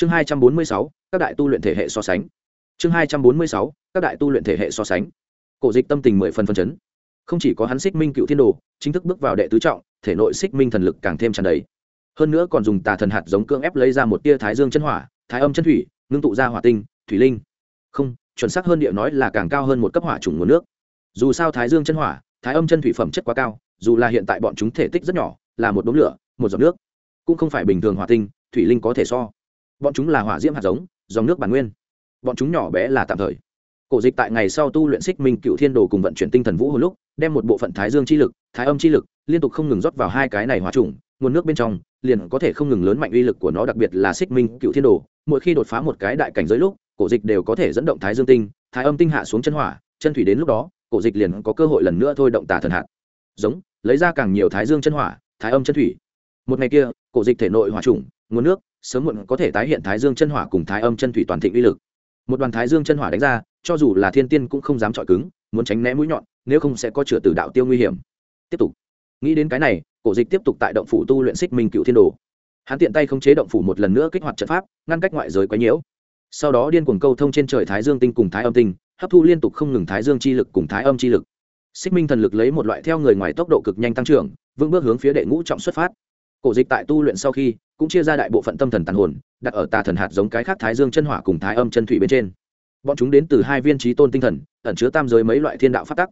chương hai trăm bốn mươi sáu, các đại tu luyện thể hệ so sánh. Chương hai trăm bốn mươi sáu, các đại tu luyện thể hệ so sánh. Cổ dịch tâm tình mười phần phân chấn. Không chỉ có hắn xích minh cựu thiên đồ, chính thức bước vào đệ tứ trọng, thể nội xích minh thần lực càng thêm tràn đầy. Hơn nữa còn dùng tà thần hạt giống cưỡng ép lấy ra một tia thái dương chân hỏa, thái âm chân thủy, ngưng tụ ra hỏa tinh, thủy linh. Không, chuẩn xác hơn địa nói là càng cao hơn một cấp hỏa chủng nguồn nước. Dù sao thái dương chân hỏa, thái âm chân thủy phẩm chất quá cao, dù là hiện tại bọn chúng thể tích rất nhỏ, là một đống lửa, một giọt nước. Cũng không phải bình thường hỏa tinh, thủy linh có thể so bọn chúng là hỏa diễm hạt giống, dòng nước bản nguyên. Bọn chúng nhỏ bé là tạm thời. Cổ dịch tại ngày sau tu luyện xích minh cựu thiên đồ cùng vận chuyển tinh thần vũ hồi lúc, đem một bộ phận thái dương chi lực, thái âm chi lực, liên tục không ngừng rót vào hai cái này hòa trùng, nguồn nước bên trong, liền có thể không ngừng lớn mạnh uy lực của nó, đặc biệt là xích minh cựu thiên đồ. Mỗi khi đột phá một cái đại cảnh giới lúc, cổ dịch đều có thể dẫn động thái dương tinh, thái âm tinh hạ xuống chân hỏa, chân thủy đến lúc đó, cổ dịch liền có cơ hội lần nữa thôi động tà thần hạt. Giống, lấy ra càng nhiều thái dương chân hỏa, thái âm chân thủy. Một ngày kia, cổ dịch thể nội hỏa trùng nguồn nước, sớm muộn có thể tái hiện thái dương chân hỏa cùng thái âm chân thủy toàn thịnh uy lực. Một đoàn thái dương chân hỏa đánh ra, cho dù là thiên tiên cũng không dám chọi cứng, muốn tránh né mũi nhọn, nếu không sẽ có chữa từ đạo tiêu nguy hiểm. Tiếp tục. Nghĩ đến cái này, cổ dịch tiếp tục tại động phủ tu luyện xích minh cựu thiên đồ. Hắn tiện tay không chế động phủ một lần nữa kích hoạt trận pháp, ngăn cách ngoại giới quấy nhiễu. Sau đó điên cuồng câu thông trên trời thái dương tinh cùng thái âm tinh, hấp thu liên tục không ngừng thái dương chi lực cùng thái âm chi lực. Xích minh thần lực lấy một loại theo người ngoài tốc độ cực nhanh tăng trưởng, vững bước hướng phía đệ ngũ trọng xuất phát cổ dịch tại tu luyện sau khi, cũng chia ra đại bộ phận tâm thần tàn hồn, đặt ở tà thần hạt giống cái khác thái dương chân hỏa cùng thái âm chân thủy bên trên. Bọn chúng đến từ hai viên trí tôn tinh thần, ẩn chứa tam giới mấy loại thiên đạo phát tắc.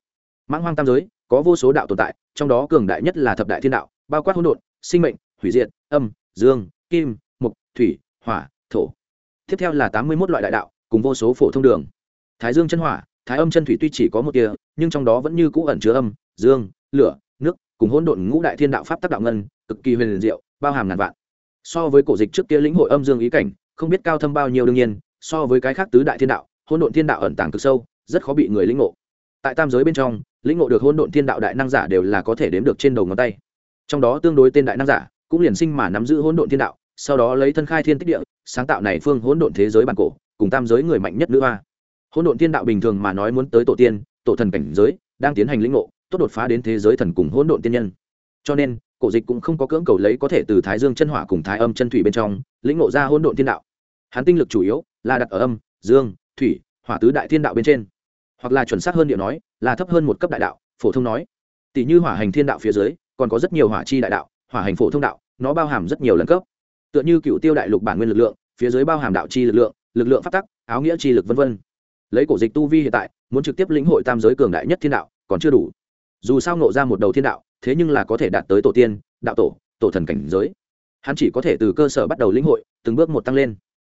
Mãng hoang tam giới, có vô số đạo tồn tại, trong đó cường đại nhất là thập đại thiên đạo, bao quát hỗn độn, sinh mệnh, hủy diệt, âm, dương, kim mục thủy, hỏa, thổ. Tiếp theo là tám mươi một loại đại đạo, cùng vô số phổ thông đường. Thái dương chân hỏa, thái âm chân thủy tuy chỉ có một tia, nhưng trong đó vẫn như cũ ẩn chứa âm, dương, lửa, nước, cùng hỗn độn ngũ đại thiên đạo pháp tác đạo ngân cực kỳ huyền diệu, bao hàm ngàn vạn. So với cổ dịch trước kia lĩnh hội âm dương ý cảnh, không biết cao thâm bao nhiêu đương nhiên, so với cái khác tứ đại thiên đạo, hỗn độn thiên đạo ẩn tàng cực sâu, rất khó bị người lĩnh ngộ. Tại tam giới bên trong, lĩnh ngộ được hỗn độn thiên đạo đại năng giả đều là có thể đếm được trên đầu ngón tay. Trong đó tương đối tên đại năng giả, cũng liền sinh mà nắm giữ hỗn độn thiên đạo, sau đó lấy thân khai thiên tích địa, sáng tạo này phương hỗn độn thế giới bản cổ, cùng tam giới người mạnh nhất nữ hoa. Hỗn độn thiên đạo bình thường mà nói muốn tới tổ tiên, tổ thần cảnh giới, đang tiến hành lĩnh ngộ, tốt đột phá đến thế giới thần cùng hỗn độn tiên nhân. Cho nên cổ dịch cũng không có cưỡng cầu lấy có thể từ thái dương chân hỏa cùng thái âm chân thủy bên trong, lĩnh ngộ ra hỗn độn thiên đạo. Hắn tinh lực chủ yếu là đặt ở âm, dương, thủy, hỏa tứ đại thiên đạo bên trên. Hoặc là chuẩn xác hơn điệu nói, là thấp hơn một cấp đại đạo, phổ thông nói. Tỷ như hỏa hành thiên đạo phía dưới, còn có rất nhiều hỏa chi đại đạo, hỏa hành phổ thông đạo, nó bao hàm rất nhiều lần cấp. Tựa như cựu tiêu đại lục bản nguyên lực lượng, phía dưới bao hàm đạo chi lực lượng lực lượng phát tắc, áo nghĩa chi lực v v lấy cổ dịch tu vi hiện tại, muốn trực tiếp lĩnh hội tam giới cường đại nhất thiên đạo, còn chưa đủ. Dù sao nộ ra một đầu thiên đạo thế nhưng là có thể đạt tới tổ tiên, đạo tổ tổ thần cảnh giới. Hắn chỉ có thể từ cơ sở bắt đầu lĩnh hội, từng bước một tăng lên.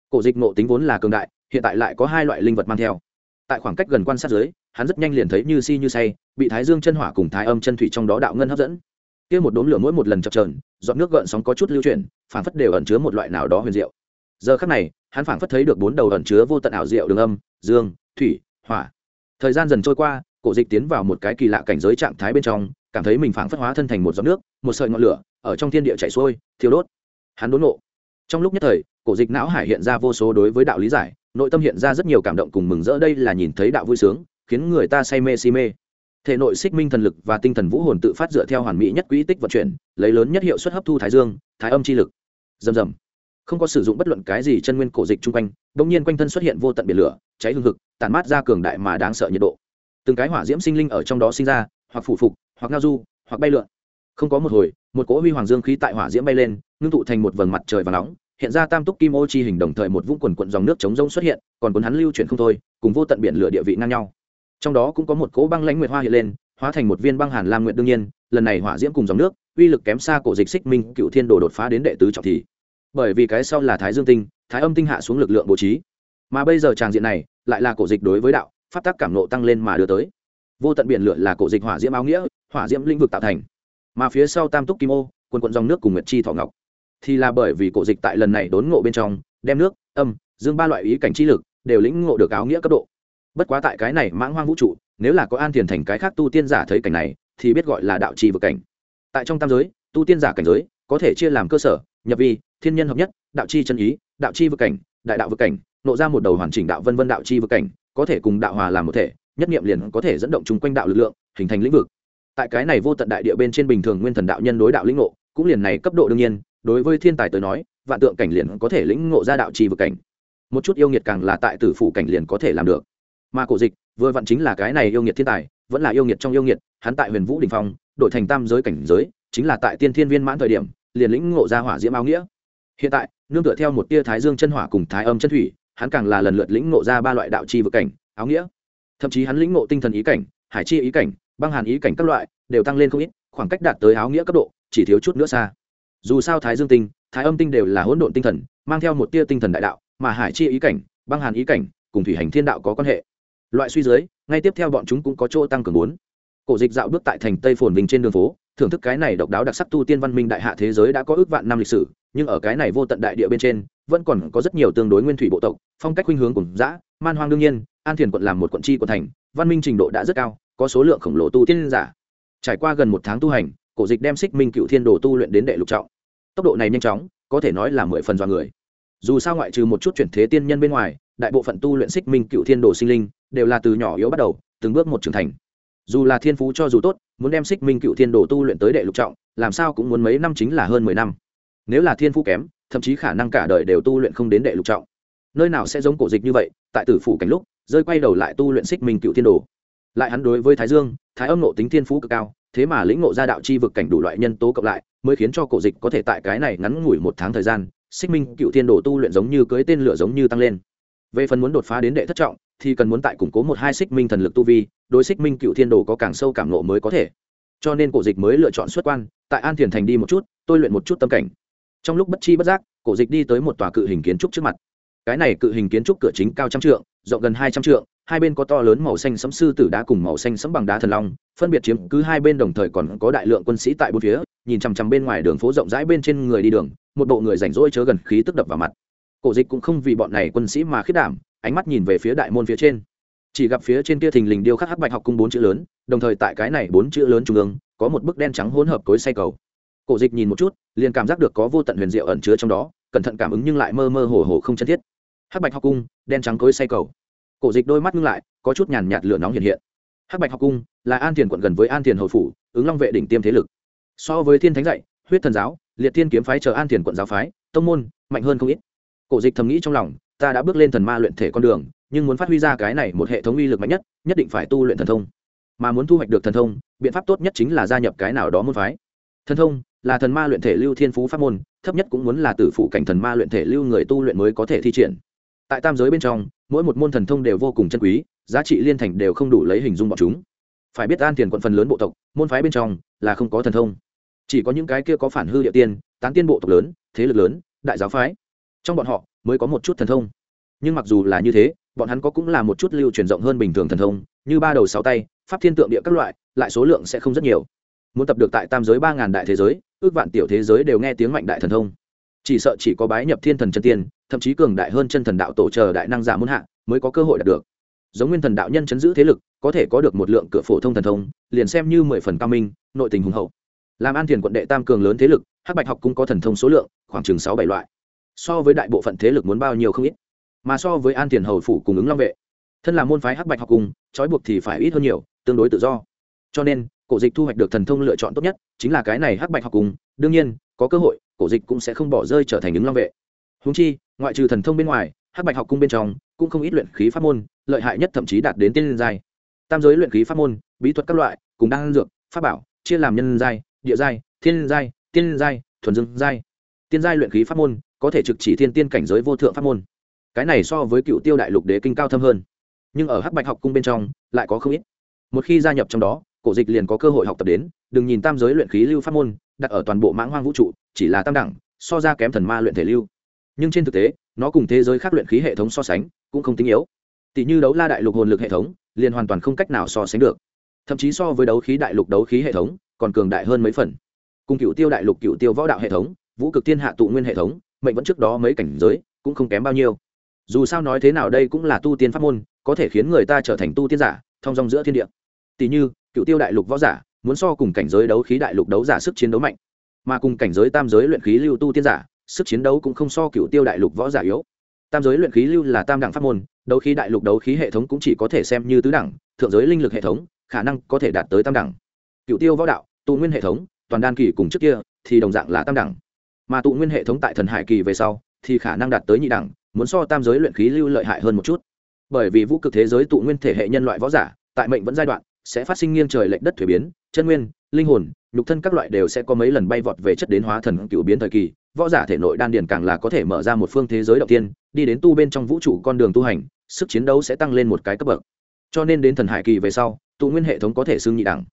Cổ dịch ngộ tính vốn là cường đại, hiện tại lại có hai loại linh vật mang theo. Tại khoảng cách gần quan sát giới, hắn rất nhanh liền thấy như si như say, bị thái dương chân hỏa cùng thái âm chân thủy trong đó đạo ngân hấp dẫn. Kia một đốm lửa mỗi một lần chập trờn dọn nước gợn sóng có chút lưu chuyển phản phất đều ẩn chứa một loại nào đó huyền diệu. Giờ khắc này, hắn phản phất thấy được bốn đầu ẩn chứa vô tận ảo diệu đường âm, dương, thủy, hỏa. Thời gian dần trôi qua, cổ dịch tiến vào một cái kỳ lạ cảnh giới trạng thái bên trong cảm thấy mình phảng phất hóa thân thành một giọt nước, một sợi ngọn lửa, ở trong thiên địa chảy xuôi, thiêu đốt. Hắn đốn nộ. Trong lúc nhất thời, cổ dịch não hải hiện ra vô số đối với đạo lý giải, nội tâm hiện ra rất nhiều cảm động cùng mừng rỡ. Đây là nhìn thấy đạo vui sướng, khiến người ta say mê si mê. Thể nội xích minh thần lực và tinh thần vũ hồn tự phát dựa theo hoàn mỹ nhất quỹ tích vận chuyển, lấy lớn nhất hiệu suất hấp thu thái dương, thái âm chi lực. Dầm dầm không có sử dụng bất luận cái gì chân nguyên cổ dịch chung quanh đ ỗ n g nhiên quanh thân xuất hiện vô tận biển lửa, cháy hương thực tản mát ra cường đại mà đáng sợ nhiệt độ. Từng cái hỏa diễm sinh linh ở trong đó sinh ra, hoặc phủ phục hoặc ngao du, hoặc bay lượn. Không có một hồi, một cỗ huy hoàng dương khí tại hỏa diễm bay lên, ngưng tụ thành một vầng mặt trời và nóng, hiện ra tam túc kim ô chi hình đồng thời một vũng quần quận dòng nước chống rông xuất hiện, còn cuốn hắn lưu chuyển không thôi, cùng vô tận biển lửa địa vị ngang nhau. Trong đó cũng có một cỗ băng lãnh nguyệt hoa hiện lên, hóa thành một viên băng hàn lam nguyện đương nhiên, lần này hỏa diễm cùng dòng nước, uy lực kém xa cổ dịch xích minh cựu thiên đồ đột phá đến đệ tứ trọng thị bởi vì cái sau là thái dương tinh, thái âm tinh hạ xuống lực lượng bố trí. Mà bây giờ tràng diện này, lại là cổ dịch đối với đạo, pháp tác cảm nộ tăng lên mà đưa tới. Vô tận biển lửa là cổ dịch hỏa diễm áo nghĩa hỏa diễm lĩnh vực tạo thành. Mà phía sau tam túc kim ô, quần quận dòng nước cùng nguyệt chi thọ ngọc. Thì là bởi vì cổ dịch tại lần này đốn ngộ bên trong, đem nước, âm, dương ba loại ý cảnh chi lực đều lĩnh ngộ được áo nghĩa cấp độ. Bất quá tại cái này mãng hoang vũ trụ, nếu là có an thiền thành cái khác tu tiên giả thấy cảnh này, thì biết gọi là đạo trì vực cảnh. Tại trong tam giới, tu tiên giả cảnh giới có thể chia làm cơ sở, nhập vi, thiên nhân hợp nhất, đạo chi chân ý, đạo chi vực cảnh, đại đạo vực cảnh, nộ ra một đầu hoàn chỉnh đạo vân vân đạo chi vực cảnh, có thể cùng đạo hòa làm một thể, nhất niệm liền có thể dẫn động chung quanh đạo lực lượng, hình thành lĩnh vực tại cái này vô tận đại địa bên trên bình thường nguyên thần đạo nhân đối đạo lĩnh ngộ, cũng liền này cấp độ đương nhiên, đối với thiên tài tới nói, vạn tượng cảnh liền có thể lĩnh ngộ ra đạo trì vực cảnh. Một chút yêu nghiệt càng là tại tử phủ cảnh liền có thể làm được. Mà cổ dịch, vừa vặn chính là cái này yêu nghiệt thiên tài, vẫn là yêu nghiệt trong yêu nghiệt, hắn tại huyền vũ đình phong, đổi thành tam giới cảnh giới, chính là tại tiên thiên viên mãn thời điểm, liền lĩnh ngộ ra hỏa diễm áo nghĩa. Hiện tại, nương tựa theo một tia thái dương chân hỏa cùng thái âm chân thủy, hắn càng là lần lượt lĩnh ngộ ra ba loại đạo chi vực cảnh, áo nghĩa. Thậm chí hắn lĩnh ngộ tinh thần ý cảnh, hải chi ý cảnh băng hàn ý cảnh các loại đều tăng lên không ít, khoảng cách đạt tới áo nghĩa cấp độ, chỉ thiếu chút nữa xa. Dù sao thái dương tinh, thái âm tinh đều là hỗn độn tinh thần, mang theo một tia tinh thần đại đạo, mà hải chi ý cảnh, băng hàn ý cảnh cùng thủy hành thiên đạo có quan hệ. Loại suy dưới, ngay tiếp theo bọn chúng cũng có chỗ tăng cường bốn. Cổ dịch dạo bước tại thành tây phồn vinh trên đường phố, thưởng thức cái này độc đáo đặc sắc tu tiên văn minh đại hạ thế giới đã có ước vạn năm lịch sử, nhưng ở cái này vô tận đại địa bên trên, vẫn còn có rất nhiều tương đối nguyên thủy bộ tộc, phong cách khuynh hướng cùng dã, man hoang đương nhiên, an thiền quận làm một quận tri của thành, văn minh trình độ đã rất cao có số lượng khổng lồ tu tiên giả. Trải qua gần một tháng tu hành, cổ dịch đem xích minh cựu thiên đồ tu luyện đến đệ lục trọng. Tốc độ này nhanh chóng, có thể nói là mười phần do người. Dù sao ngoại trừ một chút chuyển thế tiên nhân bên ngoài, đại bộ phận tu luyện xích minh cựu thiên đồ sinh linh đều là từ nhỏ yếu bắt đầu, từng bước một trưởng thành. Dù là thiên phú cho dù tốt, muốn đem xích minh cựu thiên đồ tu luyện tới đệ lục trọng, làm sao cũng muốn mấy năm chính là hơn mười năm. Nếu là thiên phú kém, thậm chí khả năng cả đời đều tu luyện không đến đệ lục trọng. Nơi nào sẽ giống cổ dịch như vậy, tại tử phủ cảnh lúc, rơi quay đầu lại tu luyện xích minh cựu thiên đồ? Lại hắn đối với thái dương, thái âm nộ tính thiên phú cực cao, thế mà lĩnh ngộ ra đạo chi vực cảnh đủ loại nhân tố cộng lại, mới khiến cho cổ dịch có thể tại cái này ngắn ngủi một tháng thời gian, xích minh cựu thiên đồ tu luyện giống như cưới tên lửa giống như tăng lên. Về phần muốn đột phá đến đệ thất trọng, thì cần muốn tại củng cố một hai xích minh thần lực tu vi, đối xích minh cựu thiên đồ có càng sâu cảm nộ mới có thể. Cho nên cổ dịch mới lựa chọn xuất quan, tại an thiền thành đi một chút, tôi luyện một chút tâm cảnh. Trong lúc bất chi bất giác, cổ dịch đi tới một tòa cự hình kiến trúc trước mặt. Cái này cự hình kiến trúc cửa chính cao trăm trượng, rộng gần hai trăm trượng hai bên có to lớn màu xanh sẫm sư tử đá cùng màu xanh sẫm bằng đá thần long, phân biệt chiếm cứ hai bên đồng thời còn có đại lượng quân sĩ tại bốn phía, nhìn chằm chằm bên ngoài đường phố rộng rãi bên trên người đi đường, một bộ người rảnh rỗi chớ gần khí tức đập vào mặt. Cổ dịch cũng không vì bọn này quân sĩ mà khiếp đảm, ánh mắt nhìn về phía đại môn phía trên. Chỉ gặp phía trên kia thình lình điêu khắc hắc bạch học cung bốn chữ lớn, đồng thời tại cái này bốn chữ lớn trung ương, có một bức đen trắng hỗn hợp cối say cầu. Cổ dịch nhìn một chút, liền cảm giác được có vô tận huyền diệu ẩn chứa trong đó, cẩn thận cảm ứng nhưng lại mơ mơ hồ hồ không chân thiết. Hắc bạch học cung, đen trắng cối say cầu cổ dịch đôi mắt ngưng lại, có chút nhàn nhạt lửa nóng hiện hiện. Hắc bạch học cung là an thiền quận gần với an thiền hồi phủ, ứng long vệ đỉnh tiêm thế lực. So với thiên thánh dạy, huyết thần giáo, liệt thiên kiếm phái chờ an thiền quận giáo phái, tông môn, mạnh hơn không ít. Cổ dịch thầm nghĩ trong lòng, ta đã bước lên thần ma luyện thể con đường, nhưng muốn phát huy ra cái này một hệ thống uy lực mạnh nhất nhất định phải tu luyện thần thông. Mà muốn thu hoạch được thần thông, biện pháp tốt nhất chính là gia nhập cái nào đó môn phái. Thần thông là thần ma luyện thể lưu thiên phú pháp môn, thấp nhất cũng muốn là tử phụ cảnh thần ma luyện thể lưu người tu luyện mới có thể thi triển. Tại tam giới bên trong mỗi một môn thần thông đều vô cùng chân quý, giá trị liên thành đều không đủ lấy hình dung bọn chúng. Phải biết an tiền quận phần lớn bộ tộc, môn phái bên trong là không có thần thông. Chỉ có những cái kia có phản hư địa tiên, tán tiên bộ tộc lớn, thế lực lớn, đại giáo phái. Trong bọn họ mới có một chút thần thông. Nhưng mặc dù là như thế, bọn hắn có cũng là một chút lưu truyền rộng hơn bình thường thần thông, như ba đầu sáu tay, pháp thiên tượng địa các loại, lại số lượng sẽ không rất nhiều. Muốn tập được tại tam giới ba ngàn đại thế giới, ước vạn tiểu thế giới đều nghe tiếng mạnh đại thần thông chỉ sợ chỉ có bái nhập thiên thần chân tiên, thậm chí cường đại hơn chân thần đạo tổ chờ đại năng giả muốn hạ mới có cơ hội đạt được. Giống nguyên thần đạo nhân chấn giữ thế lực, có thể có được một lượng cửa phổ thông thần thông, liền xem như mười phần cao minh, nội tình hùng hậu. Làm an thiền quận đệ tam cường lớn thế lực, hắc bạch học cũng có thần thông số lượng, khoảng chừng sáu bảy loại. So với đại bộ phận thế lực muốn bao nhiêu không ít. Mà so với an thiền hầu phủ cùng ứng long vệ, thân là môn phái hắc bạch học cùng, trói buộc thì phải ít hơn nhiều, tương đối tự do. Cho nên, cổ dịch thu hoạch được thần thông lựa chọn tốt nhất chính là cái này hắc bạch học cùng, đương nhiên, có cơ hội cổ dịch cũng sẽ không bỏ rơi trở thành ứng long vệ. Húng chi, ngoại trừ thần thông bên ngoài, hắc bạch học cung bên trong, cũng không ít luyện khí pháp môn, lợi hại nhất thậm chí đạt đến tiên giai. Tam giới luyện khí pháp môn, bí thuật các loại, cùng đan dược, pháp bảo, chia làm nhân giai, địa giai, thiên giai, tiên giai, thuần dương giai. Tiên giai luyện khí pháp môn, có thể trực chỉ thiên tiên cảnh giới vô thượng pháp môn. Cái này so với cựu tiêu đại lục đế kinh cao thâm hơn. Nhưng ở hắc bạch học cung bên trong, lại có không ít. Một khi gia nhập trong đó, cổ dịch liền có cơ hội học tập đến, đừng nhìn tam giới luyện khí lưu pháp môn đặt ở toàn bộ mãng hoang vũ trụ, chỉ là tam đẳng, so ra kém thần ma luyện thể lưu. Nhưng trên thực tế, nó cùng thế giới khác luyện khí hệ thống so sánh, cũng không tinh yếu. Tỷ như đấu la đại lục hồn lực hệ thống, liền hoàn toàn không cách nào so sánh được. Thậm chí so với đấu khí đại lục đấu khí hệ thống, còn cường đại hơn mấy phần. Cùng cựu tiêu đại lục cựu tiêu võ đạo hệ thống, vũ cực tiên hạ tụ nguyên hệ thống, mệnh vẫn trước đó mấy cảnh giới, cũng không kém bao nhiêu. Dù sao nói thế nào đây cũng là tu tiên pháp môn, có thể khiến người ta trở thành tu tiên giả, thông dong giữa thiên địa. Tỷ như, cựu tiêu đại lục võ giả muốn so cùng cảnh giới đấu khí đại lục đấu giả sức chiến đấu mạnh, mà cùng cảnh giới tam giới luyện khí lưu tu tiên giả, sức chiến đấu cũng không so cựu tiêu đại lục võ giả yếu. Tam giới luyện khí lưu là tam đẳng pháp môn, đấu khí đại lục đấu khí hệ thống cũng chỉ có thể xem như tứ đẳng, thượng giới linh lực hệ thống, khả năng có thể đạt tới tam đẳng. Cựu tiêu võ đạo, tụ nguyên hệ thống, toàn đan kỳ cùng trước kia, thì đồng dạng là tam đẳng. Mà tụ nguyên hệ thống tại thần hải kỳ về sau, thì khả năng đạt tới nhị đẳng, muốn so tam giới luyện khí lưu lợi hại hơn một chút. Bởi vì vũ cực thế giới tụ nguyên thể hệ nhân loại võ giả, tại mệnh vẫn giai đoạn sẽ phát sinh nghiêng trời lệch đất thuế biến, chân nguyên, linh hồn, nhục thân các loại đều sẽ có mấy lần bay vọt về chất đến hóa thần cựu biến thời kỳ. Võ giả thể nội đan điền càng là có thể mở ra một phương thế giới đầu tiên, đi đến tu bên trong vũ trụ con đường tu hành, sức chiến đấu sẽ tăng lên một cái cấp bậc. Cho nên đến thần hải kỳ về sau, tụ nguyên hệ thống có thể xưng nhị đẳng.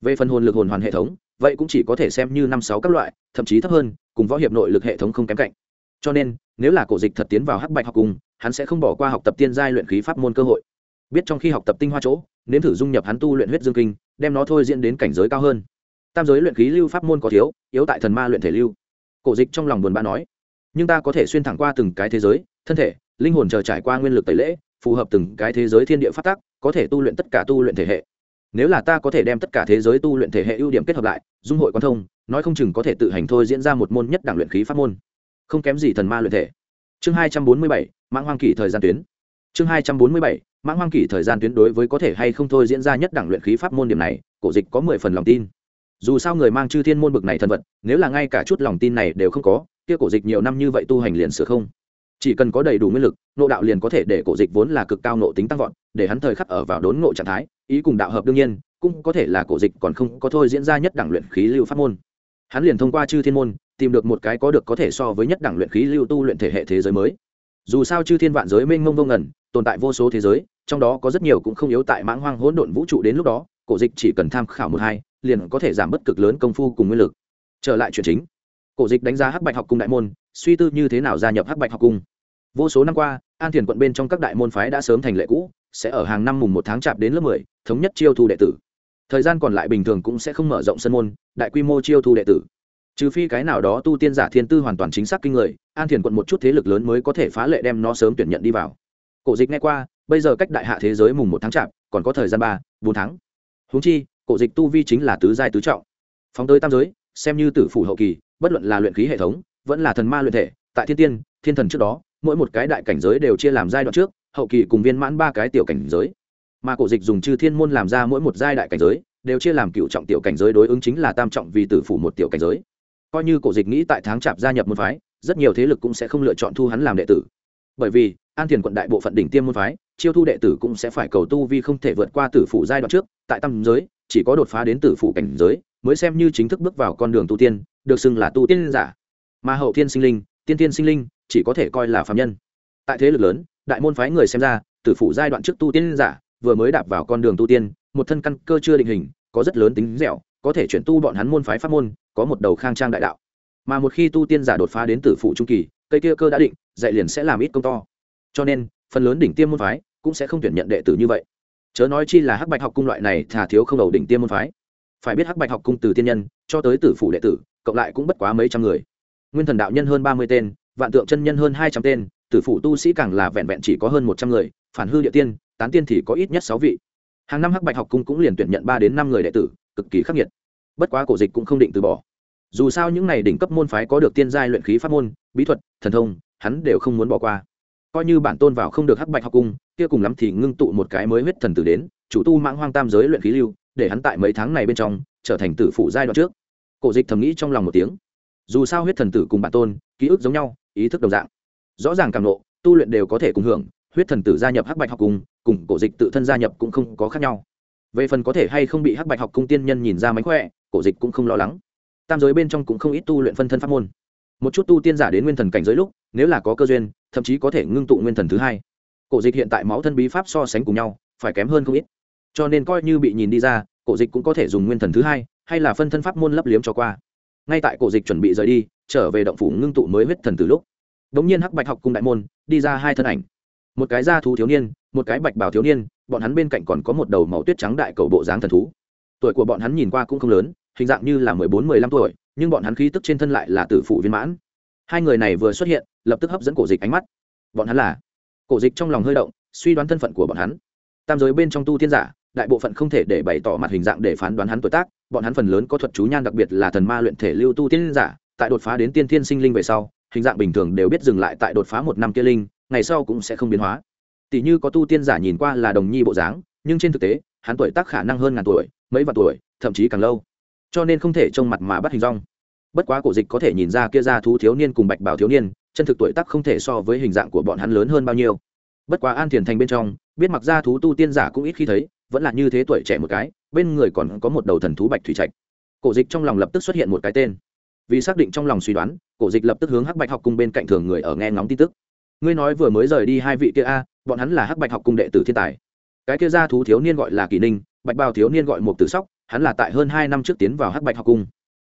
Về phần hồn lực hồn hoàn hệ thống, vậy cũng chỉ có thể xem như năm sáu các loại, thậm chí thấp hơn, cùng võ hiệp nội lực hệ thống không kém cạnh. Cho nên, nếu là cổ dịch thật tiến vào hắc bạch học cùng, hắn sẽ không bỏ qua học tập tiên giai luyện khí pháp môn cơ hội biết trong khi học tập tinh hoa chỗ, nếm thử dung nhập hắn tu luyện huyết dương kinh, đem nó thôi diễn đến cảnh giới cao hơn. Tam giới luyện khí lưu pháp môn có thiếu, yếu tại thần ma luyện thể lưu. Cổ dịch trong lòng buồn bã nói, nhưng ta có thể xuyên thẳng qua từng cái thế giới, thân thể, linh hồn chờ trải qua nguyên lực tẩy lễ, phù hợp từng cái thế giới thiên địa phát tác có thể tu luyện tất cả tu luyện thể hệ. Nếu là ta có thể đem tất cả thế giới tu luyện thể hệ ưu điểm kết hợp lại, dung hội quan thông, nói không chừng có thể tự hành thôi diễn ra một môn nhất đảng luyện khí pháp môn. Không kém gì thần ma luyện thể. Chương hai trăm bốn mươi bảy, mãng hoang kỷ thời gian tuyến. Chương hai trăm bốn mươi bảy mãng hoang kỷ thời gian tuyến đối với có thể hay không thôi diễn ra nhất đẳng luyện khí pháp môn điểm này, cổ dịch có mười phần lòng tin. Dù sao người mang chư thiên môn bực này thân vật, nếu là ngay cả chút lòng tin này đều không có, kia cổ dịch nhiều năm như vậy tu hành liền sửa không. Chỉ cần có đầy đủ nguyên lực, nộ đạo liền có thể để cổ dịch vốn là cực cao nộ tính tăng vọt, để hắn thời khắc ở vào đốn ngộ trạng thái, ý cùng đạo hợp đương nhiên, cũng có thể là cổ dịch còn không có thôi diễn ra nhất đẳng luyện khí lưu pháp môn. Hắn liền thông qua chư thiên môn, tìm được một cái có được có thể so với nhất đẳng luyện khí lưu tu luyện thể hệ thế giới mới. Dù sao chư thiên vạn giới mênh mông vô ngẩn tồn tại vô số thế giới, trong đó có rất nhiều cũng không yếu tại mãng hoang hỗn độn vũ trụ đến lúc đó, cổ dịch chỉ cần tham khảo một hai, liền có thể giảm bất cực lớn công phu cùng nguyên lực. Trở lại chuyện chính, cổ dịch đánh giá hắc bạch học cung đại môn, suy tư như thế nào gia nhập hắc bạch học cung. Vô số năm qua, an thiền quận bên trong các đại môn phái đã sớm thành lệ cũ, sẽ ở hàng năm mùng một tháng chạp đến lớp mười, thống nhất chiêu thu đệ tử. Thời gian còn lại bình thường cũng sẽ không mở rộng sân môn, đại quy mô chiêu thu đệ tử. Trừ phi cái nào đó tu tiên giả thiên tư hoàn toàn chính xác kinh người, an thiền quận một chút thế lực lớn mới có thể phá lệ đem nó sớm tuyển nhận đi vào cổ dịch nghe qua, bây giờ cách đại hạ thế giới mùng một tháng chạp, còn có thời gian ba, bốn tháng. Húng chi, cổ dịch tu vi chính là tứ giai tứ trọng. Phóng tới tam giới, xem như tử phủ hậu kỳ, bất luận là luyện khí hệ thống, vẫn là thần ma luyện thể, tại thiên tiên, thiên thần trước đó, mỗi một cái đại cảnh giới đều chia làm giai đoạn trước, hậu kỳ cùng viên mãn ba cái tiểu cảnh giới. Mà cổ dịch dùng chư thiên môn làm ra mỗi một giai đại cảnh giới, đều chia làm cựu trọng tiểu cảnh giới đối ứng chính là tam trọng vì tử phủ một tiểu cảnh giới. Coi như cổ dịch nghĩ tại tháng chạp gia nhập môn phái, rất nhiều thế lực cũng sẽ không lựa chọn thu hắn làm đệ tử bởi vì, an thiền quận đại bộ phận đỉnh tiêm môn phái, chiêu thu đệ tử cũng sẽ phải cầu tu vi không thể vượt qua tử phủ giai đoạn trước. Tại tam giới, chỉ có đột phá đến tử phủ cảnh giới, mới xem như chính thức bước vào con đường tu tiên, được xưng là tu tiên giả. Mà hậu thiên sinh linh, tiên tiên sinh linh, chỉ có thể coi là phạm nhân. Tại thế lực lớn, đại môn phái người xem ra, tử phủ giai đoạn trước tu tiên giả, vừa mới đạp vào con đường tu tiên, một thân căn cơ chưa định hình, có rất lớn tính dẻo, có thể chuyển tu bọn hắn môn phái pháp môn, có một đầu khang trang đại đạo. Mà một khi tu tiên giả đột phá đến tử phụ trung kỳ, cây kia cơ đã định dạy liền sẽ làm ít công to. Cho nên, phần lớn đỉnh tiêm môn phái cũng sẽ không tuyển nhận đệ tử như vậy. Chớ nói chi là hắc bạch học cung loại này thà thiếu không đầu đỉnh tiêm môn phái. Phải biết hắc bạch học cung từ tiên nhân cho tới tử phủ đệ tử, cộng lại cũng bất quá mấy trăm người. Nguyên thần đạo nhân hơn ba mươi tên, vạn tượng chân nhân hơn hai trăm tên, tử phủ tu sĩ càng là vẹn vẹn chỉ có hơn một trăm người, phản hư địa tiên, tán tiên thì có ít nhất sáu vị. Hàng năm hắc bạch học cung cũng liền tuyển nhận ba đến năm người đệ tử, cực kỳ khắc nghiệt. Bất quá cổ dịch cũng không định từ bỏ. Dù sao những n à y đỉnh cấp môn phái có được tiên giai luyện khí pháp môn, bí thuật, thần thông hắn đều không muốn bỏ qua. Coi như bản tôn vào không được hắc bạch học cung, kia cùng lắm thì ngưng tụ một cái mới huyết thần tử đến, chủ tu mãng hoang tam giới luyện khí lưu, để hắn tại mấy tháng này bên trong, trở thành tử phụ giai đoạn trước. Cổ dịch thầm nghĩ trong lòng một tiếng. Dù sao huyết thần tử cùng bản tôn, ký ức giống nhau, ý thức đồng dạng. Rõ ràng càng lộ, tu luyện đều có thể cùng hưởng, huyết thần tử gia nhập hắc bạch học cung, cùng cổ dịch tự thân gia nhập cũng không có khác nhau. Về phần có thể hay không bị hắc bạch học cung tiên nhân nhìn ra mánh khỏe, cổ dịch cũng không lo lắng. Tam giới bên trong cũng không ít tu luyện phân thân pháp môn một chút tu tiên giả đến nguyên thần cảnh giới lúc, nếu là có cơ duyên, thậm chí có thể ngưng tụ nguyên thần thứ hai. Cổ dịch hiện tại máu thân bí pháp so sánh cùng nhau, phải kém hơn không ít. Cho nên coi như bị nhìn đi ra, cổ dịch cũng có thể dùng nguyên thần thứ hai, hay là phân thân pháp môn lấp liếm cho qua. Ngay tại cổ dịch chuẩn bị rời đi, trở về động phủ ngưng tụ mới huyết thần từ lúc đ ỗ n g nhiên hắc bạch học cung đại môn, đi ra hai thân ảnh. Một cái da thú thiếu niên, một cái bạch bào thiếu niên, bọn hắn bên cạnh còn có một đầu màu tuyết trắng đại cầu bộ dáng thần thú. Tuổi của bọn hắn nhìn qua cũng không lớn, hình dạng như là mười bốn, mười lăm tuổi nhưng bọn hắn khí tức trên thân lại là tử phụ viên mãn. Hai người này vừa xuất hiện, lập tức hấp dẫn cổ dịch ánh mắt. Bọn hắn là? Cổ dịch trong lòng hơi động, suy đoán thân phận của bọn hắn. Tam giới bên trong tu tiên giả, đại bộ phận không thể để bày tỏ mặt hình dạng để phán đoán hắn tuổi tác, bọn hắn phần lớn có thuật chú nhan đặc biệt là thần ma luyện thể lưu tu tiên giả, tại đột phá đến tiên thiên sinh linh về sau, hình dạng bình thường đều biết dừng lại tại đột phá một năm kia linh, ngày sau cũng sẽ không biến hóa. Tỷ như có tu tiên giả nhìn qua là đồng nhi bộ dáng, nhưng trên thực tế, hắn tuổi tác khả năng hơn ngàn tuổi, mấy vạn tuổi, thậm chí càng lâu. Cho nên không thể trông mặt mà bắt hình rong bất quá cổ dịch có thể nhìn ra kia ra thú thiếu niên cùng bạch bảo thiếu niên, chân thực tuổi tác không thể so với hình dạng của bọn hắn lớn hơn bao nhiêu. Bất quá an thiền thành bên trong, biết mặc ra thú tu tiên giả cũng ít khi thấy, vẫn là như thế tuổi trẻ một cái, bên người còn có một đầu thần thú bạch thủy trạch. Cổ dịch trong lòng lập tức xuất hiện một cái tên. Vì xác định trong lòng suy đoán, cổ dịch lập tức hướng hắc bạch học cung bên cạnh thường người ở nghe ngóng tin tức. Ngươi nói vừa mới rời đi hai vị kia a, bọn hắn là hắc bạch học cung đệ tử thiên tài. Cái kia ra thú thiếu niên gọi là kỳ ninh, bạch bào thiếu niên gọi một tử sóc, hắn là tại hơn hai năm trước tiến vào hắc bạch học cung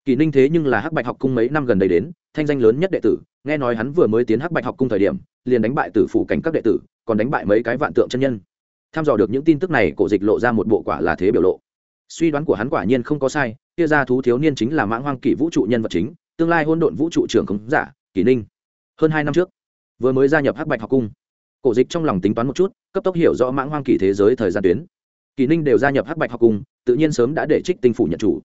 kỳ ninh thế nhưng là hắc bạch học cung mấy năm gần đây đến, thanh danh lớn nhất đệ tử, nghe nói hắn vừa mới tiến hắc bạch học cung thời điểm, liền đánh bại tử phủ cảnh các đệ tử, còn đánh bại mấy cái vạn tượng chân nhân. Tham dò được những tin tức này, cổ dịch lộ ra một bộ quả là thế biểu lộ. Suy đoán của hắn quả nhiên không có sai, kia ra thú thiếu niên chính là mãng hoang kỷ vũ trụ nhân vật chính, tương lai hôn độn vũ trụ trưởng khống giả kỷ ninh. Hơn hai năm trước, vừa mới gia nhập hắc bạch học cung, cổ dịch trong lòng tính toán một chút, cấp tốc hiểu rõ mãng hoang kỷ thế giới thời gian tuyến. Kỷ ninh đều gia nhập hắc bạch học cung, tự nhiên sớm đã để trích tinh phủ nhận chủ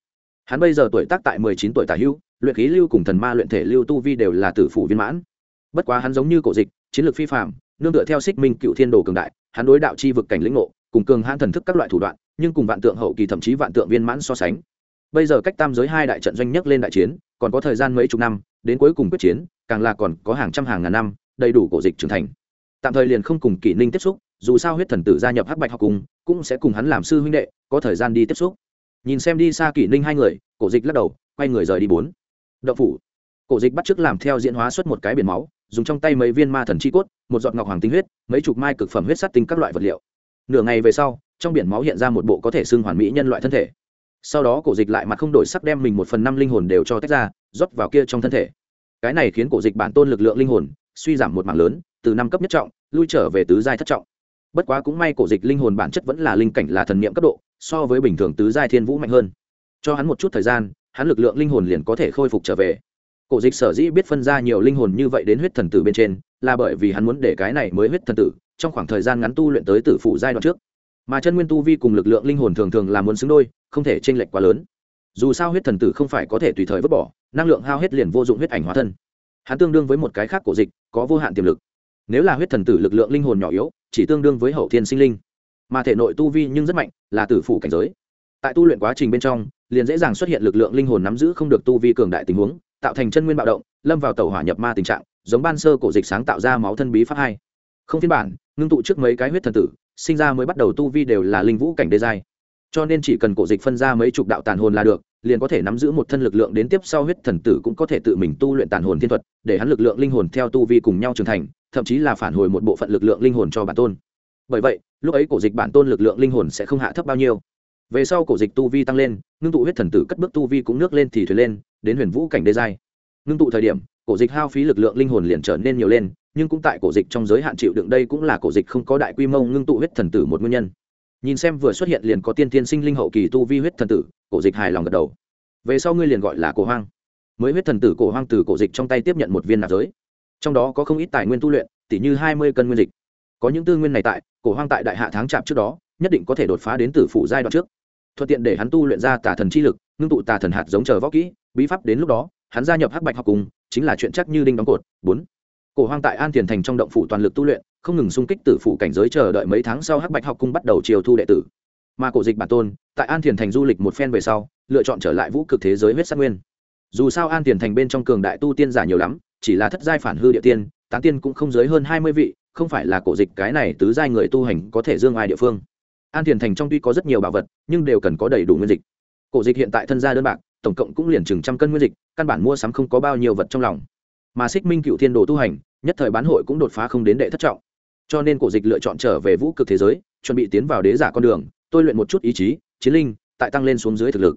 hắn bây giờ tuổi tác tại mười chín tuổi tả hưu luyện khí lưu cùng thần ma luyện thể lưu tu vi đều là tử phủ viên mãn. Bất quá hắn giống như cổ dịch, chiến lược phi phạm nương tựa theo xích minh cựu thiên đồ cường đại, hắn đối đạo chi vực cảnh lĩnh ngộ, cùng cường hãn thần thức các loại thủ đoạn, nhưng cùng vạn tượng hậu kỳ thậm chí vạn tượng viên mãn so sánh. Bây giờ cách tam giới hai đại trận doanh nhất lên đại chiến, còn có thời gian mấy chục năm, đến cuối cùng quyết chiến, càng là còn có hàng trăm hàng ngàn năm, đầy đủ cổ dịch trưởng thành. Tạm thời liền không cùng kỷ ninh tiếp xúc, dù sao huyết thần tử gia nhập hắc bạch học cùng cũng sẽ cùng hắn làm sư huynh đệ, có thời gian đi tiếp xúc nhìn xem đi xa kỷ ninh hai người, cổ dịch lắc đầu, quay người rời đi bốn. Đậu phủ. Cổ dịch bắt t làm theo diễn hóa xuất một cái biển máu, dùng trong tay mấy viên ma thần chi cốt, một giọt ngọc hoàng tinh huyết, mấy chục mai cực phẩm huyết sắt tinh các loại vật liệu. Nửa ngày về sau, trong biển máu hiện ra một bộ có thể xưng hoàn mỹ nhân loại thân thể. Sau đó cổ dịch lại mặt không đổi sắc đem mình một phần năm linh hồn đều cho tách ra, rót vào kia trong thân thể. Cái này khiến cổ dịch bản tôn lực lượng linh hồn suy giảm một mảng lớn, từ năm cấp nhất trọng, lui trở về tứ giai thất trọng. Bất quá cũng may cổ dịch linh hồn bản chất vẫn là linh cảnh là thần niệm cấp độ so với bình thường tứ giai thiên vũ mạnh hơn. Cho hắn một chút thời gian, hắn lực lượng linh hồn liền có thể khôi phục trở về. Cổ dịch sở dĩ biết phân ra nhiều linh hồn như vậy đến huyết thần tử bên trên, là bởi vì hắn muốn để cái này mới huyết thần tử, trong khoảng thời gian ngắn tu luyện tới tử phụ giai đoạn trước. Mà chân nguyên tu vi cùng lực lượng linh hồn thường thường là muốn xứng đôi, không thể chênh lệch quá lớn. Dù sao huyết thần tử không phải có thể tùy thời vứt bỏ, năng lượng hao hết liền vô dụng huyết ảnh hóa thân. Hắn tương đương với một cái khác cổ dịch, có vô hạn tiềm lực. Nếu là huyết thần tử lực lượng linh hồn nhỏ yếu, chỉ tương đương với hậu thiên sinh linh mà thể nội tu vi nhưng rất mạnh, là tử phủ cảnh giới. Tại tu luyện quá trình bên trong, liền dễ dàng xuất hiện lực lượng linh hồn nắm giữ không được tu vi cường đại tình huống, tạo thành chân nguyên bạo động, lâm vào tàu hỏa nhập ma tình trạng, giống ban sơ cổ dịch sáng tạo ra máu thân bí pháp hai. Không phiên bản, ngưng tụ trước mấy cái huyết thần tử, sinh ra mới bắt đầu tu vi đều là linh vũ cảnh đê giai. Cho nên chỉ cần cổ dịch phân ra mấy chục đạo tàn hồn là được, liền có thể nắm giữ một thân lực lượng đến tiếp sau huyết thần tử cũng có thể tự mình tu luyện tàn hồn thiên thuật, để hắn lực lượng linh hồn theo tu vi cùng nhau trưởng thành, thậm chí là phản hồi một bộ phận lực lượng linh hồn cho bản tôn. Bởi vậy lúc ấy cổ dịch bản tôn lực lượng linh hồn sẽ không hạ thấp bao nhiêu. Về sau cổ dịch tu vi tăng lên, ngưng tụ huyết thần tử cất bước tu vi cũng nước lên thì thuyền lên, đến huyền vũ cảnh đê giai. Ngưng tụ thời điểm, cổ dịch hao phí lực lượng linh hồn liền trở nên nhiều lên, nhưng cũng tại cổ dịch trong giới hạn chịu đựng đây cũng là cổ dịch không có đại quy mô ngưng tụ huyết thần tử một nguyên nhân. Nhìn xem vừa xuất hiện liền có tiên tiên sinh linh hậu kỳ tu vi huyết thần tử, cổ dịch hài lòng gật đầu. Về sau ngươi liền gọi là cổ hoang. Mới huyết thần tử cổ hoang từ cổ dịch trong tay tiếp nhận một viên nạp giới. Trong đó có không ít tài nguyên tu luyện tỷ như hai mươi cân nguyên dịch có những tư nguyên này tại, cổ hoang tại đại hạ tháng chạp trước đó, nhất định có thể đột phá đến tử phủ giai đoạn trước. Thuận tiện để hắn tu luyện ra tà thần chi lực, ngưng tụ tà thần hạt giống chờ võ kỹ, bí pháp đến lúc đó, hắn gia nhập hắc bạch học cùng, chính là chuyện chắc như đinh đóng cột. Bốn, cổ hoang tại an thiền thành trong động phủ toàn lực tu luyện, không ngừng xung kích tử phủ cảnh giới chờ đợi mấy tháng sau hắc bạch học cung bắt đầu chiều thu đệ tử. Mà cổ dịch bản tôn, tại an thiền thành du lịch một phen về sau, lựa chọn trở lại vũ cực thế giới huyết sát nguyên. Dù sao an thiền thành bên trong cường đại tu tiên giả nhiều lắm, chỉ là thất giai phản hư địa tiên, tán tiên cũng không dưới hơn hai mươi vị không phải là cổ dịch cái này tứ giai người tu hành có thể dương ai địa phương. An thiền thành trong tuy có rất nhiều bảo vật, nhưng đều cần có đầy đủ nguyên dịch. Cổ dịch hiện tại thân gia đơn bạc, tổng cộng cũng liền chừng trăm cân nguyên dịch, căn bản mua sắm không có bao nhiêu vật trong lòng. Mà xích minh cựu thiên đồ tu hành, nhất thời bán hội cũng đột phá không đến đệ thất trọng. Cho nên cổ dịch lựa chọn trở về vũ cực thế giới, chuẩn bị tiến vào đế giả con đường, tôi luyện một chút ý chí, chiến linh, tại tăng lên xuống dưới thực lực.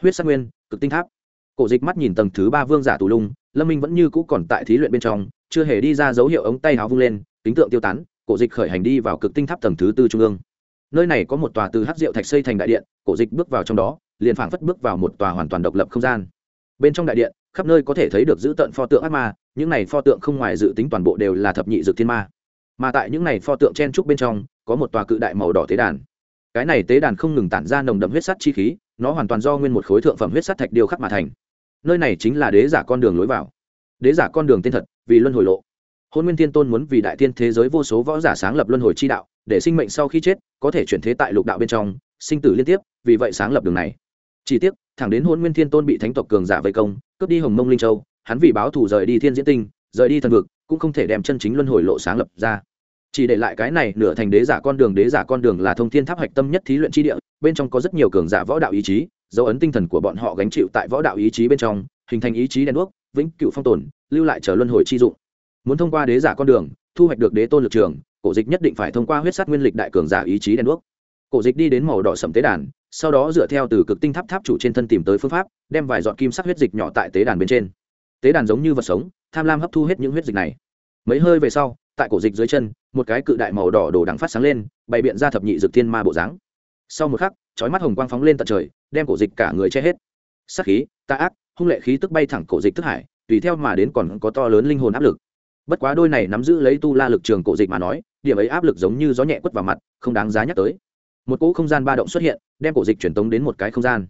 Huyết sắc nguyên, cực tinh tháp. Cổ dịch mắt nhìn tầng thứ ba vương giả tù lung, lâm minh vẫn như cũ còn tại thí luyện bên trong, chưa hề đi ra dấu hiệu ống tay áo vung lên tính tượng tiêu tán, cổ dịch khởi hành đi vào cực tinh tháp tầng thứ tư trung ương. Nơi này có một tòa từ hát rượu thạch xây thành đại điện, cổ dịch bước vào trong đó, liền phảng phất bước vào một tòa hoàn toàn độc lập không gian. Bên trong đại điện, khắp nơi có thể thấy được giữ tận pho tượng ác ma, những này pho tượng không ngoài dự tính toàn bộ đều là thập nhị dược thiên ma. Mà tại những này pho tượng chen trúc bên trong, có một tòa cự đại màu đỏ tế đàn. Cái này tế đàn không ngừng tản ra nồng đậm huyết sắt chi khí, nó hoàn toàn do nguyên một khối thượng phẩm huyết sắt thạch điêu khắc mà thành. Nơi này chính là đế giả con đường lối vào. Đế giả con đường tên thật, vì luân hồi lộ hôn nguyên thiên tôn muốn vì đại thiên thế giới vô số võ giả sáng lập luân hồi chi đạo, để sinh mệnh sau khi chết, có thể chuyển thế tại lục đạo bên trong, sinh tử liên tiếp, vì vậy sáng lập đường này. Chỉ tiếc, thẳng đến hôn nguyên thiên tôn bị thánh tộc cường giả vây công, cướp đi hồng mông linh châu, hắn vì báo thù rời đi thiên diễn tinh, rời đi thần vực, cũng không thể đem chân chính luân hồi lộ sáng lập ra. Chỉ để lại cái này nửa thành đế giả con đường, đế giả con đường là thông thiên tháp hạch tâm nhất thí luyện chi địa, bên trong có rất nhiều cường giả võ đạo ý chí, dấu ấn tinh thần của bọn họ gánh chịu tại võ đạo ý chí bên trong, hình thành ý chí đen đuốc, vĩnh cựu phong tồn, lưu lại chờ luân hồi chi dụng muốn thông qua đế giả con đường, thu hoạch được đế tôn lực trường, cổ dịch nhất định phải thông qua huyết sát nguyên lịch đại cường giả ý chí đen đuốc. Cổ dịch đi đến màu đỏ sầm tế đàn, sau đó dựa theo từ cực tinh tháp tháp chủ trên thân tìm tới phương pháp, đem vài giọt kim sắc huyết dịch nhỏ tại tế đàn bên trên. Tế đàn giống như vật sống, tham lam hấp thu hết những huyết dịch này. Mấy hơi về sau, tại cổ dịch dưới chân, một cái cự đại màu đỏ đồ đằng phát sáng lên, bày biện ra thập nhị dược thiên ma bộ dáng. Sau một khắc, chói mắt hồng quang phóng lên tận trời, đem cổ dịch cả người che hết. Sắc khí, tà ác, hung lệ khí tức bay thẳng cổ dịch thức hải, tùy theo mà đến còn có to lớn linh hồn áp lực bất quá đôi này nắm giữ lấy tu la lực trường cổ dịch mà nói, điểm ấy áp lực giống như gió nhẹ quất vào mặt, không đáng giá nhắc tới. Một cỗ không gian ba động xuất hiện, đem cổ dịch truyền tống đến một cái không gian.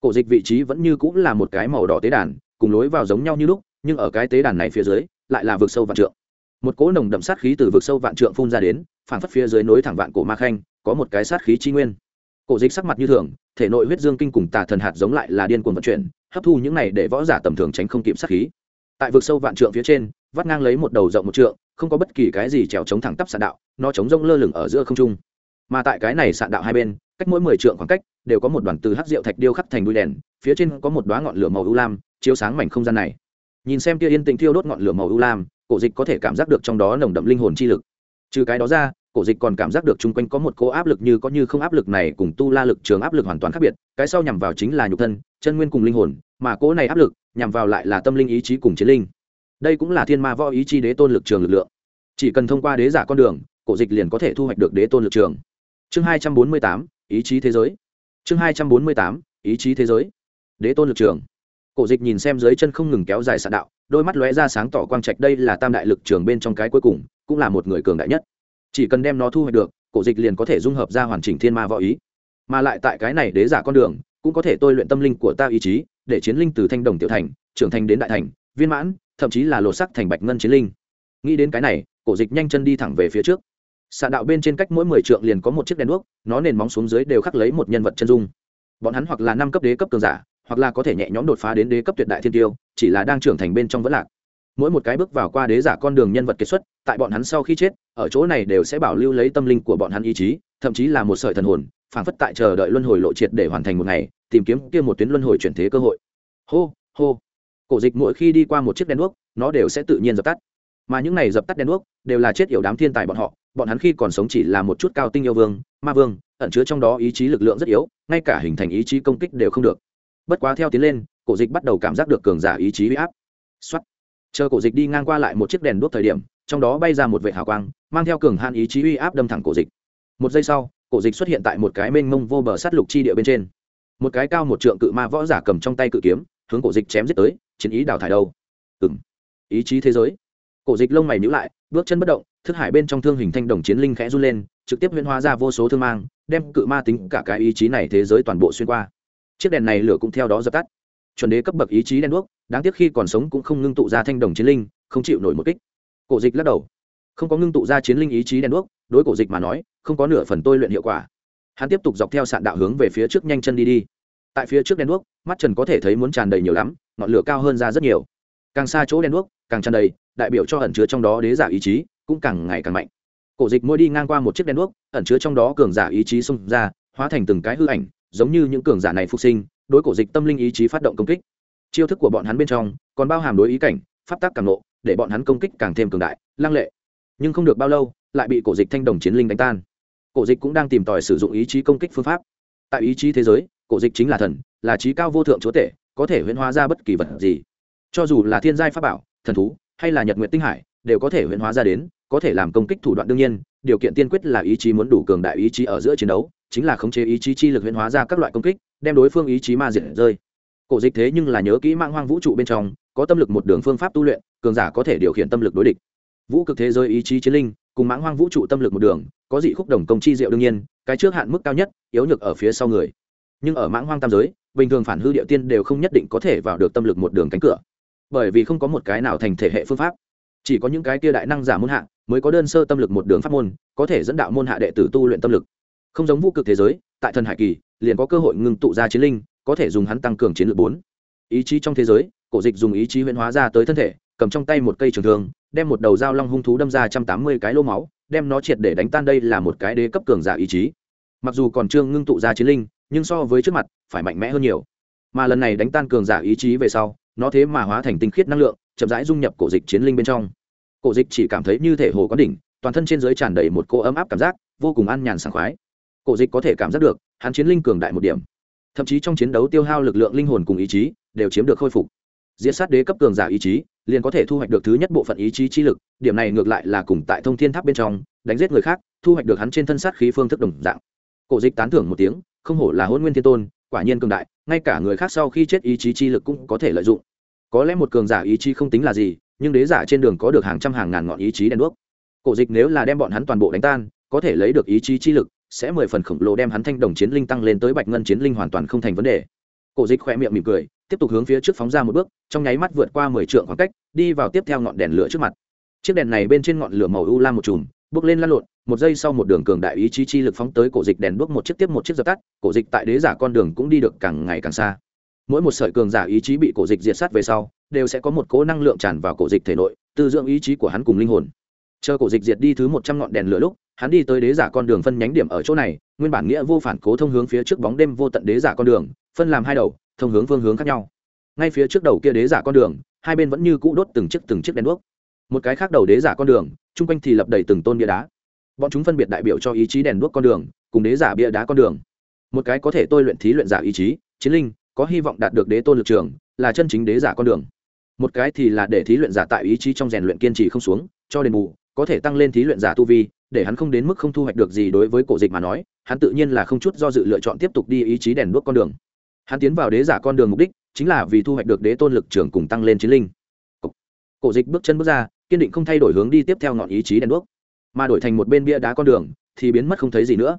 Cổ dịch vị trí vẫn như cũng là một cái màu đỏ tế đàn, cùng lối vào giống nhau như lúc, nhưng ở cái tế đàn này phía dưới, lại là vực sâu vạn trượng. Một cỗ nồng đậm sát khí từ vực sâu vạn trượng phun ra đến phản phất phía dưới nối thẳng vạn cổ ma khanh, có một cái sát khí chi nguyên. Cổ dịch sắc mặt như thường, thể nội huyết dương kinh cùng tà thần hạt giống lại là điên cuồng vận chuyển, hấp thu những này để võ giả tầm thường tránh không kịp sát khí. Tại vực sâu vạn trượng phía trên vắt ngang lấy một đầu rộng một trượng, không có bất kỳ cái gì trèo chống thẳng tắp sạn đạo, nó chống rông lơ lửng ở giữa không trung. Mà tại cái này sạn đạo hai bên, cách mỗi mười trượng khoảng cách, đều có một đoàn từ hắc rượu thạch điêu khắc thành đuôi đèn, phía trên có một đoá ngọn lửa màu u lam, chiếu sáng mảnh không gian này. Nhìn xem kia yên tĩnh thiêu đốt ngọn lửa màu u lam, cổ dịch có thể cảm giác được trong đó nồng đậm linh hồn chi lực. Trừ cái đó ra, cổ dịch còn cảm giác được chung quanh có một cỗ áp lực như có như không áp lực này cùng tu la lực trường áp lực hoàn toàn khác biệt, cái sau nhằm vào chính là nhục thân, chân nguyên cùng linh hồn, mà cỗ này áp lực nhằm vào lại là tâm linh ý chí cùng chiến linh đây cũng là thiên ma võ ý chi đế tôn lực trường lực lượng. Chỉ cần thông qua đế giả con đường, cổ dịch liền có thể thu hoạch được đế tôn lực trường. Chương hai trăm bốn mươi tám, ý chí thế giới. Chương hai trăm bốn mươi tám, ý chí thế giới. Đế tôn lực trường. Cổ dịch nhìn xem dưới chân không ngừng kéo dài sạn đạo, đôi mắt lóe ra sáng tỏ quang trạch đây là tam đại lực trường bên trong cái cuối cùng, cũng là một người cường đại nhất. Chỉ cần đem nó thu hoạch được, cổ dịch liền có thể dung hợp ra hoàn chỉnh thiên ma võ ý. Mà lại tại cái này đế giả con đường, cũng có thể tôi luyện tâm linh của ta ý chí, để chiến linh từ thanh đồng tiểu thành, trưởng thành đến đại thành, viên mãn thậm chí là lột sắc thành bạch ngân chiến linh. Nghĩ đến cái này, cổ dịch nhanh chân đi thẳng về phía trước. Xạ đạo bên trên cách mỗi mười trượng liền có một chiếc đèn đuốc, nó nền móng xuống dưới đều khắc lấy một nhân vật chân dung. Bọn hắn hoặc là năm cấp đế cấp cường giả, hoặc là có thể nhẹ nhõm đột phá đến đế cấp tuyệt đại thiên tiêu, chỉ là đang trưởng thành bên trong vẫn lạc. Mỗi một cái bước vào qua đế giả con đường nhân vật kết xuất, tại bọn hắn sau khi chết, ở chỗ này đều sẽ bảo lưu lấy tâm linh của bọn hắn ý chí, thậm chí là một sợi thần hồn, phảng phất tại chờ đợi luân hồi lộ triệt để hoàn thành một ngày, tìm kiếm kia một tuyến luân hồi chuyển thế cơ hội. Hô hô cổ dịch mỗi khi đi qua một chiếc đèn đuốc, nó đều sẽ tự nhiên dập tắt. Mà những này dập tắt đèn đuốc đều là chết yểu đám thiên tài bọn họ, bọn hắn khi còn sống chỉ là một chút cao tinh yêu vương, ma vương, ẩn chứa trong đó ý chí lực lượng rất yếu, ngay cả hình thành ý chí công kích đều không được. Bất quá theo tiến lên, cổ dịch bắt đầu cảm giác được cường giả ý chí huy áp. Xuất chờ cổ dịch đi ngang qua lại một chiếc đèn đuốc thời điểm, trong đó bay ra một vệ hào quang, mang theo cường han ý chí uy áp đâm thẳng cổ dịch. Một giây sau, cổ dịch xuất hiện tại một cái mênh mông vô bờ sát lục chi địa bên trên. Một cái cao một trượng cự ma võ giả cầm trong tay cự kiếm hướng cổ dịch chém giết tới, chiến ý đào thải đâu? Ừng ý chí thế giới. Cổ dịch lông mày nhữ lại, bước chân bất động, thức hải bên trong thương hình thanh đồng chiến linh khẽ run lên, trực tiếp huyễn hóa ra vô số thương mang, đem cự ma tính cả cái ý chí này thế giới toàn bộ xuyên qua. Chiếc đèn này lửa cũng theo đó dập tắt. Chuẩn đế cấp bậc ý chí đen đuốc, đáng tiếc khi còn sống cũng không ngưng tụ ra thanh đồng chiến linh, không chịu nổi một kích. Cổ dịch lắc đầu. Không có ngưng tụ ra chiến linh ý chí đen đuốc, đối cổ dịch mà nói, không có nửa phần tôi luyện hiệu quả. Hắn tiếp tục dọc theo sạn đạo hướng về phía trước nhanh chân đi đi tại phía trước đen đuốc, mắt trần có thể thấy muốn tràn đầy nhiều lắm, ngọn lửa cao hơn ra rất nhiều. Càng xa chỗ đen đuốc, càng tràn đầy, đại biểu cho ẩn chứa trong đó đế giả ý chí cũng càng ngày càng mạnh. Cổ dịch mỗi đi ngang qua một chiếc đen đuốc, ẩn chứa trong đó cường giả ý chí xông ra, hóa thành từng cái hư ảnh, giống như những cường giả này phục sinh, đối cổ dịch tâm linh ý chí phát động công kích. Chiêu thức của bọn hắn bên trong còn bao hàm đối ý cảnh, pháp tác càng nộ để bọn hắn công kích càng thêm cường đại, lăng lệ. Nhưng không được bao lâu, lại bị cổ dịch thanh đồng chiến linh đánh tan. Cổ dịch cũng đang tìm tòi sử dụng ý chí công kích phương pháp. Tại ý chí thế giới cổ dịch chính là thần, là trí cao vô thượng chúa tể, có thể huyễn hóa ra bất kỳ vật gì. Cho dù là thiên giai pháp bảo, thần thú, hay là nhật nguyện tinh hải, đều có thể huyễn hóa ra đến, có thể làm công kích thủ đoạn đương nhiên, điều kiện tiên quyết là ý chí muốn đủ cường đại ý chí ở giữa chiến đấu, chính là khống chế ý chí chi lực huyễn hóa ra các loại công kích, đem đối phương ý chí ma diệt rơi. Cổ dịch thế nhưng là nhớ kỹ mạng hoang vũ trụ bên trong, có tâm lực một đường phương pháp tu luyện, cường giả có thể điều khiển tâm lực đối địch. Vũ cực thế giới ý chí chiến linh, cùng mãng hoang vũ trụ tâm lực một đường, có dị khúc đồng công chi diệu đương nhiên, cái trước hạn mức cao nhất, yếu nhược ở phía sau người nhưng ở mãng hoang tam giới, bình thường phản hư địa tiên đều không nhất định có thể vào được tâm lực một đường cánh cửa. Bởi vì không có một cái nào thành thể hệ phương pháp. Chỉ có những cái kia đại năng giả môn hạ mới có đơn sơ tâm lực một đường pháp môn, có thể dẫn đạo môn hạ đệ tử tu luyện tâm lực. Không giống vũ cực thế giới, tại thần hải kỳ, liền có cơ hội ngưng tụ ra chiến linh, có thể dùng hắn tăng cường chiến lược bốn. Ý chí trong thế giới, cổ dịch dùng ý chí huyễn hóa ra tới thân thể, cầm trong tay một cây trường thương, đem một đầu dao long hung thú đâm ra trăm tám mươi cái lô máu, đem nó triệt để đánh tan đây là một cái đế cấp cường giả ý chí. Mặc dù còn chưa ngưng tụ ra chiến linh nhưng so với trước mặt, phải mạnh mẽ hơn nhiều. Mà lần này đánh tan cường giả ý chí về sau, nó thế mà hóa thành tinh khiết năng lượng, chậm rãi dung nhập cổ dịch chiến linh bên trong. Cổ dịch chỉ cảm thấy như thể hồ có đỉnh, toàn thân trên dưới tràn đầy một cô ấm áp cảm giác, vô cùng an nhàn sảng khoái. Cổ dịch có thể cảm giác được, hắn chiến linh cường đại một điểm. Thậm chí trong chiến đấu tiêu hao lực lượng linh hồn cùng ý chí, đều chiếm được khôi phục. Diễn sát đế cấp cường giả ý chí, liền có thể thu hoạch được thứ nhất bộ phận ý chí chi lực, điểm này ngược lại là cùng tại thông thiên tháp bên trong, đánh giết người khác, thu hoạch được hắn trên thân sát khí phương thức đồng dạng. Cổ dịch tán thưởng một tiếng không hổ là hôn nguyên thiên tôn, quả nhiên cường đại, ngay cả người khác sau khi chết ý chí chi lực cũng có thể lợi dụng. Có lẽ một cường giả ý chí không tính là gì, nhưng đế giả trên đường có được hàng trăm hàng ngàn ngọn ý chí đen đuốc. Cổ dịch nếu là đem bọn hắn toàn bộ đánh tan, có thể lấy được ý chí chi lực, sẽ mười phần khổng lồ đem hắn thanh đồng chiến linh tăng lên tới bạch ngân chiến linh hoàn toàn không thành vấn đề. Cổ dịch khỏe miệng mỉm cười, tiếp tục hướng phía trước phóng ra một bước, trong nháy mắt vượt qua mười trượng khoảng cách, đi vào tiếp theo ngọn đèn lửa trước mặt. Chiếc đèn này bên trên ngọn lửa màu u lam một chùm bước lên lăn lộn, một giây sau một đường cường đại ý chí chi lực phóng tới cổ dịch đèn đuốc một chiếc tiếp một chiếc dập tắt, cổ dịch tại đế giả con đường cũng đi được càng ngày càng xa. Mỗi một sợi cường giả ý chí bị cổ dịch diệt sát về sau, đều sẽ có một cỗ năng lượng tràn vào cổ dịch thể nội, tư dưỡng ý chí của hắn cùng linh hồn. Chờ cổ dịch diệt đi thứ một trăm ngọn đèn lửa lúc, hắn đi tới đế giả con đường phân nhánh điểm ở chỗ này, nguyên bản nghĩa vô phản cố thông hướng phía trước bóng đêm vô tận đế giả con đường, phân làm hai đầu, thông hướng phương hướng khác nhau. Ngay phía trước đầu kia đế giả con đường, hai bên vẫn như cũ đốt từng chiếc từng chiếc đèn đuốc một cái khác đầu đế giả con đường, chung quanh thì lập đầy từng tôn bia đá. Bọn chúng phân biệt đại biểu cho ý chí đèn đuốc con đường, cùng đế giả bia đá con đường. Một cái có thể tôi luyện thí luyện giả ý chí, chiến linh, có hy vọng đạt được đế tôn lực trường, là chân chính đế giả con đường. Một cái thì là để thí luyện giả tại ý chí trong rèn luyện kiên trì không xuống, cho đền bù, có thể tăng lên thí luyện giả tu vi, để hắn không đến mức không thu hoạch được gì đối với cổ dịch mà nói, hắn tự nhiên là không chút do dự lựa chọn tiếp tục đi ý chí đèn đuốc con đường. Hắn tiến vào đế giả con đường mục đích, chính là vì thu hoạch được đế tôn lực trưởng cùng tăng lên chiến linh. Cổ dịch bước chân bước ra kiên định không thay đổi hướng đi tiếp theo ngọn ý chí đèn đuốc. Mà đổi thành một bên bia đá con đường, thì biến mất không thấy gì nữa.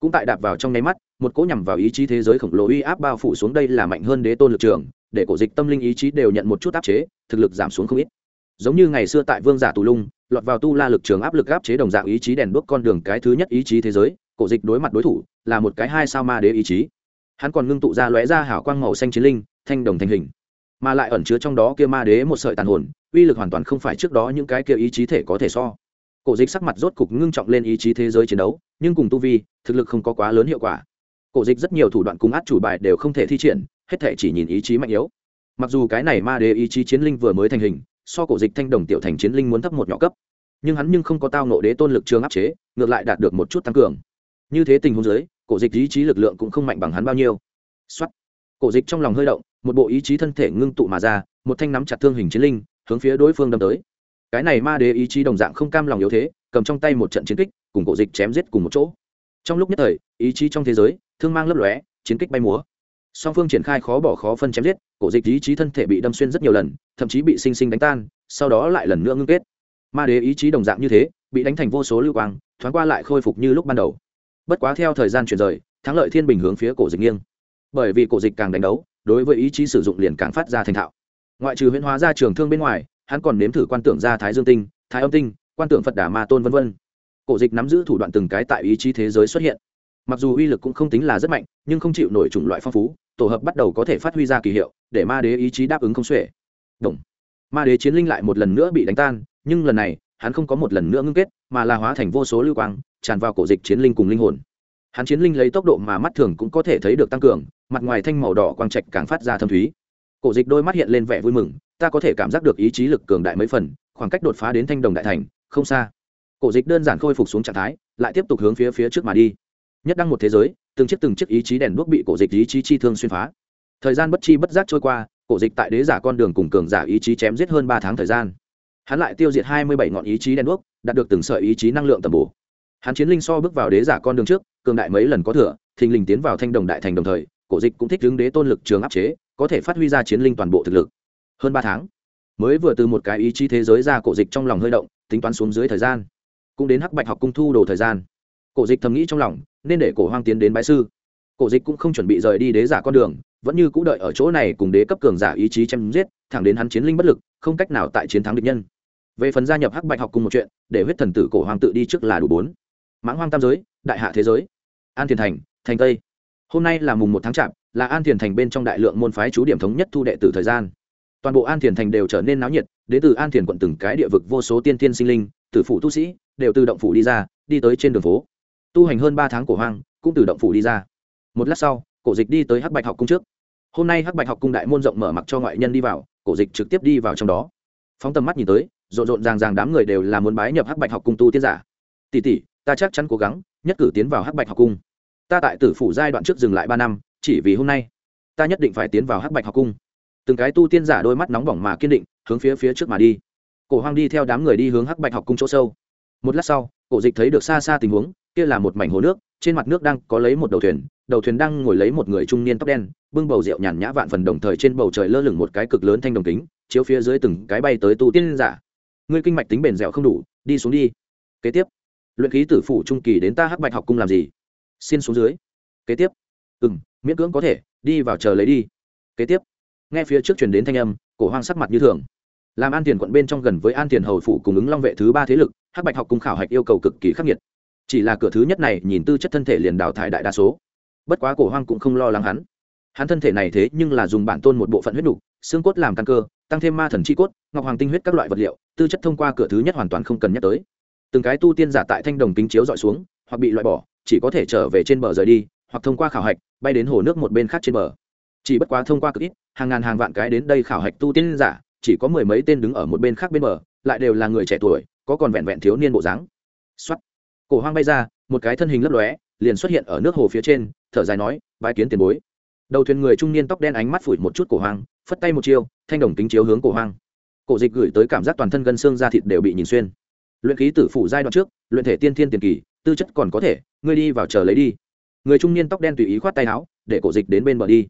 Cũng tại đạp vào trong nháy mắt, một cỗ nhằm vào ý chí thế giới khổng lồ uy áp bao phủ xuống đây là mạnh hơn đế tôn lực trường, để cổ dịch tâm linh ý chí đều nhận một chút áp chế, thực lực giảm xuống không ít. Giống như ngày xưa tại vương giả tù lung, lọt vào tu la lực trường áp lực áp chế đồng dạng ý chí đèn đuốc con đường cái thứ nhất ý chí thế giới, cổ dịch đối mặt đối thủ là một cái hai sao ma đế ý chí. Hắn còn ngưng tụ ra lóe ra hảo quang màu xanh chiến linh, thanh đồng thành hình mà lại ẩn chứa trong đó kia ma đế một sợi tàn hồn, uy lực hoàn toàn không phải trước đó những cái kia ý chí thể có thể so. Cổ dịch sắc mặt rốt cục ngưng trọng lên ý chí thế giới chiến đấu, nhưng cùng tu vi, thực lực không có quá lớn hiệu quả. Cổ dịch rất nhiều thủ đoạn cùng át chủ bài đều không thể thi triển, hết thể chỉ nhìn ý chí mạnh yếu. Mặc dù cái này ma đế ý chí chiến linh vừa mới thành hình, so cổ dịch thanh đồng tiểu thành chiến linh muốn thấp một nhỏ cấp, nhưng hắn nhưng không có tao nộ đế tôn lực trường áp chế, ngược lại đạt được một chút tăng cường. Như thế tình huống giới cổ dịch ý chí lực lượng cũng không mạnh bằng hắn bao nhiêu. Xuất cổ dịch trong lòng hơi động một bộ ý chí thân thể ngưng tụ mà ra, một thanh nắm chặt thương hình chiến linh, hướng phía đối phương đâm tới. Cái này ma đế ý chí đồng dạng không cam lòng yếu thế, cầm trong tay một trận chiến kích, cùng cổ dịch chém giết cùng một chỗ. Trong lúc nhất thời, ý chí trong thế giới, thương mang lấp lóe, chiến kích bay múa. Song phương triển khai khó bỏ khó phân chém giết, cổ dịch ý chí thân thể bị đâm xuyên rất nhiều lần, thậm chí bị sinh sinh đánh tan, sau đó lại lần nữa ngưng kết. Ma đế ý chí đồng dạng như thế, bị đánh thành vô số lưu quang, thoáng qua lại khôi phục như lúc ban đầu. Bất quá theo thời gian chuyển rời, thắng lợi thiên bình hướng phía cổ dịch nghiêng. Bởi vì cổ dịch càng đánh đấu đối với ý chí sử dụng liền càng phát ra thành thạo. Ngoại trừ huyễn hóa ra trường thương bên ngoài, hắn còn nếm thử quan tưởng ra thái dương tinh, thái âm tinh, quan tưởng phật đà ma tôn v v cổ dịch nắm giữ thủ đoạn từng cái tại ý chí thế giới xuất hiện. Mặc dù uy lực cũng không tính là rất mạnh, nhưng không chịu nổi chủng loại phong phú, tổ hợp bắt đầu có thể phát huy ra kỳ hiệu, để ma đế ý chí đáp ứng không xuể. Đồng. ma đế chiến linh lại một lần nữa bị đánh tan, nhưng lần này, hắn không có một lần nữa ngưng kết, mà là hóa thành vô số lưu quang, tràn vào cổ dịch chiến linh cùng linh hồn hắn chiến linh lấy tốc độ mà mắt thường cũng có thể thấy được tăng cường, mặt ngoài thanh màu đỏ quang trạch càng phát ra thâm thúy. Cổ dịch đôi mắt hiện lên vẻ vui mừng, ta có thể cảm giác được ý chí lực cường đại mấy phần, khoảng cách đột phá đến thanh đồng đại thành, không xa. Cổ dịch đơn giản khôi phục xuống trạng thái, lại tiếp tục hướng phía phía trước mà đi. Nhất đăng một thế giới, từng chiếc từng chiếc ý chí đèn đuốc bị cổ dịch ý chí chi thương xuyên phá. Thời gian bất chi bất giác trôi qua, cổ dịch tại đế giả con đường cùng cường giả ý chí chém giết hơn ba tháng thời gian. Hắn lại tiêu diệt hai mươi bảy ngọn ý chí đèn đuốc, đạt được từng sợi ý chí năng lượng tầm bổ. Hắn chiến linh so bước vào đế giả con đường trước cường đại mấy lần có thừa, thình lình tiến vào thanh đồng đại thành đồng thời, cổ dịch cũng thích hướng đế tôn lực trường áp chế, có thể phát huy ra chiến linh toàn bộ thực lực. Hơn ba tháng, mới vừa từ một cái ý chí thế giới ra cổ dịch trong lòng hơi động, tính toán xuống dưới thời gian. Cũng đến hắc bạch học cung thu đồ thời gian. Cổ dịch thầm nghĩ trong lòng, nên để cổ hoang tiến đến bái sư. Cổ dịch cũng không chuẩn bị rời đi đế giả con đường, vẫn như c ũ đợi ở chỗ này cùng đế cấp cường giả ý chí chém giết, thẳng đến hắn chiến linh bất lực, không cách nào tại chiến thắng địch nhân. Về phần gia nhập hắc bạch học cùng một chuyện, để huyết thần tử cổ hoàng tự đi trước là đủ bốn. Mãng hoang tam giới, đại hạ thế giới an thiền thành thành tây. Hôm nay là mùng một tháng chạp, là an thiền thành bên trong đại lượng môn phái chú điểm thống nhất thu đệ tử thời gian. Toàn bộ an thiền thành đều trở nên náo nhiệt, đến từ an thiền quận từng cái địa vực vô số tiên tiên sinh linh, tử phủ tu sĩ, đều từ động phủ đi ra, đi tới trên đường phố. Tu hành hơn ba tháng cổ hoang, cũng từ động phủ đi ra. Một lát sau, cổ dịch đi tới hắc bạch học cung trước. Hôm nay hắc bạch học cung đại môn rộng mở mặc cho ngoại nhân đi vào, cổ dịch trực tiếp đi vào trong đó. Phóng tầm mắt nhìn tới, rộn rộn ràng ràng đám người đều là muốn bái nhập hắc bạch học cung tu tiên giả. Tỷ tỷ, ta chắc chắn cố gắng nhất cử tiến vào hắc bạch học cung ta tại tử phủ giai đoạn trước dừng lại ba năm, chỉ vì hôm nay. Ta nhất định phải tiến vào hắc bạch học cung. Từng cái tu tiên giả đôi mắt nóng bỏng mà kiên định, hướng phía phía trước mà đi. Cổ hoang đi theo đám người đi hướng hắc bạch học cung chỗ sâu. Một lát sau, cổ dịch thấy được xa xa tình huống, kia là một mảnh hồ nước, trên mặt nước đang có lấy một đầu thuyền đầu thuyền đang ngồi lấy một người trung niên tóc đen, bưng bầu rượu nhàn nhã vạn phần đồng thời trên bầu trời lơ lửng một cái cực lớn thanh đồng kính, chiếu phía dưới từng cái bay tới tu tiên giả. Ngươi kinh mạch tính bền dẻo không đủ, đi xuống đi. Kế tiếp, luyện khí tử phủ trung kỳ đến ta hắc bạch học cung làm gì? Xin xuống dưới. Kế tiếp. Ừ m miễn cưỡng có thể, đi vào chờ lấy đi. Kế tiếp. Nghe phía trước truyền đến thanh âm, cổ hoang sắc mặt như thường. Làm an tiền quận bên trong gần với an tiền hầu phủ cùng ứng long vệ thứ ba thế lực, hắc bạch học cung khảo hạch yêu cầu cực kỳ khắc nghiệt. Chỉ là cửa thứ nhất này, nhìn tư chất thân thể liền đào thải đại đa số. Bất quá cổ hoang cũng không lo lắng hắn. Hắn thân thể này thế nhưng là dùng bản tôn một bộ phận huyết nục, xương cốt làm căn cơ, tăng thêm ma thần chi cốt, ngọc hoàng tinh huyết các loại vật liệu, tư chất thông qua cửa thứ nhất hoàn toàn không cần nhắc tới. Từng cái tu tiên giả tại thanh đồng kính chiếu dọi xuống, hoặc bị loại bỏ chỉ có thể trở về trên bờ rời đi, hoặc thông qua khảo hạch, bay đến hồ nước một bên khác trên bờ. Chỉ bất quá thông qua cực ít, hàng ngàn hàng vạn cái đến đây khảo hạch tu tiên giả, chỉ có mười mấy tên đứng ở một bên khác bên bờ, lại đều là người trẻ tuổi, có còn vẹn vẹn thiếu niên bộ dáng. Xuất cổ hoang bay ra, một cái thân hình lấp lóe, liền xuất hiện ở nước hồ phía trên, thở dài nói, bái kiến tiền bối. Đầu thuyền người trung niên tóc đen ánh mắt phủi một chút cổ hoang, phất tay một chiêu, thanh đồng kính chiếu hướng cổ hoang. Cổ dịch gửi tới cảm giác toàn thân gân xương da thịt đều bị nhìn xuyên. Luyện khí tử phủ giai đoạn trước, luyện thể tiên thiên tiền kỳ tư chất còn có thể, ngươi đi vào chờ lấy đi. Người trung niên tóc đen tùy ý khoát tay áo, để cổ dịch đến bên bờ đi.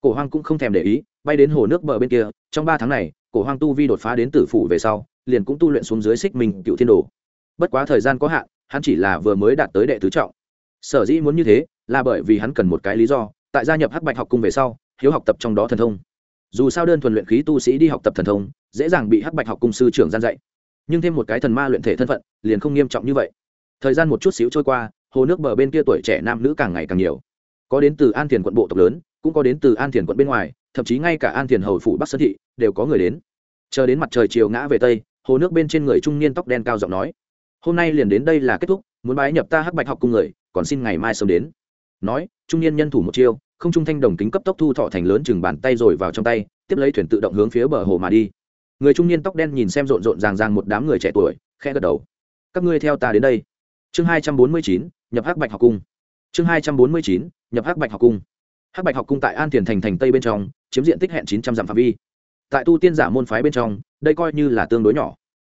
Cổ hoang cũng không thèm để ý, bay đến hồ nước bờ bên kia. Trong ba tháng này, cổ hoang tu vi đột phá đến tử phủ về sau, liền cũng tu luyện xuống dưới xích mình cựu thiên đồ. Bất quá thời gian có hạn, hắn chỉ là vừa mới đạt tới đệ tứ trọng. Sở dĩ muốn như thế, là bởi vì hắn cần một cái lý do, tại gia nhập hắc bạch học cung về sau, hiếu học tập trong đó thần thông. Dù sao đơn thuần luyện khí tu sĩ đi học tập thần thông, dễ dàng bị hắc bạch học cung sư trưởng gian dạy. Nhưng thêm một cái thần ma luyện thể thân phận, liền không nghiêm trọng như vậy thời gian một chút xíu trôi qua, hồ nước bờ bên kia tuổi trẻ nam nữ càng ngày càng nhiều. Có đến từ an thiền quận bộ tộc lớn, cũng có đến từ an thiền quận bên ngoài, thậm chí ngay cả an thiền hầu phủ bắc sơn thị đều có người đến. Chờ đến mặt trời chiều ngã về tây, hồ nước bên trên người trung niên tóc đen cao giọng nói, hôm nay liền đến đây là kết thúc, muốn bái nhập ta hắc bạch học cùng người, còn xin ngày mai sớm đến. Nói, trung niên nhân thủ một chiêu, không trung thanh đồng kính cấp tốc thu thọ thành lớn chừng bàn tay rồi vào trong tay, tiếp lấy thuyền tự động hướng phía bờ hồ mà đi. Người trung niên tóc đen nhìn xem rộn rộn ràng ràng một đám người trẻ tuổi khe gật đầu. Các ngươi theo ta đến đây chương hai trăm bốn mươi chín, nhập hắc bạch học cung. Chương hai trăm bốn mươi chín, nhập hắc bạch học cung. Hắc bạch học cung tại an thiền thành thành tây bên trong, chiếm diện tích hẹn chín trăm dặm phạm vi. Tại tu tiên giả môn phái bên trong, đây coi như là tương đối nhỏ.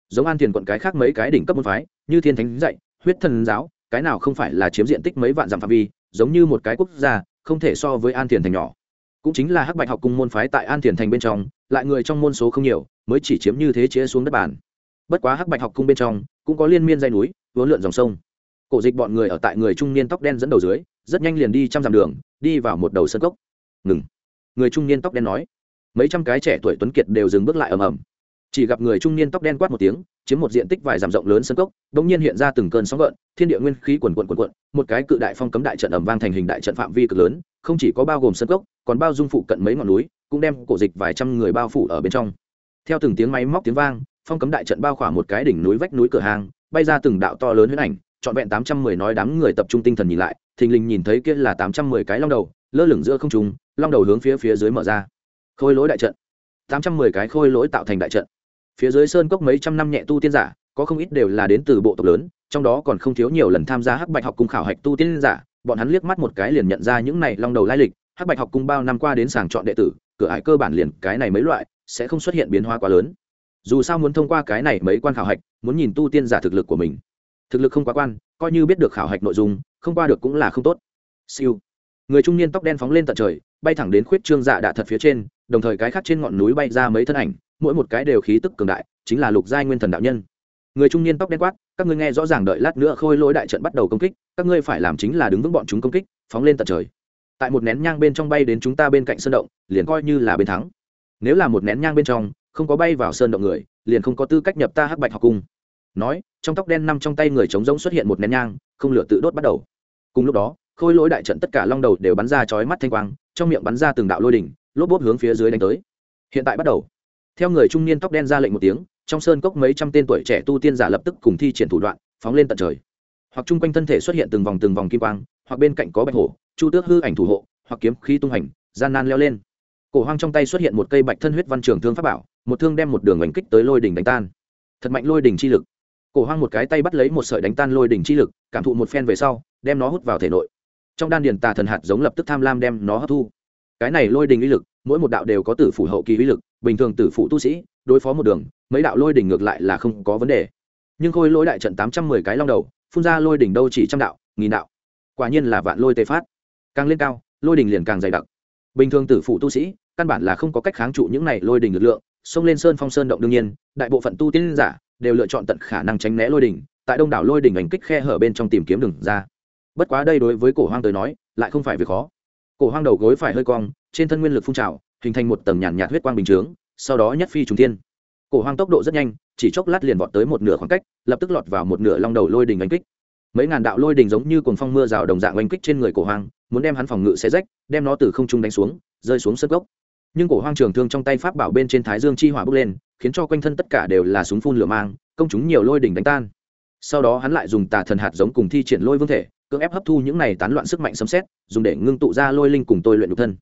Giống an thiền quận cái khác mấy cái đỉnh cấp môn phái, như thiên thánh dạy, huyết thần giáo, cái nào không phải là chiếm diện tích mấy vạn dặm phạm vi, giống như một cái quốc gia, không thể so với an thiền thành nhỏ. Cũng chính là hắc bạch học cung môn phái tại an thiền thành bên trong, lại người trong môn số không nhiều, mới chỉ chiếm như thế chia xuống đất bàn. Bất quá hắc bạch học cung bên trong, cũng có liên miên dây núi vốn lượn dòng sông. Cổ dịch bọn người ở tại người trung niên tóc đen dẫn đầu dưới, rất nhanh liền đi trăm dặm đường, đi vào một đầu sân cốc. Ngừng. Người trung niên tóc đen nói. Mấy trăm cái trẻ tuổi tuấn kiệt đều dừng bước lại ầm ầm. Chỉ gặp người trung niên tóc đen quát một tiếng, chiếm một diện tích vài dặm rộng lớn sân cốc đ ỗ n g nhiên hiện ra từng cơn sóng gợn, thiên địa nguyên khí quần quận quần quận một cái cự đại phong cấm đại trận ẩm vang thành hình đại trận phạm vi cực lớn, không chỉ có bao gồm sân cốc, còn bao dung phụ cận mấy ngọn núi, cũng đem cổ dịch vài trăm người bao phủ ở bên trong. Theo từng tiếng máy móc tiếng vang, phong cấm đại trận bao khỏa một cái đỉnh núi vách núi cửa hàng bay ra từng đạo to lớn huyết ảnh, trọn vẹn tám trăm mười nói đám người tập trung tinh thần nhìn lại, thình lình nhìn thấy kia là tám trăm mười cái long đầu, lơ lửng giữa không trung, long đầu hướng phía phía dưới mở ra. Khôi lỗi đại trận. tám trăm mười cái khôi lỗi tạo thành đại trận. Phía dưới sơn cốc mấy trăm năm nhẹ tu tiên giả, có không ít đều là đến từ bộ tộc lớn, trong đó còn không thiếu nhiều lần tham gia hắc bạch học cung khảo hạch tu tiên giả, bọn hắn liếc mắt một cái liền nhận ra những này long đầu lai lịch, hắc bạch học cung bao năm qua đến sàng chọn đệ tử, cửa ải cơ bản liền cái này mấy loại, sẽ không xuất hiện biến hóa quá lớn dù sao muốn thông qua cái này mấy quan khảo hạch, muốn nhìn tu tiên giả thực lực của mình. Thực lực không quá quan, coi như biết được khảo hạch nội dung, không qua được cũng là không tốt. Siêu. Người trung niên tóc đen phóng lên tận trời, bay thẳng đến khuyết trương dạ đạ thật phía trên, đồng thời cái khác trên ngọn núi bay ra mấy thân ảnh, mỗi một cái đều khí tức cường đại, chính là lục giai nguyên thần đạo nhân. Người trung niên tóc đen quát, các ngươi nghe rõ ràng đợi lát nữa khôi lỗi đại trận bắt đầu công kích, các ngươi phải làm chính là đứng vững bọn chúng công kích, phóng lên tận trời. Tại một nén nhang bên trong bay đến chúng ta bên cạnh sân động, liền coi như là bên thắng. Nếu là một nén nhang bên trong không có bay vào sơn động người, liền không có tư cách nhập ta hắc bạch học cung. Nói, trong tóc đen nằm trong tay người trống rỗng xuất hiện một nén nhang, không lửa tự đốt bắt đầu. Cùng lúc đó, khôi lỗi đại trận tất cả long đầu đều bắn ra chói mắt thanh quang, trong miệng bắn ra từng đạo lôi đỉnh, lốp bốp hướng phía dưới đánh tới. Hiện tại bắt đầu. Theo người trung niên tóc đen ra lệnh một tiếng, trong sơn cốc mấy trăm tên tuổi trẻ tu tiên giả lập tức cùng thi triển thủ đoạn, phóng lên tận trời. Hoặc chung quanh thân thể xuất hiện từng vòng từng vòng kim quang, hoặc bên cạnh có bạch hổ, chu tước hư ảnh thủ hộ, hoặc kiếm khí tung hành, gian nan leo lên cổ hoang trong tay xuất hiện một cây bạch thân huyết văn trường thương pháp bảo, một thương đem một đường oanh kích tới lôi đỉnh đánh tan. Thật mạnh lôi đỉnh chi lực. Cổ hoang một cái tay bắt lấy một sợi đánh tan lôi đỉnh chi lực, cảm thụ một phen về sau, đem nó hút vào thể nội. Trong đan điền tà thần hạt giống lập tức tham lam đem nó hấp thu. Cái này lôi đỉnh uy lực, mỗi một đạo đều có tử phủ hậu kỳ uy lực, bình thường tử phủ tu sĩ, đối phó một đường, mấy đạo lôi đỉnh ngược lại là không có vấn đề. Nhưng khôi lôi đại trận tám trăm mười cái long đầu, phun ra lôi đỉnh đâu chỉ trăm đạo, nghìn đạo. Quả nhiên là vạn lôi tê phát. Càng lên cao, lôi đỉnh liền càng dày đặc. Bình thường tử phủ tu sĩ căn bản là không có cách kháng trụ những này lôi đỉnh lực lượng, xông lên sơn phong sơn động đương nhiên, đại bộ phận tu tiên giả đều lựa chọn tận khả năng tránh né lôi đỉnh tại đông đảo lôi đỉnh ảnh kích khe hở bên trong tìm kiếm đường ra. Bất quá đây đối với cổ hoang tới nói, lại không phải việc khó. Cổ hoang đầu gối phải hơi cong, trên thân nguyên lực phun trào, hình thành một tầng nhàn nhạt huyết quang bình chướng, sau đó nhất phi trùng thiên. cổ hoang tốc độ rất nhanh, chỉ chốc lát liền vọt tới một nửa khoảng cách, lập tức lọt vào một nửa long đầu lôi đỉnh đánh kích. Mấy ngàn đạo lôi đỉnh giống như cuồng phong mưa rào đồng dạng oanh kích trên người cổ hoang, muốn đem hắn phòng ngự xé rách, đem nó từ không trung đánh xuống, rơi xuống sân gốc nhưng cổ hoang trường thương trong tay pháp bảo bên trên thái dương chi hỏa bốc lên, khiến cho quanh thân tất cả đều là súng phun lửa mang, công chúng nhiều lôi đỉnh đánh tan. Sau đó hắn lại dùng tà thần hạt giống cùng thi triển lôi vương thể, cưỡng ép hấp thu những này tán loạn sức mạnh sấm xét dùng để ngưng tụ ra lôi linh cùng tôi luyện nhục thân.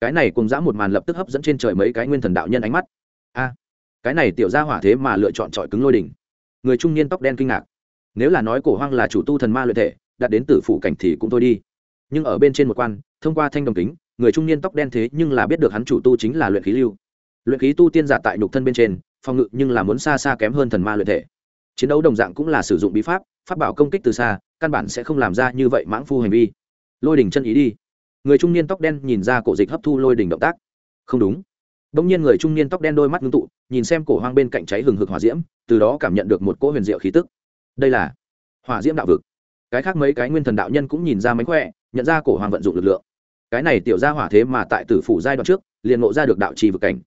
Cái này cùng dã một màn lập tức hấp dẫn trên trời mấy cái nguyên thần đạo nhân ánh mắt. A, cái này tiểu ra hỏa thế mà lựa chọn trọi cứng lôi đỉnh. Người trung niên tóc đen kinh ngạc. Nếu là nói cổ hoang là chủ tu thần ma luyện thể, đạt đến tử phủ cảnh thì cũng thôi đi. Nhưng ở bên trên một quan, thông qua thanh đồng kính người trung niên tóc đen thế nhưng là biết được hắn chủ tu chính là luyện khí lưu luyện khí tu tiên giả tại nhục thân bên trên phòng ngự nhưng là muốn xa xa kém hơn thần ma luyện thể chiến đấu đồng dạng cũng là sử dụng bí pháp pháp bảo công kích từ xa căn bản sẽ không làm ra như vậy mãng phu hành vi lôi đỉnh chân ý đi người trung niên tóc đen nhìn ra cổ dịch hấp thu lôi đỉnh động tác không đúng Đông nhiên người trung niên tóc đen đôi mắt ngưng tụ, nhìn xem cổ hoang bên cạnh cháy hừng hực hỏa diễm, từ đó cảm nhận được một cỗ huyền diệu khí tức. Đây là hỏa diễm đạo vực. Cái khác mấy cái nguyên thần đạo nhân cũng nhìn ra mánh khỏe, nhận ra cổ hoang vận dụng lực lượng. Cái này tiểu gia hỏa thế mà tại tử phủ giai đoạn trước, liền ngộ ra được đạo chi vực cảnh.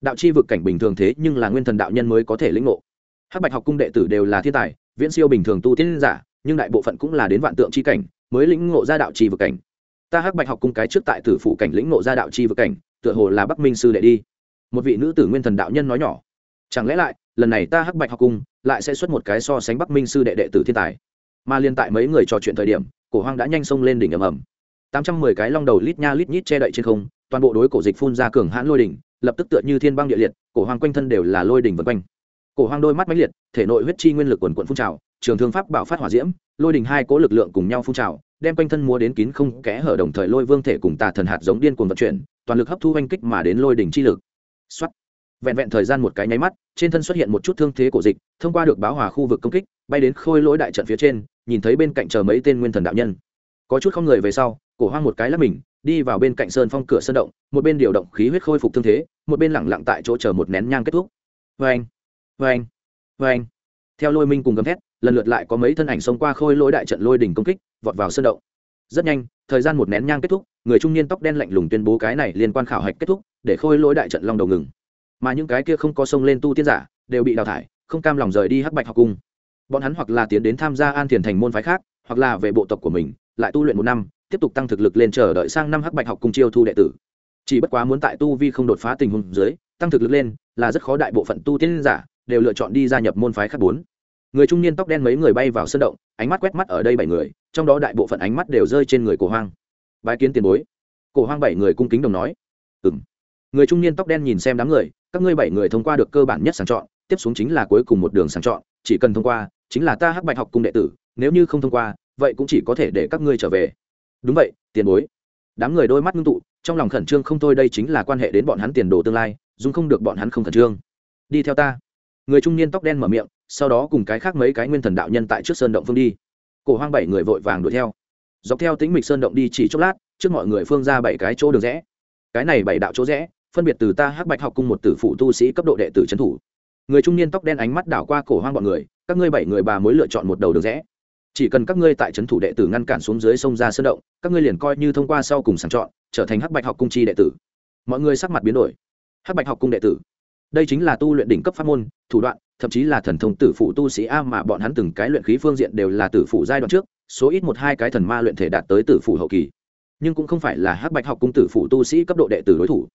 Đạo chi vực cảnh bình thường thế nhưng là nguyên thần đạo nhân mới có thể lĩnh ngộ. Hắc Bạch học cung đệ tử đều là thiên tài, viễn siêu bình thường tu tiên giả, nhưng đại bộ phận cũng là đến vạn tượng chi cảnh, mới lĩnh ngộ ra đạo chi vực cảnh. Ta Hắc Bạch học cung cái trước tại tử phủ cảnh lĩnh ngộ ra đạo chi vực cảnh, tựa hồ là Bắc Minh sư đệ đi một vị nữ tử nguyên thần đạo nhân nói nhỏ chẳng lẽ lại lần này ta hắc bạch học cung lại sẽ xuất một cái so sánh bắc minh sư đệ đệ tử thiên tài mà liên tại mấy người trò chuyện thời điểm cổ hoang đã nhanh xông lên đỉnh ầm ầm tám trăm mười cái long đầu lít nha lít nhít che đậy trên không toàn bộ đối cổ dịch phun ra cường hãn lôi đỉnh lập tức tựa như thiên băng địa liệt cổ hoang quanh thân đều là lôi đỉnh vân quanh cổ hoang đôi mắt mãnh liệt thể nội huyết chi nguyên lực quần quận phun trào trường thương pháp bảo phát hỏa diễm lôi đỉnh hai cố lực lượng cùng nhau phun trào đem quanh thân múa đến kín không kẽ hở đồng thời lôi vương thể cùng tà thần hạt giống điên cuồng vận chuyển toàn lực hấp thu oanh kích mà đến lôi đỉnh chi lực Soát. Vẹn vẹn thời gian một cái nháy mắt, trên thân xuất hiện một chút thương thế cổ dịch, thông qua được báo hòa khu vực công kích, bay đến khôi lỗi đại trận phía trên, nhìn thấy bên cạnh chờ mấy tên nguyên thần đạo nhân. Có chút không người về sau, cổ hoang một cái lắp mình, đi vào bên cạnh sơn phong cửa sơn động, một bên điều động khí huyết khôi phục thương thế, một bên lẳng lặng tại chỗ chờ một nén nhang kết thúc. vê anh vê anh vê anh Theo lôi minh cùng gầm thét, lần lượt lại có mấy thân ảnh xông qua khôi lỗi đại trận lôi đỉnh công kích, vọt vào sơn động. Rất nhanh, thời gian một nén nhang kết thúc, người trung niên tóc đen lạnh lùng tuyên bố cái này liên quan khảo hạch kết thúc, để khôi lỗi đại trận long đầu ngừng mà những cái kia không có sông lên tu tiên giả đều bị đào thải không cam lòng rời đi hắc bạch học cung bọn hắn hoặc là tiến đến tham gia an thiền thành môn phái khác hoặc là về bộ tộc của mình lại tu luyện một năm tiếp tục tăng thực lực lên chờ đợi sang năm hắc bạch học cung chiêu thu đệ tử. Chỉ bất quá muốn tại tu vi không đột phá tình huống dưới, tăng thực lực lên là rất khó đại bộ phận tu tiên giả đều lựa chọn đi gia nhập môn phái khác bốn. Người trung niên tóc đen mấy người bay vào sân động, ánh mắt quét mắt ở đây bảy người, trong đó đại bộ phận ánh mắt đều rơi trên người cổ hoang. Bái kiến tiền bối. Cổ hoang bảy người cung kính đồng nói. Ừng người trung niên tóc đen nhìn xem đám người, các ngươi bảy người thông qua được cơ bản nhất sàng chọn, tiếp xuống chính là cuối cùng một đường sàng chọn, chỉ cần thông qua, chính là ta hắc bạch học cùng đệ tử, nếu như không thông qua, vậy cũng chỉ có thể để các ngươi trở về đúng vậy, tiền bối. Đám người đôi mắt ngưng tụ, trong lòng khẩn trương không thôi, đây chính là quan hệ đến bọn hắn tiền đồ tương lai dung không được bọn hắn không khẩn trương. Đi theo ta. Người trung niên tóc đen mở miệng, sau đó cùng cái khác mấy cái nguyên thần đạo nhân tại trước sơn động phương đi. Cổ hoang bảy người vội vàng đuổi theo. Dọc theo tính mịch sơn động đi chỉ chốc lát, trước mọi người phương ra bảy cái chỗ đường rẽ. Cái này bảy đạo chỗ rẽ, phân biệt từ ta hắc bạch học cung một tử phụ tu sĩ cấp độ đệ tử trấn thủ. Người trung niên tóc đen ánh mắt đảo qua cổ hoang bọn người, các ngươi bảy người bà mối lựa chọn một đầu đường rẽ chỉ cần các ngươi tại trấn thủ đệ tử ngăn cản xuống dưới sông ra sơn động, các ngươi liền coi như thông qua sau cùng sàng chọn, trở thành hắc bạch học cung chi đệ tử. Mọi người sắc mặt biến đổi. Hắc bạch học cung đệ tử. Đây chính là tu luyện đỉnh cấp pháp môn, thủ đoạn, thậm chí là thần thông tử phụ tu sĩ a mà bọn hắn từng cái luyện khí phương diện đều là tử phụ giai đoạn trước, số ít một hai cái thần ma luyện thể đạt tới tử phụ hậu kỳ. Nhưng cũng không phải là hắc bạch học cung tử phụ tu sĩ cấp độ đệ tử đối thủ.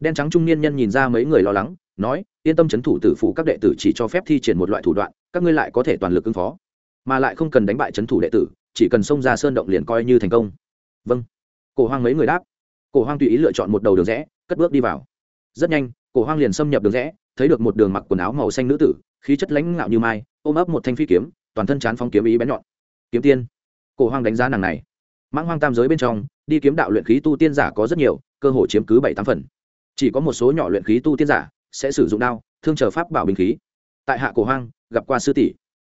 Đen trắng trung niên nhân nhìn ra mấy người lo lắng, nói, yên tâm chấn thủ tử phụ các đệ tử chỉ cho phép thi triển một loại thủ đoạn, các ngươi lại có thể toàn lực ứng phó mà lại không cần đánh bại c h ấ n thủ đệ tử, chỉ cần xông ra sơn động liền coi như thành công. Vâng. Cổ hoang mấy người đáp. Cổ hoang tùy ý lựa chọn một đầu đường rẽ, cất bước đi vào. Rất nhanh, cổ hoang liền xâm nhập đường rẽ, thấy được một đường mặc quần áo màu xanh nữ tử, khí chất lãnh ngạo như mai, ôm ấp một thanh phi kiếm, toàn thân chán phong kiếm ý bén nhọn. Kiếm tiên. Cổ hoang đánh giá nàng này. Mãng hoang tam giới bên trong, đi kiếm đạo luyện khí tu tiên giả có rất nhiều, cơ hội chiếm cứ bảy tám phần. Chỉ có một số nhỏ luyện khí tu tiên giả sẽ sử dụng đao, thương chờ pháp bảo bình khí. Tại hạ cổ hoang, gặp qua sư tỷ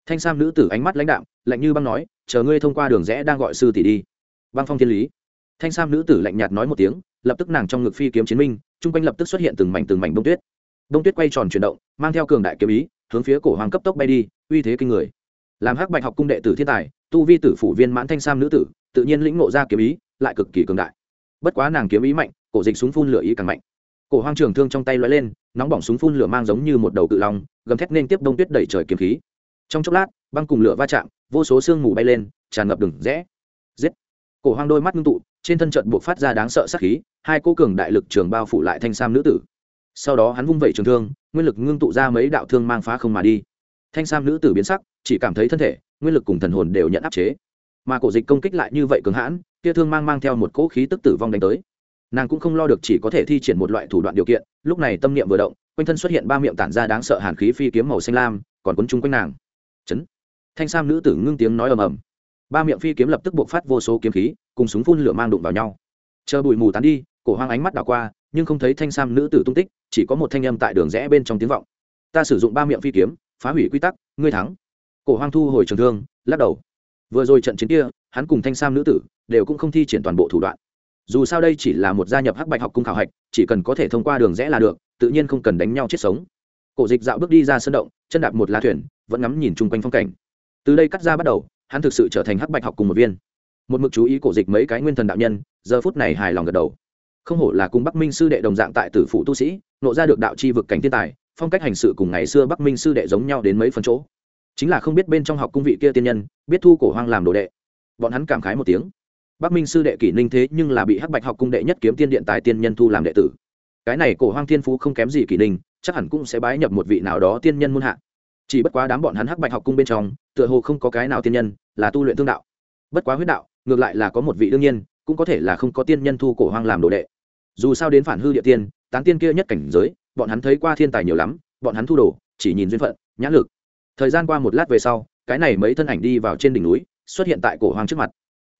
thanh sam nữ tử ánh mắt lãnh đạm, lạnh như băng nói, chờ ngươi thông qua đường rẽ đang gọi sư tỷ đi. Băng phong thiên lý. Thanh sam nữ tử lạnh nhạt nói một tiếng, lập tức nàng trong ngực phi kiếm chiến minh chung quanh lập tức xuất hiện từng mảnh từng mảnh bông tuyết. Bông tuyết quay tròn chuyển động, mang theo cường đại kiếm ý, hướng phía cổ hoàng cấp tốc bay đi, uy thế kinh người. Làm hắc bạch học cung đệ tử thiên tài, tu vi tử phủ viên mãn thanh sam nữ tử, tự nhiên lĩnh ngộ ra kiếm ý, lại cực kỳ cường đại. Bất quá nàng kiếm ý mạnh, cổ dịch súng phun lửa ý càng mạnh. Cổ hoang trường thương trong tay lóe lên, nóng bỏng súng phun lửa mang giống như một đầu cự long, gầm thét nên tiếp đông tuyết đẩy trời kiếm khí trong chốc lát, băng cùng lửa va chạm, vô số sương mù bay lên, tràn ngập đường rẽ. Giết. Cổ hoang đôi mắt ngưng tụ, trên thân trận buộc phát ra đáng sợ sát khí, hai cô cường đại lực trường bao phủ lại thanh sam nữ tử. Sau đó hắn vung vẩy trường thương, nguyên lực ngưng tụ ra mấy đạo thương mang phá không mà đi. Thanh sam nữ tử biến sắc, chỉ cảm thấy thân thể, nguyên lực cùng thần hồn đều nhận áp chế. Mà cổ dịch công kích lại như vậy cường hãn, kia thương mang mang theo một cỗ khí tức tử vong đánh tới. Nàng cũng không lo được chỉ có thể thi triển một loại thủ đoạn điều kiện, lúc này tâm niệm vừa động, quanh thân xuất hiện ba miệng tản ra đáng sợ hàn khí phi kiếm màu xanh lam, còn quấn chung quanh nàng chấn. Thanh sam nữ tử ngưng tiếng nói ầm ầm. Ba miệng phi kiếm lập tức buộc phát vô số kiếm khí, cùng súng phun lửa mang đụng vào nhau. Chờ bụi mù tán đi, cổ hoang ánh mắt đảo qua, nhưng không thấy thanh sam nữ tử tung tích, chỉ có một thanh âm tại đường rẽ bên trong tiếng vọng. Ta sử dụng ba miệng phi kiếm, phá hủy quy tắc, ngươi thắng. Cổ hoang thu hồi trường thương, lắc đầu. Vừa rồi trận chiến kia, hắn cùng thanh sam nữ tử đều cũng không thi triển toàn bộ thủ đoạn. Dù sao đây chỉ là một gia nhập hắc bạch học cung khảo hạch, chỉ cần có thể thông qua đường rẽ là được, tự nhiên không cần đánh nhau chết sống. Cổ dịch dạo bước đi ra sân động, chân đạp một lá thuyền vẫn ngắm nhìn chung quanh phong cảnh. Từ đây cắt ra bắt đầu, hắn thực sự trở thành hắc bạch học cùng một viên. Một mực chú ý cổ dịch mấy cái nguyên thần đạo nhân, giờ phút này hài lòng gật đầu. Không hổ là cùng bắc minh sư đệ đồng dạng tại tử phụ tu sĩ, nộ ra được đạo chi vực cảnh thiên tài, phong cách hành sự cùng ngày xưa bắc minh sư đệ giống nhau đến mấy phần chỗ. Chính là không biết bên trong học cung vị kia tiên nhân, biết thu cổ hoang làm đồ đệ. Bọn hắn cảm khái một tiếng. Bắc minh sư đệ kỷ ninh thế nhưng là bị hắc bạch học cung đệ nhất kiếm tiên điện tài tiên nhân thu làm đệ tử. Cái này cổ hoang thiên phú không kém gì kỷ ninh, chắc hẳn cũng sẽ bái nhập một vị nào đó tiên nhân muôn hạ chỉ bất quá đám bọn hắn hắc bạch học cung bên trong, tựa hồ không có cái nào tiên nhân, là tu luyện tương đạo. Bất quá huyết đạo, ngược lại là có một vị đương nhiên, cũng có thể là không có tiên nhân thu cổ hoang làm đồ đệ. Dù sao đến phản hư địa tiên, tán tiên kia nhất cảnh giới, bọn hắn thấy qua thiên tài nhiều lắm, bọn hắn thu đồ, chỉ nhìn duyên phận, nhãn lực. Thời gian qua một lát về sau, cái này mấy thân ảnh đi vào trên đỉnh núi, xuất hiện tại cổ hoang trước mặt.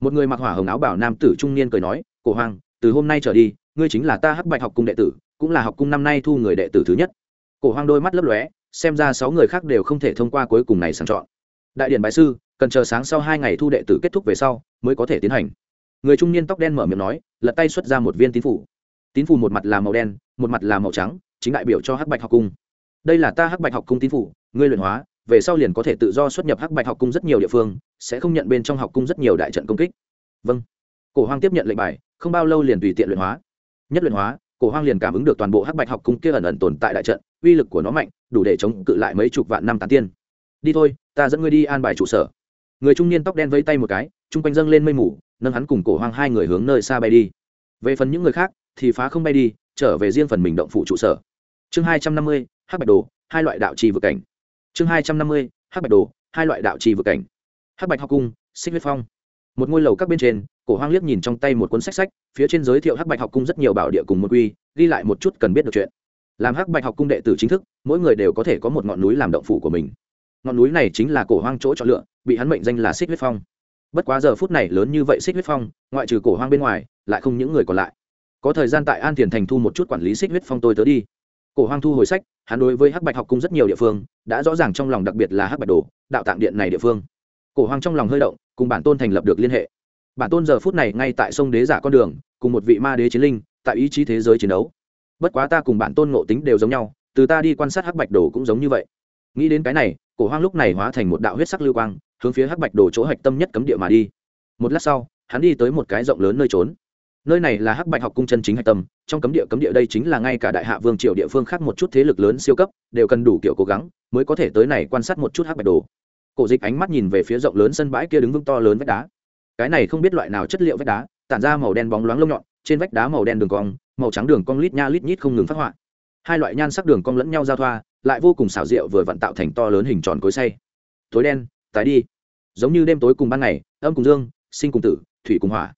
Một người mặc hỏa hồng áo bảo nam tử trung niên cười nói, cổ hoang, từ hôm nay trở đi, ngươi chính là ta hắc bạch học cung đệ tử, cũng là học cung năm nay thu người đệ tử thứ nhất. Cổ hoang đôi mắt lấp lóe xem ra sáu người khác đều không thể thông qua cuối cùng này sàng chọn. Đại điện bái sư, cần chờ sáng sau hai ngày thu đệ tử kết thúc về sau, mới có thể tiến hành. Người trung niên tóc đen mở miệng nói, lật tay xuất ra một viên tín phủ tín phủ một mặt là màu đen, một mặt là màu trắng, chính đại biểu cho hắc bạch học cung. Đây là ta hắc bạch học cung tín phủ ngươi luyện hóa, về sau liền có thể tự do xuất nhập hắc bạch học cung rất nhiều địa phương, sẽ không nhận bên trong học cung rất nhiều đại trận công kích. Vâng. Cổ hoang tiếp nhận lệnh bài, không bao lâu liền tùy tiện luyện hóa. Nhất luyện hóa, cổ hoang liền cảm ứng được toàn bộ hắc bạch học cung kia ẩn ẩn tồn tại đại trận, uy lực của nó mạnh đủ để chống cự lại mấy chục vạn năm tán tiên. Đi thôi, ta dẫn ngươi đi an bài trụ sở. Người trung niên tóc đen vẫy tay một cái, chung quanh dâng lên mây mù, nâng hắn cùng cổ hoang hai người hướng nơi xa bay đi. Về phần những người khác, thì phá không bay đi, trở về riêng phần mình động phủ trụ sở. Chương hai trăm năm mươi, hắc bạch đồ, hai loại đạo trì vực cảnh. Chương hai trăm năm mươi, hắc bạch đồ, hai loại đạo trì vực cảnh. Hắc bạch học cung, xích huyết phong. Một ngôi lầu các bên trên, cổ hoang liếc nhìn trong tay một cuốn sách sách, phía trên giới thiệu hắc bạch học cung rất nhiều bảo địa cùng một quy, ghi lại một chút cần biết được chuyện làm hắc bạch học cung đệ tử chính thức, mỗi người đều có thể có một ngọn núi làm động phủ của mình. Ngọn núi này chính là cổ hoang chỗ chọn lựa, bị hắn mệnh danh là xích huyết phong. Bất quá giờ phút này lớn như vậy xích huyết phong, ngoại trừ cổ hoang bên ngoài, lại không những người còn lại. Có thời gian tại an thiền thành thu một chút quản lý xích huyết phong tôi tớ đi. Cổ hoang thu hồi sách, hắn đối với hắc bạch học cung rất nhiều địa phương, đã rõ ràng trong lòng đặc biệt là hắc bạch đồ, đạo tạng điện này địa phương. Cổ hoang trong lòng hơi động, cùng bản tôn thành lập được liên hệ. Bản tôn giờ phút này ngay tại sông đế giả con đường, cùng một vị ma đế chiến linh, tại ý chí thế giới chiến đấu bất quá ta cùng bản tôn ngộ tính đều giống nhau, từ ta đi quan sát hắc bạch đồ cũng giống như vậy. Nghĩ đến cái này, cổ hoang lúc này hóa thành một đạo huyết sắc lưu quang, hướng phía hắc bạch đồ chỗ hạch tâm nhất cấm địa mà đi. Một lát sau, hắn đi tới một cái rộng lớn nơi trốn. Nơi này là hắc bạch học cung chân chính hạch tâm, trong cấm địa cấm địa đây chính là ngay cả đại hạ vương triều địa phương khác một chút thế lực lớn siêu cấp, đều cần đủ kiểu cố gắng mới có thể tới này quan sát một chút hắc bạch đồ. Cổ dịch ánh mắt nhìn về phía rộng lớn sân bãi kia đứng vững to lớn vách đá. Cái này không biết loại nào chất liệu vách đá, tản ra màu đen bóng loáng lông nhọn, trên vách đá màu đen đường cong màu trắng đường cong lít nha lít nhít không ngừng phát họa. Hai loại nhan sắc đường cong lẫn nhau giao thoa, lại vô cùng xảo diệu vừa vặn tạo thành to lớn hình tròn cối say tối đen, tái đi. Giống như đêm tối cùng ban ngày, âm cùng dương, sinh cùng tử, thủy cùng hỏa.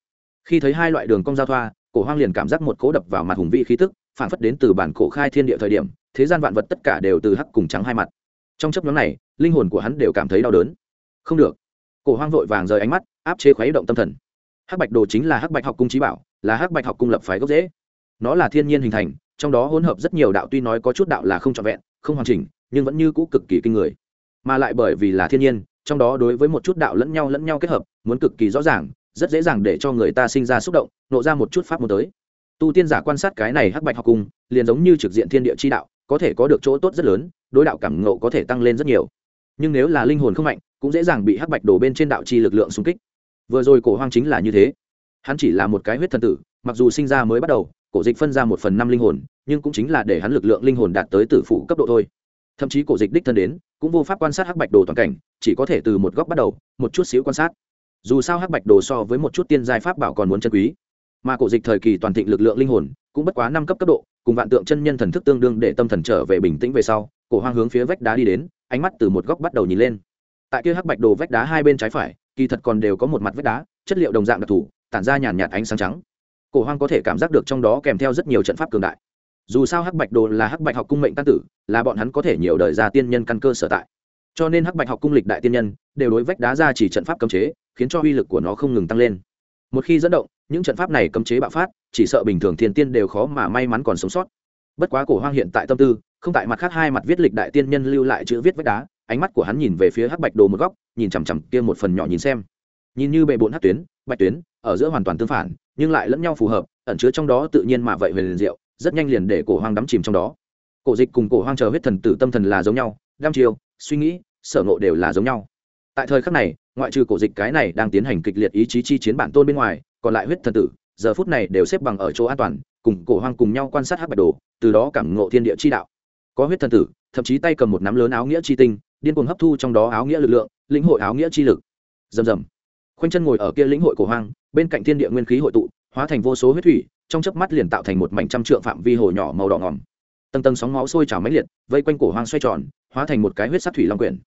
Khi thấy hai loại đường cong giao thoa, cổ hoang liền cảm giác một cố đập vào mặt hùng vị khí tức phản phất đến từ bản cổ khai thiên địa thời điểm, thế gian vạn vật tất cả đều từ hắc cùng trắng hai mặt. Trong chấp nhóm này, linh hồn của hắn đều cảm thấy đau đớn. Không được. Cổ hoang vội vàng rời ánh mắt, áp chế khuấy động tâm thần. Hắc bạch đồ chính là hắc bạch học cung trí bảo, là hắc bạch học cung lập phái gốc dễ nó là thiên nhiên hình thành, trong đó hỗn hợp rất nhiều đạo tuy nói có chút đạo là không trọn vẹn, không hoàn chỉnh, nhưng vẫn như cũ cực kỳ kinh người. Mà lại bởi vì là thiên nhiên, trong đó đối với một chút đạo lẫn nhau lẫn nhau kết hợp, muốn cực kỳ rõ ràng, rất dễ dàng để cho người ta sinh ra xúc động, nộ ra một chút pháp môn tới. Tu tiên giả quan sát cái này hắc bạch học cung liền giống như trực diện thiên địa chi đạo, có thể có được chỗ tốt rất lớn, đối đạo cảm ngộ có thể tăng lên rất nhiều. Nhưng nếu là linh hồn không mạnh, cũng dễ dàng bị hắc bạch đổ bên trên đạo chi lực lượng xung kích. Vừa rồi cổ hoang chính là như thế. Hắn chỉ là một cái huyết thần tử, mặc dù sinh ra mới bắt đầu cổ dịch phân ra một phần năm linh hồn, nhưng cũng chính là để hắn lực lượng linh hồn đạt tới tử phụ cấp độ thôi. Thậm chí cổ dịch đích thân đến, cũng vô pháp quan sát hắc bạch đồ toàn cảnh, chỉ có thể từ một góc bắt đầu, một chút xíu quan sát. Dù sao hắc bạch đồ so với một chút tiên giai pháp bảo còn muốn chân quý. Mà cổ dịch thời kỳ toàn thịnh lực lượng linh hồn, cũng bất quá năm cấp cấp độ, cùng vạn tượng chân nhân thần thức tương đương để tâm thần trở về bình tĩnh về sau, cổ hoang hướng phía vách đá đi đến, ánh mắt từ một góc bắt đầu nhìn lên. Tại kia hắc bạch đồ vách đá hai bên trái phải, kỳ thật còn đều có một mặt vách đá, chất liệu đồng dạng đặc thù, tản ra nhàn nhạt ánh sáng trắng cổ hoang có thể cảm giác được trong đó kèm theo rất nhiều trận pháp cường đại. Dù sao hắc bạch đồ là hắc bạch học cung mệnh căn tử, là bọn hắn có thể nhiều đời ra tiên nhân căn cơ sở tại. Cho nên hắc bạch học cung lịch đại tiên nhân, đều đối vách đá ra chỉ trận pháp cấm chế, khiến cho uy lực của nó không ngừng tăng lên. Một khi dẫn động, những trận pháp này cấm chế bạo phát, chỉ sợ bình thường thiên tiên đều khó mà may mắn còn sống sót. Bất quá cổ hoang hiện tại tâm tư, không tại mặt khác hai mặt viết lịch đại tiên nhân lưu lại chữ viết vách đá, ánh mắt của hắn nhìn về phía hắc bạch đồ một góc, nhìn chằm chằm kia một phần nhỏ nhìn xem. Nhìn như bệ bộn hắc tuyến, bạch tuyến, ở giữa hoàn toàn tương phản nhưng lại lẫn nhau phù hợp, ẩn chứa trong đó tự nhiên mà vậy về liền diệu, rất nhanh liền để cổ hoang đắm chìm trong đó. Cổ dịch cùng cổ hoang chờ huyết thần tử tâm thần là giống nhau, đam chiêu, suy nghĩ, sở ngộ đều là giống nhau. Tại thời khắc này, ngoại trừ cổ dịch cái này đang tiến hành kịch liệt ý chí chi chiến bản tôn bên ngoài, còn lại huyết thần tử, giờ phút này đều xếp bằng ở chỗ an toàn, cùng cổ hoang cùng nhau quan sát hắc bạch đồ, từ đó cảm ngộ thiên địa chi đạo. Có huyết thần tử, thậm chí tay cầm một nắm lớn áo nghĩa chi tinh, điên cuồng hấp thu trong đó áo nghĩa lực lượng, lĩnh hội áo nghĩa chi lực. Rầm rầm. Khoanh chân ngồi ở kia lĩnh hội cổ hoang bên cạnh thiên địa nguyên khí hội tụ, hóa thành vô số huyết thủy, trong chớp mắt liền tạo thành một mảnh trăm trượng phạm vi hồ nhỏ màu đỏ ngỏm tầng tầng sóng máu sôi trào mãnh liệt, vây quanh cổ hoang xoay tròn, hóa thành một cái huyết sắc thủy long quyển.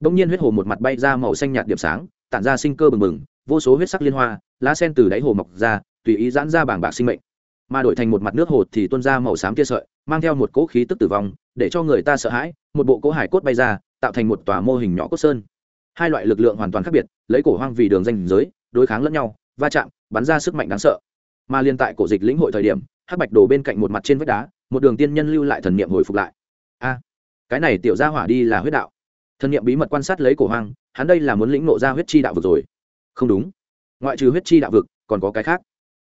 Đông nhiên huyết hồ một mặt bay ra màu xanh nhạt điểm sáng, tản ra sinh cơ bừng bừng, vô số huyết sắc liên hoa, lá sen từ đáy hồ mọc ra, tùy ý giãn ra bảng bạc sinh mệnh. Mà đổi thành một mặt nước hồ thì tuôn ra màu xám tia sợi, mang theo một cỗ khí tức tử vong, để cho người ta sợ hãi, một bộ cỗ hải cốt bay ra, tạo thành một tòa mô hình nhỏ cốt sơn. Hai loại lực lượng hoàn toàn khác biệt, lấy cổ hoang vì đường danh giới, đối kháng lẫn nhau va chạm, bắn ra sức mạnh đáng sợ. Mà liên tại cổ dịch lĩnh hội thời điểm, hắc bạch đổ bên cạnh một mặt trên vách đá, một đường tiên nhân lưu lại thần niệm hồi phục lại. A, cái này tiểu ra hỏa đi là huyết đạo. Thần niệm bí mật quan sát lấy cổ hoang, hắn đây là muốn lĩnh nộ ra huyết chi đạo vực rồi. Không đúng. Ngoại trừ huyết chi đạo vực, còn có cái khác.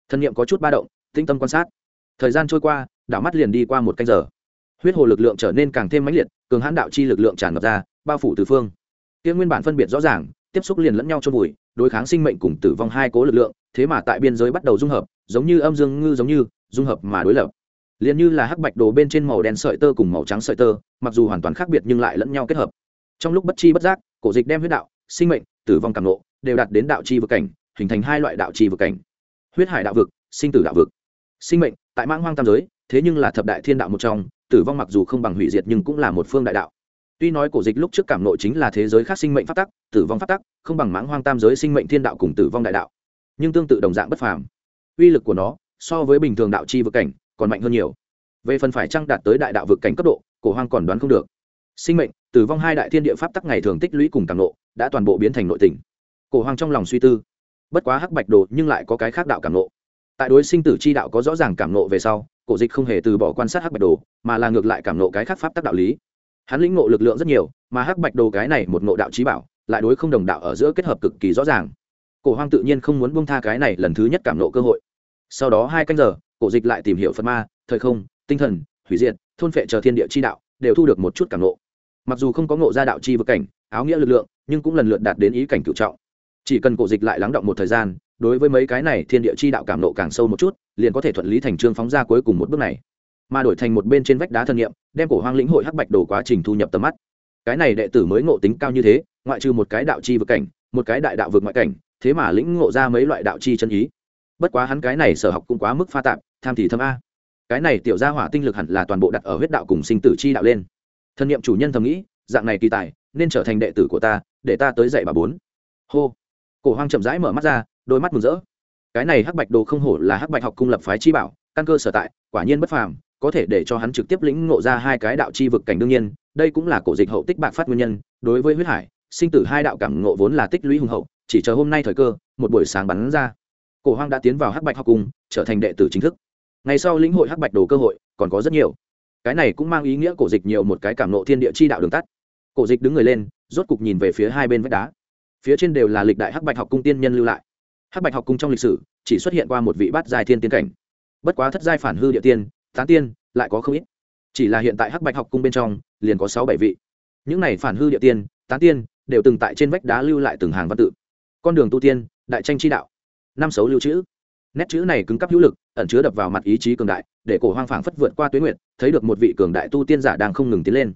Thần niệm có chút ba động, tinh tâm quan sát. Thời gian trôi qua đảo mắt liền đi qua một canh giờ. Huyết hồ lực lượng trở nên càng thêm mãnh liệt, cường hãn đạo chi lực lượng tràn ngập ra, bao phủ từ phương. Kia nguyên bản phân biệt rõ ràng tiếp xúc liền lẫn nhau cho vùi, đối kháng sinh mệnh cùng tử vong hai cố lực lượng, thế mà tại biên giới bắt đầu dung hợp, giống như âm dương ngư giống như, dung hợp mà đối lập. Liền như là hắc bạch đồ bên trên màu đen sợi tơ cùng màu trắng sợi tơ, mặc dù hoàn toàn khác biệt nhưng lại lẫn nhau kết hợp. Trong lúc bất chi bất giác, cổ dịch đem huyết đạo, sinh mệnh, tử vong cảm nộ đều đạt đến đạo chi vực cảnh, hình thành hai loại đạo chi vực cảnh. Huyết hải đạo vực, sinh tử đạo vực. Sinh mệnh, tại mãng hoang tam giới, thế nhưng là thập đại thiên đạo một trong, tử vong mặc dù không bằng hủy diệt nhưng cũng là một phương đại đạo tuy nói cổ dịch lúc trước cảm nội chính là thế giới khác sinh mệnh phát tắc, tử vong phát tắc, không bằng mãng hoang tam giới sinh mệnh thiên đạo cùng tử vong đại đạo. Nhưng tương tự đồng dạng bất phàm. Uy lực của nó, so với bình thường đạo chi vực cảnh, còn mạnh hơn nhiều. Về phần phải trăng đạt tới đại đạo vực cảnh cấp độ, cổ hoang còn đoán không được. Sinh mệnh, tử vong hai đại thiên địa pháp tắc ngày thường tích lũy cùng cảm nộ, đã toàn bộ biến thành nội tình. Cổ hoang trong lòng suy tư. Bất quá hắc bạch đồ nhưng lại có cái khác đạo cảm nộ. Tại đối sinh tử chi đạo có rõ ràng cảm nộ về sau, cổ dịch không hề từ bỏ quan sát hắc bạch đồ, mà là ngược lại cảm nộ cái khác pháp tắc đạo lý hắn lĩnh ngộ lực lượng rất nhiều, mà hắc bạch đồ cái này một ngộ đạo trí bảo, lại đối không đồng đạo ở giữa kết hợp cực kỳ rõ ràng. Cổ hoang tự nhiên không muốn buông tha cái này lần thứ nhất cảm nộ cơ hội. Sau đó hai canh giờ, cổ dịch lại tìm hiểu phật ma, thời không, tinh thần, hủy diệt, thôn phệ chờ thiên địa chi đạo, đều thu được một chút cảm nộ mặc dù không có ngộ ra đạo chi vực cảnh, áo nghĩa lực lượng, nhưng cũng lần lượt đạt đến ý cảnh cựu trọng. Chỉ cần cổ dịch lại lắng động một thời gian, đối với mấy cái này thiên địa chi đạo cảm nộ càng sâu một chút, liền có thể thuận lý thành trương phóng ra cuối cùng một bước này mà đổi thành một bên trên vách đá thân nhiệm đem cổ hoang lĩnh hội hắc bạch đồ quá trình thu nhập tầm mắt. Cái này đệ tử mới ngộ tính cao như thế, ngoại trừ một cái đạo chi vực cảnh, một cái đại đạo vực ngoại cảnh, thế mà lĩnh ngộ ra mấy loại đạo chi chân ý. Bất quá hắn cái này sở học cũng quá mức pha tạp, tham thì thâm a. Cái này tiểu gia hỏa tinh lực hẳn là toàn bộ đặt ở huyết đạo cùng sinh tử chi đạo lên. Thân nhiệm chủ nhân thầm nghĩ, dạng này kỳ tài, nên trở thành đệ tử của ta, để ta tới dạy bà bốn. Hô. Cổ hoang chậm rãi mở mắt ra, đôi mắt mừng rỡ. Cái này hắc bạch đồ không hổ là hắc bạch học cung lập phái chi bảo, căn cơ sở tại, quả nhiên bất phàm có thể để cho hắn trực tiếp lĩnh ngộ ra hai cái đạo chi vực cảnh đương nhiên, đây cũng là cổ dịch hậu tích bạc phát nguyên nhân, đối với huyết hải, sinh tử hai đạo cảm ngộ vốn là tích lũy hùng hậu, chỉ chờ hôm nay thời cơ, một buổi sáng bắn ra. Cổ hoang đã tiến vào hắc bạch học cung, trở thành đệ tử chính thức. Ngày sau lĩnh hội hắc bạch đồ cơ hội, còn có rất nhiều. Cái này cũng mang ý nghĩa cổ dịch nhiều một cái cảm nộ thiên địa chi đạo đường tắt. Cổ dịch đứng người lên, rốt cục nhìn về phía hai bên vách đá. Phía trên đều là lịch đại hắc bạch học cung tiên nhân lưu lại. Hắc bạch học cung trong lịch sử, chỉ xuất hiện qua một vị bát giai thiên tiên cảnh. Bất quá thất giai phản hư địa tiên tán tiên, lại có không ít. Chỉ là hiện tại hắc bạch học cung bên trong, liền có sáu bảy vị. Những này phản hư địa tiên, tán tiên, đều từng tại trên vách đá lưu lại từng hàng văn tự. Con đường tu tiên, đại tranh chi đạo. Năm xấu lưu trữ nét chữ này cứng cắp hữu lực, ẩn chứa đập vào mặt ý chí cường đại, để cổ hoang phảng phất vượt qua tuyến nguyện thấy được một vị cường đại tu tiên giả đang không ngừng tiến lên.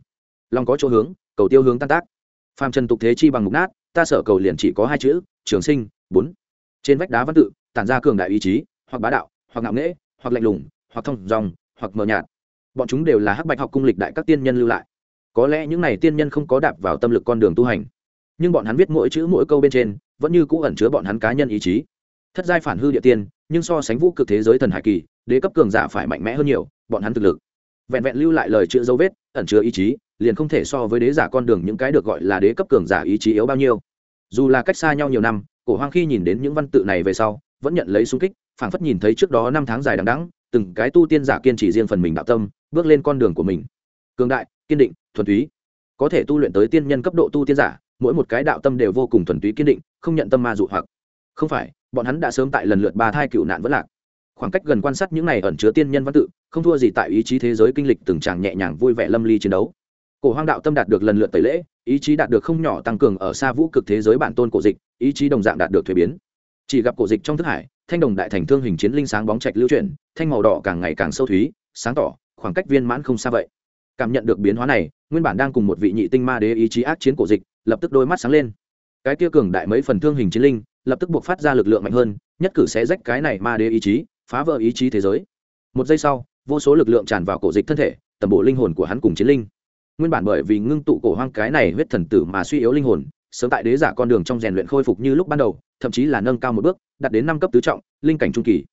Long có chỗ hướng, cầu tiêu hướng tan tác. Phàm trần tục thế chi bằng mục nát, ta sở cầu liền chỉ có hai chữ, trường sinh, bốn. Trên vách đá văn tự, tản ra cường đại ý chí, hoặc bá đạo, hoặc ngạo nghễ, hoặc lạnh lùng, hoặc thông dòng hoặc mờ nhạt. Bọn chúng đều là hắc bạch học cung lịch đại các tiên nhân lưu lại. Có lẽ những này tiên nhân không có đạp vào tâm lực con đường tu hành. Nhưng bọn hắn viết mỗi chữ mỗi câu bên trên, vẫn như cũ ẩn chứa bọn hắn cá nhân ý chí. Thất giai phản hư địa tiên, nhưng so sánh vũ cực thế giới thần hải kỳ, đế cấp cường giả phải mạnh mẽ hơn nhiều, bọn hắn thực lực. Vẹn vẹn lưu lại lời chữ dấu vết, ẩn chứa ý chí, liền không thể so với đế giả con đường những cái được gọi là đế cấp cường giả ý chí yếu bao nhiêu. Dù là cách xa nhau nhiều năm, cổ hoang khi nhìn đến những văn tự này về sau, vẫn nhận lấy sung kích, phảng phất nhìn thấy trước đó năm tháng dài đằng đẵng từng cái tu tiên giả kiên trì riêng phần mình đạo tâm, bước lên con đường của mình. Cường đại, kiên định, thuần túy. Có thể tu luyện tới tiên nhân cấp độ tu tiên giả, mỗi một cái đạo tâm đều vô cùng thuần túy kiên định, không nhận tâm ma dụ hoặc. Không phải, bọn hắn đã sớm tại lần lượt ba thai cựu nạn vẫn lạc. Khoảng cách gần quan sát những này ẩn chứa tiên nhân văn tự, không thua gì tại ý chí thế giới kinh lịch từng tràng nhẹ nhàng vui vẻ lâm ly chiến đấu. Cổ hoang đạo tâm đạt được lần lượt tẩy lễ, ý chí đạt được không nhỏ tăng cường ở xa vũ cực thế giới bản tôn cổ dịch, ý chí đồng dạng đạt được thuế biến. Chỉ gặp cổ dịch trong thức hải thanh đồng đại thành thương hình chiến linh sáng bóng trạch lưu chuyển, thanh màu đỏ càng ngày càng sâu thúy, sáng tỏ, khoảng cách viên mãn không xa vậy. Cảm nhận được biến hóa này, nguyên bản đang cùng một vị nhị tinh ma đế ý chí ác chiến cổ dịch, lập tức đôi mắt sáng lên. Cái kia cường đại mấy phần thương hình chiến linh, lập tức buộc phát ra lực lượng mạnh hơn, nhất cử sẽ rách cái này ma đế ý chí, phá vỡ ý chí thế giới. Một giây sau, vô số lực lượng tràn vào cổ dịch thân thể, tầm bộ linh hồn của hắn cùng chiến linh. Nguyên bản bởi vì ngưng tụ cổ hoang cái này huyết thần tử mà suy yếu linh hồn sớm tại đế giả con đường trong rèn luyện khôi phục như lúc ban đầu, thậm chí là nâng cao một bước, đạt đến năm cấp tứ trọng, linh cảnh trung kỳ.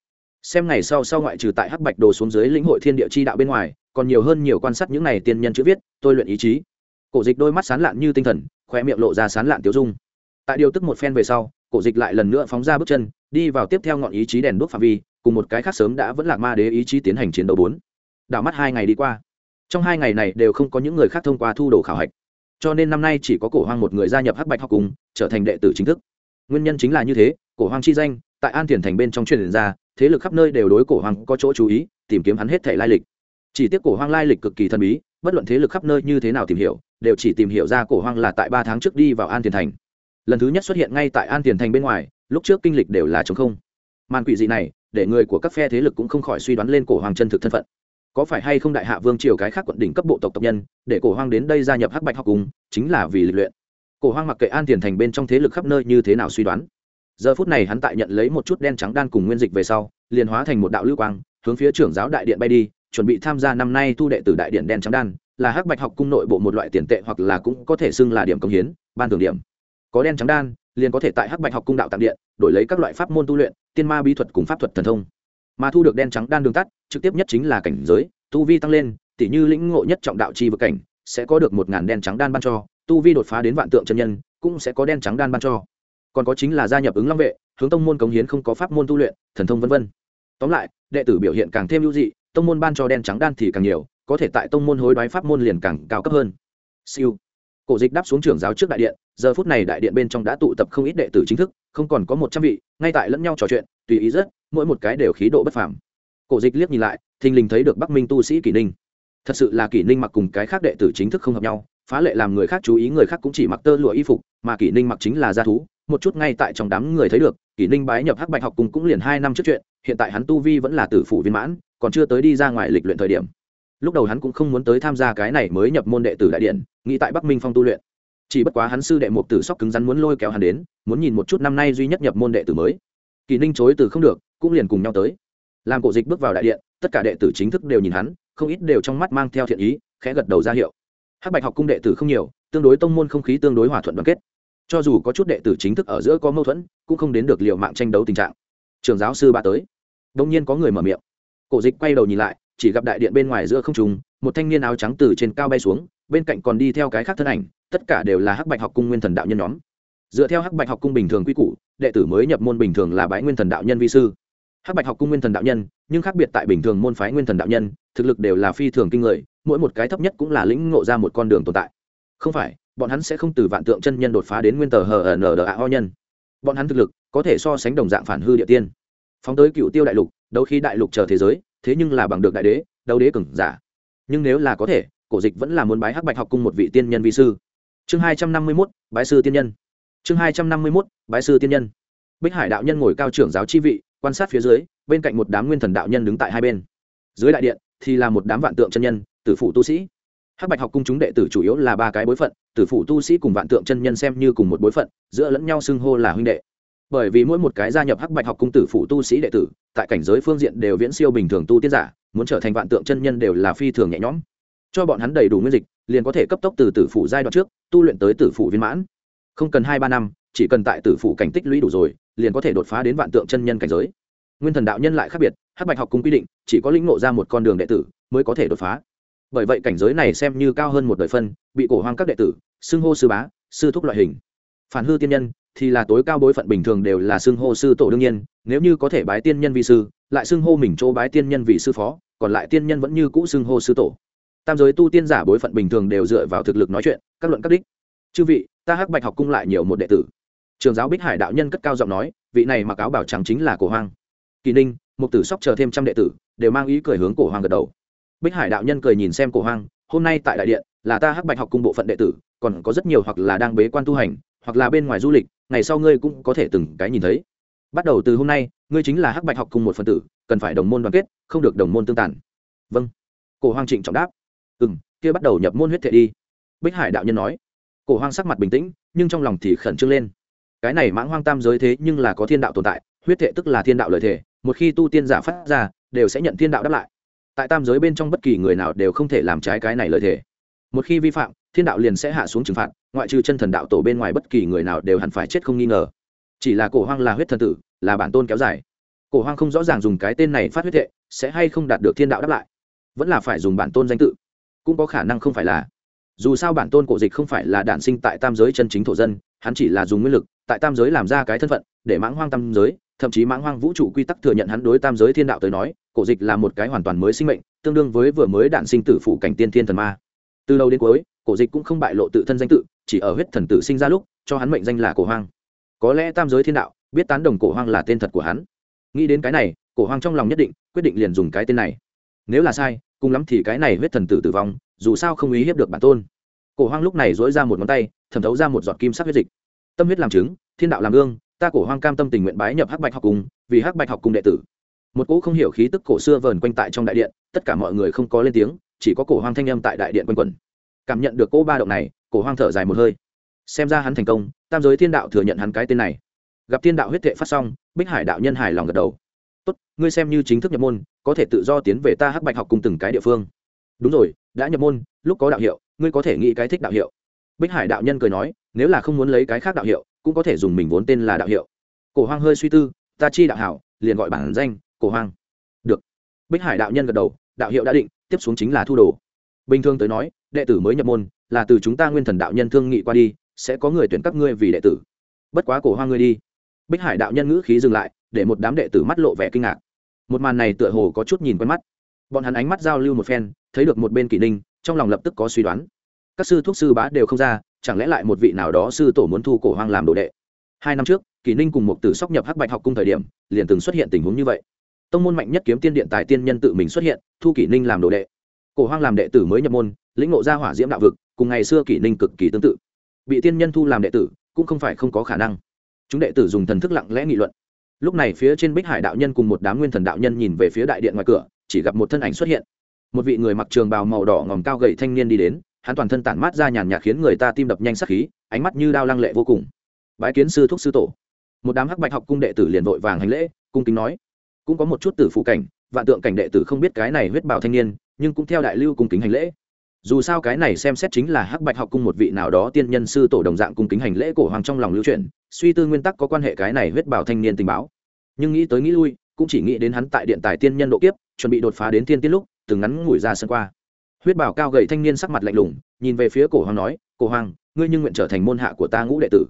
Xem ngày sau sau ngoại trừ tại hắc bạch đồ xuống dưới lĩnh hội thiên địa chi đạo bên ngoài, còn nhiều hơn nhiều quan sát những này tiên nhân chữ viết, tôi luyện ý chí. Cổ dịch đôi mắt sán lạn như tinh thần khoe miệng lộ ra sán lạn tiêu dung. Tại điều tức một phen về sau, cổ dịch lại lần nữa phóng ra bước chân, đi vào tiếp theo ngọn ý chí đèn đuốc phạm vi, cùng một cái khác sớm đã vẫn là ma đế ý chí tiến hành chiến đấu bốn. Đảo mắt hai ngày đi qua. Trong hai ngày này đều không có những người khác thông qua thu đồ khảo hạch cho nên năm nay chỉ có cổ hoang một người gia nhập hắc bạch học cùng, trở thành đệ tử chính thức. Nguyên nhân chính là như thế, cổ hoang chi danh, tại an thiền thành bên trong truyền ra, thế lực khắp nơi đều đối cổ hoang có chỗ chú ý, tìm kiếm hắn hết thể lai lịch. Chỉ tiếc cổ hoang lai lịch cực kỳ thần bí, bất luận thế lực khắp nơi như thế nào tìm hiểu, đều chỉ tìm hiểu ra cổ hoang là tại ba tháng trước đi vào an thiền thành. Lần thứ nhất xuất hiện ngay tại an thiền thành bên ngoài, lúc trước kinh lịch đều là chống không. Màn quỷ dị này, để người của các phe thế lực cũng không khỏi suy đoán lên cổ hoàng chân thực thân phận có phải hay không đại hạ vương triều cái khác quận đỉnh cấp bộ tộc tộc nhân, để cổ hoang đến đây gia nhập hắc bạch học cùng, chính là vì lịch luyện. Cổ hoang mặc kệ an tiền thành bên trong thế lực khắp nơi như thế nào suy đoán. Giờ phút này hắn tại nhận lấy một chút đen trắng đan cùng nguyên dịch về sau, liền hóa thành một đạo lưu quang, hướng phía trưởng giáo đại điện bay đi, chuẩn bị tham gia năm nay thu đệ tử đại điện đen trắng đan, là hắc bạch học cung nội bộ một loại tiền tệ hoặc là cũng có thể xưng là điểm công hiến, ban thưởng điểm. Có đen trắng đan, liền có thể tại hắc bạch học cung đạo tạm điện, đổi lấy các loại pháp môn tu luyện, tiên ma bí thuật cùng pháp thuật thần thông mà thu được đen trắng đan đường tắt, trực tiếp nhất chính là cảnh giới, tu vi tăng lên, tỉ như lĩnh ngộ nhất trọng đạo chi vực cảnh, sẽ có được một ngàn đen trắng đan ban cho, tu vi đột phá đến vạn tượng chân nhân, cũng sẽ có đen trắng đan ban cho. Còn có chính là gia nhập ứng long vệ, hướng tông môn cống hiến không có pháp môn tu luyện, thần thông vân vân. Tóm lại, đệ tử biểu hiện càng thêm hữu dị, tông môn ban cho đen trắng đan thì càng nhiều, có thể tại tông môn hối đoái pháp môn liền càng cao cấp hơn. Siêu. Cổ dịch đáp xuống trưởng giáo trước đại điện, giờ phút này đại điện bên trong đã tụ tập không ít đệ tử chính thức, không còn có một trăm vị, ngay tại lẫn nhau trò chuyện, tùy ý rất mỗi một cái đều khí độ bất phàm. Cổ dịch liếc nhìn lại, thình lình thấy được bắc minh tu sĩ kỷ ninh. Thật sự là kỷ ninh mặc cùng cái khác đệ tử chính thức không hợp nhau, phá lệ làm người khác chú ý người khác cũng chỉ mặc tơ lụa y phục, mà kỷ ninh mặc chính là gia thú, một chút ngay tại trong đám người thấy được, kỷ ninh bái nhập hắc bạch học cùng cũng liền hai năm trước chuyện, hiện tại hắn tu vi vẫn là tử phủ viên mãn, còn chưa tới đi ra ngoài lịch luyện thời điểm. Lúc đầu hắn cũng không muốn tới tham gia cái này mới nhập môn đệ tử đại điện, nghĩ tại bắc minh phong tu luyện. Chỉ bất quá hắn sư đệ một tử sóc cứng rắn muốn lôi kéo hắn đến, muốn nhìn một chút năm nay duy nhất nhập môn đệ tử mới. Kỳ ninh chối từ không được cũng liền cùng nhau tới. Làm cổ dịch bước vào đại điện, tất cả đệ tử chính thức đều nhìn hắn, không ít đều trong mắt mang theo thiện ý, khẽ gật đầu ra hiệu. Hắc bạch học cung đệ tử không nhiều, tương đối tông môn không khí tương đối hòa thuận đoàn kết. Cho dù có chút đệ tử chính thức ở giữa có mâu thuẫn, cũng không đến được liệu mạng tranh đấu tình trạng. Trường giáo sư ba tới. Đông nhiên có người mở miệng. Cổ dịch quay đầu nhìn lại, chỉ gặp đại điện bên ngoài giữa không trùng một thanh niên áo trắng từ trên cao bay xuống, bên cạnh còn đi theo cái khác thân ảnh, tất cả đều là hắc bạch học cung nguyên thần đạo nhân nhóm. Dựa theo hắc bạch học cung bình thường quy củ, đệ tử mới nhập môn bình thường là bái nguyên thần đạo nhân vi sư hắc bạch học cung nguyên thần đạo nhân, nhưng khác biệt tại bình thường môn phái nguyên thần đạo nhân, thực lực đều là phi thường kinh người, mỗi một cái thấp nhất cũng là lĩnh ngộ ra một con đường tồn tại. Không phải, bọn hắn sẽ không từ vạn tượng chân nhân đột phá đến nguyên tờ hờ nờ đờ a ho nhân. Bọn hắn thực lực có thể so sánh đồng dạng phản hư địa tiên. Phóng tới cựu tiêu đại lục, đấu khí đại lục chờ thế giới, thế nhưng là bằng được đại đế, đấu đế cừng giả. Nhưng nếu là có thể, cổ dịch vẫn là muốn bái hắc bạch học cung một vị tiên nhân vi sư. Chương hai trăm năm mươi mốt, bái sư tiên nhân. Chương hai trăm năm mươi mốt, bái sư tiên nhân. Bích hải đạo nhân ngồi cao trưởng giáo chi vị quan sát phía dưới, bên cạnh một đám nguyên thần đạo nhân đứng tại hai bên. Dưới đại điện thì là một đám vạn tượng chân nhân, tử phụ tu sĩ. Hắc bạch học cung chúng đệ tử chủ yếu là ba cái bối phận, tử phụ tu sĩ cùng vạn tượng chân nhân xem như cùng một bối phận, giữa lẫn nhau xưng hô là huynh đệ. Bởi vì mỗi một cái gia nhập hắc bạch học cung tử phụ tu sĩ đệ tử, tại cảnh giới phương diện đều viễn siêu bình thường tu tiên giả, muốn trở thành vạn tượng chân nhân đều là phi thường nhẹ nhõm. Cho bọn hắn đầy đủ nguyên dịch, liền có thể cấp tốc từ tử phụ giai đoạn trước, tu luyện tới tử phụ viên mãn. Không cần hai ba năm chỉ cần tại tử phụ cảnh tích lũy đủ rồi, liền có thể đột phá đến vạn tượng chân nhân cảnh giới. Nguyên thần đạo nhân lại khác biệt, hắc bạch học cung quy định, chỉ có lĩnh ngộ ra một con đường đệ tử mới có thể đột phá. Bởi vậy cảnh giới này xem như cao hơn một đời phân, bị cổ hoang các đệ tử, xưng hô sư bá, sư thúc loại hình. Phản hư tiên nhân thì là tối cao bối phận bình thường đều là xưng hô sư tổ đương nhiên, nếu như có thể bái tiên nhân vì sư, lại xưng hô mình chỗ bái tiên nhân vì sư phó, còn lại tiên nhân vẫn như cũ xưng hô sư tổ. Tam giới tu tiên giả bối phận bình thường đều dựa vào thực lực nói chuyện, các luận các đích. Chư vị, ta hắc bạch học cung lại nhiều một đệ tử trường giáo bích hải đạo nhân cất cao giọng nói, vị này mặc áo bảo trắng chính là cổ hoang. Kỳ ninh một tử sóc chờ thêm trăm đệ tử, đều mang ý cười hướng cổ hoang gật đầu. Bích hải đạo nhân cười nhìn xem cổ hoang, hôm nay tại đại điện, là ta hắc bạch học cung bộ phận đệ tử, còn có rất nhiều hoặc là đang bế quan tu hành, hoặc là bên ngoài du lịch, ngày sau ngươi cũng có thể từng cái nhìn thấy. Bắt đầu từ hôm nay, ngươi chính là hắc bạch học cùng một phần tử, cần phải đồng môn đoàn kết, không được đồng môn tương tàn. Vâng. Cổ hoang trịnh trọng đáp. Ừ m kia bắt đầu nhập môn huyết thệ đi. Bích hải đạo nhân nói. Cổ hoang sắc mặt bình tĩnh, nhưng trong lòng thì khẩn trương lên cái này mãng hoang tam giới thế nhưng là có thiên đạo tồn tại, huyết thệ tức là thiên đạo lời thể, một khi tu tiên giả phát ra, đều sẽ nhận thiên đạo đáp lại. Tại tam giới bên trong bất kỳ người nào đều không thể làm trái cái này lời thể. Một khi vi phạm, thiên đạo liền sẽ hạ xuống trừng phạt, ngoại trừ chân thần đạo tổ bên ngoài bất kỳ người nào đều hẳn phải chết không nghi ngờ. Chỉ là cổ hoang là huyết thần tử, là bản tôn kéo dài. Cổ hoang không rõ ràng dùng cái tên này phát huyết thệ sẽ hay không đạt được thiên đạo đáp lại. Vẫn là phải dùng bản tôn danh tự. Cũng có khả năng không phải là. Dù sao bản tôn cổ dịch không phải là đản sinh tại tam giới chân chính thổ dân, hắn chỉ là dùng nguyên lực tại tam giới làm ra cái thân phận, để mãng hoang tam giới, thậm chí mãng hoang vũ trụ quy tắc thừa nhận hắn đối tam giới thiên đạo tới nói, cổ dịch là một cái hoàn toàn mới sinh mệnh, tương đương với vừa mới đản sinh tử phủ cảnh tiên thiên thần ma. Từ đầu đến cuối, cổ dịch cũng không bại lộ tự thân danh tự, chỉ ở huyết thần tử sinh ra lúc, cho hắn mệnh danh là cổ hoang. Có lẽ tam giới thiên đạo, biết tán đồng cổ hoang là tên thật của hắn. Nghĩ đến cái này, cổ hoang trong lòng nhất định, quyết định liền dùng cái tên này. Nếu là sai, cùng lắm thì cái này huyết thần tử tử vong, dù sao không ý hiếp được bản tôn. Cổ hoang lúc này dỗi ra một ngón tay, thẩm thấu ra một giọt kim sắc huyết dịch tâm huyết làm chứng, thiên đạo làm gương, ta cổ hoang cam tâm tình nguyện bái nhập hắc bạch học cùng, vì hắc bạch học cùng đệ tử. Một cỗ không hiểu khí tức cổ xưa vờn quanh tại trong đại điện, tất cả mọi người không có lên tiếng, chỉ có cổ hoang thanh âm tại đại điện quanh quẩn. Cảm nhận được cỗ ba động này, cổ hoang thở dài một hơi. Xem ra hắn thành công, tam giới thiên đạo thừa nhận hắn cái tên này. Gặp thiên đạo huyết thệ phát xong, bích hải đạo nhân hài lòng gật đầu. Tốt, ngươi xem như chính thức nhập môn, có thể tự do tiến về ta hắc bạch học cùng từng cái địa phương. Đúng rồi, đã nhập môn, lúc có đạo hiệu, ngươi có thể nghĩ cái thích đạo hiệu. Bích hải đạo nhân cười nói nếu là không muốn lấy cái khác đạo hiệu, cũng có thể dùng mình vốn tên là đạo hiệu. Cổ hoang hơi suy tư, ta chi đạo hảo, liền gọi bản danh, cổ hoang. Được. Bích hải đạo nhân gật đầu, đạo hiệu đã định, tiếp xuống chính là thu đồ. Bình thường tới nói, đệ tử mới nhập môn, là từ chúng ta nguyên thần đạo nhân thương nghị qua đi, sẽ có người tuyển các ngươi vì đệ tử. Bất quá cổ hoang ngươi đi. Bích hải đạo nhân ngữ khí dừng lại, để một đám đệ tử mắt lộ vẻ kinh ngạc. Một màn này tựa hồ có chút nhìn quen mắt. Bọn hắn ánh mắt giao lưu một phen, thấy được một bên kỷ ninh, trong lòng lập tức có suy đoán. Các sư thuốc sư bá đều không ra chẳng lẽ lại một vị nào đó sư tổ muốn thu cổ hoang làm đồ đệ? Hai năm trước, kỳ ninh cùng một tử sóc nhập hắc bạch học cung thời điểm, liền từng xuất hiện tình huống như vậy. Tông môn mạnh nhất kiếm tiên điện tài tiên nhân tự mình xuất hiện, thu kỷ ninh làm đồ đệ. Cổ hoang làm đệ tử mới nhập môn, lĩnh ngộ ra hỏa diễm đạo vực, cùng ngày xưa kỷ ninh cực kỳ tương tự. Bị tiên nhân thu làm đệ tử, cũng không phải không có khả năng. Chúng đệ tử dùng thần thức lặng lẽ nghị luận. Lúc này phía trên bích hải đạo nhân cùng một đám nguyên thần đạo nhân nhìn về phía đại điện ngoài cửa, chỉ gặp một thân ảnh xuất hiện. Một vị người mặc trường bào màu đỏ ngòm cao gậy thanh niên đi đến hắn toàn thân tản mát ra nhàn nhạt khiến người ta tim đập nhanh sắc khí, ánh mắt như đao lăng lệ vô cùng. Bái kiến sư thúc sư tổ. Một đám hắc bạch học cung đệ tử liền vội vàng hành lễ, cung kính nói. Cũng có một chút tử phụ cảnh, vạn tượng cảnh đệ tử không biết cái này huyết bảo thanh niên, nhưng cũng theo đại lưu cung kính hành lễ. Dù sao cái này xem xét chính là hắc bạch học cung một vị nào đó tiên nhân sư tổ đồng dạng cung kính hành lễ cổ hoàng trong lòng lưu truyền, suy tư nguyên tắc có quan hệ cái này huyết bảo thanh niên tình báo. Nhưng nghĩ tới nghĩ lui, cũng chỉ nghĩ đến hắn tại điện tài tiên nhân độ kiếp, chuẩn bị đột phá đến tiên tiên lúc, từng ngắn ngủi ra sân qua huyết bảo cao gầy thanh niên sắc mặt lạnh lùng, nhìn về phía cổ hoàng nói, cổ hoàng ngươi nhưng nguyện trở thành môn hạ của ta ngũ đệ tử.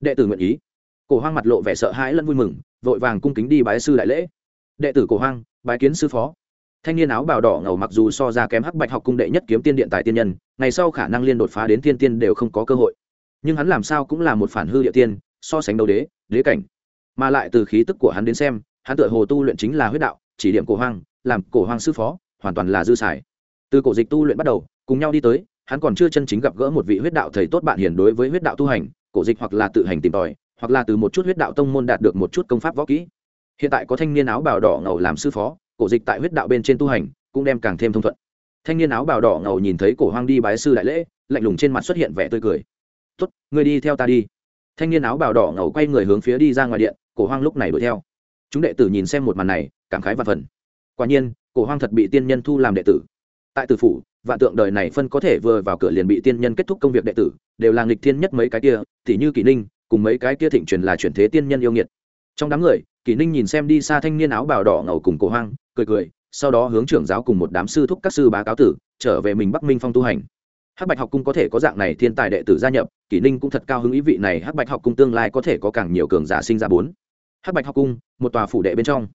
Đệ tử nguyện ý. Cổ hoàng mặt lộ vẻ sợ hãi lẫn vui mừng, vội vàng cung kính đi bái sư đại lễ. Đệ tử cổ hoàng bái kiến sư phó. Thanh niên áo bào đỏ ngầu mặc dù so ra kém hắc bạch học cung đệ nhất kiếm tiên điện tại tiên nhân, ngày sau khả năng liên đột phá đến tiên tiên đều không có cơ hội. Nhưng hắn làm sao cũng là một phản hư địa tiên, so sánh đấu đế đế cảnh. Mà lại từ khí tức của hắn đến xem, hắn tựa hồ tu luyện chính là huyết đạo, chỉ điểm cổ hoang, làm cổ hoang sư phó, hoàn toàn là dư xài từ cổ dịch tu luyện bắt đầu, cùng nhau đi tới, hắn còn chưa chân chính gặp gỡ một vị huyết đạo thầy tốt bạn hiền đối với huyết đạo tu hành, cổ dịch hoặc là tự hành tìm tòi, hoặc là từ một chút huyết đạo tông môn đạt được một chút công pháp võ kỹ. Hiện tại có thanh niên áo bào đỏ ngầu làm sư phó, cổ dịch tại huyết đạo bên trên tu hành, cũng đem càng thêm thông thuận. Thanh niên áo bào đỏ ngầu nhìn thấy cổ hoang đi bái sư đại lễ, lạnh lùng trên mặt xuất hiện vẻ tươi cười. Tốt, ngươi đi theo ta đi. Thanh niên áo bào đỏ ngầu quay người hướng phía đi ra ngoài điện, cổ hoang lúc này đuổi theo. Chúng đệ tử nhìn xem một màn này, cảm khái và phần. Quả nhiên, cổ hoang thật bị tiên nhân thu làm đệ tử tại tử phủ, vạn tượng đời này phân có thể vừa vào cửa liền bị tiên nhân kết thúc công việc đệ tử, đều là nghịch thiên nhất mấy cái kia thì như kỷ ninh, cùng mấy cái kia thịnh truyền là chuyển thế tiên nhân yêu nghiệt. Trong đám người, kỷ ninh nhìn xem đi xa thanh niên áo bào đỏ ngầu cùng cổ hoang, cười cười, sau đó hướng trưởng giáo cùng một đám sư thúc các sư bá cáo tử, trở về mình bắc minh phong tu hành. Hắc bạch học cung có thể có dạng này thiên tài đệ tử gia nhập, kỷ ninh cũng thật cao hứng ý vị này hắc bạch học cung tương lai có thể có càng nhiều cường giả sinh ra bốn. Hắc bạch học cung, một tòa phủ đệ bên trong.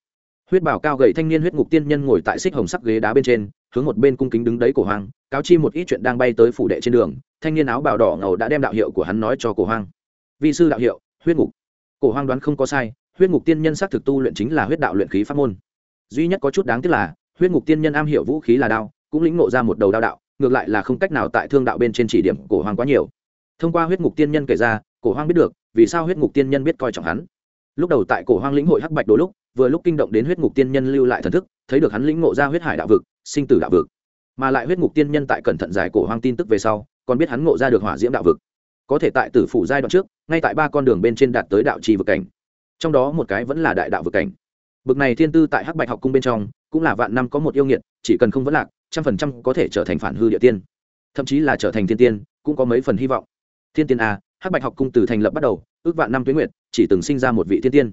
Huyết bảo cao gầy thanh niên huyết ngục tiên nhân ngồi tại xích hồng sắc ghế đá bên trên hướng một bên cung kính đứng đấy cổ hoang, cáo chi một ít chuyện đang bay tới phủ đệ trên đường, thanh niên áo bào đỏ ngầu đã đem đạo hiệu của hắn nói cho cổ hoang. Vi sư đạo hiệu, huyết ngục. Cổ hoang đoán không có sai, huyết ngục tiên nhân xác thực tu luyện chính là huyết đạo luyện khí pháp môn. Duy nhất có chút đáng tiếc là, huyết ngục tiên nhân am hiểu vũ khí là đao, cũng lĩnh ngộ ra một đầu đao đạo, ngược lại là không cách nào tại thương đạo bên trên chỉ điểm cổ hoang quá nhiều. Thông qua huyết ngục tiên nhân kể ra, cổ hoang biết được, vì sao huyết ngục tiên nhân biết coi trọng hắn. Lúc đầu tại cổ hoang lĩnh hội hắc bạch đôi lúc, vừa lúc kinh động đến huyết ngục tiên nhân lưu lại thần thức, thấy được hắn lĩnh ngộ ra huyết hải đạo vực sinh tử đạo vực. Mà lại huyết ngục tiên nhân tại cẩn thận giải cổ hoang tin tức về sau, còn biết hắn ngộ ra được hỏa diễm đạo vực. Có thể tại tử phủ giai đoạn trước, ngay tại ba con đường bên trên đạt tới đạo trì vực cảnh. Trong đó một cái vẫn là đại đạo vực cảnh. Bực này thiên tư tại hắc bạch học cung bên trong, cũng là vạn năm có một yêu nghiệt, chỉ cần không vấn lạc, trăm phần trăm có thể trở thành phản hư địa tiên. Thậm chí là trở thành thiên tiên, cũng có mấy phần hy vọng. Thiên tiên a, hắc bạch học cung từ thành lập bắt đầu, ước vạn năm tuyến nguyệt, chỉ từng sinh ra một vị thiên tiên.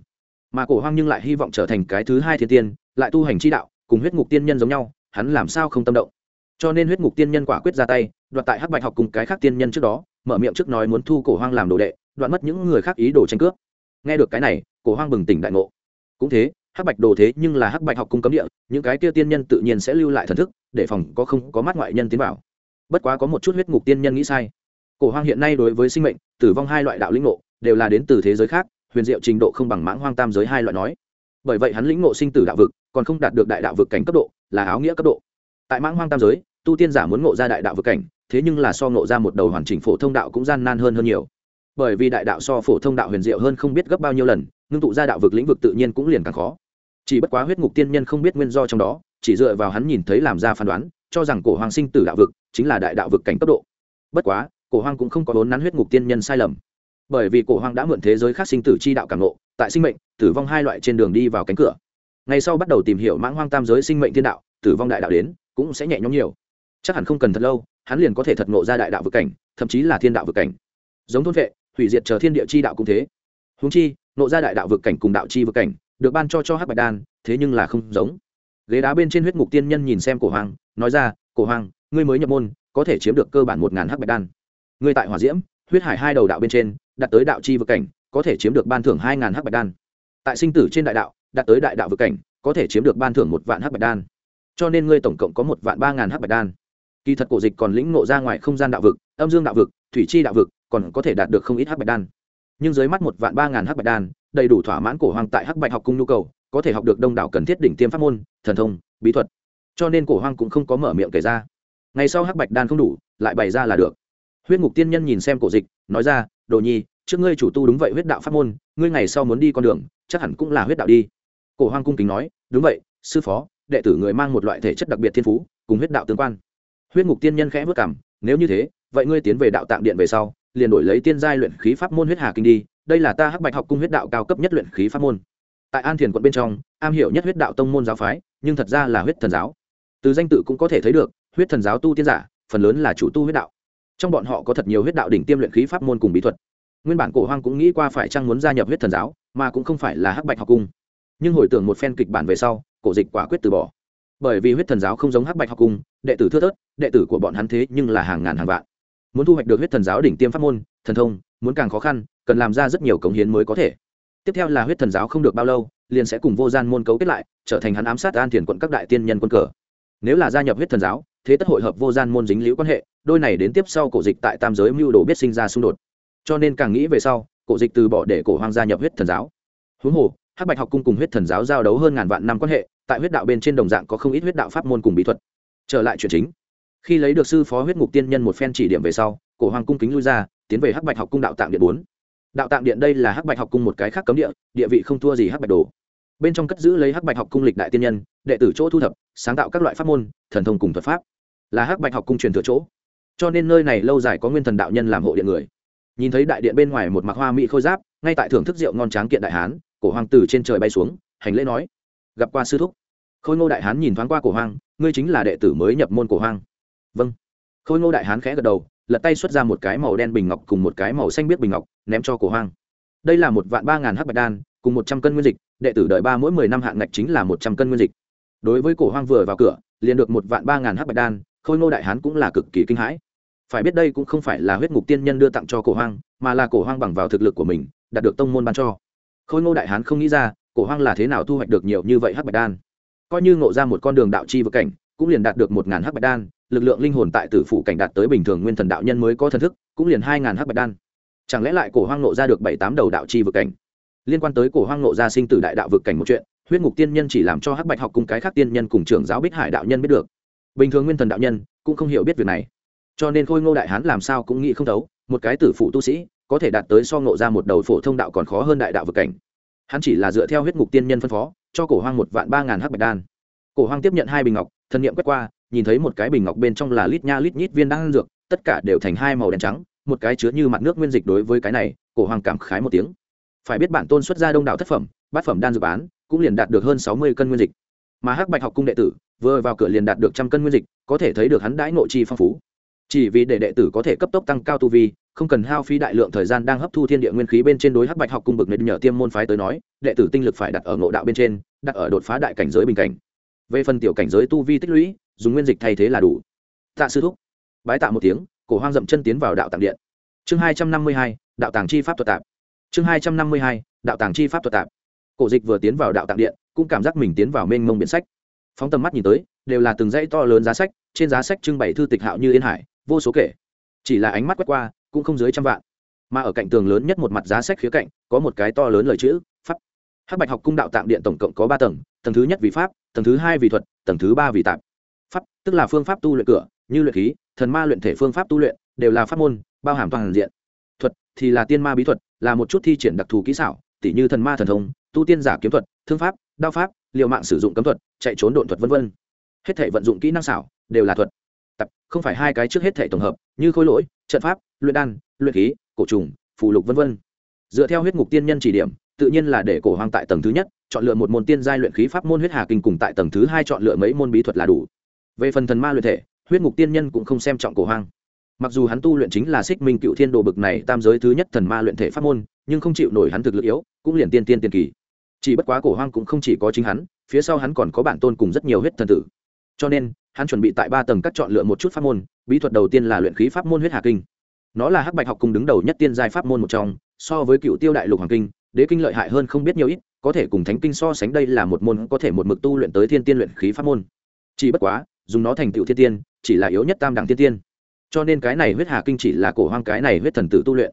Mà cổ hoang nhưng lại hy vọng trở thành cái thứ hai thiên tiên, lại tu hành chi đạo, cùng huyết ngục tiên nhân giống nhau hắn làm sao không tâm động? Cho nên huyết ngục tiên nhân quả quyết ra tay, đoạt tại hắc bạch học cùng cái khác tiên nhân trước đó, mở miệng trước nói muốn thu cổ hoang làm đồ đệ đoạn mất những người khác ý đồ tranh cướp. Nghe được cái này, cổ hoang bừng tỉnh đại ngộ. Cũng thế, hắc bạch đồ thế nhưng là hắc bạch học cung cấm địa, những cái kia tiên nhân tự nhiên sẽ lưu lại thần thức, để phòng có không có mắt ngoại nhân tiến vào. Bất quá có một chút huyết ngục tiên nhân nghĩ sai. Cổ hoang hiện nay đối với sinh mệnh, tử vong hai loại đạo lĩnh ngộ, đều là đến từ thế giới khác, huyền diệu trình độ không bằng mãng hoang tam giới hai loại nói. Bởi vậy hắn lĩnh ngộ sinh tử đạo vực, còn không đạt được đại đạo vực cảnh cấp độ là áo nghĩa cấp độ. Tại mãng hoang tam giới, tu tiên giả muốn ngộ ra đại đạo vực cảnh, thế nhưng là so ngộ ra một đầu hoàn chỉnh phổ thông đạo cũng gian nan hơn hơn nhiều. Bởi vì đại đạo so phổ thông đạo huyền diệu hơn không biết gấp bao nhiêu lần, ngưng tụ ra đạo vực lĩnh vực tự nhiên cũng liền càng khó. Chỉ bất quá huyết ngục tiên nhân không biết nguyên do trong đó, chỉ dựa vào hắn nhìn thấy làm ra phán đoán, cho rằng cổ hoàng sinh tử đạo vực chính là đại đạo vực cảnh cấp độ. Bất quá, cổ hoàng cũng không có vốn nắn huyết ngục tiên nhân sai lầm. Bởi vì cổ hoàng đã mượn thế giới khác sinh tử chi đạo cảm ngộ, tại sinh mệnh, tử vong hai loại trên đường đi vào cánh cửa ngày sau bắt đầu tìm hiểu mãng hoang tam giới sinh mệnh thiên đạo, tử vong đại đạo đến, cũng sẽ nhẹ nhõm nhiều. Chắc hẳn không cần thật lâu, hắn liền có thể thật ngộ ra đại đạo vực cảnh, thậm chí là thiên đạo vực cảnh. Giống thôn vệ, hủy diệt chờ thiên địa chi đạo cũng thế. Húng chi, ngộ ra đại đạo vực cảnh cùng đạo chi vực cảnh, được ban cho cho hắc bạch đan, thế nhưng là không giống. Ghế đá bên trên huyết ngục tiên nhân nhìn xem cổ hoàng nói ra, cổ hoàng ngươi mới nhập môn, có thể chiếm được cơ bản một ngàn hắc bạch đan. Ngươi tại hỏa diễm, huyết hải hai đầu đạo bên trên đặt tới đạo chi vực cảnh, có thể chiếm được ban thưởng hai ngàn hắc bạch đan. Tại sinh tử trên đại đạo đạt tới đại đạo vực cảnh, có thể chiếm được ban thưởng một vạn hắc bạch đan. Cho nên ngươi tổng cộng có một vạn ba ngàn hắc bạch đan. Kỳ thật cổ dịch còn lĩnh ngộ ra ngoài không gian đạo vực, âm dương đạo vực, thủy chi đạo vực, còn có thể đạt được không ít hắc bạch đan. Nhưng dưới mắt một vạn ba ngàn hắc bạch đan, đầy đủ thỏa mãn cổ hoàng tại hắc bạch học cung nhu cầu, có thể học được đông đảo cần thiết đỉnh tiêm pháp môn, thần thông, bí thuật. Cho nên cổ hoàng cũng không có mở miệng kể ra. Ngày sau hắc bạch đan không đủ, lại bày ra là được. Huyết ngục tiên nhân nhìn xem cổ dịch, nói ra, đồ nhi, trước ngươi chủ tu đúng vậy huyết đạo pháp môn, ngươi ngày sau muốn đi con đường, chắc hẳn cũng là huyết đạo đi cổ Hoang cung kính nói, đúng vậy, sư phó, đệ tử người mang một loại thể chất đặc biệt thiên phú, cùng huyết đạo tương quan. Huyết ngục tiên nhân khẽ vất cảm nếu như thế, vậy ngươi tiến về đạo tạng điện về sau, liền đổi lấy tiên giai luyện khí pháp môn huyết hà kinh đi, đây là ta hắc bạch học cung huyết đạo cao cấp nhất luyện khí pháp môn. Tại an thiền quận bên trong, am hiểu nhất huyết đạo tông môn giáo phái, nhưng thật ra là huyết thần giáo. Từ danh tự cũng có thể thấy được, huyết thần giáo tu tiên giả, phần lớn là chủ tu huyết đạo. Trong bọn họ có thật nhiều huyết đạo đỉnh tiêm luyện khí pháp môn cùng bí thuật. Nguyên bản cổ hoang cũng nghĩ qua phải chăng muốn gia nhập huyết thần giáo, mà cũng không phải là hắc bạch học cung nhưng hồi tưởng một phen kịch bản về sau, cổ dịch quả quyết từ bỏ. Bởi vì huyết thần giáo không giống hắc bạch học cung, đệ tử thưa thớt, đệ tử của bọn hắn thế nhưng là hàng ngàn hàng vạn. Muốn thu hoạch được huyết thần giáo đỉnh tiêm pháp môn, thần thông, muốn càng khó khăn, cần làm ra rất nhiều cống hiến mới có thể. Tiếp theo là huyết thần giáo không được bao lâu, liền sẽ cùng vô gian môn cấu kết lại, trở thành hắn ám sát an thiền quận các đại tiên nhân quân cờ. Nếu là gia nhập huyết thần giáo, thế tất hội hợp vô gian môn dính liễu quan hệ, đôi này đến tiếp sau cổ dịch tại tam giới mưu đồ biết sinh ra xung đột. Cho nên càng nghĩ về sau, cổ dịch từ bỏ để cổ hoang gia nhập huyết thần giáo. Huống hồ hắc bạch học cung cùng huyết thần giáo giao đấu hơn ngàn vạn năm quan hệ, tại huyết đạo bên trên đồng dạng có không ít huyết đạo pháp môn cùng bí thuật. Trở lại chuyện chính. Khi lấy được sư phó huyết ngục tiên nhân một phen chỉ điểm về sau, cổ hoàng cung kính lui ra, tiến về hắc bạch học cung đạo tạng điện bốn. Đạo tạng điện đây là hắc bạch học cung một cái khác cấm địa địa vị không thua gì hắc bạch đồ. Bên trong cất giữ lấy hắc bạch học cung lịch đại tiên nhân, đệ tử chỗ thu thập, sáng tạo các loại pháp môn, thần thông cùng thuật pháp. Là hắc bạch học cung truyền thừa chỗ. Cho nên nơi này lâu dài có nguyên thần đạo nhân làm hộ điện người. Nhìn thấy đại điện bên ngoài một mặc hoa mỹ khôi giáp, ngay tại thưởng thức rượu ngon tráng kiện đại hán cổ hoàng tử trên trời bay xuống hành lễ nói gặp qua sư thúc. Khôi ngô đại hán nhìn thoáng qua cổ Hoàng, ngươi chính là đệ tử mới nhập môn cổ Hoàng. vâng. Khôi ngô đại hán khẽ gật đầu lật tay xuất ra một cái màu đen bình ngọc cùng một cái màu xanh biết bình ngọc ném cho cổ Hoàng. đây là một vạn ba ngàn hắc bạch đan cùng một trăm cân nguyên dịch đệ tử đợi ba mỗi mười năm hạng ngạch chính là một trăm cân nguyên dịch. Đối với cổ Hoàng vừa vào cửa liền được một vạn ba ngàn hắc bạch đan khôi ngô đại hán cũng là cực kỳ kinh hãi. Phải biết đây cũng không phải là huyết ngục tiên nhân đưa tặng cho cổ hoang mà là cổ hoang bằng vào thực lực của mình đạt được tông môn ban cho khôi ngô đại hán không nghĩ ra, cổ hoang là thế nào thu hoạch được nhiều như vậy hắc bạch đan. Coi như ngộ ra một con đường đạo chi vực cảnh, cũng liền đạt được một ngàn hắc bạch đan, lực lượng linh hồn tại tử phủ cảnh đạt tới bình thường nguyên thần đạo nhân mới có thần thức, cũng liền hai ngàn hắc bạch đan. Chẳng lẽ lại cổ hoang nộ ra được bảy tám đầu đạo chi vực cảnh? Liên quan tới cổ hoang nộ ra sinh tử đại đạo vực cảnh một chuyện, huyết ngục tiên nhân chỉ làm cho hắc bạch học cùng cái khác tiên nhân cùng trưởng giáo bích hải đạo nhân biết được. Bình thường nguyên thần đạo nhân cũng không hiểu biết việc này. Cho nên khôi ngô đại hán làm sao cũng nghĩ không thấu, một cái tử phụ tu sĩ có thể đạt tới so ngộ ra một đầu phổ thông đạo còn khó hơn đại đạo vực cảnh. Hắn chỉ là dựa theo huyết ngục tiên nhân phân phó, cho cổ hoang một vạn ba ngàn hắc bạch đan. Cổ hoang tiếp nhận hai bình ngọc, thân nhiệm quét qua, nhìn thấy một cái bình ngọc bên trong là lít nha lít nhít viên đan dược, tất cả đều thành hai màu đen trắng, một cái chứa như mặt nước nguyên dịch đối với cái này, cổ hoang cảm khái một tiếng. Phải biết bản tôn xuất ra đông đảo thất phẩm, bát phẩm đan dược bán, cũng liền đạt được hơn sáu mươi cân nguyên dịch. Mà hắc bạch học cung đệ tử, vừa vào cửa liền đạt được trăm cân nguyên dịch, có thể thấy được hắn đãi nội chi phong phú chỉ vì để đệ tử có thể cấp tốc tăng cao tu vi, không cần hao phí đại lượng thời gian đang hấp thu thiên địa nguyên khí bên trên đối hắc bạch học cung bực nền nhờ tiêm môn phái tới nói, đệ tử tinh lực phải đặt ở ngộ đạo bên trên, đặt ở đột phá đại cảnh giới bình cảnh. Về phần tiểu cảnh giới tu vi tích lũy, dùng nguyên dịch thay thế là đủ. Tạ sư thúc. Bái tạ một tiếng, cổ hoang dậm chân tiến vào đạo tàng điện. Chương hai trăm năm mươi hai, đạo tàng chi pháp thuật tạp. Chương hai trăm năm mươi hai, đạo tàng chi pháp thuật tạp. Cổ dịch vừa tiến vào đạo tàng điện, cũng cảm giác mình tiến vào mênh mông biển sách. Phóng tầm mắt nhìn tới, đều là từng dãy to lớn giá sách, trên giá sách trưng bày thư tịch hạo như yên hải vô số kể. Chỉ là ánh mắt quét qua, cũng không dưới trăm vạn. Mà ở cạnh tường lớn nhất một mặt giá sách khía cạnh, có một cái to lớn lời chữ, pháp. Hắc bạch học cung đạo tạng điện tổng cộng có ba tầng tầng thứ nhất vì pháp, tầng thứ hai vì thuật, tầng thứ ba vì tạp. Pháp, tức là phương pháp tu luyện cửa, như luyện khí, thần ma luyện thể phương pháp tu luyện, đều là pháp môn, bao hàm toàn diện. Thuật thì là tiên ma bí thuật, là một chút thi triển đặc thù kỹ xảo, tỉ như thần ma thần thông, tu tiên giả kiếm thuật, thương pháp, đao pháp liệu mạng sử dụng cấm thuật, chạy trốn độn thuật v v hết thể vận dụng kỹ năng xảo đều là thuật tập, không phải hai cái trước hết thể tổng hợp, như khối lỗi, trận pháp, luyện đan, luyện khí, cổ trùng, phù lục v v dựa theo huyết ngục tiên nhân chỉ điểm, tự nhiên là để cổ hoang tại tầng thứ nhất, chọn lựa một môn tiên giai luyện khí pháp môn huyết hà kinh cùng tại tầng thứ hai chọn lựa mấy môn bí thuật là đủ. Về phần thần ma luyện thể, huyết ngục tiên nhân cũng không xem trọng cổ hoang. Mặc dù hắn tu luyện chính là xích minh cựu thiên đồ bực này tam giới thứ nhất thần ma luyện thể pháp môn, nhưng không chịu nổi hắn thực lực yếu, cũng liền tiên tiên tiên kỳ. Chỉ bất quá cổ hoang cũng không chỉ có chính hắn, phía sau hắn còn có bản tôn cùng rất nhiều huyết thần tử cho nên, hắn chuẩn bị tại ba tầng các chọn lựa một chút pháp môn, bí thuật đầu tiên là luyện khí pháp môn huyết hà kinh. Nó là hắc bạch học cùng đứng đầu nhất tiên giai pháp môn một trong, so với cựu tiêu đại lục hoàng kinh, đế kinh lợi hại hơn không biết nhiều ít, có thể cùng thánh kinh so sánh đây là một môn có thể một mực tu luyện tới thiên tiên luyện khí pháp môn. Chỉ bất quá, dùng nó thành tựu thiên tiên, chỉ là yếu nhất tam đẳng thiên tiên. Cho nên cái này huyết hà kinh chỉ là cổ hoang, cái này huyết thần tử tu luyện.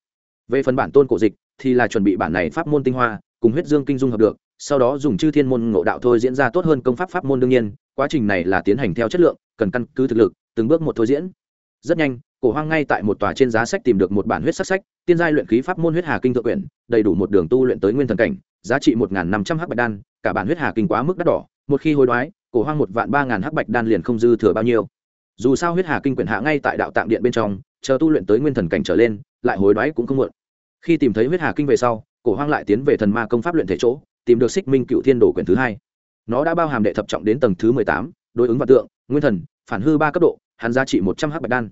Về phần bản tôn cổ dịch, thì là chuẩn bị bản này pháp môn tinh hoa, cùng huyết dương kinh dung hợp được, sau đó dùng chư thiên môn ngộ đạo thôi diễn ra tốt hơn công pháp pháp môn đương nhiên quá trình này là tiến hành theo chất lượng, cần căn cứ thực lực, từng bước một thôi diễn. Rất nhanh, cổ hoang ngay tại một tòa trên giá sách tìm được một bản huyết sắc sách, tiên giai luyện khí pháp môn huyết hà kinh thượng quyển, đầy đủ một đường tu luyện tới nguyên thần cảnh, giá trị một năm trăm h bạch đan, cả bản huyết hà kinh quá mức đắt đỏ, một khi hối đoái, cổ hoang một vạn ba ngàn h bạch đan liền không dư thừa bao nhiêu. Dù sao huyết hà kinh quyển hạ ngay tại đạo tạng điện bên trong, chờ tu luyện tới nguyên thần cảnh trở lên, lại hối đoái cũng không muộn. Khi tìm thấy huyết hà kinh về sau, cổ hoang lại tiến về thần ma công pháp luyện thể chỗ, tìm được xích minh cựu thiên đồ quyển thứ hai nó đã bao hàm đệ thập trọng đến tầng thứ mười tám, đối ứng vạn tượng, nguyên thần, phản hư ba cấp độ, hắn giá trị một trăm h bạch đan.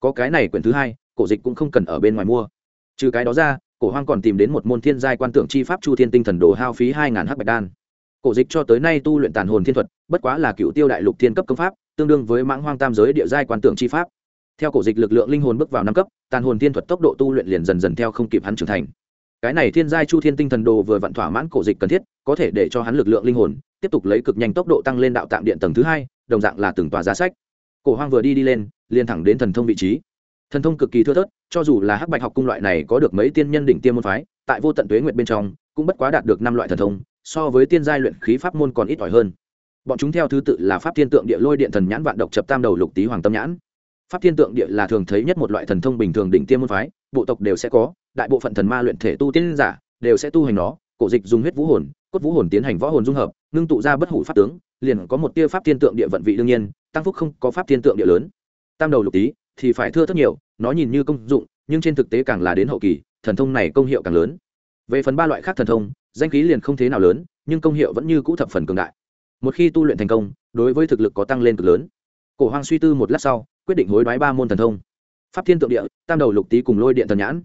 Có cái này quyển thứ hai, cổ dịch cũng không cần ở bên ngoài mua. Trừ cái đó ra, cổ hoang còn tìm đến một môn thiên giai quan tượng chi pháp chu thiên tinh thần đồ hao phí hai ngàn h bạch đan. Cổ dịch cho tới nay tu luyện tàn hồn thiên thuật, bất quá là cựu tiêu đại lục thiên cấp công pháp, tương đương với mãng hoang tam giới địa giai quan tượng chi pháp. Theo cổ dịch lực lượng linh hồn bước vào năm cấp, tàn hồn thiên thuật tốc độ tu luyện liền dần dần theo không kịp hắn trưởng thành cái này thiên giai chu thiên tinh thần đồ vừa vặn thỏa mãn cổ dịch cần thiết, có thể để cho hắn lực lượng linh hồn tiếp tục lấy cực nhanh tốc độ tăng lên đạo tạm điện tầng thứ hai, đồng dạng là từng tòa giá sách. Cổ hoang vừa đi đi lên, liền thẳng đến thần thông vị trí. Thần thông cực kỳ thưa thớt, cho dù là hắc bạch học cung loại này có được mấy tiên nhân đỉnh tiêm môn phái, tại vô tận tuế nguyệt bên trong, cũng bất quá đạt được năm loại thần thông, so với tiên giai luyện khí pháp môn còn ít ỏi hơn. Bọn chúng theo thứ tự là pháp thiên tượng địa lôi điện thần nhãn vạn độc chập tam đầu lục tý hoàng tâm nhãn. Pháp thiên tượng địa là thường thấy nhất một loại thần thông bình thường đỉnh tiêm môn phái, bộ tộc đều sẽ có đại bộ phận thần ma luyện thể tu tiên giả đều sẽ tu hành nó, cổ dịch dùng huyết vũ hồn, cốt vũ hồn tiến hành võ hồn dung hợp, ngưng tụ ra bất hủ pháp tướng, liền có một tia pháp thiên tượng địa vận vị đương nhiên, tăng phúc không có pháp thiên tượng địa lớn. Tam đầu lục tý thì phải thưa rất nhiều, nó nhìn như công dụng, nhưng trên thực tế càng là đến hậu kỳ, thần thông này công hiệu càng lớn. Về phần ba loại khác thần thông, danh khí liền không thế nào lớn, nhưng công hiệu vẫn như cũ thập phần cường đại. Một khi tu luyện thành công, đối với thực lực có tăng lên cực lớn. Cổ hoang suy tư một lát sau, quyết định hối đoái ba môn thần thông. Pháp thiên tượng địa, tam đầu lục tý cùng lôi điện thần nhãn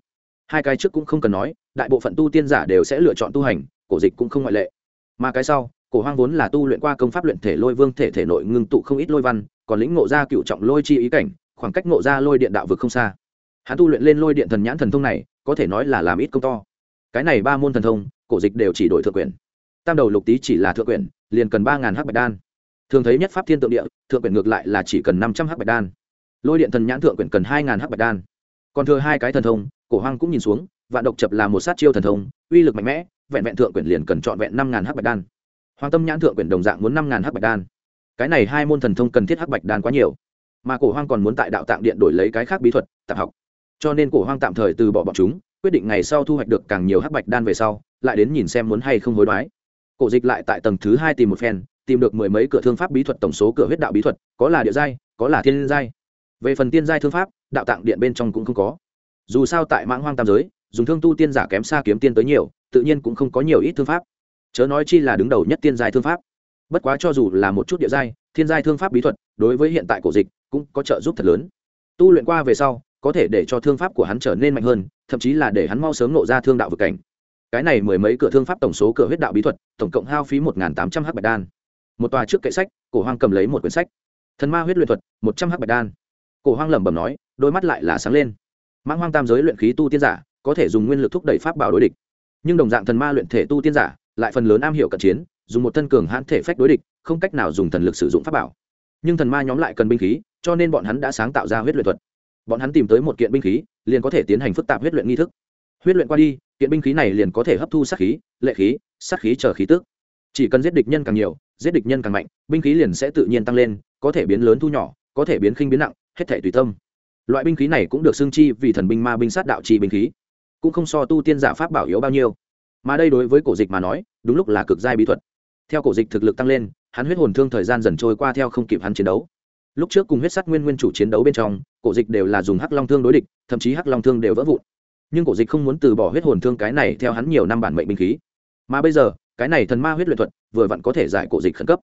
hai cái trước cũng không cần nói, đại bộ phận tu tiên giả đều sẽ lựa chọn tu hành, cổ dịch cũng không ngoại lệ. Mà cái sau, cổ hoang vốn là tu luyện qua công pháp luyện thể lôi vương thể thể nội ngưng tụ không ít lôi văn, còn lĩnh ngộ ra cựu trọng lôi chi ý cảnh, khoảng cách ngộ ra lôi điện đạo vực không xa. Hắn tu luyện lên lôi điện thần nhãn thần thông này, có thể nói là làm ít công to. Cái này ba môn thần thông, cổ dịch đều chỉ đổi thượng quyền tam đầu lục tý chỉ là thượng quyền liền cần ba ngàn hắc bạch đan. Thường thấy nhất pháp thiên tượng địa, thượng quyền ngược lại là chỉ cần năm trăm hắc bạch đan. Lôi điện thần nhãn thượng quyền cần hai ngàn hắc bạch đan. Còn thừa hai cái thần thông cổ hoang cũng nhìn xuống, vạn độc chập là một sát chiêu thần thông, uy lực mạnh mẽ, vẹn vẹn thượng quyền liền cần trọn vẹn năm ngàn h bạch đan. Hoàng tâm nhãn thượng quyền đồng dạng muốn năm ngàn h bạch đan. Cái này hai môn thần thông cần thiết hắc bạch đan quá nhiều. Mà cổ hoang còn muốn tại đạo tạng điện đổi lấy cái khác bí thuật, tạp học. Cho nên cổ hoang tạm thời từ bỏ bọn chúng, quyết định ngày sau thu hoạch được càng nhiều hắc bạch đan về sau, lại đến nhìn xem muốn hay không hối đoái. Cổ dịch lại tại tầng thứ hai tìm một phen, tìm được mười mấy cửa thương pháp bí thuật tổng số cửa huyết đạo bí thuật, có là địa giai, có là thiên giai. Về phần tiên giai thương pháp, đạo tạng điện bên trong cũng không có dù sao tại mãng hoang tam giới, dùng thương tu tiên giả kém xa kiếm tiên tới nhiều, tự nhiên cũng không có nhiều ít thương pháp. Chớ nói chi là đứng đầu nhất tiên giai thương pháp. Bất quá cho dù là một chút địa giai, thiên giai thương pháp bí thuật, đối với hiện tại cổ dịch cũng có trợ giúp thật lớn. Tu luyện qua về sau, có thể để cho thương pháp của hắn trở nên mạnh hơn, thậm chí là để hắn mau sớm nộ ra thương đạo vực cảnh. Cái này mười mấy cửa thương pháp tổng số cửa huyết đạo bí thuật, tổng cộng hao phí một tám trăm h bạch đan. Một tòa trước kệ sách, cổ hoang cầm lấy một quyển sách. Thần ma huyết luyện thuật, một trăm h bạch đan. Cổ hoang lẩm bẩm nói, đôi mắt lại là sáng lên mãng hoang tam giới luyện khí tu tiên giả, có thể dùng nguyên lực thúc đẩy pháp bảo đối địch. Nhưng đồng dạng thần ma luyện thể tu tiên giả, lại phần lớn am hiểu cận chiến, dùng một thân cường hãn thể phách đối địch, không cách nào dùng thần lực sử dụng pháp bảo. Nhưng thần ma nhóm lại cần binh khí, cho nên bọn hắn đã sáng tạo ra huyết luyện thuật. Bọn hắn tìm tới một kiện binh khí, liền có thể tiến hành phức tạp huyết luyện nghi thức. Huyết luyện qua đi, kiện binh khí này liền có thể hấp thu sát khí, lệ khí, sát khí chờ khí tước chỉ cần giết địch nhân càng nhiều, giết địch nhân càng mạnh, binh khí liền sẽ tự nhiên tăng lên, có thể biến lớn thu nhỏ, có thể biến khinh biến nặng, hết thể tùy tâm loại binh khí này cũng được xương chi vì thần binh ma binh sát đạo chi binh khí, cũng không so tu tiên giả pháp bảo yếu bao nhiêu. Mà đây đối với cổ dịch mà nói, đúng lúc là cực giai bí thuật. Theo cổ dịch thực lực tăng lên, hắn huyết hồn thương thời gian dần trôi qua theo không kịp hắn chiến đấu. Lúc trước cùng huyết sắt nguyên nguyên chủ chiến đấu bên trong, cổ dịch đều là dùng hắc long thương đối địch, thậm chí hắc long thương đều vỡ vụn. Nhưng cổ dịch không muốn từ bỏ huyết hồn thương cái này theo hắn nhiều năm bản mệnh binh khí. Mà bây giờ, cái này thần ma huyết luyện thuật vừa vặn có thể giải cổ dịch khẩn cấp.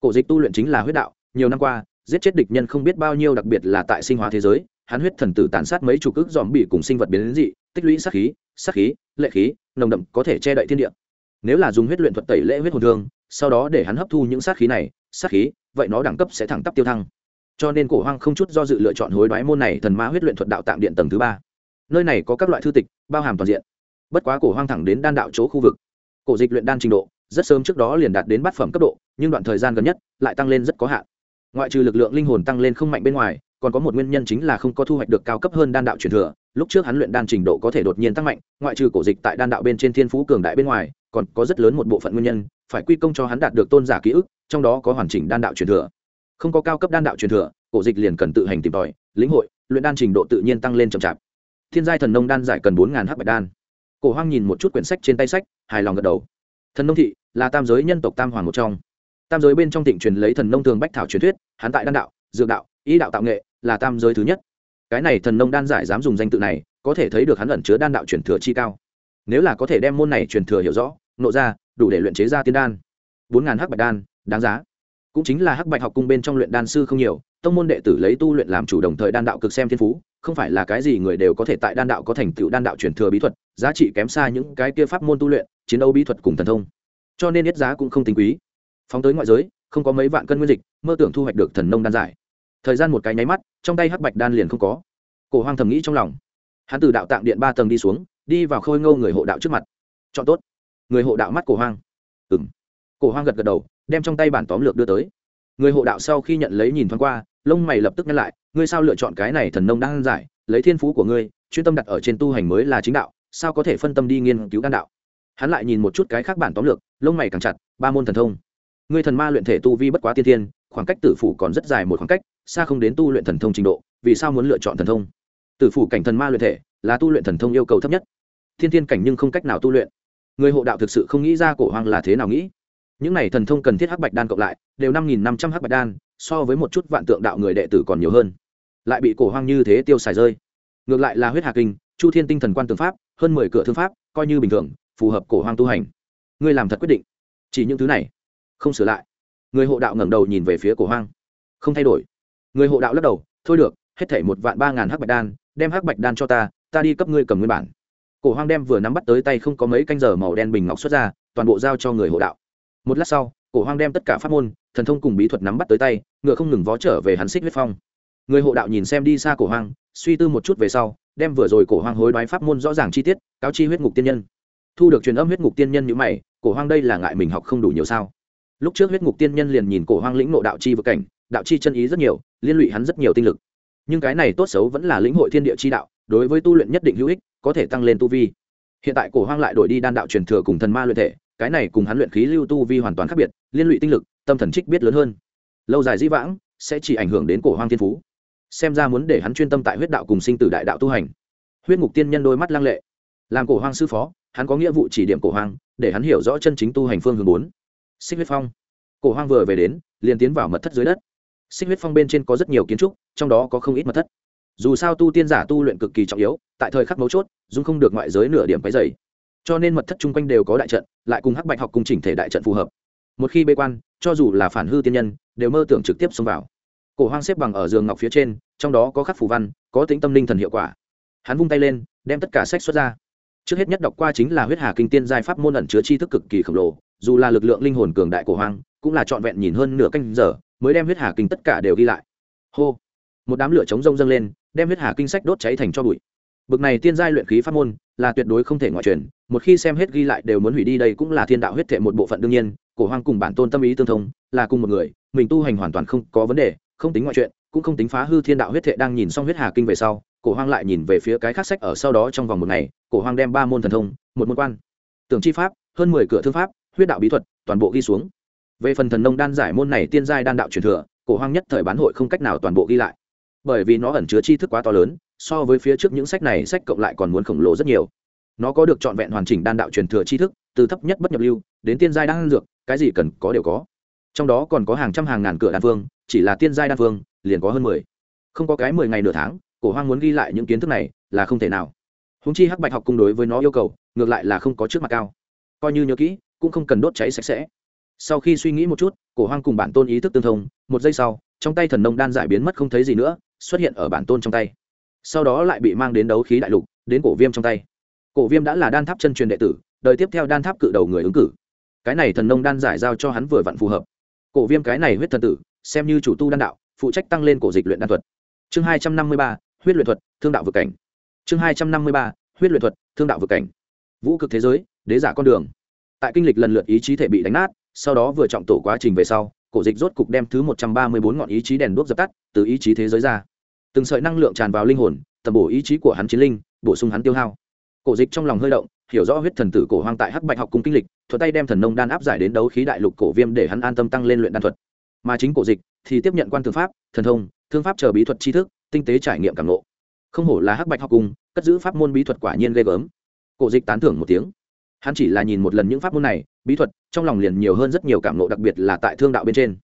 Cổ dịch tu luyện chính là huyết đạo, nhiều năm qua giết chết địch nhân không biết bao nhiêu, đặc biệt là tại sinh hóa thế giới, hắn huyết thần tử tàn sát mấy chục ức dòm bị cùng sinh vật biến đến dị, tích lũy sát khí sát khí, lệ khí, nồng đậm có thể che đậy thiên địa. Nếu là dùng huyết luyện thuật tẩy lễ huyết hồn thương, sau đó để hắn hấp thu những sát khí này, sát khí, vậy nó đẳng cấp sẽ thẳng tắp tiêu thăng. Cho nên cổ hoang không chút do dự lựa chọn hối đoái môn này thần ma huyết luyện thuật đạo tạm điện tầng thứ ba. Nơi này có các loại thư tịch, bao hàm toàn diện. Bất quá cổ hoang thẳng đến đan đạo chỗ khu vực. Cổ dịch luyện đan trình độ, rất sớm trước đó liền đạt đến bát phẩm cấp độ, nhưng đoạn thời gian gần nhất lại tăng lên rất có hạn ngoại trừ lực lượng linh hồn tăng lên không mạnh bên ngoài, còn có một nguyên nhân chính là không có thu hoạch được cao cấp hơn đan đạo truyền thừa. Lúc trước hắn luyện đan trình độ có thể đột nhiên tăng mạnh, ngoại trừ cổ dịch tại đan đạo bên trên thiên phú cường đại bên ngoài, còn có rất lớn một bộ phận nguyên nhân, phải quy công cho hắn đạt được tôn giả ký ức, trong đó có hoàn chỉnh đan đạo truyền thừa. Không có cao cấp đan đạo truyền thừa, cổ dịch liền cần tự hành tìm tòi, lĩnh hội, luyện đan trình độ tự nhiên tăng lên chậm chạp. Thiên giai thần nông đan giải cần bốn hắc bạch đan. Cổ hoang nhìn một chút quyển sách trên tay sách, hài lòng gật đầu. Thần nông thị là tam giới nhân tộc tam hoàng một trong tam giới bên trong thịnh truyền lấy thần nông thường bách thảo truyền thuyết hắn tại đan đạo, dược đạo ý đạo tạo nghệ, là tam giới thứ nhất. Cái này thần nông đan giải dám dùng danh tự này, có thể thấy được hắn ẩn chứa đan đạo truyền thừa chi cao. Nếu là có thể đem môn này truyền thừa hiểu rõ, nộ ra, đủ để luyện chế ra tiên đan. Bốn ngàn hắc bạch đan, đáng giá. Cũng chính là hắc bạch học cung bên trong luyện đan sư không nhiều, tông môn đệ tử lấy tu luyện làm chủ đồng thời đan đạo cực xem thiên phú, không phải là cái gì người đều có thể tại đan đạo có thành tựu đan đạo truyền thừa bí thuật, giá trị kém xa những cái kia pháp môn tu luyện, chiến đấu bí thuật cùng thần thông. Cho nên ít giá cũng không tính quý phóng tới ngoại giới, không có mấy vạn cân nguyên dịch, mơ tưởng thu hoạch được thần nông đan giải. Thời gian một cái nháy mắt, trong tay hắc bạch đan liền không có. Cổ hoang thầm nghĩ trong lòng. Hắn từ đạo tạng điện ba tầng đi xuống, đi vào khôi ngâu người hộ đạo trước mặt. Chọn tốt. Người hộ đạo mắt cổ hoang. Ừng cổ hoang gật gật đầu, đem trong tay bản tóm lược đưa tới. Người hộ đạo sau khi nhận lấy nhìn thoáng qua, lông mày lập tức nhắc lại, ngươi sao lựa chọn cái này thần nông đang giải? Lấy thiên phú của ngươi, chuyên tâm đặt ở trên tu hành mới là chính đạo, sao có thể phân tâm đi nghiên cứu đan đạo? Hắn lại nhìn một chút cái khác bản tóm lược, lông mày càng chặt, ba môn thần thông ngươi thần ma luyện thể tu vi bất quá tiên thiên, khoảng cách tử phủ còn rất dài một khoảng cách, xa không đến tu luyện thần thông trình độ, vì sao muốn lựa chọn thần thông? Tử phủ cảnh thần ma luyện thể là tu luyện thần thông yêu cầu thấp nhất. Thiên thiên cảnh nhưng không cách nào tu luyện. Người hộ đạo thực sự không nghĩ ra cổ hoang là thế nào nghĩ. Những này thần thông cần thiết hắc bạch đan cộng lại, đều năm nghìn năm trăm hắc bạch đan, so với một chút vạn tượng đạo người đệ tử còn nhiều hơn. Lại bị cổ hoang như thế tiêu xài rơi. Ngược lại là huyết hà kinh, chu thiên tinh thần quan tướng pháp, hơn mười cửa thương pháp, coi như bình thường, phù hợp cổ hoang tu hành. Ngươi làm thật quyết định. Chỉ những thứ này không sửa lại. Người hộ đạo ngẩng đầu nhìn về phía cổ hoang. Không thay đổi. Người hộ đạo lắc đầu, thôi được, hết thảy một vạn ba ngàn hắc bạch đan, đem hắc bạch đan cho ta ta đi cấp ngươi cầm nguyên bản. Cổ hoang đem vừa nắm bắt tới tay không có mấy canh giờ màu đen bình ngọc xuất ra, toàn bộ giao cho người hộ đạo. Một lát sau, cổ hoang đem tất cả pháp môn, thần thông cùng bí thuật nắm bắt tới tay, ngựa không ngừng vó trở về hắn xích huyết phong. Người hộ đạo nhìn xem đi xa cổ hoang, suy tư một chút về sau, đem vừa rồi cổ hoang hối đoái pháp môn rõ ràng chi tiết, cáo chi huyết ngục tiên nhân. Thu được truyền âm huyết ngục tiên nhân như mày, cổ hoang đây là ngại mình học không đủ nhiều sao? Lúc trước huyết ngục tiên nhân liền nhìn cổ hoang lĩnh nộ đạo chi vực cảnh, đạo chi chân ý rất nhiều, liên lụy hắn rất nhiều tinh lực. Nhưng cái này tốt xấu vẫn là lĩnh hội thiên địa chi đạo, đối với tu luyện nhất định hữu ích, có thể tăng lên tu vi. Hiện tại cổ hoang lại đổi đi đan đạo truyền thừa cùng thần ma luyện thể, cái này cùng hắn luyện khí lưu tu vi hoàn toàn khác biệt, liên lụy tinh lực, tâm thần trích biết lớn hơn. Lâu dài dĩ vãng, sẽ chỉ ảnh hưởng đến cổ hoang thiên phú. Xem ra muốn để hắn chuyên tâm tại huyết đạo cùng sinh tử đại đạo tu hành. Huyết ngục tiên nhân đôi mắt lăng lệ. Làm cổ hoang sư phó, hắn có nghĩa vụ chỉ điểm cổ hoang, để hắn hiểu rõ chân chính tu hành phương hướng bốn xích huyết phong. Cổ hoang vừa về đến, liền tiến vào mật thất dưới đất. Xích huyết phong bên trên có rất nhiều kiến trúc, trong đó có không ít mật thất. Dù sao tu tiên giả tu luyện cực kỳ trọng yếu, tại thời khắc mấu chốt dung không được ngoại giới nửa điểm cái dày cho nên mật thất chung quanh đều có đại trận, lại cùng hắc bạch học cùng chỉnh thể đại trận phù hợp. Một khi bê quan, cho dù là phản hư tiên nhân, đều mơ tưởng trực tiếp xông vào. Cổ hoang xếp bằng ở giường ngọc phía trên, trong đó có khắc phù văn, có tính tâm linh thần hiệu quả. Hắn vung tay lên, đem tất cả sách xuất ra. Trước hết nhất đọc qua chính là huyết hà kinh tiên giai pháp môn ẩn chứa tri thức cực kỳ khổng lồ dù là lực lượng linh hồn cường đại của hoang, cũng là trọn vẹn nhìn hơn nửa canh giờ, mới đem huyết hà kinh tất cả đều ghi lại. Hô! Một đám lửa chống rông dâng lên, đem huyết hà kinh sách đốt cháy thành cho bụi. Bực này tiên giai luyện khí pháp môn, là tuyệt đối không thể ngoại truyền, một khi xem hết ghi lại đều muốn hủy đi đây cũng là thiên đạo huyết thệ một bộ phận đương nhiên, cổ hoang cùng bản tôn tâm ý tương thông, là cùng một người, mình tu hành hoàn toàn không có vấn đề, không tính ngoại chuyện, cũng không tính phá hư thiên đạo huyết thệ đang nhìn xong huyết hà kinh về sau, cổ hoang lại nhìn về phía cái khác sách ở sau đó trong vòng một ngày, cổ hoang đem ba môn thần thông, một môn quan. Tưởng chi pháp, hơn mười cửa thương pháp huyết đạo bí thuật, toàn bộ ghi xuống. Về phần thần nông đan giải môn này tiên giai đan đạo truyền thừa, cổ hoang nhất thời bán hội không cách nào toàn bộ ghi lại. Bởi vì nó ẩn chứa tri thức quá to lớn, so với phía trước những sách này sách cộng lại còn muốn khổng lồ rất nhiều. Nó có được trọn vẹn hoàn chỉnh đan đạo truyền thừa tri thức, từ thấp nhất bất nhập lưu, đến tiên giai đan dược, cái gì cần có đều có. Trong đó còn có hàng trăm hàng ngàn cửa đan phương chỉ là tiên giai đan phương liền có hơn mười. Không có cái mười ngày nửa tháng, cổ hoang muốn ghi lại những kiến thức này là không thể nào. Húng chi hắc bạch học cung đối với nó yêu cầu, ngược lại là không có trước mặt cao. Coi như nhớ kỹ cũng không cần đốt cháy sạch sẽ. Sau khi suy nghĩ một chút, cổ hoang cùng bản tôn ý thức tương thông, một giây sau, trong tay thần nông đan giải biến mất không thấy gì nữa, xuất hiện ở bản tôn trong tay. Sau đó lại bị mang đến đấu khí đại lục, đến cổ viêm trong tay. Cổ viêm đã là đan tháp chân truyền đệ tử, đời tiếp theo đan tháp cự đầu người ứng cử. Cái này thần nông đan giải giao cho hắn vừa vặn phù hợp. Cổ viêm cái này huyết thần tử, xem như chủ tu đan đạo, phụ trách tăng lên cổ dịch luyện đan thuật. Chương hai trăm năm mươi ba, huyết luyện thuật, thương đạo vực cảnh. Chương hai trăm năm mươi ba, huyết luyện thuật, thương đạo vực cảnh. Vũ cực thế giới, đế giả con đường tại kinh lịch lần lượt ý chí thể bị đánh nát, sau đó vừa trọng tổ quá trình về sau, cổ dịch rốt cục đem thứ một trăm ba mươi bốn ngọn ý chí đèn đuốc dập tắt, từ ý chí thế giới ra. Từng sợi năng lượng tràn vào linh hồn, tầm bổ ý chí của hắn chiến linh, bổ sung hắn tiêu hao. Cổ dịch trong lòng hơi động, hiểu rõ huyết thần tử cổ hoang tại hắc bạch học cung kinh lịch thuật tay đem thần nông đan áp giải đến đấu khí đại lục cổ viêm để hắn an tâm tăng lên luyện đan thuật. Mà chính cổ dịch thì tiếp nhận quan thương pháp, thần thông, thương pháp chờ bí thuật tri thức, tinh tế trải nghiệm cảm lộ không hổ là hắc bạch học cung, cất giữ pháp môn bí thuật quả nhiên ghê gớm. Cổ dịch tán thưởng một tiếng hắn chỉ là nhìn một lần những pháp môn này, bí thuật, trong lòng liền nhiều hơn rất nhiều cảm nộ đặc biệt là tại thương đạo bên trên.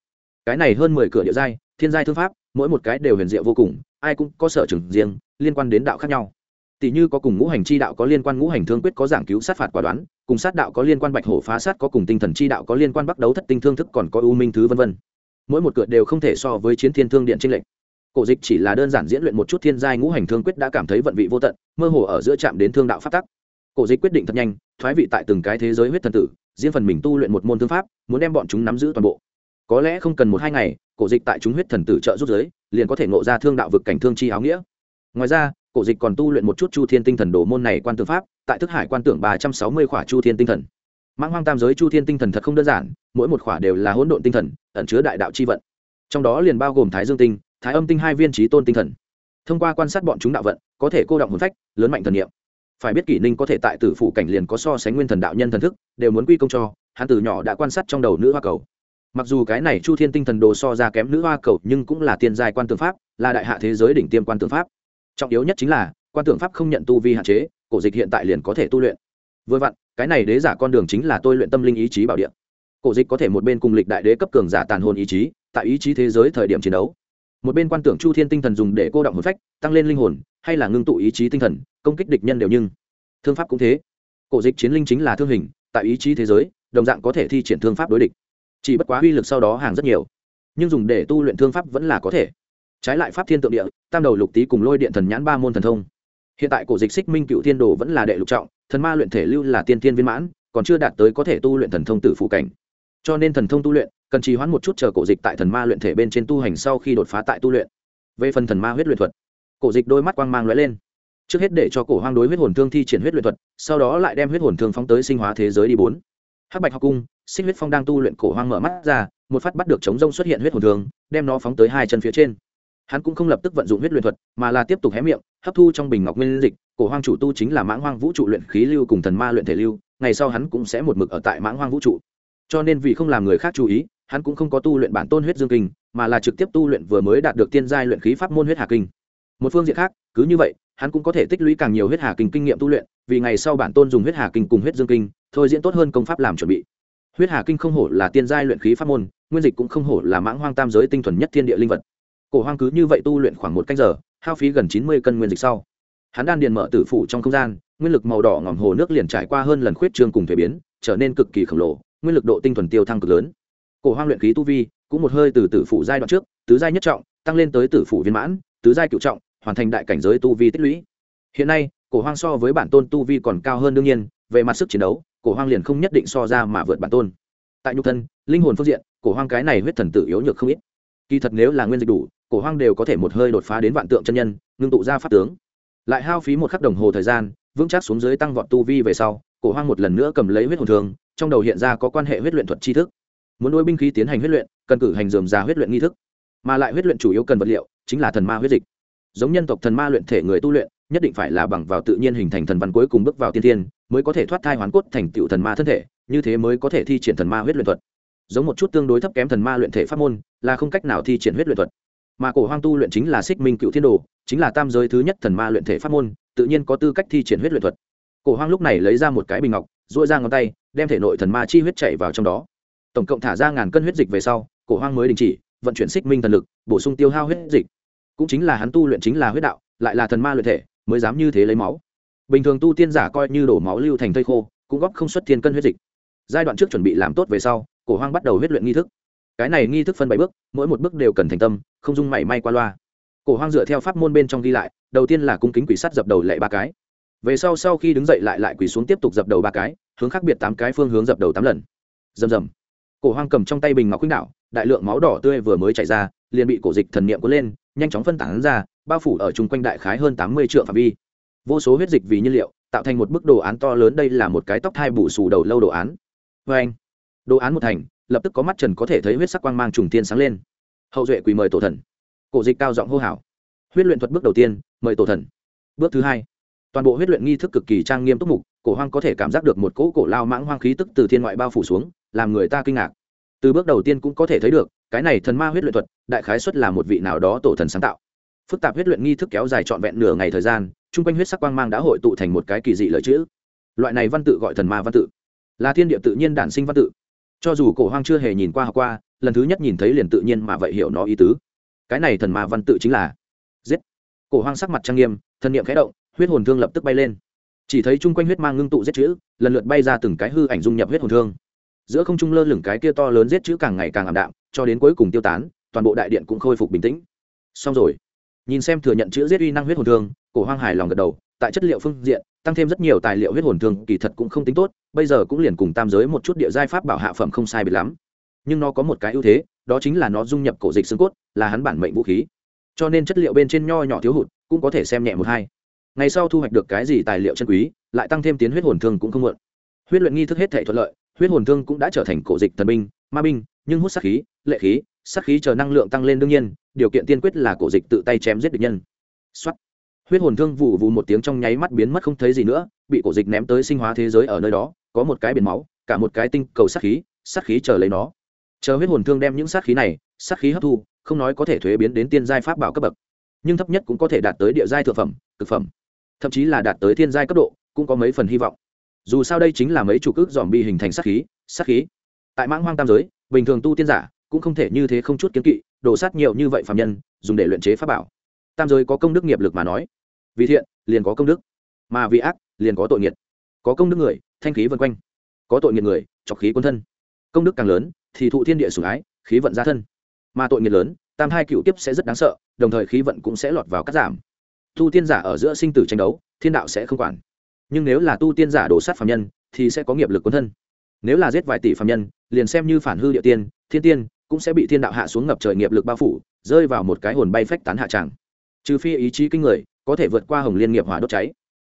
Cái này hơn mười cửa địa giai, thiên giai thương pháp, mỗi một cái đều huyền diệu vô cùng, ai cũng có sở trường riêng, liên quan đến đạo khác nhau. Tỷ như có cùng ngũ hành chi đạo có liên quan ngũ hành thương quyết có giảng cứu sát phạt quả đoán, cùng sát đạo có liên quan bạch hổ phá sát, có cùng tinh thần chi đạo có liên quan bắt đấu thất tinh thương thức còn có u minh thứ vân vân. Mỗi một cửa đều không thể so với chiến thiên thương điện trên lệnh cổ dịch chỉ là đơn giản diễn luyện một chút thiên giai ngũ hành thương quyết đã cảm thấy vận vị vô tận, mơ hồ ở giữa chạm đến thương đạo phát tắc cổ dịch quyết định thật nhanh, thoái vị tại từng cái thế giới huyết thần tử, riêng phần mình tu luyện một môn thương pháp, muốn đem bọn chúng nắm giữ toàn bộ. Có lẽ không cần một hai ngày, cổ dịch tại chúng huyết thần tử trợ giúp giới, liền có thể ngộ ra thương đạo vực cảnh thương chi áo nghĩa. Ngoài ra, cổ dịch còn tu luyện một chút chu thiên tinh thần đồ môn này quan tương pháp, tại thức hải quan tưởng ba trăm sáu mươi khỏa chu thiên tinh thần. Mang hoang tam giới chu thiên tinh thần thật không đơn giản, mỗi một khỏa đều là hỗn độn tinh thần, ẩn chứa đại đạo c h i vận. Trong đó liền bao gồm thái dương tinh, thái âm tinh hai viên trí tôn tinh thần. Thông qua quan sát bọn chúng đạo vận, có thể cô động hồn phách, lớn mạnh thần n i ệ m phải biết kỷ ninh có thể tại tử phủ cảnh liền có so sánh nguyên thần đạo nhân thần thức, đều muốn quy công cho, hắn từ nhỏ đã quan sát trong đầu nữ hoa cầu. Mặc dù cái này chu thiên tinh thần đồ so ra kém nữ hoa cầu nhưng cũng là tiền giai quan tư pháp, là đại hạ thế giới đỉnh tiêm quan tư pháp. Trọng yếu nhất chính là, quan tưởng pháp không nhận tu vi hạn chế, cổ dịch hiện tại liền có thể tu luyện. Vừa vặn, cái này đế giả con đường chính là tôi luyện tâm linh ý chí bảo điện cổ dịch có thể một bên cùng lịch đại đế cấp cường giả tàn hồn ý chí, tại ý chí thế giới thời điểm chiến đấu một bên quan tưởng chu thiên tinh thần dùng để cô động hồn phách, tăng lên linh hồn, hay là ngưng tụ ý chí tinh thần, công kích địch nhân đều nhưng thương pháp cũng thế. Cổ dịch chiến linh chính là thương hình, tại ý chí thế giới, đồng dạng có thể thi triển thương pháp đối địch. Chỉ bất quá uy lực sau đó hàng rất nhiều, nhưng dùng để tu luyện thương pháp vẫn là có thể. Trái lại pháp thiên tượng địa, tam đầu lục tý cùng lôi điện thần nhãn ba môn thần thông. Hiện tại cổ dịch xích minh cựu thiên đồ vẫn là đệ lục trọng, thần ma luyện thể lưu là tiên tiên viên mãn, còn chưa đạt tới có thể tu luyện thần thông tử phụ cảnh. Cho nên thần thông tu luyện cần trì hoãn một chút chờ cổ dịch tại thần ma luyện thể bên trên tu hành sau khi đột phá tại tu luyện. Về phần thần ma huyết luyện thuật, cổ dịch đôi mắt quang mang lóe lên. Trước hết để cho cổ hoang đối huyết hồn thương thi triển huyết luyện thuật, sau đó lại đem huyết hồn thương phóng tới sinh hóa thế giới đi bốn. Hắc bạch học cung sinh huyết phong đang tu luyện cổ hoang mở mắt ra, một phát bắt được chống rông xuất hiện huyết hồn thương, đem nó phóng tới hai chân phía trên. Hắn cũng không lập tức vận dụng huyết luyện thuật, mà là tiếp tục hé miệng, hấp thu trong bình ngọc nguyên dịch, cổ hoang chủ tu chính là mãng hoang vũ trụ luyện khí lưu cùng thần ma luyện thể lưu, ngày sau hắn cũng sẽ một mực ở tại mãng hoang vũ trụ. Cho nên vì không làm người khác chú ý hắn cũng không có tu luyện bản tôn huyết dương kinh, mà là trực tiếp tu luyện vừa mới đạt được tiên giai luyện khí pháp môn huyết hà kinh. Một phương diện khác, cứ như vậy, hắn cũng có thể tích lũy càng nhiều huyết hà kinh kinh nghiệm tu luyện, vì ngày sau bản tôn dùng huyết hà kinh cùng huyết dương kinh, thôi diễn tốt hơn công pháp làm chuẩn bị. Huyết hà kinh không hổ là tiên giai luyện khí pháp môn, nguyên dịch cũng không hổ là mãng hoang tam giới tinh thuần nhất thiên địa linh vật. Cổ hoang cứ như vậy tu luyện khoảng một canh giờ, hao phí gần chín mươi cân nguyên dịch sau. Hắn đan điền mở tử phủ trong không gian, nguyên lực màu đỏ ngòm hồ nước liền trải qua hơn lần khuyết trương cùng thể biến, trở nên cực kỳ khổng lồ, nguyên lực độ tinh thuần tiêu thăng cực lớn cổ hoang luyện khí tu vi, cũng một hơi từ tử phủ giai đoạn trước, tứ giai nhất trọng, tăng lên tới tử phủ viên mãn, tứ giai cựu trọng, hoàn thành đại cảnh giới tu vi tích lũy. Hiện nay, cổ hoang so với bản tôn tu vi còn cao hơn đương nhiên, về mặt sức chiến đấu, cổ hoang liền không nhất định so ra mà vượt bản tôn. Tại nhục thân, linh hồn phương diện, cổ hoang cái này huyết thần tử yếu nhược không ít. Kỳ thật nếu là nguyên dịch đủ, cổ hoang đều có thể một hơi đột phá đến vạn tượng chân nhân, ngưng tụ ra pháp tướng. Lại hao phí một khắc đồng hồ thời gian, vững chắc xuống dưới tăng vọt tu vi về sau, cổ hoang một lần nữa cầm lấy huyết hồn thường, trong đầu hiện ra có quan hệ huyết luyện thuật tri thức muốn nuôi binh khí tiến hành huyết luyện, cần cử hành dườm già huyết luyện nghi thức. Mà lại huyết luyện chủ yếu cần vật liệu, chính là thần ma huyết dịch. Giống nhân tộc thần ma luyện thể người tu luyện, nhất định phải là bằng vào tự nhiên hình thành thần văn cuối cùng bước vào tiên thiên, mới có thể thoát thai hoàn cốt thành tựu thần ma thân thể, như thế mới có thể thi triển thần ma huyết luyện thuật. Giống một chút tương đối thấp kém thần ma luyện thể pháp môn, là không cách nào thi triển huyết luyện thuật. Mà cổ hoang tu luyện chính là xích minh cựu thiên đồ, chính là tam giới thứ nhất thần ma luyện thể pháp môn, tự nhiên có tư cách thi triển huyết luyện thuật. Cổ hoang lúc này lấy ra một cái bình ngọc dội ra ngón tay, đem thể nội thần ma chi huyết chạy vào trong đó tổng cộng thả ra ngàn cân huyết dịch về sau, cổ hoang mới đình chỉ, vận chuyển xích minh thần lực, bổ sung tiêu hao huyết dịch. Cũng chính là hắn tu luyện chính là huyết đạo, lại là thần ma luyện thể, mới dám như thế lấy máu. Bình thường tu tiên giả coi như đổ máu lưu thành thây khô, cũng góp không xuất thiên cân huyết dịch. Giai đoạn trước chuẩn bị làm tốt về sau, cổ hoang bắt đầu huyết luyện nghi thức. Cái này nghi thức phân bảy bước, mỗi một bước đều cần thành tâm, không dung mảy may qua loa. Cổ hoang dựa theo pháp môn bên trong ghi lại, đầu tiên là cung kính quỷ sắt dập đầu lệ ba cái. Về sau sau khi đứng dậy lại lại quỳ xuống tiếp tục dập đầu ba cái, hướng khác biệt tám cái phương hướng dập đầu tám lần. Rầm rầm cổ hoang cầm trong tay bình ngọc khuynh đạo đại lượng máu đỏ tươi vừa mới chảy ra, liền bị cổ dịch thần niệm cuốn lên, nhanh chóng phân tán ra, bao phủ ở chung quanh đại khái hơn tám mươi trượng phạm vi. Vô số huyết dịch vì nhiên liệu, tạo thành một bức đồ án to lớn, đây là một cái tóc thai bù xù đầu lâu đồ án. Vê anh, đồ án một thành, lập tức có mắt trần có thể thấy huyết sắc quang mang trùng tiên sáng lên. Hậu duệ quỳ mời tổ thần. Cổ dịch cao giọng hô hào. Huyết luyện thuật bước đầu tiên, mời tổ thần. Bước thứ hai, toàn bộ huyết luyện nghi thức cực kỳ trang nghiêm túc mục, cổ hoang có thể cảm giác được một cỗ cổ lao mãng hoang khí tức từ thiên ngoại bao phủ xuống làm người ta kinh ngạc. Từ bước đầu tiên cũng có thể thấy được, cái này thần ma huyết luyện thuật, đại khái xuất là một vị nào đó tổ thần sáng tạo. Phức tạp huyết luyện nghi thức kéo dài trọn vẹn nửa ngày thời gian, chung quanh huyết sắc quang mang đã hội tụ thành một cái kỳ dị lợi chữ. Loại này văn tự gọi thần ma văn tự. Là thiên địa tự nhiên đản sinh văn tự. Cho dù cổ hoang chưa hề nhìn qua học qua, lần thứ nhất nhìn thấy liền tự nhiên mà vậy hiểu nó ý tứ. Cái này thần ma văn tự chính là giết. Cổ hoang sắc mặt trang nghiêm, thần niệm khẽ động, huyết hồn thương lập tức bay lên. Chỉ thấy chung quanh huyết mang ngưng tụ giết chữ, lần lượt bay ra từng cái hư ảnh dung nhập huyết hồn thương giữa không trung lơ lửng cái kia to lớn giết chữ càng ngày càng ảm đạm, cho đến cuối cùng tiêu tán, toàn bộ đại điện cũng khôi phục bình tĩnh. Xong rồi. Nhìn xem thừa nhận chữ giết uy năng huyết hồn thương, cổ hoang hài lòng gật đầu, tại chất liệu phương diện, tăng thêm rất nhiều tài liệu huyết hồn thương, kỳ thật cũng không tính tốt, bây giờ cũng liền cùng tam giới một chút địa giai pháp bảo hạ phẩm không sai biệt lắm. Nhưng nó có một cái ưu thế, đó chính là nó dung nhập cổ dịch xương cốt, là hắn bản mệnh vũ khí. Cho nên chất liệu bên trên nho nhỏ thiếu hụt, cũng có thể xem nhẹ một hai. Ngày sau thu hoạch được cái gì tài liệu chân quý, lại tăng thêm tiến huyết hồn thương cũng không muộn. Huyết luyện nghi thức hết thể thuận lợi huyết hồn thương cũng đã trở thành cổ dịch thần binh, ma binh, nhưng hút sát khí, lệ khí, sát khí chờ năng lượng tăng lên đương nhiên, điều kiện tiên quyết là cổ dịch tự tay chém giết địch nhân. Xuất huyết hồn thương vụ vụ một tiếng trong nháy mắt biến mất không thấy gì nữa, bị cổ dịch ném tới sinh hóa thế giới ở nơi đó, có một cái biển máu, cả một cái tinh cầu sát khí sát khí chờ lấy nó. Chờ huyết hồn thương đem những sát khí này, sát khí hấp thu, không nói có thể thuế biến đến tiên giai pháp bảo cấp bậc, nhưng thấp nhất cũng có thể đạt tới địa giai thượng phẩm, cực phẩm. Thậm chí là đạt tới thiên giai cấp độ, cũng có mấy phần hy vọng dù sao đây chính là mấy chủ cước dòm bi hình thành sát khí sát khí. Tại mãng hoang tam giới, bình thường tu tiên giả cũng không thể như thế không chút kiến kỵ đổ sát nhiều như vậy phạm nhân, dùng để luyện chế pháp bảo. Tam giới có công đức nghiệp lực mà nói. Vì thiện, liền có công đức. Mà vì ác, liền có tội nghiệt. Có công đức người, thanh khí vân quanh. Có tội nghiệt người, chọc khí quân thân. Công đức càng lớn, thì thụ thiên địa sủng ái, khí vận ra thân. Mà tội nghiệt lớn, tam hai cựu tiếp sẽ rất đáng sợ, đồng thời khí vận cũng sẽ lọt vào cắt giảm. Thu tiên giả ở giữa sinh tử tranh đấu, thiên đạo sẽ không quản nhưng nếu là tu tiên giả đổ sát phạm nhân, thì sẽ có nghiệp lực quân thân. Nếu là giết vài tỷ phạm nhân, liền xem như phản hư địa tiên, thiên tiên, cũng sẽ bị thiên đạo hạ xuống ngập trời nghiệp lực bao phủ, rơi vào một cái hồn bay phách tán hạ tràng. Trừ phi ý chí kinh người, có thể vượt qua hồng liên nghiệp hỏa đốt cháy.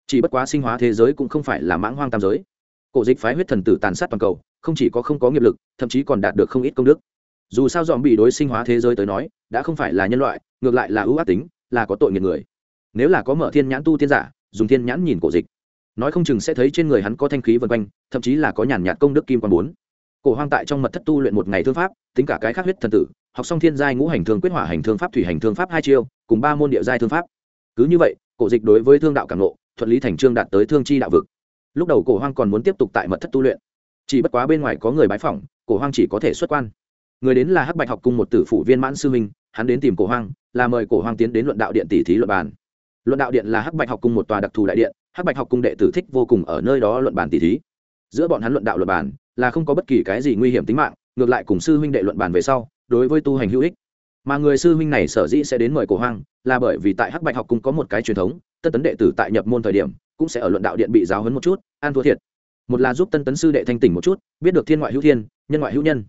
Chỉ bất quá sinh hóa thế giới cũng không phải là mãng hoang tam giới. Cổ dịch phái huyết thần tử tàn sát toàn cầu, không chỉ có không có nghiệp lực, thậm chí còn đạt được không ít công đức. Dù sao dòm bị đối sinh hóa thế giới tới nói, đã không phải là nhân loại, ngược lại là ưu ác tính, là có tội nghiệp người. Nếu là có mở thiên nhãn tu tiên giả, dùng thiên nhãn nhìn cổ dịch nói không chừng sẽ thấy trên người hắn có thanh khí vân quanh, thậm chí là có nhàn nhạt công đức kim quan bốn. Cổ hoang tại trong mật thất tu luyện một ngày thương pháp, tính cả cái khác huyết thần tử, học xong thiên giai ngũ hành thương quyết hỏa hành thương pháp, thủy hành thương pháp hai chiêu, cùng ba môn địa giai thương pháp. Cứ như vậy, cổ dịch đối với thương đạo cảm nộ thuận lý thành trương đạt tới thương chi đạo vực. Lúc đầu cổ hoang còn muốn tiếp tục tại mật thất tu luyện. Chỉ bất quá bên ngoài có người bái phỏng, cổ hoang chỉ có thể xuất quan. Người đến là hắc bạch học cung một tử phủ viên mãn sư minh, hắn đến tìm cổ hoang, là mời cổ hoang tiến đến luận đạo điện tỷ thí luận bàn. Luận đạo điện là hắc bạch học cung một tòa đặc thù đại điện hắc bạch học cung đệ tử thích vô cùng ở nơi đó luận bàn tỷ thí. Giữa bọn hắn luận đạo luận bàn là không có bất kỳ cái gì nguy hiểm tính mạng, ngược lại cùng sư huynh đệ luận bàn về sau, đối với tu hành hữu ích. Mà người sư huynh này sở dĩ sẽ đến mời cổ hoang là bởi vì tại hắc bạch học cung có một cái truyền thống, tân tấn đệ tử tại nhập môn thời điểm cũng sẽ ở luận đạo điện bị giáo hấn một chút an thua thiệt. Một là giúp tân tấn sư đệ thanh tỉnh một chút, biết được thiên ngoại hữu thiên, nhân ngoại hữu nhân.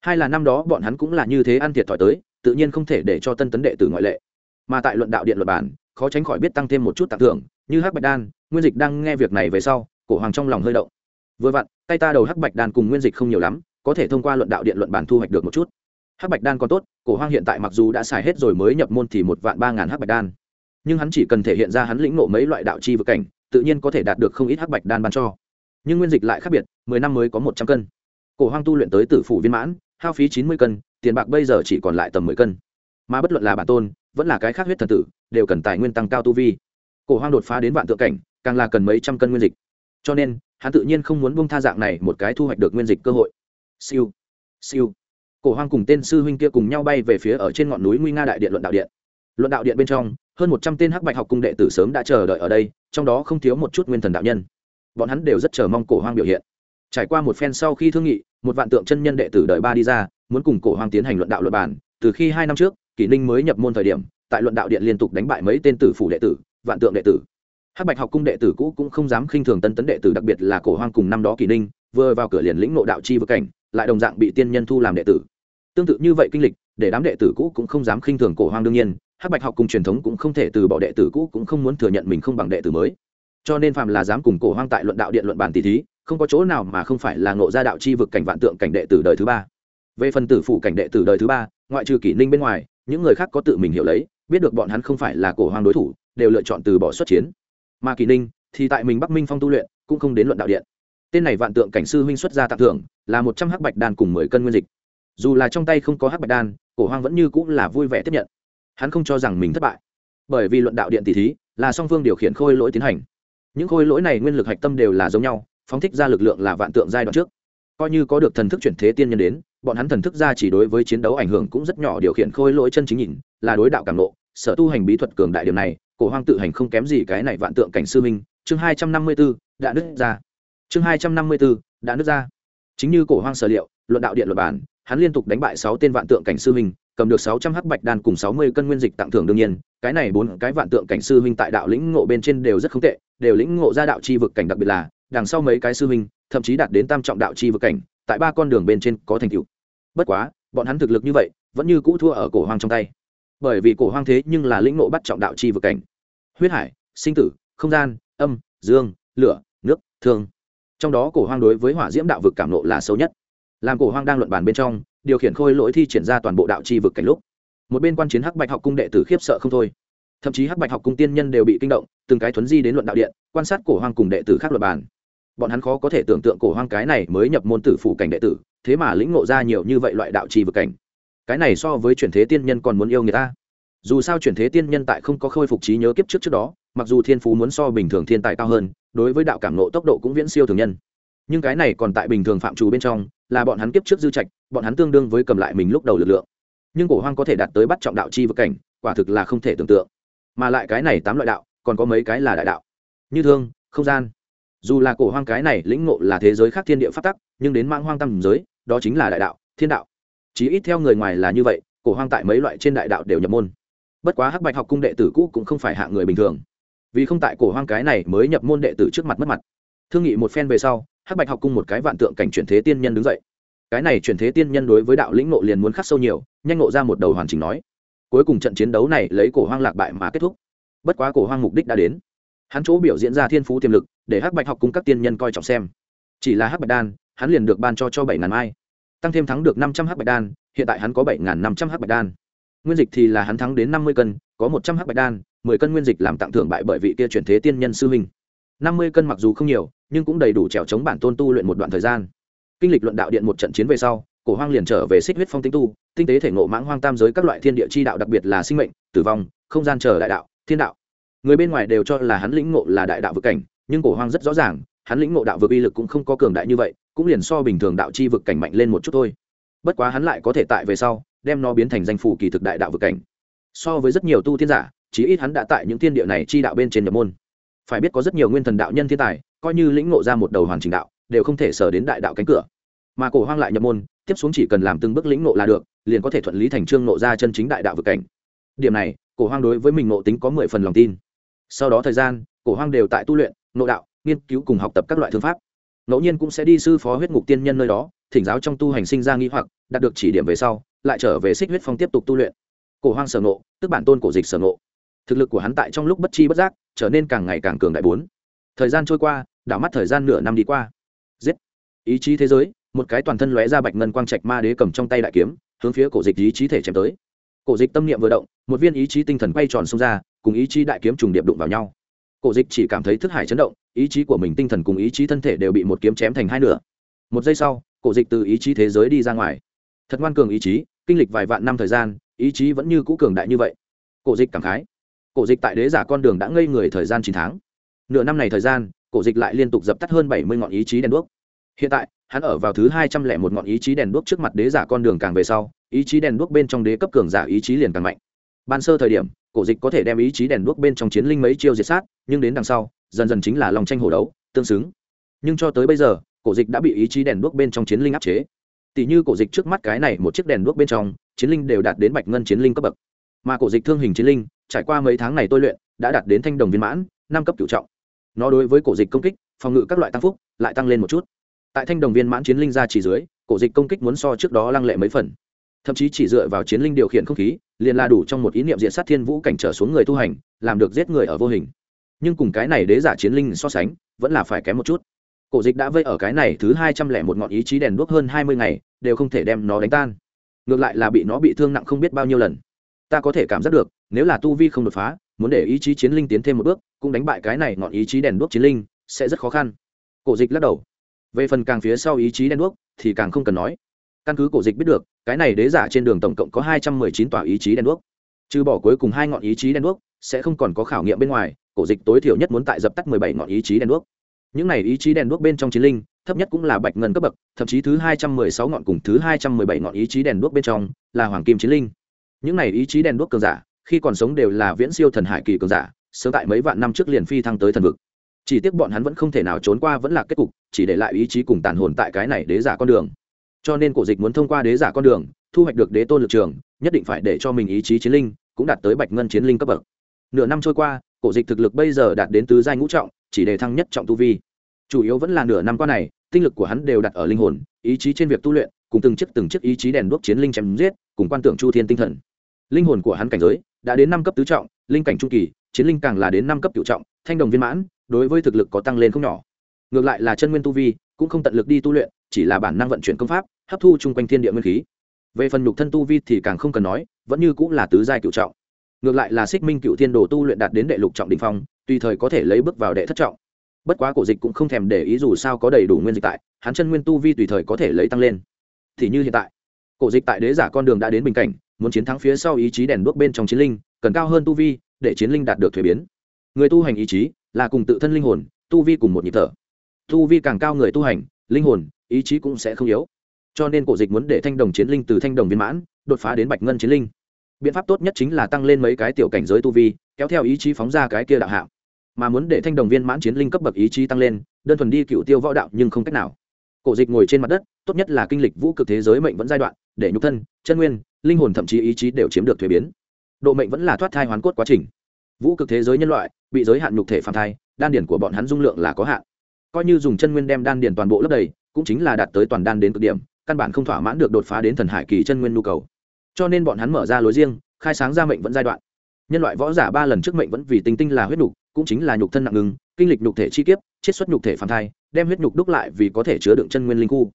Hai là năm đó bọn hắn cũng là như thế ăn thiệt thòi tới, tự nhiên không thể để cho tân tấn đệ tử ngoại lệ. Mà tại luận đạo điện luật bản khó tránh khỏi biết tăng thêm một chút tặng thưởng như hắc bạch đan, nguyên dịch đang nghe việc này về sau, cổ hoàng trong lòng hơi động. Vừa vặn, tay ta đầu hắc bạch đan cùng nguyên dịch không nhiều lắm, có thể thông qua luận đạo điện luận bản thu hoạch được một chút. Hắc bạch đan còn tốt, cổ hoàng hiện tại mặc dù đã xài hết rồi mới nhập môn thì một vạn ba ngàn hắc bạch đan. Nhưng hắn chỉ cần thể hiện ra hắn lĩnh nộ mấy loại đạo chi vực cảnh, tự nhiên có thể đạt được không ít hắc bạch đan ban cho. Nhưng nguyên dịch lại khác biệt, mười năm mới có một trăm cân. Cổ hoang tu luyện tới tử phủ viên mãn, hao phí chín mươi cân, tiền bạc bây giờ chỉ còn lại tầm mười cân. Mà bất luận là bản tôn, vẫn là cái khác huyết thần tử, đều cần tài nguyên tăng cao tu vi cổ hoang đột phá đến vạn tượng cảnh, càng là cần mấy trăm cân nguyên dịch. Cho nên, hắn tự nhiên không muốn buông tha dạng này một cái thu hoạch được nguyên dịch cơ hội. Siêu siêu. Cổ hoang cùng tên sư huynh kia cùng nhau bay về phía ở trên ngọn núi nguy nga đại điện luận đạo điện. Luận đạo điện bên trong, hơn một trăm tên hắc bạch học cung đệ tử sớm đã chờ đợi ở đây, trong đó không thiếu một chút nguyên thần đạo nhân. Bọn hắn đều rất chờ mong cổ hoang biểu hiện. Trải qua một phen sau khi thương nghị, một vạn tượng chân nhân đệ tử đợi ba đi ra, muốn cùng cổ hoang tiến hành luận đạo luận bản từ khi hai năm trước, kỷ ninh mới nhập môn thời điểm, tại luận đạo điện liên tục đánh bại mấy tên tử phủ đệ tử vạn tượng đệ tử. Hắc bạch học cung đệ tử cũ cũng không dám khinh thường tân tấn đệ tử, đặc biệt là cổ hoang cùng năm đó kỷ ninh, vừa vào cửa liền lĩnh ngộ đạo chi vực cảnh, lại đồng dạng bị tiên nhân thu làm đệ tử. Tương tự như vậy kinh lịch, để đám đệ tử cũ cũng không dám khinh thường cổ hoang đương nhiên, hắc bạch học cùng truyền thống cũng không thể từ bỏ đệ tử cũ cũng không muốn thừa nhận mình không bằng đệ tử mới. Cho nên phạm là dám cùng cổ hoang tại luận đạo điện luận bản tỷ thí, không có chỗ nào mà không phải là ngộ ra đạo chi vực cảnh vạn tượng cảnh đệ tử đời thứ ba. Về phần tử phụ cảnh đệ tử đời thứ ba, ngoại trừ kỷ ninh bên ngoài, những người khác có tự mình hiểu lấy biết được bọn hắn không phải là cổ hoàng đối thủ, đều lựa chọn từ bỏ xuất chiến. Mà kỳ ninh thì tại mình bắc minh phong tu luyện, cũng không đến luận đạo điện. Tên này vạn tượng cảnh sư huynh xuất ra tặng thưởng, là một trăm hắc bạch đan cùng mười cân nguyên dịch. Dù là trong tay không có hắc bạch đan, cổ hoang vẫn như cũng là vui vẻ tiếp nhận. Hắn không cho rằng mình thất bại. Bởi vì luận đạo điện tỷ thí, là song phương điều khiển khôi lỗi tiến hành. Những khôi lỗi này nguyên lực hạch tâm đều là giống nhau, phóng thích ra lực lượng là vạn tượng giai đoạn trước. Coi như có được thần thức chuyển thế tiên nhân đến bọn hắn thần thức ra chỉ đối với chiến đấu ảnh hưởng cũng rất nhỏ điều khiển khôi lỗi chân chính nhìn, là đối đạo cảm nộ, sở tu hành bí thuật cường đại điều này, cổ hoang tự hành không kém gì cái này vạn tượng cảnh sư minh chương hai trăm năm mươi b ố đã nứt ra. Chương hai trăm năm mươi b ố đã nứt ra. Chính như cổ hoang sở liệu, luận đạo điện luật bản hắn liên tục đánh bại sáu tên vạn tượng cảnh sư minh cầm được sáu trăm hắc bạch đan cùng sáu mươi cân nguyên dịch tặng thưởng đương nhiên, cái này bốn cái vạn tượng cảnh sư minh tại đạo lĩnh ngộ bên trên đều rất không tệ, đều lĩnh ngộ ra đạo chi vực cảnh đặc biệt là, đằng sau mấy cái sư minh thậm chí đạt đến tam trọng đạo chi vực cảnh, tại ba con đường bên trên có thành tựu bất quá, bọn hắn thực lực như vậy, vẫn như cũ thua ở cổ hoang trong tay. Bởi vì cổ hoang thế nhưng là lĩnh nộ bắt trọng đạo chi vực cảnh. Huyết hải, sinh tử, không gian, âm, dương, lửa, nước, thương. Trong đó cổ hoang đối với hỏa diễm đạo vực cảm nộ là sâu nhất. Làm cổ hoang đang luận bàn bên trong, điều khiển khôi lỗi thi triển ra toàn bộ đạo chi vực cảnh lúc, một bên quan chiến hắc bạch học cung đệ tử khiếp sợ không thôi. Thậm chí hắc bạch học cung tiên nhân đều bị kinh động, từng cái thuấn di đến luận đạo điện, quan sát cổ hoang cùng đệ tử khác luận bàn. Bọn hắn khó có thể tưởng tượng cổ hoang cái này mới nhập môn tử phủ cảnh đệ tử thế mà lĩnh ngộ ra nhiều như vậy loại đạo chi vực cảnh. Cái này so với chuyển thế tiên nhân còn muốn yêu người ta. Dù sao chuyển thế tiên nhân tại không có khôi phục trí nhớ kiếp trước trước đó, mặc dù thiên phú muốn so bình thường thiên tài cao hơn, đối với đạo cảm nộ tốc độ cũng viễn siêu thường nhân. Nhưng cái này còn tại bình thường phạm trù bên trong, là bọn hắn kiếp trước dư trạch, bọn hắn tương đương với cầm lại mình lúc đầu lực lượng. Nhưng cổ hoang có thể đạt tới bắt trọng đạo chi vực cảnh, quả thực là không thể tưởng tượng. Mà lại cái này tám loại đạo, còn có mấy cái là đại đạo. Như thương, không gian. Dù là cổ hoang cái này lĩnh ngộ là thế giới khác thiên địa phát tắc, nhưng đến mang hoang tâm giới đó chính là đại đạo, thiên đạo. Chí ít theo người ngoài là như vậy, cổ hoang tại mấy loại trên đại đạo đều nhập môn. Bất quá hắc bạch học cung đệ tử cũ cũng không phải hạ người bình thường. Vì không tại cổ hoang cái này mới nhập môn đệ tử trước mặt mất mặt. Thương nghị một phen về sau, hắc bạch học cung một cái vạn tượng cảnh chuyển thế tiên nhân đứng dậy. Cái này chuyển thế tiên nhân đối với đạo lĩnh nộ liền muốn khắc sâu nhiều, nhanh nộ ra một đầu hoàn chỉnh nói. Cuối cùng trận chiến đấu này lấy cổ hoang lạc bại mà kết thúc. Bất quá cổ hoang mục đích đã đến. Hắn chỗ biểu diễn ra thiên phú tiềm lực, để hắc bạch học cung các tiên nhân coi trọng xem. Chỉ là hắc bạch đan hắn liền được ban cho cho bảy ngàn mai, tăng thêm thắng được năm trăm hắc bạch đan, hiện tại hắn có bảy ngàn năm trăm hắc bạch đan. Nguyên dịch thì là hắn thắng đến năm mươi cân, có một trăm hắc bạch đan, mười cân nguyên dịch làm tặng thưởng bại bởi vị kia chuyển thế tiên nhân sư huynh. năm mươi cân mặc dù không nhiều, nhưng cũng đầy đủ trèo chống bản tôn tu luyện một đoạn thời gian. Kinh lịch luận đạo điện một trận chiến về sau, cổ hoang liền trở về xích huyết phong tinh tu, tinh tế thể ngộ mãng hoang tam giới các loại thiên địa chi đạo đặc biệt là sinh mệnh, tử vong, không gian trở đại đạo, thiên đạo. Người bên ngoài đều cho là hắn lĩnh ngộ là đại đạo vực cảnh, nhưng cổ hoang rất rõ ràng, hắn lĩnh ngộ đạo vực uy lực cũng không có cường đại như vậy cũng liền so bình thường đạo chi vực cảnh mạnh lên một chút thôi. Bất quá hắn lại có thể tại về sau, đem nó biến thành danh phủ kỳ thực đại đạo vực cảnh. So với rất nhiều tu thiên giả, chí ít hắn đã tại những thiên địa này chi đạo bên trên nhập môn. Phải biết có rất nhiều nguyên thần đạo nhân thiên tài, coi như lĩnh ngộ ra một đầu hoàn chỉnh đạo, đều không thể sở đến đại đạo cánh cửa. Mà cổ hoang lại nhập môn, tiếp xuống chỉ cần làm từng bước lĩnh ngộ là được, liền có thể thuận lý thành trương ngộ ra chân chính đại đạo vực cảnh. Điểm này, cổ hoang đối với mình ngộ tính có mười phần lòng tin. Sau đó thời gian, cổ hoang đều tại tu luyện, ngộ đạo, nghiên cứu cùng học tập các loại thương pháp ngẫu nhiên cũng sẽ đi sư phó huyết ngục tiên nhân nơi đó thỉnh giáo trong tu hành sinh ra nghi hoặc đạt được chỉ điểm về sau lại trở về xích huyết phong tiếp tục tu luyện. Cổ hoang sở nộ, tức bản tôn cổ dịch sở nộ. thực lực của hắn tại trong lúc bất chi bất giác trở nên càng ngày càng cường đại bốn. Thời gian trôi qua đảo mắt thời gian nửa năm đi qua. Giết. Ý chí thế giới một cái toàn thân lóe ra bạch ngân quang trạch ma đế cầm trong tay đại kiếm hướng phía cổ dịch ý chí thể chém tới. Cổ dịch tâm niệm vừa động một viên ý chí tinh thần quay tròn xông ra cùng ý chí đại kiếm trùng điệp đụng vào nhau. Cổ dịch chỉ cảm thấy thức hải chấn động ý chí của mình tinh thần cùng ý chí thân thể đều bị một kiếm chém thành hai nửa. Một giây sau, cổ dịch từ ý chí thế giới đi ra ngoài. Thật ngoan cường ý chí, kinh lịch vài vạn năm thời gian, ý chí vẫn như cũ cường đại như vậy. Cổ dịch cảm khái. Cổ dịch tại đế giả con đường đã ngây người thời gian chín tháng. Nửa năm này thời gian, cổ dịch lại liên tục dập tắt hơn bảy mươi ngọn ý chí đèn đuốc. Hiện tại, hắn ở vào thứ hai trăm lẻ một ngọn ý chí đèn đuốc trước mặt đế giả con đường càng về sau, ý chí đèn đuốc bên trong đế cấp cường giả ý chí liền càng mạnh. Ban sơ thời điểm, cổ dịch có thể đem ý chí đèn đuốc bên trong chiến linh mấy chiêu diệt sát, nhưng đến đằng sau dần dần chính là lòng tranh hổ đấu, tương xứng. Nhưng cho tới bây giờ, cổ dịch đã bị ý chí đèn đuốc bên trong chiến linh áp chế. Tỷ như cổ dịch trước mắt cái này một chiếc đèn đuốc bên trong, chiến linh đều đạt đến bạch ngân chiến linh cấp bậc. Mà cổ dịch thương hình chiến linh, trải qua mấy tháng này tôi luyện, đã đạt đến thanh đồng viên mãn, năm cấp cửu trọng. Nó đối với cổ dịch công kích, phòng ngự các loại tăng phúc, lại tăng lên một chút. Tại thanh đồng viên mãn chiến linh ra chỉ dưới, cổ dịch công kích muốn so trước đó lăng lệ mấy phần. Thậm chí chỉ dựa vào chiến linh điều khiển không khí, liền là đủ trong một ý niệm diện sát thiên vũ cảnh trở xuống người tu hành, làm được giết người ở vô hình nhưng cùng cái này đế giả chiến linh so sánh, vẫn là phải kém một chút. Cổ dịch đã vây ở cái này thứ hai trăm lẻ một ngọn ý chí đèn đuốc hơn hai mươi ngày, đều không thể đem nó đánh tan. Ngược lại là bị nó bị thương nặng không biết bao nhiêu lần. Ta có thể cảm giác được, nếu là tu vi không đột phá, muốn để ý chí chiến linh tiến thêm một bước, cũng đánh bại cái này ngọn ý chí đèn đuốc chiến linh, sẽ rất khó khăn. Cổ dịch lắc đầu. Về phần càng phía sau ý chí đèn đuốc, thì càng không cần nói. Căn cứ cổ dịch biết được, cái này đế giả trên đường tổng cộng có hai trăm mười chín tòa ý chí đèn đuốc. Trừ bỏ cuối cùng hai ngọn ý chí đèn đuốc, sẽ không còn có khảo nghiệm bên ngoài cổ dịch tối thiểu nhất muốn tại dập tắt mười bảy ngọn ý chí đèn đuốc. Những này ý chí đèn đuốc bên trong chiến linh, thấp nhất cũng là bạch ngân cấp bậc, thậm chí thứ hai trăm mười sáu ngọn cùng thứ hai trăm mười bảy ngọn ý chí đèn đuốc bên trong là hoàng kim chiến linh. Những này ý chí đèn đuốc cường giả, khi còn sống đều là viễn siêu thần hải kỳ cường giả, sớm tại mấy vạn năm trước liền phi thăng tới thần vực. Chỉ tiếc bọn hắn vẫn không thể nào trốn qua vẫn là kết cục, chỉ để lại ý chí cùng tàn hồn tại cái này đế giả con đường. Cho nên cổ dịch muốn thông qua đế giả con đường, thu hoạch được đế tôn lực trường, nhất định phải để cho mình ý chí chiến linh cũng đạt tới bạch ngân chiến linh cấp bậc. Nửa năm trôi qua cổ dịch thực lực bây giờ đạt đến tứ giai ngũ trọng, chỉ đề thăng nhất trọng tu vi. Chủ yếu vẫn là nửa năm qua này, tinh lực của hắn đều đặt ở linh hồn, ý chí trên việc tu luyện, cùng từng chiếc từng chiếc ý chí đèn đuốc chiến linh chém giết, cùng quan tưởng chu thiên tinh thần. Linh hồn của hắn cảnh giới đã đến năm cấp tứ trọng, linh cảnh trung kỳ, chiến linh càng là đến năm cấp cựu trọng, thanh đồng viên mãn, đối với thực lực có tăng lên không nhỏ. Ngược lại là chân nguyên tu vi, cũng không tận lực đi tu luyện, chỉ là bản năng vận chuyển công pháp, hấp thu chung quanh thiên địa nguyên khí. Về phần nhục thân tu vi thì càng không cần nói, vẫn như cũng là tứ giai cựu trọng ngược lại là xích minh cựu thiên đồ tu luyện đạt đến đệ lục trọng đình phong, tùy thời có thể lấy bước vào đệ thất trọng. Bất quá cổ dịch cũng không thèm để ý dù sao có đầy đủ nguyên dịch tại, hắn chân nguyên tu vi tùy thời có thể lấy tăng lên. Thì như hiện tại, cổ dịch tại đế giả con đường đã đến bình cảnh, muốn chiến thắng phía sau ý chí đèn đuốc bên trong chiến linh, cần cao hơn tu vi để chiến linh đạt được thuế biến. Người tu hành ý chí là cùng tự thân linh hồn, tu vi cùng một nhịp thở. Tu vi càng cao người tu hành, linh hồn, ý chí cũng sẽ không yếu. Cho nên cổ dịch muốn để thanh đồng chiến linh từ thanh đồng viên mãn, đột phá đến bạch ngân chiến linh biện pháp tốt nhất chính là tăng lên mấy cái tiểu cảnh giới tu vi, kéo theo ý chí phóng ra cái kia đạo hạng mà muốn để thanh đồng viên mãn chiến linh cấp bậc ý chí tăng lên, đơn thuần đi cựu tiêu võ đạo nhưng không cách nào. Cổ dịch ngồi trên mặt đất, tốt nhất là kinh lịch vũ cực thế giới mệnh vẫn giai đoạn, để nhục thân, chân nguyên, linh hồn thậm chí ý chí đều chiếm được thuế biến. Độ mệnh vẫn là thoát thai hoàn cốt quá trình. Vũ cực thế giới nhân loại, bị giới hạn nhục thể phàm thai, đan điển của bọn hắn dung lượng là có hạn. Coi như dùng chân nguyên đem đan điển toàn bộ lấp đầy, cũng chính là đạt tới toàn đan đến cực điểm, căn bản không thỏa mãn được đột phá đến thần hải kỳ chân nguyên nhu cầu cho nên bọn hắn mở ra lối riêng, khai sáng ra mệnh vẫn giai đoạn. Nhân loại võ giả ba lần trước mệnh vẫn vì tinh tinh là huyết nhục, cũng chính là nhục thân nặng ngừng, kinh lịch nhục thể chi kiếp, chiết xuất nhục thể phản thai, đem huyết nhục đúc lại vì có thể chứa đựng chân nguyên linh khu.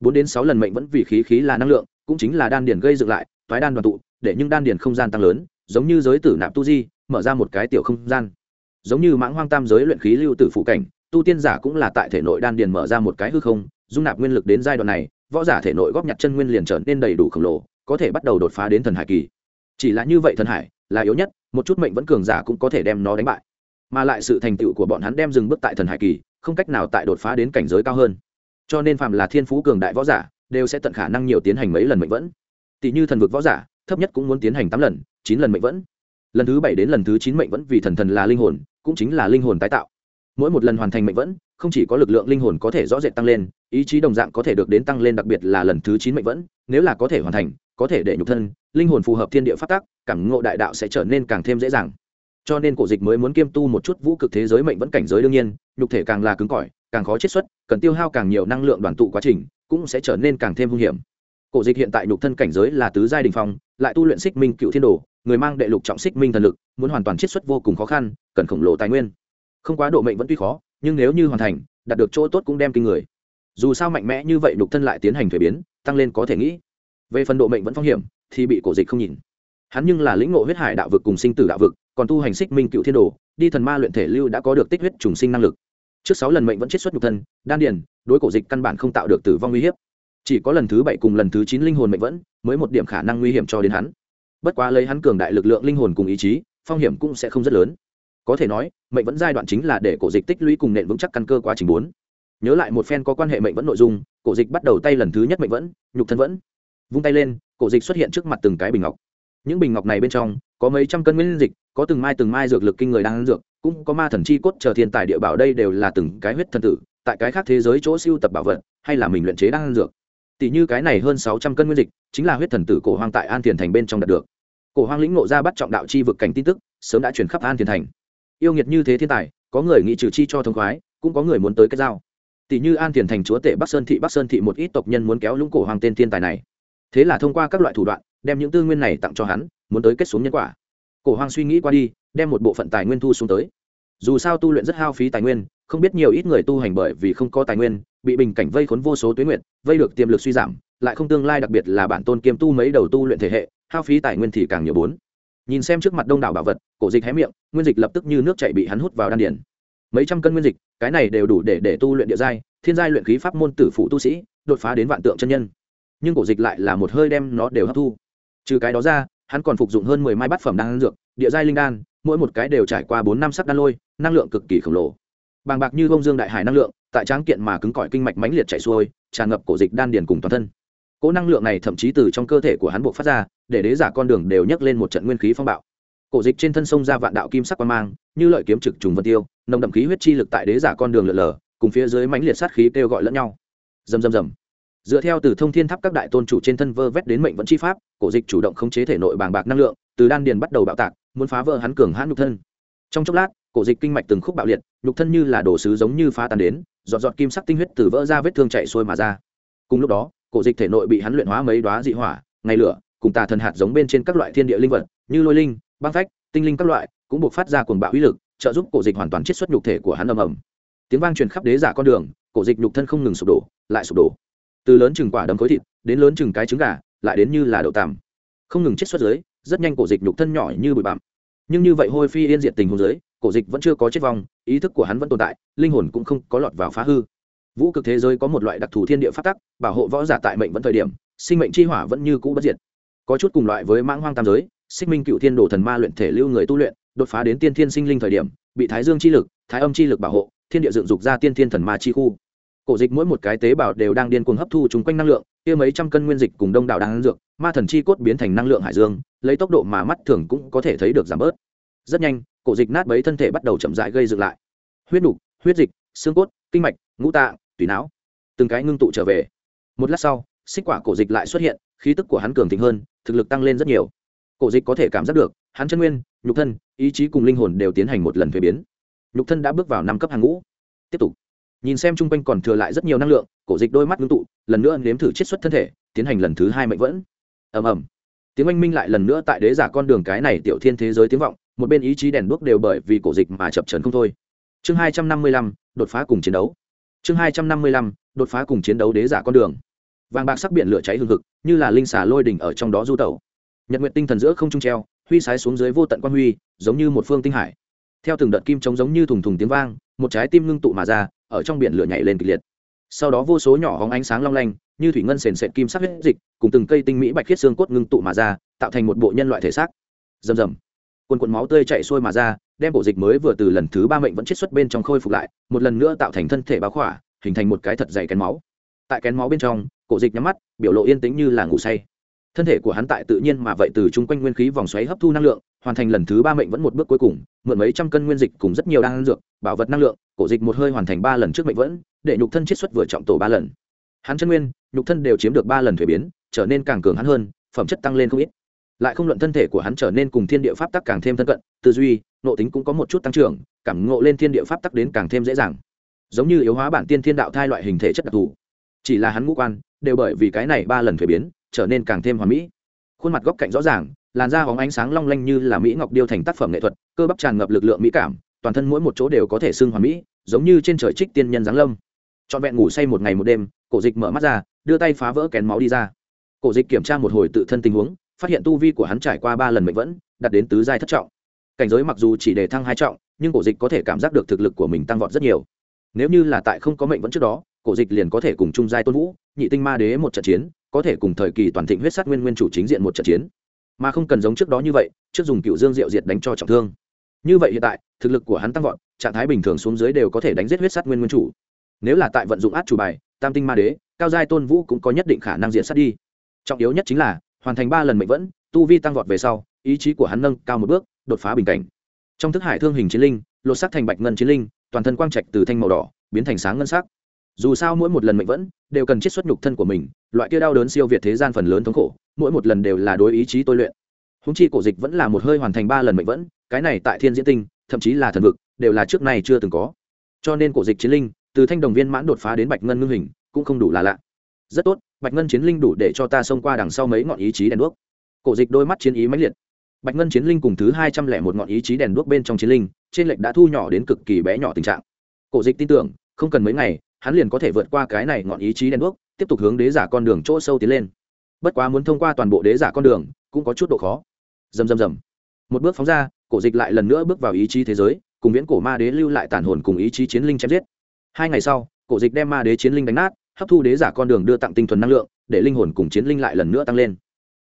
Bốn đến sáu lần mệnh vẫn vì khí khí là năng lượng, cũng chính là đan điền gây dựng lại thoái đan đoàn tụ, để những đan điền không gian tăng lớn, giống như giới tử nạp tu di, mở ra một cái tiểu không gian. Giống như mãng hoang tam giới luyện khí lưu tử phụ cảnh, tu tiên giả cũng là tại thể nội đan điền mở ra một cái hư không, dung nạp nguyên lực đến giai đoạn này, võ giả thể nội góp nhặt chân nguyên liền trở nên đầy đủ khổng lồ có thể bắt đầu đột phá đến thần hải kỳ. Chỉ là như vậy thần hải là yếu nhất, một chút mệnh vẫn cường giả cũng có thể đem nó đánh bại. Mà lại sự thành tựu của bọn hắn đem dừng bước tại thần hải kỳ, không cách nào tại đột phá đến cảnh giới cao hơn. Cho nên phạm là thiên phú cường đại võ giả, đều sẽ tận khả năng nhiều tiến hành mấy lần mệnh vẫn. Tỷ như thần vực võ giả, thấp nhất cũng muốn tiến hành tám lần, chín lần mệnh vẫn. Lần thứ bảy đến lần thứ chín mệnh vẫn vì thần thần là linh hồn, cũng chính là linh hồn tái tạo. Mỗi một lần hoàn thành mệnh vẫn, không chỉ có lực lượng linh hồn có thể rõ rệt tăng lên, ý chí đồng dạng có thể được đến tăng lên đặc biệt là lần thứ chín mệnh vẫn, nếu là có thể hoàn thành có thể để nhục thân linh hồn phù hợp thiên địa phát tắc, cảm ngộ đại đạo sẽ trở nên càng thêm dễ dàng. Cho nên cổ dịch mới muốn kiêm tu một chút vũ cực thế giới mệnh vẫn cảnh giới đương nhiên nhục thể càng là cứng cỏi càng khó chiết xuất cần tiêu hao càng nhiều năng lượng đoàn tụ quá trình cũng sẽ trở nên càng thêm hung hiểm. Cổ dịch hiện tại nhục thân cảnh giới là tứ giai đình phong lại tu luyện xích minh cựu thiên đồ người mang đệ lục trọng xích minh thần lực muốn hoàn toàn chiết xuất vô cùng khó khăn cần khổng lồ tài nguyên. Không quá độ mệnh vẫn tuy khó nhưng nếu như hoàn thành đạt được chỗ tốt cũng đem kinh người. Dù sao mạnh mẽ như vậy nhục thân lại tiến hành thuế biến tăng lên có thể nghĩ về phần độ mệnh vẫn phong hiểm, thì bị cổ dịch không nhìn. Hắn nhưng là lĩnh ngộ huyết hải đạo vực cùng sinh tử đạo vực, còn tu hành xích minh cựu thiên đồ, đi thần ma luyện thể lưu đã có được tích huyết trùng sinh năng lực. Trước sáu lần mệnh vẫn chiết xuất nhục thân, đan điền, đối cổ dịch căn bản không tạo được tử vong nguy hiểm chỉ có lần thứ bảy cùng lần thứ chín linh hồn mệnh vẫn, mới một điểm khả năng nguy hiểm cho đến hắn. Bất quá lấy hắn cường đại lực lượng linh hồn cùng ý chí, phong hiểm cũng sẽ không rất lớn. Có thể nói, mệnh vẫn giai đoạn chính là để cổ dịch tích lũy cùng nện vững chắc căn cơ quá trình bốn. Nhớ lại một phen có quan hệ mệnh vẫn nội dung, cổ dịch bắt đầu tay lần thứ nhất mệnh vẫn, nhục thân vẫn vung tay lên, cổ dịch xuất hiện trước mặt từng cái bình ngọc. Những bình ngọc này bên trong, có mấy trăm cân nguyên dịch, có từng mai từng mai dược lực kinh người đang ăn dược, cũng có ma thần chi cốt chờ thiên tài địa bảo đây đều là từng cái huyết thần tử, tại cái khác thế giới chỗ siêu tập bảo vật, hay là mình luyện chế đang ăn dược. Tỷ như cái này hơn sáu trăm cân nguyên dịch, chính là huyết thần tử cổ hoang tại an thiền thành bên trong đạt được. Cổ hoang lĩnh nộ ra bắt trọng đạo chi vực cảnh tin tức, sớm đã chuyển khắp an thiền thành. Yêu nghiệt như thế thiên tài, có người nghĩ trừ chi cho thông khoái, cũng có người muốn tới cái giao. Tỷ như an thiền thành chúa tể bắc sơn thị bắc sơn thị một ít tộc nhân muốn kéo lũng cổ hoàng tên thiên tài này thế là thông qua các loại thủ đoạn, đem những tư nguyên này tặng cho hắn, muốn tới kết xuống nhân quả. Cổ Hoang suy nghĩ qua đi, đem một bộ phận tài nguyên thu xuống tới. Dù sao tu luyện rất hao phí tài nguyên, không biết nhiều ít người tu hành bởi vì không có tài nguyên, bị bình cảnh vây khốn vô số tuyến nguyện vây được tiềm lực suy giảm, lại không tương lai đặc biệt là bản tôn kiêm tu mấy đầu tu luyện thể hệ, hao phí tài nguyên thì càng nhiều bốn. Nhìn xem trước mặt đông đảo bảo vật, cổ dịch hé miệng, nguyên dịch lập tức như nước chạy bị hắn hút vào đan điển mấy trăm cân nguyên dịch, cái này đều đủ để để tu luyện địa giai, thiên giai luyện khí pháp môn tử phụ tu sĩ, đột phá đến vạn tượng chân nhân nhưng cổ dịch lại là một hơi đem nó đều hấp thu. Trừ cái đó ra, hắn còn phục dụng hơn mười mai bát phẩm đan dược, địa giai linh đan, mỗi một cái đều trải qua bốn năm sắc đan lôi, năng lượng cực kỳ khổng lồ. Bàng bạc như bông dương đại hải năng lượng, tại tráng kiện mà cứng cỏi kinh mạch mãnh liệt chạy xuôi, tràn ngập cổ dịch đan điền cùng toàn thân. Cỗ năng lượng này thậm chí từ trong cơ thể của hắn buộc phát ra, để đế giả con đường đều nhấc lên một trận nguyên khí phong bạo. Cổ dịch trên thân sông ra vạn đạo kim sắc quan mang, như lợi kiếm trực trùng vân tiêu, nồng đậm khí huyết chi lực tại đế giả con đường lượn lờ, cùng phía dưới mãnh liệt sát khí kêu gọi lẫn nhau. Rầm rầm rầm dựa theo từ thông thiên tháp các đại tôn chủ trên thân vơ vét đến mệnh vẫn chi pháp, cổ dịch chủ động khống chế thể nội bàng bạc năng lượng, từ đan điền bắt đầu bạo tạc, muốn phá vỡ hắn cường hãn nhục thân. Trong chốc lát, cổ dịch kinh mạch từng khúc bạo liệt, nhục thân như là đồ sứ giống như phá tan đến, giọt giọt kim sắc tinh huyết từ vỡ ra vết thương chạy xuôi mà ra. Cùng lúc đó, cổ dịch thể nội bị hắn luyện hóa mấy đoá dị hỏa, ngày lửa, cùng tà thần hạt giống bên trên các loại thiên địa linh vật, như lôi linh, băng phách, tinh linh các loại, cũng buộc phát ra cuồng bạo uy lực, trợ giúp cổ dịch hoàn toàn chiết xuất nhục thể của hắn ầm ầm. Tiếng vang truyền khắp đế giả con đường, cổ dịch nhục thân không ngừng sụp đổ, lại sụp đổ từ lớn chừng quả đấm khối thịt đến lớn chừng cái trứng gà, lại đến như là đậu tằm. Không ngừng chết xuất dưới, rất nhanh cổ dịch nhục thân nhỏ như bụi bặm. Nhưng như vậy hôi phi yên diệt tình hôn dưới, cổ dịch vẫn chưa có chết vong, ý thức của hắn vẫn tồn tại, linh hồn cũng không có lọt vào phá hư. Vũ cực thế giới có một loại đặc thù thiên địa phát tắc, bảo hộ võ giả tại mệnh vẫn thời điểm, sinh mệnh chi hỏa vẫn như cũ bất diệt. Có chút cùng loại với mãng hoang tam giới, xích minh cựu thiên đồ thần ma luyện thể lưu người tu luyện, đột phá đến tiên thiên sinh linh thời điểm, bị thái dương chi lực, thái âm chi lực bảo hộ, thiên địa dựng dục ra tiên thiên thần ma chi khu cổ dịch mỗi một cái tế bào đều đang điên cuồng hấp thu chúng quanh năng lượng, kia mấy trăm cân nguyên dịch cùng đông đảo đang dược, ma thần chi cốt biến thành năng lượng hải dương, lấy tốc độ mà mắt thường cũng có thể thấy được giảm bớt. Rất nhanh, cổ dịch nát bấy thân thể bắt đầu chậm dại gây dựng lại. Huyết nục, huyết dịch, xương cốt, kinh mạch, ngũ tạng tùy não, từng cái ngưng tụ trở về. Một lát sau, xích quả cổ dịch lại xuất hiện, khí tức của hắn cường thịnh hơn, thực lực tăng lên rất nhiều. Cổ dịch có thể cảm giác được, hắn chân nguyên, nhục thân, ý chí cùng linh hồn đều tiến hành một lần thuế biến. Nhục thân đã bước vào năm cấp hàng ngũ. Tiếp tục nhìn xem chung quanh còn thừa lại rất nhiều năng lượng, cổ dịch đôi mắt ngưng tụ, lần nữa nếm thử chiết xuất thân thể, tiến hành lần thứ hai mệnh vẫn. Ầm ầm. Tiếng oanh minh lại lần nữa tại đế giả con đường cái này tiểu thiên thế giới tiếng vọng, một bên ý chí đèn đuốc đều bởi vì cổ dịch mà chập trần không thôi. Chương hai trăm năm mươi lăm, đột phá cùng chiến đấu. Chương hai trăm năm mươi lăm, đột phá cùng chiến đấu đế giả con đường. Vàng bạc sắc biển lửa cháy hừng hực, như là linh xà lôi đỉnh ở trong đó du tẩu. Nhật nguyện tinh thần giữa không trung treo, huy sái xuống dưới vô tận quan huy, giống như một phương tinh hải. Theo từng đợt kim trống giống như thùng thùng tiếng vang, một trái tim ngưng tụ mà ra ở trong biển lửa nhảy lên kịch liệt. Sau đó vô số nhỏ hóng ánh sáng long lanh, như thủy ngân sền sệt kim sắc huyết dịch, cùng từng cây tinh mỹ bạch khiết xương cốt ngưng tụ mà ra, tạo thành một bộ nhân loại thể xác. Rầm rầm. Quần quần máu tươi chạy xuôi mà ra, đem bộ dịch mới vừa từ lần thứ ba mệnh vẫn chết xuất bên trong khôi phục lại, một lần nữa tạo thành thân thể báo khỏa, hình thành một cái thật dày kén máu. Tại kén máu bên trong, cổ dịch nhắm mắt, biểu lộ yên tĩnh như là ngủ say thân thể của hắn tại tự nhiên mà vậy từ chung quanh nguyên khí vòng xoáy hấp thu năng lượng, hoàn thành lần thứ ba mệnh vẫn một bước cuối cùng, mượn mấy trăm cân nguyên dịch cùng rất nhiều đan dược, bảo vật năng lượng, cổ dịch một hơi hoàn thành ba lần trước mệnh vẫn, để nhục thân chiết xuất vừa trọng tổ ba lần. Hắn chân nguyên, nhục thân đều chiếm được ba lần thuế biến, trở nên càng cường hắn hơn, phẩm chất tăng lên không ít. Lại không luận thân thể của hắn trở nên cùng thiên địa pháp tắc càng thêm thân cận, tư duy, nộ tính cũng có một chút tăng trưởng, cảm ngộ lên thiên địa pháp tắc đến càng thêm dễ dàng. Giống như yếu hóa bản tiên thiên đạo thai loại hình thể chất đặc thù. Chỉ là hắn ngũ quan, đều bởi vì cái này ba lần thuế biến trở nên càng thêm hoàn mỹ. Khuôn mặt góc cạnh rõ ràng, làn da hóng ánh sáng long lanh như là mỹ ngọc điêu thành tác phẩm nghệ thuật, cơ bắp tràn ngập lực lượng mỹ cảm, toàn thân mỗi một chỗ đều có thể xưng hoàn mỹ, giống như trên trời trích tiên nhân giáng lâm. Trọn vẹn ngủ say một ngày một đêm, cổ dịch mở mắt ra, đưa tay phá vỡ kén máu đi ra. Cổ dịch kiểm tra một hồi tự thân tình huống, phát hiện tu vi của hắn trải qua ba lần mệnh vẫn, đạt đến tứ giai thất trọng. Cảnh giới mặc dù chỉ để thăng hai trọng, nhưng cổ dịch có thể cảm giác được thực lực của mình tăng vọt rất nhiều. Nếu như là tại không có mệnh vẫn trước đó, cổ dịch liền có thể cùng chung giai tôn vũ, nhị tinh ma đế một trận chiến có thể cùng thời kỳ toàn thịnh huyết sát nguyên nguyên chủ chính diện một trận chiến. Mà không cần giống trước đó như vậy, trước dùng cựu dương diệu diệt đánh cho trọng thương. Như vậy hiện tại, thực lực của hắn tăng vọt, trạng thái bình thường xuống dưới đều có thể đánh giết huyết sát nguyên nguyên chủ. Nếu là tại vận dụng át chủ bài, tam tinh ma đế, cao giai tôn vũ cũng có nhất định khả năng diện sát đi. Trọng yếu nhất chính là, hoàn thành ba lần mệnh vẫn, tu vi tăng vọt về sau, ý chí của hắn nâng cao một bước, đột phá bình cảnh. Trong thức hải thương hình chiến linh, lột sắc thành bạch ngân chiến linh, toàn thân quang trạch từ thanh màu đỏ, biến thành sáng ngân sắc dù sao mỗi một lần mệnh vẫn đều cần chiết xuất nhục thân của mình, loại kia đau đớn siêu việt thế gian phần lớn thống khổ, mỗi một lần đều là đối ý chí tôi luyện. Húng chi cổ dịch vẫn là một hơi hoàn thành ba lần mệnh vẫn, cái này tại thiên diễn tinh, thậm chí là thần vực, đều là trước này chưa từng có. Cho nên cổ dịch chiến linh, từ thanh đồng viên mãn đột phá đến bạch ngân ngưng hình, cũng không đủ là lạ. Rất tốt, bạch ngân chiến linh đủ để cho ta xông qua đằng sau mấy ngọn ý chí đèn đuốc. Cổ dịch đôi mắt chiến ý mãnh liệt. Bạch ngân chiến linh cùng thứ hai trăm lẻ một ngọn ý chí đèn đuốc bên trong chiến linh, trên lệnh đã thu nhỏ đến cực kỳ bé nhỏ tình trạng. Cổ dịch tin tưởng, không cần mấy ngày hắn liền có thể vượt qua cái này ngọn ý chí đèn đuốc, tiếp tục hướng đế giả con đường chỗ sâu tiến lên. Bất quá muốn thông qua toàn bộ đế giả con đường, cũng có chút độ khó. Dầm dầm dầm một bước phóng ra, cổ dịch lại lần nữa bước vào ý chí thế giới, cùng viễn cổ ma đế lưu lại tản hồn cùng ý chí chiến linh chém giết. Hai ngày sau, cổ dịch đem ma đế chiến linh đánh nát, hấp thu đế giả con đường đưa tặng tinh thuần năng lượng, để linh hồn cùng chiến linh lại lần nữa tăng lên.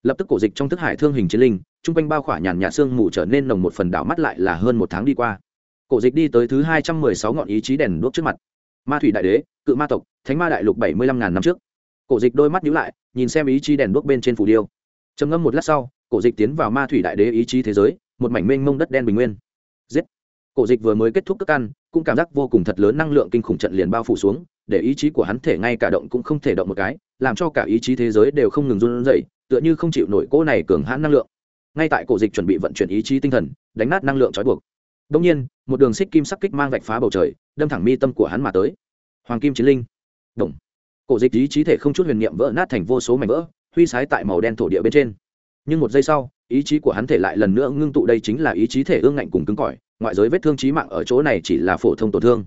Lập tức cổ dịch trong thức hải thương hình chiến linh, chung quanh bao khỏa nhàn nhạt xương mù trở nên nồng một phần đảo mắt lại là hơn một tháng đi qua. Cổ dịch đi tới thứ hai trăm mười sáu ngọn ý chí đèn đuốc trước mặt ma thủy đại đế, cự ma tộc, thánh ma đại lục bảy mươi lăm ngàn năm trước. Cổ dịch đôi mắt nhíu lại, nhìn xem ý chí đèn đuốc bên trên phủ điêu. Trầm ngâm một lát sau, cổ dịch tiến vào ma thủy đại đế ý chí thế giới, một mảnh mênh mông đất đen bình nguyên. Giết! Cổ dịch vừa mới kết thúc cất ăn, cũng cảm giác vô cùng thật lớn năng lượng kinh khủng trận liền bao phủ xuống, để ý chí của hắn thể ngay cả động cũng không thể động một cái, làm cho cả ý chí thế giới đều không ngừng run rẩy, tựa như không chịu nổi cỗ này cường hãn năng lượng. Ngay tại cổ dịch chuẩn bị vận chuyển ý chí tinh thần, đánh nát năng lượng trói buộc đông nhiên, một đường xích kim sắc kích mang vạch phá bầu trời, đâm thẳng mi tâm của hắn mà tới. Hoàng kim chiến linh. Đồng cổ dịch ý chí thể không chút huyền niệm vỡ nát thành vô số mảnh vỡ, huy sái tại màu đen thổ địa bên trên. Nhưng một giây sau, ý chí của hắn thể lại lần nữa ngưng tụ đây chính là ý chí thể ương ngạnh cùng cứng cỏi, ngoại giới vết thương chí mạng ở chỗ này chỉ là phổ thông tổn thương.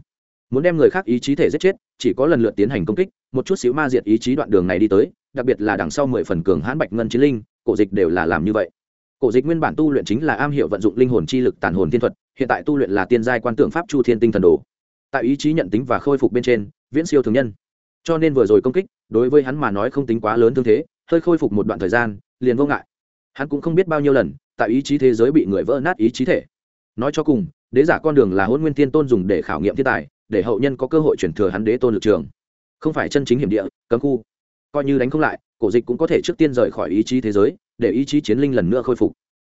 Muốn đem người khác ý chí thể giết chết, chỉ có lần lượt tiến hành công kích, một chút xíu ma diệt ý chí đoạn đường này đi tới, đặc biệt là đằng sau mười phần cường hãn bạch ngân chiến linh, cổ dịch đều là làm như vậy. Cổ dịch nguyên bản tu luyện chính là am hiểu vận dụng linh hồn chi lực tàn hồn thiên thuật hiện tại tu luyện là tiên giai quan tượng pháp chu thiên tinh thần đồ. Tại ý chí nhận tính và khôi phục bên trên, viễn siêu thường nhân. Cho nên vừa rồi công kích, đối với hắn mà nói không tính quá lớn thương thế, hơi khôi phục một đoạn thời gian, liền vô ngại. Hắn cũng không biết bao nhiêu lần, tại ý chí thế giới bị người vỡ nát ý chí thể. Nói cho cùng, đế giả con đường là hôn nguyên thiên tôn dùng để khảo nghiệm thiên tài, để hậu nhân có cơ hội chuyển thừa hắn đế tôn lực trường. Không phải chân chính hiểm địa, cấm khu. Coi như đánh không lại, cổ dịch cũng có thể trước tiên rời khỏi ý chí thế giới, để ý chí chiến linh lần nữa khôi phục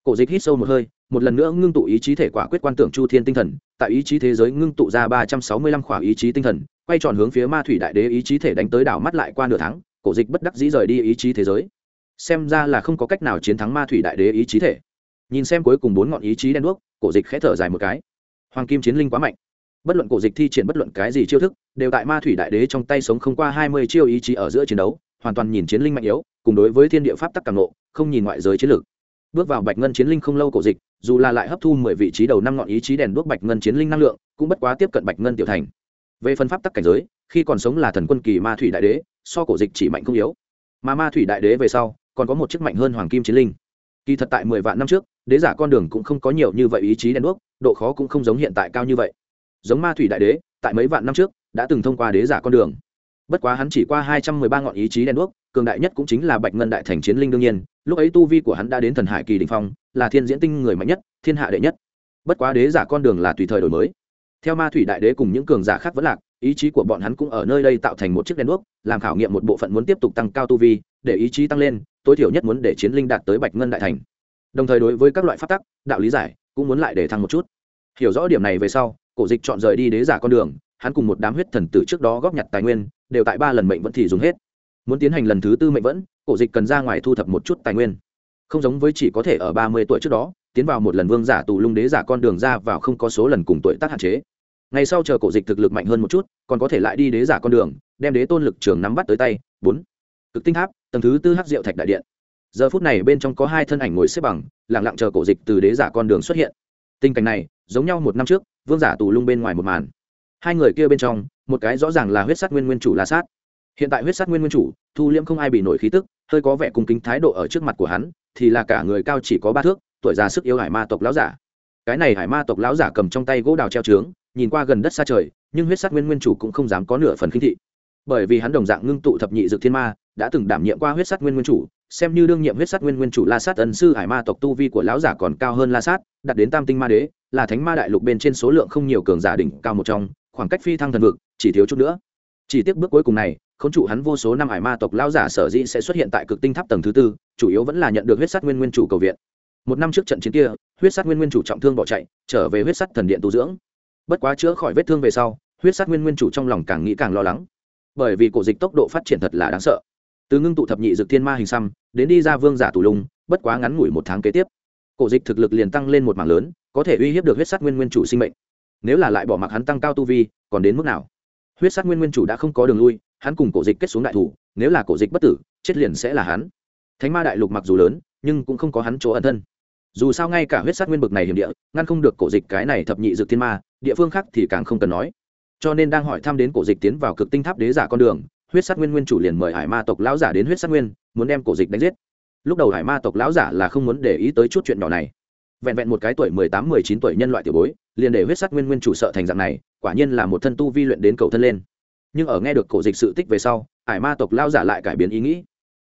cổ dịch hít sâu một hơi, một lần nữa ngưng tụ ý chí thể quả quyết quan tưởng chu thiên tinh thần, tại ý chí thế giới ngưng tụ ra ba trăm sáu mươi lăm khỏa ý chí tinh thần, quay tròn hướng phía ma thủy đại đế ý chí thể đánh tới đảo mắt lại qua nửa tháng, cổ dịch bất đắc dĩ rời đi ý chí thế giới. Xem ra là không có cách nào chiến thắng ma thủy đại đế ý chí thể. Nhìn xem cuối cùng bốn ngọn ý chí đen đuốc, cổ dịch khẽ thở dài một cái. Hoàng kim chiến linh quá mạnh. Bất luận cổ dịch thi triển bất luận cái gì chiêu thức, đều tại ma thủy đại đế trong tay sống không qua hai mươi chiêu ý chí ở giữa chiến đấu, hoàn toàn nhìn chiến linh mạnh yếu, cùng đối với thiên địa pháp tắc càng nộ không nhìn ngoại giới chiến lược bước vào bạch ngân chiến linh không lâu cổ dịch, dù là lại hấp thu mười vị trí đầu năm ngọn ý chí đèn đuốc bạch ngân chiến linh năng lượng, cũng bất quá tiếp cận bạch ngân tiểu thành. Về phân pháp tắc cảnh giới, khi còn sống là thần quân kỳ ma thủy đại đế, so cổ dịch chỉ mạnh không yếu. Mà ma thủy đại đế về sau, còn có một chiếc mạnh hơn hoàng kim chiến linh. Kỳ thật tại mười vạn năm trước, đế giả con đường cũng không có nhiều như vậy ý chí đèn đuốc, độ khó cũng không giống hiện tại cao như vậy. Giống ma thủy đại đế, tại mấy vạn năm trước, đã từng thông qua đế giả con đường. Bất quá hắn chỉ qua hai trăm mười ba ngọn ý chí đèn đuốc, cường đại nhất cũng chính là bạch ngân đại thành chiến linh đương nhiên lúc ấy tu vi của hắn đã đến thần hải kỳ đình phong, là thiên diễn tinh người mạnh nhất, thiên hạ đệ nhất. Bất quá đế giả con đường là tùy thời đổi mới. Theo ma thủy đại đế cùng những cường giả khác vẫn lạc, ý chí của bọn hắn cũng ở nơi đây tạo thành một chiếc đèn đuốc, làm khảo nghiệm một bộ phận muốn tiếp tục tăng cao tu vi, để ý chí tăng lên, tối thiểu nhất muốn để chiến linh đạt tới bạch ngân đại thành. Đồng thời đối với các loại phát tắc, đạo lý giải, cũng muốn lại để thăng một chút. Hiểu rõ điểm này về sau, cổ dịch chọn rời đi đế giả con đường, hắn cùng một đám huyết thần tử trước đó góp nhặt tài nguyên, đều tại ba lần mệnh vẫn thì dùng hết. Muốn tiến hành lần thứ tư mệnh vẫn cổ dịch cần ra ngoài thu thập một chút tài nguyên. Không giống với chỉ có thể ở ba mươi tuổi trước đó, tiến vào một lần vương giả tù lung đế giả con đường ra vào không có số lần cùng tuổi tác hạn chế. Ngày sau chờ cổ dịch thực lực mạnh hơn một chút, còn có thể lại đi đế giả con đường, đem đế tôn lực trường nắm bắt tới tay. Bốn. Cực tinh tháp, tầng thứ tư hắc diệu thạch đại điện. Giờ phút này bên trong có hai thân ảnh ngồi xếp bằng lẳng lặng chờ cổ dịch từ đế giả con đường xuất hiện. Tình cảnh này, giống nhau một năm trước, vương giả tù lung bên ngoài một màn. Hai người kia bên trong, một cái rõ ràng là huyết sát nguyên nguyên chủ la sát. Hiện tại huyết sát nguyên nguyên chủ, thu liễm không ai bị nổi khí tức hơi có vẻ cung kính thái độ ở trước mặt của hắn, thì là cả người cao chỉ có ba thước, tuổi già sức yếu hải ma tộc lão giả. Cái này hải ma tộc lão giả cầm trong tay gỗ đào treo trướng, nhìn qua gần đất xa trời, nhưng huyết sát nguyên nguyên chủ cũng không dám có nửa phần khinh thị. Bởi vì hắn đồng dạng ngưng tụ thập nhị dược thiên ma, đã từng đảm nhiệm qua huyết sát nguyên nguyên chủ, xem như đương nhiệm huyết sát nguyên nguyên chủ la sát ân sư hải ma tộc tu vi của lão giả còn cao hơn la sát đặt đến tam tinh ma đế, là thánh ma đại lục bên trên số lượng không nhiều cường giả đỉnh cao một trong, khoảng cách phi thăng thần vực, chỉ thiếu chút nữa. Chỉ tiếc bước cuối cùng này khốn trụ hắn vô số năm hải ma tộc lao giả sở dĩ sẽ xuất hiện tại cực tinh tháp tầng thứ tư, chủ yếu vẫn là nhận được huyết sát nguyên nguyên chủ cầu viện. Một năm trước trận chiến kia, huyết sát nguyên nguyên chủ trọng thương bỏ chạy, trở về huyết sát thần điện tu dưỡng. Bất quá chữa khỏi vết thương về sau, huyết sát nguyên nguyên chủ trong lòng càng nghĩ càng lo lắng. Bởi vì cổ dịch tốc độ phát triển thật là đáng sợ. Từ ngưng tụ thập nhị dược thiên ma hình xăm, đến đi ra vương giả tù lùng bất quá ngắn ngủi một tháng kế tiếp, cổ dịch thực lực liền tăng lên một mảng lớn, có thể uy hiếp được huyết sát nguyên nguyên chủ sinh mệnh. Nếu là lại bỏ mặc hắn tăng cao tu vi, còn đến mức nào? Huyết sát nguyên nguyên chủ đã không có đường lui hắn cùng cổ dịch kết xuống đại thủ, nếu là cổ dịch bất tử, chết liền sẽ là hắn. Thánh ma đại lục mặc dù lớn, nhưng cũng không có hắn chỗ ẩn thân. Dù sao ngay cả huyết sát nguyên bực này hiểm địa, ngăn không được cổ dịch cái này thập nhị dược thiên ma, địa phương khác thì càng không cần nói. Cho nên đang hỏi thăm đến cổ dịch tiến vào cực tinh tháp đế giả con đường, huyết sát nguyên nguyên chủ liền mời hải ma tộc lão giả đến huyết sát nguyên, muốn đem cổ dịch đánh giết. Lúc đầu hải ma tộc lão giả là không muốn để ý tới chút chuyện nhỏ này. Vẹn vẹn một cái tuổi mười tám mười chín tuổi nhân loại tiểu bối, liền để huyết sát nguyên nguyên chủ sợ thành dạng này, quả nhiên là một thân tu vi luyện đến cầu thân lên nhưng ở nghe được cổ dịch sự tích về sau, ải ma tộc lão giả lại cải biến ý nghĩ.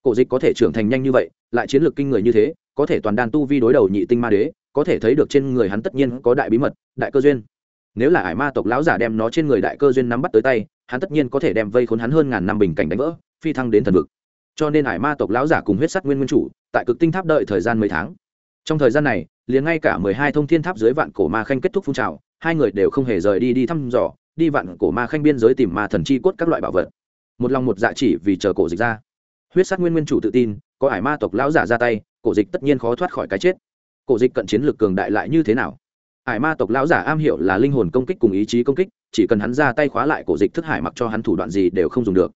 Cổ dịch có thể trưởng thành nhanh như vậy, lại chiến lược kinh người như thế, có thể toàn đàn tu vi đối đầu nhị tinh ma đế, có thể thấy được trên người hắn tất nhiên có đại bí mật, đại cơ duyên. Nếu là ải ma tộc lão giả đem nó trên người đại cơ duyên nắm bắt tới tay, hắn tất nhiên có thể đem vây khốn hắn hơn ngàn năm bình cảnh đánh vỡ, phi thăng đến thần vực. Cho nên ải ma tộc lão giả cùng huyết sắc nguyên nguyên chủ, tại cực tinh tháp đợi thời gian mấy tháng. Trong thời gian này, liền ngay cả mười hai thông thiên tháp dưới vạn cổ ma khanh kết thúc phun trào, hai người đều không hề rời đi đi thăm dò đi vạn cổ ma khanh biên giới tìm ma thần chi cốt các loại bảo vật. Một lòng một dạ chỉ vì chờ cổ dịch ra. Huyết sát nguyên nguyên chủ tự tin, có ải ma tộc lão giả ra tay, cổ dịch tất nhiên khó thoát khỏi cái chết. Cổ dịch cận chiến lược cường đại lại như thế nào? Ải ma tộc lão giả am hiểu là linh hồn công kích cùng ý chí công kích, chỉ cần hắn ra tay khóa lại cổ dịch thức hải mặc cho hắn thủ đoạn gì đều không dùng được.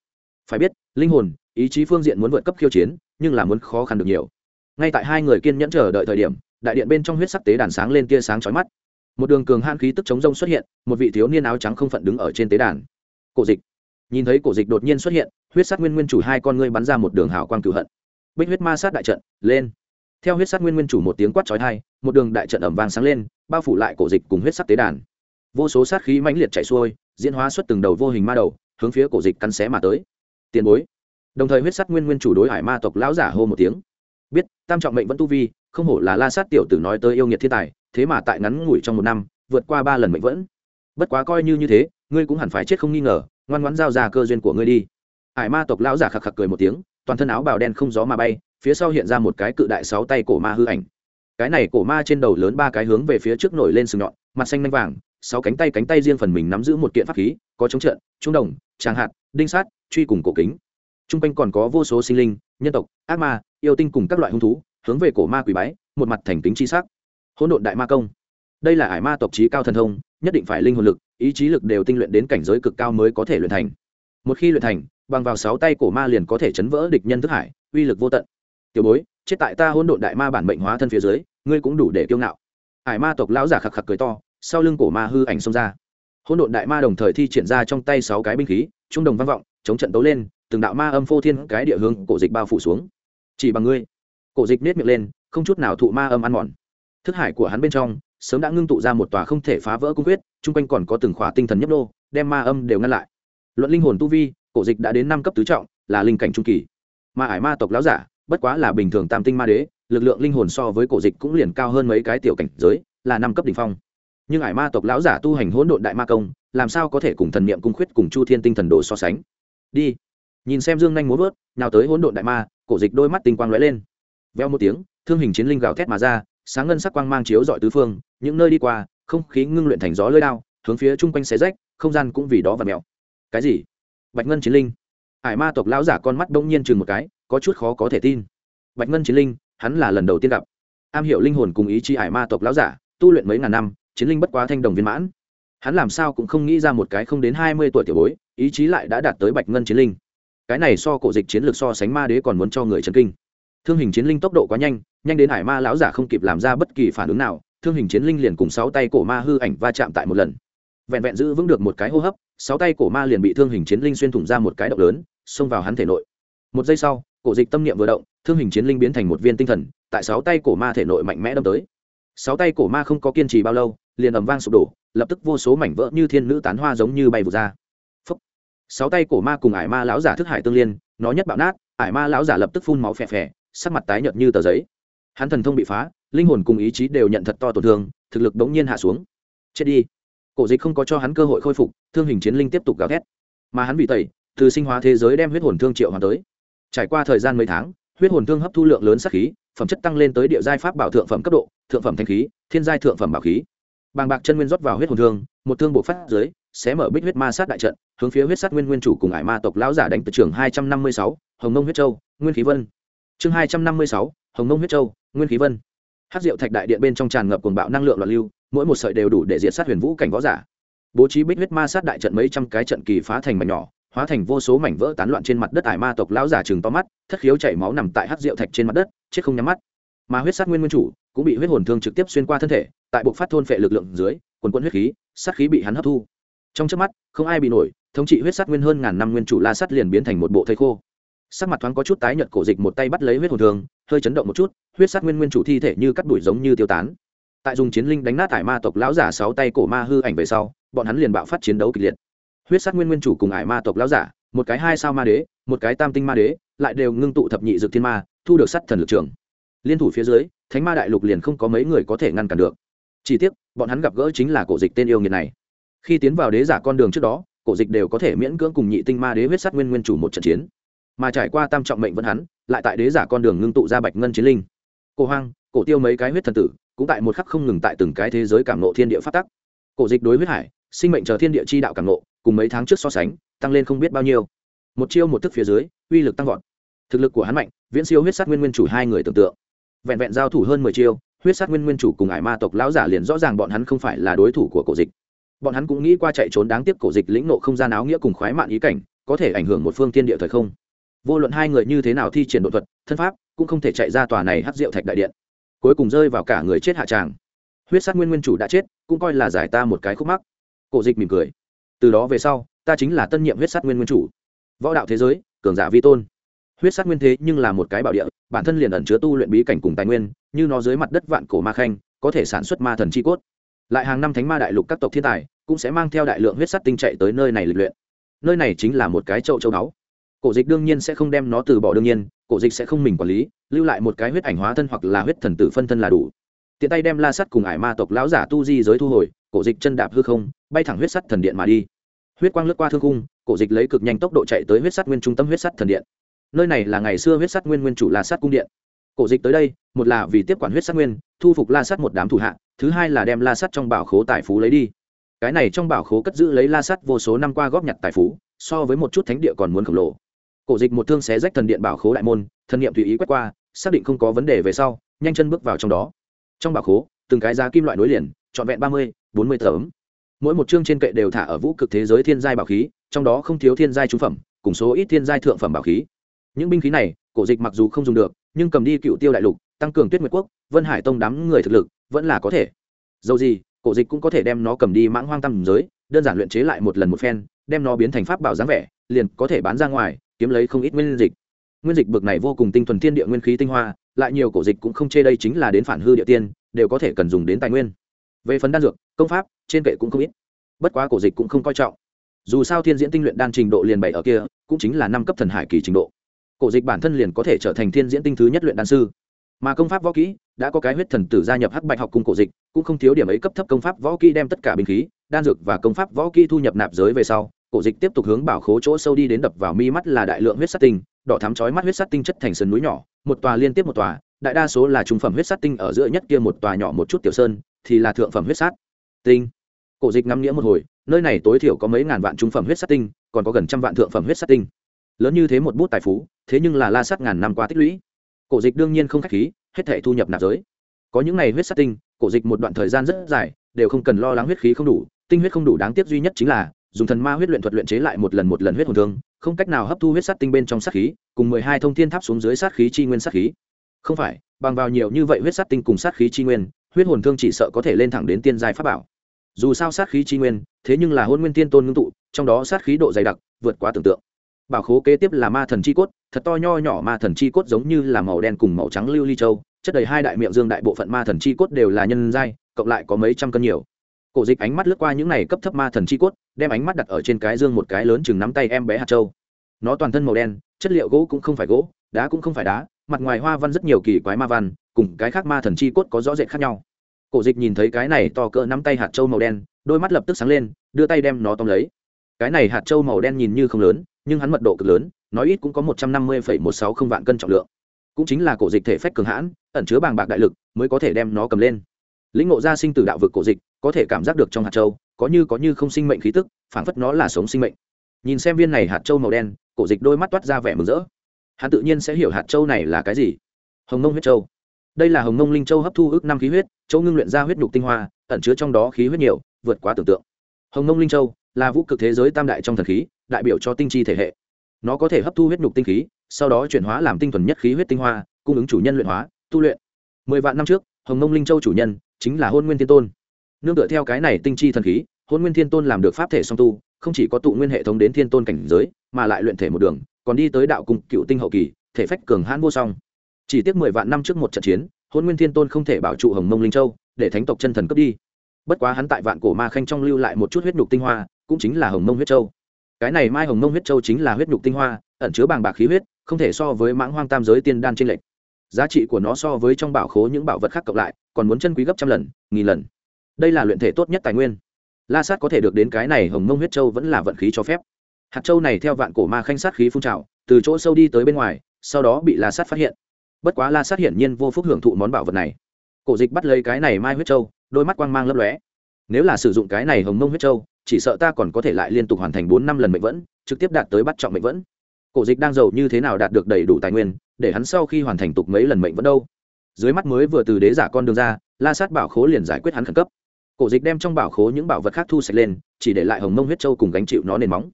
Phải biết, linh hồn, ý chí phương diện muốn vượt cấp khiêu chiến, nhưng là muốn khó khăn được nhiều. Ngay tại hai người kiên nhẫn chờ đợi thời điểm, đại điện bên trong huyết sắc tế đàn sáng lên tia sáng chói mắt một đường cường hãn khí tức chống rông xuất hiện một vị thiếu niên áo trắng không phận đứng ở trên tế đàn. Cổ dịch. Nhìn thấy cổ dịch đột nhiên xuất hiện huyết sát nguyên nguyên chủ hai con ngươi bắn ra một đường hào quang cửu hận. Bích huyết ma sát đại trận lên. Theo huyết sát nguyên nguyên chủ một tiếng quát chói hai, một đường đại trận ẩm vàng sáng lên bao phủ lại cổ dịch cùng huyết sát tế đàn. Vô số sát khí mãnh liệt chảy xuôi diễn hóa xuất từng đầu vô hình ma đầu hướng phía cổ dịch cắn xé mà tới. Tiền bối. Đồng thời huyết sát nguyên nguyên chủ đối hải ma tộc lão giả hô một tiếng. Biết tam trọng mệnh vẫn tu vi không hổ là la sát tiểu tử nói tới yêu nghiệt thiên tài thế mà tại ngắn ngủi trong một năm, vượt qua ba lần mệnh vẫn. Bất quá coi như như thế, ngươi cũng hẳn phải chết không nghi ngờ, ngoan ngoãn giao ra cơ duyên của ngươi đi. Ải ma tộc lão giả khạc khạc cười một tiếng, toàn thân áo bào đen không gió mà bay, phía sau hiện ra một cái cự đại sáu tay cổ ma hư ảnh. Cái này cổ ma trên đầu lớn ba cái hướng về phía trước nổi lên sừng nhọn, mặt xanh nanh vàng, sáu cánh tay cánh tay riêng phần mình nắm giữ một kiện pháp khí, có chống trận trung đồng, tràng hạt, đinh sát, truy cùng cổ kính. T r u n g quanh còn có vô số sinh linh, nhân tộc, ác ma, yêu tinh cùng các loại hung thú, hướng về cổ ma quỷ bái, một mặt thành kính c h i s ắ c hỗn độn đại ma công. Đây là ải ma tộc trí cao thần thông, nhất định phải linh hồn lực, ý chí lực đều tinh luyện đến cảnh giới cực cao mới có thể luyện thành. Một khi luyện thành, bằng vào sáu tay cổ ma liền có thể chấn vỡ địch nhân thức hải, uy lực vô tận. Tiểu bối, chết tại ta hỗn độn đại ma bản mệnh hóa thân phía dưới, ngươi cũng đủ để kiêu ngạo. Ải ma tộc lão giả khạc khạc cười to, sau lưng cổ ma hư ảnh xông ra. Hỗn độn đại ma đồng thời thi triển ra trong tay sáu cái binh khí, trung đồng vang vọng, chống trận tấu lên, từng đạo ma âm phô thiên cái địa hướng cổ dịch bao phủ xuống. Chỉ bằng ngươi. Cổ dịch nết miệng lên, không chút nào thụ ma âm ăn mòn thức hải của hắn bên trong sớm đã ngưng tụ ra một tòa không thể phá vỡ cung quyết chung quanh còn có từng khỏa tinh thần nhấp đô, đem ma âm đều ngăn lại. Luận linh hồn tu vi cổ dịch đã đến năm cấp tứ trọng là linh cảnh trung kỳ. Mà ải ma tộc láo giả bất quá là bình thường tam tinh ma đế lực lượng linh hồn so với cổ dịch cũng liền cao hơn mấy cái tiểu cảnh giới là năm cấp đ ỉ n h phong. Nhưng ải ma tộc lão giả tu hành hỗn độn đại ma công làm sao có thể cùng thần niệm cung khuyết cùng chu thiên tinh thần đồ so sánh? Đi. Nhìn xem dương nhanh muốn vớt nào tới hỗn độn đại ma cổ dịch đôi mắt tinh quang lóe lên. Veo một tiếng thương hình chiến linh gào thét mà ra sáng ngân sắc quang mang chiếu dọi tứ phương, những nơi đi qua, không khí ngưng luyện thành gió lơi đao, hướng phía chung quanh xé rách, không gian cũng vì đó và mèo. Cái gì? Bạch ngân chiến linh. Hải ma tộc lão giả con mắt bỗng nhiên chừng một cái, có chút khó có thể tin. Bạch ngân chiến linh, hắn là lần đầu tiên gặp. Am hiểu linh hồn cùng ý chí hải ma tộc lão giả, tu luyện mấy ngàn năm, chiến linh bất quá thanh đồng viên mãn. Hắn làm sao cũng không nghĩ ra một cái không đến hai mươi tuổi tiểu bối, ý chí lại đã đạt tới bạch ngân chiến linh. Cái này so cổ dịch chiến lược so sánh ma đế còn muốn cho người chấn kinh thương hình chiến linh tốc độ quá nhanh nhanh đến hải ma lão giả không kịp làm ra bất kỳ phản ứng nào, thương hình chiến linh liền cùng sáu tay cổ ma hư ảnh va chạm tại một lần. Vẹn vẹn giữ vững được một cái hô hấp, sáu tay cổ ma liền bị thương hình chiến linh xuyên thủng ra một cái động lớn, xông vào hắn thể nội. Một giây sau, cổ dịch tâm niệm vừa động, thương hình chiến linh biến thành một viên tinh thần, tại sáu tay cổ ma thể nội mạnh mẽ đâm tới. Sáu tay cổ ma không có kiên trì bao lâu, liền ầm vang sụp đổ, lập tức vô số mảnh vỡ như thiên nữ tán hoa giống như bay vụt ra. Sáu tay cổ ma cùng ải ma lão giả thức hải tương liên, nó nhất bạo nát, ải ma lão giả lập tức phun máu phè phè sắc mặt tái nhợt như tờ giấy. Hắn thần thông bị phá, linh hồn cùng ý chí đều nhận thật to tổn thương, thực lực đống nhiên hạ xuống. Chết đi. Cổ dịch không có cho hắn cơ hội khôi phục, thương hình chiến linh tiếp tục gào thét. Mà hắn bị tẩy, từ sinh hóa thế giới đem huyết hồn thương triệu hoàn tới. Trải qua thời gian mấy tháng, huyết hồn thương hấp thu lượng lớn sắc khí, phẩm chất tăng lên tới địa giai pháp bảo thượng phẩm cấp độ, thượng phẩm thanh khí, thiên giai thượng phẩm bảo khí. Bàng bạc chân nguyên rót vào huyết hồn thương, một thương bộ phát dưới sẽ mở bích huyết ma sát đại trận, hướng phía huyết sát nguyên nguyên chủ cùng ải ma tộc lão giả đánh từ trường hai trăm năm mươi sáu, hồng nông huyết châu, nguyên khí vân chương hai trăm năm mươi sáu, hồng nông huyết châu, nguyên khí vân. Hát rượu thạch đại điện bên trong tràn ngập cuồng bạo năng lượng loạn lưu, mỗi một sợi đều đủ để diệt sát huyền vũ cảnh võ giả. Bố trí bích huyết ma sát đại trận mấy trăm cái trận kỳ phá thành mảnh nhỏ, hóa thành vô số mảnh vỡ tán loạn trên mặt đất ải ma tộc lão giả chừng to mắt, thất khiếu chảy máu nằm tại hát rượu thạch trên mặt đất, chết không nhắm mắt. Mà huyết sát nguyên nguyên chủ cũng bị huyết hồn thương trực tiếp xuyên qua thân thể, tại bộ phát thôn phệ lực lượng dưới, quần quân huyết khí, sát khí bị hắn hấp thu. Trong trước mắt, không ai bị nổi, thống trị huyết sát nguyên hơn ngàn năm nguyên chủ la sắt liền biến thành một bộ thây khô sắc mặt thoáng có chút tái nhợt, cổ dịch một tay bắt lấy huyết hồn thường hơi chấn động một chút, huyết sát nguyên nguyên chủ thi thể như cắt đuổi giống như tiêu tán. Tại dùng chiến linh đánh nát ải ma tộc lão giả sáu tay cổ ma hư ảnh về sau, bọn hắn liền bạo phát chiến đấu kịch liệt. Huyết sát nguyên nguyên chủ cùng ải ma tộc lão giả, một cái hai sao ma đế, một cái tam tinh ma đế, lại đều ngưng tụ thập nhị dược thiên ma, thu được sắt thần lực trường. Liên thủ phía dưới, thánh ma đại lục liền không có mấy người có thể ngăn cản được. Chỉ tiếc, bọn hắn gặp gỡ chính là cổ dịch tên yêu nghiệt này. Khi tiến vào đế giả con đường trước đó, cổ dịch đều có thể miễn cưỡng cùng nhị tinh ma đế huyết sắt nguyên nguyên chủ một trận chiến mà trải qua tam trọng mệnh vẫn hắn, lại tại đế giả con đường ngưng tụ ra bạch ngân chiến linh. Cổ hoang, cổ tiêu mấy cái huyết thần tử, cũng tại một khắc không ngừng tại từng cái thế giới cảm nộ thiên địa phát tắc. Cổ dịch đối huyết hải, sinh mệnh chờ thiên địa chi đạo cảm nộ, cùng mấy tháng trước so sánh, tăng lên không biết bao nhiêu. Một chiêu một thức phía dưới, uy lực tăng vọt. Thực lực của hắn mạnh, viễn siêu huyết sát nguyên nguyên chủ hai người tưởng tượng. Vẹn vẹn giao thủ hơn mười chiêu, huyết sát nguyên nguyên chủ cùng ải ma tộc lão giả liền rõ ràng bọn hắn không phải là đối thủ của cổ dịch. Bọn hắn cũng nghĩ qua chạy trốn đáng tiếc cổ dịch lĩnh nộ không gian áo nghĩa cùng khoái mạn ý cảnh, có thể ảnh hưởng một phương tiên địa thời không vô luận hai người như thế nào thi triển đột thuật, thân pháp cũng không thể chạy ra tòa này hát rượu thạch đại điện. Cuối cùng rơi vào cả người chết hạ tràng. Huyết sát nguyên nguyên chủ đã chết, cũng coi là giải ta một cái khúc mắc. Cổ dịch mỉm cười. Từ đó về sau, ta chính là tân nhiệm huyết sát nguyên nguyên chủ. Võ đạo thế giới, cường giả vi tôn. Huyết sát nguyên thế nhưng là một cái bảo địa, bản thân liền ẩn chứa tu luyện bí cảnh cùng tài nguyên, như nó dưới mặt đất vạn cổ ma khanh, có thể sản xuất ma thần chi cốt. Lại hàng năm thánh ma đại lục các tộc thiên tài cũng sẽ mang theo đại lượng huyết sắt tinh chạy tới nơi này lịch luyện. Nơi này chính là một cái châu châu báu cổ dịch đương nhiên sẽ không đem nó từ bỏ đương nhiên, cổ dịch sẽ không mình quản lý, lưu lại một cái huyết ảnh hóa thân hoặc là huyết thần tử phân thân là đủ. Tiện tay đem la sắt cùng ải ma tộc lão giả tu di giới thu hồi, cổ dịch chân đạp hư không, bay thẳng huyết sắt thần điện mà đi. Huyết quang lướt qua thương cung cổ dịch lấy cực nhanh tốc độ chạy tới huyết sắt nguyên trung tâm huyết sắt thần điện. Nơi này là ngày xưa huyết sắt nguyên nguyên chủ la sắt cung điện. Cổ dịch tới đây, một là vì tiếp quản huyết sắt nguyên, thu phục la sắt một đám thủ hạ, thứ hai là đem la sắt trong bảo khố tài phú lấy đi. Cái này trong bảo khố cất giữ lấy la sắt vô số năm qua góp nhặt tài phú, so với một chút thánh địa còn muốn khổng lồ cổ dịch một thương xé rách thần điện bảo khố đại môn, thần niệm tùy ý quét qua, xác định không có vấn đề về sau, nhanh chân bước vào trong đó. Trong bảo khố, từng cái giá kim loại nối liền, trọn vẹn ba mươi, bốn mươi tấm. Mỗi một chương trên kệ đều thả ở vũ cực thế giới thiên giai bảo khí, trong đó không thiếu thiên giai trúng phẩm, cùng số ít thiên giai thượng phẩm bảo khí. Những binh khí này, cổ dịch mặc dù không dùng được, nhưng cầm đi cựu tiêu đại lục, tăng cường tuyết nguyệt quốc, vân hải tông đám người thực lực, vẫn là có thể. Dầu gì, cổ dịch cũng có thể đem nó cầm đi mãng hoang tầm giới, đơn giản luyện chế lại một lần một phen, đem nó biến thành pháp bảo dáng vẻ, liền có thể bán ra ngoài kiếm lấy không ít nguyên dịch. Nguyên dịch bực này vô cùng tinh thuần thiên địa nguyên khí tinh hoa, lại nhiều cổ dịch cũng không chê đây chính là đến phản hư địa tiên, đều có thể cần dùng đến tài nguyên. Về phần đan dược, công pháp, trên kệ cũng không ít. Bất quá cổ dịch cũng không coi trọng. Dù sao thiên diễn tinh luyện đan trình độ liền bảy ở kia, cũng chính là năm cấp thần hải kỳ trình độ. Cổ dịch bản thân liền có thể trở thành thiên diễn tinh thứ nhất luyện đan sư. Mà công pháp võ kỹ, đã có cái huyết thần tử gia nhập hắc bạch học cùng cổ dịch, cũng không thiếu điểm ấy cấp thấp công pháp võ kỹ đem tất cả binh khí, đan dược và công pháp võ kỹ thu nhập nạp giới về sau cổ dịch tiếp tục hướng bảo khố chỗ sâu đi đến đập vào mi mắt là đại lượng huyết sắt tinh, đỏ thắm chói mắt huyết sắt tinh chất thành sườn núi nhỏ, một tòa liên tiếp một tòa, đại đa số là trung phẩm huyết sắt tinh ở giữa nhất kia một tòa nhỏ một chút tiểu sơn, thì là thượng phẩm huyết sắt tinh. Cổ dịch ngắm nghĩa một hồi, nơi này tối thiểu có mấy ngàn vạn trung phẩm huyết sắt tinh, còn có gần trăm vạn thượng phẩm huyết sắt tinh. Lớn như thế một bút tài phú, thế nhưng là la sắt ngàn năm qua tích lũy. Cổ dịch đương nhiên không khách khí, hết thể thu nhập nạp giới. Có những này huyết sắt tinh, cổ dịch một đoạn thời gian rất dài, đều không cần lo lắng huyết khí không đủ, tinh huyết không đủ đáng tiếc duy nhất chính là dùng thần ma huyết luyện thuật luyện chế lại một lần một lần huyết hồn thương, không cách nào hấp thu huyết sát tinh bên trong sát khí, cùng mười hai thông thiên tháp xuống dưới sát khí chi nguyên sát khí. Không phải, bằng vào nhiều như vậy huyết sát tinh cùng sát khí chi nguyên, huyết hồn thương chỉ sợ có thể lên thẳng đến tiên giai pháp bảo. Dù sao sát khí chi nguyên, thế nhưng là hôn nguyên tiên tôn ngưng tụ, trong đó sát khí độ dày đặc, vượt quá tưởng tượng. Bảo khố kế tiếp là ma thần chi cốt, thật to nho nhỏ ma thần chi cốt giống như là màu đen cùng màu trắng lưu ly châu, chất đầy hai đại miệng dương đại bộ phận ma thần chi cốt đều là nhân giai, cộng lại có mấy trăm cân nhiều. Cổ dịch ánh mắt lướt qua những này cấp thấp ma thần chi cốt đem ánh mắt đặt ở trên cái dương một cái lớn chừng nắm tay em bé hạt châu. Nó toàn thân màu đen, chất liệu gỗ cũng không phải gỗ, đá cũng không phải đá, mặt ngoài hoa văn rất nhiều kỳ quái ma văn, cùng cái khác ma thần chi cốt có rõ rệt khác nhau. Cổ dịch nhìn thấy cái này to cỡ nắm tay hạt châu màu đen, đôi mắt lập tức sáng lên, đưa tay đem nó tóm lấy. Cái này hạt châu màu đen nhìn như không lớn, nhưng hắn mật độ cực lớn nói ít cũng có một trăm năm mươi phẩy một sáu không vạn cân trọng lượng. Cũng chính là cổ dịch thể phách cường hãn, ẩn chứa bàng bạc đại lực, mới có thể đem nó cầm lên. Lĩnh ngộ ra sinh từ đạo vực cổ dịch, có thể cảm giác được trong hạt châu có như có như không sinh mệnh khí tức, phảng phất nó là sống sinh mệnh. Nhìn xem viên này hạt châu màu đen, cổ dịch đôi mắt toát ra vẻ mừng rỡ. Hắn tự nhiên sẽ hiểu hạt châu này là cái gì. Hồng nông huyết châu. Đây là hồng nông linh châu hấp thu ước năm khí huyết, châu ngưng luyện ra huyết nhục tinh hoa, ẩn chứa trong đó khí huyết nhiều, vượt quá tưởng tượng. Hồng nông linh châu là vũ cực thế giới tam đại trong thần khí, đại biểu cho tinh chi thể hệ. Nó có thể hấp thu huyết nhục tinh khí, sau đó chuyển hóa làm tinh thuần nhất khí huyết tinh hoa, cung ứng chủ nhân luyện hóa, tu luyện. Mười vạn năm trước, hồng nông linh châu chủ nhân chính là hôn nguyên thiên tôn nương tựa theo cái này tinh chi thần khí hôn nguyên thiên tôn làm được pháp thể song tu, không chỉ có tụ nguyên hệ thống đến thiên tôn cảnh giới, mà lại luyện thể một đường, còn đi tới đạo cung cựu tinh hậu kỳ, thể phách cường hãn vô song. Chỉ tiếc mười vạn năm trước một trận chiến hôn nguyên thiên tôn không thể bảo trụ hồng mông linh châu, để thánh tộc chân thần cướp đi. Bất quá hắn tại vạn cổ ma khanh trong lưu lại một chút huyết nhục tinh hoa, cũng chính là hồng mông huyết châu. Cái này mai hồng mông huyết châu chính là huyết nhục tinh hoa, ẩn chứa bàng bạc khí huyết, không thể so với mãng hoang tam giới tiên đan trên lệch. Giá trị của nó so với trong bảo khố những bảo vật khác cộng lại, còn muốn chân quý gấp trăm lần, nghìn lần đây là luyện thể tốt nhất tài nguyên. La sát có thể được đến cái này hồng mông huyết châu vẫn là vận khí cho phép. Hạt châu này theo vạn cổ ma khanh sát khí phun trào, từ chỗ sâu đi tới bên ngoài, sau đó bị la sát phát hiện. Bất quá la sát hiển nhiên vô phúc hưởng thụ món bảo vật này. Cổ dịch bắt lấy cái này mai huyết châu, đôi mắt quang mang lấp lóe. Nếu là sử dụng cái này hồng mông huyết châu, chỉ sợ ta còn có thể lại liên tục hoàn thành bốn năm lần mệnh vẫn, trực tiếp đạt tới bắt trọng mệnh vẫn. Cổ dịch đang giàu như thế nào đạt được đầy đủ tài nguyên, để hắn sau khi hoàn thành tục mấy lần mệnh vẫn đâu. Dưới mắt mới vừa từ đế giả con đường ra, la sát bảo khố liền giải quyết hắn khẩn cấp cổ dịch đem trong bảo khố những bảo vật khác thu sạch lên, chỉ để lại hồng mông huyết châu cùng gánh chịu nó nền móng.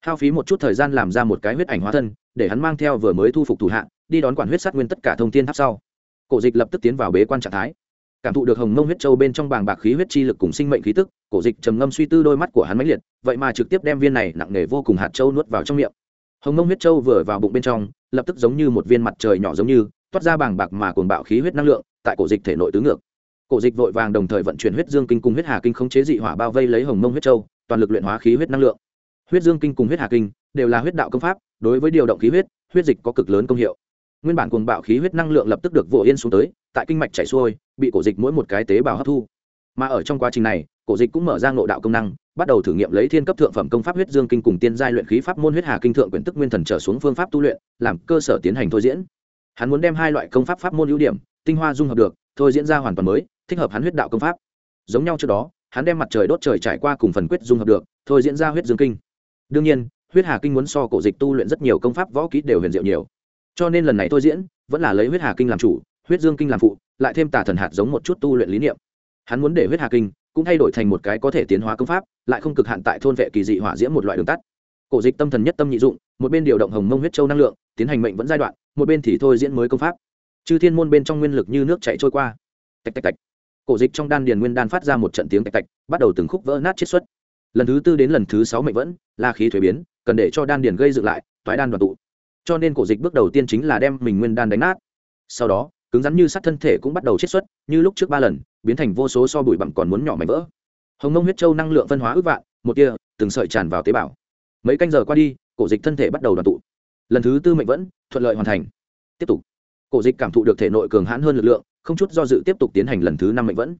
Hao phí một chút thời gian làm ra một cái huyết ảnh hóa thân, để hắn mang theo vừa mới thu phục thủ hạ, đi đón quản huyết sát nguyên tất cả thông tin tháp sau. Cổ dịch lập tức tiến vào bế quan trạng thái. Cảm thụ được hồng mông huyết châu bên trong bàng bạc khí huyết chi lực cùng sinh mệnh khí tức, cổ dịch trầm ngâm suy tư đôi mắt của hắn mãnh liệt, vậy mà trực tiếp đem viên này nặng nề vô cùng hạt châu nuốt vào trong miệng. Hồng mông huyết châu vừa vào bụng bên trong, lập tức giống như một viên mặt trời nhỏ giống như, toát ra bàng bạc mà cuồng bạo khí huyết năng lượng, tại cổ dịch thể nội tứ ngược cổ dịch vội vàng đồng thời vận chuyển huyết dương kinh cùng huyết hà kinh khống chế dị hỏa bao vây lấy hồng mông huyết châu, toàn lực luyện hóa khí huyết năng lượng. Huyết dương kinh cùng huyết hà kinh đều là huyết đạo công pháp, đối với điều động khí huyết huyết dịch có cực lớn công hiệu. Nguyên bản cuồng bạo khí huyết năng lượng lập tức được vỗ yên xuống tới, tại kinh mạch chảy xuôi, bị cổ dịch mỗi một cái tế bào hấp thu. Mà ở trong quá trình này, cổ dịch cũng mở ra ngộ đạo công năng, bắt đầu thử nghiệm lấy thiên cấp thượng phẩm công pháp huyết dương kinh cùng tiên giai luyện khí pháp môn huyết hà kinh thượng quyển tức nguyên thần trở xuống phương pháp tu luyện, làm cơ sở tiến hành thôi diễn. Hắn muốn đem hai loại công pháp pháp môn ưu điểm, tinh hoa dung hợp được, thôi diễn ra hoàn toàn mới thích hợp hắn huyết đạo công pháp. Giống nhau trước đó, hắn đem mặt trời đốt trời trải qua cùng phần quyết dung hợp được, thôi diễn ra huyết dương kinh. Đương nhiên, huyết hà kinh muốn so cổ dịch tu luyện rất nhiều công pháp võ kỹ đều huyền diệu nhiều. Cho nên lần này thôi diễn, vẫn là lấy huyết hà kinh làm chủ, huyết dương kinh làm phụ, lại thêm tả thần hạt giống một chút tu luyện lý niệm. Hắn muốn để huyết hà kinh cũng thay đổi thành một cái có thể tiến hóa công pháp, lại không cực hạn tại thôn vệ kỳ dị hỏa diễm một loại đường tắt. Cổ dịch tâm thần nhất tâm nhị dụng, một bên điều động hồng mông huyết châu năng lượng, tiến hành mệnh vẫn giai đoạn, một bên thì thôi diễn mới công pháp. Chư thiên môn bên trong nguyên lực như nước chạy trôi qua. Tạch tạch tạch cổ dịch trong đan điền nguyên đan phát ra một trận tiếng tạch tạch, bắt đầu từng khúc vỡ nát chiết xuất. Lần thứ tư đến lần thứ sáu mệnh vẫn là khí thuế biến, cần để cho đan điền gây dựng lại thoái đan đoàn tụ. Cho nên cổ dịch bước đầu tiên chính là đem mình nguyên đan đánh nát. Sau đó, cứng rắn như sắt thân thể cũng bắt đầu chiết xuất, như lúc trước ba lần, biến thành vô số so bụi bặm còn muốn nhỏ mảnh vỡ. Hồng mông huyết châu năng lượng phân hóa ước vạn, một tia, từng sợi tràn vào tế bào. Mấy canh giờ qua đi, cổ dịch thân thể bắt đầu đoàn tụ. Lần thứ tư mệnh vẫn, thuận lợi hoàn thành. Tiếp tục. Cổ dịch cảm thụ được thể nội cường hãn hơn lực lượng không chút do dự tiếp tục tiến hành lần thứ năm mệnh vẫn.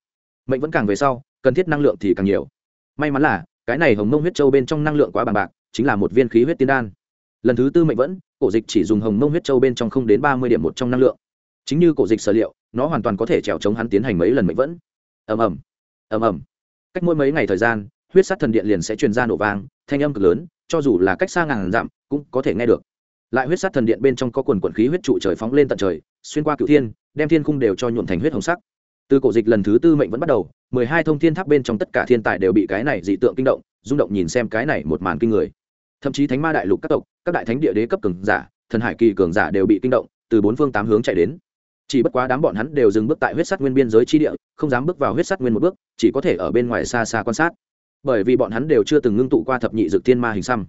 Mệnh vẫn càng về sau, cần thiết năng lượng thì càng nhiều. May mắn là, cái này hồng mông huyết châu bên trong năng lượng quá bằng bạc, chính là một viên khí huyết tiên đan. Lần thứ tư mệnh vẫn, cổ dịch chỉ dùng hồng mông huyết châu bên trong không đến ba mươi điểm một trong năng lượng. Chính như cổ dịch sở liệu, nó hoàn toàn có thể trèo chống hắn tiến hành mấy lần mệnh vẫn. Ầm ầm ầm ầm. Cách mỗi mấy ngày thời gian, huyết sát thần điện liền sẽ truyền ra nổ vang, thanh âm cực lớn, cho dù là cách xa ngàn dặm, cũng có thể nghe được. Lại huyết sát thần điện bên trong có quần quần khí huyết trụ trời phóng lên tận trời, xuyên qua cựu thiên đem thiên khung đều cho nhuộm thành huyết hồng sắc. Từ cổ dịch lần thứ tư mệnh vẫn bắt đầu, mười hai thông thiên tháp bên trong tất cả thiên tài đều bị cái này dị tượng kinh động, rung động nhìn xem cái này một màn kinh người. Thậm chí thánh ma đại lục các tộc, các đại thánh địa đế cấp cường giả, thần hải kỳ cường giả đều bị kinh động, từ bốn phương tám hướng chạy đến. Chỉ bất quá đám bọn hắn đều dừng bước tại huyết sắt nguyên biên giới chi địa, không dám bước vào huyết sắt nguyên một bước, chỉ có thể ở bên ngoài xa xa quan sát. Bởi vì bọn hắn đều chưa từng ngưng tụ qua thập nhị dược thiên ma hình xăm.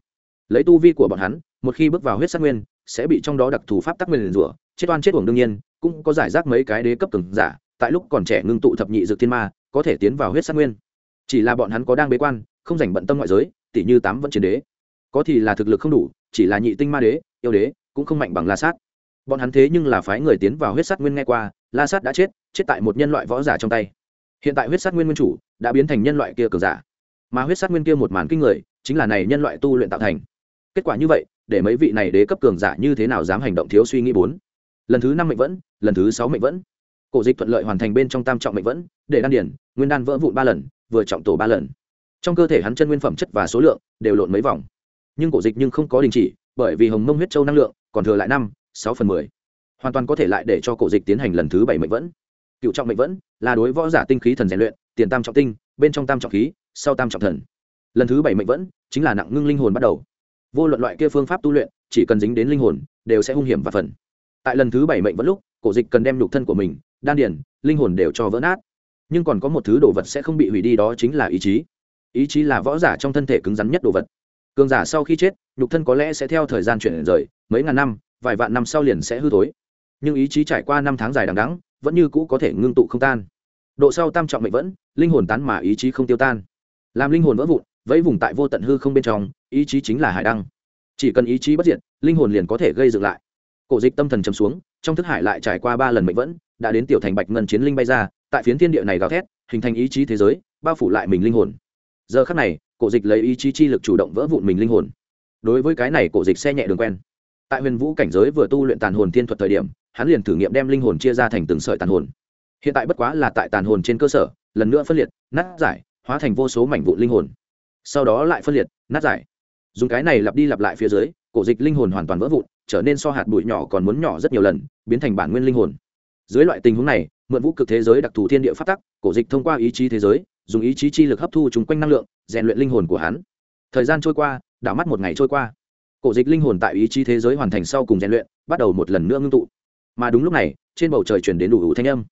Lấy tu vi của bọn hắn, một khi bước vào huyết sắt nguyên, sẽ bị trong đó đặc thù pháp tắc nguyên rủa, chết oan chết uổng đương nhiên cũng có giải rác mấy cái đế cấp cường giả, tại lúc còn trẻ ngưng tụ thập nhị dược thiên ma, có thể tiến vào huyết sát nguyên. Chỉ là bọn hắn có đang bế quan, không dành bận tâm ngoại giới tỷ như tám vẫn chiến đế. Có thì là thực lực không đủ, chỉ là nhị tinh ma đế, yêu đế, cũng không mạnh bằng la sát. Bọn hắn thế nhưng là phái người tiến vào huyết sát nguyên nghe qua, la sát đã chết chết tại một nhân loại võ giả trong tay. Hiện tại huyết sát nguyên nguyên chủ đã biến thành nhân loại kia cường giả. Mà huyết sát nguyên kia một màn kinh người, chính là này nhân loại tu luyện tạo thành. Kết quả như vậy, để mấy vị này đế cấp cường giả như thế nào dám hành động thiếu suy nghĩ bốn? Lần thứ năm mệnh vẫn, lần thứ sáu mệnh vẫn. Cổ dịch thuận lợi hoàn thành bên trong tam trọng mệnh vẫn, để đan điển, nguyên đan vỡ vụn ba lần, vừa trọng tổ ba lần. Trong cơ thể hắn chân nguyên phẩm chất và số lượng đều lộn mấy vòng. Nhưng cổ dịch nhưng không có đình chỉ, bởi vì hồng mông huyết châu năng lượng còn thừa lại năm, sáu phần mười. Hoàn toàn có thể lại để cho cổ dịch tiến hành lần thứ bảy mệnh vẫn. Cựu trọng mệnh vẫn là đối võ giả tinh khí thần rèn luyện, tiền tam trọng tinh, bên trong tam trọng khí, sau tam trọng thần. Lần thứ bảy mệnh vẫn chính là nặng ngưng linh hồn bắt đầu. Vô luận loại kia phương pháp tu luyện, chỉ cần dính đến linh hồn, đều sẽ hung hiểm và phần tại lần thứ bảy mệnh vẫn lúc, cổ dịch cần đem nhục thân của mình, đan điền, linh hồn đều cho vỡ nát. Nhưng còn có một thứ đồ vật sẽ không bị hủy đi đó chính là ý chí. Ý chí là võ giả trong thân thể cứng rắn nhất đồ vật. Cường giả sau khi chết, nhục thân có lẽ sẽ theo thời gian chuyển rời, mấy ngàn năm, vài vạn năm sau liền sẽ hư thối. Nhưng ý chí trải qua năm tháng dài đằng đắng vẫn như cũ có thể ngưng tụ không tan. Độ sau tam trọng mệnh vẫn, linh hồn tán mà ý chí không tiêu tan. Làm linh hồn vỡ vụn, vẫy vùng tại vô tận hư không bên trong, ý chí chính là hải đăng. Chỉ cần ý chí bất diệt, linh hồn liền có thể gây dựng lại cổ dịch tâm thần chầm xuống, trong thức hải lại trải qua ba lần mệnh vẫn, đã đến tiểu thành bạch ngân chiến linh bay ra, tại phiến thiên địa này gào thét, hình thành ý chí thế giới, bao phủ lại mình linh hồn. Giờ khắc này, cổ dịch lấy ý chí chi lực chủ động vỡ vụn mình linh hồn. Đối với cái này, cổ dịch xe nhẹ đường quen. Tại huyền vũ cảnh giới vừa tu luyện tàn hồn thiên thuật thời điểm, hắn liền thử nghiệm đem linh hồn chia ra thành từng sợi tàn hồn. Hiện tại bất quá là tại tàn hồn trên cơ sở, lần nữa phân liệt, nát giải, hóa thành vô số mảnh vụn linh hồn. Sau đó lại phân liệt, nát giải. Dùng cái này lặp đi lặp lại phía dưới cổ dịch linh hồn hoàn toàn vỡ vụn, trở nên so hạt bụi nhỏ còn muốn nhỏ rất nhiều lần, biến thành bản nguyên linh hồn. Dưới loại tình huống này, mượn vũ cực thế giới đặc thù thiên địa phát tắc, cổ dịch thông qua ý chí thế giới, dùng ý chí chi lực hấp thu chung quanh năng lượng, rèn luyện linh hồn của hắn. Thời gian trôi qua, đảo mắt một ngày trôi qua. Cổ dịch linh hồn tại ý chí thế giới hoàn thành sau cùng rèn luyện, bắt đầu một lần nữa ngưng tụ. Mà đúng lúc này, trên bầu trời chuyển đến đủ hữu thanh âm.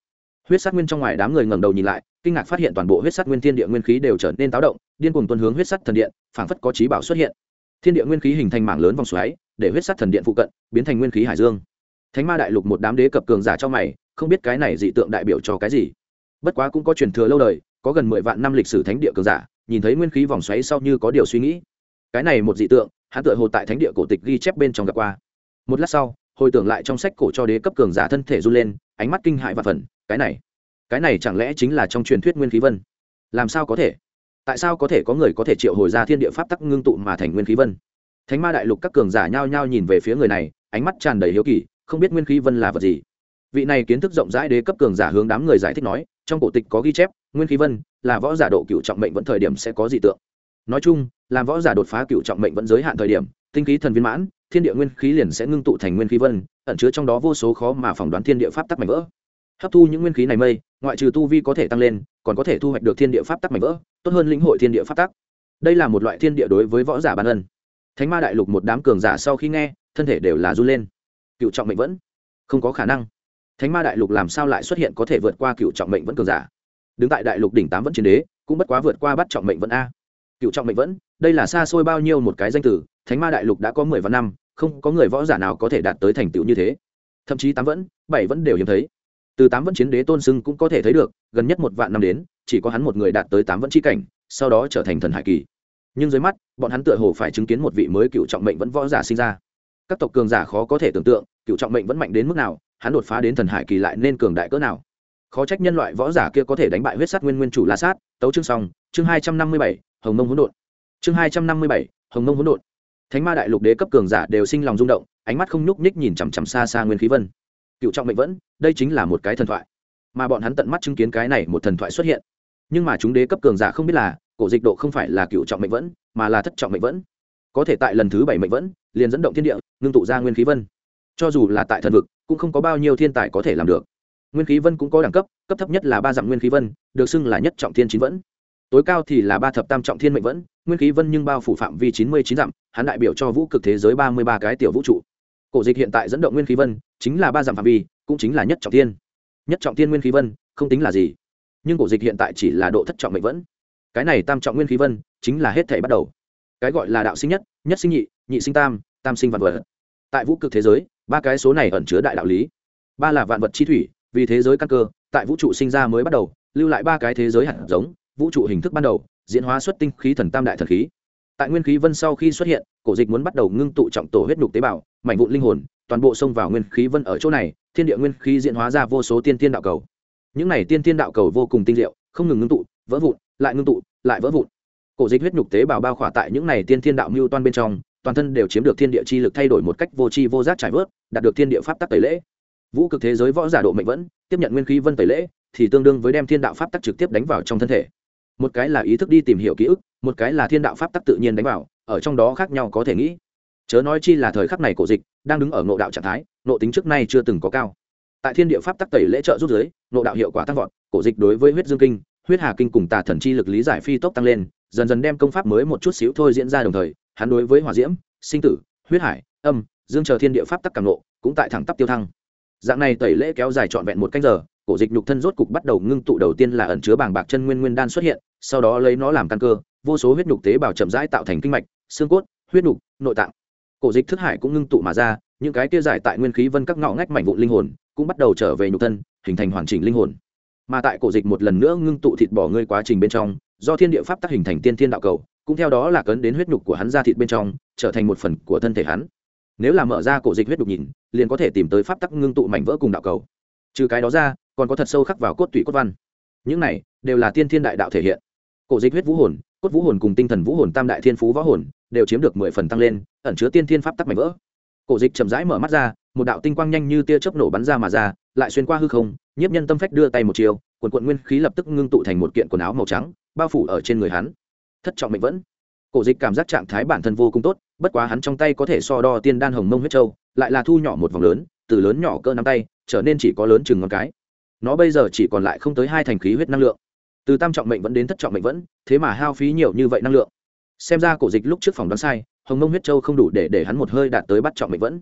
Huyết sát nguyên trong ngoài đám người ngẩng đầu nhìn lại, kinh ngạc phát hiện toàn bộ huyết sát nguyên thiên địa nguyên khí đều trở nên táo động, điên cuồng tuân hướng huyết sắt thần điện, phảng phất có trí bảo xuất hiện thiên địa nguyên khí hình thành mảng lớn vòng xoáy, để huyết sát thần điện phụ cận, biến thành nguyên khí hải dương. Thánh ma đại lục một đám đế cập cường giả cho mày, không biết cái này dị tượng đại biểu cho cái gì. Bất quá cũng có truyền thừa lâu đời, có gần mười vạn năm lịch sử thánh địa cường giả, nhìn thấy nguyên khí vòng xoáy sau như có điều suy nghĩ. Cái này một dị tượng, hắn tựa hồ tại thánh địa cổ tịch ghi chép bên trong gặp qua. Một lát sau, hồi tưởng lại trong sách cổ cho đế cấp cường giả thân thể run lên, ánh mắt kinh hại và phần cái này cái này chẳng lẽ chính là trong truyền thuyết nguyên khí vân? Làm sao có thể? Tại sao có thể có người có thể triệu hồi ra thiên địa pháp tắc ngưng tụ mà thành nguyên khí vân? Thánh ma đại lục các cường giả nhao nhao nhìn về phía người này, ánh mắt tràn đầy hiếu kỳ, không biết nguyên khí vân là vật gì. Vị này kiến thức rộng rãi đế cấp cường giả hướng đám người giải thích nói, trong cổ tịch có ghi chép, nguyên khí vân là võ giả độ cựu trọng mệnh vẫn thời điểm sẽ có dị tượng. Nói chung, làm võ giả đột phá cựu trọng mệnh vẫn giới hạn thời điểm, tinh khí thần viên mãn, thiên địa nguyên khí liền sẽ ngưng tụ thành nguyên khí vân, ẩn chứa trong đó vô số khó mà phỏng đoán thiên địa pháp tắc mảnh vỡ hấp thu những nguyên khí này mây, ngoại trừ tu vi có thể tăng lên, còn có thể thu hoạch được thiên địa pháp tắc mảnh vỡ, tốt hơn lĩnh hội thiên địa pháp tắc. Đây là một loại thiên địa đối với võ giả bản ân. Thánh ma đại lục một đám cường giả sau khi nghe, thân thể đều là run lên. Cựu trọng mệnh vẫn không có khả năng. Thánh ma đại lục làm sao lại xuất hiện có thể vượt qua cựu trọng mệnh vẫn cường giả? Đứng tại đại lục đỉnh tám vẫn chiến đế, cũng bất quá vượt qua bắt trọng mệnh vẫn a. Cựu trọng mệnh vẫn, đây là xa xôi bao nhiêu một cái danh từ, thánh ma đại lục đã có mười vạn năm, không có người võ giả nào có thể đạt tới thành tựu như thế. Thậm chí tám vẫn, bảy vẫn đều hiếm thấy từ tám vẫn chiến đế tôn sưng cũng có thể thấy được gần nhất một vạn năm đến chỉ có hắn một người đạt tới tám vẫn c h i cảnh sau đó trở thành thần hải kỳ. Nhưng dưới mắt bọn hắn tựa hồ phải chứng kiến một vị mới cựu trọng mệnh vẫn võ giả sinh ra. Các tộc cường giả khó có thể tưởng tượng cựu trọng mệnh vẫn mạnh đến mức nào hắn đột phá đến thần hải kỳ lại nên cường đại cỡ nào. Khó trách nhân loại võ giả kia có thể đánh bại huyết sát nguyên nguyên chủ la sát tấu chương song, chương hai trăm năm mươi bảy hồng mông hỗn độn. Chương hai trăm năm mươi bảy hồng mông hỗn độn. Thánh ma đại lục đế cấp cường giả đều sinh lòng rung động ánh mắt không nhúc nhích nhìn chằm chằm xa xa nguyên khí vân cựu trọng mệnh vẫn, đây chính là một cái thần thoại. Mà bọn hắn tận mắt chứng kiến cái này một thần thoại xuất hiện. Nhưng mà chúng đế cấp cường giả không biết là, cổ dịch độ không phải là cựu trọng mệnh vẫn, mà là thất trọng mệnh vẫn. Có thể tại lần thứ bảy mệnh vẫn, liền dẫn động thiên địa, ngưng tụ ra nguyên khí vân. Cho dù là tại thần vực, cũng không có bao nhiêu thiên tài có thể làm được. Nguyên khí vân cũng có đẳng cấp cấp thấp nhất là ba dặm nguyên khí vân, được xưng là nhất trọng thiên chín vẫn. Tối cao thì là ba thập tam trọng thiên mệnh vẫn, nguyên khí vân nhưng bao phủ phạm vi chín mươi chín dặm, hắn đại biểu cho vũ cực thế giới ba mươi ba cái tiểu vũ trụ cổ dịch hiện tại dẫn động nguyên khí vân, chính là ba dặm phạm vi, cũng chính là nhất trọng thiên. Nhất trọng thiên nguyên khí vân, không tính là gì. Nhưng cổ dịch hiện tại chỉ là độ thất trọng mệnh vẫn. Cái này tam trọng nguyên khí vân, chính là hết thể bắt đầu. Cái gọi là đạo sinh nhất nhất sinh nhị nhị sinh tam tam sinh vạn vật. Tại vũ cực thế giới, ba cái số này ẩn chứa đại đạo lý. Ba là vạn vật chi thủy, vì thế giới căn cơ, tại vũ trụ sinh ra mới bắt đầu, lưu lại ba cái thế giới hạt giống, vũ trụ hình thức ban đầu, diễn hóa xuất tinh khí thần tam đại thần khí. Tại nguyên khí vân sau khi xuất hiện, cổ dịch muốn bắt đầu ngưng tụ trọng tổ huyết nhục tế bào mảnh vụn linh hồn, toàn bộ xông vào nguyên khí vân ở chỗ này, thiên địa nguyên khí diễn hóa ra vô số tiên tiên đạo cầu. Những này tiên tiên đạo cầu vô cùng tinh diệu, không ngừng ngưng tụ, vỡ vụn, lại ngưng tụ, lại vỡ vụn. Cổ dịch huyết nhục tế bào bao khỏa tại những này tiên tiên đạo mưu toan bên trong, toàn thân đều chiếm được thiên địa chi lực thay đổi một cách vô tri vô giác trải vớt, đạt được thiên địa pháp tắc tẩy lễ. Vũ cực thế giới võ giả độ mệnh vẫn, tiếp nhận nguyên khí vân tẩy lễ, thì tương đương với đem thiên đạo pháp tắc trực tiếp đánh vào trong thân thể. Một cái là ý thức đi tìm hiểu ký ức, một cái là thiên đạo pháp tắc tự nhiên đánh vào, ở trong đó khác nhau có thể nghĩ chớ nói chi là thời khắc này cổ dịch đang đứng ở ngộ đạo trạng thái nộ tính trước nay chưa từng có cao. Tại thiên địa pháp tắc tẩy lễ trợ rút giới nộ đạo hiệu quả tăng vọt, cổ dịch đối với huyết dương kinh, huyết hà kinh cùng tà thần chi lực lý giải phi tốc tăng lên, dần dần đem công pháp mới một chút xíu thôi diễn ra đồng thời, hắn đối với hỏa diễm, sinh tử, huyết hải, âm, dương chờ thiên địa pháp tắc càng nộ cũng tại thẳng tắp tiêu thăng. Dạng này tẩy lễ kéo dài trọn vẹn một canh giờ, cổ dịch nhục thân rốt cục bắt đầu ngưng tụ đầu tiên là ẩn chứa bảng bạc chân nguyên nguyên đan xuất hiện, sau đó lấy nó làm căn cơ, vô số huyết nhục tế bào chậm rãi tạo thành kinh mạch, xương cốt, huyết nhục, nội tạng cổ dịch thức hải cũng ngưng tụ mà ra, những cái kia giải tại nguyên khí vân các ngõ ngách mảnh vụn linh hồn, cũng bắt đầu trở về nhục thân, hình thành hoàn chỉnh linh hồn. Mà tại cổ dịch một lần nữa ngưng tụ thịt bỏ ngươi quá trình bên trong, do thiên địa pháp tác hình thành tiên thiên đạo cầu, cũng theo đó là cấn đến huyết nhục của hắn ra thịt bên trong, trở thành một phần của thân thể hắn. Nếu là mở ra cổ dịch huyết nhục nhìn, liền có thể tìm tới pháp tắc ngưng tụ mảnh vỡ cùng đạo cầu. Trừ cái đó ra, còn có thật sâu khắc vào cốt tủy cốt văn. Những này đều là tiên thiên đại đạo thể hiện. Cổ dịch huyết vũ hồn, cốt vũ hồn cùng tinh thần vũ hồn tam đại thiên phú võ hồn đều chiếm được mười phần tăng lên, ẩn chứa tiên thiên pháp tắc mạnh vỡ. Cổ dịch chậm rãi mở mắt ra, một đạo tinh quang nhanh như tia chớp nổ bắn ra mà ra, lại xuyên qua hư không, nhiếp nhân tâm phách đưa tay một chiều, quần quận nguyên khí lập tức ngưng tụ thành một kiện quần áo màu trắng, bao phủ ở trên người hắn. Thất trọng mệnh vẫn. Cổ dịch cảm giác trạng thái bản thân vô cùng tốt, bất quá hắn trong tay có thể so đo tiên đan hồng mông huyết châu, lại là thu nhỏ một vòng lớn, từ lớn nhỏ cỡ nắm tay, trở nên chỉ có lớn chừng ngón cái. Nó bây giờ chỉ còn lại không tới hai thành khí huyết năng lượng. Từ tam trọng mệnh vẫn đến thất trọng mệnh vẫn, thế mà hao phí nhiều như vậy năng lượng xem ra cổ dịch lúc trước phòng đoán sai, hồng mông huyết châu không đủ để để hắn một hơi đạt tới bắt trọng mệnh vẫn.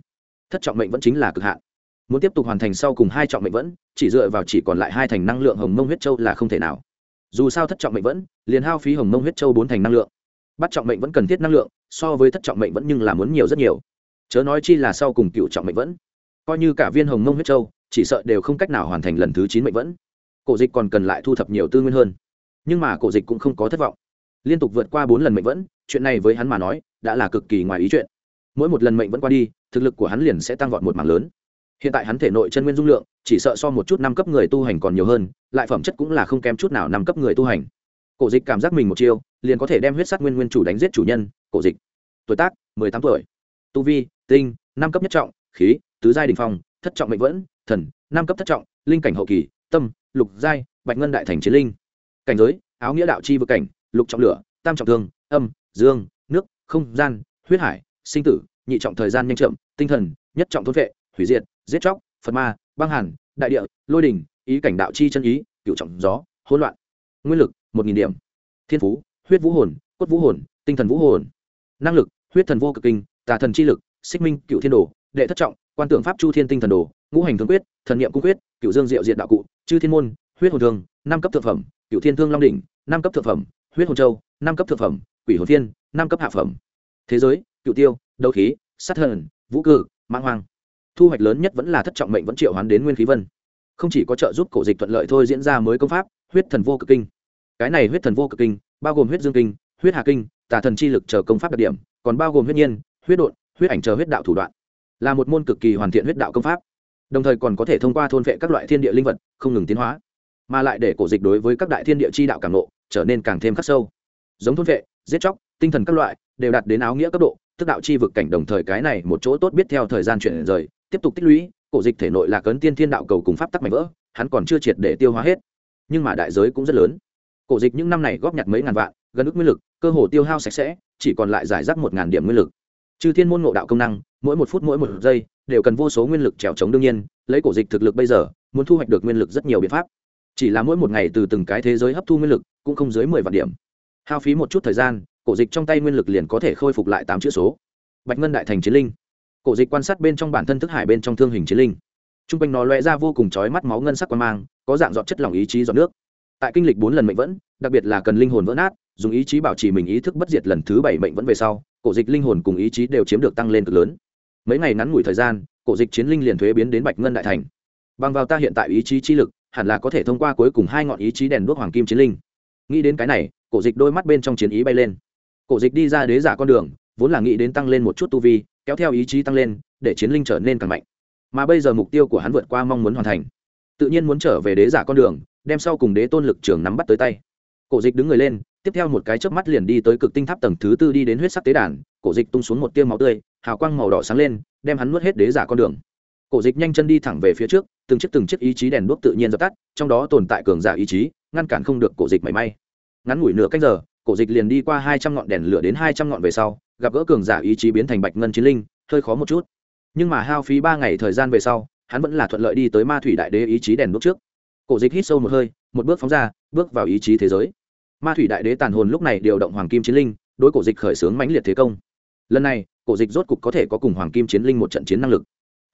Thất trọng mệnh vẫn chính là cực hạn. Muốn tiếp tục hoàn thành sau cùng hai trọng mệnh vẫn, chỉ dựa vào chỉ còn lại hai thành năng lượng hồng mông huyết châu là không thể nào. Dù sao thất trọng mệnh vẫn, liền hao phí hồng mông huyết châu bốn thành năng lượng. Bắt trọng mệnh vẫn cần thiết năng lượng, so với thất trọng mệnh vẫn nhưng là muốn nhiều rất nhiều. Chớ nói chi là sau cùng cựu trọng mệnh vẫn. Coi như cả viên hồng mông huyết châu, chỉ sợ đều không cách nào hoàn thành lần thứ chín mệnh vẫn. Cổ dịch còn cần lại thu thập nhiều tư nguyên hơn. Nhưng mà cổ dịch cũng không có thất vọng liên tục vượt qua bốn lần mệnh vẫn, chuyện này với hắn mà nói, đã là cực kỳ ngoài ý chuyện. Mỗi một lần mệnh vẫn qua đi, thực lực của hắn liền sẽ tăng vọt một mảng lớn. Hiện tại hắn thể nội chân nguyên dung lượng, chỉ sợ so một chút năm cấp người tu hành còn nhiều hơn, lại phẩm chất cũng là không kém chút nào năm cấp người tu hành. Cổ dịch cảm giác mình một chiêu, liền có thể đem huyết sát nguyên nguyên chủ đánh giết chủ nhân, cổ dịch. Tuổi tác, mười tám tuổi. Tu vi, tinh, năm cấp nhất trọng, khí, tứ giai đình phong, thất trọng mệnh vẫn, thần, năm cấp thất trọng, linh cảnh hậu kỳ, tâm, lục giai, bạch ngân đại thành chiến linh. Cảnh giới, áo nghĩa đạo chi vực cảnh lục trọng lửa, tam trọng thương, âm, dương, nước, không gian, huyết hải, sinh tử, nhị trọng thời gian nhanh chậm, tinh thần, nhất trọng thôn vệ, hủy diệt, giết chóc, phật ma, băng hàn, đại địa, lôi đình, ý cảnh đạo chi chân ý cựu trọng gió, hỗn loạn. Nguyên lực, một nghìn điểm. Thiên phú, huyết vũ hồn, cốt vũ hồn, tinh thần vũ hồn. Năng lực, huyết thần vô cực kinh, tà thần chi lực, xích minh, cựu thiên đồ, đệ thất trọng, quan tượng pháp chu thiên tinh thần đồ, ngũ hành thương quyết, thần niệm cung quyết, cựu dương diệu diện đạo cụ, chư thiên môn, huyết hồn thương, năm cấp thượng phẩm, cựu thiên thương long đỉnh, năm cấp thượng phẩm huyết hồn châu, năm cấp thượng phẩm, quỷ hồn thiên, năm cấp hạ phẩm. Thế giới, cựu tiêu, đấu khí, sát hờn vũ cử mãng hoang. Thu hoạch lớn nhất vẫn là thất trọng mệnh vẫn triệu hoán đến nguyên khí vân. Không chỉ có trợ giúp cổ dịch thuận lợi thôi diễn ra mới công pháp, huyết thần vô cực kinh. Cái này huyết thần vô cực kinh, bao gồm huyết dương kinh, huyết hà kinh, tà thần chi lực chờ công pháp đặc điểm, còn bao gồm huyết nhiên, huyết đột huyết ảnh chờ huyết đạo thủ đoạn. Là một môn cực kỳ hoàn thiện huyết đạo công pháp. Đồng thời còn có thể thông qua thôn vệ các loại thiên địa linh vật, không ngừng tiến hóa. Mà lại để cổ dịch đối với các đại thiên địa chi đạo cảm nộ trở nên càng thêm khắc sâu. Giống thôn vệ, giết chóc, tinh thần các loại đều đạt đến áo nghĩa cấp độ tức đạo chi vực cảnh đồng thời cái này một chỗ tốt biết theo thời gian chuyển rời, tiếp tục tích lũy, cổ dịch thể nội là cấn tiên thiên đạo cầu cùng pháp tắc mạnh vỡ, hắn còn chưa triệt để tiêu hóa hết. Nhưng mà đại giới cũng rất lớn. Cổ dịch những năm này góp nhặt mấy ngàn vạn, gần ước nguyên lực, cơ hồ tiêu hao sạch sẽ, chỉ còn lại giải rác một ngàn điểm nguyên lực. Trừ thiên môn ngộ đạo công năng, mỗi một phút mỗi một giây, đều cần vô số nguyên lực trèo trống đương nhiên, lấy cổ dịch thực lực bây giờ, muốn thu hoạch được nguyên lực rất nhiều biện pháp chỉ là mỗi một ngày từ từng cái thế giới hấp thu nguyên lực, cũng không dưới mười vạn điểm. Hao phí một chút thời gian, cổ dịch trong tay nguyên lực liền có thể khôi phục lại tám chữ số. Bạch ngân đại thành chiến linh. Cổ dịch quan sát bên trong bản thân thức hải bên trong thương hình chiến linh. T r u n g quanh nó loe ra vô cùng chói mắt máu ngân sắc quan mang, có dạng dọn chất lỏng ý chí dọn nước. Tại kinh lịch bốn lần mệnh vẫn, đặc biệt là cần linh hồn vỡ nát, dùng ý chí bảo trì mình ý thức bất diệt lần thứ bảy mệnh vẫn về sau, cổ dịch linh hồn cùng ý chí đều chiếm được tăng lên cực lớn. Mấy ngày ngắn ngủi thời gian, cổ dịch chiến linh liền thuế biến đến bạch ngân đại thành. Bằng vào ta hiện tại ý chí chi lực hẳn là có thể thông qua cuối cùng hai ngọn ý chí đèn đuốc hoàng kim chiến linh. Nghĩ đến cái này, cổ dịch đôi mắt bên trong chiến ý bay lên. Cổ dịch đi ra đế giả con đường, vốn là nghĩ đến tăng lên một chút tu vi, kéo theo ý chí tăng lên, để chiến linh trở nên càng mạnh. Mà bây giờ mục tiêu của hắn vượt qua mong muốn hoàn thành. Tự nhiên muốn trở về đế giả con đường, đem sau cùng đế tôn lực trường nắm bắt tới tay. Cổ dịch đứng người lên, tiếp theo một cái chớp mắt liền đi tới cực tinh tháp tầng thứ tư đi đến huyết sắc tế đàn, cổ dịch tung xuống một tiêu máu tươi, hào quang màu đỏ sáng lên, đem hắn nuốt hết đế giả con đường. Cổ dịch nhanh chân đi thẳng về phía trước từng chiếc từng chiếc ý chí đèn đuốc tự nhiên dập tắt, trong đó tồn tại cường giả ý chí, ngăn cản không được cổ dịch mảy may. Ngắn ngủi nửa canh giờ, cổ dịch liền đi qua hai trăm ngọn đèn lửa đến hai trăm ngọn về sau, gặp gỡ cường giả ý chí biến thành bạch ngân chiến linh, hơi khó một chút. Nhưng mà hao phí ba ngày thời gian về sau, hắn vẫn là thuận lợi đi tới ma thủy đại đế ý chí đèn đuốc trước. Cổ dịch hít sâu một hơi, một bước phóng ra, bước vào ý chí thế giới. Ma thủy đại đế tàn hồn lúc này điều động hoàng kim chiến linh, đối cổ dịch khởi xướng mãnh liệt thế công. Lần này, cổ dịch rốt cục có thể có cùng hoàng kim chiến linh một trận chiến năng lực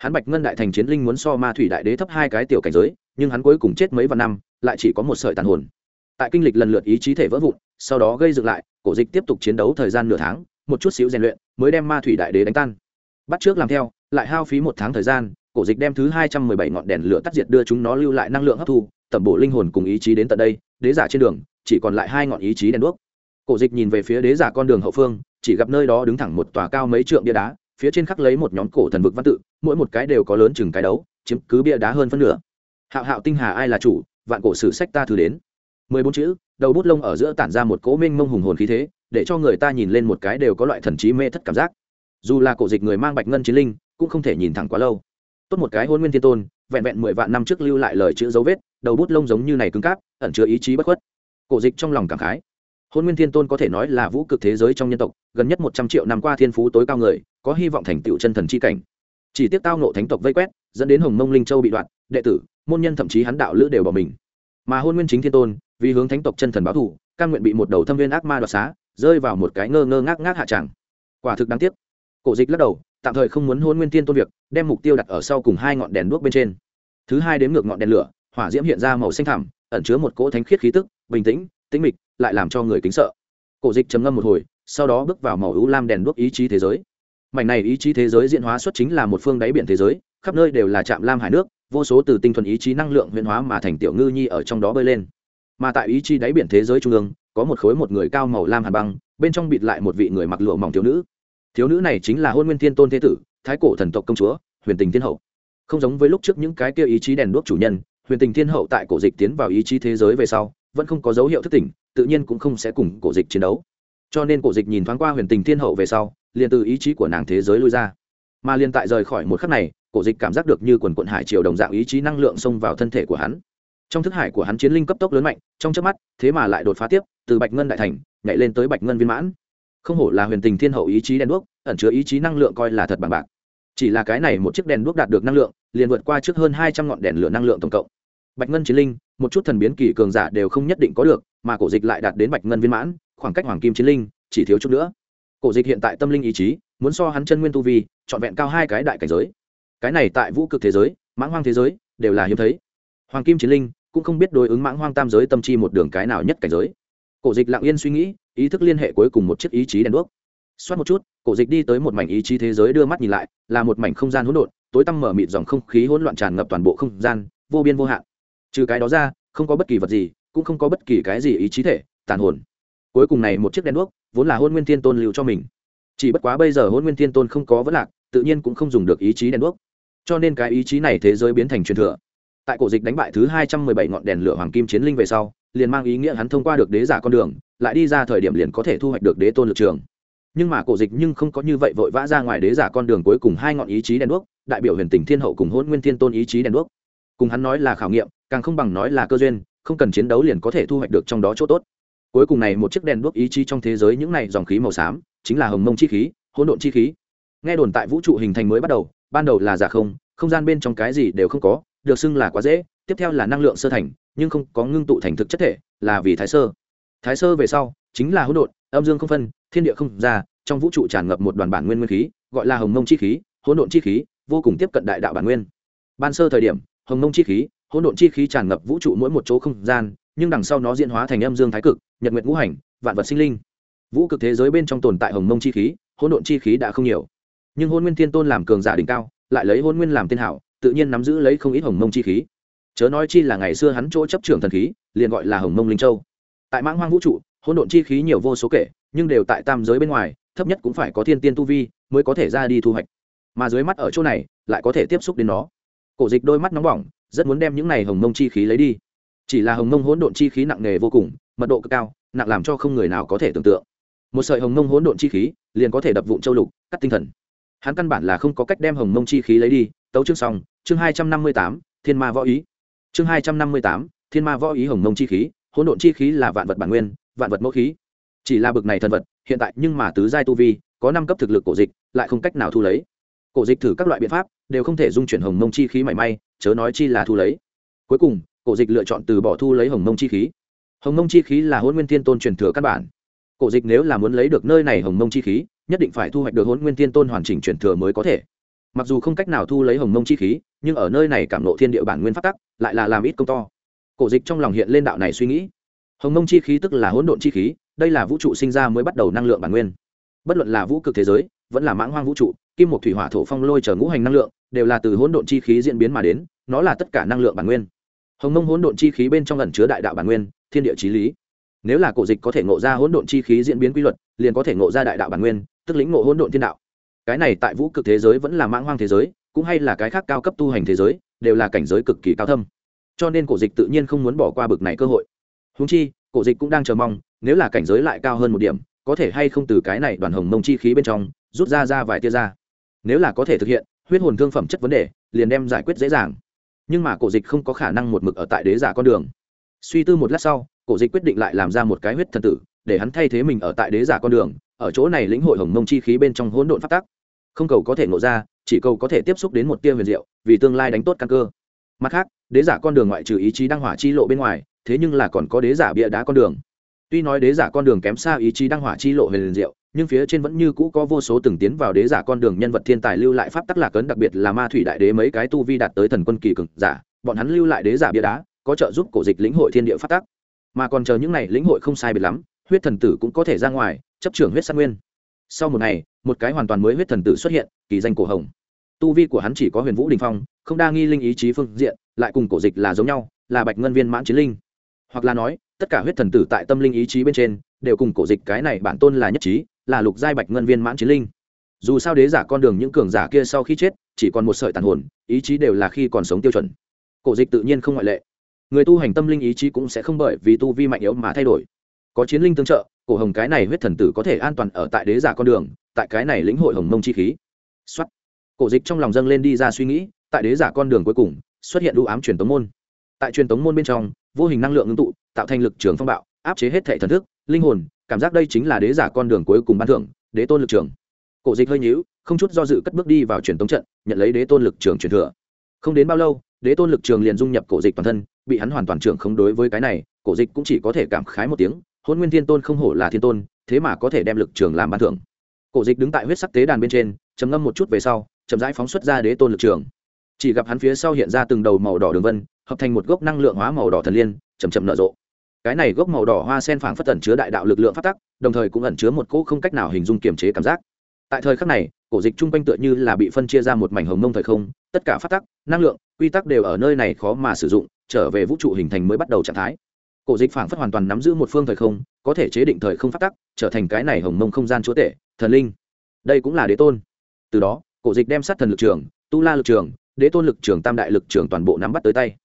hắn bạch ngân đại thành chiến linh muốn so ma thủy đại đế thấp hai cái tiểu cảnh giới, nhưng hắn cuối cùng chết mấy vạn năm, lại chỉ có một sợi tàn hồn. Tại kinh lịch lần lượt ý chí thể vỡ vụn, sau đó gây dựng lại, cổ dịch tiếp tục chiến đấu thời gian nửa tháng, một chút xíu rèn luyện, mới đem ma thủy đại đế đánh tan. Bắt trước làm theo, lại hao phí một tháng thời gian, cổ dịch đem thứ hai trăm mười bảy ngọn đèn lửa tắt diệt đưa chúng nó lưu lại năng lượng hấp thu, tẩm bổ linh hồn cùng ý chí đến tận đây, đế giả trên đường, chỉ còn lại hai ngọn ý chí đèn đuốc. Cổ dịch nhìn về phía đế giả con đường hậu phương, chỉ gặp nơi đó đứng thẳng một tòa cao mấy trượng bia đá phía trên khắc lấy một nhóm cổ thần vực văn tự, mỗi một cái đều có lớn chừng cái đấu, chiếm cứ bia đá hơn phân nửa. Hạo hạo tinh hà ai là chủ? Vạn cổ sử sách ta thử đến. Mười bốn chữ, đầu bút lông ở giữa tản ra một cỗ minh mông hùng hồn khí thế, để cho người ta nhìn lên một cái đều có loại thần trí mê thất cảm giác. Dù là cổ dịch người mang bạch ngân chiến linh, cũng không thể nhìn thẳng quá lâu. Tốt một cái hôn nguyên thiên tôn, vẹn vẹn mười vạn năm trước lưu lại lời chữ dấu vết, đầu bút lông giống như này cứng cáp, ẩn chứa ý chí bất khuất. Cổ dịch trong lòng cảm khái. Hôn nguyên thiên tôn có thể nói là vũ cực thế giới trong nhân tộc, gần nhất một trăm triệu năm qua thiên phú tối cao người có hy vọng thành tựu chân thần chi cảnh. Chỉ tiếc tao nộ thánh tộc vây quét dẫn đến hồng mông linh châu bị đoạn đệ tử môn nhân thậm chí hắn đạo lữ đều bỏ mình. Mà hôn nguyên chính thiên tôn vì hướng thánh tộc chân thần báo thù, căn nguyện bị một đầu thâm viên ác ma đoạt xá rơi vào một cái ngơ ngơ ngác ngác hạ tràng. Quả thực đáng tiếc. Cổ dịch lắc đầu tạm thời không muốn hôn nguyên thiên tôn việc đem mục tiêu đặt ở sau cùng hai ngọn đèn đuốc bên trên. Thứ hai đếm ngược ngọn đèn lửa hỏa diễm hiện ra màu xanh thẳm ẩn chứa một cỗ thánh khiết khí tức bình tĩnh tĩnh mịch lại làm cho người kính sợ. Cổ dịch trầm ngâm một hồi sau đó bước vào màu ưu lam đèn đuốc ý chí thế giới mảnh này ý chí thế giới diễn hóa xuất chính là một phương đáy biển thế giới, khắp nơi đều là trạm lam hải nước, vô số từ tinh thuần ý chí năng lượng huyền hóa mà thành tiểu ngư nhi ở trong đó bơi lên. Mà tại ý chí đáy biển thế giới trung ương, có một khối một người cao màu lam hàn băng, bên trong bịt lại một vị người mặc lụa mỏng thiếu nữ. Thiếu nữ này chính là hôn nguyên thiên tôn thế tử, thái cổ thần tộc công chúa, huyền tình thiên hậu. Không giống với lúc trước những cái kia ý chí đèn đuốc chủ nhân, huyền tình thiên hậu tại cổ dịch tiến vào ý chí thế giới về sau, vẫn không có dấu hiệu thức tỉnh, tự nhiên cũng không sẽ cùng cổ dịch chiến đấu cho nên cổ dịch nhìn thoáng qua huyền tình thiên hậu về sau, liền từ ý chí của nàng thế giới lui ra. Mà liền tại rời khỏi một khắc này, cổ dịch cảm giác được như quần quận hải triều đồng dạng ý chí năng lượng xông vào thân thể của hắn. Trong thức hải của hắn chiến linh cấp tốc lớn mạnh, trong chớp mắt, thế mà lại đột phá tiếp, từ bạch ngân đại thành, nhảy lên tới bạch ngân viên mãn. Không hổ là huyền tình thiên hậu ý chí đèn đuốc, ẩn chứa ý chí năng lượng coi là thật bằng bạc. Chỉ là cái này một chiếc đèn đuốc đạt được năng lượng, liền vượt qua trước hơn hai trăm ngọn đèn lửa năng lượng tổng cộng. Bạch ngân chiến linh, một chút thần biến kỳ cường giả đều không nhất định có được, mà cổ dịch lại đạt đến bạch ngân viên mãn khoảng cách hoàng kim chiến linh, chỉ thiếu chút nữa. Cổ dịch hiện tại tâm linh ý chí, muốn so hắn chân nguyên tu vi, trọn vẹn cao hai cái đại cảnh giới. Cái này tại vũ cực thế giới, mãng hoang thế giới, đều là hiếm thấy. Hoàng kim chiến linh cũng không biết đối ứng mãng hoang tam giới tâm chi một đường cái nào nhất cảnh giới. Cổ dịch lặng yên suy nghĩ, ý thức liên hệ cuối cùng một chiếc ý chí đèn đuốc. Xoát một chút, cổ dịch đi tới một mảnh ý chí thế giới đưa mắt nhìn lại, là một mảnh không gian hỗn độn, tối tăm mở mịt dòng không khí hỗn loạn tràn ngập toàn bộ không gian, vô biên vô hạn. Trừ cái đó ra, không có bất kỳ vật gì, cũng không có bất kỳ cái gì ý chí thể, tàn hồn cuối cùng này một chiếc đèn đuốc, vốn là hôn nguyên thiên tôn lưu cho mình. Chỉ bất quá bây giờ hôn nguyên thiên tôn không có vấn lạc, tự nhiên cũng không dùng được ý chí đèn đuốc. Cho nên cái ý chí này thế giới biến thành truyền thừa. Tại cổ dịch đánh bại thứ hai trăm mười bảy ngọn đèn lửa hoàng kim chiến linh về sau, liền mang ý nghĩa hắn thông qua được đế giả con đường, lại đi ra thời điểm liền có thể thu hoạch được đế tôn lực trường. Nhưng mà cổ dịch nhưng không có như vậy vội vã ra ngoài đế giả con đường cuối cùng hai ngọn ý chí đèn đuốc, đại biểu huyền tỉnh thiên hậu cùng hôn nguyên thiên tôn ý chí đèn đuốc. Cùng hắn nói là khảo nghiệm, càng không bằng nói là cơ duyên, không cần chiến đấu liền có thể thu hoạch được trong đó chỗ tốt cuối cùng này một chiếc đèn đuốc ý chí trong thế giới những này dòng khí màu xám, chính là hồng mông chi khí, hỗn độn chi khí. Nghe đồn tại vũ trụ hình thành mới bắt đầu, ban đầu là giả không không gian bên trong cái gì đều không có, được xưng là quá dễ, tiếp theo là năng lượng sơ thành, nhưng không có ngưng tụ thành thực chất thể, là vì thái sơ. Thái sơ về sau, chính là hỗn độn, âm dương không phân, thiên địa không ra, trong vũ trụ tràn ngập một đoàn bản nguyên nguyên khí, gọi là hồng mông chi khí, hỗn độn chi khí, vô cùng tiếp cận đại đạo bản nguyên. Ban sơ thời điểm, hồng mông chi khí, hỗn độn chi khí tràn ngập vũ trụ mỗi một chỗ không gian, nhưng đằng sau nó diễn hóa thành âm dương thái cực nhật nguyệt ngũ hành, vạn vật sinh linh. Vũ cực thế giới bên trong tồn tại hồng mông chi khí, hỗn độn chi khí đã không nhiều. Nhưng hôn nguyên thiên tôn làm cường giả đỉnh cao, lại lấy hôn nguyên làm tên hảo, tự nhiên nắm giữ lấy không ít hồng mông chi khí. Chớ nói chi là ngày xưa hắn chỗ chấp trưởng thần khí, liền gọi là hồng mông linh châu. Tại mãng hoang vũ trụ, hỗn độn chi khí nhiều vô số kể, nhưng đều tại tam giới bên ngoài, thấp nhất cũng phải có thiên tiên tu vi mới có thể ra đi thu hoạch. Mà dưới mắt ở chỗ này, lại có thể tiếp xúc đến nó. Cổ dịch đôi mắt nóng bỏng, rất muốn đem những này hồng mông chi khí lấy đi. Chỉ là hồng mông hỗn độn chi khí nặng nề vô cùng mật độ cực cao, nặng làm cho không người nào có thể tưởng tượng. Một sợi hồng mông hỗn độn chi khí liền có thể đập vụn châu lục, cắt tinh thần. Hắn căn bản là không có cách đem hồng mông chi khí lấy đi. Tấu chương xong, chương hai trăm năm mươi tám, thiên ma võ ý. Chương hai trăm năm mươi tám, thiên ma võ ý hồng mông chi khí, hỗn độn chi khí là vạn vật bản nguyên, vạn vật mẫu khí. Chỉ là bực này thần vật, hiện tại nhưng mà tứ giai tu vi, có năm cấp thực lực cổ dịch, lại không cách nào thu lấy. Cổ dịch thử các loại biện pháp, đều không thể dung chuyển hồng mông chi khí mảy may, chớ nói chi là thu lấy. Cuối cùng, cổ dịch lựa chọn từ bỏ thu lấy hồng mông chi khí hồng mông chi khí là hôn nguyên thiên tôn truyền thừa căn bản. Cổ dịch nếu là muốn lấy được nơi này hồng mông chi khí, nhất định phải thu hoạch được hôn nguyên thiên tôn hoàn chỉnh truyền thừa mới có thể. Mặc dù không cách nào thu lấy hồng mông chi khí, nhưng ở nơi này cảm nộ thiên địa bản nguyên phát tắc, lại là làm ít công to. Cổ dịch trong lòng hiện lên đạo này suy nghĩ. Hồng mông chi khí tức là hỗn độn chi khí, đây là vũ trụ sinh ra mới bắt đầu năng lượng bản nguyên. Bất luận là vũ cực thế giới, vẫn là mãng hoang vũ trụ, kim một thủy hỏa thổ phong lôi chờ ngũ hành năng lượng, đều là từ hỗn độn chi khí diễn biến mà đến, nó là tất cả năng lượng bản nguyên. Hồng mông hỗn độn chi khí bên trong ẩn chứa đại đạo bản nguyên thiên địa trí lý. Nếu là cổ dịch có thể ngộ ra hỗn độn chi khí diễn biến quy luật, liền có thể ngộ ra đại đạo bản nguyên, tức lĩnh ngộ hỗn độn thiên đạo. Cái này tại vũ cực thế giới vẫn là mãng hoang thế giới, cũng hay là cái khác cao cấp tu hành thế giới, đều là cảnh giới cực kỳ cao thâm. Cho nên cổ dịch tự nhiên không muốn bỏ qua bực này cơ hội. Húng chi, cổ dịch cũng đang chờ mong, nếu là cảnh giới lại cao hơn một điểm, có thể hay không từ cái này đoàn hồng mông chi khí bên trong, rút ra ra vài tia ra. Nếu là có thể thực hiện, huyết hồn thương phẩm chất vấn đề, liền đem giải quyết dễ dàng. Nhưng mà cổ dịch không có khả năng một mực ở tại đế giả con đường suy tư một lát sau, cổ dịch quyết định lại làm ra một cái huyết thần tử, để hắn thay thế mình ở tại đế giả con đường, ở chỗ này lĩnh hội hồng mông chi khí bên trong hỗn độn phát tắc. Không cầu có thể ngộ ra, chỉ cầu có thể tiếp xúc đến một tia huyền diệu, vì tương lai đánh tốt căn cơ. Mặt khác, đế giả con đường ngoại trừ ý chí đăng hỏa chi lộ bên ngoài, thế nhưng là còn có đế giả bịa đá con đường. Tuy nói đế giả con đường kém xa ý chí đăng hỏa chi lộ huyền diệu, nhưng phía trên vẫn như cũ có vô số từng tiến vào đế giả con đường nhân vật thiên tài lưu lại pháp tắc lạc ấn, đặc biệt là ma thủy đại đế mấy cái tu vi đạt tới thần quân kỳ cực giả, bọn hắn lưu lại đế giả bia đá có trợ giúp cổ dịch lĩnh hội thiên địa phát tắc mà còn chờ những này lĩnh hội không sai biệt lắm, huyết thần tử cũng có thể ra ngoài, chấp trưởng huyết sát nguyên. Sau một ngày, một cái hoàn toàn mới huyết thần tử xuất hiện, kỳ danh cổ hồng. Tu vi của hắn chỉ có huyền vũ đình phong, không đa nghi linh ý chí phương diện, lại cùng cổ dịch là giống nhau, là bạch ngân viên mãn chiến linh. Hoặc là nói, tất cả huyết thần tử tại tâm linh ý chí bên trên, đều cùng cổ dịch cái này bản tôn là nhất trí, là lục giai bạch ngân viên mãn chiến linh. Dù sao đế giả con đường những cường giả kia sau khi chết, chỉ còn một sợi tàn hồn, ý chí đều là khi còn sống tiêu chuẩn. Cổ dịch tự nhiên không ngoại lệ người tu hành tâm linh ý chí cũng sẽ không bởi vì tu vi mạnh yếu mà thay đổi. Có chiến linh tương trợ, cổ hồng cái này huyết thần tử có thể an toàn ở tại đế giả con đường, tại cái này lĩnh hội hồng mông chi khí. Xuất cổ dịch trong lòng dâng lên đi ra suy nghĩ, tại đế giả con đường cuối cùng, xuất hiện đủ ám truyền tống môn. Tại truyền tống môn bên trong, vô hình năng lượng ngưng tụ, tạo thành lực trường phong bạo, áp chế hết thể thần thức, linh hồn, cảm giác đây chính là đế giả con đường cuối cùng ban thưởng, đế tôn lực trường. Cổ dịch hơi nhíu, không chút do dự cất bước đi vào truyền tống trận, nhận lấy đế tôn lực trường truyền thừa. Không đến bao lâu, đế tôn lực trường liền dung nhập cổ dịch toàn thân bị hắn hoàn toàn trưởng không đối với cái này, cổ dịch cũng chỉ có thể cảm khái một tiếng, hôn nguyên thiên tôn không hổ là thiên tôn, thế mà có thể đem lực trường làm ban thưởng. Cổ dịch đứng tại huyết sắc tế đàn bên trên, trầm ngâm một chút về sau, chậm rãi phóng xuất ra đế tôn lực trường. Chỉ gặp hắn phía sau hiện ra từng đầu màu đỏ đường vân, hợp thành một gốc năng lượng hóa màu đỏ thần liên chầm chậm nở rộ. Cái này gốc màu đỏ hoa sen phảng phất ẩn chứa đại đạo lực lượng phát tắc, đồng thời cũng ẩn chứa một cỗ không cách nào hình dung kiềm chế cảm giác. Tại thời khắc này, cổ dịch chung quanh tựa như là bị phân chia ra một mảnh hồng mông thời không, tất cả phát tắc, năng lượng quy tắc đều ở nơi này khó mà sử dụng, trở về vũ trụ hình thành mới bắt đầu trạng thái. Cổ dịch phảng phất hoàn toàn nắm giữ một phương thời không, có thể chế định thời không phát tắc, trở thành cái này hồng mông không gian chúa tể, thần linh. Đây cũng là đế tôn. Từ đó, cổ dịch đem sát thần lực trường, tu la lực trường, đế tôn lực trường, tam đại lực trường toàn bộ nắm bắt tới tay.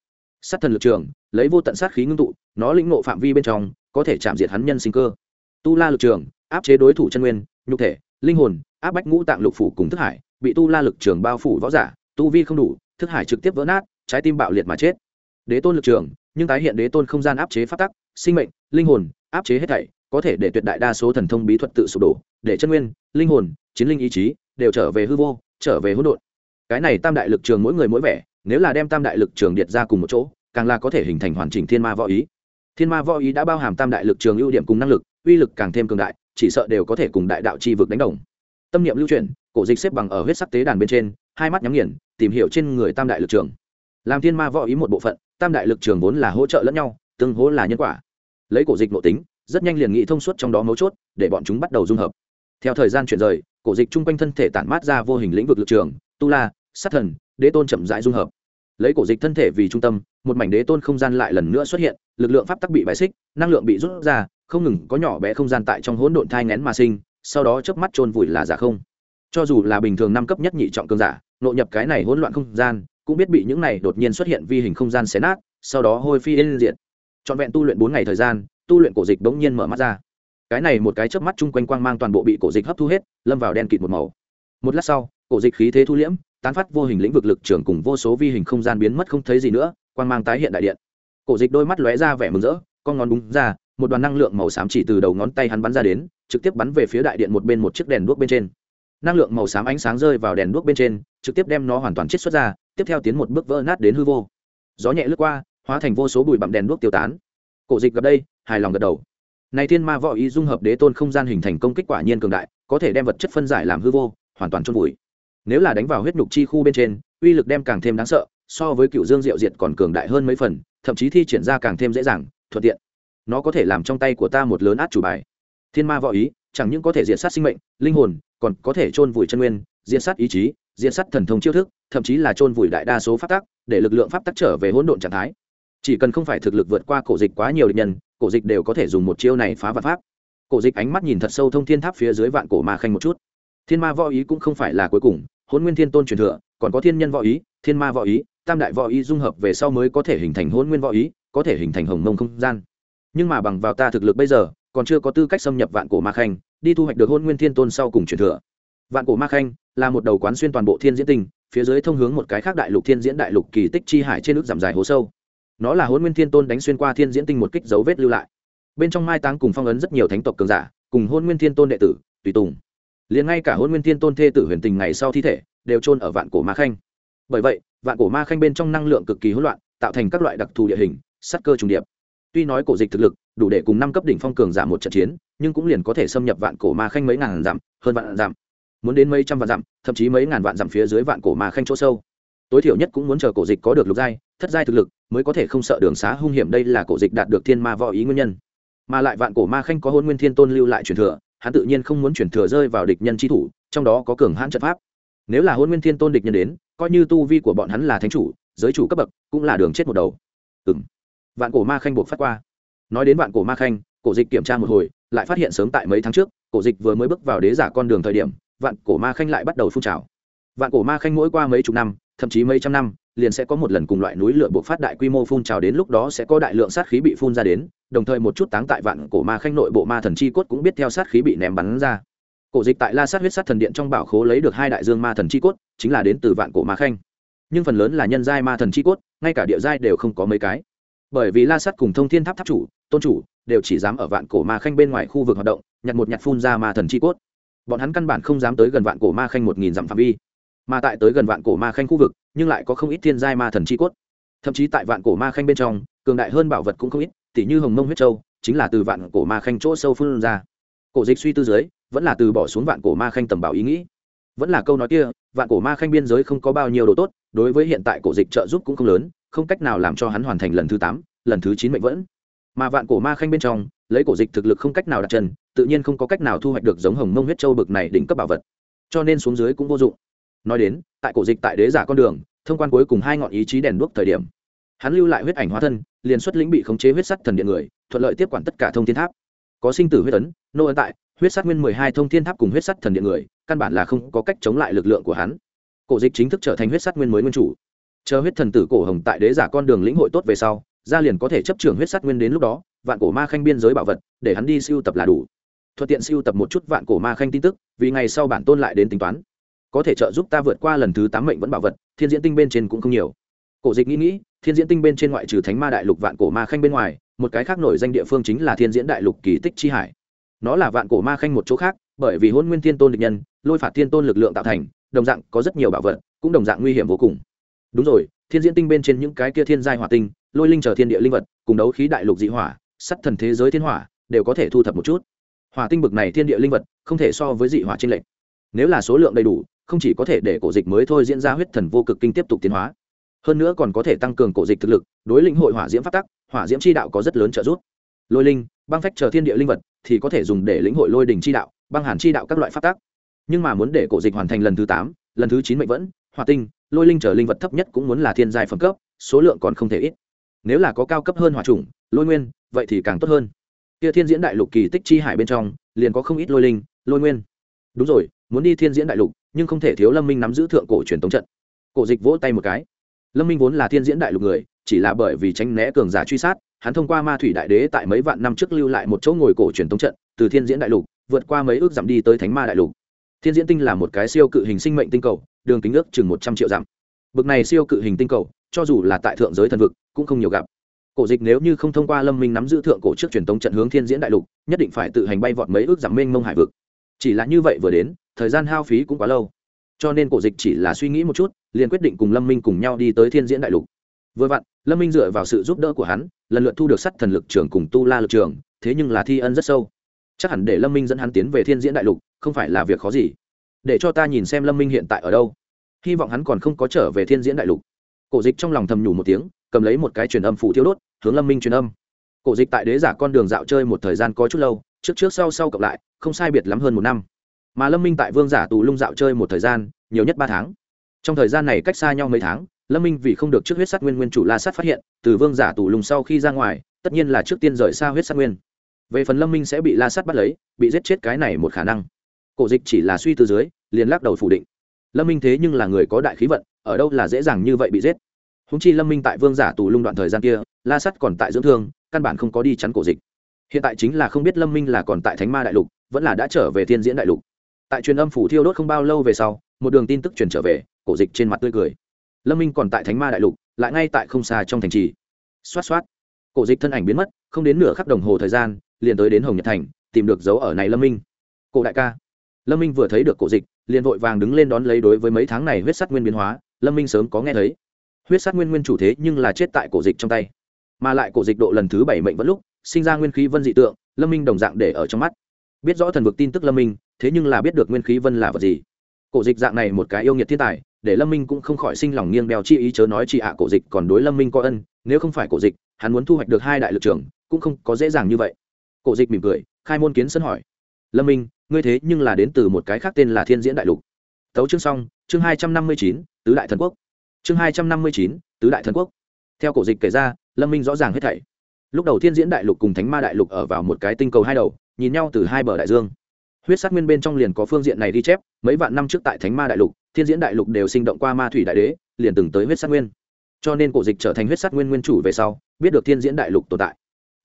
Sát thần lực trường, lấy vô tận sát khí ngưng tụ, nó lĩnh ngộ phạm vi bên trong, có thể chạm diệt hắn nhân sinh cơ. Tu la lực trường, áp chế đối thủ chân nguyên, nhục thể, linh hồn, áp bách ngũ tạng lục phủ cùng thức hải, bị tu la lực trường bao phủ võ giả, tu vi không đủ thức hải trực tiếp vỡ nát, trái tim bạo liệt mà chết. Đế tôn lực trường, nhưng tái hiện đế tôn không gian áp chế phát tắc, sinh mệnh, linh hồn, áp chế hết thảy, có thể để tuyệt đại đa số thần thông bí thuật tự sụp đổ, để chân nguyên, linh hồn, chiến linh ý chí, đều trở về hư vô, trở về hỗn độn. Cái này tam đại lực trường mỗi người mỗi vẻ, nếu là đem tam đại lực trường điệt ra cùng một chỗ, càng là có thể hình thành hoàn chỉnh thiên ma võ ý. Thiên ma võ ý đã bao hàm tam đại lực trường ưu điểm cùng năng lực, uy lực càng thêm cường đại, chỉ sợ đều có thể cùng đại đạo chi vực đánh đồng. Tâm niệm lưu chuyển cổ dịch xếp bằng ở huyết sắc tế đàn bên trên hai mắt nhắm nghiền, tìm hiểu trên người tam đại lực trường. Làm thiên ma võ ý một bộ phận, tam đại lực trường vốn là hỗ trợ lẫn nhau, tương hỗ là nhân quả. Lấy cổ dịch nội tính, rất nhanh liền nghĩ thông suốt trong đó mấu chốt, để bọn chúng bắt đầu dung hợp. Theo thời gian chuyển rời, cổ dịch chung quanh thân thể tản mát ra vô hình lĩnh vực lực trường, tu la, sát thần, đế tôn chậm rãi dung hợp. Lấy cổ dịch thân thể vì trung tâm, một mảnh đế tôn không gian lại lần nữa xuất hiện, lực lượng pháp tắc bị bài xích, năng lượng bị rút ra, không ngừng có nhỏ bé không gian tại trong hỗn độn thai ngén mà sinh, sau đó chớp mắt trôn vùi là giả không. Cho dù là bình thường năm cấp nhất nhị trọng cương giả nội nhập cái này hỗn loạn không gian, cũng biết bị những này đột nhiên xuất hiện vi hình không gian xé nát, sau đó hôi phi lên diện trọn vẹn tu luyện bốn ngày thời gian, tu luyện cổ dịch bỗng nhiên mở mắt ra. Cái này một cái chớp mắt chung quanh quang mang toàn bộ bị cổ dịch hấp thu hết, lâm vào đen kịt một màu. Một lát sau, cổ dịch khí thế thu liễm, tán phát vô hình lĩnh vực lực trưởng cùng vô số vi hình không gian biến mất không thấy gì nữa, quang mang tái hiện đại điện. Cổ dịch đôi mắt lóe ra vẻ mừng rỡ, con ngón búng ra, một đoàn năng lượng màu xám chỉ từ đầu ngón tay hắn bắn ra đến, trực tiếp bắn về phía đại điện một bên một chiếc đèn đuốc bên trên năng lượng màu xám ánh sáng rơi vào đèn đuốc bên trên, trực tiếp đem nó hoàn toàn chết xuất ra, tiếp theo tiến một bước vỡ nát đến hư vô. Gió nhẹ lướt qua, hóa thành vô số bụi bặm đèn đuốc tiêu tán. Cổ dịch gặp đây, hài lòng gật đầu. Này thiên ma võ ý dung hợp đế tôn không gian hình thành công kích quả nhiên cường đại, có thể đem vật chất phân giải làm hư vô, hoàn toàn chôn vùi. Nếu là đánh vào huyết nhục chi khu bên trên, uy lực đem càng thêm đáng sợ, so với cựu dương diệu diệt còn cường đại hơn mấy phần, thậm chí thi triển ra càng thêm dễ dàng, thuận tiện. Nó có thể làm trong tay của ta một lớn át chủ bài. Thiên ma võ ý, chẳng những có thể diệt sát sinh mệnh, linh hồn còn có thể chôn vùi chân nguyên, diệt sát ý chí, diệt sát thần thông chiêu thức, thậm chí là chôn vùi đại đa số pháp tắc, để lực lượng pháp tắc trở về hỗn độn trạng thái. Chỉ cần không phải thực lực vượt qua cổ dịch quá nhiều địch nhân, cổ dịch đều có thể dùng một chiêu này phá vạn pháp. Cổ dịch ánh mắt nhìn thật sâu thông thiên tháp phía dưới vạn cổ ma khanh một chút. Thiên ma võ ý cũng không phải là cuối cùng hôn nguyên thiên tôn truyền thừa, còn có thiên nhân võ ý, thiên ma võ ý, tam đại võ ý dung hợp về sau mới có thể hình thành hôn nguyên võ ý, có thể hình thành hồng mông không gian. Nhưng mà bằng vào ta thực lực bây giờ còn chưa có tư cách xâm nhập vạn cổ ma khanh, đi thu hoạch được hôn nguyên thiên tôn sau cùng truyền thừa. Vạn cổ ma khanh là một đầu quán xuyên toàn bộ thiên diễn tinh, phía dưới thông hướng một cái khác đại lục thiên diễn đại lục kỳ tích chi hải trên nước giảm dài hố sâu. Nó là hôn nguyên thiên tôn đánh xuyên qua thiên diễn tinh một kích dấu vết lưu lại. Bên trong mai táng cùng phong ấn rất nhiều thánh tộc cường giả, cùng hôn nguyên thiên tôn đệ tử, tùy tùng. Liền ngay cả hôn nguyên thiên tôn thê tử huyền tình ngày sau thi thể, đều trôn ở vạn cổ ma khanh. Bởi vậy, vạn cổ ma khanh bên trong năng lượng cực kỳ hỗn loạn, tạo thành các loại đặc thù địa hình sắt cơ trùng điệp tuy nói cổ dịch thực lực, đủ để cùng năm cấp đỉnh phong cường giảm một trận chiến, nhưng cũng liền có thể xâm nhập vạn cổ ma khanh mấy ngàn dặm, hơn vạn dặm. Muốn đến mấy trăm vạn dặm, thậm chí mấy ngàn vạn dặm phía dưới vạn cổ ma khanh chỗ sâu. Tối thiểu nhất cũng muốn chờ cổ dịch có được lục giai, thất giai thực lực, mới có thể không sợ đường xá hung hiểm đây là cổ dịch đạt được thiên ma võ ý nguyên nhân. Mà lại vạn cổ ma khanh có hôn nguyên thiên tôn lưu lại truyền thừa, hắn tự nhiên không muốn chuyển thừa rơi vào địch nhân chi thủ, trong đó có cường hãn trận pháp. Nếu là hôn nguyên thiên tôn địch nhân đến, coi như tu vi của bọn hắn là thánh chủ, giới chủ cấp bậc, cũng là đường chết một đầu. Ừ m vạn cổ ma khanh buộc phát qua. Nói đến vạn cổ ma khanh, cổ dịch kiểm tra một hồi, lại phát hiện sớm tại mấy tháng trước, cổ dịch vừa mới bước vào đế giả con đường thời điểm, vạn cổ ma khanh lại bắt đầu phun trào. Vạn cổ ma khanh mỗi qua mấy chục năm, thậm chí mấy trăm năm, liền sẽ có một lần cùng loại núi lửa buộc phát đại quy mô phun trào đến lúc đó sẽ có đại lượng sát khí bị phun ra đến, đồng thời một chút táng tại vạn cổ ma khanh nội bộ ma thần chi cốt cũng biết theo sát khí bị ném bắn ra. Cổ dịch tại la sát huyết sát thần điện trong bảo khố lấy được hai đại dương ma thần chi cốt, chính là đến từ vạn cổ ma khanh. Nhưng phần lớn là nhân giai ma thần chi cốt, ngay cả địa giai đều không có mấy cái bởi vì la sát cùng thông thiên tháp tháp chủ, tôn chủ đều chỉ dám ở vạn cổ ma khanh bên ngoài khu vực hoạt động, nhặt một nhặt phun ra ma thần chi cốt. Bọn hắn căn bản không dám tới gần vạn cổ ma khanh một nghìn dặm phạm vi, mà tại tới gần vạn cổ ma khanh khu vực, nhưng lại có không ít thiên giai ma thần chi cốt. Thậm chí tại vạn cổ ma khanh bên trong, cường đại hơn bảo vật cũng không ít, tỉ như hồng mông huyết châu, chính là từ vạn cổ ma khanh chỗ sâu phun ra. Cổ dịch suy tư dưới, vẫn là từ bỏ xuống vạn cổ ma khanh tầm bảo ý nghĩ. Vẫn là câu nói kia, vạn cổ ma khanh biên giới không có bao nhiêu đồ tốt, đối với hiện tại cổ dịch trợ giúp cũng không lớn không cách nào làm cho hắn hoàn thành lần thứ tám, lần thứ chín mệnh vẫn. Mà vạn cổ ma khanh bên trong, lấy cổ dịch thực lực không cách nào đặt chân, tự nhiên không có cách nào thu hoạch được giống hồng mông huyết châu bực này đỉnh cấp bảo vật. Cho nên xuống dưới cũng vô dụng. Nói đến, tại cổ dịch tại đế giả con đường, thông quan cuối cùng hai ngọn ý chí đèn đuốc thời điểm, hắn lưu lại huyết ảnh hóa thân, liền xuất lĩnh bị khống chế huyết sắt thần điện người, thuận lợi tiếp quản tất cả thông thiên tháp. Có sinh tử huyết ấn, nô ấn tại, huyết sắt nguyên mười hai thông thiên tháp cùng huyết sắt thần điện người, căn bản là không có cách chống lại lực lượng của hắn. Cổ dịch chính thức trở thành huyết sắt nguyên mới nguyên chủ chờ huyết thần tử cổ hồng tại đế giả con đường lĩnh hội tốt về sau ra liền có thể chấp trưởng huyết sát nguyên đến lúc đó, vạn cổ ma khanh biên giới bảo vật, để hắn đi siêu tập là đủ. Thuận tiện siêu tập một chút vạn cổ ma khanh tin tức, vì ngày sau bản tôn lại đến tính toán. Có thể trợ giúp ta vượt qua lần thứ tám mệnh vẫn bảo vật, thiên diễn tinh bên trên cũng không nhiều. Cổ dịch nghĩ nghĩ, thiên diễn tinh bên trên ngoại trừ thánh ma đại lục vạn cổ ma khanh bên ngoài, một cái khác nổi danh địa phương chính là thiên diễn đại lục kỳ tích chi hải. Nó là vạn cổ ma khanh một chỗ khác, bởi vì hôn nguyên thiên tôn địch nhân, lôi phạt thiên tôn lực lượng tạo thành, đồng dạng có rất nhiều bảo vật, cũng đồng dạng nguy hiểm vô cùng đúng rồi, thiên diễn tinh bên trên những cái kia thiên giai hỏa tinh, lôi linh chờ thiên địa linh vật, cùng đấu khí đại lục dị hỏa, sắt thần thế giới thiên hỏa, đều có thể thu thập một chút. Hỏa tinh bực này thiên địa linh vật, không thể so với dị hỏa trên lệnh nếu là số lượng đầy đủ, không chỉ có thể để cổ dịch mới thôi diễn ra huyết thần vô cực kinh tiếp tục tiến hóa. Hơn nữa còn có thể tăng cường cổ dịch thực lực, đối lĩnh hội hỏa diễm phát tắc, hỏa diễm chi đạo có rất lớn trợ giúp. Lôi linh, băng phách chờ thiên địa linh vật thì có thể dùng để lĩnh hội lôi đình chi đạo, băng hàn chi đạo các loại phát tác nhưng mà muốn để cổ dịch hoàn thành lần thứ tám, lần thứ chín mệnh vẫn, hỏa tinh lôi linh trở linh vật thấp nhất cũng muốn là thiên giai phẩm cấp, số lượng còn không thể ít. Nếu là có cao cấp hơn hỏa trùng lôi nguyên, vậy thì càng tốt hơn. Kia thiên diễn đại lục kỳ tích chi hải bên trong, liền có không ít lôi linh, lôi nguyên. Đúng rồi, muốn đi thiên diễn đại lục, nhưng không thể thiếu lâm minh nắm giữ thượng cổ truyền tống trận. Cổ dịch vỗ tay một cái. Lâm minh vốn là thiên diễn đại lục người, chỉ là bởi vì tránh né cường giả truy sát, hắn thông qua ma thủy đại đế tại mấy vạn năm trước lưu lại một chỗ ngồi cổ truyền tống trận, từ thiên diễn đại lục, vượt qua mấy ước dặm đi tới thánh ma đại lục. Thiên diễn tinh là một cái siêu cự hình sinh mệnh tinh cầu đường kính ước chừng một trăm triệu dặm. Bực này siêu cự hình tinh cầu, cho dù là tại thượng giới thần vực, cũng không nhiều gặp. Cổ dịch nếu như không thông qua lâm minh nắm giữ thượng cổ trước truyền tống trận hướng thiên diễn đại lục, nhất định phải tự hành bay vọt mấy ước dặm mênh mông hải vực. Chỉ là như vậy vừa đến, thời gian hao phí cũng quá lâu. Cho nên cổ dịch chỉ là suy nghĩ một chút, liền quyết định cùng lâm minh cùng nhau đi tới thiên diễn đại lục. Vừa vặn, lâm minh dựa vào sự giúp đỡ của hắn, lần lượt thu được sắt thần lực trường cùng tu la lực trường, thế nhưng là thi ân rất sâu. Chắc hẳn để lâm minh dẫn hắn tiến về thiên diễn đại lục, không phải là việc khó gì để cho ta nhìn xem lâm minh hiện tại ở đâu. Hy vọng hắn còn không có trở về thiên diễn đại lục. Cổ dịch trong lòng thầm nhủ một tiếng, cầm lấy một cái truyền âm phủ thiêu đốt, hướng lâm minh truyền âm. Cổ dịch tại đế giả con đường dạo chơi một thời gian có chút lâu, trước trước sau sau cộng lại, không sai biệt lắm hơn một năm. Mà lâm minh tại vương giả tù lung dạo chơi một thời gian, nhiều nhất ba tháng. Trong thời gian này cách xa nhau mấy tháng, lâm minh vì không được trước huyết sát nguyên nguyên chủ la sát phát hiện, từ vương giả tù lùng sau khi ra ngoài, tất nhiên là trước tiên rời xa huyết sát nguyên. Về phần lâm minh sẽ bị la sát bắt lấy, bị giết chết cái này một khả năng cổ dịch chỉ là suy từ dưới, liền lắc đầu phủ định. Lâm minh thế nhưng là người có đại khí vận, ở đâu là dễ dàng như vậy bị giết. Húng chi lâm minh tại vương giả tù lung đoạn thời gian kia, la sắt còn tại dưỡng thương, căn bản không có đi chắn cổ dịch. Hiện tại chính là không biết lâm minh là còn tại thánh ma đại lục, vẫn là đã trở về thiên diễn đại lục. Tại truyền âm phủ thiêu đốt không bao lâu về sau, một đường tin tức truyền trở về, cổ dịch trên mặt tươi cười. Lâm minh còn tại thánh ma đại lục, lại ngay tại không xa trong thành trì. Xoát xoát, cổ dịch thân ảnh biến mất, không đến nửa khắc đồng hồ thời gian, liền tới đến hồng nhật thành, tìm được dấu ở này lâm minh. Cổ đại ca lâm minh vừa thấy được cổ dịch, liền vội vàng đứng lên đón lấy đối với mấy tháng này huyết sắt nguyên biến hóa, lâm minh sớm có nghe thấy. Huyết sắt nguyên nguyên chủ thế nhưng là chết tại cổ dịch trong tay. Mà lại cổ dịch độ lần thứ bảy mệnh vẫn lúc, sinh ra nguyên khí vân dị tượng, lâm minh đồng dạng để ở trong mắt. Biết rõ thần vực tin tức lâm minh, thế nhưng là biết được nguyên khí vân là vật gì. Cổ dịch dạng này một cái yêu nghiệt thiên tài, để lâm minh cũng không khỏi sinh lòng nghiêng đeo chi ý chớ nói chị ạ, cổ dịch còn đối lâm minh có ân, nếu không phải cổ dịch, hắn muốn thu hoạch được hai đại lực trưởng cũng không có dễ dàng như vậy. Cổ dịch mỉm cười, khai môn kiến sân hỏi. Lâm minh ngươi thế nhưng là đến từ một cái khác tên là thiên diễn đại lục. Tấu chương xong, chương hai trăm năm mươi chín, tứ đại thần quốc. Chương hai trăm năm mươi chín, tứ đại thần quốc. Theo cổ dịch kể ra, lâm minh rõ ràng hết thảy. Lúc đầu thiên diễn đại lục cùng thánh ma đại lục ở vào một cái tinh cầu hai đầu, nhìn nhau từ hai bờ đại dương. Huyết sát nguyên bên trong liền có phương diện này ghi chép, mấy vạn năm trước tại thánh ma đại lục, thiên diễn đại lục đều sinh động qua ma thủy đại đế, liền từng tới huyết sát nguyên. Cho nên cổ dịch trở thành huyết sát nguyên nguyên chủ về sau, biết được thiên diễn đại lục tồn tại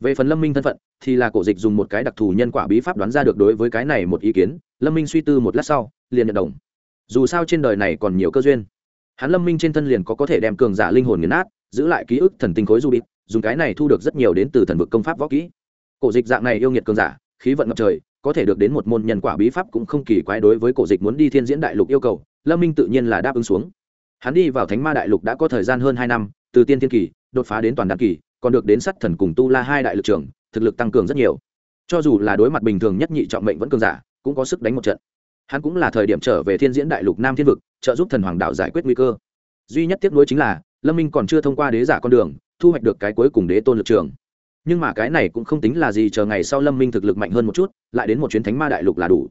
về phần lâm minh thân phận, thì là cổ dịch dùng một cái đặc thù nhân quả bí pháp đoán ra được đối với cái này một ý kiến, lâm minh suy tư một lát sau, liền nhận đồng. Dù sao trên đời này còn nhiều cơ duyên. Hắn lâm minh trên thân liền có có thể đem cường giả linh hồn nghiền nát, giữ lại ký ức thần tinh khối du bịt dùng cái này thu được rất nhiều đến từ thần vực công pháp võ kỹ. Cổ dịch dạng này yêu nghiệt cường giả, khí vận ngập trời, có thể được đến một môn nhân quả bí pháp cũng không kỳ quái đối với cổ dịch muốn đi thiên diễn đại lục yêu cầu, lâm minh tự nhiên là đáp ứng xuống. Hắn đi vào thánh ma đại lục đã có thời gian hơn hai năm, từ tiên thiên kỳ, đột phá đến toàn đăng kỳ còn được đến sắt thần cùng tu la hai đại lực trưởng thực lực tăng cường rất nhiều. Cho dù là đối mặt bình thường nhất nhị trọng mệnh vẫn cường giả, cũng có sức đánh một trận. Hắn cũng là thời điểm trở về thiên diễn đại lục nam thiên vực, trợ giúp thần hoàng đạo giải quyết nguy cơ. Duy nhất tiếc nuối chính là, lâm minh còn chưa thông qua đế giả con đường, thu hoạch được cái cuối cùng đế tôn lực trường. Nhưng mà cái này cũng không tính là gì chờ ngày sau lâm minh thực lực mạnh hơn một chút, lại đến một chuyến thánh ma đại lục là đủ.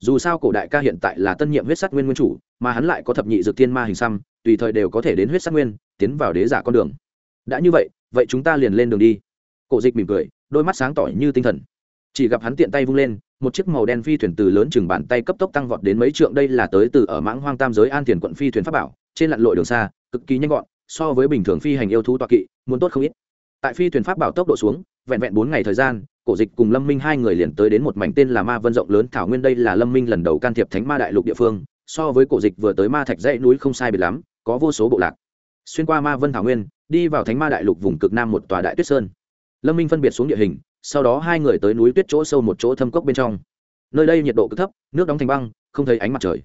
Dù sao cổ đại ca hiện tại là tân nhiệm huyết sát nguyên nguyên chủ, mà hắn lại có thập nhị dược tiên ma hình xăm, tùy thời đều có thể đến huyết sát nguyên, tiến vào đế giả con đường. Đã như vậy vậy chúng ta liền lên đường đi. Cổ dịch mỉm cười, đôi mắt sáng tỏ như tinh thần. Chỉ gặp hắn tiện tay vung lên, một chiếc màu đen phi thuyền từ lớn chừng bàn tay cấp tốc tăng vọt đến mấy trượng, đây là tới từ ở mãng hoang tam giới an tiền quận phi thuyền pháp bảo, trên lặn lội đường xa, cực kỳ nhanh gọn, so với bình thường phi hành yêu thú toa kỵ, muốn tốt không ít. Tại phi thuyền pháp bảo tốc độ xuống, vẹn vẹn bốn ngày thời gian, cổ dịch cùng lâm minh hai người liền tới đến một mảnh tên là ma vân rộng lớn thảo nguyên, đây là lâm minh lần đầu can thiệp thánh ma đại lục địa phương, so với cổ dịch vừa tới ma thạch dãy núi không sai biệt lắm, có vô số bộ lạc. Xuyên qua ma vân thảo nguyên đi vào thánh ma đại lục vùng cực nam một tòa đại tuyết sơn. Lâm minh phân biệt xuống địa hình, sau đó hai người tới núi tuyết chỗ sâu một chỗ thâm cốc bên trong. Nơi đây nhiệt độ cực thấp, nước đóng thành băng, không thấy ánh mặt trời.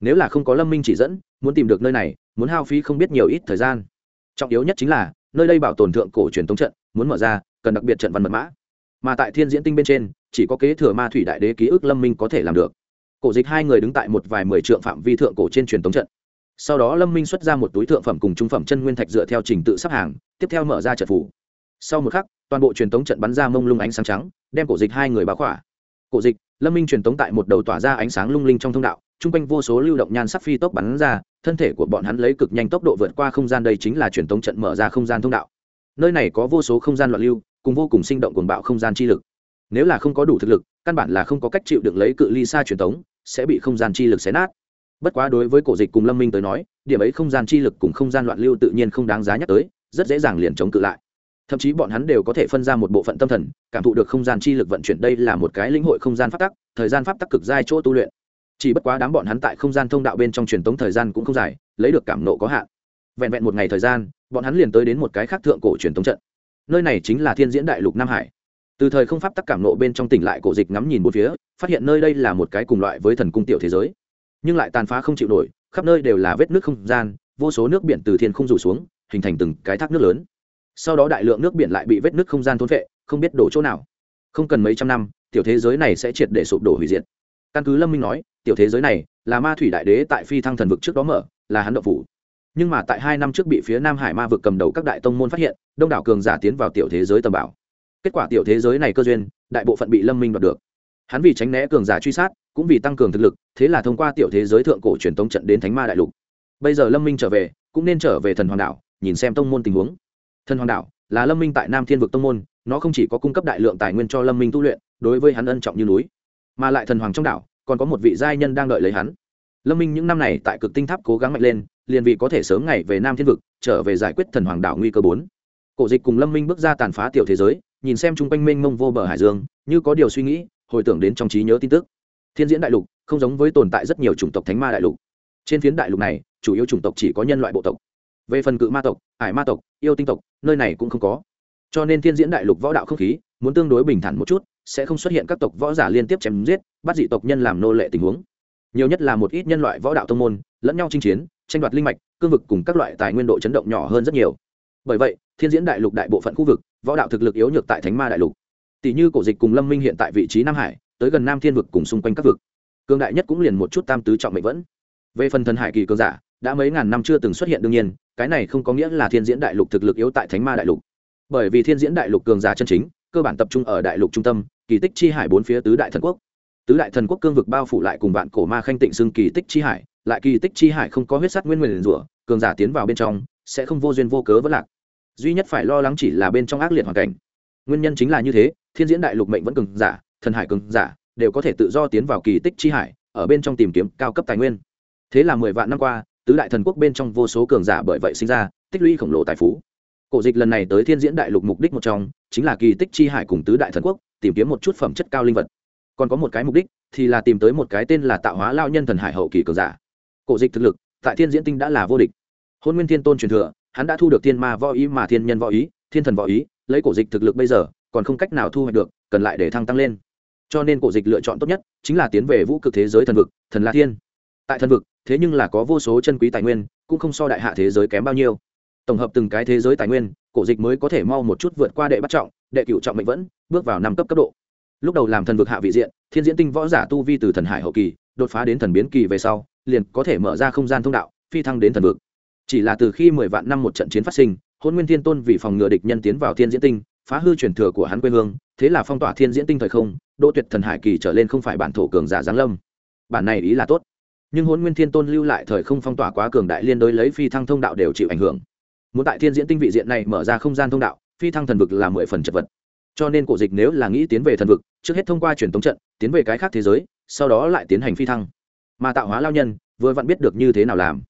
Nếu là không có lâm minh chỉ dẫn, muốn tìm được nơi này, muốn hao phí không biết nhiều ít thời gian. Trọng yếu nhất chính là, nơi đây bảo tồn thượng cổ truyền thống trận, muốn mở ra, cần đặc biệt trận văn mật mã. Mà tại thiên diễn tinh bên trên, chỉ có kế thừa ma thủy đại đế ký ức lâm minh có thể làm được. Cổ dịch hai người đứng tại một vài mười trượng phạm vi thượng cổ trên truyền thống trận sau đó lâm minh xuất ra một túi thượng phẩm cùng trung phẩm chân nguyên thạch dựa theo trình tự sắp hàng, tiếp theo mở ra trận phủ. Sau một khắc, toàn bộ truyền tống trận bắn ra mông lung ánh sáng trắng, đem cổ dịch hai người báo khỏa. Cổ dịch, lâm minh truyền tống tại một đầu tỏa ra ánh sáng lung linh trong thông đạo, chung quanh vô số lưu động nhan sắc phi tốc bắn ra, thân thể của bọn hắn lấy cực nhanh tốc độ vượt qua không gian đây chính là truyền tống trận mở ra không gian thông đạo. Nơi này có vô số không gian loạn lưu, cùng vô cùng sinh động cuồng bạo không gian chi lực. Nếu là không có đủ thực lực, căn bản là không có cách chịu được lấy cự ly xa truyền tống, sẽ bị không gian chi lực xé nát bất quá đối với cổ dịch cùng lâm minh tới nói, điểm ấy không gian chi lực cùng không gian loạn lưu tự nhiên không đáng giá nhắc tới, rất dễ dàng liền chống cự lại. Thậm chí bọn hắn đều có thể phân ra một bộ phận tâm thần, cảm thụ được không gian chi lực vận chuyển đây là một cái lĩnh hội không gian pháp tắc, thời gian pháp tắc cực giai chỗ tu luyện. Chỉ bất quá đám bọn hắn tại không gian thông đạo bên trong truyền tống thời gian cũng không dài, lấy được cảm nộ có hạn. Vẹn vẹn một ngày thời gian, bọn hắn liền tới đến một cái khác thượng cổ truyền tống trận. Nơi này chính là thiên diễn đại lục nam hải. Từ thời không pháp tắc cảm nộ bên trong tỉnh lại cổ dịch ngắm nhìn một phía, phát hiện nơi đây là một cái cùng loại với thần cung tiểu thế giới nhưng lại tàn phá không chịu nổi, khắp nơi đều là vết nước không gian, vô số nước biển từ thiên không rủ xuống, hình thành từng cái thác nước lớn. Sau đó đại lượng nước biển lại bị vết nước không gian thốn vệ không biết đổ chỗ nào. Không cần mấy trăm năm, tiểu thế giới này sẽ triệt để sụp đổ hủy diệt. Căn cứ lâm minh nói, tiểu thế giới này là ma thủy đại đế tại phi thăng thần vực trước đó mở, là hắn đậu phủ. Nhưng mà tại hai năm trước bị phía nam hải ma vực cầm đầu các đại tông môn phát hiện, đông đảo cường giả tiến vào tiểu thế giới tầm bảo. Kết quả tiểu thế giới này cơ duyên, đại bộ phận bị lâm minh đoạt được. Hắn vì tránh né cường giả truy sát cũng vì tăng cường thực lực, thế là thông qua tiểu thế giới thượng cổ truyền tống trận đến thánh ma đại lục. Bây giờ lâm minh trở về, cũng nên trở về thần hoàng đảo, nhìn xem tông môn tình huống. Thần hoàng đảo là lâm minh tại nam thiên vực tông môn, nó không chỉ có cung cấp đại lượng tài nguyên cho lâm minh tu luyện, đối với hắn ân trọng như núi, mà lại thần hoàng trong đảo, còn có một vị giai nhân đang đợi lấy hắn. Lâm minh những năm này tại cực tinh tháp cố gắng mạnh lên, liền vì có thể sớm ngày về nam thiên vực, trở về giải quyết thần hoàng đảo nguy cơ bốn. Cổ dịch cùng lâm minh bước ra tàn phá tiểu thế giới, nhìn xem chung quanh mênh mông vô bờ hải dương, như có điều suy nghĩ, hồi tưởng đến trong trí nhớ tin tức thiên diễn đại lục không giống với tồn tại rất nhiều chủng tộc thánh ma đại lục. Trên phiến đại lục này, chủ yếu chủng tộc chỉ có nhân loại bộ tộc. Về phần cự ma tộc, ải ma tộc, yêu tinh tộc, nơi này cũng không có. Cho nên thiên diễn đại lục võ đạo không khí, muốn tương đối bình thản một chút, sẽ không xuất hiện các tộc võ giả liên tiếp chém giết, bắt dị tộc nhân làm nô lệ tình huống. Nhiều nhất là một ít nhân loại võ đạo thông môn, lẫn nhau chinh chiến, tranh đoạt linh mạch, cương vực cùng các loại tài nguyên độ chấn động nhỏ hơn rất nhiều. Bởi vậy, thiên diễn đại lục đại bộ phận khu vực, võ đạo thực lực yếu nhược tại thánh ma đại lục. Tỷ như cổ dịch cùng lâm minh hiện tại vị trí nam hải tới gần nam thiên vực cùng xung quanh các vực. Cương đại nhất cũng liền một chút tam tứ trọng mệnh vẫn. Về phần thần hải kỳ cường giả, đã mấy ngàn năm chưa từng xuất hiện đương nhiên, cái này không có nghĩa là thiên diễn đại lục thực lực yếu tại thánh ma đại lục. Bởi vì thiên diễn đại lục cường giả chân chính, cơ bản tập trung ở đại lục trung tâm, kỳ tích chi hải bốn phía tứ đại thần quốc. Tứ đại thần quốc cương vực bao phủ lại cùng vạn cổ ma khanh tịnh xưng kỳ tích chi hải, lại kỳ tích chi hải không có huyết sắt nguyên nguyên rủa, cường giả tiến vào bên trong, sẽ không vô duyên vô cớ vẫn lạc. Duy nhất phải lo lắng chỉ là bên trong ác liệt hoàn cảnh. Nguyên nhân chính là như thế, thiên diễn đại lục mệnh vẫn cường giả thần hải cường giả, đều có thể tự do tiến vào kỳ tích chi hải, ở bên trong tìm kiếm cao cấp tài nguyên. Thế là mười vạn năm qua, tứ đại thần quốc bên trong vô số cường giả bởi vậy sinh ra, tích lũy khổng lồ tài phú. Cổ dịch lần này tới thiên diễn đại lục mục đích một trong, chính là kỳ tích chi hải cùng tứ đại thần quốc, tìm kiếm một chút phẩm chất cao linh vật. Còn có một cái mục đích, thì là tìm tới một cái tên là tạo hóa lao nhân thần hải hậu kỳ cường giả. Cổ dịch thực lực, tại thiên diễn tinh đã là vô địch. Hôn nguyên thiên tôn truyền thừa, hắn đã thu được thiên ma võ ý mà thiên nhân võ ý, thiên thần võ ý, lấy cổ dịch thực lực bây giờ, còn không cách nào thu hoạch được, cần lại để thăng tăng lên cho nên cổ dịch lựa chọn tốt nhất chính là tiến về vũ cực thế giới thần vực, thần la thiên. Tại thần vực, thế nhưng là có vô số chân quý tài nguyên, cũng không so đại hạ thế giới kém bao nhiêu. Tổng hợp từng cái thế giới tài nguyên, cổ dịch mới có thể mau một chút vượt qua đệ bắt trọng, đệ cựu trọng mệnh vẫn, bước vào năm cấp cấp độ. Lúc đầu làm thần vực hạ vị diện, thiên diễn tinh võ giả tu vi từ thần hải hậu kỳ, đột phá đến thần biến kỳ về sau, liền có thể mở ra không gian thông đạo, phi thăng đến thần vực. Chỉ là từ khi mười vạn năm một trận chiến phát sinh hôn nguyên thiên tôn vì phòng ngừa địch nhân tiến vào thiên diễn tinh, phá hư truyền thừa của hắn quê hương, thế là phong tỏa thiên diễn tinh thời không đỗ tuyệt thần hải kỳ trở lên không phải bản thổ cường giả giáng lâm. Bản này ý là tốt. Nhưng hôn nguyên thiên tôn lưu lại thời không phong tỏa quá cường đại liên đối lấy phi thăng thông đạo đều chịu ảnh hưởng. Muốn tại thiên diễn tinh vị diện này mở ra không gian thông đạo, phi thăng thần vực là mười phần chật vật. Cho nên cổ dịch nếu là nghĩ tiến về thần vực, trước hết thông qua truyền tống trận, tiến về cái khác thế giới, sau đó lại tiến hành phi thăng. Mà tạo hóa lao nhân, vừa vặn biết được như thế nào làm.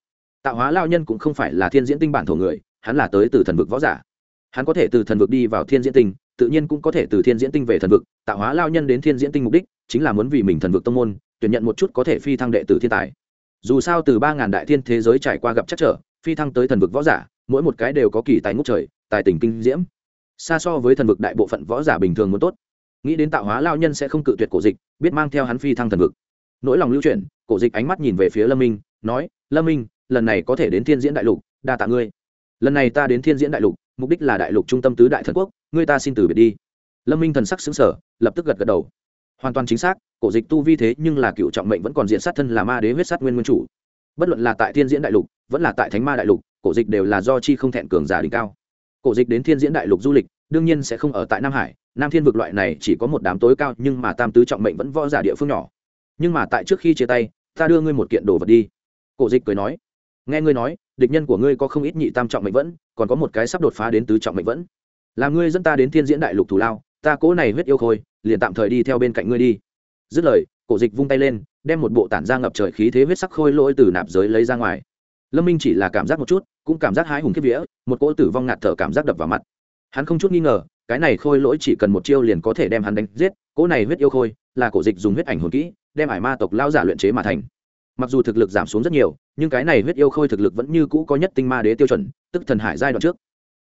Tạo hóa lao nhân cũng không phải là thiên diễn tinh bản thổ người, hắn là tới từ thần vực võ giả. Hắn có thể từ thần vực đi vào thiên diễn tinh tự nhiên cũng có thể từ thiên diễn tinh về thần vực, tạo hóa lao nhân đến thiên diễn tinh mục đích, chính là muốn vì mình thần vực tông môn, tuyển nhận một chút có thể phi thăng đệ tử thiên tài. Dù sao từ ba ngàn đại thiên thế giới trải qua gặp chắc trở, phi thăng tới thần vực võ giả, mỗi một cái đều có kỳ tài ngốc trời, tài tình kinh diễm. Xa so với thần vực đại bộ phận võ giả bình thường muốn tốt. Nghĩ đến tạo hóa lao nhân sẽ không cự tuyệt cổ dịch, biết mang theo hắn phi thăng thần vực. Nỗi lòng lưu chuyển, cổ dịch ánh mắt nhìn về phía lâm minh, nói, lâm minh, lần này có thể đến thiên diễn đại lục, đa tạ ngươi. Lần này ta đến thiên diễn đại lục mục đích là đại lục trung tâm tứ đại thần quốc ngươi ta xin từ biệt đi. Lâm minh thần sắc xứng sở lập tức gật gật đầu. Hoàn toàn chính xác, cổ dịch tu vi thế nhưng là cựu trọng mệnh vẫn còn diện sát thân là ma đế huyết sát nguyên nguyên chủ. Bất luận là tại thiên diễn đại lục, vẫn là tại thánh ma đại lục, cổ dịch đều là do chi không thẹn cường giả đỉnh cao. Cổ dịch đến thiên diễn đại lục du lịch, đương nhiên sẽ không ở tại nam hải, nam thiên vực loại này chỉ có một đám tối cao, nhưng mà tam tứ trọng mệnh vẫn võ giả địa phương nhỏ. Nhưng mà tại trước khi chia tay, ta đưa ngươi một kiện đồ vật đi. Cổ dịch cười nói. Nghe ngươi nói địch nhân của ngươi có không ít nhị tam trọng mệnh vẫn, còn có một cái sắp đột phá đến tứ trọng mệnh vẫn. Là ngươi dẫn ta đến thiên diễn đại lục thù lao, ta cố này huyết yêu khôi, liền tạm thời đi theo bên cạnh ngươi đi. Dứt lời, cổ dịch vung tay lên, đem một bộ tản ra ngập trời khí thế huyết sắc khôi lỗi từ nạp giới lấy ra ngoài. Lâm minh chỉ là cảm giác một chút, cũng cảm giác hái hùng kiếp vía, một cỗ tử vong ngạt thở cảm giác đập vào mặt. Hắn không chút nghi ngờ, cái này khôi lỗi chỉ cần một chiêu liền có thể đem hắn đánh giết, cỗ này huyết yêu khôi là cổ dịch dùng huyết ảnh hồn kỹ, đem ải ma tộc lao giả luyện chế mà thành mặc dù thực lực giảm xuống rất nhiều, nhưng cái này huyết yêu khôi thực lực vẫn như cũ có nhất tinh ma đế tiêu chuẩn, tức thần hải giai đoạn trước.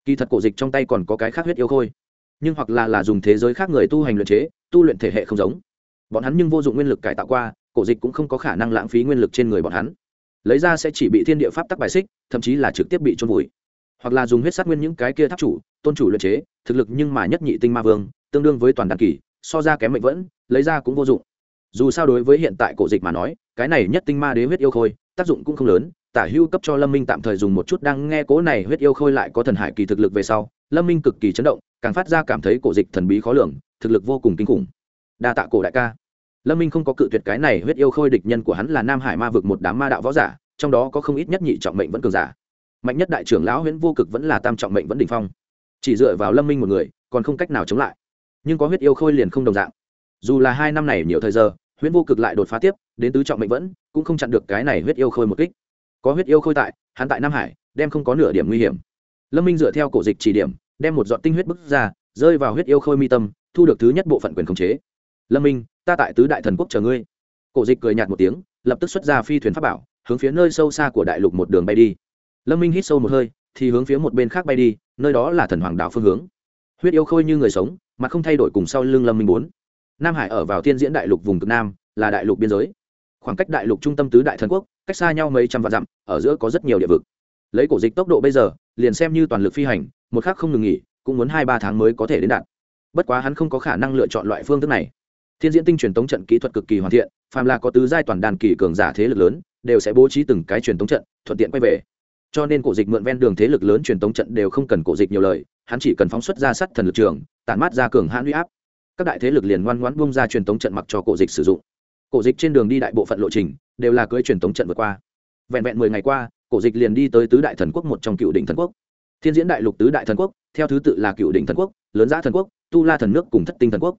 Kỳ thật cổ dịch trong tay còn có cái khác huyết yêu khôi. Nhưng hoặc là là dùng thế giới khác người tu hành luyện chế, tu luyện thể hệ không giống. Bọn hắn nhưng vô dụng nguyên lực cải tạo qua, cổ dịch cũng không có khả năng lãng phí nguyên lực trên người bọn hắn. Lấy ra sẽ chỉ bị thiên địa pháp tắc bài xích, thậm chí là trực tiếp bị trôn vùi. Hoặc là dùng huyết sát nguyên những cái kia tháp chủ, tôn chủ luyện chế, thực lực nhưng mà nhất nhị tinh ma vương, tương đương với toàn đàn kỳ, so ra kém mệnh vẫn, lấy ra cũng vô dụng dù sao đối với hiện tại cổ dịch mà nói, cái này nhất tinh ma đế huyết yêu khôi, tác dụng cũng không lớn, tả hưu cấp cho lâm minh tạm thời dùng một chút đang nghe cố này huyết yêu khôi lại có thần hải kỳ thực lực về sau, lâm minh cực kỳ chấn động, càng phát ra cảm thấy cổ dịch thần bí khó lường, thực lực vô cùng kinh khủng. Đa tạ cổ đại ca. Lâm minh không có cự tuyệt cái này huyết yêu khôi địch nhân của hắn là nam hải ma vực một đám ma đạo võ giả, trong đó có không ít nhất nhị trọng mệnh vẫn cường giả. Mạnh nhất đại trưởng lão huyễn vô cực vẫn là tam trọng mệnh vẫn đ ỉ n h phong. Chỉ dựa vào lâm minh một người, còn không cách nào chống lại. Nhưng có huyết yêu khôi liền không đồng dạng dù là hai năm này nhiều thời giờ, huyễn vô cực lại đột phá tiếp, đến tứ trọng mệnh vẫn, cũng không chặn được cái này huyết yêu khôi một kích. Có huyết yêu khôi tại, hắn tại nam hải, đem không có nửa điểm nguy hiểm. Lâm minh dựa theo cổ dịch chỉ điểm, đem một giọt tinh huyết bức ra, rơi vào huyết yêu khôi mi tâm, thu được thứ nhất bộ phận quyền khống chế. Lâm minh, ta tại tứ đại thần quốc chờ ngươi. Cổ dịch cười nhạt một tiếng, lập tức xuất ra phi thuyền pháp bảo, hướng phía nơi sâu xa của đại lục một đường bay đi. Lâm minh hít sâu một hơi, thì hướng phía một bên khác bay đi, nơi đó là thần hoàng đảo phương hướng. Huyết yêu khôi như người sống, mà không thay đổi cùng sau lưng lâm minh bốn nam hải ở vào thiên diễn đại lục vùng cực nam, là đại lục biên giới. Khoảng cách đại lục trung tâm tứ đại thần quốc, cách xa nhau mấy trăm vạn dặm, ở giữa có rất nhiều địa vực. Lấy cổ dịch tốc độ bây giờ, liền xem như toàn lực phi hành, một khác không ngừng nghỉ, cũng muốn hai ba tháng mới có thể đến đạt. Bất quá hắn không có khả năng lựa chọn loại phương thức này. Thiên diễn tinh truyền tống trận kỹ thuật cực kỳ hoàn thiện, phàm là có tứ giai toàn đàn kỳ cường giả thế lực lớn, đều sẽ bố trí từng cái truyền tống trận, thuận tiện quay về. Cho nên cổ dịch mượn ven đường thế lực lớn truyền tống trận đều không cần cổ dịch nhiều lời, hắn chỉ cần phóng xuất ra sắt thần lực trường, tản mát ra cường hãn huy áp các đại thế lực liền ngoan ngoãn buông ra truyền tống trận mặc cho cổ dịch sử dụng. Cổ dịch trên đường đi đại bộ phận lộ trình đều là cưới truyền tống trận vượt qua. Vẹn vẹn mười ngày qua, cổ dịch liền đi tới tứ đại thần quốc một trong cựu đỉnh thần quốc. Thiên diễn đại lục tứ đại thần quốc, theo thứ tự là cựu đỉnh thần quốc, lớn giã thần quốc, tu la thần nước cùng thất tinh thần quốc.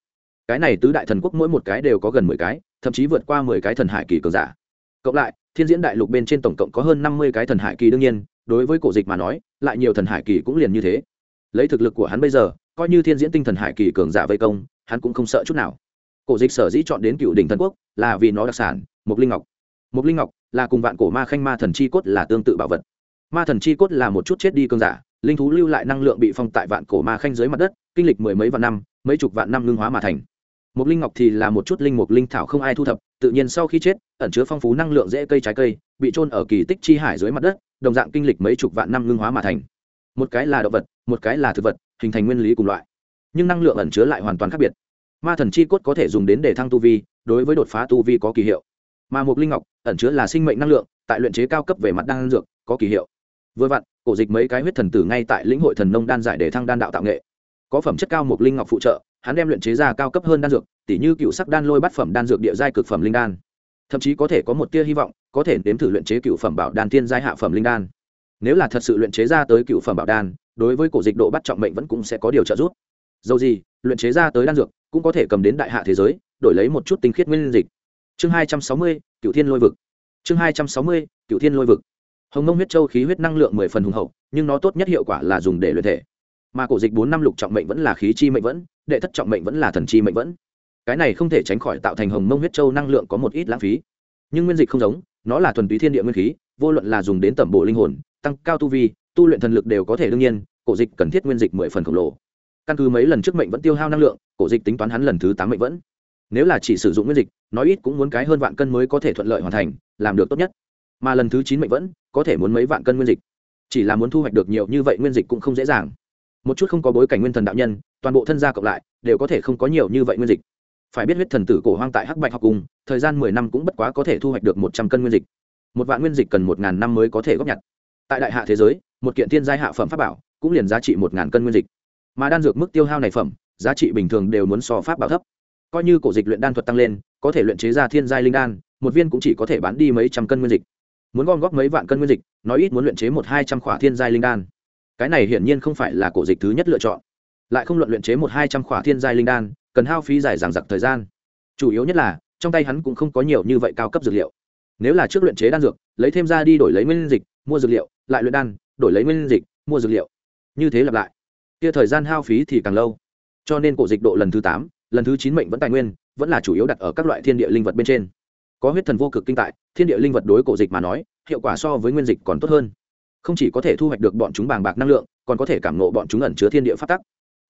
Cái này tứ đại thần quốc mỗi một cái đều có gần mười cái, thậm chí vượt qua mười cái thần hải kỳ cường giả. Cộng lại, thiên diễn đại lục bên trên tổng cộng có hơn năm mươi cái thần hải kỳ đương nhiên, đối với cổ dịch mà nói, lại nhiều thần hải kỳ cũng liền như thế. Lấy thực lực của hắn bây giờ, coi như thiên diễn tinh thần hải kỳ cường giả vây công hắn cũng không sợ chút nào. Cổ dịch sở dĩ chọn đến cựu đỉnh thần quốc là vì nó đặc sản mục linh ngọc. Mục linh ngọc là cùng vạn cổ ma khanh ma thần chi cốt là tương tự bảo vật. Ma thần chi cốt là một chút chết đi cơn giả, linh thú lưu lại năng lượng bị phong tại vạn cổ ma khanh dưới mặt đất, kinh lịch mười mấy vạn năm, mấy chục vạn năm ngưng hóa mà thành. Một linh ngọc thì là một chút linh mục linh thảo không ai thu thập, tự nhiên sau khi chết, ẩn chứa phong phú năng lượng dễ cây trái cây, bị trôn ở kỳ tích chi hải dưới mặt đất, đồng dạng kinh lịch mấy chục vạn năm ngưng hóa mà thành. Một cái là động vật, một cái là thực vật, hình thành nguyên lý cùng loại nhưng năng lượng ẩn chứa lại hoàn toàn khác biệt. Ma thần chi cốt có thể dùng đến để thăng tu vi, đối với đột phá tu vi có kỳ hiệu. Mà một linh ngọc ẩn chứa là sinh mệnh năng lượng, tại luyện chế cao cấp về mặt đan dược, có kỳ hiệu. Vừa vặn, cổ dịch mấy cái huyết thần tử ngay tại lĩnh hội thần nông đan giải để thăng đan đạo tạo nghệ. Có phẩm chất cao một linh ngọc phụ trợ, hắn đem luyện chế ra cao cấp hơn đan dược, tỉ như cựu sắc đan lôi bát phẩm đan dược địa giai cực phẩm linh đan. Thậm chí có thể có một tia hy vọng, có thể nếm thử luyện chế cựu phẩm bảo đan tiên giai hạ phẩm linh đan. Nếu là thật sự luyện chế ra tới cựu phẩm bảo đan, đối với cổ dịch độ bắt trọng mệnh vẫn cũng sẽ có điều trợ giúp dầu gì, luyện chế ra tới đan dược, cũng có thể cầm đến đại hạ thế giới, đổi lấy một chút tinh khiết nguyên dịch. Chương hai trăm sáu mươi cựu thiên lôi vực. Chương hai trăm sáu mươi cựu thiên lôi vực. Hồng mông huyết châu khí huyết năng lượng mười phần hùng hậu, nhưng nó tốt nhất hiệu quả là dùng để luyện thể. Mà cổ dịch bốn năm lục trọng mệnh vẫn là khí chi mệnh vẫn, đệ thất trọng mệnh vẫn là thần chi mệnh vẫn. Cái này không thể tránh khỏi tạo thành hồng mông huyết châu năng lượng có một ít lãng phí. Nhưng nguyên dịch không giống, nó là thuần túy thiên địa nguyên khí, vô luận là dùng đến tẩm bộ linh hồn, tăng cao tu vi, tu luyện thần lực đều có thể đương nhiên, cổ dịch cần thiết nguyên dịch mười phần khổng lồ căn cứ mấy lần trước mệnh vẫn tiêu hao năng lượng, cổ dịch tính toán hắn lần thứ tám mệnh vẫn. Nếu là chỉ sử dụng nguyên dịch, nói ít cũng muốn cái hơn vạn cân mới có thể thuận lợi hoàn thành, làm được tốt nhất. Mà lần thứ chín mệnh vẫn, có thể muốn mấy vạn cân nguyên dịch. Chỉ là muốn thu hoạch được nhiều như vậy nguyên dịch cũng không dễ dàng. Một chút không có bối cảnh nguyên thần đạo nhân, toàn bộ thân gia cộng lại, đều có thể không có nhiều như vậy nguyên dịch. Phải biết huyết thần tử cổ hoang tại hắc bạch học cùng, thời gian mười năm cũng bất quá có thể thu hoạch được một trăm cân nguyên dịch. Một vạn nguyên dịch cần một ngàn năm mới có thể góp nhặt. Tại đại hạ thế giới, một kiện thiên giai hạ phẩm pháp bảo, cũng liền giá trị một ngàn cân nguyên dịch mà đan dược mức tiêu hao này phẩm, giá trị bình thường đều muốn so pháp bảo thấp. Coi như cổ dịch luyện đan thuật tăng lên, có thể luyện chế ra thiên giai linh đan, một viên cũng chỉ có thể bán đi mấy trăm cân nguyên dịch. Muốn gom góp mấy vạn cân nguyên dịch, nói ít muốn luyện chế một hai trăm khỏa thiên giai linh đan. Cái này hiển nhiên không phải là cổ dịch thứ nhất lựa chọn. Lại không luận luyện chế một hai trăm khỏa thiên giai linh đan, cần hao phí dài dằng dặc thời gian. Chủ yếu nhất là, trong tay hắn cũng không có nhiều như vậy cao cấp dược liệu. Nếu là trước luyện chế đan dược, lấy thêm ra đi đổi lấy nguyên dịch, mua dược liệu, lại luyện đan, đổi lấy nguyên dịch, mua dược liệu. Như thế lặp lại kia thời gian hao phí thì càng lâu. Cho nên cổ dịch độ lần thứ tám, lần thứ chín mệnh vẫn tài nguyên, vẫn là chủ yếu đặt ở các loại thiên địa linh vật bên trên. Có huyết thần vô cực kinh tại, thiên địa linh vật đối cổ dịch mà nói, hiệu quả so với nguyên dịch còn tốt hơn. Không chỉ có thể thu hoạch được bọn chúng bàng bạc năng lượng, còn có thể cảm nộ bọn chúng ẩn chứa thiên địa phát tắc.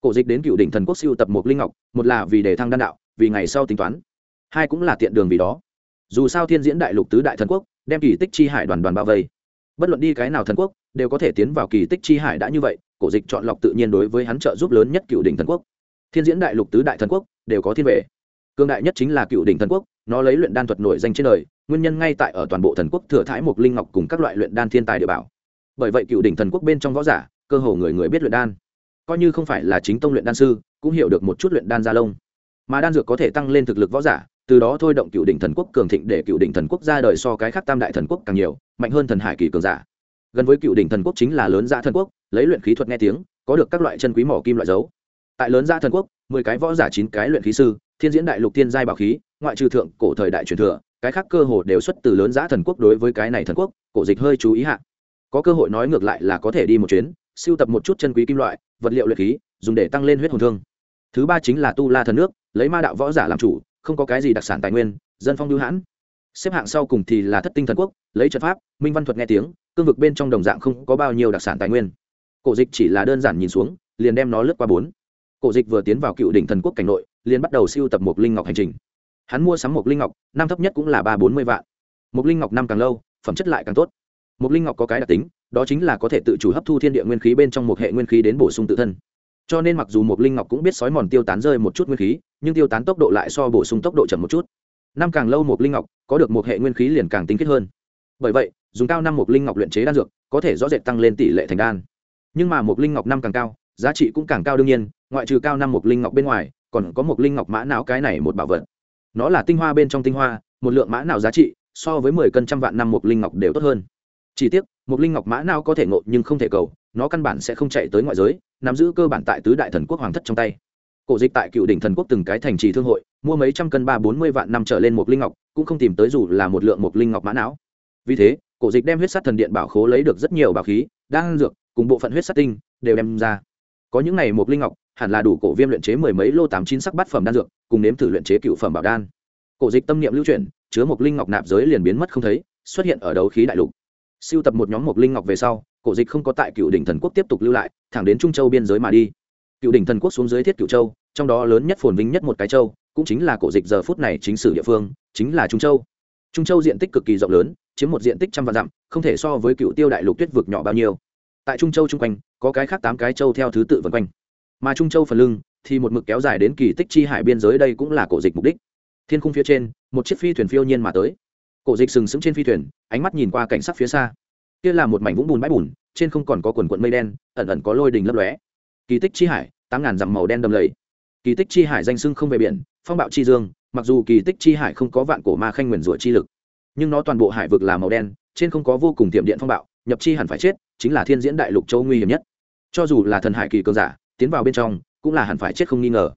Cổ dịch đến cựu đỉnh thần quốc siêu tập một linh ngọc, một là vì đề thăng đan đạo, vì ngày sau tính toán. Hai cũng là tiện đường vì đó. Dù sao thiên diễn đại lục tứ đại thần quốc, đem kỳ tích chi hải đoàn đoàn bao vây. Bất luận đi cái nào thần quốc, đều có thể tiến vào kỳ tích chi hải đã như vậy cổ dịch chọn lọc tự nhiên đối với hắn trợ giúp lớn nhất cựu đỉnh thần quốc. Thiên diễn đại lục tứ đại thần quốc đều có thiên vệ. Cương đại nhất chính là cựu đỉnh thần quốc, nó lấy luyện đan thuật nổi danh trên đời, nguyên nhân ngay tại ở toàn bộ thần quốc thừa thái một linh ngọc cùng các loại luyện đan thiên tài địa bảo. Bởi vậy cựu đỉnh thần quốc bên trong võ giả, cơ hồ người người biết luyện đan. Coi như không phải là chính tông luyện đan sư, cũng hiểu được một chút luyện đan gia lông. Mà đan dược có thể tăng lên thực lực võ giả, từ đó thôi động cựu đỉnh thần quốc cường thịnh để cựu đỉnh thần quốc ra đời so cái khác tam đại thần quốc càng nhiều, mạnh hơn thần hải kỳ cường giả. Gần với cựu đỉnh thần quốc chính là lớn gia thần quốc lấy luyện khí thuật nghe tiếng, có được các loại chân quý mỏ kim loại dấu. Tại lớn gia thần quốc, mười cái võ giả chín cái luyện khí sư, thiên diễn đại lục thiên giai bảo khí, ngoại trừ thượng cổ thời đại truyền thừa, cái khác cơ hồ đều xuất từ lớn giã thần quốc đối với cái này thần quốc, cổ dịch hơi chú ý hạ. Có cơ hội nói ngược lại là có thể đi một chuyến siêu tập một chút chân quý kim loại, vật liệu luyện khí, dùng để tăng lên huyết hồn thương. Thứ ba chính là tu la thần nước, lấy ma đạo võ giả làm chủ, không có cái gì đặc sản tài nguyên, dân phong lưu hãn. Xếp hạng sau cùng thì là thất tinh thần quốc, lấy trận pháp, minh văn thuật nghe tiếng, cương vực bên trong đồng dạng không có bao nhiêu đặc sản tài nguyên cổ dịch chỉ là đơn giản nhìn xuống, liền đem nó lướt qua bốn. Cổ dịch vừa tiến vào cựu đỉnh thần quốc cảnh nội, liền bắt đầu siêu tập một linh ngọc hành trình. Hắn mua sắm một linh ngọc, năm thấp nhất cũng là ba bốn mươi vạn. Một linh ngọc năm càng lâu, phẩm chất lại càng tốt. Một linh ngọc có cái đặc tính, đó chính là có thể tự chủ hấp thu thiên địa nguyên khí bên trong một hệ nguyên khí đến bổ sung tự thân. Cho nên mặc dù một linh ngọc cũng biết sói mòn tiêu tán rơi một chút nguyên khí, nhưng tiêu tán tốc độ lại so bổ sung tốc độ chậm một chút. Năm càng lâu một linh ngọc, có được một hệ nguyên khí liền càng tinh khiết hơn. Bởi vậy, dùng cao năm một linh ngọc luyện chế đan dược, có thể rõ rệt tăng lên tỷ lệ thành đan nhưng mà một linh ngọc năm càng cao, giá trị cũng càng cao đương nhiên, ngoại trừ cao năm một linh ngọc bên ngoài, còn có một linh ngọc mã não cái này một bảo vật. Nó là tinh hoa bên trong tinh hoa, một lượng mã não giá trị, so với mười cân trăm vạn năm một linh ngọc đều tốt hơn. Chỉ tiếc, một linh ngọc mã não có thể ngộ nhưng không thể cầu, nó căn bản sẽ không chạy tới ngoại giới, nắm giữ cơ bản tại tứ đại thần quốc hoàng thất trong tay. Cổ dịch tại cựu đỉnh thần quốc từng cái thành trì thương hội, mua mấy trăm cân ba bốn mươi vạn năm trở lên một linh ngọc, cũng không tìm tới dù là một lượng một linh ngọc mã não. Vì thế, cổ dịch đem huyết sát thần điện bảo khố lấy được rất nhiều bảo khí đang dược cùng bộ phận huyết sắt tinh đều đem ra. Có những này một linh ngọc, hẳn là đủ cổ viêm luyện chế mười mấy lô tám chín sắc bát phẩm đan dược, cùng nếm thử luyện chế cựu phẩm bảo đan. Cổ dịch tâm niệm lưu chuyển, chứa một linh ngọc nạp giới liền biến mất không thấy, xuất hiện ở đấu khí đại lục. Siêu tập một nhóm một linh ngọc về sau, cổ dịch không có tại cựu đỉnh thần quốc tiếp tục lưu lại, thẳng đến trung châu biên giới mà đi. Cựu đỉnh thần quốc xuống dưới thiết cựu châu, trong đó lớn nhất phồn vinh nhất một cái châu, cũng chính là cổ dịch giờ phút này chính sử địa phương, chính là trung châu. Trung châu diện tích cực kỳ rộng lớn, chiếm một diện tích trăm vạn dặm, không thể so với cựu tiêu đại lục tuyết vực nhỏ bao nhiêu tại trung châu chung quanh, có cái khác tám cái châu theo thứ tự vân quanh. Mà trung châu phần lưng thì một mực kéo dài đến kỳ tích chi hải biên giới đây cũng là cổ dịch mục đích. Thiên khung phía trên, một chiếc phi thuyền phiêu nhiên mà tới. Cổ dịch sừng sững trên phi thuyền, ánh mắt nhìn qua cảnh sắc phía xa. Kia là một mảnh vũng bùn bãi bùn, trên không còn có quần quận mây đen, ẩn ẩn có lôi đình lấp lóe. Kỳ tích chi hải, tám ngàn dặm màu đen đầm lầy. Kỳ tích chi hải danh sưng không về biển, phong bạo chi dương, mặc dù kỳ tích chi hải không có vạn cổ ma khanh nguyền rủa chi lực, nhưng nó toàn bộ hải vực là màu đen, trên không có vô cùng tiệm điện phong bạo, nhập chi hẳn phải chết chính là thiên diễn đại lục châu nguy hiểm nhất. Cho dù là thần hải kỳ cường giả, tiến vào bên trong, cũng là hẳn phải chết không nghi ngờ.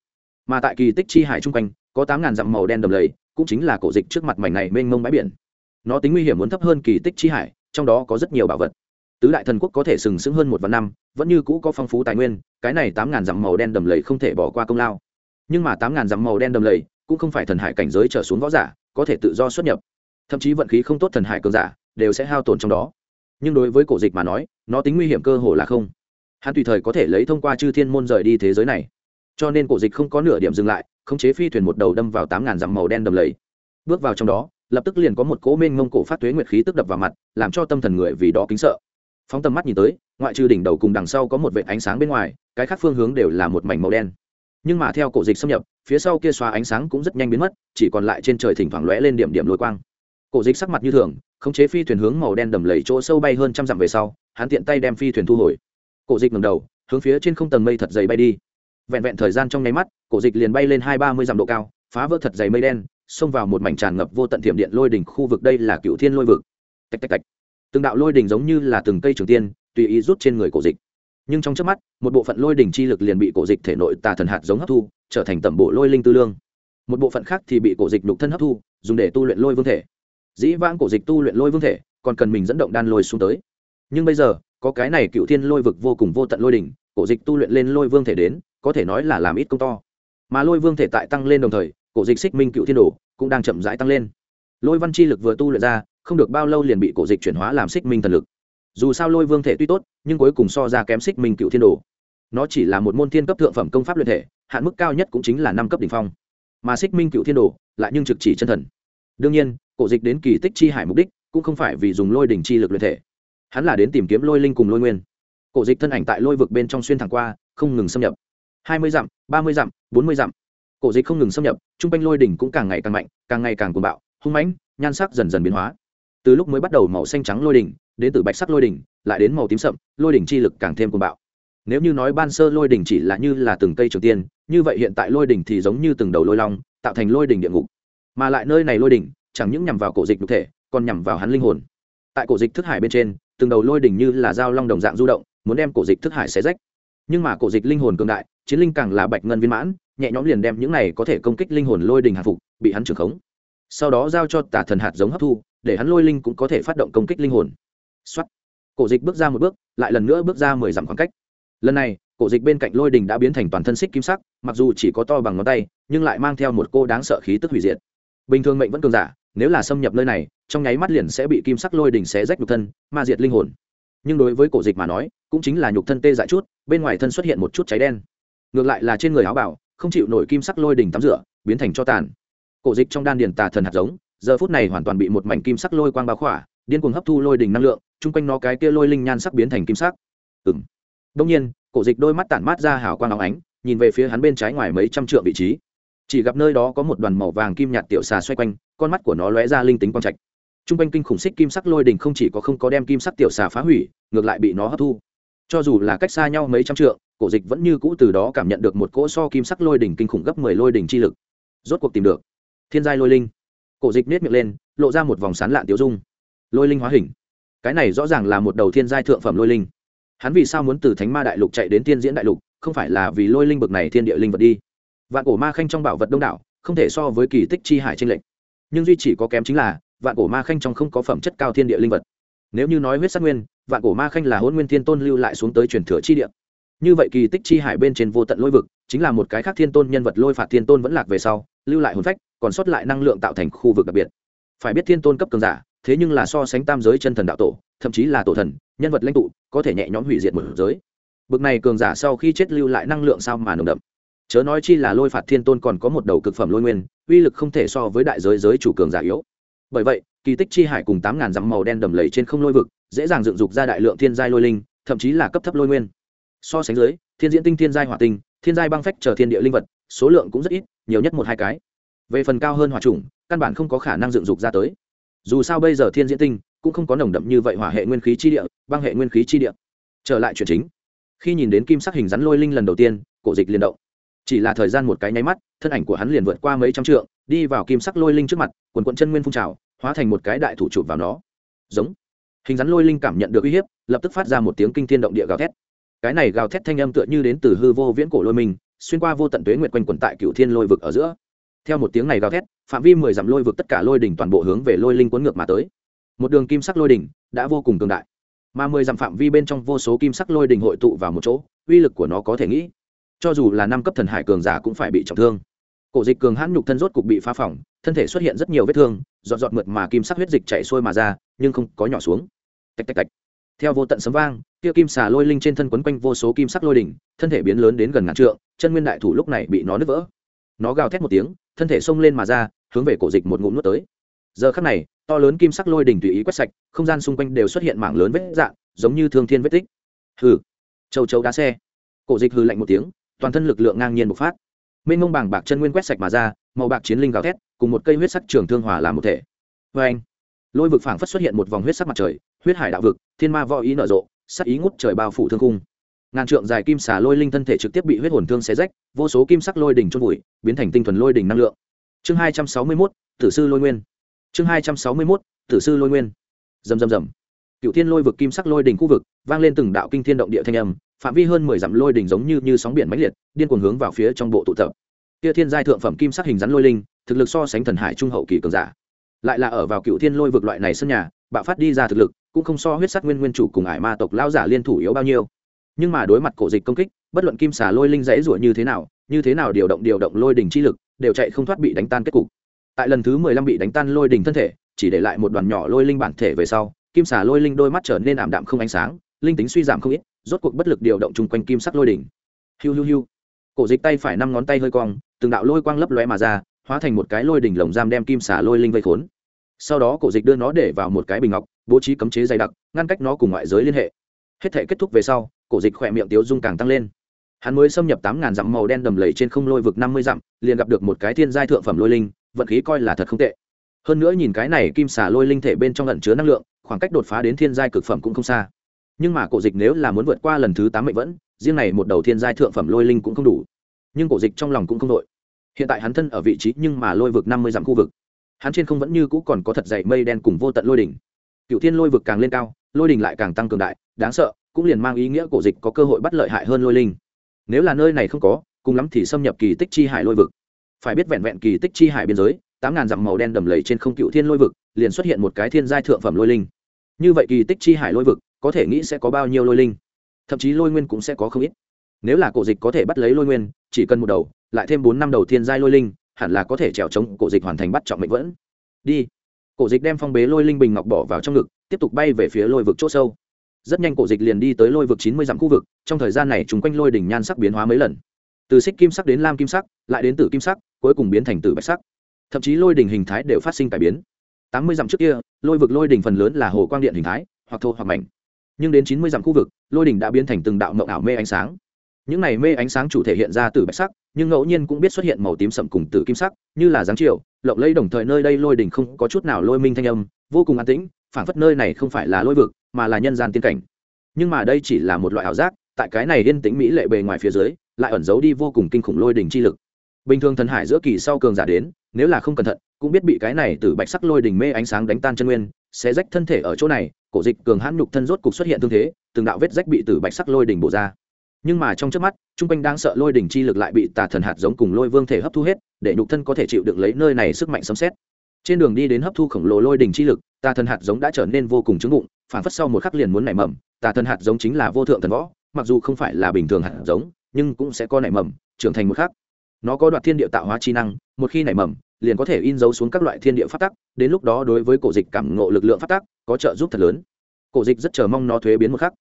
Mà tại kỳ tích chi hải chung quanh, có tám ngàn dặm màu đen đầm lầy, cũng chính là cổ dịch trước mặt mảnh này mênh mông bãi biển. Nó tính nguy hiểm muốn thấp hơn kỳ tích chi hải, trong đó có rất nhiều bảo vật. Tứ đại thần quốc có thể sừng sững hơn một vạn năm, vẫn như cũ có phong phú tài nguyên, cái này tám ngàn dặm màu đen đầm lầy không thể bỏ qua công lao. Nhưng mà tám ngàn dặm màu đen đầm lầy, cũng không phải thần hải cảnh giới trở xuống võ giả có thể tự do xuất nhập. Thậm chí vận khí không tốt thần hải cường giả, đều sẽ hao tổn trong đó nhưng đối với cổ dịch mà nói, nó tính nguy hiểm cơ hồ là không. Hắn tùy thời có thể lấy thông qua chư thiên môn rời đi thế giới này. Cho nên cổ dịch không có nửa điểm dừng lại, khống chế phi thuyền một đầu đâm vào tám ngàn dặm màu đen đầm lầy. Bước vào trong đó, lập tức liền có một cỗ mênh ngông cổ phát thuế nguyệt khí tức đập vào mặt, làm cho tâm thần người vì đó kính sợ. Phóng tầm mắt nhìn tới, ngoại trừ đỉnh đầu cùng đằng sau có một vệ ánh sáng bên ngoài, cái khác phương hướng đều là một mảnh màu đen. Nhưng mà theo cổ dịch xâm nhập, phía sau kia xóa ánh sáng cũng rất nhanh biến mất, chỉ còn lại trên trời thỉnh thoảng lóe lên điểm điểm lôi quang cổ dịch sắc mặt như thường, khống chế phi thuyền hướng màu đen đầm lầy chỗ sâu bay hơn trăm dặm về sau, hắn tiện tay đem phi thuyền thu hồi. Cổ dịch ngầm đầu, hướng phía trên không tầng mây thật dày bay đi. Vẹn vẹn thời gian trong nháy mắt, cổ dịch liền bay lên hai ba mươi dặm độ cao, phá vỡ thật dày mây đen, xông vào một mảnh tràn ngập vô tận thiểm điện lôi đỉnh khu vực đây là cựu thiên lôi vực. Tạch tạch tạch. Từng đạo lôi đỉnh giống như là từng cây trường tiên, tùy ý rút trên người cổ dịch. Nhưng trong trước mắt, một bộ phận lôi đỉnh chi lực liền bị cổ dịch thể nội tà thần hạt giống hấp thu, trở thành tẩm bộ lôi linh tư lương. Một bộ phận khác thì bị cổ dịch đục thân hấp thu, dùng để tu luyện lôi vương thể dĩ vãng cổ dịch tu luyện lôi vương thể, còn cần mình dẫn động đan lôi xuống tới. Nhưng bây giờ, có cái này cựu thiên lôi vực vô cùng vô tận lôi đỉnh, cổ dịch tu luyện lên lôi vương thể đến, có thể nói là làm ít công to. Mà lôi vương thể tại tăng lên đồng thời, cổ dịch xích minh cựu thiên đồ cũng đang chậm rãi tăng lên. Lôi văn chi lực vừa tu luyện ra, không được bao lâu liền bị cổ dịch chuyển hóa làm xích minh thần lực. Dù sao lôi vương thể tuy tốt, nhưng cuối cùng so ra kém xích minh cựu thiên đồ. Nó chỉ là một môn thiên cấp thượng phẩm công pháp luyện thể, hạn mức cao nhất cũng chính là năm cấp đ ỉ n h phong. Mà xích minh cựu thiên đồ lại nhưng trực chỉ chân thần đương nhiên, cổ dịch đến kỳ tích chi hải mục đích cũng không phải vì dùng lôi đỉnh chi lực luyện thể. Hắn là đến tìm kiếm lôi linh cùng lôi nguyên. Cổ dịch thân ảnh tại lôi vực bên trong xuyên thẳng qua, không ngừng xâm nhập. Hai mươi dặm, ba mươi dặm, bốn mươi dặm. Cổ dịch không ngừng xâm nhập t r u n g quanh lôi đỉnh cũng càng ngày càng mạnh, càng ngày càng cuồng bạo, hung mãnh, nhan sắc dần dần biến hóa. Từ lúc mới bắt đầu màu xanh trắng lôi đỉnh, đến từ bạch sắc lôi đỉnh, lại đến màu tím sậm, lôi đỉnh chi lực càng thêm cuồng bạo. Nếu như nói ban sơ lôi đỉnh chỉ là như là từng cây trường tiên, như vậy hiện tại lôi đỉnh thì giống như từng đầu lôi long, tạo thành lôi đỉnh địa ngục mà lại nơi này lôi đỉnh, chẳng những nhằm vào cổ dịch cụ thể, còn nhằm vào hắn linh hồn. Tại cổ dịch thức hải bên trên, từng đầu lôi đỉnh như là dao long đồng dạng du động, muốn đem cổ dịch thức hải xé rách. Nhưng mà cổ dịch linh hồn cường đại, chiến linh càng là bạch ngân viên mãn, nhẹ nhõm liền đem những này có thể công kích linh hồn lôi đình hạ phục, bị hắn trưởng khống. Sau đó giao cho tả thần hạt giống hấp thu, để hắn lôi linh cũng có thể phát động công kích linh hồn. Xuất cổ dịch bước ra một bước, lại lần nữa bước ra mười dặm khoảng cách. Lần này, cổ dịch bên cạnh lôi đình đã biến thành toàn thân xích kim sắc, mặc dù chỉ có to bằng ngón tay, nhưng lại mang theo một cô đáng sợ khí tức hủy diệt bình thường mệnh vẫn cường giả, nếu là xâm nhập nơi này, trong nháy mắt liền sẽ bị kim sắc lôi đỉnh xé rách nhục thân, ma diệt linh hồn. Nhưng đối với cổ dịch mà nói, cũng chính là nhục thân tê dại chút, bên ngoài thân xuất hiện một chút cháy đen. Ngược lại là trên người áo bảo không chịu nổi kim sắc lôi đỉnh tắm rửa, biến thành cho tàn. Cổ dịch trong đan điền tà thần hạt giống, giờ phút này hoàn toàn bị một mảnh kim sắc lôi quang bao khỏa, điên cuồng hấp thu lôi đỉnh năng lượng, chung quanh nó cái kia lôi linh nhan sắc biến thành kim sắc. Ừng đông nhiên, cổ dịch đôi mắt tản mát ra hào quang óng ánh, nhìn về phía hắn bên trái ngoài mấy trăm trượng vị trí chỉ gặp nơi đó có một đoàn màu vàng kim nhạt tiểu xà xoay quanh, con mắt của nó lóe ra linh tính quang trạch. Trung r quanh kinh khủng xích kim sắc lôi đình không chỉ có không có đem kim sắc tiểu xà phá hủy, ngược lại bị nó hấp thu. Cho dù là cách xa nhau mấy trăm trượng, cổ dịch vẫn như cũ từ đó cảm nhận được một cỗ so kim sắc lôi đỉnh kinh khủng gấp mười lôi đỉnh chi lực. Rốt cuộc tìm được. Thiên giai lôi linh. Cổ dịch nết miệng lên, lộ ra một vòng sán lạn tiêu dung. Lôi linh hóa hình. Cái này rõ ràng là một đầu thiên giai thượng phẩm lôi linh. Hắn vì sao muốn từ thánh ma đại lục chạy đến tiên diễn đại lục, không phải là vì lôi linh bực này thiên địa linh vật đi? Vạn cổ ma khanh trong bảo vật đông đảo, không thể so với kỳ tích chi hải trên lệnh nhưng duy chỉ có kém chính là, vạn cổ ma khanh trong không có phẩm chất cao thiên địa linh vật. Nếu như nói huyết sắc nguyên, vạn cổ ma khanh là hôn nguyên thiên tôn lưu lại xuống tới truyền thừa chi địa. Như vậy kỳ tích chi hải bên trên vô tận lôi vực, chính là một cái khác thiên tôn nhân vật lôi phạt thiên tôn vẫn lạc về sau, lưu lại hồn phách, còn sót lại năng lượng tạo thành khu vực đặc biệt. Phải biết thiên tôn cấp cường giả, thế nhưng là so sánh tam giới chân thần đạo tổ, thậm chí là tổ thần, nhân vật lãnh tụ, có thể nhẹ nhõm hủy diệt một giới. Bực này cường giả sau khi chết lưu lại năng lượng sao mà nồng đậm? Chớ nói chi là lôi phạt thiên tôn còn có một đầu cực phẩm lôi nguyên, uy lực không thể so với đại giới giới chủ cường giả yếu. Bởi vậy, kỳ tích chi hải cùng tám ngàn dặm màu đen đầm lầy trên không lôi vực, dễ dàng dựng dục ra đại lượng thiên giai lôi linh, thậm chí là cấp thấp lôi nguyên. So sánh dưới, thiên diễn tinh thiên giai hỏa tinh, thiên giai băng phách chờ thiên địa linh vật, số lượng cũng rất ít, nhiều nhất một hai cái. Về phần cao hơn hỏa trùng căn bản không có khả năng dựng dục ra tới. Dù sao bây giờ thiên diễn tinh cũng không có nồng đậm như vậy hỏa hệ nguyên khí chi địa, băng hệ nguyên khí chi địa. Trở lại chuyện chính. Khi nhìn đến kim sắc hình rắn lôi linh lần đầu tiên, cổ dịch liền động chỉ là thời gian một cái nháy mắt, thân ảnh của hắn liền vượt qua mấy trăm trượng, đi vào kim sắc lôi linh trước mặt, quần quận chân nguyên phun trào, hóa thành một cái đại thủ chụp vào nó. Giống. Hình rắn lôi linh cảm nhận được uy hiếp, lập tức phát ra một tiếng kinh thiên động địa gào thét. Cái này gào thét thanh âm tựa như đến từ hư vô viễn cổ lôi mình, xuyên qua vô tận tuế nguyệt quanh quẩn tại cựu thiên lôi vực ở giữa. Theo một tiếng này gào thét, phạm vi mười dặm lôi vực tất cả lôi đỉnh toàn bộ hướng về lôi linh cuốn ngược mà tới. Một đường kim sắc lôi đỉnh đã vô cùng cường đại, mà mười dặm phạm vi bên trong vô số kim sắc lôi đỉnh hội tụ vào một chỗ, uy lực của nó có thể nghĩ cho dù là năm cấp thần hải cường giả cũng phải bị trọng thương. Cổ dịch cường hãn nhục thân rốt cục bị phá phỏng, thân thể xuất hiện rất nhiều vết thương dọn dọn mượt mà kim sắc huyết dịch chảy xuôi mà ra, nhưng không có nhỏ xuống. Tạch tạch tạch. Theo vô tận sấm vang, kia kim xà lôi linh trên thân quấn quanh vô số kim sắc lôi đỉnh, thân thể biến lớn đến gần ngàn trượng, chân nguyên đại thủ lúc này bị nó nứt vỡ. Nó gào thét một tiếng, thân thể xông lên mà ra, hướng về cổ dịch một ngụm nuốt tới. Giờ khắc này, to lớn kim sắc lôi đỉnh tùy ý quét sạch, không gian xung quanh đều xuất hiện mảng lớn vết dạng, giống như thương thiên vết tích. Hừ. Châu châu đá xe. Cổ dịch hừ lạnh một tiếng toàn thân lực lượng ngang nhiên bộc phát. Mênh mông bảng bạc chân nguyên quét sạch mà ra, màu bạc chiến linh gào thét, cùng một cây huyết sắc trường thương hòa làm một thể. Vê anh, lôi vực phảng phất xuất hiện một vòng huyết sắc mặt trời, huyết hải đạo vực, thiên ma võ ý nở rộ, sắc ý ngút trời bao phủ thương cung ngàn trượng dài kim xà lôi linh thân thể trực tiếp bị huyết hồn thương xé rách, vô số kim sắc lôi đỉnh trôn vùi, biến thành tinh thuần lôi đỉnh năng lượng. Chương hai trăm sáu mươi mốt, tử sư lôi nguyên. Chương hai trăm sáu mươi mốt, tử sư lôi nguyên. Dầm dầm dầm cựu thiên lôi vực kim sắc lôi đỉnh khu vực, vang lên từng đạo kinh thiên động địa thanh âm, phạm vi hơn mười dặm lôi đỉnh giống như như sóng biển mãnh liệt, điên cuồng hướng vào phía trong bộ tụ tập. Kia thiên giai thượng phẩm kim sắc hình rắn lôi linh, thực lực so sánh thần hải trung hậu kỳ cường giả. Lại là ở vào cựu thiên lôi vực loại này sân nhà, bạo phát đi ra thực lực, cũng không so huyết sắc nguyên nguyên chủ cùng ải ma tộc lao giả liên thủ yếu bao nhiêu. Nhưng mà đối mặt cổ dịch công kích, bất luận kim xà lôi linh dãy rủa như thế nào, như thế nào điều động điều động lôi đỉnh chi lực, đều chạy không thoát bị đánh tan kết cục. Tại lần thứ mười lăm bị đánh tan lôi đỉnh thân thể, chỉ để lại một đoàn nhỏ lôi linh bản thể về sau kim xà lôi linh đôi mắt trở nên ảm đạm không ánh sáng, linh tính suy giảm không ít, rốt cuộc bất lực điều động chung quanh kim sắc lôi đỉnh. Hiu hiu hiu. Cổ dịch tay phải năm ngón tay hơi cong, từng đạo lôi quang lấp lóe mà ra, hóa thành một cái lôi đỉnh lồng giam đem kim xà lôi linh vây khốn. Sau đó cổ dịch đưa nó để vào một cái bình ngọc, bố trí cấm chế dày đặc, ngăn cách nó cùng ngoại giới liên hệ. Hết thể kết thúc về sau, cổ dịch khỏe miệng tiếu dung càng tăng lên. Hắn mới xâm nhập tám ngàn dặm màu đen đầm lầy trên không lôi vực năm mươi dặm, liền gặp được một cái thiên giai thượng phẩm lôi linh, vận khí coi là thật không tệ. Hơn nữa nhìn cái này, kim xà lôi linh thể bên trong lẩn chứa năng lượng khoảng cách đột phá đến thiên giai cực phẩm cũng không xa. Nhưng mà cổ dịch nếu là muốn vượt qua lần thứ tám mệnh vẫn, riêng này một đầu thiên giai thượng phẩm lôi linh cũng không đủ. Nhưng cổ dịch trong lòng cũng không đội hiện tại hắn thân ở vị trí nhưng mà lôi vực năm mươi dặm khu vực. Hắn trên không vẫn như cũ còn có thật dày mây đen cùng vô tận lôi đỉnh. Cựu thiên lôi vực càng lên cao, lôi đỉnh lại càng tăng cường đại, đáng sợ, cũng liền mang ý nghĩa cổ dịch có cơ hội bắt lợi hại hơn lôi linh. Nếu là nơi này không có, cùng lắm thì xâm nhập kỳ tích chi hải lôi vực. Phải biết vẹn vẹn kỳ tích chi hải biên giới tám ngàn dặm màu đen đầm lầy trên không cựu thiên lôi vực, liền xuất hiện một cái thiên giai thượng phẩm lôi linh. Như vậy kỳ tích chi hải lôi vực, có thể nghĩ sẽ có bao nhiêu lôi linh? Thậm chí lôi nguyên cũng sẽ có không ít. Nếu là cổ dịch có thể bắt lấy lôi nguyên, chỉ cần một đầu, lại thêm bốn năm đầu thiên giai lôi linh, hẳn là có thể trèo chống cổ dịch hoàn thành bắt trọng mệnh vẫn. Đi. Cổ dịch đem phong bế lôi linh bình ngọc bỏ vào trong ngực, tiếp tục bay về phía lôi vực c h ỗ sâu. Rất nhanh cổ dịch liền đi tới lôi vực chín mươi dặm khu vực, trong thời gian này chúng quanh lôi đỉnh nhan sắc biến hóa mấy lần. Từ xích kim sắc đến lam kim sắc, lại đến tử kim sắc, cuối cùng biến thành tử bạch sắc thậm chí lôi đỉnh hình thái đều phát sinh cải biến. Tám mươi dặm trước kia, lôi vực lôi đỉnh phần lớn là hồ quang điện hình thái, hoặc thô hoặc mảnh. Nhưng đến chín mươi dặm khu vực, lôi đỉnh đã biến thành từng đạo mộng ảo mê ánh sáng. Những này mê ánh sáng chủ thể hiện ra từ bạch sắc, nhưng ngẫu nhiên cũng biết xuất hiện màu tím sậm cùng từ kim sắc, như là dáng chiều, lộng lây đồng thời nơi đây lôi đỉnh không có chút nào lôi minh thanh âm, vô cùng an tĩnh, phảng phất nơi này không phải là lôi vực, mà là nhân gian tiên cảnh. Nhưng mà đây chỉ là một loại ảo giác, tại cái này yên tĩnh mỹ lệ bề ngoài phía dưới, lại ẩn giấu đi vô cùng kinh khủng lôi đỉnh chi lực bình thường thần hải giữa kỳ sau cường giả đến, nếu là không cẩn thận, cũng biết bị cái này từ bạch sắc lôi đỉnh mê ánh sáng đánh tan chân nguyên, sẽ rách thân thể ở chỗ này, cổ dịch cường hãn nhục thân rốt cục xuất hiện thương thế, từng đạo vết rách bị từ bạch sắc lôi đỉnh bổ ra. Nhưng mà trong trước mắt, trung quanh đang sợ lôi đỉnh chi lực lại bị tà thần hạt giống cùng lôi vương thể hấp thu hết, để nhục thân có thể chịu được lấy nơi này sức mạnh sấm xét trên đường đi đến hấp thu khổng lồ lôi đỉnh chi lực, tà thần hạt giống đã trở nên vô cùng chứng bụng phản phất sau một khắc liền muốn nảy mầm, tà thần hạt giống chính là vô thượng thần võ, mặc dù không phải là bình thường hạt giống, nhưng cũng sẽ có nảy mầm, trưởng thành một khắc nó có đoạt thiên địa tạo hóa chi năng, một khi nảy mầm, liền có thể in dấu xuống các loại thiên địa phát tắc, đến lúc đó đối với cổ dịch cảm ngộ lực lượng phát tắc, có trợ giúp thật lớn. Cổ dịch rất chờ mong nó thuế biến một khắc.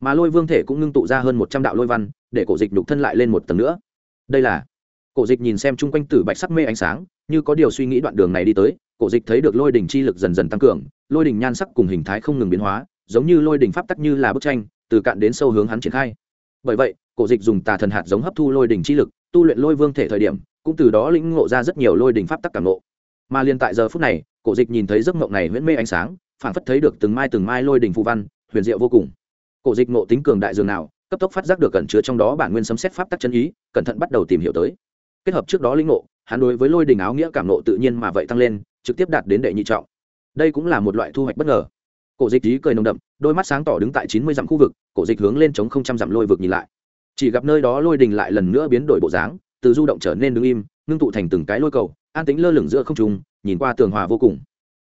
Mà lôi vương thể cũng ngưng tụ ra hơn một trăm đạo lôi văn, để cổ dịch đục thân lại lên một tầng nữa. Đây là, cổ dịch nhìn xem chung quanh tử bạch sắc mê ánh sáng, như có điều suy nghĩ đoạn đường này đi tới, cổ dịch thấy được lôi đỉnh chi lực dần dần tăng cường, lôi đỉnh nhan sắc cùng hình thái không ngừng biến hóa, giống như lôi đỉnh pháp tắc như là bức tranh, từ cạn đến sâu hướng hắn triển khai. Bởi vậy, cổ dịch dùng tà thần hạt giống hấp thu lôi đỉnh chi lực tu luyện lôi vương thể thời điểm, cũng từ đó lĩnh ngộ ra rất nhiều lôi đỉnh pháp tắc cảm ngộ. Mà liền tại giờ phút này, cổ dịch nhìn thấy giấc mộng này huyễn mê ánh sáng phản phất thấy được từng mai từng mai lôi đỉnh phù văn, huyền diệu vô cùng. Cổ dịch ngộ tính cường đại dường nào, cấp tốc phát giác được cẩn chứa trong đó bản nguyên sấm xét pháp tắc chân ý, cẩn thận bắt đầu tìm hiểu tới. Kết hợp trước đó lĩnh ngộ, hắn đối với lôi đình áo nghĩa cảm nộ tự nhiên mà vậy tăng lên, trực tiếp đạt đến đệ nhị trọng. Đây cũng là một loại thu hoạch bất ngờ. Cổ dịch ý cười nồng đậm, đôi mắt sáng tỏ đứng tại chín mươi dặm khu vực, cổ dịch hướng lên chống không trăm dặm lôi vực nhìn lại chỉ gặp nơi đó lôi đình lại lần nữa biến đổi bộ dáng, từ du động trở nên đứng im, ngưng tụ thành từng cái lôi cầu, an tính lơ lửng giữa không trung, nhìn qua tường hòa vô cùng.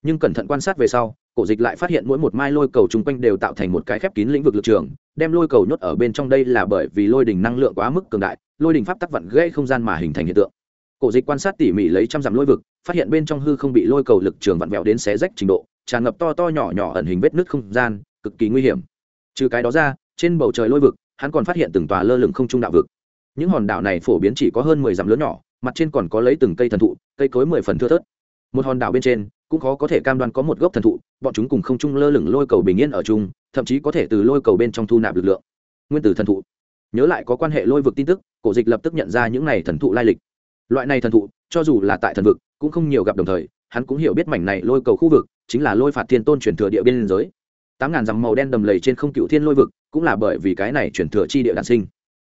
Nhưng cẩn thận quan sát về sau, cổ dịch lại phát hiện mỗi một mai lôi cầu chung quanh đều tạo thành một cái khép kín lĩnh vực lực trường, đem lôi cầu nhốt ở bên trong đây là bởi vì lôi đình năng lượng quá mức cường đại, lôi đình pháp tắc vặn gây không gian mà hình thành hiện tượng. Cổ dịch quan sát tỉ mỉ lấy trăm dặm lôi vực, phát hiện bên trong hư không bị lôi cầu lực trường vặn vẹo đến xé rách trình độ, tràn ngập to to nhỏ nhỏ ẩn hình vết nứt không gian, cực kỳ nguy hiểm. Trừ cái đó ra, trên bầu trời lôi vực hắn còn phát hiện từng tòa lơ lửng không trung đạo vực. Những hòn đảo này phổ biến chỉ có hơn mười dặm lớn nhỏ, mặt trên còn có lấy từng cây thần thụ, cây cối mười phần thưa thớt. Một hòn đảo bên trên, cũng khó có thể cam đoan có một gốc thần thụ, bọn chúng cùng không trung lơ lửng lôi cầu bình yên ở chung, thậm chí có thể từ lôi cầu bên trong thu nạp lực lượng. Nguyên tử thần thụ. Nhớ lại có quan hệ lôi vực tin tức, cổ dịch lập tức nhận ra những này thần thụ lai lịch. Loại này thần thụ, cho dù là tại thần vực, cũng không nhiều gặp đồng thời, hắn cũng hiểu biết mảnh này lôi cầu khu vực, chính là lôi phạt thiên tôn chuyển thừa địa biên giới. Tám ngàn dặm màu đen đầm lầy trên không cựu thiên lôi vực cũng là bởi vì cái này chuyển thừa chi địa đản sinh.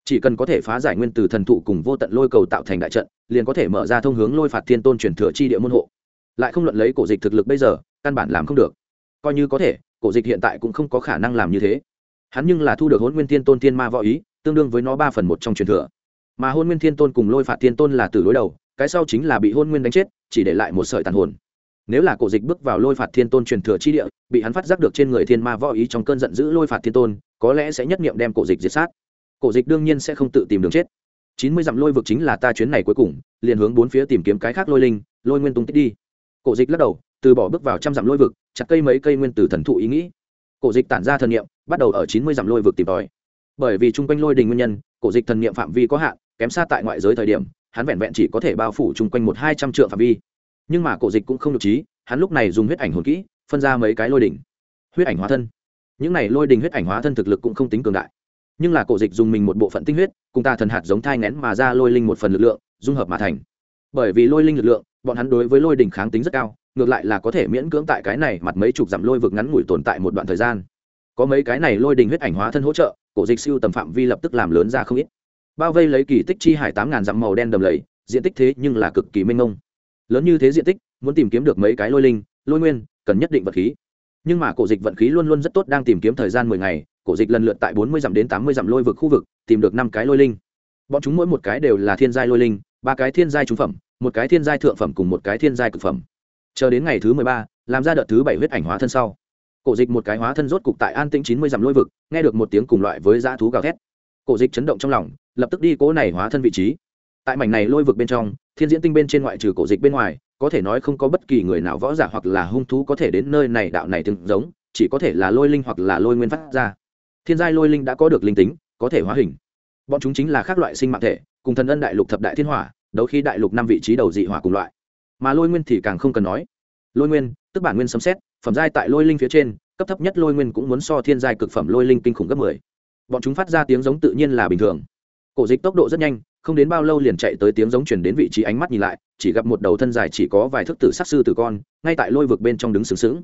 Chỉ cần có thể phá giải nguyên từ thần thụ cùng vô tận lôi cầu tạo thành đại trận, liền có thể mở ra thông hướng lôi phạt thiên tôn chuyển thừa chi địa môn hộ. Lại không luận lấy cổ dịch thực lực bây giờ, căn bản làm không được. Coi như có thể, cổ dịch hiện tại cũng không có khả năng làm như thế. Hắn nhưng là thu được hôn nguyên thiên tôn thiên ma võ ý, tương đương với nó ba phần một trong truyền thừa. Mà hôn nguyên thiên tôn cùng lôi phạt thiên tôn là từ đối đầu, cái sau chính là bị hôn nguyên đánh chết, chỉ để lại một sợi tàn hồn. Nếu là cổ dịch bước vào lôi phạt thiên tôn truyền thừa chi địa, bị hắn phát giác được trên người thiên ma võ ý trong cơn giận dữ lôi phạt thiên tôn có lẽ sẽ nhất nghiệm đem cổ dịch diệt sát. Cổ dịch đương nhiên sẽ không tự tìm đường chết. Chín mươi dặm lôi vực chính là ta chuyến này cuối cùng, liền hướng bốn phía tìm kiếm cái khác lôi linh, lôi nguyên tung tích đi. Cổ dịch lắc đầu, từ bỏ bước vào trăm dặm lôi vực, chặt cây mấy cây nguyên tử thần thụ ý nghĩ. Cổ dịch tản ra thần niệm, bắt đầu ở chín mươi dặm lôi vực tìm tòi. Bởi vì chung quanh lôi đình nguyên nhân, cổ dịch thần niệm phạm vi có hạn, kém xa tại ngoại giới thời điểm, hắn vẹn vẹn chỉ có thể bao phủ chung quanh một hai trăm triệu phạm vi. Nhưng mà cổ dịch cũng không được trí, hắn lúc này dùng huyết ảnh hồn kỹ, phân ra mấy cái lôi đỉnh huyết ảnh hóa thân những này lôi đình huyết ảnh hóa thân thực lực cũng không tính cường đại. Nhưng là cổ dịch dùng mình một bộ phận tinh huyết, cùng ta thần hạt giống thai ngén mà ra lôi linh một phần lực lượng, dung hợp mà thành. Bởi vì lôi linh lực lượng, bọn hắn đối với lôi đình kháng tính rất cao, ngược lại là có thể miễn cưỡng tại cái này mặt mấy chục dặm lôi vực ngắn ngủi tồn tại một đoạn thời gian. Có mấy cái này lôi đình huyết ảnh hóa thân hỗ trợ, cổ dịch siêu tầm phạm vi lập tức làm lớn ra không ít. Bao vây lấy kỳ tích chi hải tám ngàn dặm màu đen đầm lầy, diện tích thế nhưng là cực kỳ mênh mông. Lớn như thế diện tích, muốn tìm kiếm được mấy cái lôi linh, lôi nguyên, cần nhất định vật khí nhưng mà cổ dịch vận khí luôn luôn rất tốt, đang tìm kiếm thời gian mười ngày, cổ dịch lần lượt tại bốn mươi dặm đến tám mươi dặm lôi vực khu vực, tìm được năm cái lôi linh. Bọn chúng mỗi một cái đều là thiên giai lôi linh, ba cái thiên giai trúng phẩm, một cái thiên giai thượng phẩm cùng một cái thiên giai cực phẩm. Chờ đến ngày thứ mười ba, làm ra đợt thứ bảy huyết ảnh hóa thân sau, cổ dịch một cái hóa thân rốt cục tại an tĩnh chín mươi dặm lôi vực, nghe được một tiếng cùng loại với dã thú gào thét. Cổ dịch chấn động trong lòng, lập tức đi cố này hóa thân vị trí tại mảnh này lôi vực bên trong, thiên diễn tinh bên trên ngoại trừ cổ dịch bên ngoài, có thể nói không có bất kỳ người nào võ giả hoặc là hung thú có thể đến nơi này đạo này từng giống, chỉ có thể là lôi linh hoặc là lôi nguyên phát ra. Thiên giai lôi linh đã có được linh tính, có thể hóa hình. Bọn chúng chính là các loại sinh mạng thể, cùng thần ân đại lục thập đại thiên hỏa, đấu khi đại lục năm vị trí đầu dị hỏa cùng loại. Mà lôi nguyên thì càng không cần nói. Lôi nguyên, tức bản nguyên sấm xét phẩm giai tại lôi linh phía trên, cấp thấp nhất lôi nguyên cũng muốn so thiên giai cực phẩm lôi linh kinh khủng gấp mười. Bọn chúng phát ra tiếng giống tự nhiên là bình thường. Cổ dịch tốc độ rất nhanh không đến bao lâu liền chạy tới tiếng giống chuyển đến vị trí ánh mắt nhìn lại, chỉ gặp một đầu thân dài chỉ có vài thước tử sát sư tử con, ngay tại lôi vực bên trong đứng sướng sướng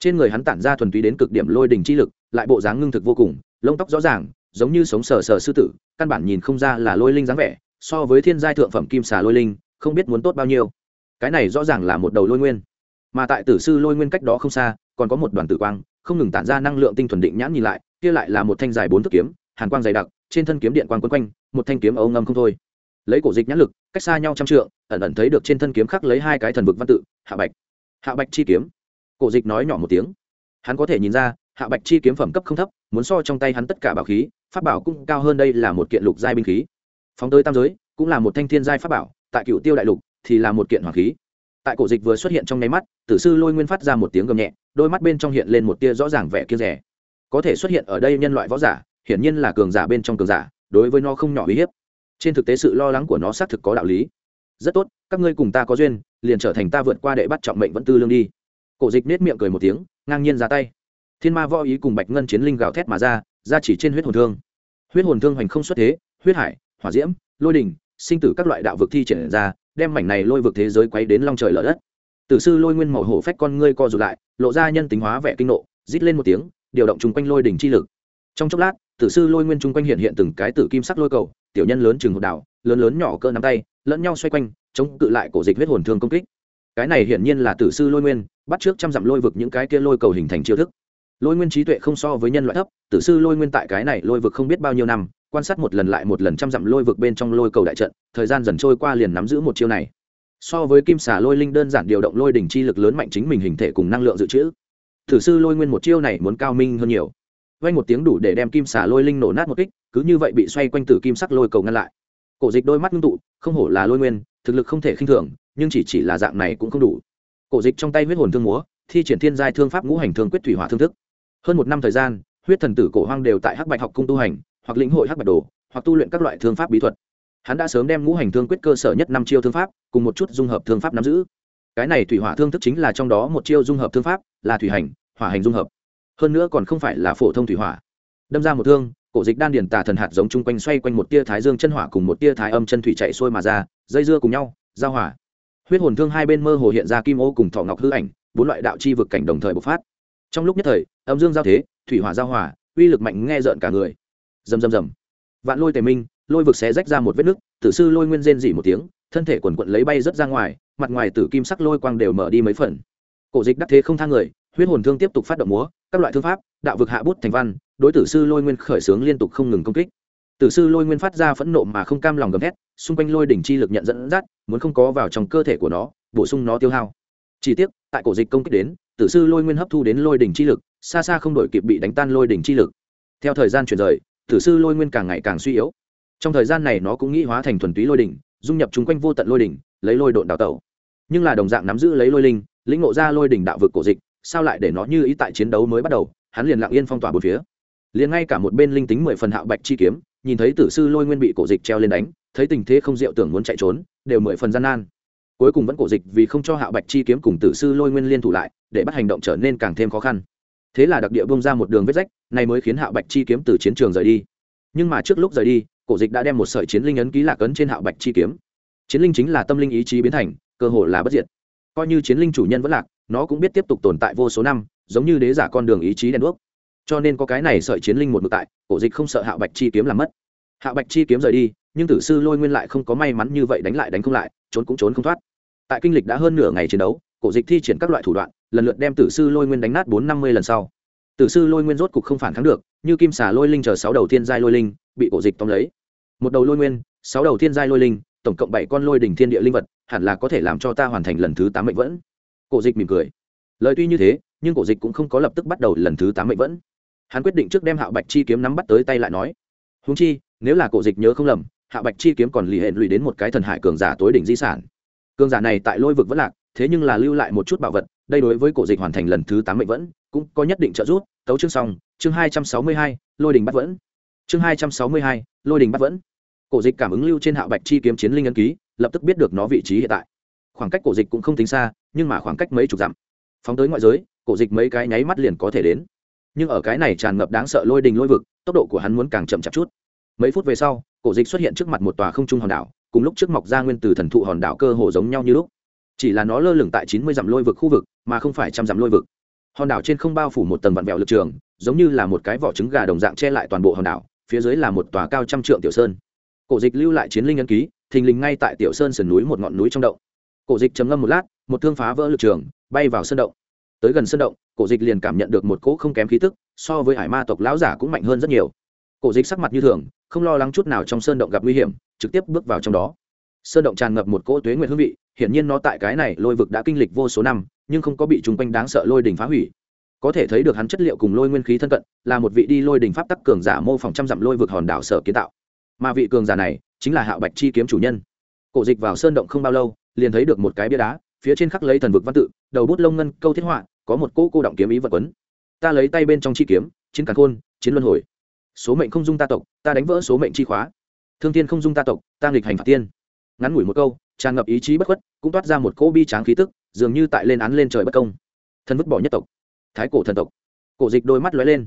trên người hắn tản ra thuần túy đến cực điểm lôi đình chi lực, lại bộ dáng ngưng thực vô cùng, lông tóc rõ ràng, giống như sống sờ sờ sư tử, căn bản nhìn không ra là lôi linh dáng vẻ, so với thiên giai thượng phẩm kim xà lôi linh, không biết muốn tốt bao nhiêu. Cái này rõ ràng là một đầu lôi nguyên. Mà tại tử sư lôi nguyên cách đó không xa, còn có một đoàn tử quang, không ngừng tản ra năng lượng tinh thuần định nhãn nhìn lại, kia lại là một thanh dài bốn thước kiếm, hàn quang dày đặc, trên thân kiếm điện quang quấn quanh một thanh kiếm âu ngâm không thôi. Lấy cổ dịch nhãn lực, cách xa nhau trăm trượng, ẩn ẩn thấy được trên thân kiếm khắc lấy hai cái thần vực văn tự, hạ bạch. Hạ bạch chi kiếm. Cổ dịch nói nhỏ một tiếng. Hắn có thể nhìn ra, hạ bạch chi kiếm phẩm cấp không thấp, muốn so trong tay hắn tất cả bảo khí, pháp bảo cũng cao hơn đây là một kiện lục giai binh khí. Phóng tới tam giới, cũng là một thanh thiên giai pháp bảo, tại cựu tiêu đại lục thì là một kiện hoàng khí. Tại cổ dịch vừa xuất hiện trong nháy mắt, tử sư lôi nguyên phát ra một tiếng gầm nhẹ, đôi mắt bên trong hiện lên một tia rõ ràng vẻ kia rẻ có thể xuất hiện ở đây nhân loại võ giả, hiển nhiên là cường giả bên trong cường giả đối với nó không nhỏ uy hiếp. Trên thực tế sự lo lắng của nó xác thực có đạo lý. Rất tốt, các ngươi cùng ta có duyên, liền trở thành ta vượt qua đệ bắt trọng mệnh vẫn tư lương đi. Cổ dịch nết miệng cười một tiếng, ngang nhiên ra tay. Thiên ma võ ý cùng bạch ngân chiến linh gào thét mà ra ra chỉ trên huyết hồn thương. Huyết hồn thương hoành không xuất thế, huyết hải, hỏa diễm, lôi đình sinh tử các loại đạo vực thi triển ra, đem mảnh này lôi vực thế giới quấy đến long trời lở đất. Tử sư lôi nguyên màu hổ phách con ngươi co rụt lại, lộ ra nhân tính hóa vẻ kinh nộ, rít lên một tiếng, điều động chung quanh lôi đỉnh chi lực. Trong chốc lát tử sư lôi nguyên chung quanh hiện hiện từng cái tử kim sắc lôi cầu, tiểu nhân lớn chừng hột đảo, lớn lớn nhỏ cỡ nắm tay, lẫn nhau xoay quanh, chống cự lại cổ dịch huyết hồn thương công kích. Cái này hiển nhiên là tử sư lôi nguyên, bắt trước trăm dặm lôi vực những cái kia lôi cầu hình thành chiêu thức. Lôi nguyên trí tuệ không so với nhân loại thấp, tử sư lôi nguyên tại cái này lôi vực không biết bao nhiêu năm, quan sát một lần lại một lần trăm dặm lôi vực bên trong lôi cầu đại trận, thời gian dần trôi qua liền nắm giữ một chiêu này. So với kim xà lôi linh đơn giản điều động lôi đỉnh chi lực lớn mạnh chính mình hình thể cùng năng lượng dự trữ. Tử sư lôi nguyên một chiêu này muốn cao minh hơn nhiều vay một tiếng đủ để đem kim xà lôi linh nổ nát một kích, cứ như vậy bị xoay quanh tử kim sắc lôi cầu ngăn lại. Cổ dịch đôi mắt ngưng tụ, không hổ là lôi nguyên, thực lực không thể khinh thường, nhưng chỉ chỉ là dạng này cũng không đủ. Cổ dịch trong tay huyết hồn thương múa, thi triển thiên giai thương pháp ngũ hành thương quyết thủy hỏa thương thức. Hơn một năm thời gian, huyết thần tử cổ hoang đều tại hắc bạch học cung tu hành, hoặc lĩnh hội hắc bạch đồ, hoặc tu luyện các loại thương pháp bí thuật. Hắn đã sớm đem ngũ hành thương quyết cơ sở nhất năm chiêu thương pháp, cùng một chút dung hợp thương pháp nắm giữ. Cái này thủy hỏa thương thức chính là trong đó một chiêu dung hợp thương pháp, là thủy hành, hỏa hành dung hợp hơn nữa còn không phải là phổ thông thủy hỏa. Đâm ra một thương, cổ dịch đan điền tà thần hạt giống chung quanh xoay quanh một tia thái dương chân hỏa cùng một tia thái âm chân thủy chạy xuôi mà ra, dây dưa cùng nhau, giao hỏa huyết hồn thương hai bên mơ hồ hiện ra kim ô cùng thọ ngọc hư ảnh, bốn loại đạo chi vực cảnh đồng thời bộc phát. Trong lúc nhất thời, âm dương giao thế, thủy hỏa giao hỏa uy lực mạnh nghe rợn cả người. Rầm rầm rầm. Vạn lôi tề minh, lôi vực xé rách ra một vết nứt, tử sư lôi nguyên rên dỉ một tiếng, thân thể quần quận lấy bay rất ra ngoài, mặt ngoài tử kim sắc lôi quang đều mở đi mấy phần. Cổ dịch đắc thế không thang người huyết hồn thương tiếp tục phát động múa, các loại thương pháp, đạo vực hạ bút thành văn, đối tử sư lôi nguyên khởi xướng liên tục không ngừng công kích. Tử sư lôi nguyên phát ra phẫn nộ mà không cam lòng gầm thét, xung quanh lôi đỉnh chi lực nhận dẫn dắt, muốn không có vào trong cơ thể của nó, bổ sung nó tiêu hao. Chỉ tiếc, tại cổ dịch công kích đến, tử sư lôi nguyên hấp thu đến lôi đỉnh chi lực, xa xa không đổi kịp bị đánh tan lôi đỉnh chi lực. Theo thời gian chuyển rời, tử sư lôi nguyên càng ngày càng suy yếu. Trong thời gian này nó cũng nghĩ hóa thành thuần túy lôi đỉnh, dung nhập chung quanh vô tận lôi đỉnh, lấy lôi độn đào tẩu. Nhưng là đồng dạng nắm giữ lấy lôi linh, lĩnh ngộ ra lôi đỉnh đạo vực cổ dịch sao lại để nó như ý tại chiến đấu mới bắt đầu? Hắn liền lặng yên phong tỏa bốn phía. Liền ngay cả một bên linh tính mười phần hạo bạch chi kiếm, nhìn thấy tử sư lôi nguyên bị cổ dịch treo lên đánh, thấy tình thế không diệu tưởng muốn chạy trốn, đều mười phần gian nan. Cuối cùng vẫn cổ dịch vì không cho hạo bạch chi kiếm cùng tử sư lôi nguyên liên thủ lại, để bắt hành động trở nên càng thêm khó khăn. Thế là đặc địa bông ra một đường vết rách này mới khiến hạo bạch chi kiếm từ chiến trường rời đi. Nhưng mà trước lúc rời đi, cổ dịch đã đem một sợi chiến linh ấn ký lạc ấn trên hạo bạch chi kiếm. Chiến linh chính là tâm linh ý chí biến thành, cơ hội là bất diệt. Coi như chiến linh chủ nhân vẫn lạc nó cũng biết tiếp tục tồn tại vô số năm, giống như đế giả con đường ý chí đèn đuốc. Cho nên có cái này sợi chiến linh một mực tại, cổ dịch không sợ hạo bạch chi kiếm làm mất. Hạo bạch chi kiếm rời đi, nhưng tử sư lôi nguyên lại không có may mắn như vậy đánh lại đánh không lại, trốn cũng trốn không thoát. Tại kinh lịch đã hơn nửa ngày chiến đấu, cổ dịch thi triển các loại thủ đoạn, lần lượt đem tử sư lôi nguyên đánh nát bốn năm mươi lần sau. Tử sư lôi nguyên rốt cục không phản kháng được, như kim xà lôi linh chờ sáu đầu thiên giai lôi linh, bị cổ dịch tóm lấy. Một đầu lôi nguyên, sáu đầu thiên giai lôi linh, tổng cộng bảy con lôi đỉnh thiên địa linh vật, hẳn là có thể làm cho ta hoàn thành lần thứ tám mệnh vẫn cổ dịch mỉm cười. Lời tuy như thế, nhưng cổ dịch cũng không có lập tức bắt đầu lần thứ tám mệnh vẫn. Hắn quyết định trước đem hạo bạch chi kiếm nắm bắt tới tay lại nói húng chi, nếu là cổ dịch nhớ không lầm, hạ bạch chi kiếm còn lì hệ lụy đến một cái thần hải cường giả tối đỉnh di sản. Cường giả này tại lôi vực vẫn lạc, thế nhưng là lưu lại một chút bảo vật, đây đối với cổ dịch hoàn thành lần thứ tám mệnh vẫn, cũng có nhất định trợ giúp, tấu chương xong, chương hai trăm sáu mươi hai, lôi đình bắt vẫn. Chương hai trăm sáu mươi hai, lôi đình bắt vẫn. Cổ dịch cảm ứng lưu trên hạ bạch chi kiếm chiến linh ấn ký, lập tức biết được nó vị trí hiện tại khoảng cách cổ dịch cũng không tính xa, nhưng mà khoảng cách mấy chục dặm. Phóng tới ngoại giới, cổ dịch mấy cái nháy mắt liền có thể đến. Nhưng ở cái này tràn ngập đáng sợ lôi đình lôi vực, tốc độ của hắn muốn càng chậm chạp chút. Mấy phút về sau, cổ dịch xuất hiện trước mặt một tòa không trung hòn đảo, cùng lúc trước mọc ra nguyên từ thần thụ hòn đảo cơ hồ giống nhau như lúc. Chỉ là nó lơ lửng tại chín mươi dặm lôi vực khu vực, mà không phải trăm dặm lôi vực. Hòn đảo trên không bao phủ một tầng vặn vẹo lực trường, giống như là một cái vỏ trứng gà đồng dạng che lại toàn bộ hòn đảo, phía dưới là một tòa cao trăm trượng tiểu sơn. Cổ dịch lưu lại chiến linh ấn ký, thình lình ngay tại tiểu sơn sườn núi một ngọn núi trong động cổ dịch chấm ngâm một lát, một thương phá vỡ lực trường, bay vào sơn động. Tới gần sơn động, cổ dịch liền cảm nhận được một cỗ không kém khí tức, so với hải ma tộc lão giả cũng mạnh hơn rất nhiều. Cổ dịch sắc mặt như thường, không lo lắng chút nào trong sơn động gặp nguy hiểm, trực tiếp bước vào trong đó. Sơn động tràn ngập một cỗ tuế nguyệt hương vị, hiển nhiên nó tại cái này lôi vực đã kinh lịch vô số năm, nhưng không có bị trùng quanh đáng sợ lôi đỉnh phá hủy. Có thể thấy được hắn chất liệu cùng lôi nguyên khí thân cận, là một vị đi lôi đỉnh pháp tắc cường giả mô phỏng trăm dặm lôi vực hòn đảo sở kiến tạo. Mà vị cường giả này chính là hạo bạch chi kiếm chủ nhân. Cổ dịch vào sơn động không bao lâu liền thấy được một cái bia đá, phía trên khắc lấy thần vực văn tự, đầu bút lông ngân câu thiết họa, có một cỗ cô động kiếm ý vật quấn. Ta lấy tay bên trong chi kiếm, chiến càn khôn, chiến luân hồi. Số mệnh không dung ta tộc, ta đánh vỡ số mệnh chi khóa. Thương tiên không dung ta tộc, ta nghịch hành phạt tiên. Ngắn ngủi một câu, tràn ngập ý chí bất khuất, cũng toát ra một cỗ bi tráng khí tức, dường như tại lên án lên trời bất công. Thân vứt bỏ nhất tộc. Thái cổ thần tộc. Cổ dịch đôi mắt lóe lên.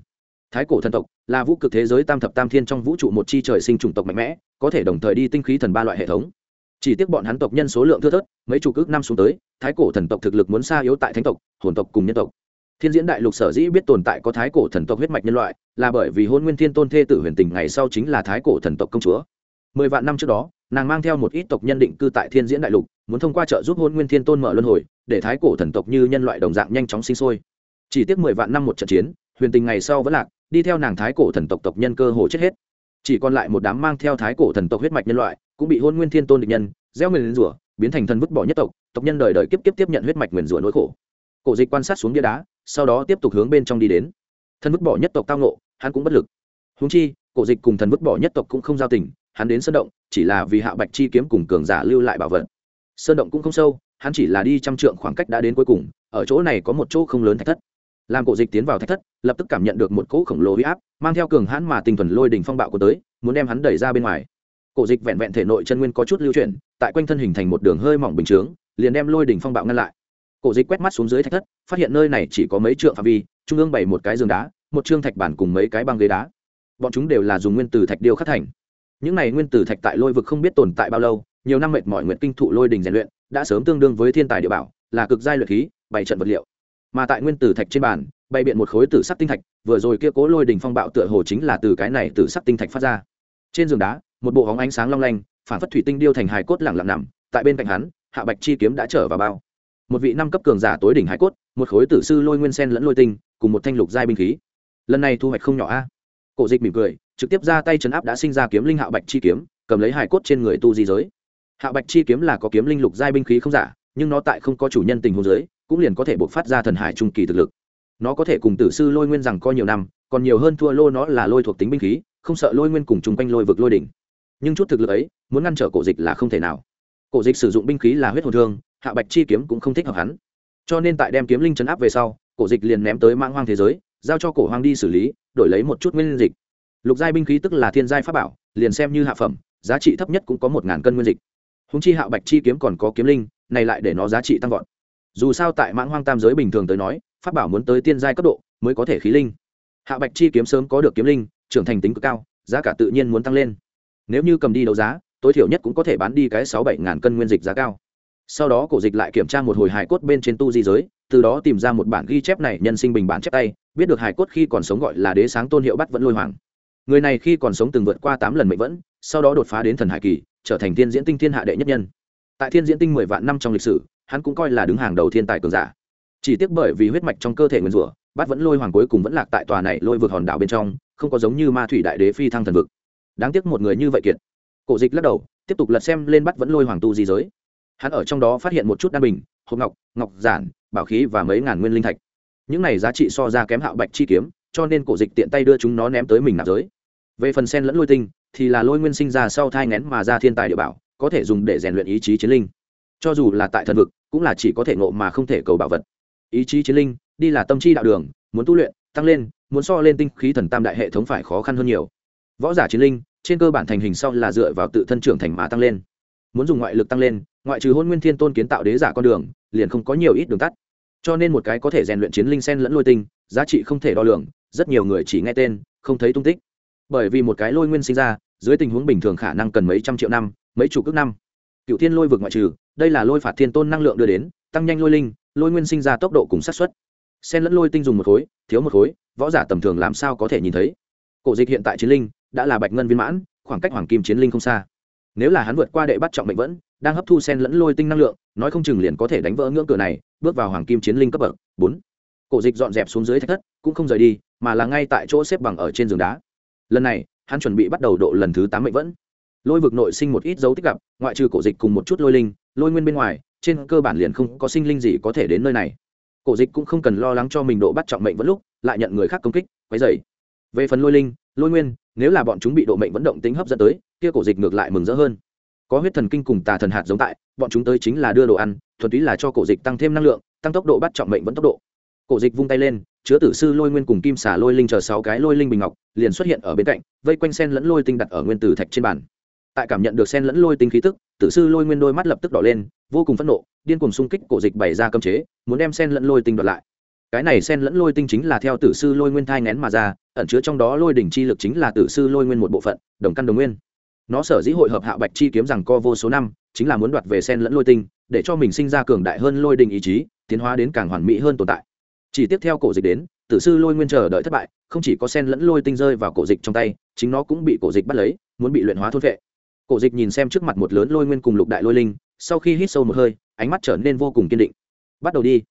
Thái cổ thần tộc là vũ cực thế giới tam thập tam thiên trong vũ trụ một chi trời sinh chủng tộc mạnh mẽ, có thể đồng thời đi tinh khí thần ba loại hệ thống chỉ tiếc bọn hắn tộc nhân số lượng thưa thớt, mấy chục ước năm xuống tới, thái cổ thần tộc thực lực muốn xa yếu tại thánh tộc, hồn tộc cùng nhân tộc. Thiên diễn đại lục sở dĩ biết tồn tại có thái cổ thần tộc huyết mạch nhân loại, là bởi vì hôn nguyên thiên tôn thê tử huyền tình ngày sau chính là thái cổ thần tộc công chúa. Mười vạn năm trước đó, nàng mang theo một ít tộc nhân định cư tại thiên diễn đại lục, muốn thông qua trợ giúp hôn nguyên thiên tôn mở luân hồi, để thái cổ thần tộc như nhân loại đồng dạng nhanh chóng sinh sôi. Chỉ tiếc mười vạn năm một trận chiến, huyền tình ngày sau vẫn lạc, đi theo nàng thái cổ thần tộc tộc nhân cơ hồ chết hết. Chỉ còn lại một đám mang theo thái cổ thần tộc huyết mạch nhân loại cũng bị hôn nguyên thiên tôn địch nhân, gieo nguyền rủa, biến thành thần vứt bỏ nhất tộc tộc nhân đời đời kiếp kiếp tiếp nhận huyết mạch nguyền rủa nỗi khổ. Cổ dịch quan sát xuống bia đá, sau đó tiếp tục hướng bên trong đi đến. Thần vứt bỏ nhất tộc tao nộ hắn cũng bất lực. Húng chi, cổ dịch cùng thần vứt bỏ nhất tộc cũng không giao tình, hắn đến sơn động, chỉ là vì hạ bạch chi kiếm cùng cường giả lưu lại bảo vật. Sơn động cũng không sâu, hắn chỉ là đi trăm trượng khoảng cách đã đến cuối cùng, ở chỗ này có một chỗ không lớn thạch thất. Làm cổ dịch tiến vào thạch thất, lập tức cảm nhận được một cỗ khổng lồ huy áp, mang theo cường hãn mà tinh thuần lôi đình phong bạo của tới, muốn đem hắn đẩy ra bên ngoài cổ dịch vẹn vẹn thể nội chân nguyên có chút lưu chuyển, tại quanh thân hình thành một đường hơi mỏng bình chướng, liền đem lôi đỉnh phong bạo ngăn lại. Cổ dịch quét mắt xuống dưới thạch thất, phát hiện nơi này chỉ có mấy trượng phạm vi, trung ương bày một cái giường đá, một trương thạch bản cùng mấy cái băng ghế đá. Bọn chúng đều là dùng nguyên từ thạch điêu khắc thành. Những này nguyên từ thạch tại lôi vực không biết tồn tại bao lâu, nhiều năm mệt mỏi nguyện kinh thụ lôi đình rèn luyện, đã sớm tương đương với thiên tài địa bảo, là cực giai luyện khí, bày trận vật liệu. Mà tại nguyên từ thạch trên bàn, bày biện một khối tử sắc tinh thạch, vừa rồi kia cố lôi đình phong bạo tựa hồ chính là từ cái này tử sắc tinh thạch phát ra. Trên giường đá một bộ hóng ánh sáng long lanh, phản phất thủy tinh điêu thành hài cốt lẳng lặng nằm, tại bên cạnh hắn, hạ bạch chi kiếm đã trở vào bao. Một vị năm cấp cường giả tối đỉnh hải cốt, một khối tử sư lôi nguyên sen lẫn lôi tinh, cùng một thanh lục giai binh khí. Lần này thu hoạch không nhỏ a. Cổ dịch mỉm cười, trực tiếp ra tay chấn áp đã sinh ra kiếm linh hạ bạch chi kiếm, cầm lấy hải cốt trên người tu di giới. Hạ bạch chi kiếm là có kiếm linh lục giai binh khí không giả, nhưng nó tại không có chủ nhân tình huống giới cũng liền có thể buộc phát ra thần hải trung kỳ thực lực. Nó có thể cùng tử sư lôi nguyên rằng coi nhiều năm, còn nhiều hơn thua lô nó là lôi thuộc tính binh khí, không sợ lôi nguyên cùng chung quanh lôi vực lôi đỉnh nhưng chút thực lực ấy, muốn ngăn trở cổ dịch là không thể nào. Cổ dịch sử dụng binh khí là huyết hồn thương, hạ bạch chi kiếm cũng không thích hợp hắn. Cho nên tại đem kiếm linh chấn áp về sau, cổ dịch liền ném tới mạng hoang thế giới, giao cho cổ hoang đi xử lý, đổi lấy một chút nguyên dịch. Lục giai binh khí tức là thiên giai pháp bảo, liền xem như hạ phẩm, giá trị thấp nhất cũng có một ngàn cân nguyên dịch. Húng chi hạ bạch chi kiếm còn có kiếm linh, này lại để nó giá trị tăng vọt. Dù sao tại mãng hoang tam giới bình thường tới nói, pháp bảo muốn tới tiên giai cấp độ, mới có thể khí linh. Hạ bạch chi kiếm sớm có được kiếm linh, trưởng thành tính cực cao, giá cả tự nhiên muốn tăng lên nếu như cầm đi đấu giá, tối thiểu nhất cũng có thể bán đi cái sáu bảy ngàn cân nguyên dịch giá cao. Sau đó cổ dịch lại kiểm tra một hồi hải cốt bên trên tu di giới, từ đó tìm ra một bản ghi chép này nhân sinh bình bản chép tay, biết được hải cốt khi còn sống gọi là đế sáng tôn hiệu bắt vẫn lôi hoàng. Người này khi còn sống từng vượt qua tám lần mệnh vẫn, sau đó đột phá đến thần hải kỳ, trở thành thiên diễn tinh thiên hạ đệ nhất nhân. Tại thiên diễn tinh mười vạn năm trong lịch sử, hắn cũng coi là đứng hàng đầu thiên tài cường giả. Chỉ tiếc bởi vì huyết mạch trong cơ thể nguyên rủa, bắt vẫn lôi hoàng cuối cùng vẫn lạc tại tòa này lôi vực hòn đảo bên trong, không có giống như ma thủy đại đế phi thăng thần vực đáng tiếc một người như vậy kiệt. Cổ dịch lắc đầu, tiếp tục lật xem lên bắt vẫn lôi hoàng tu di giới. Hắn ở trong đó phát hiện một chút đan bình, hộp ngọc ngọc giản, bảo khí và mấy ngàn nguyên linh thạch. Những này giá trị so ra kém hạo bạch chi kiếm, cho nên cổ dịch tiện tay đưa chúng nó ném tới mình nạp giới. Về phần sen lẫn lôi tinh, thì là lôi nguyên sinh ra sau thai ngén mà ra thiên tài địa bảo, có thể dùng để rèn luyện ý chí chiến linh. Cho dù là tại thần vực, cũng là chỉ có thể ngộ mà không thể cầu bảo vật. Ý chí chiến linh, đi là tâm chi đạo đường, muốn tu luyện, tăng lên, muốn so lên tinh khí thần tam đại hệ thống phải khó khăn hơn nhiều võ giả chiến linh, trên cơ bản thành hình sau là dựa vào tự thân trưởng thành mà tăng lên. Muốn dùng ngoại lực tăng lên, ngoại trừ hôn nguyên thiên tôn kiến tạo đế giả con đường, liền không có nhiều ít đường tắt. Cho nên một cái có thể rèn luyện chiến linh sen lẫn lôi tinh, giá trị không thể đo lường, rất nhiều người chỉ nghe tên, không thấy tung tích. Bởi vì một cái lôi nguyên sinh ra, dưới tình huống bình thường khả năng cần mấy trăm triệu năm, mấy chục ước năm. Cựu thiên lôi vực ngoại trừ, đây là lôi phạt thiên tôn năng lượng đưa đến, tăng nhanh lôi linh, lôi nguyên sinh ra tốc độ cùng sát xuất sen lẫn lôi tinh dùng một khối, thiếu một khối, võ giả tầm thường làm sao có thể nhìn thấy. Cổ dịch hiện tại chiến linh đã là bạch ngân viên mãn, khoảng cách hoàng kim chiến linh không xa. Nếu là hắn vượt qua đệ bắt trọng mệnh vẫn, đang hấp thu sen lẫn lôi tinh năng lượng, nói không chừng liền có thể đánh vỡ ngưỡng cửa này, bước vào hoàng kim chiến linh cấp bậc. Bốn. Cổ dịch dọn dẹp xuống dưới thách thất, cũng không rời đi, mà là ngay tại chỗ xếp bằng ở trên giường đá. Lần này, hắn chuẩn bị bắt đầu độ lần thứ tám mệnh vẫn. Lôi vực nội sinh một ít dấu tích gặp, ngoại trừ cổ dịch cùng một chút lôi linh, lôi nguyên bên ngoài, trên cơ bản liền không có sinh linh gì có thể đến nơi này. Cổ dịch cũng không cần lo lắng cho mình độ bắt trọng mệnh vẫn lúc, lại nhận người khác công kích, quấy dày về phần lôi linh lôi nguyên, nếu là bọn chúng bị độ mệnh vẫn động tính hấp dẫn tới, kia cổ dịch ngược lại mừng rỡ hơn. Có huyết thần kinh cùng tà thần hạt giống tại, bọn chúng tới chính là đưa đồ ăn, thuần túy là cho cổ dịch tăng thêm năng lượng, tăng tốc độ bắt trọng mệnh vẫn tốc độ. Cổ dịch vung tay lên, chứa tử sư lôi nguyên cùng kim xả lôi linh chờ sáu cái lôi linh bình ngọc, liền xuất hiện ở bên cạnh, vây quanh sen lẫn lôi tinh đặt ở nguyên tử thạch trên bàn. Tại cảm nhận được sen lẫn lôi tinh khí tức, tử sư lôi nguyên đôi mắt lập tức đỏ lên, vô cùng phẫn nộ, điên cùng xung kích cổ dịch bày ra cơm chế, muốn đem sen lẫn lôi tinh đoạt lại cái này sen lẫn lôi tinh chính là theo tử sư lôi nguyên thai ngén mà ra, ẩn chứa trong đó lôi đỉnh chi lực chính là tử sư lôi nguyên một bộ phận, đồng căn đồng nguyên. Nó sở dĩ hội hợp hạ bạch chi kiếm rằng co vô số năm, chính là muốn đoạt về sen lẫn lôi tinh, để cho mình sinh ra cường đại hơn lôi đình ý chí, tiến hóa đến càng hoàn mỹ hơn tồn tại. Chỉ tiếp theo cổ dịch đến, tử sư lôi nguyên chờ đợi thất bại, không chỉ có sen lẫn lôi tinh rơi vào cổ dịch trong tay, chính nó cũng bị cổ dịch bắt lấy, muốn bị luyện hóa thôn vệ. Cổ dịch nhìn xem trước mặt một lớn lôi nguyên cùng lục đại lôi linh, sau khi hít sâu một hơi, ánh mắt trở nên vô cùng kiên định. Bắt đầu đi.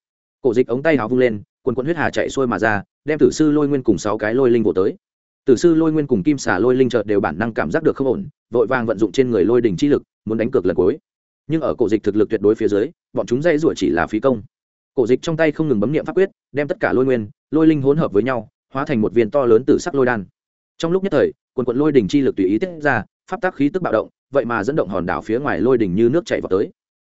Cổ dịch ống tay hào vung lên quần quần huyết hà chạy xuôi mà ra, đem tử sư lôi nguyên cùng sáu cái lôi linh vỗ tới. Tử sư lôi nguyên cùng kim xả lôi linh chợt đều bản năng cảm giác được không ổn, vội vàng vận dụng trên người lôi đỉnh chi lực, muốn đánh cược lần cuối. Nhưng ở cổ dịch thực lực tuyệt đối phía dưới, bọn chúng dây rủa chỉ là phí công. Cổ dịch trong tay không ngừng bấm nghiệm pháp quyết, đem tất cả lôi nguyên, lôi linh hỗn hợp với nhau, hóa thành một viên to lớn từ sắc lôi đan. Trong lúc nhất thời, quần quận lôi đỉnh chi lực tùy ý tiết ra, pháp tác khí tức bạo động, vậy mà dẫn động hòn đảo phía ngoài lôi đỉnh như nước chảy vào tới.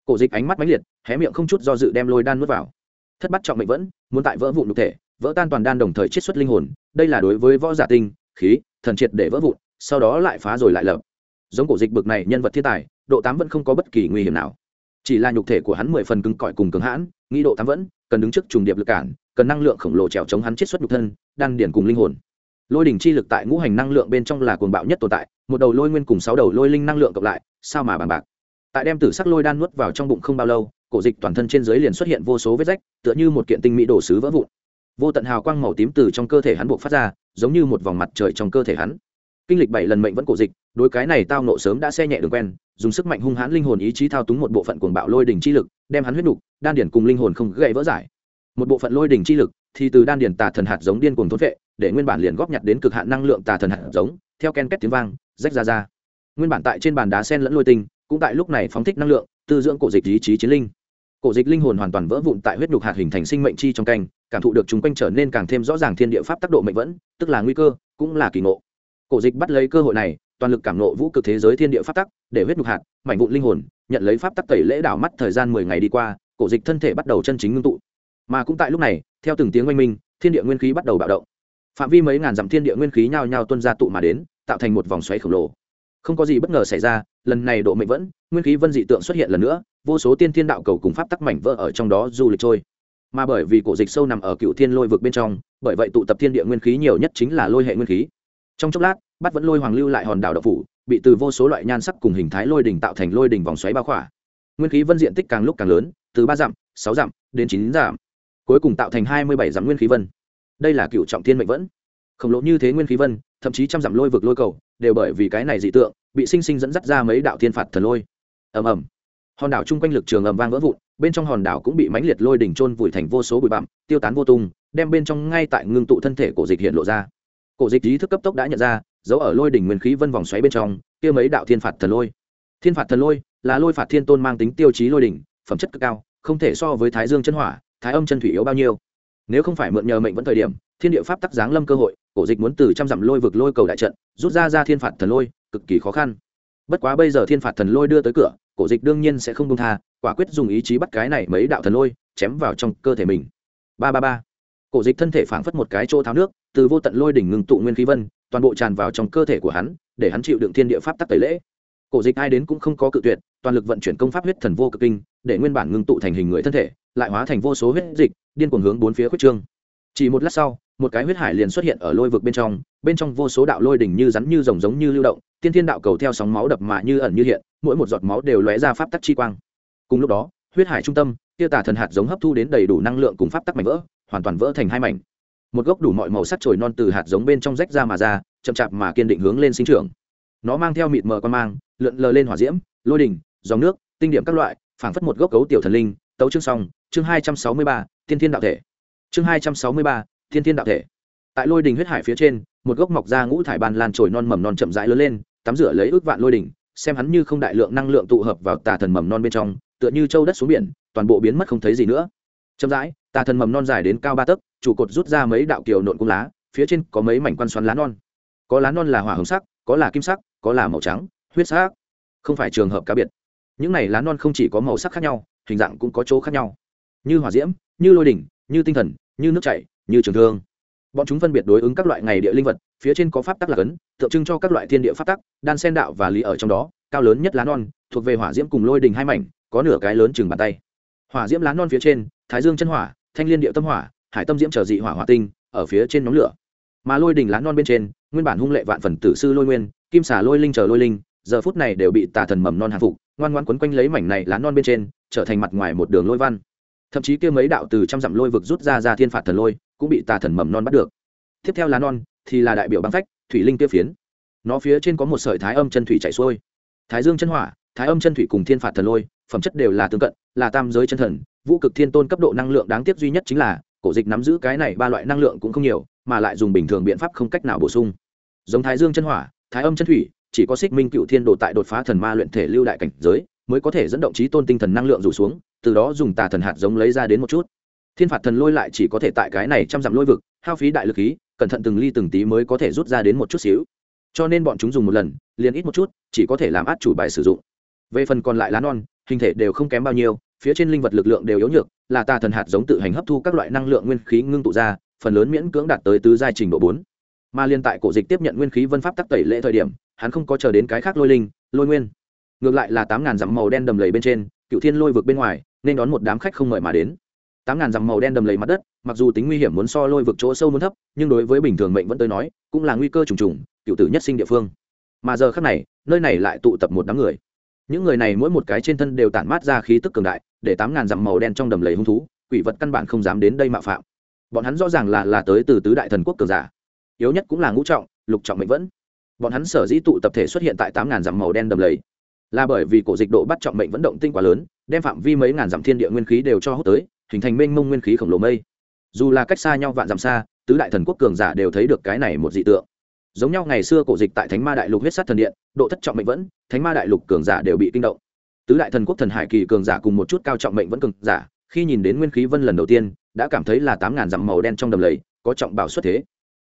Cổ dịch ánh mắt mãnh liệt, hé miệng không chút do dự đem lôi đan nuốt vào thất bắt trọng mệnh vẫn, muốn tại vỡ vụn nhục thể, vỡ tan toàn đan đồng thời chiết xuất linh hồn, đây là đối với võ giả tinh, khí, thần triệt để vỡ vụn, sau đó lại phá rồi lại lập. Giống cổ dịch bực này nhân vật thiên tài, độ tám vẫn không có bất kỳ nguy hiểm nào. Chỉ là nhục thể của hắn mười phần cứng cỏi cùng cứng hãn, nghĩ độ tám vẫn, cần đứng trước trùng điệp lực cản, cần năng lượng khổng lồ trèo chống hắn chiết xuất nhục thân, đan điển cùng linh hồn. Lôi đỉnh chi lực tại ngũ hành năng lượng bên trong là cuồng bạo nhất tồn tại, một đầu lôi nguyên cùng sáu đầu lôi linh năng lượng cộng lại, sao mà bằng bạc. Tại đem tử sắc lôi đan nuốt vào trong bụng không bao lâu cổ dịch toàn thân trên dưới liền xuất hiện vô số vết rách, tựa như một kiện tinh mỹ đồ sứ vỡ vụn. Vô tận hào quang màu tím từ trong cơ thể hắn buộc phát ra, giống như một vòng mặt trời trong cơ thể hắn. Kinh lịch bảy lần mệnh vẫn cổ dịch, đối cái này tao nộ sớm đã xe nhẹ đường quen, dùng sức mạnh hung hãn linh hồn ý chí thao túng một bộ phận cuồng bạo lôi đỉnh chi lực, đem hắn huyết đục đan điển cùng linh hồn không gậy vỡ giải. Một bộ phận lôi đỉnh chi lực thì từ đan điển tà thần hạt giống điên cuồng thốt vệ để nguyên bản liền góp nhặt đến cực hạn năng lượng tà thần hạt giống, theo ken két tiếng vang, rách ra ra. Nguyên bản tại trên bàn đá sen lẫn lôi tinh, cũng tại lúc này phóng thích năng lượng, tư dưỡng cổ dịch ý chí chiến linh cổ dịch linh hồn hoàn toàn vỡ vụn tại huyết nhục hạt hình thành sinh mệnh chi trong canh, cảm thụ được chúng quanh trở nên càng thêm rõ ràng thiên địa pháp tác độ mệnh vẫn, tức là nguy cơ, cũng là kỳ ngộ. Cổ dịch bắt lấy cơ hội này, toàn lực cảm nộ vũ cực thế giới thiên địa pháp tắc, để huyết nhục hạt, mảnh vụn linh hồn, nhận lấy pháp tắc tẩy lễ đảo mắt thời gian mười ngày đi qua, cổ dịch thân thể bắt đầu chân chính ngưng tụ. Mà cũng tại lúc này, theo từng tiếng oanh minh, thiên địa nguyên khí bắt đầu bạo động. Phạm vi mấy ngàn dặm thiên địa nguyên khí nhao nhao tuân ra tụ mà đến, tạo thành một vòng xoáy khổng lồ. Không có gì bất ngờ xảy ra, lần này độ mệnh vẫn, nguyên khí vân dị tượng xuất hiện lần nữa vô số tiên thiên đạo cầu cùng pháp tắc mảnh vỡ ở trong đó du lịch trôi. Mà bởi vì cổ dịch sâu nằm ở cựu thiên lôi vực bên trong, bởi vậy tụ tập thiên địa nguyên khí nhiều nhất chính là lôi hệ nguyên khí. Trong chốc lát bắt vẫn lôi hoàng lưu lại hòn đảo đậu phủ, bị từ vô số loại nhan sắc cùng hình thái lôi đỉnh tạo thành lôi đỉnh vòng xoáy bao khỏa. Nguyên khí vân diện tích càng lúc càng lớn, từ ba dặm, sáu dặm đến chín dặm, cuối cùng tạo thành hai mươi bảy dặm nguyên khí vân. Đây là cựu trọng thiên mệnh vẫn. Khổng lỗ như thế nguyên khí vân, thậm chí trăm dặm lôi vực lôi cầu, đều bởi vì cái này dị tượng, bị sinh sinh dẫn dắt ra mấy đạo thiên phạt thần lôi. Ầm ầm hòn đảo chung quanh lực trường ầm vang vỡ vụn, bên trong hòn đảo cũng bị mãnh liệt lôi đỉnh trôn vùi thành vô số bụi bặm, tiêu tán vô tung, đem bên trong ngay tại ngưng tụ thân thể cổ dịch hiện lộ ra. Cổ dịch ý thức cấp tốc đã nhận ra giấu ở lôi đỉnh nguyên khí vân vòng xoáy bên trong, kia mấy đạo thiên phạt thần lôi. Thiên phạt thần lôi là lôi phạt thiên tôn mang tính tiêu chí lôi đỉnh, phẩm chất cực cao, không thể so với thái dương chân hỏa, thái âm chân thủy yếu bao nhiêu. Nếu không phải mượn nhờ mệnh vẫn thời điểm, thiên địa pháp tắc giáng lâm cơ hội, cổ dịch muốn từ trăm dặm lôi vực lôi cầu đại trận, rút ra ra thiên phạt thần lôi, cực kỳ khó khăn. Bất quá bây giờ thiên phạt thần lôi đưa tới cửa cổ dịch đương nhiên sẽ không công tha, quả quyết dùng ý chí bắt cái này mấy đạo thần lôi chém vào trong cơ thể mình. Ba ba ba. Cổ dịch thân thể phảng phất một cái chỗ tháo nước, từ vô tận lôi đỉnh ngừng tụ nguyên khí vân, toàn bộ tràn vào trong cơ thể của hắn, để hắn chịu đựng thiên địa pháp tắc tẩy lễ. Cổ dịch ai đến cũng không có cự tuyệt, toàn lực vận chuyển công pháp huyết thần vô cực kinh, để nguyên bản ngưng tụ thành hình người thân thể, lại hóa thành vô số huyết dịch, điên cuồng hướng bốn phía khuyết trương. Chỉ một lát sau một cái huyết hải liền xuất hiện ở lôi vực bên trong bên trong vô số đạo lôi đỉnh như rắn như rồng giống như lưu động, tiên thiên đạo cầu theo sóng máu đập mà như ẩn như hiện, mỗi một giọt máu đều lóe ra pháp tắc chi quang. Cùng lúc đó, huyết hải trung tâm, kia tà thần hạt giống hấp thu đến đầy đủ năng lượng cùng pháp tắc mảnh vỡ, hoàn toàn vỡ thành hai mảnh. Một gốc đủ mọi màu sắc trồi non từ hạt giống bên trong rách ra mà ra, chậm chạp mà kiên định hướng lên sinh trưởng. Nó mang theo mịt mờ con mang, lượn lờ lên hỏa diễm, lôi đỉnh, dòng nước, tinh điểm các loại, phảng phất một gốc cấu tiểu thần linh. Tấu chương song chương hai trăm sáu mươi ba, tiên thiên đạo thể. Chương hai trăm sáu mươi ba Thiên thiên đạo thể. Tại lôi đình huyết hải phía trên, một gốc mọc ra ngũ thải ban lan trồi non mầm non chậm rãi lớn lên, tắm rửa lấy ước vạn lôi đỉnh xem hắn như không đại lượng năng lượng tụ hợp vào tà thần mầm non bên trong, tựa như châu đất xuống biển, toàn bộ biến mất không thấy gì nữa. Chậm rãi, tà thần mầm non dài đến cao ba tấc, trụ cột rút ra mấy đạo kiều nộn cung lá, phía trên có mấy mảnh quan xoắn lá non. Có lá non là hỏa hồng sắc, có là kim sắc, có là màu trắng, huyết sắc. Không phải trường hợp cá biệt. Những này lá non không chỉ có màu sắc khác nhau, hình dạng cũng có chỗ khác nhau. Như hỏa diễm, như lôi đỉnh, như tinh thần, như nước chảy như trường thương. Bọn chúng phân biệt đối ứng các loại ngày địa linh vật, phía trên có pháp tắc là cấn, tượng trưng cho các loại thiên địa pháp tắc, đan sen đạo và lý ở trong đó, cao lớn nhất lá non, thuộc về hỏa diễm cùng lôi đình hai mảnh, có nửa cái lớn chừng bàn tay. Hỏa diễm lá non phía trên, thái dương chân hỏa, thanh liên địa tâm hỏa, hải tâm diễm trở dị hỏa hỏa tinh, ở phía trên nhóm lửa. Mà lôi đình lá non bên trên, nguyên bản hung lệ vạn phần tử sư lôi nguyên, kim xà lôi linh chờ lôi linh, giờ phút này đều bị tà thần mầm non hàng phục, ngoan ngoan quấn quanh lấy mảnh này lá non bên trên, trở thành mặt ngoài một đường lôi văn. Thậm chí kia mấy đạo từ trăm dặm lôi vực rút ra ra thiên phạt thần lôi cũng bị tà thần mầm non bắt được. Tiếp theo lá non, thì là đại biểu băng phách, thủy linh kia phiến. Nó phía trên có một sợi thái âm chân thủy chạy xuôi. Thái dương chân hỏa, thái âm chân thủy cùng thiên phạt thần lôi, phẩm chất đều là tương cận, là tam giới chân thần, vũ cực thiên tôn cấp độ năng lượng đáng tiếc duy nhất chính là, cổ dịch nắm giữ cái này ba loại năng lượng cũng không nhiều, mà lại dùng bình thường biện pháp không cách nào bổ sung. Giống thái dương chân hỏa, thái âm chân thủy, chỉ có xích minh cựu thiên đồ tại đột phá thần ma luyện thể lưu đại cảnh giới, mới có thể dẫn động trí tôn tinh thần năng lượng rủ xuống, từ đó dùng tà thần hạt giống lấy ra đến một chút thiên phạt thần lôi lại chỉ có thể tại cái này trăm dặm lôi vực, hao phí đại lực khí, cẩn thận từng ly từng tí mới có thể rút ra đến một chút xíu. Cho nên bọn chúng dùng một lần, liền ít một chút, chỉ có thể làm át chủ bài sử dụng. Về phần còn lại lá non, hình thể đều không kém bao nhiêu, phía trên linh vật lực lượng đều yếu nhược, là tà thần hạt giống tự hành hấp thu các loại năng lượng nguyên khí ngưng tụ ra, phần lớn miễn cưỡng đạt tới tứ giai trình độ bốn. Mà liên tại cổ dịch tiếp nhận nguyên khí vân pháp tắc tẩy lễ thời điểm, hắn không có chờ đến cái khác lôi linh, lôi nguyên. Ngược lại là tám ngàn dặm màu đen đầm lầy bên trên, cựu thiên lôi vực bên ngoài, nên đón một đám khách không mời mà đến tám ngàn dặm màu đen đầm lầy mặt đất, mặc dù tính nguy hiểm muốn so lôi vực chỗ sâu muốn thấp, nhưng đối với bình thường mệnh vẫn tới nói, cũng là nguy cơ trùng trùng cựu tử nhất sinh địa phương. Mà giờ khác này, nơi này lại tụ tập một đám người. Những người này mỗi một cái trên thân đều tản mát ra khí tức cường đại, để tám ngàn dặm màu đen trong đầm lầy hung thú, quỷ vật căn bản không dám đến đây mạo phạm. Bọn hắn rõ ràng là là tới từ tứ đại thần quốc cường giả. Yếu nhất cũng là ngũ trọng, lục trọng mệnh vẫn. Bọn hắn sở dĩ tụ tập thể xuất hiện tại tám ngàn dặm màu đen đầm lầy, là bởi vì cổ dịch độ bắt trọng mệnh vẫn động tinh quá lớn, đem phạm vi mấy ngàn dặm thiên địa nguyên khí đều cho hút tới hình thành mênh mông nguyên khí khổng lồ mây. Dù là cách xa nhau vạn dặm xa, tứ đại thần quốc cường giả đều thấy được cái này một dị tượng. Giống nhau ngày xưa cổ dịch tại thánh ma đại lục huyết sát thần điện, độ thất trọng mệnh vẫn, thánh ma đại lục cường giả đều bị kinh động. Tứ đại thần quốc thần hải kỳ cường giả cùng một chút cao trọng mệnh vẫn cường giả, khi nhìn đến nguyên khí vân lần đầu tiên, đã cảm thấy là tám ngàn dặm màu đen trong đầm lầy, có trọng bảo xuất thế.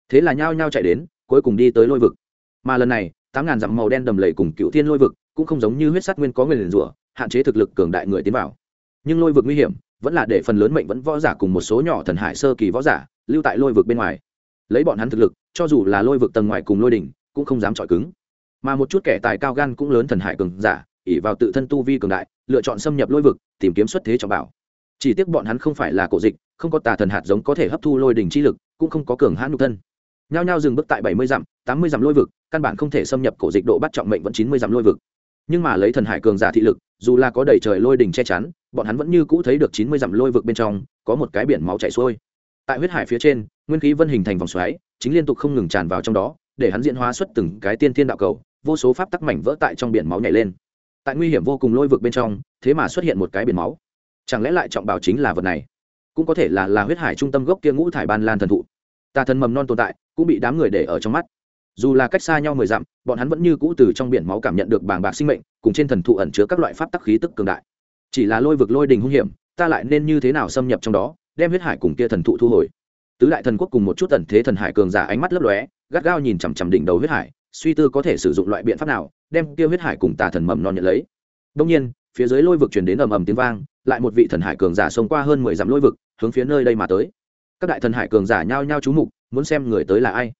Thế là nhao nhao chạy đến, cuối cùng đi tới lôi vực. Mà lần này, tám ngàn dặm màu đen đầm lầy cùng cựu thiên lôi vực cũng không giống như huyết sát nguyên có người liền rủa, hạn chế thực lực cường đại người tiến vào. Nhưng lôi vực nguy hiểm vẫn là để phần lớn mệnh vẫn võ giả cùng một số nhỏ thần hải sơ kỳ võ giả lưu tại lôi vực bên ngoài. Lấy bọn hắn thực lực, cho dù là lôi vực tầng ngoài cùng lôi đỉnh, cũng không dám chọi cứng. Mà một chút kẻ tài cao gan cũng lớn thần hải cường giả ỉ vào tự thân tu vi cường đại, lựa chọn xâm nhập lôi vực, tìm kiếm xuất thế trọng bảo. Chỉ tiếc bọn hắn không phải là cổ dịch, không có tà thần hạt giống có thể hấp thu lôi đỉnh chi lực, cũng không có cường hãn nhục thân. Nhao nhao dừng bước tại bảy mươi dặm, tám mươi dặm lôi vực, căn bản không thể xâm nhập cổ dịch độ bắt trọng mệnh vẫn chín mươi dặm lôi vực. Nhưng mà lấy thần hải cường giả thị lực dù là có đầy trời lôi đỉnh che chắn, bọn hắn vẫn như cũ thấy được chín mươi dặm lôi vực bên trong, có một cái biển máu chảy xuôi. Tại huyết hải phía trên, nguyên khí vân hình thành vòng xoáy, chính liên tục không ngừng tràn vào trong đó, để hắn diễn hóa xuất từng cái tiên thiên đạo cầu, vô số pháp tắc mảnh vỡ tại trong biển máu nhảy lên. Tại nguy hiểm vô cùng lôi vực bên trong, thế mà xuất hiện một cái biển máu. Chẳng lẽ lại trọng bảo chính là vật này? Cũng có thể là là huyết hải trung tâm gốc kia ngũ thải ban lan thần thụ. Tà thần mầm non tồn tại, cũng bị đám người để ở trong mắt dù là cách xa nhau mười dặm, bọn hắn vẫn như cũ từ trong biển máu cảm nhận được bàng bạc sinh mệnh, cùng trên thần thụ ẩn chứa các loại pháp tắc khí tức cường đại. Chỉ là lôi vực lôi đình hung hiểm, ta lại nên như thế nào xâm nhập trong đó, đem huyết hải cùng kia thần thụ thu hồi? Tứ đại thần quốc cùng một chút tần thế thần hải cường giả ánh mắt lấp lóe, gắt gao nhìn chằm chằm đỉnh đầu huyết hải, suy tư có thể sử dụng loại biện pháp nào, đem kia huyết hải cùng tà thần mầm non nhận lấy. Đông nhiên, phía dưới lôi vực truyền đến ầm ầm tiếng vang, lại một vị thần hải cường giả xông qua hơn mười dặm lôi vực, hướng phía nơi đây mà tới. Các đại thần hải cường giả nhao nhao chú mục, muốn xem người tới là ai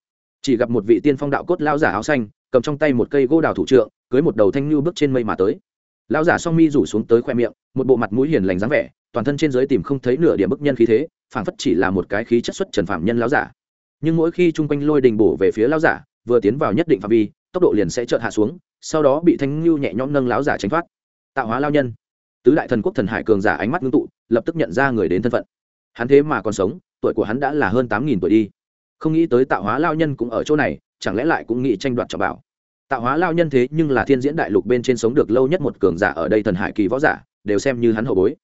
chỉ gặp một vị tiên phong đạo cốt lao giả áo xanh, cầm trong tay một cây gỗ đào thủ trượng, cưới một đầu thanh lưu bước trên mây mà tới. Lao giả song mi rủ xuống tới khoe miệng, một bộ mặt mũi hiền lành dáng vẻ, toàn thân trên giới tìm không thấy nửa điểm bức nhân khí thế, phảng phất chỉ là một cái khí chất xuất trần phạm nhân lao giả. Nhưng mỗi khi chung quanh lôi đình bổ về phía lao giả, vừa tiến vào nhất định phạm vi, tốc độ liền sẽ chợt hạ xuống, sau đó bị thanh lưu nhẹ nhõm nâng láo giả tránh thoát. Tạo hóa lao nhân. Tứ đại thần quốc thần hải cường giả ánh mắt ngưng tụ, lập tức nhận ra người đến thân phận. Hắn thế mà còn sống, tuổi của hắn đã là hơn tám nghìn tuổi đi không nghĩ tới tạo hóa lao nhân cũng ở chỗ này, chẳng lẽ lại cũng nghĩ tranh đoạt trọng bảo? Tạo hóa lao nhân thế nhưng là thiên diễn đại lục bên trên sống được lâu nhất một cường giả ở đây thần hải kỳ võ giả, đều xem như hắn hậu bối.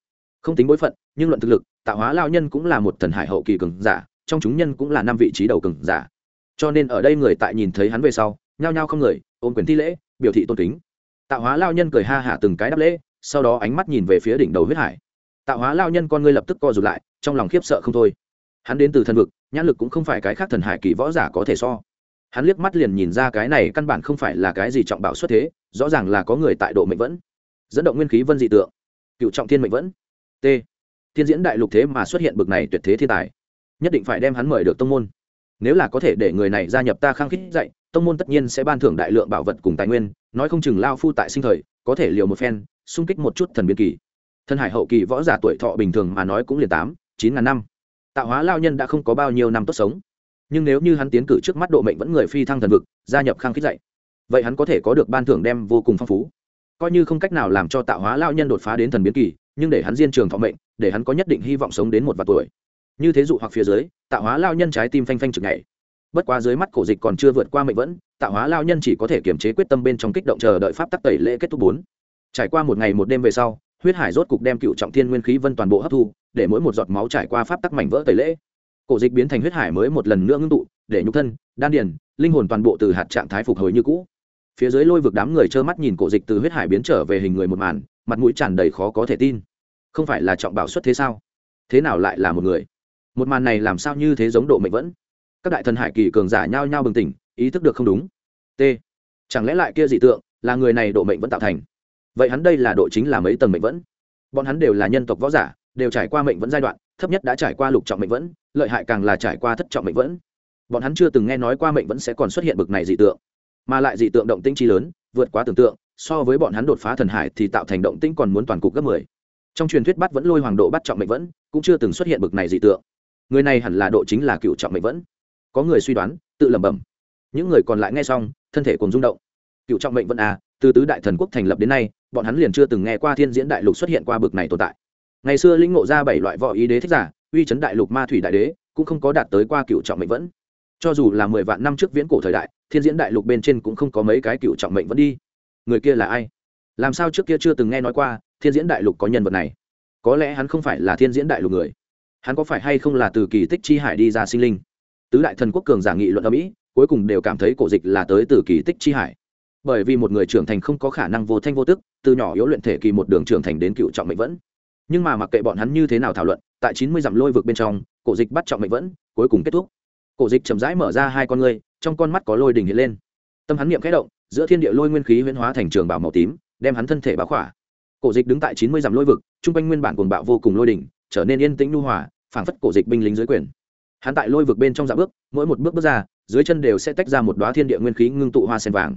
Không tính bối phận, nhưng luận thực lực, tạo hóa lao nhân cũng là một thần hải hậu kỳ cường giả, trong chúng nhân cũng là năm vị trí đầu cường giả. Cho nên ở đây người tại nhìn thấy hắn về sau, nhao nhao không người, ôm quyền thi lễ, biểu thị tôn kính. Tạo hóa lao nhân cười ha hả từng cái đáp lễ, sau đó ánh mắt nhìn về phía đỉnh đầu huyết hải. Tạo hóa lao nhân con ngươi lập tức co rụt lại, trong lòng khiếp sợ không thôi hắn đến từ thần vực, nhãn lực cũng không phải cái khác thần hải kỳ võ giả có thể so. Hắn liếc mắt liền nhìn ra cái này căn bản không phải là cái gì trọng bảo xuất thế, rõ ràng là có người tại độ mệnh vẫn. Dẫn động nguyên khí vân dị tượng. Cựu trọng thiên mệnh vẫn. T. Thiên diễn đại lục thế mà xuất hiện bực này tuyệt thế thiên tài. Nhất định phải đem hắn mời được tông môn. Nếu là có thể để người này gia nhập ta khăng khít dạy, tông môn tất nhiên sẽ ban thưởng đại lượng bảo vật cùng tài nguyên, nói không chừng lao phu tại sinh thời, có thể liều một phen, xung kích một chút thần biên kỳ. Thân hải hậu kỳ võ giả tuổi thọ bình thường mà nói cũng liền tám, chín ngàn năm tạo hóa lao nhân đã không có bao nhiêu năm tốt sống. Nhưng nếu như hắn tiến cử trước mắt độ mệnh vẫn người phi thăng thần vực, gia nhập khang khích dạy, vậy hắn có thể có được ban thưởng đem vô cùng phong phú. Coi như không cách nào làm cho tạo hóa lao nhân đột phá đến thần biến kỳ, nhưng để hắn diên trường thọ mệnh, để hắn có nhất định hy vọng sống đến một vài tuổi. Như thế dụ hoặc phía dưới, tạo hóa lao nhân trái tim phanh phanh chực ngày bất quá dưới mắt cổ dịch còn chưa vượt qua mệnh vẫn, tạo hóa lao nhân chỉ có thể kiềm chế quyết tâm bên trong kích động chờ đợi pháp tắc tẩy lễ kết thúc bốn. Trải qua một ngày một đêm về sau, huyết hải rốt cục đem cựu trọng thiên nguyên khí vân toàn bộ hấp thu để mỗi một giọt máu trải qua pháp tắc mảnh vỡ tẩy lễ. Cổ dịch biến thành huyết hải mới một lần nữa ngưng tụ, để nhục thân, đan điền, linh hồn toàn bộ từ hạt trạng thái phục hồi như cũ. Phía dưới lôi vực đám người trơ mắt nhìn cổ dịch từ huyết hải biến trở về hình người một màn, mặt mũi tràn đầy khó có thể tin. Không phải là trọng bảo xuất thế sao? Thế nào lại là một người? Một màn này làm sao như thế giống độ mệnh vẫn? Các đại thần hải kỳ cường giả nhao nhao bừng tỉnh, ý thức được không đúng. T. Chẳng lẽ lại kia dị tượng là người này độ mệnh vẫn tạo thành? Vậy hắn đây là độ chính là mấy tầng mệnh vẫn? Bọn hắn đều là nhân tộc võ giả đều trải qua mệnh vẫn giai đoạn, thấp nhất đã trải qua lục trọng mệnh vẫn, lợi hại càng là trải qua thất trọng mệnh vẫn. Bọn hắn chưa từng nghe nói qua mệnh vẫn sẽ còn xuất hiện bực này dị tượng, mà lại dị tượng động tĩnh chi lớn, vượt quá tưởng tượng, so với bọn hắn đột phá thần hải thì tạo thành động tĩnh còn muốn toàn cục gấp mười. Trong truyền thuyết bắt vẫn lôi hoàng độ bắt trọng mệnh vẫn, cũng chưa từng xuất hiện bực này dị tượng. Người này hẳn là độ chính là cựu trọng mệnh vẫn. Có người suy đoán, tự lẩm bẩm. Những người còn lại nghe xong, thân thể cùng rung động. Cựu trọng mệnh vẫn à từ tứ đại thần quốc thành lập đến nay, bọn hắn liền chưa từng nghe qua thiên diễn đại lục xuất hiện qua bực này tồn tại ngày xưa lĩnh ngộ ra bảy loại võ ý đế thích giả, uy chấn đại lục ma thủy đại đế, cũng không có đạt tới qua cựu trọng mệnh vẫn. Cho dù là mười vạn năm trước viễn cổ thời đại, thiên diễn đại lục bên trên cũng không có mấy cái cựu trọng mệnh vẫn đi. Người kia là ai? Làm sao trước kia chưa từng nghe nói qua, thiên diễn đại lục có nhân vật này? Có lẽ hắn không phải là thiên diễn đại lục người. Hắn có phải hay không là từ kỳ tích chi hải đi ra sinh linh? Tứ đại thần quốc cường giả nghị luận ở mỹ cuối cùng đều cảm thấy cổ dịch là tới từ kỳ tích chi hải. Bởi vì một người trưởng thành không có khả năng vô thanh vô tức, từ nhỏ yếu luyện thể kỳ một đường trưởng thành đến cựu trọng mệnh vẫn nhưng mà mặc kệ bọn hắn như thế nào thảo luận, tại chín mươi dặm lôi vực bên trong, cổ dịch bắt trọng mệnh vẫn, cuối cùng kết thúc. Cổ dịch chậm rãi mở ra hai con ngươi, trong con mắt có lôi đình hiện lên. Tâm hắn niệm khẽ động, giữa thiên địa lôi nguyên khí huyễn hóa thành trường bảo màu tím, đem hắn thân thể báo khỏa. Cổ dịch đứng tại chín mươi dặm lôi vực chung quanh nguyên bản cuồng bạo vô cùng lôi đỉnh, trở nên yên tĩnh nhu hòa, phảng phất cổ dịch binh lính dưới quyền. Hắn tại lôi vực bên trong dạ bước, mỗi một bước bước ra, dưới chân đều sẽ tách ra một đoá thiên địa nguyên khí ngưng tụ hoa sen vàng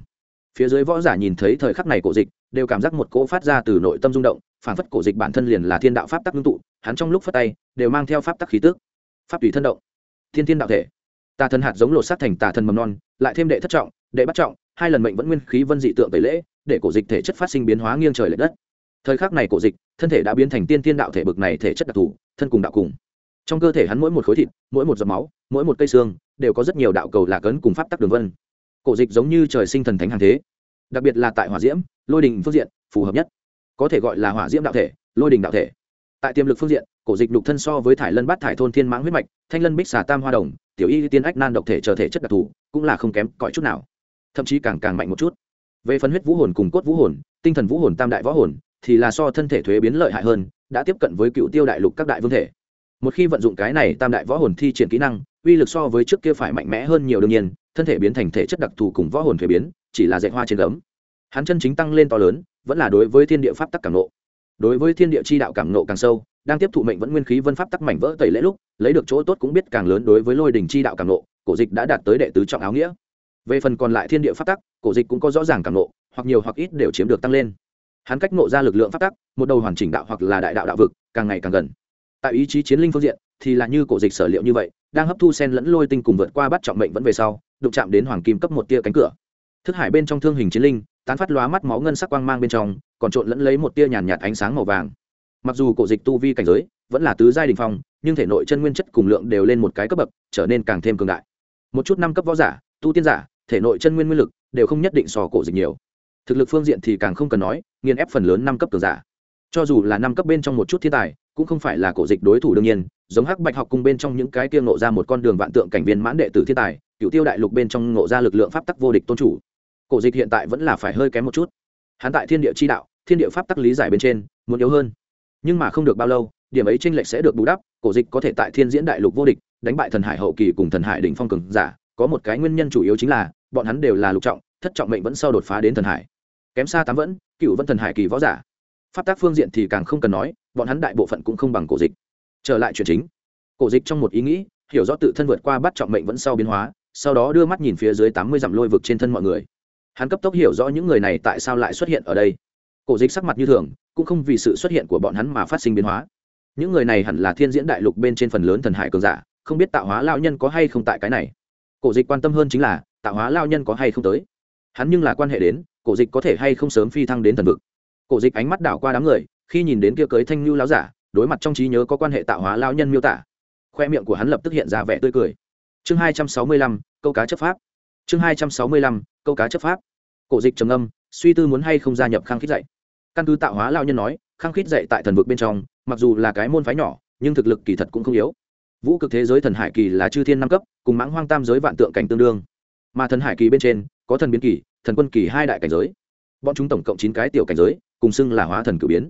phía dưới võ giả nhìn thấy thời khắc này cổ dịch, đều cảm giác một cỗ phát ra từ nội tâm rung động phản phất cổ dịch bản thân liền là thiên đạo pháp tắc ngưng tụ, hắn trong lúc phát tay, đều mang theo pháp tắc khí tước pháp tùy thân động. Thiên thiên đạo thể. Tà thần hạt giống lột sát thành tà thần mầm non, lại thêm đệ thất trọng, đệ bắt trọng, hai lần mệnh vẫn nguyên khí vân dị tượng tẩy lễ, để cổ dịch thể chất phát sinh biến hóa nghiêng trời l ệ đất. Thời khắc này cổ dịch, thân thể đã biến thành tiên thiên đạo thể bực này thể chất đặc thù, thân cùng đạo cùng. Trong cơ thể hắn mỗi một khối thịt, mỗi một giọt máu, mỗi một cây xương, đều có rất nhiều đạo cầu lạc ấn cùng pháp tắc đường vân cổ dịch giống như trời sinh thần thánh hàng thế. Đặc biệt là tại hỏa diễm, lôi đình phương diện, phù hợp nhất. Có thể gọi là hỏa diễm đạo thể, lôi đình đạo thể. Tại tiềm lực phương diện, cổ dịch đục thân so với thải lân bát thải thôn thiên mãng huyết mạch, thanh lân bích xà tam hoa đồng, tiểu y tiên ách nan độc thể chờ thể chất đặc thù, cũng là không kém cõi chút nào. Thậm chí càng càng mạnh một chút. Về phần huyết vũ hồn cùng cốt vũ hồn, tinh thần vũ hồn tam đại võ hồn, thì là so thân thể thuế biến lợi hại hơn, đã tiếp cận với cựu tiêu đại lục các đại vương thể một khi vận dụng cái này tam đại võ hồn thi triển kỹ năng, uy lực so với trước kia phải mạnh mẽ hơn nhiều đương nhiên, thân thể biến thành thể chất đặc thù cùng võ hồn thuế biến, chỉ là dạy hoa trên gấm. Hắn chân chính tăng lên to lớn, vẫn là đối với thiên địa pháp tắc cảm nộ. Đối với thiên địa chi đạo cảm nộ càng sâu, đang tiếp thụ mệnh vẫn nguyên khí vân pháp tắc mảnh vỡ tẩy lễ lúc, lấy được chỗ tốt cũng biết càng lớn đối với lôi đỉnh chi đạo cảm nộ, cổ dịch đã đạt tới đệ tứ trọng áo nghĩa. Về phần còn lại thiên địa pháp tắc, cổ dịch cũng có rõ ràng cảm nộ, hoặc nhiều hoặc ít đều chiếm được tăng lên. Hắn cách nộ ra lực lượng pháp tắc, một đầu hoàn chỉnh đạo hoặc là đại đạo đạo vực, càng ngày càng gần tại ý chí chiến linh phương diện, thì là như cổ dịch sở liệu như vậy, đang hấp thu sen lẫn lôi tinh cùng vượt qua bắt trọng mệnh vẫn về sau, đụng chạm đến hoàng kim cấp một tia cánh cửa. Thức hải bên trong thương hình chiến linh, tán phát lóa mắt máu ngân sắc quang mang bên trong, còn trộn lẫn lấy một tia nhàn nhạt ánh sáng màu vàng. Mặc dù cổ dịch tu vi cảnh giới vẫn là tứ giai đình phong, nhưng thể nội chân nguyên chất cùng lượng đều lên một cái cấp bậc, trở nên càng thêm cường đại. Một chút năm cấp võ giả, tu tiên giả, thể nội chân nguyên nguyên lực đều không nhất định sò cổ dịch nhiều. Thực lực phương diện thì càng không cần nói nghiên ép phần lớn năm cấp cường giả. Cho dù là năm cấp bên trong một chút thiên tài cũng không phải là cổ dịch đối thủ đương nhiên, giống hắc bạch học cùng bên trong những cái kia ngộ ra một con đường vạn tượng cảnh viên mãn đệ tử thiên tài cựu tiêu đại lục bên trong ngộ ra lực lượng pháp tắc vô địch tôn chủ. Cổ dịch hiện tại vẫn là phải hơi kém một chút. Hắn tại thiên địa chi đạo, thiên địa pháp tắc lý giải bên trên, muốn yếu hơn. Nhưng mà không được bao lâu, điểm ấy tranh lệch sẽ được bù đắp, cổ dịch có thể tại thiên diễn đại lục vô địch, đánh bại thần hải hậu kỳ cùng thần hải đỉnh phong cường giả. Có một cái nguyên nhân chủ yếu chính là, bọn hắn đều là lục trọng, thất trọng mệnh vẫn sau đột phá đến thần hải. Kém xa tám vẫn cựu vẫn thần hải kỳ võ giả. Pháp tác phương diện thì càng không cần nói bọn hắn đại bộ phận cũng không bằng cổ dịch. Trở lại chuyện chính. Cổ dịch trong một ý nghĩ, hiểu rõ tự thân vượt qua bắt trọng mệnh vẫn sau biến hóa, sau đó đưa mắt nhìn phía dưới tám mươi dặm lôi vực trên thân mọi người. Hắn cấp tốc hiểu rõ những người này tại sao lại xuất hiện ở đây. Cổ dịch sắc mặt như thường, cũng không vì sự xuất hiện của bọn hắn mà phát sinh biến hóa. Những người này hẳn là thiên diễn đại lục bên trên phần lớn thần hải cường giả, không biết tạo hóa lao nhân có hay không tại cái này. Cổ dịch quan tâm hơn chính là, tạo hóa lao nhân có hay không tới. Hắn nhưng là quan hệ đến, cổ dịch có thể hay không sớm phi thăng đến thần vực. Cổ dịch ánh mắt đảo qua đám người khi nhìn đến kia cưới thanh lưu lão giả, đối mặt trong trí nhớ có quan hệ tạo hóa lao nhân miêu tả, khoe miệng của hắn lập tức hiện ra vẻ tươi cười. Chương hai trăm sáu mươi lăm, câu cá chấp pháp. Chương hai trăm sáu mươi lăm, câu cá chấp pháp. Cổ dịch trầm âm suy tư muốn hay không gia nhập khang khít dạy. Căn cứ tạo hóa lao nhân nói, khang khít dạy tại thần vực bên trong, mặc dù là cái môn phái nhỏ, nhưng thực lực kỳ thật cũng không yếu. Vũ cực thế giới thần hải kỳ là chư thiên năm cấp, cùng mãng hoang tam giới vạn tượng cảnh tương đương. Mà thần hải kỳ bên trên, có thần biến kỳ, thần quân kỳ hai đại cảnh giới. Bọn chúng tổng cộng chín cái tiểu cảnh giới, cùng xưng là hóa thần cử biến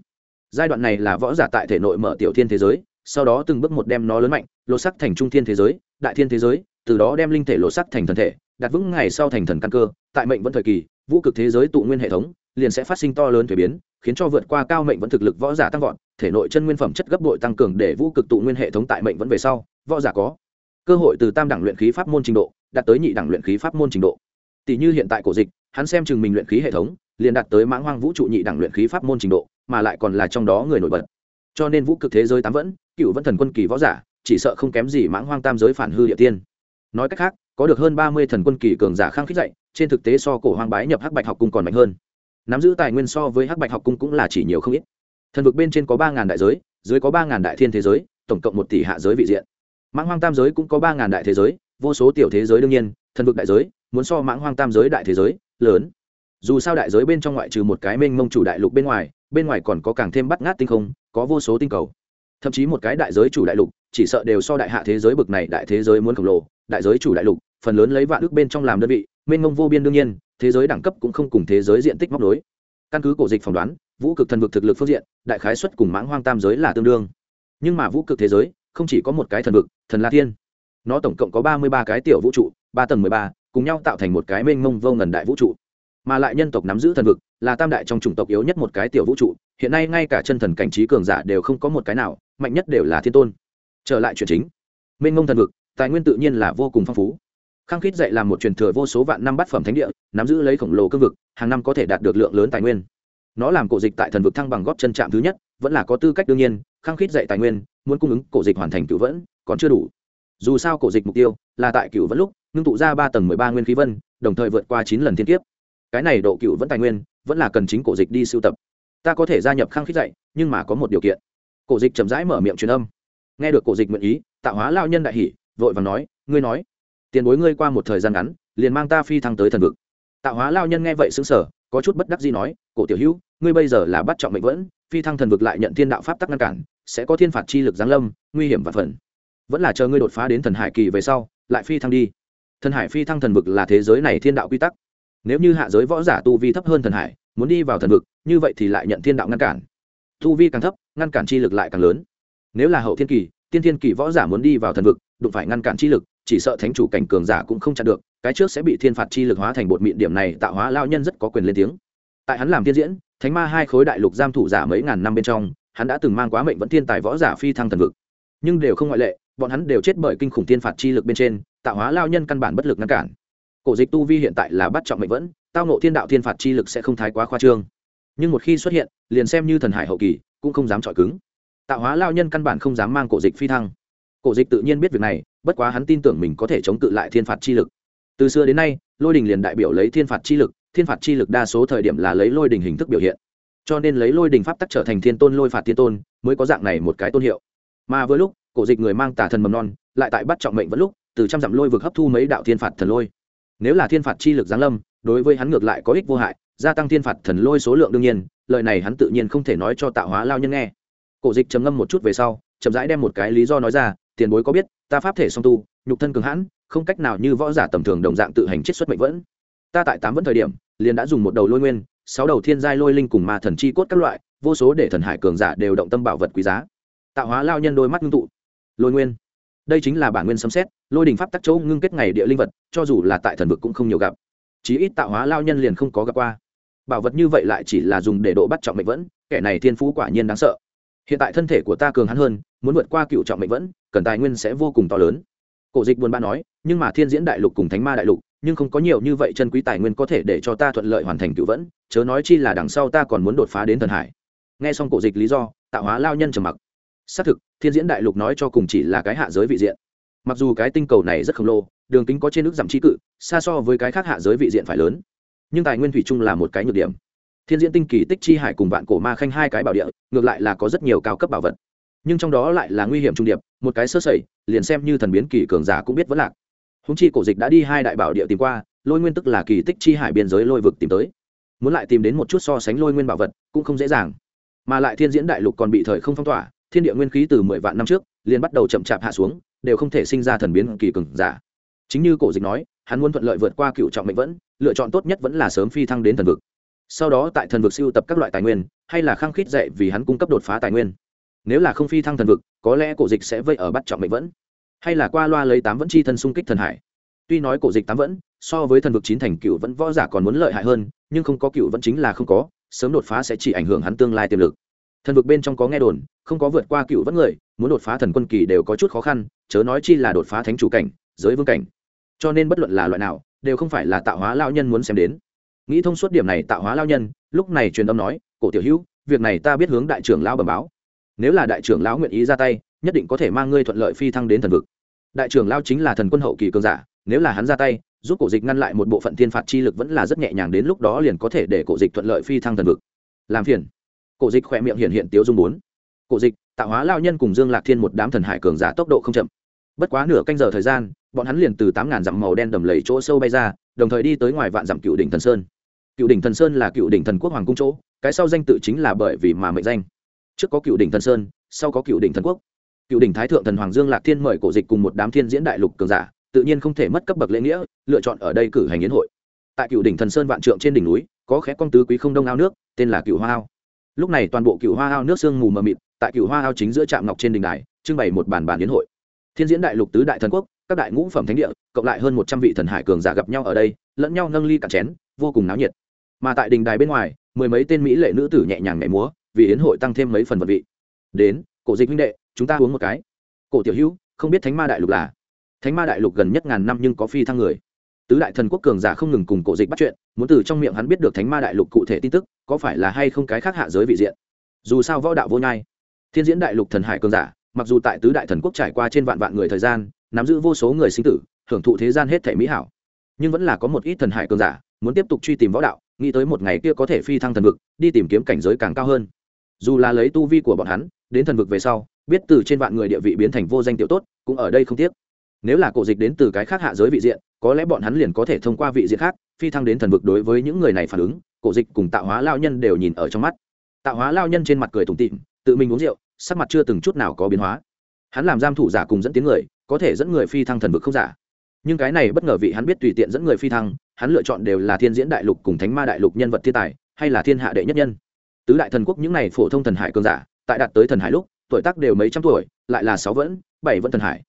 giai đoạn này là võ giả tại thể nội mở tiểu thiên thế giới, sau đó từng bước một đem nó lớn mạnh, lột sắc thành trung thiên thế giới, đại thiên thế giới, từ đó đem linh thể lột sắc thành thần thể, đặt vững ngày sau thành thần căn cơ. Tại mệnh vẫn thời kỳ, vũ cực thế giới tụ nguyên hệ thống, liền sẽ phát sinh to lớn thuế biến, khiến cho vượt qua cao mệnh vẫn thực lực võ giả tăng vọt, thể nội chân nguyên phẩm chất gấp bội tăng cường để vũ cực tụ nguyên hệ thống tại mệnh vẫn về sau, võ giả có cơ hội từ tam đẳng luyện khí pháp môn trình độ, đạt tới nhị đẳng luyện khí pháp môn trình độ. Tỷ như hiện tại cổ dịch, hắn xem chừng mình luyện khí hệ thống, liền đạt tới mãng hoang vũ trụ nhị đẳng luyện khí pháp môn trình độ mà lại còn là trong đó người nổi bật. Cho nên vũ cực thế giới tám vẫn, cựu vẫn thần quân kỳ võ giả, chỉ sợ không kém gì mãng hoang tam giới phản hư địa tiên. Nói cách khác, có được hơn ba mươi thần quân kỳ cường giả khang khích dậy trên thực tế so cổ hoang bái nhập hắc bạch học cung còn mạnh hơn. Nắm giữ tài nguyên so với hắc bạch học cung cũng là chỉ nhiều không ít. Thần vực bên trên có ba ngàn đại giới, dưới có ba ngàn đại thiên thế giới, tổng cộng một tỷ hạ giới vị diện. Mãng hoang tam giới cũng có ba ngàn đại thế giới, vô số tiểu thế giới đương nhiên, thần vực đại giới, muốn so mãng hoang tam giới đại thế giới, lớn. Dù sao đại giới bên trong ngoại trừ một cái mênh mông chủ đại lục bên ngoài bên ngoài còn có càng thêm bắt ngát tinh không, có vô số tinh cầu. Thậm chí một cái đại giới chủ đại lục, chỉ sợ đều so đại hạ thế giới bực này đại thế giới muốn khổng lồ. Đại giới chủ đại lục, phần lớn lấy vạn ước bên trong làm đơn vị, mênh mông vô biên đương nhiên, thế giới đẳng cấp cũng không cùng thế giới diện tích móc đối căn cứ cổ dịch phỏng đoán, vũ cực thần vực thực lực phương diện, đại khái xuất cùng mãng hoang tam giới là tương đương. Nhưng mà vũ cực thế giới, không chỉ có một cái thần vực, thần la thiên. Nó tổng cộng có ba mươi ba cái tiểu vũ trụ, ba tầng mười ba, cùng nhau tạo thành một cái mênh mông vô ngần đại vũ trụ. Mà lại nhân tộc nắm giữ thần vực là tam đại trong chủng tộc yếu nhất một cái tiểu vũ trụ, hiện nay ngay cả chân thần cảnh trí cường giả đều không có một cái nào, mạnh nhất đều là thiên tôn. Trở lại chuyện chính. Minh ngông thần vực, tài nguyên tự nhiên là vô cùng phong phú. Khăng khít dạy làm một truyền thừa vô số vạn năm bát phẩm thánh địa, nắm giữ lấy khổng lồ cương vực, hàng năm có thể đạt được lượng lớn tài nguyên. Nó làm cổ dịch tại thần vực thăng bằng góp chân trạm thứ nhất, vẫn là có tư cách đương nhiên khăng khít dạy tài nguyên, muốn cung ứng cổ dịch hoàn thành cựu vẫn, còn chưa đủ. Dù sao cổ dịch mục tiêu là tại cựu vẫn lúc, ngưng tụ ra ba tầng mười ba nguyên khí vân, đồng thời vượt qua chín lần thiên kiếp. Cái này độ cựu vẫn tài nguyên vẫn là cần chính cổ dịch đi sưu tập. Ta có thể gia nhập khăng khít dạy, nhưng mà có một điều kiện. Cổ dịch chậm rãi mở miệng truyền âm. Nghe được cổ dịch nguyện ý, tạo hóa lao nhân đại hỷ vội và nói, ngươi nói, tiền bối ngươi qua một thời gian ngắn, liền mang ta phi thăng tới thần vực. Tạo hóa lao nhân nghe vậy xứng sở có chút bất đắc gì nói, cổ tiểu hữu, ngươi bây giờ là bắt trọng mệnh vẫn, phi thăng thần vực lại nhận thiên đạo pháp tắc ngăn cản, sẽ có thiên phạt chi lực giáng lâm, nguy hiểm và phần. Vẫn là chờ ngươi đột phá đến thần hải kỳ về sau, lại phi thăng đi. Thần hải phi thăng thần vực là thế giới này thiên đạo quy tắc nếu như hạ giới võ giả tu vi thấp hơn thần hải, muốn đi vào thần vực, như vậy thì lại nhận thiên đạo ngăn cản. Tu vi càng thấp, ngăn cản chi lực lại càng lớn. Nếu là hậu thiên kỳ, tiên thiên kỳ võ giả muốn đi vào thần vực, đụng phải ngăn cản chi lực, chỉ sợ thánh chủ cảnh cường giả cũng không chặn được, cái trước sẽ bị thiên phạt chi lực hóa thành bột mịn điểm này tạo hóa lao nhân rất có quyền lên tiếng. Tại hắn làm tiên diễn, thánh ma hai khối đại lục giam thủ giả mấy ngàn năm bên trong, hắn đã từng mang quá mệnh vẫn thiên tài võ giả phi thăng thần vực. Nhưng đều không ngoại lệ, bọn hắn đều chết bởi kinh khủng thiên phạt chi lực bên trên, tạo hóa lao nhân căn bản bất lực ngăn cản cổ dịch tu vi hiện tại là bắt trọng mệnh vẫn, tao nộ thiên đạo thiên phạt chi lực sẽ không thái quá khoa trương. Nhưng một khi xuất hiện, liền xem như thần hải hậu kỳ, cũng không dám chọi cứng. Tạo hóa lao nhân căn bản không dám mang cổ dịch phi thăng. Cổ dịch tự nhiên biết việc này, bất quá hắn tin tưởng mình có thể chống cự lại thiên phạt chi lực. Từ xưa đến nay, lôi đình liền đại biểu lấy thiên phạt chi lực, thiên phạt chi lực đa số thời điểm là lấy lôi đình hình thức biểu hiện. Cho nên lấy lôi đình pháp tắc trở thành thiên tôn lôi phạt thiên tôn, mới có dạng này một cái tôn hiệu. Mà với lúc, cổ dịch người mang tà thần mầm non, lại tại bắt trọng mệnh vẫn lúc, từ trăm dặm lôi vực hấp thu mấy đạo thiên phạt thần lôi nếu là thiên phạt chi lực giáng lâm, đối với hắn ngược lại có ích vô hại, gia tăng thiên phạt thần lôi số lượng đương nhiên, lời này hắn tự nhiên không thể nói cho tạo hóa lao nhân nghe. Cổ dịch trầm ngâm một chút về sau, chậm rãi đem một cái lý do nói ra, tiền bối có biết, ta pháp thể song tu, nhục thân cường hãn, không cách nào như võ giả tầm thường đồng dạng tự hành chết xuất mệnh vẫn. Ta tại tám vẫn thời điểm, liền đã dùng một đầu lôi nguyên, sáu đầu thiên giai lôi linh cùng ma thần chi cốt các loại, vô số để thần hải cường giả đều động tâm bảo vật quý giá. Tạo hóa lao nhân đôi mắt ngưng tụ. Lôi nguyên đây chính là bản nguyên sấm xét lôi đình pháp tắc châu ngưng kết ngày địa linh vật, cho dù là tại thần vực cũng không nhiều gặp. Chí ít tạo hóa lao nhân liền không có gặp qua. Bảo vật như vậy lại chỉ là dùng để độ bắt trọng mệnh vẫn, kẻ này thiên phú quả nhiên đáng sợ. Hiện tại thân thể của ta cường hắn hơn, muốn vượt qua cựu trọng mệnh vẫn, cần tài nguyên sẽ vô cùng to lớn. Cổ dịch buồn bã nói, nhưng mà thiên diễn đại lục cùng thánh ma đại lục, nhưng không có nhiều như vậy chân quý tài nguyên có thể để cho ta thuận lợi hoàn thành cựu vẫn, chớ nói chi là đằng sau ta còn muốn đột phá đến thần hải. Nghe xong cổ dịch lý do, tạo hóa lao nhân trầm mặc. Xác thực thiên diễn đại lục nói cho cùng chỉ là cái hạ giới vị diện. Mặc dù cái tinh cầu này rất khổng lồ, đường kính có trên nước giảm trí cự, xa so với cái khác hạ giới vị diện phải lớn. Nhưng tài nguyên thủy chung là một cái nhược điểm. Thiên diễn tinh kỳ tích chi hải cùng vạn cổ ma khanh hai cái bảo địa, ngược lại là có rất nhiều cao cấp bảo vật. Nhưng trong đó lại là nguy hiểm trung điệp, một cái sơ sẩy, liền xem như thần biến kỳ cường giả cũng biết vẫn lạc. Húng chi cổ dịch đã đi hai đại bảo địa tìm qua, lôi nguyên tức là kỳ tích chi hải biên giới lôi vực tìm tới. Muốn lại tìm đến một chút so sánh lôi nguyên bảo vật cũng không dễ dàng. Mà lại thiên diễn đại lục còn bị thời không phong tỏa thiên địa nguyên khí từ mười vạn năm trước liền bắt đầu chậm chạp hạ xuống, đều không thể sinh ra thần biến kỳ cường giả. Chính như cổ dịch nói, hắn muốn thuận lợi vượt qua cựu trọng mệnh vẫn, lựa chọn tốt nhất vẫn là sớm phi thăng đến thần vực. Sau đó tại thần vực siêu tập các loại tài nguyên, hay là khăng khít dạy vì hắn cung cấp đột phá tài nguyên. Nếu là không phi thăng thần vực, có lẽ cổ dịch sẽ vây ở bắt trọng mệnh vẫn. Hay là qua loa lấy tám vẫn chi thân xung kích thần hải. Tuy nói cổ dịch tám vẫn, so với thần vực chín thành cựu vẫn võ giả còn muốn lợi hại hơn, nhưng không có cựu vẫn chính là không có, sớm đột phá sẽ chỉ ảnh hưởng hắn tương lai tiềm lực. Thần vực bên trong có nghe đồn không có vượt qua cựu vẫn người, muốn đột phá thần quân kỳ đều có chút khó khăn, chớ nói chi là đột phá thánh chủ cảnh, giới vương cảnh. Cho nên bất luận là loại nào, đều không phải là tạo hóa lao nhân muốn xem đến. Nghĩ thông suốt điểm này tạo hóa lao nhân, lúc này truyền âm nói, cổ tiểu hữu, việc này ta biết hướng đại trưởng lão bẩm báo. Nếu là đại trưởng lão nguyện ý ra tay, nhất định có thể mang ngươi thuận lợi phi thăng đến thần vực. Đại trưởng lão chính là thần quân hậu kỳ cường giả, nếu là hắn ra tay, giúp cổ dịch ngăn lại một bộ phận thiên phạt chi lực vẫn là rất nhẹ nhàng đến lúc đó liền có thể để cổ dịch thuận lợi phi thăng thần vực. Làm phiền. Cổ dịch khỏe miệng hiện hiện tiếu dung bốn cổ dịch, tạo hóa lao nhân cùng dương lạc thiên một đám thần hải cường giả tốc độ không chậm. Bất quá nửa canh giờ thời gian, bọn hắn liền từ tám ngàn dặm màu đen đầm lầy chỗ sâu bay ra, đồng thời đi tới ngoài vạn dặm cựu đỉnh thần sơn. Cựu đỉnh thần sơn là cựu đỉnh thần quốc hoàng cung chỗ, cái sau danh tự chính là bởi vì mà mệnh danh. Trước có cựu đỉnh thần sơn, sau có cựu đỉnh thần quốc. Cựu đỉnh thái thượng thần hoàng dương lạc thiên mời cổ dịch cùng một đám thiên diễn đại lục cường giả, tự nhiên không thể mất cấp bậc lễ nghĩa, lựa chọn ở đây cử hành yến hội. Tại cựu đỉnh thần sơn vạn trượng trên đỉnh núi, có khẽ con tứ quý không đông ao nước, tên là cựu hoa ao. Lúc này toàn bộ cựu hoa ao nước sương mù mờ mịt tại cựu hoa ao chính giữa trạm ngọc trên đình đài, trưng bày một bàn bàn yến hội. Thiên diễn đại lục tứ đại thần quốc, các đại ngũ phẩm thánh địa, cộng lại hơn một trăm vị thần hải cường giả gặp nhau ở đây, lẫn nhau nâng ly cả chén, vô cùng náo nhiệt. Mà tại đình đài bên ngoài, mười mấy tên mỹ lệ nữ tử nhẹ nhàng nhảy múa, vì yến hội tăng thêm mấy phần vật vị. Đến, cổ dịch huynh đệ, chúng ta uống một cái. Cổ tiểu hữu, không biết thánh ma đại lục là? Thánh ma đại lục gần nhất ngàn năm nhưng có phi thăng người. Tứ đại thần quốc cường giả không ngừng cùng cổ dịch bắt chuyện, muốn từ trong miệng hắn biết được thánh ma đại lục cụ thể tin tức, có phải là hay không cái khác hạ giới vị diện. Dù sao võ đạo vô nhai thiên diễn đại lục thần hải cường giả, mặc dù tại tứ đại thần quốc trải qua trên vạn vạn người thời gian, nắm giữ vô số người sinh tử, hưởng thụ thế gian hết thể mỹ hảo. Nhưng vẫn là có một ít thần hải cường giả, muốn tiếp tục truy tìm võ đạo, nghĩ tới một ngày kia có thể phi thăng thần vực, đi tìm kiếm cảnh giới càng cao hơn. Dù là lấy tu vi của bọn hắn, đến thần vực về sau, biết từ trên vạn người địa vị biến thành vô danh tiểu tốt, cũng ở đây không tiếc. Nếu là cổ dịch đến từ cái khác hạ giới vị diện, có lẽ bọn hắn liền có thể thông qua vị diện khác, phi thăng đến thần vực đối với những người này phản ứng, cổ dịch cùng tạo hóa lao nhân đều nhìn ở trong mắt. Tạo hóa lao nhân trên mặt cười tủm tịm tự mình uống rượu sắc mặt chưa từng chút nào có biến hóa. Hắn làm giam thủ giả cùng dẫn tiếng người, có thể dẫn người phi thăng thần vực không giả. Nhưng cái này bất ngờ vị hắn biết tùy tiện dẫn người phi thăng, hắn lựa chọn đều là thiên diễn đại lục cùng thánh ma đại lục nhân vật thiên tài, hay là thiên hạ đệ nhất nhân. Tứ đại thần quốc những này phổ thông thần hải cường giả, tại đạt tới thần hải lúc, tuổi tác đều mấy trăm tuổi, lại là sáu vẫn, bảy vẫn thần hải.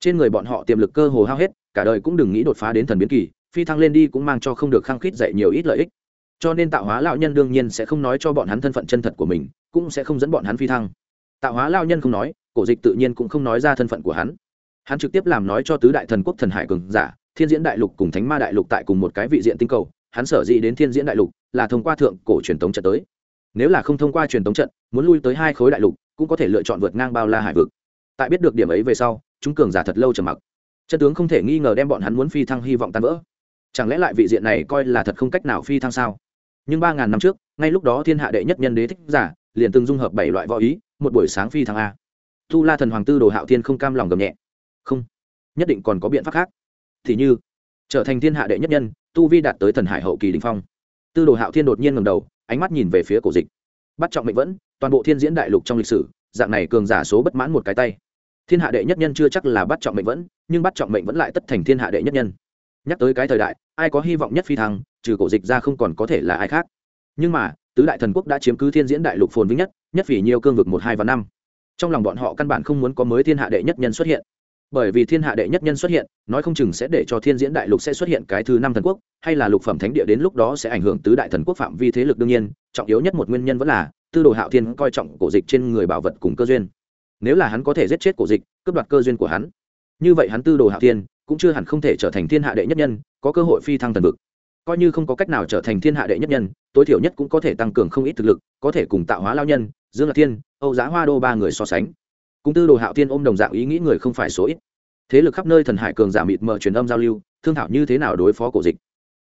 Trên người bọn họ tiềm lực cơ hồ hao hết, cả đời cũng đừng nghĩ đột phá đến thần biến kỳ, phi thăng lên đi cũng mang cho không được khăng khít dạy nhiều ít lợi ích. Cho nên tạo hóa lão nhân đương nhiên sẽ không nói cho bọn hắn thân phận chân thật của mình, cũng sẽ không dẫn bọn hắn phi thăng tạo hóa lao nhân không nói, cổ dịch tự nhiên cũng không nói ra thân phận của hắn. Hắn trực tiếp làm nói cho tứ đại thần quốc thần hải cường giả, thiên diễn đại lục cùng thánh ma đại lục tại cùng một cái vị diện tinh cầu, hắn sở dĩ đến thiên diễn đại lục là thông qua thượng cổ truyền thống trận tới. Nếu là không thông qua truyền thống trận, muốn lui tới hai khối đại lục, cũng có thể lựa chọn vượt ngang bao la hải vực. Tại biết được điểm ấy về sau, chúng cường giả thật lâu trầm mặc. Chân tướng không thể nghi ngờ đem bọn hắn muốn phi thăng hy vọng tan vỡ. Chẳng lẽ lại vị diện này coi là thật không cách nào phi thăng sao? Nhưng ba ngàn năm trước, ngay lúc đó thiên hạ đệ nhất nhân đế thích giả liền từng dung hợp bảy loại võ ý, một buổi sáng phi thăng a. Tu la thần hoàng tư đồ hạo thiên không cam lòng gầm nhẹ. Không, nhất định còn có biện pháp khác. Thì như, trở thành thiên hạ đệ nhất nhân, tu vi đạt tới thần hải hậu kỳ đình phong. Tư đồ hạo thiên đột nhiên ngầm đầu, ánh mắt nhìn về phía cổ dịch. Bắt trọng mệnh vẫn, toàn bộ thiên diễn đại lục trong lịch sử, dạng này cường giả số bất mãn một cái tay. Thiên hạ đệ nhất nhân chưa chắc là bắt trọng mệnh vẫn, nhưng bắt trọng mệnh vẫn lại tất thành thiên hạ đệ nhất nhân. Nhắc tới cái thời đại, ai có hy vọng nhất phi thăng, trừ cổ dịch ra không còn có thể là ai khác. Nhưng mà tứ đại thần quốc đã chiếm cứ thiên diễn đại lục phồn vinh nhất nhất vì nhiều cương vực một, hai và năm. Trong lòng bọn họ căn bản không muốn có mới thiên hạ đệ nhất nhân xuất hiện. Bởi vì thiên hạ đệ nhất nhân xuất hiện, nói không chừng sẽ để cho thiên diễn đại lục sẽ xuất hiện cái thứ năm thần quốc, hay là lục phẩm thánh địa đến lúc đó sẽ ảnh hưởng tứ đại thần quốc phạm vi thế lực đương nhiên, trọng yếu nhất một nguyên nhân vẫn là, tư đồ hạo thiên coi trọng cổ dịch trên người bảo vật cùng cơ duyên. Nếu là hắn có thể giết chết cổ dịch, cướp đoạt cơ duyên của hắn, như vậy hắn tư đồ hạo thiên cũng chưa hẳn không thể trở thành thiên hạ đệ nhất nhân, có cơ hội phi thăng thần vực coi như không có cách nào trở thành thiên hạ đệ nhất nhân, tối thiểu nhất cũng có thể tăng cường không ít thực lực, có thể cùng tạo hóa lao nhân, dương lạc thiên, âu giá hoa đô ba người so sánh. Cùng tư đồ hạo thiên ôm đồng dạng ý nghĩ người không phải số ít. Thế lực khắp nơi thần hải cường giả mịt mờ truyền âm giao lưu, thương thảo như thế nào đối phó cổ dịch.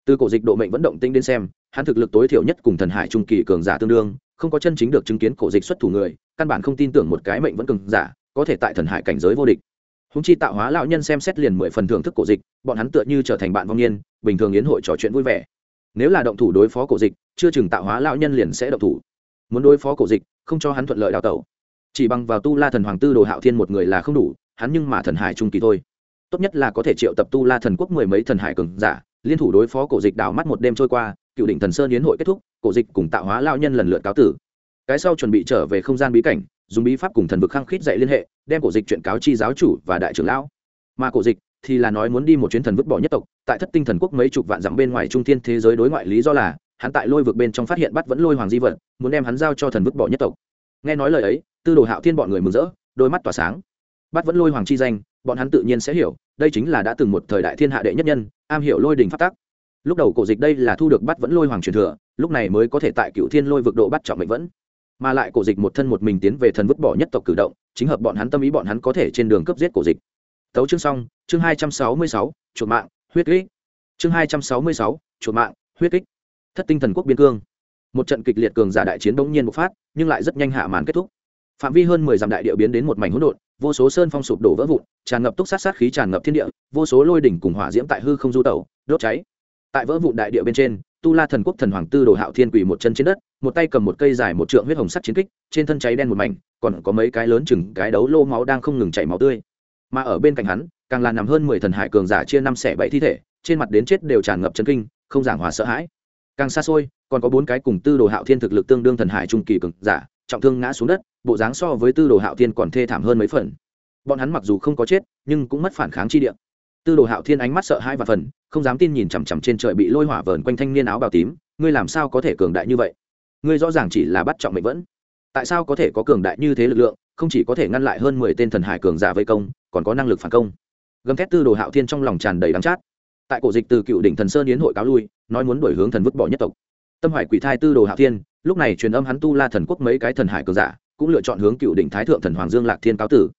Từ cổ dịch độ mệnh vẫn động tinh đến xem, hắn thực lực tối thiểu nhất cùng thần hải trung kỳ cường giả tương đương, không có chân chính được chứng kiến cổ dịch xuất thủ người, căn bản không tin tưởng một cái mệnh vẫn cường giả, có thể tại thần hải cảnh giới vô địch. Húng chi tạo hóa lão nhân xem xét liền mười phần thưởng thức cổ dịch, bọn hắn tựa như trở thành bạn vong niên bình thường yến hội trò chuyện vui vẻ. Nếu là động thủ đối phó cổ dịch, chưa chừng tạo hóa lão nhân liền sẽ động thủ. Muốn đối phó cổ dịch, không cho hắn thuận lợi đào tẩu. Chỉ bằng vào tu la thần hoàng tư đồ hạo thiên một người là không đủ, hắn nhưng mà thần hải trung kỳ thôi. Tốt nhất là có thể triệu tập tu la thần quốc mười mấy thần hải cường giả, liên thủ đối phó cổ dịch đào mắt một đêm trôi qua, cựu đỉnh thần sơn yến hội kết thúc, cổ dịch cùng tạo hóa lao nhân lần lượt cáo tử. Cái sau chuẩn bị trở về không gian bí cảnh, dùng bí pháp cùng thần vực khăng khít dạy liên hệ, đem cổ dịch chuyện cáo chi giáo chủ và đại trưởng lão. Mà cổ dịch thì là nói muốn đi một chuyến thần vứt bỏ nhất tộc, tại thất tinh thần quốc mấy chục vạn dặm bên ngoài trung thiên thế giới đối ngoại lý do là, hắn tại lôi vực bên trong phát hiện bắt vẫn lôi hoàng di vật, muốn đem hắn giao cho thần vứt bỏ nhất tộc. Nghe nói lời ấy, tư đồ hạo thiên bọn người mừng rỡ, đôi mắt tỏa sáng. Bắt vẫn lôi hoàng chi danh, bọn hắn tự nhiên sẽ hiểu, đây chính là đã từng một thời đại thiên hạ đệ nhất nhân, am hiểu lôi đình phát tác lúc đầu cổ dịch đây là thu được bắt vẫn lôi hoàng truyền thừa, lúc này mới có thể tại cựu thiên lôi vực độ bắt trọng mệnh vẫn. Mà lại cổ dịch một thân một mình tiến về thần vứt bỏ nhất tộc cử động, chính hợp bọn hắn tâm ý bọn hắn có thể trên đường cấp giết cổ dịch tấu chương xong, chương hai trăm sáu mươi sáu, chuột mạng, huyết kích. Chương hai trăm sáu mươi sáu, chuột mạng, huyết kích. Thất tinh thần quốc biên cương. Một trận kịch liệt cường giả đại chiến bỗng nhiên bộc phát, nhưng lại rất nhanh hạ màn kết thúc. Phạm vi hơn mười dặm đại địa biến đến một mảnh hỗn độn, vô số sơn phong sụp đổ vỡ vụn, tràn ngập túc sát sát khí tràn ngập thiên địa, vô số lôi đỉnh cùng hỏa diễm tại hư không du tẩu, đốt cháy. Tại vỡ vụn đại địa bên trên, tu la thần quốc thần hoàng tư đồ hạo thiên quỳ một chân trên đất, một tay cầm một cây dài một trượng huyết hồng sắt chiến kích, trên thân cháy đen một mảnh, còn có mấy cái lớn chừng cái đấu lô máu đang không ngừng chảy máu tươi mà ở bên cạnh hắn, càng là nằm hơn mười thần hải cường giả chia năm xẻ bảy thi thể, trên mặt đến chết đều tràn ngập chân kinh, không giảng hòa sợ hãi. Càng xa xôi, còn có bốn cái cùng tư đồ hạo thiên thực lực tương đương thần hải trung kỳ cường giả, trọng thương ngã xuống đất, bộ dáng so với tư đồ hạo thiên còn thê thảm hơn mấy phần. Bọn hắn mặc dù không có chết, nhưng cũng mất phản kháng chi địa. Tư đồ hạo thiên ánh mắt sợ hai và phần, không dám tin nhìn chằm chằm trên trời bị lôi hỏa vờn quanh thanh niên áo bào tím, ngươi làm sao có thể cường đại như vậy? Ngươi rõ ràng chỉ là bắt trọng mệnh vẫn. Tại sao có thể có cường đại như thế lực lượng, không chỉ có thể ngăn lại hơn mười tên thần hải cường giả vây công còn có năng lực phản công. Gầm thét tư đồ hạo thiên trong lòng tràn đầy đắng chát. Tại cổ dịch từ cựu đỉnh thần sơn yến hội cáo lui, nói muốn đổi hướng thần vứt bỏ nhất tộc. Tâm hoài quỷ thai tư đồ hạo thiên, lúc này truyền âm hắn tu la thần quốc mấy cái thần hải cường giả, cũng lựa chọn hướng cựu đỉnh thái thượng thần hoàng dương lạc thiên cáo tử.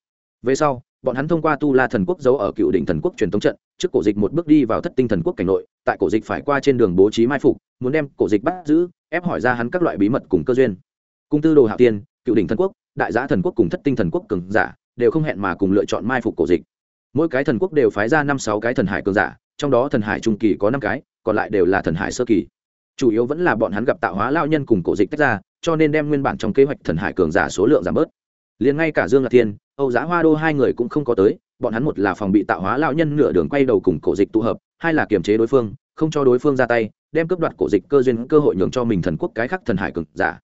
Về sau, bọn hắn thông qua tu la thần quốc giấu ở cựu đỉnh thần quốc truyền thống trận, trước cổ dịch một bước đi vào thất tinh thần quốc cảnh nội, tại cổ dịch phải qua trên đường bố trí mai phục, muốn đem cổ dịch bắt giữ, ép hỏi ra hắn các loại bí mật cùng cơ duyên. Cung tư đồ hạo tiên cựu đỉnh thần quốc, đại giã thần quốc cùng thất tinh thần quốc cường giả đều không hẹn mà cùng lựa chọn mai phục cổ dịch. Mỗi cái thần quốc đều phái ra năm sáu cái thần hải cường giả, trong đó thần hải trung kỳ có năm cái, còn lại đều là thần hải sơ kỳ. Chủ yếu vẫn là bọn hắn gặp tạo hóa lao nhân cùng cổ dịch tách ra, cho nên đem nguyên bản trong kế hoạch thần hải cường giả số lượng giảm bớt. Liền ngay cả dương ngạc thiên, âu giá hoa đô hai người cũng không có tới, bọn hắn một là phòng bị tạo hóa lao nhân nửa đường quay đầu cùng cổ dịch tụ hợp, hai là kiềm chế đối phương, không cho đối phương ra tay, đem cướp đoạt cổ dịch cơ duyên cơ hội nhường cho mình thần quốc cái khắc thần hải cường giả.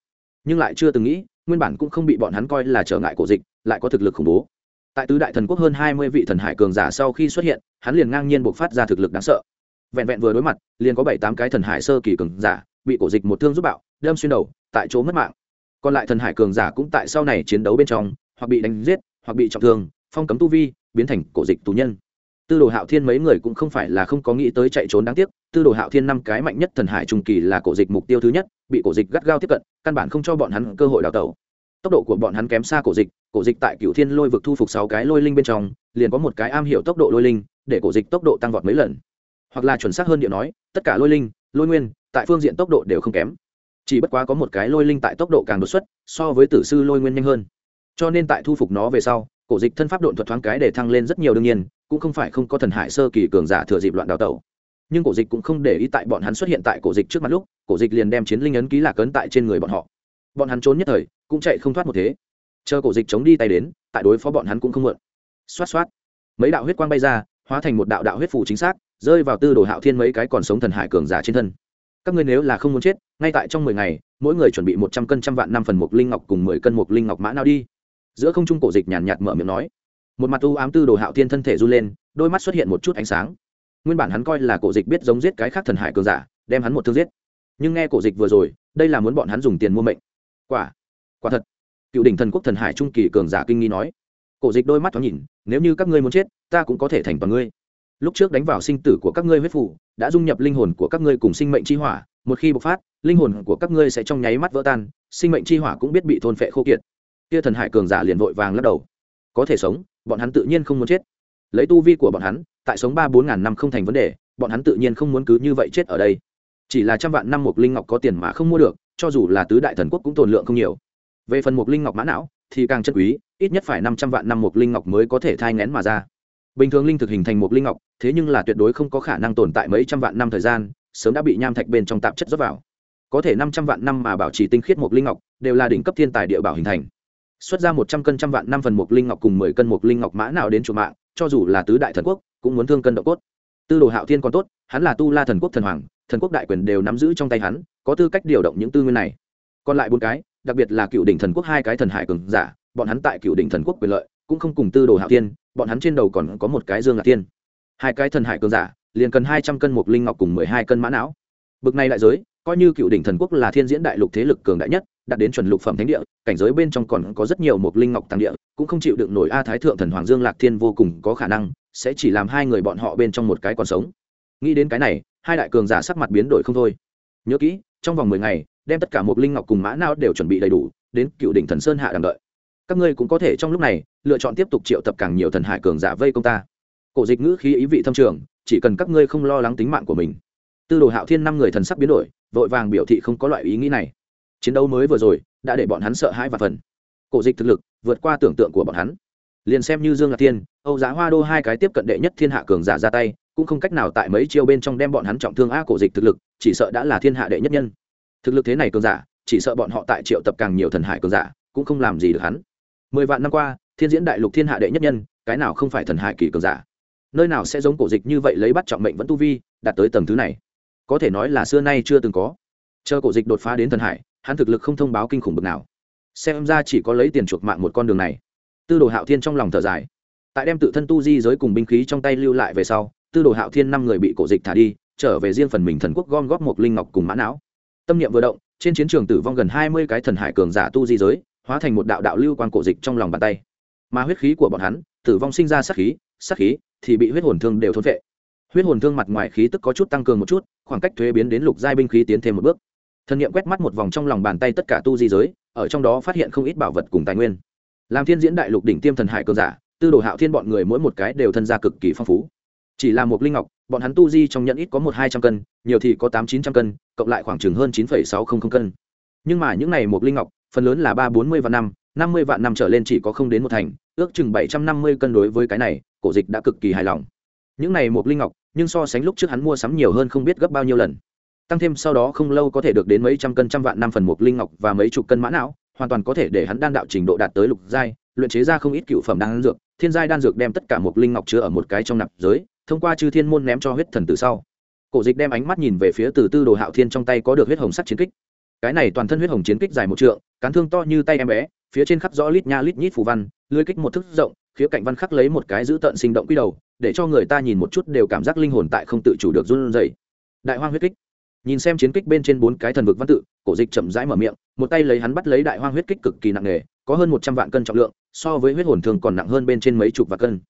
Nhưng lại chưa từng nghĩ, nguyên bản cũng không bị bọn hắn coi là trở ngại cổ dịch lại có thực lực khủng bố. Tại tứ đại thần quốc hơn hai mươi vị thần hải cường giả sau khi xuất hiện, hắn liền ngang nhiên buộc phát ra thực lực đáng sợ. Vẹn vẹn vừa đối mặt, liền có bảy tám cái thần hải sơ kỳ cường giả bị cổ dịch một thương giúp bạo, đâm xuyên đầu, tại chỗ mất mạng. Còn lại thần hải cường giả cũng tại sau này chiến đấu bên trong, hoặc bị đánh giết, hoặc bị trọng thương, phong cấm tu vi, biến thành cổ dịch tù nhân. Tư đồ hạo thiên mấy người cũng không phải là không có nghĩ tới chạy trốn đáng tiếc, tư đồ hạo thiên năm cái mạnh nhất thần hải trung kỳ là cổ dịch mục tiêu thứ nhất, bị cổ dịch gắt gao tiếp cận, căn bản không cho bọn hắn cơ hội đào tẩu tốc độ của bọn hắn kém xa cổ dịch cổ dịch tại cựu thiên lôi vực thu phục sáu cái lôi linh bên trong, liền có một cái am hiểu tốc độ lôi linh, để cổ dịch tốc độ tăng vọt mấy lần. Hoặc là chuẩn xác hơn điện nói, tất cả lôi linh, lôi nguyên, tại phương diện tốc độ đều không kém. Chỉ bất quá có một cái lôi linh tại tốc độ càng đột xuất, so với tử sư lôi nguyên nhanh hơn. Cho nên tại thu phục nó về sau, cổ dịch thân pháp độn thuật thoáng cái để thăng lên rất nhiều đương nhiên, cũng không phải không có thần hải sơ kỳ cường giả thừa dịp loạn đào tẩu. Nhưng cổ dịch cũng không để ý tại bọn hắn xuất hiện tại cổ dịch trước mặt lúc, cổ dịch liền đem chiến linh ấn ký lạc ấn tại trên người bọn họ. Bọn hắn trốn nhất thời cũng chạy không thoát một thế. Chờ cổ dịch chống đi tay đến, tại đối phó bọn hắn cũng không mượn xoát xoát. Mấy đạo huyết quang bay ra, hóa thành một đạo đạo huyết phủ chính xác, rơi vào tư đồ hạo thiên mấy cái còn sống thần hải cường giả trên thân. Các ngươi nếu là không muốn chết, ngay tại trong mười ngày, mỗi người chuẩn bị một trăm cân trăm vạn năm phần một linh ngọc cùng mười cân một linh ngọc mã nào đi. Giữa không trung cổ dịch nhàn nhạt mở miệng nói. Một mặt u ám tư đồ hạo thiên thân thể run lên, đôi mắt xuất hiện một chút ánh sáng. Nguyên bản hắn coi là cổ dịch biết giống giết cái khác thần hải cường giả, đem hắn một thương giết. Nhưng nghe cổ dịch vừa rồi, đây là muốn bọn hắn dùng tiền mua mệnh. Quả quả thật, cựu đỉnh thần quốc thần hải trung kỳ cường giả kinh nghi nói. Cổ dịch đôi mắt thoáng nhìn, nếu như các ngươi muốn chết, ta cũng có thể thành toàn ngươi. Lúc trước đánh vào sinh tử của các ngươi huyết phủ, đã dung nhập linh hồn của các ngươi cùng sinh mệnh chi hỏa, một khi bộc phát, linh hồn của các ngươi sẽ trong nháy mắt vỡ tan, sinh mệnh chi hỏa cũng biết bị thôn phệ khô kiệt. Kia thần hải cường giả liền vội vàng lắc đầu. Có thể sống, bọn hắn tự nhiên không muốn chết. Lấy tu vi của bọn hắn, tại sống ba bốn ngàn năm không thành vấn đề, bọn hắn tự nhiên không muốn cứ như vậy chết ở đây. Chỉ là trăm vạn năm một linh ngọc có tiền mà không mua được, cho dù là tứ đại thần quốc cũng tồn lượng không nhiều về phần mục linh ngọc mã não, thì càng chân quý, ít nhất phải năm trăm vạn năm mục linh ngọc mới có thể thai ngén mà ra. Bình thường linh thực hình thành mục linh ngọc, thế nhưng là tuyệt đối không có khả năng tồn tại mấy trăm vạn năm thời gian, sớm đã bị nham thạch bên trong tạp chất rót vào. Có thể năm trăm vạn năm mà bảo trì tinh khiết mục linh ngọc, đều là đỉnh cấp thiên tài địa bảo hình thành. Xuất ra một trăm cân trăm vạn năm phần mục linh ngọc cùng mười cân mục linh ngọc mã nào đến chủ mạng, cho dù là tứ đại thần quốc, cũng muốn thương cân độ cốt. Tư đồ hạo thiên còn tốt, hắn là tu la thần quốc thần hoàng, thần quốc đại quyền đều nắm giữ trong tay hắn, có tư cách điều động những tư nguyên này. Còn lại bốn cái đặc biệt là cựu đỉnh thần quốc hai cái thần hải cường giả, bọn hắn tại cựu đỉnh thần quốc quyền lợi cũng không cùng tư đồ hạo tiên bọn hắn trên đầu còn có một cái dương lạc tiên hai cái thần hải cường giả, liền cần hai trăm cân mục linh ngọc cùng mười hai cân mã não. Bực này đại giới, coi như cựu đỉnh thần quốc là thiên diễn đại lục thế lực cường đại nhất, đạt đến chuẩn lục phẩm thánh địa, cảnh giới bên trong còn có rất nhiều mục linh ngọc tàng địa, cũng không chịu đựng nổi a thái thượng thần hoàng dương lạc thiên vô cùng có khả năng sẽ chỉ làm hai người bọn họ bên trong một cái còn sống. Nghĩ đến cái này, hai đại cường giả sắc mặt biến đổi không thôi. Nhớ kỹ, trong vòng mười ngày đem tất cả một linh ngọc cùng mã não đều chuẩn bị đầy đủ, đến cựu đỉnh thần sơn hạ đằng đợi. Các ngươi cũng có thể trong lúc này, lựa chọn tiếp tục triệu tập càng nhiều thần hải cường giả vây công ta. Cổ dịch ngữ khí ý vị thâm trường, chỉ cần các ngươi không lo lắng tính mạng của mình. Tư đồ hạo thiên năm người thần sắc biến đổi, vội vàng biểu thị không có loại ý nghĩ này. Chiến đấu mới vừa rồi, đã để bọn hắn sợ hãi và phần. Cổ dịch thực lực, vượt qua tưởng tượng của bọn hắn. Liền xem như dương lạc tiên âu giá hoa đô hai cái tiếp cận đệ nhất thiên hạ cường giả ra tay, cũng không cách nào tại mấy chiêu bên trong đem bọn hắn trọng thương a cổ dịch thực lực, chỉ sợ đã là thiên hạ đệ nhất nhân thực lực thế này cường giả, chỉ sợ bọn họ tại triệu tập càng nhiều thần hải cường giả, cũng không làm gì được hắn. Mười vạn năm qua, thiên diễn đại lục thiên hạ đệ nhất nhân, cái nào không phải thần hải kỳ cường giả? Nơi nào sẽ giống cổ dịch như vậy lấy bắt trọng mệnh vẫn tu vi, đạt tới tầng thứ này? Có thể nói là xưa nay chưa từng có. Chờ cổ dịch đột phá đến thần hải, hắn thực lực không thông báo kinh khủng bực nào. Xem ra chỉ có lấy tiền chuộc mạng một con đường này. Tư đồ hạo thiên trong lòng thở dài. Tại đem tự thân tu di giới cùng binh khí trong tay lưu lại về sau, tư đồ hạo thiên năm người bị cổ dịch thả đi, trở về riêng phần mình thần quốc gom góp một linh ngọc cùng mã não tâm niệm vừa động, trên chiến trường tử vong gần hai mươi cái thần hải cường giả tu di giới, hóa thành một đạo đạo lưu quan cổ dịch trong lòng bàn tay. Mà huyết khí của bọn hắn, tử vong sinh ra sát khí sát khí thì bị huyết hồn thương đều thôn vệ huyết hồn thương mặt ngoài khí tức có chút tăng cường một chút, khoảng cách thuế biến đến lục giai binh khí tiến thêm một bước. Thần nghiệm quét mắt một vòng trong lòng bàn tay tất cả tu di giới, ở trong đó phát hiện không ít bảo vật cùng tài nguyên. Làm thiên diễn đại lục đỉnh tiêm thần hải cường giả, tư đồ hạo thiên bọn người mỗi một cái đều thân gia cực kỳ phong phú. Chỉ là một linh ngọc, bọn hắn tu di trong nhận ít có một hai trăm cân, nhiều thì có tám chín trăm cân cộng lại khoảng chừng hơn chín phẩy sáu không không cân. Nhưng mà những này một linh ngọc, phần lớn là ba bốn mươi vạn năm năm mươi vạn năm trở lên chỉ có không đến một thành, ước chừng bảy trăm năm mươi cân đối với cái này, cổ dịch đã cực kỳ hài lòng. Những này một linh ngọc, nhưng so sánh lúc trước hắn mua sắm nhiều hơn không biết gấp bao nhiêu lần. Tăng thêm sau đó không lâu có thể được đến mấy trăm cân, trăm vạn năm phần một linh ngọc và mấy chục cân mã não, hoàn toàn có thể để hắn đan đạo trình độ đạt tới lục giai, luyện chế ra không ít cựu phẩm đan dược. Thiên giai đan dược đem tất cả một linh ngọc chứa ở một cái trong nạp giới, thông qua chư thiên môn ném cho huyết thần từ sau cổ dịch đem ánh mắt nhìn về phía từ tư đồ hạo thiên trong tay có được huyết hồng sắt chiến kích. Cái này toàn thân huyết hồng chiến kích dài một trượng, cán thương to như tay em bé, phía trên khắc rõ lít nha lít nhít phù văn, lưới kích một thức rộng, khía cạnh văn khắc lấy một cái giữ tận sinh động quy đầu, để cho người ta nhìn một chút đều cảm giác linh hồn tại không tự chủ được run rẩy. Đại hoang huyết kích. Nhìn xem chiến kích bên trên bốn cái thần vực văn tự, cổ dịch chậm rãi mở miệng, một tay lấy hắn bắt lấy đại hoang huyết kích cực kỳ nặng nề, có hơn một trăm vạn cân trọng lượng, so với huyết hồn thường còn nặng hơn bên trên mấy chục vạn cân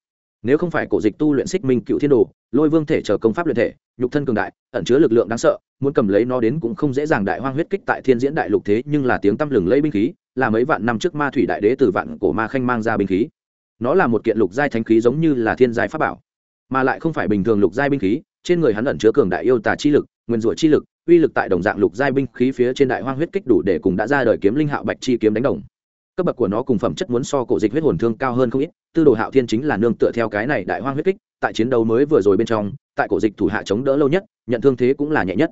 nếu không phải cổ dịch tu luyện xích minh cựu thiên đồ, lôi vương thể chờ công pháp luyện thể, nhục thân cường đại, ẩn chứa lực lượng đáng sợ, muốn cầm lấy nó đến cũng không dễ dàng đại hoang huyết kích tại thiên diễn đại lục thế, nhưng là tiếng tăm lừng lấy binh khí, là mấy vạn năm trước ma thủy đại đế từ vạn cổ ma khanh mang ra binh khí. Nó là một kiện lục giai thánh khí giống như là thiên giai pháp bảo, mà lại không phải bình thường lục giai binh khí, trên người hắn ẩn chứa cường đại yêu tà chi lực, nguyên rủa chi lực, uy lực tại đồng dạng lục giai binh khí phía trên đại hoang huyết kích đủ để cùng đã ra đời kiếm linh hạo bạch chi kiếm đánh đồng cấp bậc của nó cùng phẩm chất muốn so cổ dịch huyết hồn thương cao hơn không ít, tư đồ hạo thiên chính là nương tựa theo cái này đại hoang huyết kích, tại chiến đấu mới vừa rồi bên trong, tại cổ dịch thủ hạ chống đỡ lâu nhất, nhận thương thế cũng là nhẹ nhất.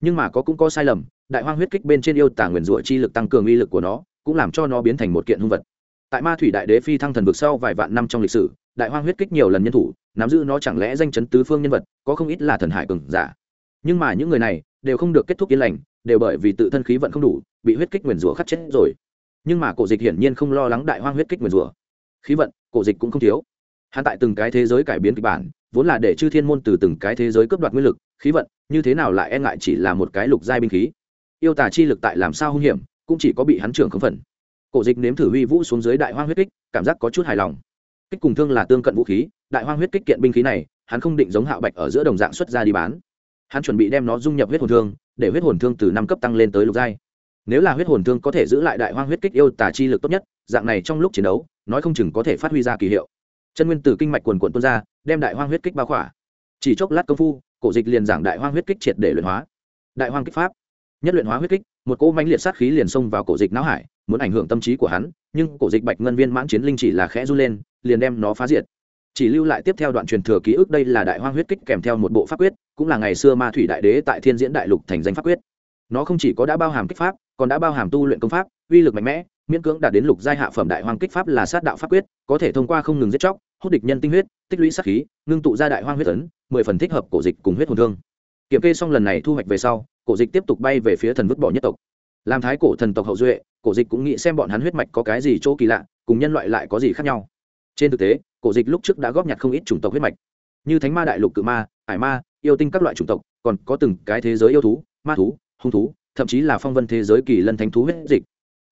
Nhưng mà có cũng có sai lầm, đại hoang huyết kích bên trên yêu tả nguyền rủa chi lực tăng cường uy lực của nó, cũng làm cho nó biến thành một kiện hung vật. Tại ma thủy đại đế phi thăng thần vực sau vài vạn năm trong lịch sử, đại hoang huyết kích nhiều lần nhân thủ, nắm giữ nó chẳng lẽ danh chấn tứ phương nhân vật, có không ít là thần hải cường giả. Nhưng mà những người này đều không được kết thúc yên lành, đều bởi vì tự thân khí vận không đủ, bị huyết kích nguyền rủa khắc chết rồi nhưng mà cổ dịch hiển nhiên không lo lắng đại hoang huyết kích nguyền rủa. Khí vận, cổ dịch cũng không thiếu. Hắn tại từng cái thế giới cải biến kịch bản, vốn là để chư thiên môn từ từng cái thế giới cướp đoạt nguyên lực, khí vận, như thế nào lại e ngại chỉ là một cái lục giai binh khí. Yêu tả chi lực tại làm sao hung hiểm, cũng chỉ có bị hắn trưởng không phần. Cổ dịch nếm thử huy vũ xuống dưới đại hoang huyết kích, cảm giác có chút hài lòng. Kích cùng thương là tương cận vũ khí, đại hoang huyết kích kiện binh khí này, hắn không định giống hạo bạch ở giữa đồng dạng xuất ra đi bán. Hắn chuẩn bị đem nó dung nhập huyết hồn thương, để huyết hồn thương từ năm cấp tăng lên tới lục giai nếu là huyết hồn thương có thể giữ lại đại hoang huyết kích yêu tả chi lực tốt nhất, dạng này trong lúc chiến đấu, nói không chừng có thể phát huy ra kỳ hiệu. Chân nguyên tử kinh mạch quần quận tuôn ra, đem đại hoang huyết kích bao khỏa. Chỉ chốc lát công phu, cổ dịch liền giảng đại hoang huyết kích triệt để luyện hóa. Đại hoang kích pháp. Nhất luyện hóa huyết kích, một cỗ mãnh liệt sát khí liền xông vào cổ dịch não hải, muốn ảnh hưởng tâm trí của hắn, nhưng cổ dịch bạch ngân viên mãn chiến linh chỉ là khẽ run lên, liền đem nó phá diệt. Chỉ lưu lại tiếp theo đoạn truyền thừa ký ức đây là đại hoang huyết kích kèm theo một bộ pháp quyết, cũng là ngày xưa ma thủy đại đế tại thiên diễn đại lục thành danh pháp quyết. Nó không chỉ có đã bao hàm kích pháp còn đã bao hàm tu luyện công pháp, uy lực mạnh mẽ, miễn cưỡng đạt đến lục giai hạ phẩm đại hoang kích pháp là sát đạo pháp quyết, có thể thông qua không ngừng giết chóc, hút địch nhân tinh huyết, tích lũy sát khí, ngưng tụ ra đại hoang huyết tấn mười phần thích hợp cổ dịch cùng huyết hồn thương. Kiểm kê xong lần này thu hoạch về sau, cổ dịch tiếp tục bay về phía thần vứt bỏ nhất tộc. Làm thái cổ thần tộc hậu duệ, cổ dịch cũng nghĩ xem bọn hắn huyết mạch có cái gì chỗ kỳ lạ, cùng nhân loại lại có gì khác nhau. Trên thực tế, cổ dịch lúc trước đã góp nhặt không ít chủng tộc huyết mạch. Như thánh ma đại lục cự ma ải ma, yêu tinh các loại chủng tộc, còn có từng cái thế giới yêu thú, ma thú, hung thú thậm chí là phong vân thế giới kỳ lân thánh thú huyết dịch.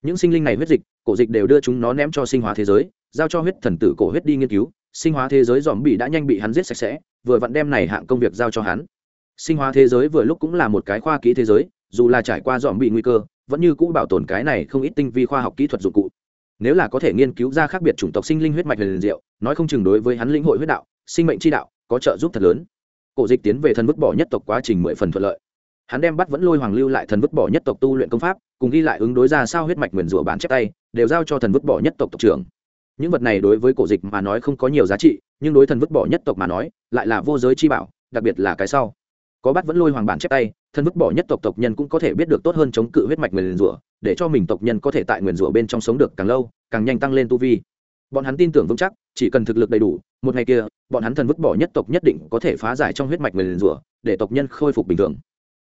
Những sinh linh này huyết dịch, cổ dịch đều đưa chúng nó ném cho sinh hóa thế giới, giao cho huyết thần tử cổ huyết đi nghiên cứu. Sinh hóa thế giới dòm bị đã nhanh bị hắn giết sạch sẽ, vừa vặn đem này hạng công việc giao cho hắn. Sinh hóa thế giới vừa lúc cũng là một cái khoa kỹ thế giới, dù là trải qua dòm bị nguy cơ, vẫn như cũ bảo tồn cái này không ít tinh vi khoa học kỹ thuật dụng cụ. Nếu là có thể nghiên cứu ra khác biệt chủng tộc sinh linh huyết mạch liền diệu, nói không chừng đối với hắn lĩnh hội huyết đạo, sinh mệnh chi đạo, có trợ giúp thật lớn. Cổ dịch tiến về thần vứt bỏ nhất tộc quá trình mười phần thuận lợi hắn đem bắt vẫn lôi hoàng lưu lại thần vứt bỏ nhất tộc tu luyện công pháp, cùng ghi lại ứng đối ra sao huyết mạch nguyền rủa bản chép tay, đều giao cho thần vứt bỏ nhất tộc tộc trưởng. Những vật này đối với cổ dịch mà nói không có nhiều giá trị, nhưng đối thần vứt bỏ nhất tộc mà nói, lại là vô giới chi bảo, đặc biệt là cái sau. Có bắt vẫn lôi hoàng bản chép tay, thần vứt bỏ nhất tộc tộc nhân cũng có thể biết được tốt hơn chống cự huyết mạch nguyền rủa, để cho mình tộc nhân có thể tại nguyền rủa bên trong sống được càng lâu, càng nhanh tăng lên tu vi. Bọn hắn tin tưởng vững chắc, chỉ cần thực lực đầy đủ, một ngày kia, bọn hắn thần vứt bỏ nhất tộc nhất định có thể phá giải trong huyết mạch nguyền rủa, để tộc nhân khôi phục bình thường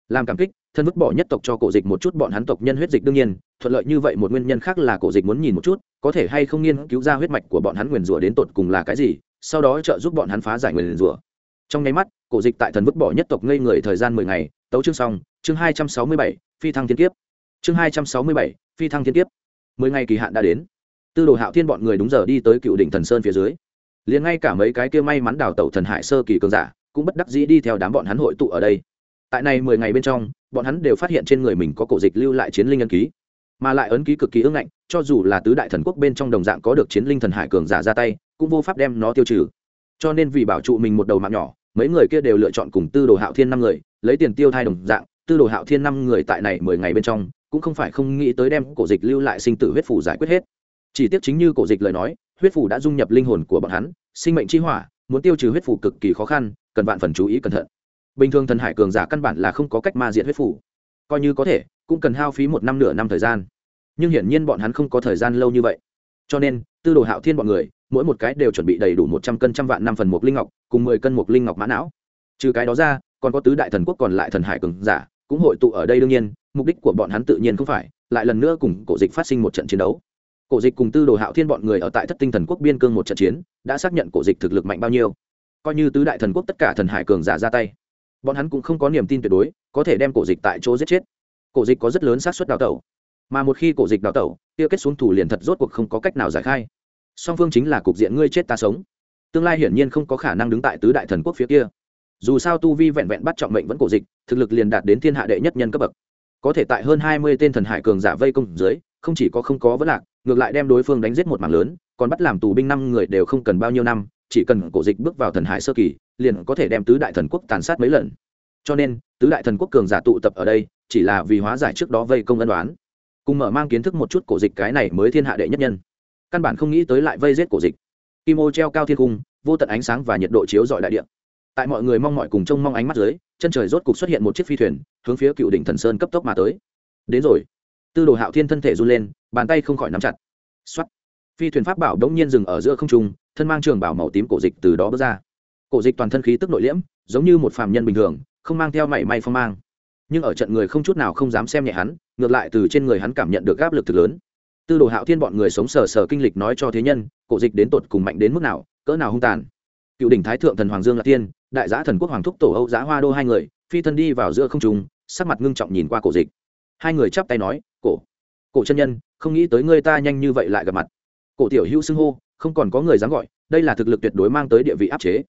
làm cảm kích, thân vứt bỏ nhất tộc cho cổ dịch một chút, bọn hắn tộc nhân huyết dịch đương nhiên, thuận lợi như vậy một nguyên nhân khác là cổ dịch muốn nhìn một chút, có thể hay không nghiên cứu ra huyết mạch của bọn hắn nguyền rủa đến tột cùng là cái gì, sau đó trợ giúp bọn hắn phá giải nguyền rủa. Trong nháy mắt, cổ dịch tại thần vứt bỏ nhất tộc ngây người thời gian mười ngày, tấu chương xong, chương hai trăm sáu mươi bảy, phi thăng thiên kiếp. Chương hai trăm sáu mươi bảy, phi thăng thiên kiếp. Mười ngày kỳ hạn đã đến. Tư đồ hạo thiên bọn người đúng giờ đi tới cựu đỉnh thần sơn phía dưới. Liền ngay cả mấy cái kia may mắn đào tẩu thần hải sơ kỳ cường giả, cũng bất đắc dĩ đi theo đám bọn hắn hội tụ ở đây tại này mười ngày bên trong, bọn hắn đều phát hiện trên người mình có cổ dịch lưu lại chiến linh ấn ký, mà lại ấn ký cực kỳ ưng ngạnh, cho dù là tứ đại thần quốc bên trong đồng dạng có được chiến linh thần hải cường giả ra tay, cũng vô pháp đem nó tiêu trừ. Cho nên vì bảo trụ mình một đầu mạng nhỏ, mấy người kia đều lựa chọn cùng tư đồ hạo thiên năm người, lấy tiền tiêu thai đồng dạng, tư đồ hạo thiên năm người tại này mười ngày bên trong, cũng không phải không nghĩ tới đem cổ dịch lưu lại sinh tử huyết phủ giải quyết hết. Chỉ tiếc chính như cổ dịch lời nói, huyết phủ đã dung nhập linh hồn của bọn hắn, sinh mệnh chi hỏa, muốn tiêu trừ huyết phủ cực kỳ khó khăn, cần vạn phần chú ý cẩn thận bình thường thần hải cường giả căn bản là không có cách ma diện huyết phủ. Coi như có thể, cũng cần hao phí một năm nửa năm thời gian. Nhưng hiển nhiên bọn hắn không có thời gian lâu như vậy. Cho nên, tư đồ hạo thiên bọn người, mỗi một cái đều chuẩn bị đầy đủ một trăm cân trăm vạn năm phần một linh ngọc, cùng mười cân một linh ngọc mã não. Trừ cái đó ra, còn có tứ đại thần quốc còn lại thần hải cường giả, cũng hội tụ ở đây đương nhiên, mục đích của bọn hắn tự nhiên không phải, lại lần nữa cùng cổ dịch phát sinh một trận chiến đấu. Cổ dịch cùng tư đồ hạo thiên bọn người ở tại thất tinh thần quốc biên cương một trận chiến, đã xác nhận cổ dịch thực lực mạnh bao nhiêu. Coi như tứ đại thần quốc tất cả thần hải cường giả ra tay bọn hắn cũng không có niềm tin tuyệt đối, có thể đem cổ dịch tại chỗ giết chết. Cổ dịch có rất lớn xác suất đào tẩu. Mà một khi cổ dịch đào tẩu, kia kết xuống thủ liền thật rốt cuộc không có cách nào giải khai. Song phương chính là cục diện ngươi chết ta sống. Tương lai hiển nhiên không có khả năng đứng tại tứ đại thần quốc phía kia. Dù sao tu vi vẹn vẹn bắt trọng mệnh vẫn cổ dịch, thực lực liền đạt đến thiên hạ đệ nhất nhân cấp bậc. Có thể tại hơn hai mươi tên thần hải cường giả vây công dưới, không chỉ có không có vấn lạc, ngược lại đem đối phương đánh giết một mảng lớn, còn bắt làm tù binh năm người đều không cần bao nhiêu năm, chỉ cần cổ dịch bước vào thần hải sơ kỳ liền có thể đem tứ đại thần quốc tàn sát mấy lần. Cho nên, tứ đại thần quốc cường giả tụ tập ở đây, chỉ là vì hóa giải trước đó vây công ân đoán cùng mở mang kiến thức một chút cổ dịch cái này mới thiên hạ đệ nhất nhân. Căn bản không nghĩ tới lại vây giết cổ dịch. Kim ô treo cao thiên cung, vô tận ánh sáng và nhiệt độ chiếu dọi đại điện tại mọi người mong mọi cùng trông mong ánh mắt dưới, chân trời rốt cục xuất hiện một chiếc phi thuyền, hướng phía cựu đỉnh thần sơn cấp tốc mà tới. Đến rồi. Tư đồ hạo thiên thân thể run lên, bàn tay không khỏi nắm chặt. X phi thuyền pháp bảo đống nhiên dừng ở giữa không trung, thân mang trường bảo màu tím cổ dịch từ đó bước ra cổ dịch toàn thân khí tức nội liễm, giống như một phàm nhân bình thường, không mang theo mảy may phong mang. Nhưng ở trận người không chút nào không dám xem nhẹ hắn, ngược lại từ trên người hắn cảm nhận được áp lực thực lớn. Tư đồ hạo thiên bọn người sống sờ sờ kinh lịch nói cho thế nhân, cổ dịch đến tột cùng mạnh đến mức nào, cỡ nào hung tàn. Cựu đỉnh thái thượng thần hoàng dương lạc tiên, đại giã thần quốc hoàng thúc tổ âu giã hoa đô hai người, phi thân đi vào giữa không trùng sắc mặt ngưng trọng nhìn qua cổ dịch. Hai người chắp tay nói, cổ cổ chân nhân, không nghĩ tới ngươi ta nhanh như vậy lại gặp mặt. Cổ tiểu hữu xưng hô, không còn có người dám gọi, đây là thực lực tuyệt đối mang tới địa vị áp chế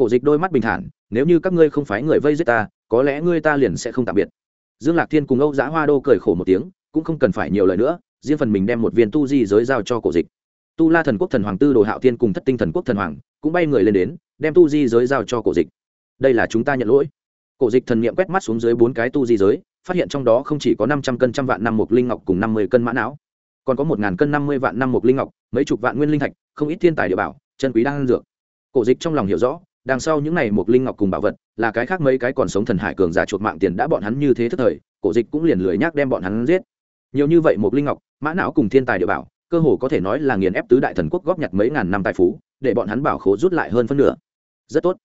cổ dịch đôi mắt bình thản, nếu như các ngươi không phái người vây giết ta, có lẽ ngươi ta liền sẽ không tạm biệt. Dương lạc thiên cùng âu giã hoa đô cười khổ một tiếng, cũng không cần phải nhiều lời nữa, riêng phần mình đem một viên tu di giới giao cho cổ dịch. Tu la thần quốc thần hoàng tư đồ hạo thiên cùng thất tinh thần quốc thần hoàng cũng bay người lên đến, đem tu di giới giao cho cổ dịch. Đây là chúng ta nhận lỗi. Cổ dịch thần nghiệm quét mắt xuống dưới bốn cái tu di giới, phát hiện trong đó không chỉ có năm trăm cân trăm vạn năm mục linh ngọc cùng năm mươi cân mã não, còn có một ngàn cân năm mươi vạn năm mục linh ngọc, mấy chục vạn nguyên linh thạch, không ít thiên tài địa bảo, chân quý đang ăn dược. Cổ dịch trong lòng hiểu rõ đằng sau những này một linh ngọc cùng bảo vật, là cái khác mấy cái còn sống thần hải cường giả chuột mạng tiền đã bọn hắn như thế thức thời, cổ dịch cũng liền lười nhác đem bọn hắn giết. Nhiều như vậy một linh ngọc, mã não cùng thiên tài địa bảo, cơ hồ có thể nói là nghiền ép tứ đại thần quốc góp nhặt mấy ngàn năm tài phú, để bọn hắn bảo khố rút lại hơn phân nửa. Rất tốt.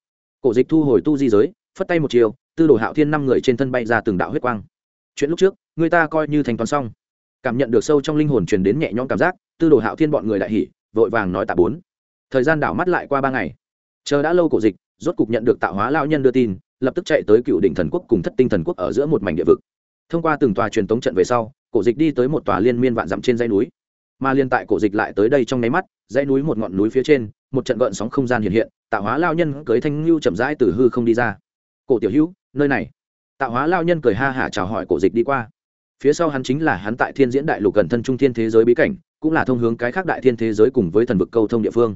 Cổ dịch thu hồi tu di giới, phất tay một chiều, tư đồ hạo thiên năm người trên thân bay ra từng đạo huyết quang. Chuyện lúc trước, người ta coi như thành toán xong. Cảm nhận được sâu trong linh hồn truyền đến nhẹ nhõm cảm giác, tư đồ hạo thiên bọn người đại hỉ, vội vàng nói tạ bốn. Thời gian đảo mắt lại qua ba ngày chờ đã lâu cổ dịch, rốt cục nhận được tạo hóa lao nhân đưa tin, lập tức chạy tới cựu đỉnh thần quốc cùng thất tinh thần quốc ở giữa một mảnh địa vực. Thông qua từng tòa truyền tống trận về sau, cổ dịch đi tới một tòa liên miên vạn dặm trên dãy núi. Mà liên tại cổ dịch lại tới đây trong nháy mắt, dãy núi một ngọn núi phía trên, một trận gợn sóng không gian hiện hiện, tạo hóa lao nhân cưới thanh lưu chậm rãi từ hư không đi ra. Cổ tiểu hữu, nơi này. Tạo hóa lao nhân cười ha hả chào hỏi cổ dịch đi qua. Phía sau hắn chính là hắn tại thiên diễn đại lục gần thân trung thiên thế giới bí cảnh, cũng là thông hướng cái khác đại thiên thế giới cùng với thần vực câu thông địa phương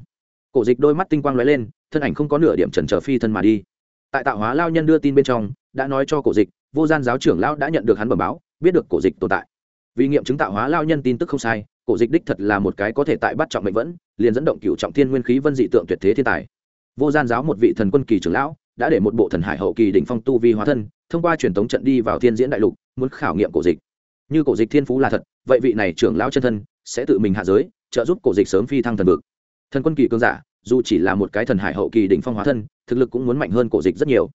cổ dịch đôi mắt tinh quang lóe lên, thân ảnh không có nửa điểm trần trở phi thân mà đi. Tại tạo hóa lao nhân đưa tin bên trong, đã nói cho cổ dịch, vô gian giáo trưởng lão đã nhận được hắn bẩm báo, biết được cổ dịch tồn tại. Vì nghiệm chứng tạo hóa lao nhân tin tức không sai, cổ dịch đích thật là một cái có thể tại bắt trọng mệnh vẫn, liền dẫn động cựu trọng thiên nguyên khí vân dị tượng tuyệt thế thiên tài. Vô gian giáo một vị thần quân kỳ trưởng lão, đã để một bộ thần hải hậu kỳ đỉnh phong tu vi hóa thân, thông qua truyền thống trận đi vào thiên diễn đại lục, muốn khảo nghiệm cổ dịch. Như cổ dịch thiên phú là thật, vậy vị này trưởng lão chân thân, sẽ tự mình hạ giới, trợ giúp cổ dịch sớm phi thăng thần vực thần quân kỳ cương giả, dù chỉ là một cái thần hải hậu kỳ đỉnh phong hóa thân, thực lực cũng muốn mạnh hơn cổ dịch rất nhiều.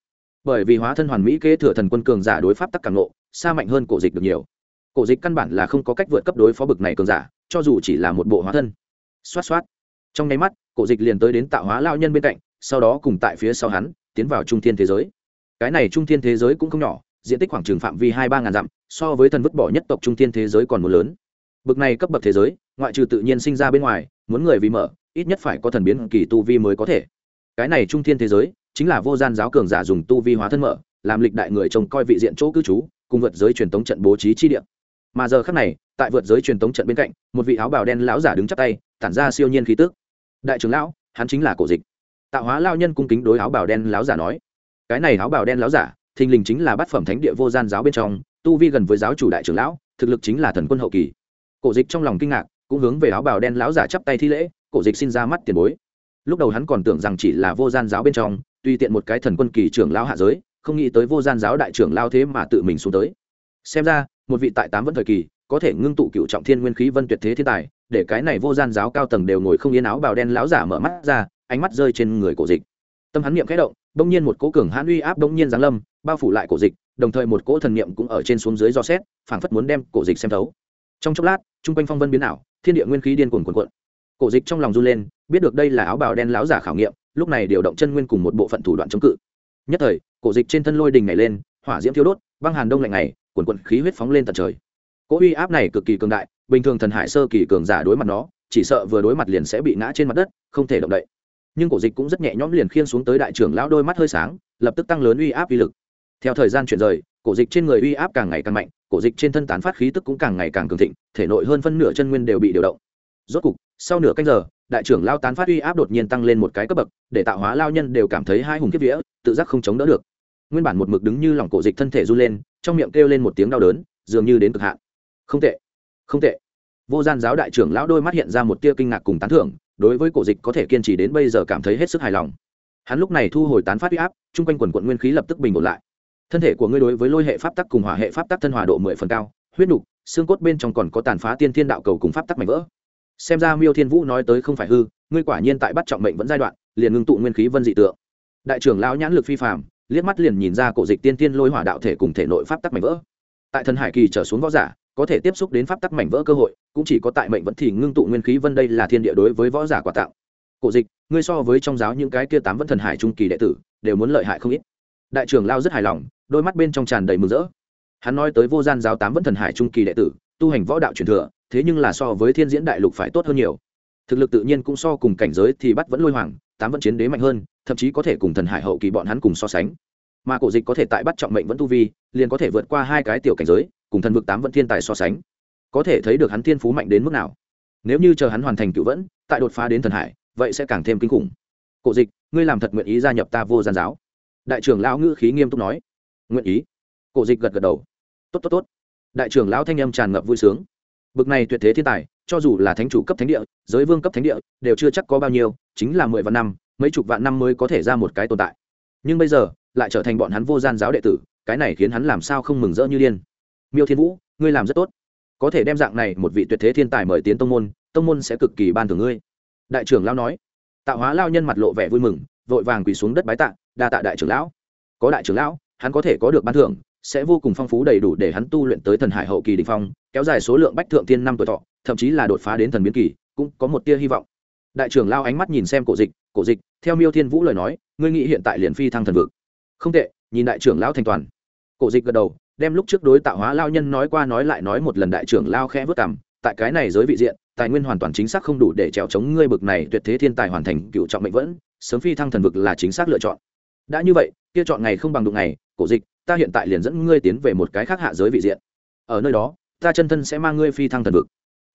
Bởi vì hóa thân hoàn mỹ kế thừa thần quân cường giả đối pháp tắc càng lộ xa mạnh hơn cổ dịch được nhiều. Cổ dịch căn bản là không có cách vượt cấp đối phó bực này cường giả, cho dù chỉ là một bộ hóa thân. Xoát xoát. Trong nháy mắt, cổ dịch liền tới đến tạo hóa lao nhân bên cạnh, sau đó cùng tại phía sau hắn, tiến vào trung thiên thế giới. Cái này trung thiên thế giới cũng không nhỏ, diện tích khoảng trừng phạm vi hai ba ngàn dặm, so với thần vứt bỏ nhất tộc trung thiên thế giới còn một lớn. Bực này cấp bậc thế giới, ngoại trừ tự nhiên sinh ra bên ngoài, muốn người vì mở ít nhất phải có thần biến kỳ tu vi mới có thể. Cái này trung thiên thế giới, chính là vô gian giáo cường giả dùng tu vi hóa thân mở, làm lịch đại người trông coi vị diện chỗ cư trú, cùng vượt giới truyền tống trận bố trí chi địa. Mà giờ khắc này, tại vượt giới truyền tống trận bên cạnh, một vị áo bào đen lão giả đứng chắp tay, tản ra siêu nhiên khí tức. Đại trưởng lão, hắn chính là cổ dịch. Tạo hóa lao nhân cung kính đối áo bào đen lão giả nói. Cái này áo bào đen lão giả, thình lình chính là bát phẩm thánh địa vô gian giáo bên trong, tu vi gần với giáo chủ đại trưởng lão, thực lực chính là thần quân hậu kỳ. Cổ dịch trong lòng kinh ngạc, cũng hướng về áo bào đen lão giả chắp tay thi lễ cổ dịch xin ra mắt tiền bối. Lúc đầu hắn còn tưởng rằng chỉ là vô gian giáo bên trong, tùy tiện một cái thần quân kỳ trưởng lao hạ giới, không nghĩ tới vô gian giáo đại trưởng lao thế mà tự mình xuống tới. Xem ra, một vị tại tám vẫn thời kỳ, có thể ngưng tụ cựu trọng thiên nguyên khí vân tuyệt thế thiên tài, để cái này vô gian giáo cao tầng đều ngồi không yên áo bào đen lão giả mở mắt ra, ánh mắt rơi trên người cổ dịch. Tâm hắn niệm khẽ động, bỗng nhiên một cỗ cường hãn uy áp bỗng nhiên giáng lâm, bao phủ lại cổ dịch, đồng thời một cỗ thần niệm cũng ở trên xuống dưới do xét, phảng phất muốn đem cổ dịch xem thấu. Trong chốc lát trung quanh phong vân biến ảo, thiên địa nguyên khí điên cuồn cuộn cuộn cổ dịch trong lòng run lên, biết được đây là áo bào đen láo giả khảo nghiệm, lúc này điều động chân nguyên cùng một bộ phận thủ đoạn chống cự. Nhất thời, cổ dịch trên thân lôi đình này lên, hỏa diễm thiêu đốt, băng hàn đông lạnh này quần cuộn khí huyết phóng lên tận trời. Cỗ uy áp này cực kỳ cường đại, bình thường thần hải sơ kỳ cường giả đối mặt nó, chỉ sợ vừa đối mặt liền sẽ bị ngã trên mặt đất, không thể động đậy. Nhưng cổ dịch cũng rất nhẹ nhõm liền khiên xuống tới đại trưởng lão đôi mắt hơi sáng, lập tức tăng lớn uy áp uy lực. Theo thời gian chuyển rời, cổ dịch trên người uy áp càng ngày càng mạnh, cổ dịch trên thân tán phát khí tức cũng càng ngày càng cường thịnh, thể nội hơn phân nửa chân nguyên đều bị điều động. Rốt cục sau nửa canh giờ, đại trưởng lao tán phát uy áp đột nhiên tăng lên một cái cấp bậc, để tạo hóa lao nhân đều cảm thấy hai hùng kiếp vía, tự giác không chống đỡ được. Nguyên bản một mực đứng như lòng cổ dịch thân thể run lên, trong miệng kêu lên một tiếng đau đớn, dường như đến cực hạn. Không tệ không tệ. Vô gian giáo đại trưởng lão đôi mắt hiện ra một tia kinh ngạc cùng tán thưởng, đối với cổ dịch có thể kiên trì đến bây giờ cảm thấy hết sức hài lòng. Hắn lúc này thu hồi tán phát huy áp, chung quanh quần quận nguyên khí lập tức bình ổn lại. Thân thể của ngươi đối với lôi hệ pháp tắc cùng hỏa hệ pháp tắc thân hòa độ mười phần cao, huyết nục, xương cốt bên trong còn có tàn phá tiên thiên đạo cầu cùng pháp tắc mạnh vỡ xem ra miêu thiên vũ nói tới không phải hư, ngươi quả nhiên tại bắt trọng mệnh vẫn giai đoạn, liền ngưng tụ nguyên khí vân dị tượng. Đại trưởng lão nhãn lực phi phạm liếc mắt liền nhìn ra cổ dịch tiên tiên lôi hỏa đạo thể cùng thể nội pháp tắc mảnh vỡ. Tại thần hải kỳ trở xuống võ giả, có thể tiếp xúc đến pháp tắc mảnh vỡ cơ hội, cũng chỉ có tại mệnh vẫn thì ngưng tụ nguyên khí vân đây là thiên địa đối với võ giả quà tặng cổ dịch, ngươi so với trong giáo những cái kia tám vẫn thần hải trung kỳ đệ tử, đều muốn lợi hại không ít. Đại trưởng lao rất hài lòng, đôi mắt bên trong tràn đầy mừng rỡ. Hắn nói tới vô gian giáo tám vẫn thần hải trung kỳ đệ tử, tu hành võ đạo truyền thừa thế nhưng là so với thiên diễn đại lục phải tốt hơn nhiều. Thực lực tự nhiên cũng so cùng cảnh giới thì bắt vẫn lôi hoàng, tám vẫn chiến đế mạnh hơn, thậm chí có thể cùng thần hải hậu kỳ bọn hắn cùng so sánh. Mà cổ dịch có thể tại bắt trọng mệnh vẫn tu vi, liền có thể vượt qua hai cái tiểu cảnh giới, cùng thần vực tám vẫn thiên tài so sánh. Có thể thấy được hắn thiên phú mạnh đến mức nào. Nếu như chờ hắn hoàn thành cựu vẫn, tại đột phá đến thần hải, vậy sẽ càng thêm kinh khủng. Cổ dịch, ngươi làm thật nguyện ý gia nhập ta vô gian giáo. Đại trưởng lão ngữ khí nghiêm túc nói. Nguyện ý. Cổ dịch gật gật đầu. Tốt tốt tốt. Đại trưởng lão thanh âm tràn ngập vui sướng bực này tuyệt thế thiên tài, cho dù là thánh chủ cấp thánh địa, giới vương cấp thánh địa, đều chưa chắc có bao nhiêu, chính là mười vạn năm, mấy chục vạn năm mới có thể ra một cái tồn tại. Nhưng bây giờ, lại trở thành bọn hắn vô gian giáo đệ tử, cái này khiến hắn làm sao không mừng rỡ như điên. Miêu thiên vũ, ngươi làm rất tốt. Có thể đem dạng này một vị tuyệt thế thiên tài mời tiến tông môn tông môn sẽ cực kỳ ban thưởng ngươi. Đại trưởng lão nói. Tạo hóa lao nhân mặt lộ vẻ vui mừng, vội vàng quỳ xuống đất bái tạ, đa tạ đại trưởng lão. Có đại trưởng lão, hắn có thể có được ban thưởng sẽ vô cùng phong phú đầy đủ để hắn tu luyện tới thần hải hậu kỳ đình phong, kéo dài số lượng bách thượng tiên năm tuổi thọ, thậm chí là đột phá đến thần biến kỳ, cũng có một tia hy vọng. Đại trưởng lao ánh mắt nhìn xem cổ dịch cổ dịch, theo miêu thiên vũ lời nói, ngươi nghĩ hiện tại liền phi thăng thần vực. Không tệ, nhìn đại trưởng lão thành toàn. Cổ dịch gật đầu, đem lúc trước đối tạo hóa lao nhân nói qua nói lại nói một lần đại trưởng lao khẽ vất cảm tại cái này giới vị diện, tài nguyên hoàn toàn chính xác không đủ để trèo chống ngươi bực này tuyệt thế thiên tài hoàn thành cựu trọng mệnh vẫn, sớm phi thăng thần vực là chính xác lựa chọn. Đã như vậy, kia chọn ngày không bằng đụng ngày, cổ dịch ta hiện tại liền dẫn ngươi tiến về một cái khác hạ giới vị diện. Ở nơi đó, ta chân thân sẽ mang ngươi phi thăng thần vực.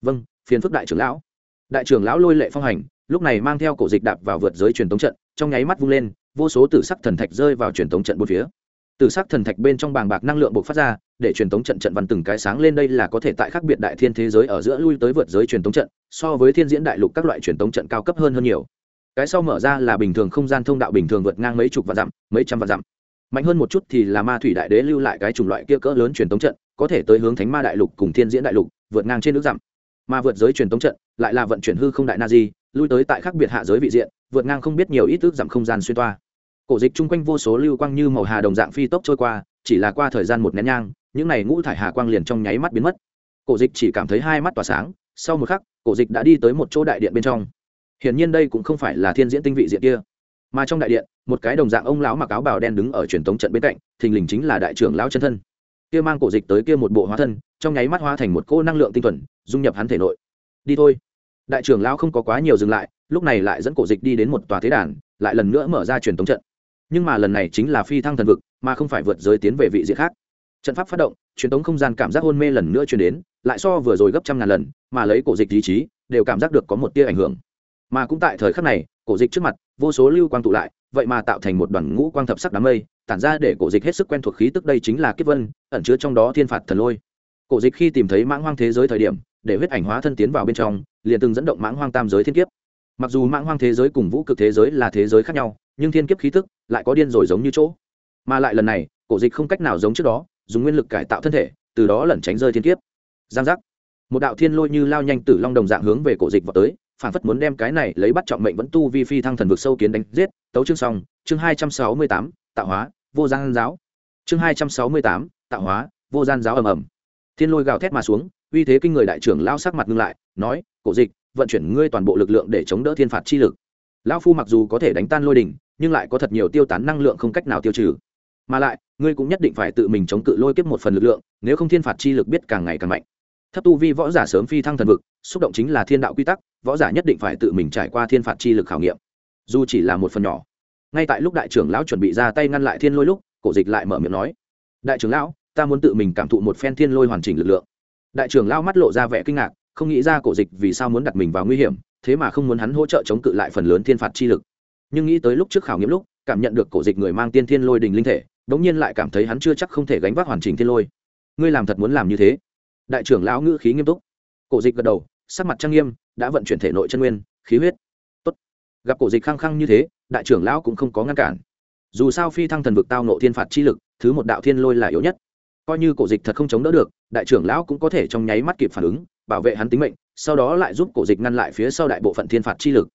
Vâng phiền phức đại trưởng lão. Đại trưởng lão lôi lệ phong hành, lúc này mang theo cổ dịch đạp vào vượt giới truyền tống trận, trong nháy mắt vung lên, vô số tử sắc thần thạch rơi vào truyền tống trận bốn phía. Tử sắc thần thạch bên trong bàng bạc năng lượng bộc phát ra, để truyền tống trận trận văn từng cái sáng lên đây là có thể tại khác biệt đại thiên thế giới ở giữa lui tới vượt giới truyền tống trận, so với thiên diễn đại lục các loại truyền tống trận cao cấp hơn hơn nhiều. Cái sau mở ra là bình thường không gian thông đạo bình thường vượt ngang mấy chục vạn dặm, mấy trăm vạn dặm mạnh hơn một chút thì là ma thủy đại đế lưu lại cái chủng loại kia cỡ lớn truyền tống trận, có thể tới hướng thánh ma đại lục cùng thiên diễn đại lục, vượt ngang trên nước dặm. Mà vượt giới truyền tống trận, lại là vận chuyển hư không đại na di, lui tới tại khác biệt hạ giới vị diện, vượt ngang không biết nhiều ít ước giảm không gian xuyên toa. Cổ dịch chung quanh vô số lưu quang như màu hà đồng dạng phi tốc trôi qua, chỉ là qua thời gian một nén nhang, những này ngũ thải hà quang liền trong nháy mắt biến mất. Cổ dịch chỉ cảm thấy hai mắt tỏa sáng, sau một khắc, cổ dịch đã đi tới một chỗ đại điện bên trong. Hiển nhiên đây cũng không phải là thiên diễn tinh vị diện kia, mà trong đại điện một cái đồng dạng ông lão mặc áo bào đen đứng ở truyền thống trận bên cạnh, thình lình chính là đại trưởng lão chân thân. Kia mang cổ dịch tới kia một bộ hóa thân, trong nháy mắt hóa thành một cô năng lượng tinh thuần, dung nhập hắn thể nội. Đi thôi. Đại trưởng lão không có quá nhiều dừng lại, lúc này lại dẫn cổ dịch đi đến một tòa thế đàn, lại lần nữa mở ra truyền thống trận. Nhưng mà lần này chính là phi thăng thần vực, mà không phải vượt giới tiến về vị diện khác. Trận pháp phát động, truyền thống không gian cảm giác hôn mê lần nữa truyền đến, lại so vừa rồi gấp trăm ngàn lần, mà lấy cổ dịch ý chí, đều cảm giác được có một tia ảnh hưởng. Mà cũng tại thời khắc này, cổ dịch trước mặt, vô số lưu quang tụ lại vậy mà tạo thành một đoàn ngũ quang thập sắc đám mây, tản ra để cổ dịch hết sức quen thuộc khí tức đây chính là kiếp vân, ẩn chứa trong đó thiên phạt thần lôi. Cổ dịch khi tìm thấy mãng hoang thế giới thời điểm, để huyết ảnh hóa thân tiến vào bên trong, liền từng dẫn động mãng hoang tam giới thiên kiếp. Mặc dù mãng hoang thế giới cùng vũ cực thế giới là thế giới khác nhau, nhưng thiên kiếp khí tức lại có điên rồi giống như chỗ. Mà lại lần này, cổ dịch không cách nào giống trước đó, dùng nguyên lực cải tạo thân thể, từ đó lẩn tránh rơi thiên kiếp. Giang giác. Một đạo thiên lôi như lao nhanh từ long đồng dạng hướng về cổ dịch vào tới phản phất muốn đem cái này lấy bắt trọng mệnh vẫn tu vi phi thăng thần vực sâu kiến đánh giết. Tấu chương xong, chương hai trăm sáu mươi tám, tạo hóa, vô gian giáo. Chương hai trăm sáu mươi tám, tạo hóa, vô gian giáo ầm ầm. Thiên lôi gào thét mà xuống, uy thế kinh người đại trưởng lao sắc mặt ngưng lại, nói, cổ dịch, vận chuyển ngươi toàn bộ lực lượng để chống đỡ thiên phạt chi lực. Lão phu mặc dù có thể đánh tan lôi đỉnh, nhưng lại có thật nhiều tiêu tán năng lượng không cách nào tiêu trừ. Mà lại, ngươi cũng nhất định phải tự mình chống cự lôi kiếp một phần lực lượng, nếu không thiên phạt chi lực biết càng ngày càng mạnh thấp tu vi võ giả sớm phi thăng thần vực, xúc động chính là thiên đạo quy tắc, võ giả nhất định phải tự mình trải qua thiên phạt chi lực khảo nghiệm. Dù chỉ là một phần nhỏ. Ngay tại lúc đại trưởng lão chuẩn bị ra tay ngăn lại thiên lôi lúc, cổ dịch lại mở miệng nói, đại trưởng lão, ta muốn tự mình cảm thụ một phen thiên lôi hoàn chỉnh lực lượng. Đại trưởng lão mắt lộ ra vẻ kinh ngạc, không nghĩ ra cổ dịch vì sao muốn đặt mình vào nguy hiểm, thế mà không muốn hắn hỗ trợ chống cự lại phần lớn thiên phạt chi lực. Nhưng nghĩ tới lúc trước khảo nghiệm lúc, cảm nhận được cổ dịch người mang tiên thiên lôi đình linh thể đ ỗ n g nhiên lại cảm thấy hắn chưa chắc không thể gánh vác hoàn chỉnh thiên lôi. Ngươi làm thật muốn làm như thế? Đại trưởng lão ngữ khí nghiêm túc. Cổ dịch gật đầu, sắc mặt trang nghiêm, đã vận chuyển thể nội chân nguyên, khí huyết. Tốt. gặp cổ dịch khăng khăng như thế, đại trưởng lão cũng không có ngăn cản. Dù sao phi thăng thần vực tao nộ thiên phạt chi lực, thứ một đạo thiên lôi là yếu nhất. Coi như cổ dịch thật không chống đỡ được, đại trưởng lão cũng có thể trong nháy mắt kịp phản ứng, bảo vệ hắn tính mệnh, sau đó lại giúp cổ dịch ngăn lại phía sau đại bộ phận thiên phạt chi lực.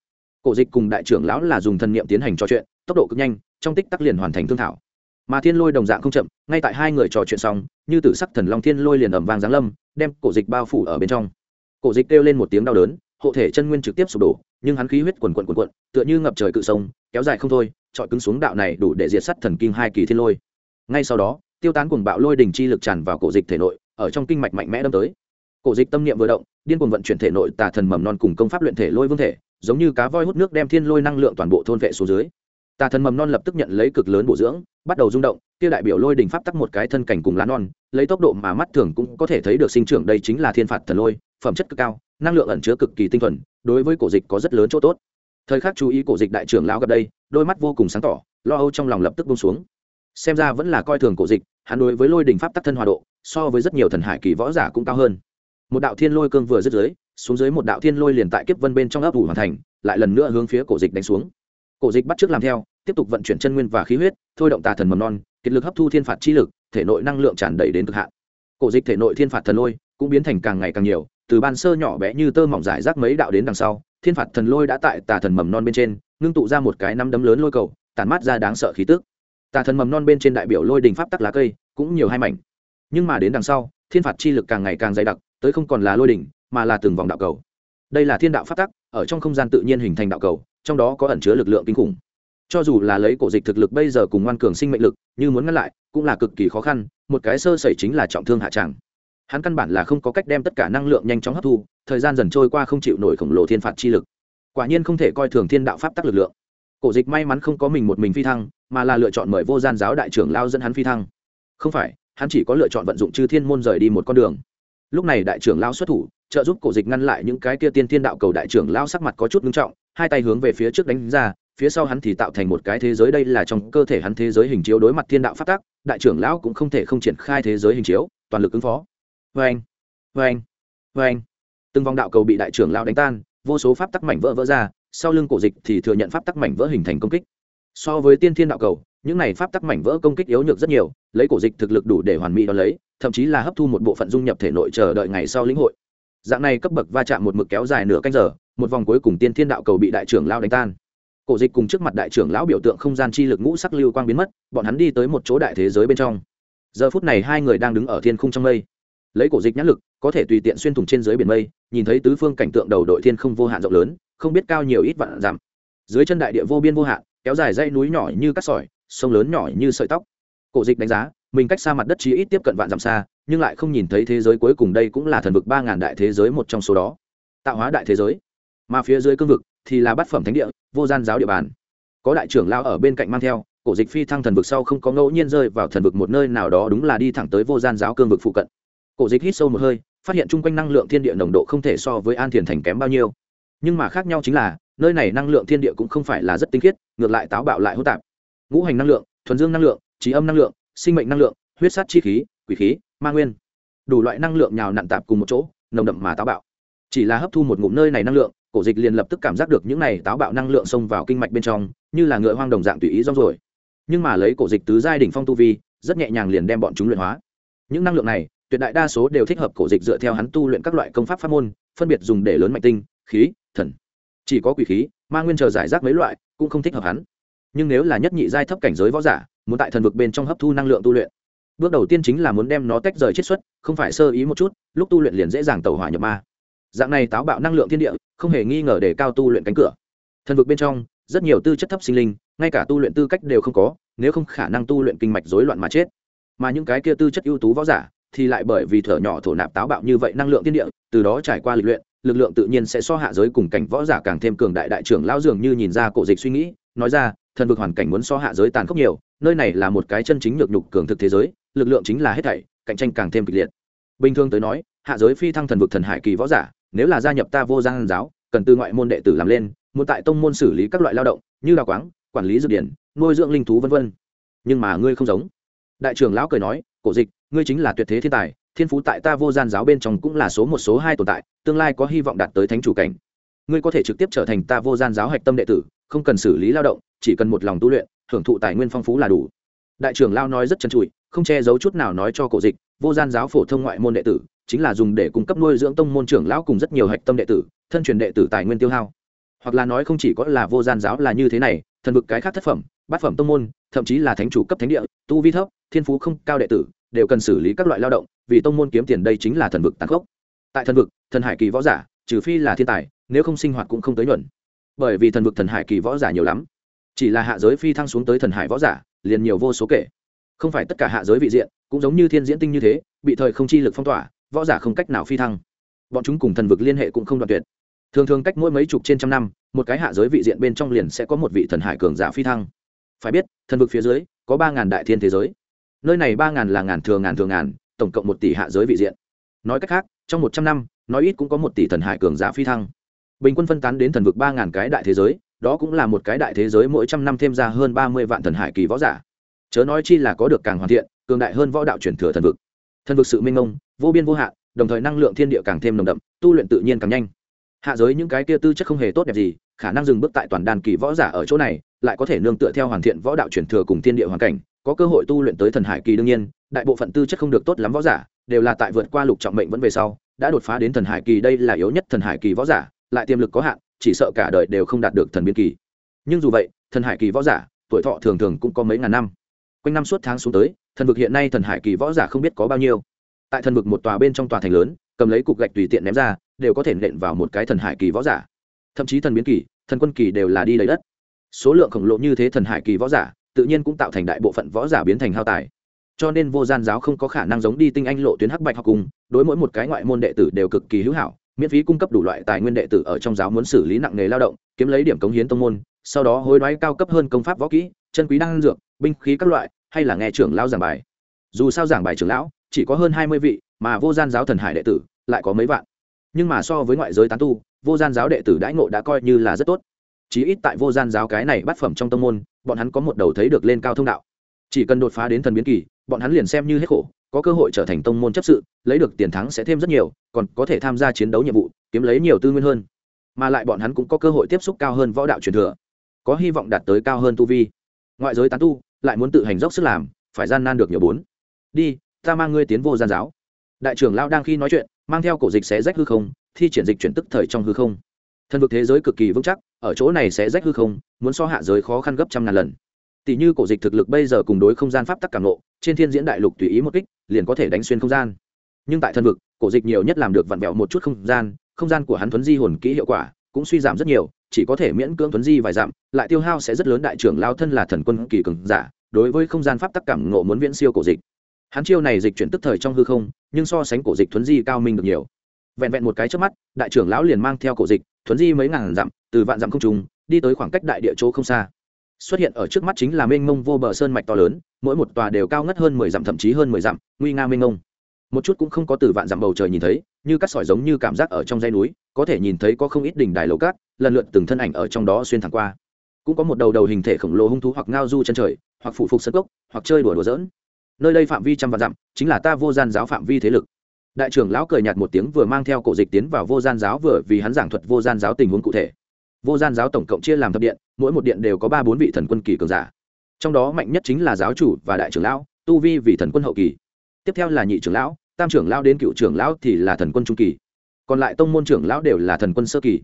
Cổ dịch cùng đại trưởng lão là dùng thần niệm tiến hành trò chuyện, tốc độ cực nhanh, trong tích tắc liền hoàn thành thương thảo mà thiên lôi đồng dạng không chậm, ngay tại hai người trò chuyện xong, như tử sắc thần long thiên lôi liền ẩm vàng giáng lâm, đem cổ dịch bao phủ ở bên trong. Cổ dịch kêu lên một tiếng đau đớn, hộ thể chân nguyên trực tiếp sụp đổ, nhưng hắn khí huyết quần quận quần quận tựa như ngập trời cự sông, kéo dài không thôi trọi cứng xuống đạo này đủ để diệt sắt thần kinh hai kỳ thiên lôi. Ngay sau đó, tiêu tán cuồng bạo lôi đỉnh chi lực tràn vào cổ dịch thể nội, ở trong kinh mạch mạnh mẽ đâm tới. Cổ dịch tâm niệm vừa động, điên cuồng vận chuyển thể nội tà thần mầm non cùng công pháp luyện thể lôi vương thể, giống như cá voi hút nước đem thiên lôi năng lượng toàn bộ thôn vệ xuống dưới tà thần mầm non lập tức nhận lấy cực lớn bổ dưỡng, bắt đầu rung động, kia đại biểu lôi đình pháp tắc một cái thân cảnh cùng lá non, lấy tốc độ mà mắt thường cũng có thể thấy được sinh trưởng đây chính là thiên phạt thần lôi, phẩm chất cực cao, năng lượng ẩn chứa cực kỳ tinh thuần, đối với cổ dịch có rất lớn chỗ tốt. Thời khắc chú ý cổ dịch đại trưởng lão gặp đây, đôi mắt vô cùng sáng tỏ, lo âu trong lòng lập tức bông xuống. Xem ra vẫn là coi thường cổ dịch, hắn đối với lôi đình pháp tắc thân hòa độ, so với rất nhiều thần hải kỳ võ giả cũng cao hơn. Một đạo thiên lôi cương vừa dứt dưới, xuống dưới một đạo thiên lôi liền tại kiếp vân bên trong ấp ủ hoàn thành, lại lần nữa hướng phía cổ dịch đánh xuống cổ dịch bắt trước làm theo, tiếp tục vận chuyển chân nguyên và khí huyết, thôi động tà thần mầm non, kiệt lực hấp thu thiên phạt chi lực, thể nội năng lượng tràn đầy đến cực hạn. Cổ dịch thể nội thiên phạt thần lôi cũng biến thành càng ngày càng nhiều, từ ban sơ nhỏ bé như tơ mỏng giải rác mấy đạo đến đằng sau, thiên phạt thần lôi đã tại tà thần mầm non bên trên, ngưng tụ ra một cái năm đấm lớn lôi cầu tàn mát ra đáng sợ khí tức. Tà thần mầm non bên trên đại biểu lôi đình pháp tắc lá cây, cũng nhiều hai mảnh. Nhưng mà đến đằng sau, thiên phạt chi lực càng ngày càng dày đặc, tới không còn là lôi đỉnh mà là từng vòng đạo cầu. Đây là thiên đạo pháp tắc, ở trong không gian tự nhiên hình thành đạo cầu trong đó có ẩn chứa lực lượng kinh khủng. Cho dù là lấy cổ dịch thực lực bây giờ cùng ngoan cường sinh mệnh lực, như muốn ngăn lại, cũng là cực kỳ khó khăn, một cái sơ sẩy chính là trọng thương hạ tràng hắn căn bản là không có cách đem tất cả năng lượng nhanh chóng hấp thu, thời gian dần trôi qua không chịu nổi khổng lồ thiên phạt chi lực. Quả nhiên không thể coi thường thiên đạo pháp tắc lực lượng. Cổ dịch may mắn không có mình một mình phi thăng, mà là lựa chọn mời vô gian giáo đại trưởng lao dẫn hắn phi thăng. Không phải, hắn chỉ có lựa chọn vận dụng chư thiên môn rời đi một con đường. Lúc này đại trưởng lao xuất thủ, trợ giúp cổ dịch ngăn lại những cái kia tiên thiên đạo cầu đại trưởng lao sắc mặt có chút ngưng trọng hai tay hướng về phía trước đánh ra, phía sau hắn thì tạo thành một cái thế giới, đây là trong cơ thể hắn thế giới hình chiếu đối mặt thiên đạo phát tác đại trưởng lão cũng không thể không triển khai thế giới hình chiếu, toàn lực ứng phó. Vê anh vê anh vê anh từng vòng đạo cầu bị đại trưởng lão đánh tan, vô số pháp tắc mảnh vỡ vỡ ra, sau lưng cổ dịch thì thừa nhận pháp tắc mảnh vỡ hình thành công kích. So với tiên thiên đạo cầu, những này pháp tắc mảnh vỡ công kích yếu nhược rất nhiều, lấy cổ dịch thực lực đủ để hoàn mỹ đo lấy, thậm chí là hấp thu một bộ phận dung nhập thể nội chờ đợi ngày sau lĩnh hội. Dạng này cấp bậc va chạm một mực kéo dài nửa canh giờ một vòng cuối cùng tiên thiên đạo cầu bị đại trưởng lao đánh tan. Cổ dịch cùng trước mặt đại trưởng lão biểu tượng không gian chi lực ngũ sắc lưu quang biến mất, bọn hắn đi tới một chỗ đại thế giới bên trong. Giờ phút này hai người đang đứng ở thiên không trong mây. Lấy cổ dịch nhãn lực, có thể tùy tiện xuyên thủng trên dưới biển mây, nhìn thấy tứ phương cảnh tượng đầu đội thiên không vô hạn rộng lớn, không biết cao nhiều ít vạn dặm. Dưới chân đại địa vô biên vô hạn, kéo dài dãy núi nhỏ như cát sỏi, sông lớn nhỏ như sợi tóc. Cổ dịch đánh giá, mình cách xa mặt đất chí ít tiếp cận vạn dặm xa, nhưng lại không nhìn thấy thế giới cuối cùng đây cũng là thần vực ba ngàn đại thế giới một trong số đó. Tạo hóa đại thế giới mà phía dưới cương vực thì là bát phẩm thánh địa, vô gian giáo địa bàn. Có đại trưởng lao ở bên cạnh mang theo, cổ dịch phi thăng thần vực sau không có ngẫu nhiên rơi vào thần vực một nơi nào đó đúng là đi thẳng tới vô gian giáo cương vực phụ cận. Cổ dịch hít sâu một hơi, phát hiện chung quanh năng lượng thiên địa nồng độ không thể so với an thiền thành kém bao nhiêu. Nhưng mà khác nhau chính là, nơi này năng lượng thiên địa cũng không phải là rất tinh khiết, ngược lại táo bạo lại hỗn tạp. Ngũ hành năng lượng, thuần dương năng lượng, trí âm năng lượng, sinh mệnh năng lượng, huyết sát chi khí, quỷ khí, ma nguyên. Đủ loại năng lượng nhào nặn tạp cùng một chỗ, nồng đậm mà táo bạo chỉ là hấp thu một ngụm nơi này năng lượng, cổ dịch liền lập tức cảm giác được những này táo bạo năng lượng xông vào kinh mạch bên trong, như là ngựa hoang đồng dạng tùy ý rong rồi nhưng mà lấy cổ dịch tứ giai đỉnh phong tu vi, rất nhẹ nhàng liền đem bọn chúng luyện hóa. Những năng lượng này, tuyệt đại đa số đều thích hợp cổ dịch dựa theo hắn tu luyện các loại công pháp pháp môn, phân biệt dùng để lớn mạnh tinh, khí, thần. Chỉ có quỷ khí, ma nguyên chờ giải rác mấy loại, cũng không thích hợp hắn. Nhưng nếu là nhất nhị giai thấp cảnh giới võ giả, muốn tại thần vực bên trong hấp thu năng lượng tu luyện, bước đầu tiên chính là muốn đem nó tách rời chiết xuất, không phải sơ ý một chút, lúc tu luyện liền dễ dàng tẩu hỏa nhập ma dạng này táo bạo năng lượng thiên địa, không hề nghi ngờ để cao tu luyện cánh cửa. Thần vực bên trong, rất nhiều tư chất thấp sinh linh, ngay cả tu luyện tư cách đều không có, nếu không khả năng tu luyện kinh mạch rối loạn mà chết. Mà những cái kia tư chất ưu tú võ giả, thì lại bởi vì thở nhỏ thổ nạp táo bạo như vậy năng lượng thiên địa, từ đó trải qua lịch luyện, lực lượng tự nhiên sẽ so hạ giới cùng cảnh võ giả càng thêm cường đại. Đại trưởng lao dường như nhìn ra cổ dịch suy nghĩ, nói ra, thần vực hoàn cảnh muốn so hạ giới tàn khốc nhiều, nơi này là một cái chân chính nhược nhục cường thực thế giới, lực lượng chính là hết thảy, cạnh tranh càng thêm kịch liệt. Bình thường tới nói, hạ giới phi thăng thần vực thần hải kỳ võ giả nếu là gia nhập ta vô giang giáo, cần từ ngoại môn đệ tử làm lên, muốn tại tông môn xử lý các loại lao động, như đào quáng, quản lý dược điển, nuôi dưỡng linh thú v v nhưng mà ngươi không giống. Đại trưởng lão cười nói, cổ dịch, ngươi chính là tuyệt thế thiên tài, thiên phú tại ta vô gian giáo bên trong cũng là số một, số hai tồn tại, tương lai có hy vọng đạt tới thánh chủ cảnh. Ngươi có thể trực tiếp trở thành ta vô gian giáo hạch tâm đệ tử, không cần xử lý lao động, chỉ cần một lòng tu luyện, hưởng thụ tài nguyên phong phú là đủ. Đại trưởng lao nói rất chân trụi, không che giấu chút nào nói cho cổ dịch, vô gian giáo phổ thông ngoại môn đệ tử chính là dùng để cung cấp nuôi dưỡng tông môn trưởng lão cùng rất nhiều hạch tâm đệ tử, thân truyền đệ tử tài nguyên tiêu hao. Hoặc là nói không chỉ có là vô gian giáo là như thế này, thần vực cái khác thất phẩm, bát phẩm tông môn, thậm chí là thánh chủ cấp thánh địa, tu vi thấp, thiên phú không cao đệ tử, đều cần xử lý các loại lao động, vì tông môn kiếm tiền đây chính là thần vực tàn khốc. Tại thần vực, thần hải kỳ võ giả, trừ phi là thiên tài, nếu không sinh hoạt cũng không tới nhuận. Bởi vì thần vực thần hải kỳ võ giả nhiều lắm. Chỉ là hạ giới phi thăng xuống tới thần hải võ giả, liền nhiều vô số kể. Không phải tất cả hạ giới vị diện, cũng giống như thiên diễn tinh như thế, bị thời không chi lực phong tỏa võ giả không cách nào phi thăng. Bọn chúng cùng thần vực liên hệ cũng không đoạn tuyệt. Thường thường cách mỗi mấy chục trên trăm năm, một cái hạ giới vị diện bên trong liền sẽ có một vị thần hải cường giả phi thăng. Phải biết, thần vực phía dưới có ba ngàn đại thiên thế giới. Nơi này ba ngàn là ngàn thường ngàn thường ngàn, tổng cộng một tỷ hạ giới vị diện. Nói cách khác, trong một trăm năm, nói ít cũng có một tỷ thần hải cường giả phi thăng. Bình quân phân tán đến thần vực ba ngàn cái đại thế giới, đó cũng là một cái đại thế giới mỗi trăm năm thêm ra hơn ba mươi vạn thần hải kỳ võ giả. Chớ nói chi là có được càng hoàn thiện, cường đại hơn võ đạo truyền thừa thần vực. Thần vực sự minh ông vô biên vô hạn, đồng thời năng lượng thiên địa càng thêm nồng đậm, tu luyện tự nhiên càng nhanh. Hạ giới những cái kia tư chất không hề tốt đẹp gì, khả năng dừng bước tại toàn đàn kỳ võ giả ở chỗ này, lại có thể nương tựa theo hoàn thiện võ đạo truyền thừa cùng thiên địa hoàn cảnh, có cơ hội tu luyện tới thần hải kỳ đương nhiên, đại bộ phận tư chất không được tốt lắm võ giả, đều là tại vượt qua lục trọng mệnh vẫn về sau, đã đột phá đến thần hải kỳ đây là yếu nhất thần hải kỳ võ giả, lại tiềm lực có hạn, chỉ sợ cả đời đều không đạt được thần biến kỳ. Nhưng dù vậy, thần hải kỳ võ giả, tuổi thọ thường thường cũng có mấy ngàn năm. Quanh năm suốt tháng xuống tới, thần vực hiện nay thần hải kỳ võ giả không biết có bao nhiêu tại thần vực một tòa bên trong tòa thành lớn, cầm lấy cục gạch tùy tiện ném ra, đều có thể nện vào một cái thần hải kỳ võ giả. Thậm chí thần biến kỳ, thần quân kỳ đều là đi lấy đất. Số lượng khổng lồ như thế thần hải kỳ võ giả, tự nhiên cũng tạo thành đại bộ phận võ giả biến thành hao tài. Cho nên vô gian giáo không có khả năng giống đi tinh anh lộ tuyến hắc bạch học cùng, đối mỗi một cái ngoại môn đệ tử đều cực kỳ hữu hảo, miễn phí cung cấp đủ loại tài nguyên đệ tử ở trong giáo muốn xử lý nặng nghề lao động, kiếm lấy điểm cống hiến tông môn, sau đó hối đoái cao cấp hơn công pháp võ kỹ, chân quý năng dược, binh khí các loại, hay là nghe trưởng lão giảng bài. Dù sao giảng bài trưởng lão chỉ có hơn hai mươi vị, mà vô gian giáo thần hải đệ tử lại có mấy vạn. Nhưng mà so với ngoại giới tán tu, vô gian giáo đệ tử đãi ngộ đã coi như là rất tốt. Chí ít tại vô gian giáo cái này bắt phẩm trong tông môn, bọn hắn có một đầu thấy được lên cao thông đạo. Chỉ cần đột phá đến thần biến kỳ, bọn hắn liền xem như hết khổ, có cơ hội trở thành tông môn chấp sự, lấy được tiền thắng sẽ thêm rất nhiều, còn có thể tham gia chiến đấu nhiệm vụ, kiếm lấy nhiều tư nguyên hơn. Mà lại bọn hắn cũng có cơ hội tiếp xúc cao hơn võ đạo truyền thừa, có hy vọng đạt tới cao hơn tu vi. Ngoại giới tán tu lại muốn tự hành dốc sức làm, phải gian nan được nhiều bốn. Đi ta mang ngươi tiến vô gian giáo. Đại trưởng lao đang khi nói chuyện, mang theo cổ dịch xé rách hư không, thi triển dịch chuyển tức thời trong hư không. Thần vực thế giới cực kỳ vững chắc, ở chỗ này sẽ rách hư không, muốn so hạ giới khó khăn gấp trăm ngàn lần. Tỷ như cổ dịch thực lực bây giờ cùng đối không gian pháp tắc cảm nộ trên thiên diễn đại lục tùy ý một kích, liền có thể đánh xuyên không gian. Nhưng tại thần vực, cổ dịch nhiều nhất làm được vặn vẹo một chút không gian không gian của hắn thuấn di hồn kỹ hiệu quả cũng suy giảm rất nhiều, chỉ có thể miễn cưỡng thuấn di vài dặm, lại tiêu hao sẽ rất lớn đại trưởng lao thân là thần quân kỳ cường giả, đối với không gian pháp tắc cảm ngộ muốn viễn siêu cổ dịch hắn chiêu này dịch chuyển tức thời trong hư không, nhưng so sánh cổ dịch thuấn di cao minh được nhiều. Vẹn vẹn một cái trước mắt, đại trưởng lão liền mang theo cổ dịch, thuấn di mấy ngàn dặm, từ vạn dặm không trùng đi tới khoảng cách đại địa chỗ không xa. Xuất hiện ở trước mắt chính là mênh mông vô bờ sơn mạch to lớn, mỗi một tòa đều cao ngất hơn mười dặm, thậm chí hơn mười dặm, nguy nga mênh mông. Một chút cũng không có từ vạn dặm bầu trời nhìn thấy, như cắt sỏi giống như cảm giác ở trong dãy núi, có thể nhìn thấy có không ít đỉnh đài lầu cát, lần lượt từng thân ảnh ở trong đó xuyên thẳng qua. Cũng có một đầu đầu hình thể khổng lồ hung thú hoặc ngao du chân trời, hoặc phụ phục sân cốc, hoặc chơi đùa đùa dỡn nơi đây phạm vi trăm vạn dặm, chính là ta vô gian giáo phạm vi thế lực. Đại trưởng lão cười nhạt một tiếng vừa mang theo cổ dịch tiến vào vô gian giáo vừa vì hắn giảng thuật vô gian giáo tình huống cụ thể. Vô gian giáo tổng cộng chia làm thập điện, mỗi một điện đều có ba bốn vị thần quân kỳ cường giả. Trong đó mạnh nhất chính là giáo chủ và đại trưởng lão, tu vi vì thần quân hậu kỳ. Tiếp theo là nhị trưởng lão, tam trưởng lão đến cựu trưởng lão thì là thần quân trung kỳ. Còn lại tông môn trưởng lão đều là thần quân sơ kỳ.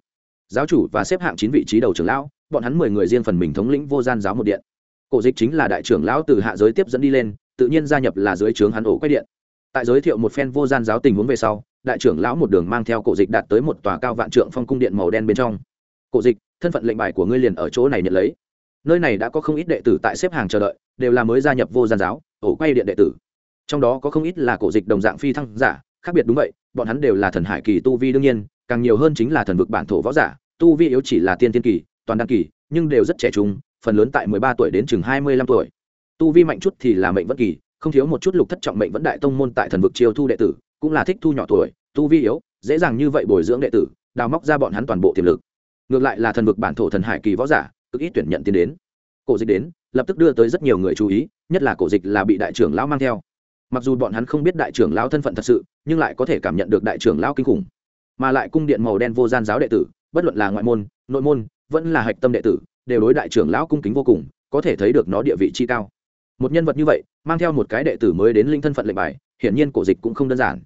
Giáo chủ và xếp hạng chín vị trí đầu trưởng lão, bọn hắn mười người riêng phần mình thống lĩnh vô gian giáo một điện. Cổ dịch chính là đại trưởng lão từ hạ giới tiếp dẫn đi lên tự nhiên gia nhập là dưới trướng hắn ổ quay điện. Tại giới thiệu một phen vô gian giáo tình huống về sau, đại trưởng lão một đường mang theo cổ dịch đạt tới một tòa cao vạn trượng phong cung điện màu đen bên trong. Cổ dịch, thân phận lệnh bài của ngươi liền ở chỗ này nhận lấy. Nơi này đã có không ít đệ tử tại xếp hàng chờ đợi, đều là mới gia nhập vô gian giáo, ổ quay điện đệ tử. Trong đó có không ít là cổ dịch đồng dạng phi thăng giả, khác biệt đúng vậy, bọn hắn đều là thần hải kỳ tu vi đương nhiên, càng nhiều hơn chính là thần vực bản thổ võ giả, tu vi yếu chỉ là tiên tiên kỳ, toàn đăng kỳ, nhưng đều rất trẻ trung, phần lớn tại mười ba tuổi đến chừng hai mươi lăm tuổi tu vi mạnh chút thì là mệnh vẫn kỳ, không thiếu một chút lục thất trọng mệnh vẫn đại tông môn tại thần vực chiêu thu đệ tử, cũng là thích thu nhỏ tuổi, tu vi yếu, dễ dàng như vậy bồi dưỡng đệ tử, đào móc ra bọn hắn toàn bộ tiềm lực. Ngược lại là thần vực bản thổ thần hải kỳ võ giả, cực ít tuyển nhận tiến đến. Cổ dịch đến, lập tức đưa tới rất nhiều người chú ý, nhất là cổ dịch là bị đại trưởng lão mang theo. Mặc dù bọn hắn không biết đại trưởng lão thân phận thật sự, nhưng lại có thể cảm nhận được đại trưởng lão kinh khủng. Mà lại cung điện màu đen vô gian giáo đệ tử, bất luận là ngoại môn, nội môn, vẫn là hạch tâm đệ tử, đều đối đại trưởng lão cung kính vô cùng, có thể thấy được nó địa vị chi cao một nhân vật như vậy, mang theo một cái đệ tử mới đến linh thân phận lệnh bài, hiển nhiên cổ dịch cũng không đơn giản.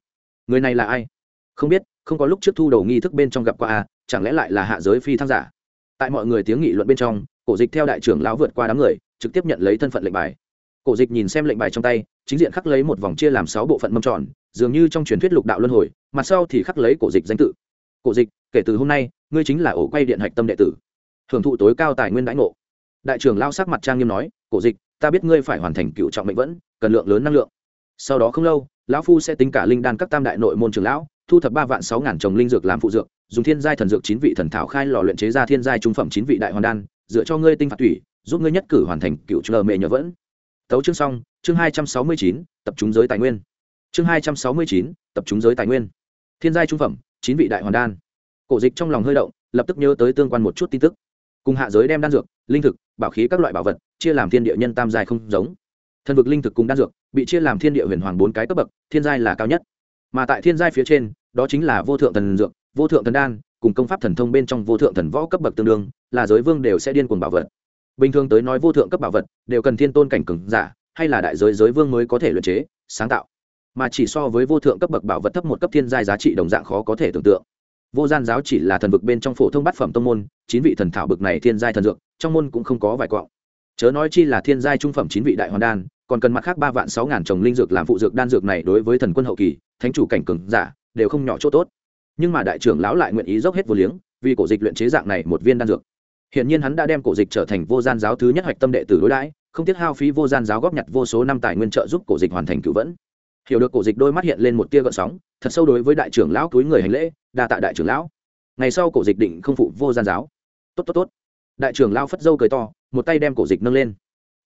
Người này là ai? Không biết, không có lúc trước thu đầu nghi thức bên trong gặp qua a chẳng lẽ lại là hạ giới phi thăng giả? Tại mọi người tiếng nghị luận bên trong, cổ dịch theo đại trưởng lão vượt qua đám người, trực tiếp nhận lấy thân phận lệnh bài. Cổ dịch nhìn xem lệnh bài trong tay, chính diện khắc lấy một vòng chia làm sáu bộ phận mâm tròn, dường như trong truyền thuyết lục đạo luân hồi mặt sau thì khắc lấy cổ dịch danh tự. Cổ dịch, kể từ hôm nay, ngươi chính là ổ quay điện hạch tâm đệ tử. Hưởng thụ tối cao tài nguyên đãi ngộ. Đại trưởng lao sắc mặt trang nghiêm nói, cổ dịch ta biết ngươi phải hoàn thành cựu trọng mệnh vẫn, cần lượng lớn năng lượng. Sau đó không lâu, lão phu sẽ tính cả linh đan các tam đại nội môn trường lão, thu thập ba vạn sáu ngàn trồng linh dược làm phụ dược, dùng thiên giai thần dược chín vị thần thảo khai lò luyện chế ra thiên giai trung phẩm chín vị đại hoàn đan, dựa cho ngươi tinh phạt thủy giúp ngươi nhất cử hoàn thành cựu chờ mệ nhờ vẫn. Tấu chương xong, chương hai trăm sáu mươi chín, tập trung giới tài nguyên. Chương hai trăm sáu mươi chín, tập trung giới tài nguyên. Thiên giai trung phẩm, chín vị đại hoàn đan. Cổ dịch trong lòng hơi động, lập tức nhớ tới tương quan một chút tin tức. Cùng hạ giới đem đan dược linh thực, bảo khí các loại bảo vật, chia làm thiên địa nhân tam giai không giống. Thần vực linh thực cùng đan dược, bị chia làm thiên địa huyền hoàng bốn cái cấp bậc, thiên giai là cao nhất. Mà tại thiên giai phía trên, đó chính là vô thượng thần dược, vô thượng thần đan, cùng công pháp thần thông bên trong vô thượng thần võ cấp bậc tương đương, là giới vương đều sẽ điên cuồng bảo vật. Bình thường tới nói vô thượng cấp bảo vật, đều cần thiên tôn cảnh cừng giả, hay là đại giới giới vương mới có thể luyện chế, sáng tạo. Mà chỉ so với vô thượng cấp bậc bảo vật thấp một cấp thiên giai giá trị đồng dạng khó có thể tưởng tượng vô gian giáo chỉ là thần vực bên trong phổ thông bát phẩm tông môn, chín vị thần thảo bực này thiên giai thần dược, trong môn cũng không có vài cọ chớ nói chi là thiên giai trung phẩm chín vị đại hoàn đan, còn cần mặt khác ba vạn sáu ngàn trồng linh dược làm phụ dược đan dược này đối với thần quân hậu kỳ, thánh chủ cảnh cường giả, đều không nhỏ chỗ tốt. Nhưng mà đại trưởng lão lại nguyện ý dốc hết vô liếng, vì cổ dịch luyện chế dạng này một viên đan dược. Hiện nhiên hắn đã đem cổ dịch trở thành vô gian giáo thứ nhất hoạch tâm đệ tử đối đãi, không tiếc hao phí vô gian giáo góp nhặt vô số năm tài nguyên trợ giúp cổ dịch hoàn thành cựu vẫn hiểu được cổ dịch đôi mắt hiện lên một tia gợn sóng, thật sâu đối với đại trưởng lão túi người hành lễ, đa tạ đại trưởng lão. Ngày sau cổ dịch định không phụ vô gian giáo. Tốt tốt tốt. Đại trưởng lão phất dâu cười to, một tay đem cổ dịch nâng lên.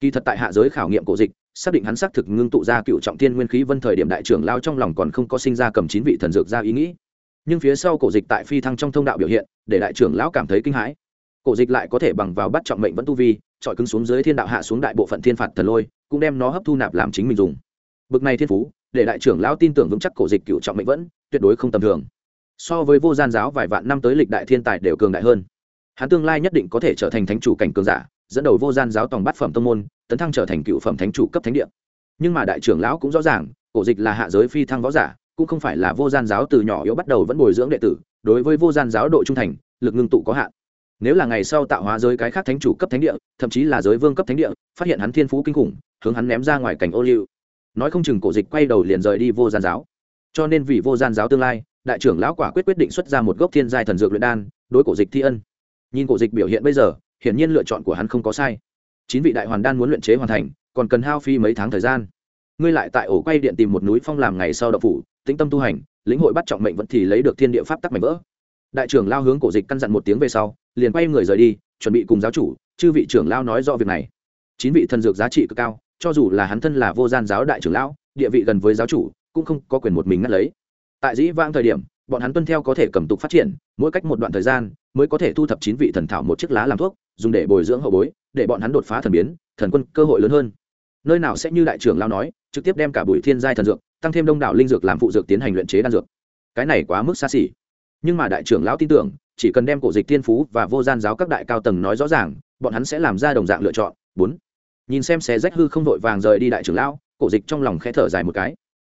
Kỳ thật tại hạ giới khảo nghiệm cổ dịch, xác định hắn xác thực ngưng tụ ra cựu trọng thiên nguyên khí vân thời điểm đại trưởng lao trong lòng còn không có sinh ra cầm chín vị thần dược ra ý nghĩ. Nhưng phía sau cổ dịch tại phi thăng trong thông đạo biểu hiện, để đại trưởng lão cảm thấy kinh hãi. Cổ dịch lại có thể bằng vào bắt trọng mệnh vẫn tu vi, trọi cứng xuống dưới thiên đạo hạ xuống đại bộ phận thiên phạt thần lôi, cũng đem nó hấp thu nạp làm chính mình dùng. Bực này thiên phú để đại trưởng lão tin tưởng vững chắc cổ dịch cựu trọng mệnh vẫn, tuyệt đối không tầm thường. So với vô gian giáo vài vạn năm tới lịch đại thiên tài đều cường đại hơn. Hắn tương lai nhất định có thể trở thành thánh chủ cảnh cường giả, dẫn đầu vô gian giáo tòng bát phẩm tông môn, tấn thăng trở thành cựu phẩm thánh chủ cấp thánh địa. Nhưng mà đại trưởng lão cũng rõ ràng, cổ dịch là hạ giới phi thăng võ giả, cũng không phải là vô gian giáo từ nhỏ yếu bắt đầu vẫn bồi dưỡng đệ tử, đối với vô gian giáo độ trung thành, lực ngưng tụ có hạn. Nếu là ngày sau tạo hóa giới cái khác thánh chủ cấp thánh địa, thậm chí là giới vương cấp thánh địa, phát hiện hắn thiên phú kinh khủng, hướng hắn ném ra ngoài cảnh ô liu nói không chừng cổ dịch quay đầu liền rời đi vô gian giáo. Cho nên vì vô gian giáo tương lai, đại trưởng lão quả quyết quyết định xuất ra một gốc thiên giai thần dược luyện đan, đối cổ dịch thi ân. Nhìn cổ dịch biểu hiện bây giờ, hiển nhiên lựa chọn của hắn không có sai. Chín vị đại hoàn đan muốn luyện chế hoàn thành, còn cần hao phi mấy tháng thời gian. Ngươi lại tại ổ quay điện tìm một núi phong làm ngày sau đậu phủ, tĩnh tâm tu hành, lĩnh hội bắt trọng mệnh vẫn thì lấy được thiên địa pháp tắc mảnh vỡ. Đại trưởng lao hướng cổ dịch căn dặn một tiếng về sau, liền quay người rời đi, chuẩn bị cùng giáo chủ, chư vị trưởng lao nói rõ việc này. Chín vị thần dược giá trị cực cao cho dù là hắn thân là vô gian giáo đại trưởng lão, địa vị gần với giáo chủ, cũng không có quyền một mình ngắt lấy. Tại dĩ vãng thời điểm, bọn hắn tuân theo có thể cầm tục phát triển, mỗi cách một đoạn thời gian, mới có thể thu thập chín vị thần thảo một chiếc lá làm thuốc, dùng để bồi dưỡng hậu bối, để bọn hắn đột phá thần biến, thần quân cơ hội lớn hơn. Nơi nào sẽ như đại trưởng lao nói, trực tiếp đem cả bụi thiên giai thần dược, tăng thêm đông đảo linh dược làm phụ dược tiến hành luyện chế đan dược. Cái này quá mức xa xỉ. Nhưng mà đại trưởng lão tin tưởng, chỉ cần đem cổ dịch thiên phú và vô gian giáo các đại cao tầng nói rõ ràng, bọn hắn sẽ làm ra đồng dạng lựa chọn. Bốn nhìn xem xé rách hư không vội vàng rời đi đại trưởng lão, cổ dịch trong lòng khẽ thở dài một cái.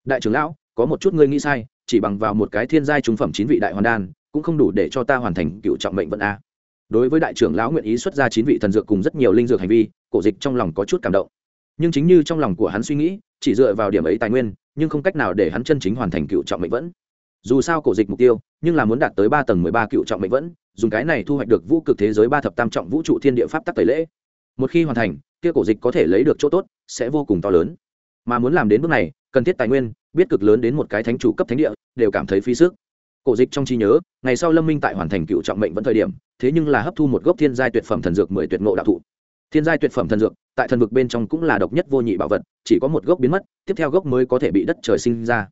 Đại trưởng lão, có một chút ngươi nghĩ sai, chỉ bằng vào một cái thiên giai trung phẩm chín vị đại hoàn đan, cũng không đủ để cho ta hoàn thành cựu trọng mệnh vận a. Đối với đại trưởng lão nguyện ý xuất ra chín vị thần dược cùng rất nhiều linh dược hành vi, cổ dịch trong lòng có chút cảm động. Nhưng chính như trong lòng của hắn suy nghĩ, chỉ dựa vào điểm ấy tài nguyên, nhưng không cách nào để hắn chân chính hoàn thành cựu trọng mệnh vẫn. Dù sao cổ dịch mục tiêu, nhưng là muốn đạt tới ba tầng mười ba cựu trọng mệnh vẫn, dùng cái này thu hoạch được vũ cực thế giới ba thập tam trọng vũ trụ thiên địa pháp tắc tẩy lễ một khi hoàn thành, kia cổ dịch có thể lấy được chỗ tốt, sẽ vô cùng to lớn. Mà muốn làm đến bước này, cần thiết tài nguyên, biết cực lớn đến một cái thánh chủ cấp thánh địa, đều cảm thấy phí sức. Cổ dịch trong trí nhớ, ngày sau lâm minh tại hoàn thành cựu trọng mệnh vẫn thời điểm, thế nhưng là hấp thu một gốc thiên giai tuyệt phẩm thần dược mười tuyệt ngộ đạo thụ. Thiên giai tuyệt phẩm thần dược, tại thần vực bên trong cũng là độc nhất vô nhị bảo vật, chỉ có một gốc biến mất, tiếp theo gốc mới có thể bị đất trời sinh ra.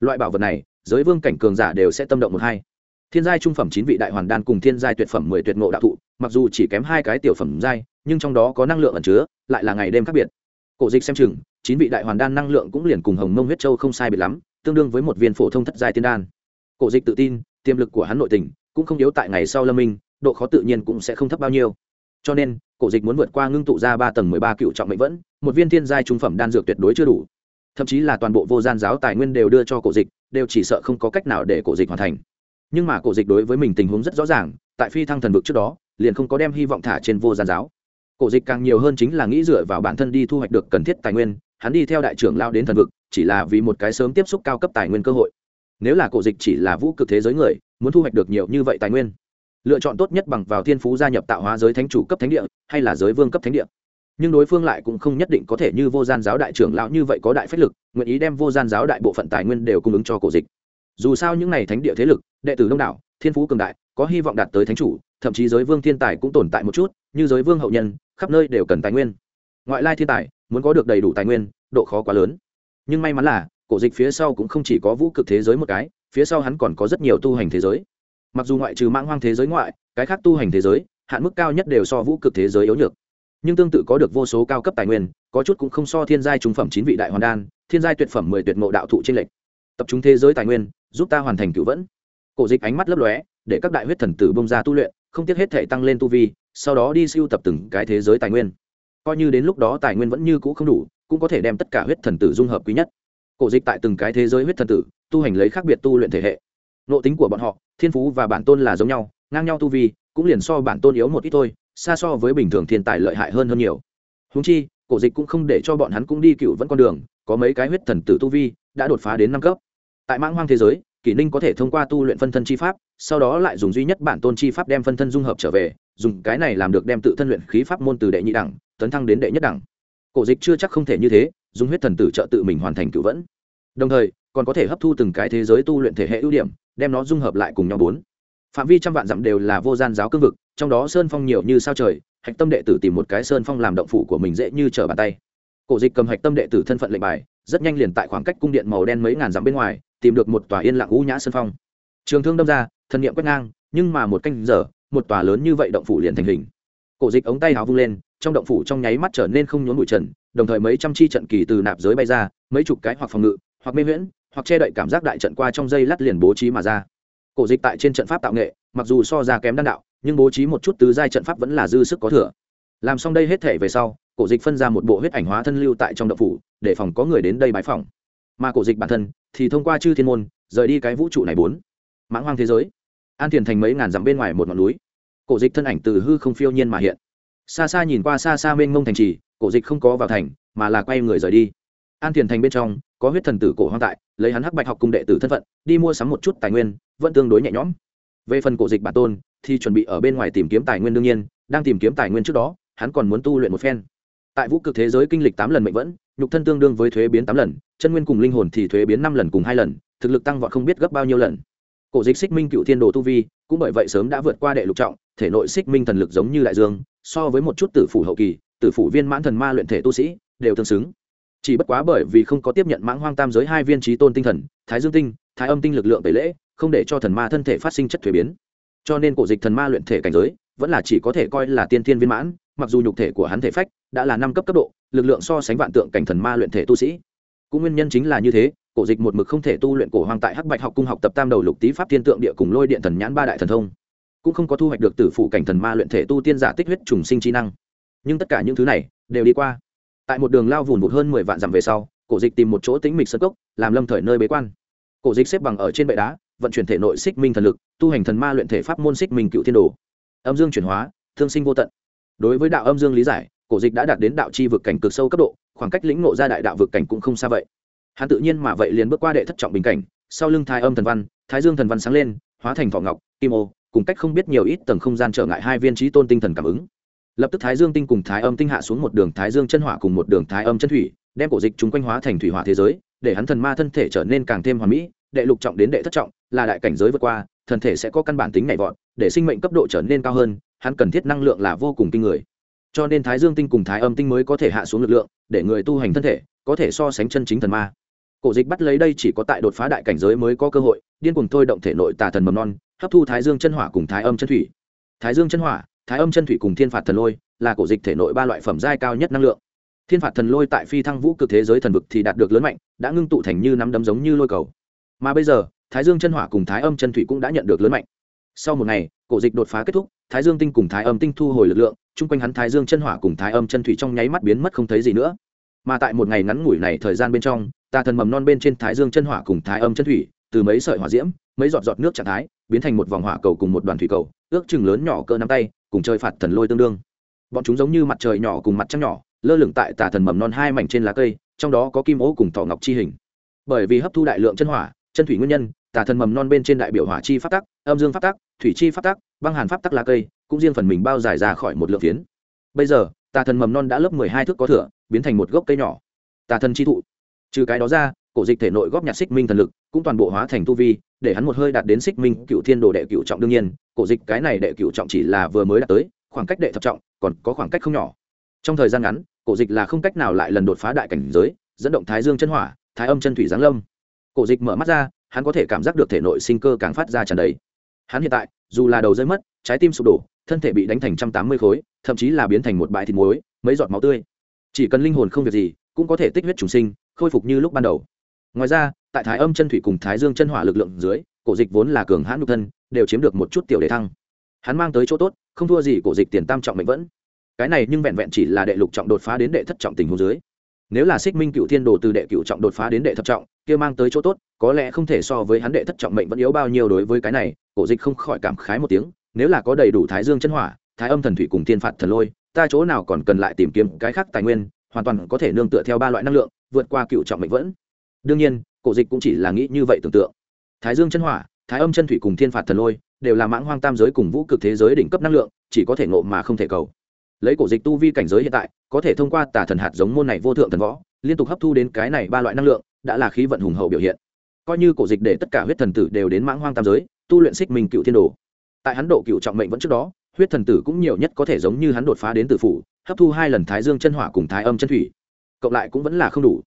Loại bảo vật này, giới vương cảnh cường giả đều sẽ tâm động một hai thiên giai trung phẩm chín vị đại hoàn đan cùng thiên giai tuyệt phẩm mười tuyệt ngộ đạo thụ, mặc dù chỉ kém hai cái tiểu phẩm giai, nhưng trong đó có năng lượng ẩn chứa, lại là ngày đêm khác biệt. Cổ dịch xem chừng, chín vị đại hoàn đan năng lượng cũng liền cùng hồng mông huyết châu không sai biệt lắm, tương đương với một viên phổ thông thất giai tiên đan. Cổ dịch tự tin, tiềm lực của hắn nội tình cũng không yếu tại ngày sau lâm minh, độ khó tự nhiên cũng sẽ không thấp bao nhiêu. Cho nên, cổ dịch muốn vượt qua ngưng tụ ra ba tầng mười ba cựu trọng mệnh vẫn, một viên thiên giai trung phẩm đan dược tuyệt đối chưa đủ. Thậm chí là toàn bộ vô gian giáo tài nguyên đều đưa cho cổ dịch, đều chỉ sợ không có cách nào để cổ dịch hoàn thành nhưng mà cổ dịch đối với mình tình huống rất rõ ràng, tại phi thăng thần vực trước đó, liền không có đem hy vọng thả trên vô gian giáo. Cổ dịch càng nhiều hơn chính là nghĩ dựa vào bản thân đi thu hoạch được cần thiết tài nguyên, hắn đi theo đại trưởng lao đến thần vực, chỉ là vì một cái sớm tiếp xúc cao cấp tài nguyên cơ hội. Nếu là cổ dịch chỉ là vũ cực thế giới người, muốn thu hoạch được nhiều như vậy tài nguyên, lựa chọn tốt nhất bằng vào thiên phú gia nhập tạo hóa giới thánh chủ cấp thánh địa, hay là giới vương cấp thánh địa. Nhưng đối phương lại cũng không nhất định có thể như vô gian giáo đại trưởng lão như vậy có đại phách lực, nguyện ý đem vô gian giáo đại bộ phận tài nguyên đều cung ứng cho cổ dịch dù sao những n à y thánh địa thế lực, đệ tử đông đảo, thiên phú cường đại, có hy vọng đạt tới thánh chủ, thậm chí giới vương thiên tài cũng tồn tại một chút, như giới vương hậu nhân, khắp nơi đều cần tài nguyên. Ngoại lai thiên tài, muốn có được đầy đủ tài nguyên, độ khó quá lớn. Nhưng may mắn là, cổ dịch phía sau cũng không chỉ có vũ cực thế giới một cái, phía sau hắn còn có rất nhiều tu hành thế giới. Mặc dù ngoại trừ mãng hoang thế giới ngoại, cái khác tu hành thế giới, hạn mức cao nhất đều so vũ cực thế giới yếu nhược. Nhưng tương tự có được vô số cao cấp tài nguyên, có chút cũng không so thiên giai trung phẩm chín vị đại hoàn đan, thiên giai tuyệt phẩm mười tuyệt ngộ đạo thụ trên lệch. Tập trung thế giới tài nguyên giúp ta hoàn thành cựu vẫn. Cổ dịch ánh mắt lấp lóe, để các đại huyết thần tử bông ra tu luyện, không tiếc hết thể tăng lên tu vi, sau đó đi siêu tập từng cái thế giới tài nguyên. Coi như đến lúc đó tài nguyên vẫn như cũ không đủ, cũng có thể đem tất cả huyết thần tử dung hợp quý nhất. Cổ dịch tại từng cái thế giới huyết thần tử, tu hành lấy khác biệt tu luyện thể hệ. Nộ tính của bọn họ, thiên phú và bản tôn là giống nhau, ngang nhau tu vi, cũng liền so bản tôn yếu một ít thôi, xa so với bình thường thiên tài lợi hại hơn hơn nhiều. Húng chi, cổ dịch cũng không để cho bọn hắn cũng đi cựu vẫn con đường, có mấy cái huyết thần tử tu vi, đã đột phá đến năm cấp tại mãng hoang thế giới, kỷ ninh có thể thông qua tu luyện phân thân chi pháp, sau đó lại dùng duy nhất bản tôn chi pháp đem phân thân dung hợp trở về, dùng cái này làm được đem tự thân luyện khí pháp môn từ đệ nhị đẳng, tấn thăng đến đệ nhất đẳng. Cổ dịch chưa chắc không thể như thế, dùng huyết thần tử trợ tự mình hoàn thành cựu vẫn. Đồng thời, còn có thể hấp thu từng cái thế giới tu luyện thể hệ ưu điểm, đem nó dung hợp lại cùng nhau bốn. Phạm vi trăm vạn dặm đều là vô gian giáo cương vực, trong đó sơn phong nhiều như sao trời, hạch tâm đệ tử tìm một cái sơn phong làm động phủ của mình dễ như trở bàn tay. Cổ dịch cầm hạch tâm đệ tử thân phận lệnh bài, rất nhanh liền tại khoảng cách cung điện màu đen mấy ngàn dặm bên ngoài tìm được một tòa yên lặng u nhã sơn phong. Trường thương đâm ra, thân nhiệm quét ngang, nhưng mà một canh giờ, một tòa lớn như vậy động phủ liền thành hình. Cổ dịch ống tay áo vung lên, trong động phủ trong nháy mắt trở nên không nhốn bụi trần, đồng thời mấy trăm chi trận kỳ từ nạp giới bay ra, mấy chục cái hoặc phòng ngự, hoặc mê miễn hoặc che đậy cảm giác đại trận qua trong dây lát liền bố trí mà ra. Cổ dịch tại trên trận pháp tạo nghệ, mặc dù so ra kém đan đạo, nhưng bố trí một chút tứ giai trận pháp vẫn là dư sức có thừa. Làm xong đây hết thể về sau, cổ dịch phân ra một bộ huyết ảnh hóa thân lưu tại trong động phủ, để phòng có người đến đây bái phòng mà cổ dịch bản thân thì thông qua chư thiên môn rời đi cái vũ trụ này bốn mãng hoang thế giới. An thiền thành mấy ngàn dặm bên ngoài một ngọn núi. Cổ dịch thân ảnh từ hư không phiêu nhiên mà hiện. Xa xa nhìn qua xa xa mênh mông thành trì, cổ dịch không có vào thành, mà là quay người rời đi. An thiền thành bên trong, có huyết thần tử cổ hoang tại, lấy hắn hắc bạch học cùng đệ tử thân phận, đi mua sắm một chút tài nguyên, vẫn tương đối nhẹ nhõm. Về phần cổ dịch bản tôn, thì chuẩn bị ở bên ngoài tìm kiếm tài nguyên đương nhiên, đang tìm kiếm tài nguyên trước đó, hắn còn muốn tu luyện một phen. Tại vũ cực thế giới kinh lịch tám lần mệnh vẫn nhục thân tương đương với thuế biến tám lần, chân nguyên cùng linh hồn thì thuế biến năm lần cùng hai lần, thực lực tăng vọt không biết gấp bao nhiêu lần. Cổ dịch xích minh cựu thiên đồ tu vi, cũng bởi vậy sớm đã vượt qua đệ lục trọng, thể nội xích minh thần lực giống như đại dương, so với một chút tử phủ hậu kỳ, tử phủ viên mãn thần ma luyện thể tu sĩ đều tương xứng. Chỉ bất quá bởi vì không có tiếp nhận mãng hoang tam giới hai viên trí tôn tinh thần, thái dương tinh, thái âm tinh lực lượng tẩy lễ, không để cho thần ma thân thể phát sinh chất thuế biến. Cho nên cổ dịch thần ma luyện thể cảnh giới vẫn là chỉ có thể coi là tiên thiên viên mãn, mặc dù nhục thể của hắn thể phách đã là năm cấp cấp độ lực lượng so sánh vạn tượng cảnh thần ma luyện thể tu sĩ. Cũng nguyên nhân chính là như thế, cổ dịch một mực không thể tu luyện cổ hoang tại hắc bạch học cung học tập tam đầu lục tý pháp thiên tượng địa cùng lôi điện thần nhãn ba đại thần thông. Cũng không có thu hoạch được tử phụ cảnh thần ma luyện thể tu tiên giả tích huyết trùng sinh trí năng. Nhưng tất cả những thứ này đều đi qua. Tại một đường lao vùn vụt hơn mười vạn dặm về sau, cổ dịch tìm một chỗ tĩnh mịch sơn cốc, làm lâm thời nơi bế quan. Cổ dịch xếp bằng ở trên bệ đá, vận chuyển thể nội xích minh thần lực, tu hành thần ma luyện thể pháp môn xích minh cựu thiên đồ. Âm dương chuyển hóa, thương sinh vô tận. Đối với đạo âm dương lý giải cổ dịch đã đạt đến đạo chi vực cảnh cực sâu cấp độ, khoảng cách lĩnh ngộ ra đại đạo vực cảnh cũng không xa vậy. Hắn tự nhiên mà vậy liền bước qua đệ thất trọng bình cảnh, sau lưng thái âm thần văn, thái dương thần văn sáng lên, hóa thành thọ ngọc, kim ô, cùng cách không biết nhiều ít tầng không gian trở ngại hai viên trí tôn tinh thần cảm ứng. Lập tức thái dương tinh cùng thái âm tinh hạ xuống một đường thái dương chân hỏa cùng một đường thái âm chân thủy, đem cổ dịch chúng quanh hóa thành thủy hỏa thế giới, để hắn thần ma thân thể trở nên càng thêm hoàn mỹ, đệ lục trọng đến đệ thất trọng, là đại cảnh giới vượt qua, thân thể sẽ có căn bản tính nhảy vọt, để sinh mệnh cấp độ trở nên cao hơn, hắn cần thiết năng lượng là vô cùng kinh người cho nên thái dương tinh cùng thái âm tinh mới có thể hạ xuống lực lượng, để người tu hành thân thể có thể so sánh chân chính thần ma. Cổ dịch bắt lấy đây chỉ có tại đột phá đại cảnh giới mới có cơ hội, điên cùng thôi động thể nội tà thần mầm non, hấp thu thái dương chân hỏa cùng thái âm chân thủy. Thái dương chân hỏa, thái âm chân thủy cùng thiên phạt thần lôi là cổ dịch thể nội ba loại phẩm giai cao nhất năng lượng. Thiên phạt thần lôi tại phi thăng vũ cực thế giới thần vực thì đạt được lớn mạnh, đã ngưng tụ thành như nắm đấm giống như lôi cầu. Mà bây giờ, thái dương chân hỏa cùng thái âm chân thủy cũng đã nhận được lớn mạnh. Sau một ngày, cổ dịch đột phá kết thúc, thái dương tinh cùng thái âm tinh thu hồi lực lượng chung quanh hắn thái dương chân hỏa cùng thái âm chân thủy trong nháy mắt biến mất không thấy gì nữa. Mà tại một ngày ngắn ngủi này thời gian bên trong tà thần mầm non bên trên thái dương chân hỏa cùng thái âm chân thủy, từ mấy sợi hỏa diễm, mấy giọt giọt nước trạng thái, biến thành một vòng hỏa cầu cùng một đoàn thủy cầu, ước chừng lớn nhỏ cỡ nắm tay, cùng chơi phạt thần lôi tương đương. Bọn chúng giống như mặt trời nhỏ cùng mặt trăng nhỏ, lơ lửng tại tà thần mầm non hai mảnh trên lá cây, trong đó có kim ố cùng thỏ ngọc chi hình. Bởi vì hấp thu đại lượng chân hỏa, chân thủy nguyên nhân, tà thần mầm non bên trên đại biểu hỏa chi phát tắc, âm dương phát tắc, thủy chi phát tắc, băng hàn phát tắc lá cây cũng riêng phần mình bao dài ra khỏi một lượng phiến. Bây giờ, tà thần mầm non đã lớp mười hai thước có thửa, biến thành một gốc cây nhỏ. Tà thần chi thụ. Trừ cái đó ra, cổ dịch thể nội góp nhặt xích minh thần lực, cũng toàn bộ hóa thành tu vi, để hắn một hơi đạt đến xích minh cựu thiên đồ đệ cựu trọng đương nhiên, cổ dịch cái này đệ cựu trọng chỉ là vừa mới đạt tới, khoảng cách đệ thập trọng, còn có khoảng cách không nhỏ. Trong thời gian ngắn, cổ dịch là không cách nào lại lần đột phá đại cảnh giới, dẫn động thái dương chân hỏa, thái âm chân thủy giáng lâm. Cổ dịch mở mắt ra, hắn có thể cảm giác được thể nội sinh cơ càng phát ra tràn đầy. Hắn hiện tại, dù là đầu rơi mất, trái tim sụp đổ thân thể bị đánh thành trăm tám mươi khối, thậm chí là biến thành một bãi thịt muối, mấy giọt máu tươi. Chỉ cần linh hồn không việc gì, cũng có thể tích huyết trùng sinh, khôi phục như lúc ban đầu. Ngoài ra, tại thái âm chân thủy cùng thái dương chân hỏa lực lượng dưới, cổ dịch vốn là cường hãn nhục thân, đều chiếm được một chút tiểu đề thăng. Hắn mang tới chỗ tốt, không thua gì cổ dịch tiền tam trọng mệnh vẫn. Cái này nhưng vẹn vẹn chỉ là đệ lục trọng đột phá đến đệ thất trọng tình hồ dưới. Nếu là xích minh cựu thiên đồ từ đệ cựu trọng đột phá đến đệ thập trọng, kia mang tới chỗ tốt, có lẽ không thể so với hắn đệ thất trọng mệnh vẫn yếu bao nhiêu đối với cái này, cổ dịch không khỏi cảm khái một tiếng nếu là có đầy đủ thái dương chân hỏa, thái âm thần thủy cùng thiên phạt thần lôi, ta chỗ nào còn cần lại tìm kiếm cái khác tài nguyên, hoàn toàn có thể nương tựa theo ba loại năng lượng, vượt qua cựu trọng mệnh vẫn. Đương nhiên, cổ dịch cũng chỉ là nghĩ như vậy tưởng tượng. Thái dương chân hỏa, thái âm chân thủy cùng thiên phạt thần lôi, đều là mãng hoang tam giới cùng vũ cực thế giới đỉnh cấp năng lượng, chỉ có thể ngộ mà không thể cầu. Lấy cổ dịch tu vi cảnh giới hiện tại, có thể thông qua tà thần hạt giống môn này vô thượng thần võ, liên tục hấp thu đến cái này ba loại năng lượng, đã là khí vận hùng hậu biểu hiện. Coi như cổ dịch để tất cả huyết thần tử đều đến mãng hoang tam giới, tu luyện xích mình cựu thiên đồ tại hắn độ cựu trọng mệnh vẫn trước đó, huyết thần tử cũng nhiều nhất có thể giống như hắn đột phá đến tử phủ, hấp thu hai lần thái dương chân hỏa cùng thái âm chân thủy, cộng lại cũng vẫn là không đủ.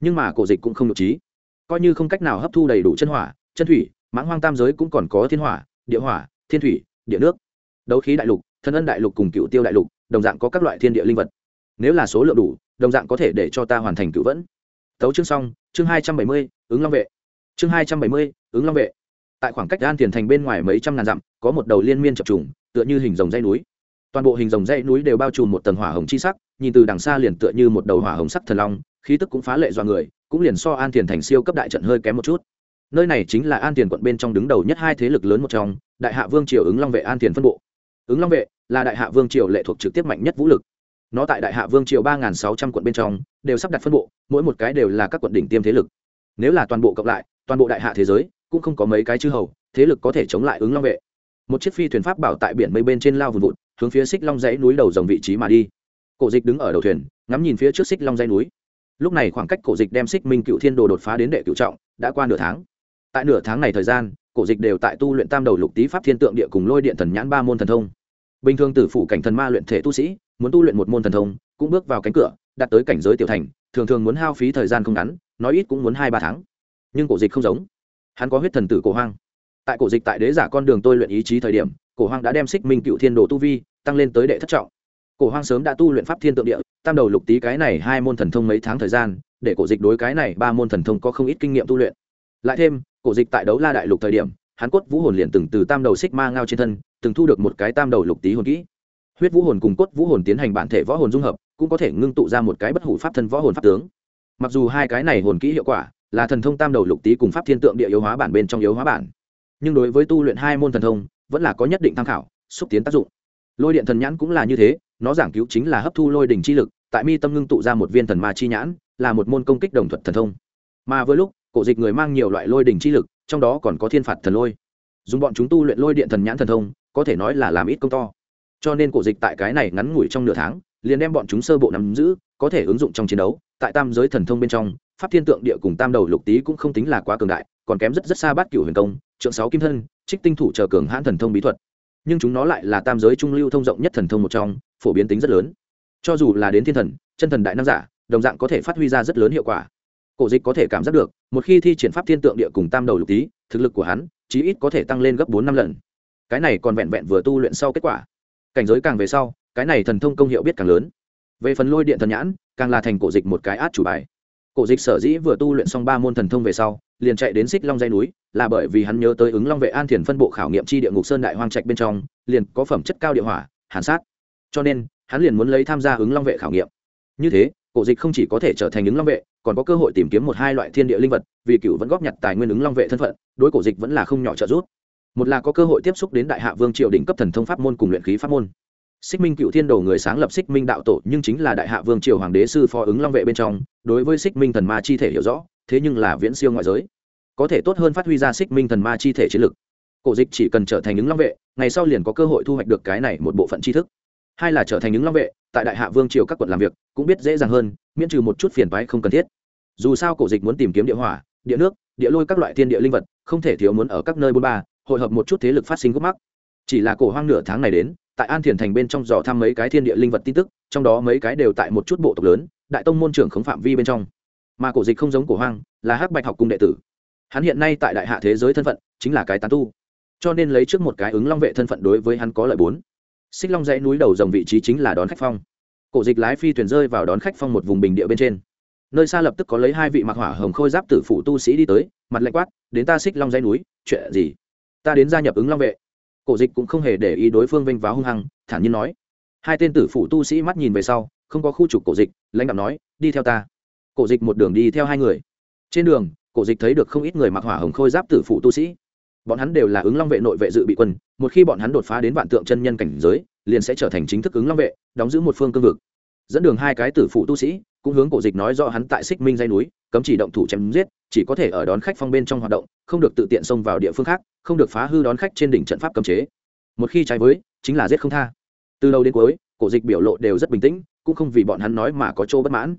Nhưng mà cổ dịch cũng không đủ trí. Coi như không cách nào hấp thu đầy đủ chân hỏa, chân thủy, mãng hoang tam giới cũng còn có thiên hỏa, địa hỏa, thiên thủy, địa nước, đấu khí đại lục thân ân đại lục cùng cựu tiêu đại lục, đồng dạng có các loại thiên địa linh vật. Nếu là số lượng đủ, đồng dạng có thể để cho ta hoàn thành cựu vẫn. Tấu chương xong, chương hai trăm bảy mươi, ứng long vệ. Chương hai trăm bảy mươi, ứng long vệ tại khoảng cách an tiền thành bên ngoài mấy trăm ngàn dặm, có một đầu liên miên chập trùng, tựa như hình dòng dây núi. Toàn bộ hình dòng dây núi đều bao trùm một tầng hỏa hồng chi sắc, nhìn từ đằng xa liền tựa như một đầu hỏa hồng sắc thần long, khí tức cũng phá lệ do người, cũng liền so an tiền thành siêu cấp đại trận hơi kém một chút. Nơi này chính là an tiền quận bên trong đứng đầu nhất hai thế lực lớn một trong, đại hạ vương triều ứng long vệ an tiền phân bộ. Ứng long vệ là đại hạ vương triều lệ thuộc trực tiếp mạnh nhất vũ lực. Nó tại đại hạ vương triều ba sáu trăm quận bên trong, đều sắp đặt phân bộ, mỗi một cái đều là các quận đỉnh tiêm thế lực. Nếu là toàn bộ cộng lại, toàn bộ đại hạ thế giới cũng không có mấy cái chư hầu, thế lực có thể chống lại ứng long vệ. Một chiếc phi thuyền pháp bảo tại biển mây bên trên lao vùn vụt, hướng phía xích long dãy núi đầu dòng vị trí mà đi. Cổ dịch đứng ở đầu thuyền, ngắm nhìn phía trước xích long dãy núi. Lúc này khoảng cách cổ dịch đem xích minh cựu thiên đồ đột phá đến đệ cựu trọng, đã qua nửa tháng. Tại nửa tháng này thời gian, cổ dịch đều tại tu luyện tam đầu lục tý pháp thiên tượng địa cùng lôi điện thần nhãn ba môn thần thông. Bình thường tử phủ cảnh thần ma luyện thể tu sĩ, muốn tu luyện một môn thần thông, cũng bước vào cánh cửa, đạt tới cảnh giới tiểu thành, thường thường muốn hao phí thời gian không ngắn, nói ít cũng muốn hai ba tháng. Nhưng cổ dịch không giống hắn có huyết thần tử cổ hoang. Tại cổ dịch tại đế giả con đường tôi luyện ý chí thời điểm, cổ hoang đã đem xích minh cựu thiên đồ tu vi tăng lên tới đệ thất trọng. Cổ hoang sớm đã tu luyện pháp thiên tượng địa, tam đầu lục tý cái này hai môn thần thông mấy tháng thời gian, để cổ dịch đối cái này ba môn thần thông có không ít kinh nghiệm tu luyện. Lại thêm, cổ dịch tại đấu la đại lục thời điểm, hắn cốt vũ hồn liền từng từ tam đầu xích ma ngao trên thân, từng thu được một cái tam đầu lục tý hồn kỹ. Huyết vũ hồn cùng cốt vũ hồn tiến hành bản thể võ hồn dung hợp, cũng có thể ngưng tụ ra một cái bất hủ pháp thân võ hồn pháp tướng. Mặc dù hai cái này hồn kỹ hiệu quả là thần thông tam đầu lục tý cùng pháp thiên tượng địa yếu hóa bản bên trong yếu hóa bản. Nhưng đối với tu luyện hai môn thần thông, vẫn là có nhất định tham khảo, xúc tiến tác dụng. Lôi điện thần nhãn cũng là như thế, nó giảng cứu chính là hấp thu lôi đỉnh chi lực, tại mi tâm ngưng tụ ra một viên thần ma chi nhãn, là một môn công kích đồng thuật thần thông. Mà với lúc, cổ dịch người mang nhiều loại lôi đỉnh chi lực, trong đó còn có thiên phạt thần lôi. Dùng bọn chúng tu luyện lôi điện thần nhãn thần thông, có thể nói là làm ít công to. Cho nên cổ dịch tại cái này ngắn ngủi trong nửa tháng, liền đem bọn chúng sơ bộ nắm giữ, có thể ứng dụng trong chiến đấu, tại tam giới thần thông bên trong pháp thiên tượng địa cùng tam đầu lục tý cũng không tính là quá cường đại, còn kém rất rất xa bát cửu huyền công, trượng sáu kim thân, trích tinh thủ chờ cường hãn thần thông bí thuật. Nhưng chúng nó lại là tam giới trung lưu thông rộng nhất thần thông một trong, phổ biến tính rất lớn. Cho dù là đến thiên thần, chân thần đại nam giả, đồng dạng có thể phát huy ra rất lớn hiệu quả. Cổ dịch có thể cảm giác được, một khi thi triển pháp thiên tượng địa cùng tam đầu lục tý, thực lực của hắn, chí ít có thể tăng lên gấp bốn năm lần. Cái này còn vẹn vẹn vừa tu luyện sau kết quả. Cảnh giới càng về sau, cái này thần thông công hiệu biết càng lớn. Về phần lôi điện thần nhãn, càng là thành cổ dịch một cái át chủ bài cổ dịch sở dĩ vừa tu luyện xong ba môn thần thông về sau, liền chạy đến xích long dây núi, là bởi vì hắn nhớ tới ứng long vệ an thiền phân bộ khảo nghiệm chi địa ngục sơn đại hoang trạch bên trong, liền có phẩm chất cao địa hỏa, hàn sát. Cho nên, hắn liền muốn lấy tham gia ứng long vệ khảo nghiệm. Như thế, cổ dịch không chỉ có thể trở thành ứng long vệ, còn có cơ hội tìm kiếm một hai loại thiên địa linh vật, vì cựu vẫn góp nhặt tài nguyên ứng long vệ thân phận, đối cổ dịch vẫn là không nhỏ trợ giúp. Một là có cơ hội tiếp xúc đến đại hạ vương triều đỉnh cấp thần thông pháp môn cùng luyện khí pháp môn xích minh cựu thiên đồ người sáng lập xích minh đạo tổ nhưng chính là đại hạ vương triều hoàng đế sư phó ứng long vệ bên trong, đối với xích minh thần ma chi thể hiểu rõ, thế nhưng là viễn siêu ngoại giới. Có thể tốt hơn phát huy ra xích minh thần ma chi thể chiến lực. Cổ dịch chỉ cần trở thành ứng long vệ, ngày sau liền có cơ hội thu hoạch được cái này một bộ phận tri thức. Hai là trở thành ứng long vệ, tại đại hạ vương triều các quận làm việc, cũng biết dễ dàng hơn, miễn trừ một chút phiền toái không cần thiết. Dù sao cổ dịch muốn tìm kiếm địa hỏa, địa nước, địa lôi các loại thiên địa linh vật, không thể thiếu muốn ở các nơi bôn ba, hội hợp một chút thế lực phát sinh gốc mắc. Chỉ là cổ hoang nửa tháng này đến tại an thiền thành bên trong dò thăm mấy cái thiên địa linh vật tin tức, trong đó mấy cái đều tại một chút bộ tộc lớn, đại tông môn trưởng khống phạm vi bên trong. Mà cổ dịch không giống cổ hoang, là hắc bạch học cung đệ tử. Hắn hiện nay tại đại hạ thế giới thân phận, chính là cái tán tu. Cho nên lấy trước một cái ứng long vệ thân phận đối với hắn có lợi bốn. Xích long dãy núi đầu dòng vị trí chính là đón khách phong. Cổ dịch lái phi thuyền rơi vào đón khách phong một vùng bình địa bên trên. Nơi xa lập tức có lấy hai vị mặc hỏa hồng khôi giáp tử phụ tu sĩ đi tới, mặt lạnh quát, đến ta xích long dãy núi, chuyện gì? Ta đến gia nhập ứng long vệ cổ dịch cũng không hề để ý đối phương vênh váo hung hăng, thản nhiên nói. Hai tên tử phụ tu sĩ mắt nhìn về sau, không có khu trục cổ dịch, lãnh đạo nói, đi theo ta. Cổ dịch một đường đi theo hai người. Trên đường, cổ dịch thấy được không ít người mặc hỏa hồng khôi giáp tử phụ tu sĩ. Bọn hắn đều là ứng long vệ nội vệ dự bị quân, một khi bọn hắn đột phá đến vạn tượng chân nhân cảnh giới, liền sẽ trở thành chính thức ứng long vệ, đóng giữ một phương cương vực. Dẫn đường hai cái tử phụ tu sĩ cũng hướng cổ dịch nói do hắn tại xích minh dây núi, cấm chỉ động thủ chém giết, chỉ có thể ở đón khách phong bên trong hoạt động, không được tự tiện xông vào địa phương khác, không được phá hư đón khách trên đỉnh trận pháp cấm chế. Một khi trái với, chính là giết không tha. Từ đầu đến cuối, cổ dịch biểu lộ đều rất bình tĩnh, cũng không vì bọn hắn nói mà có chỗ bất mãn.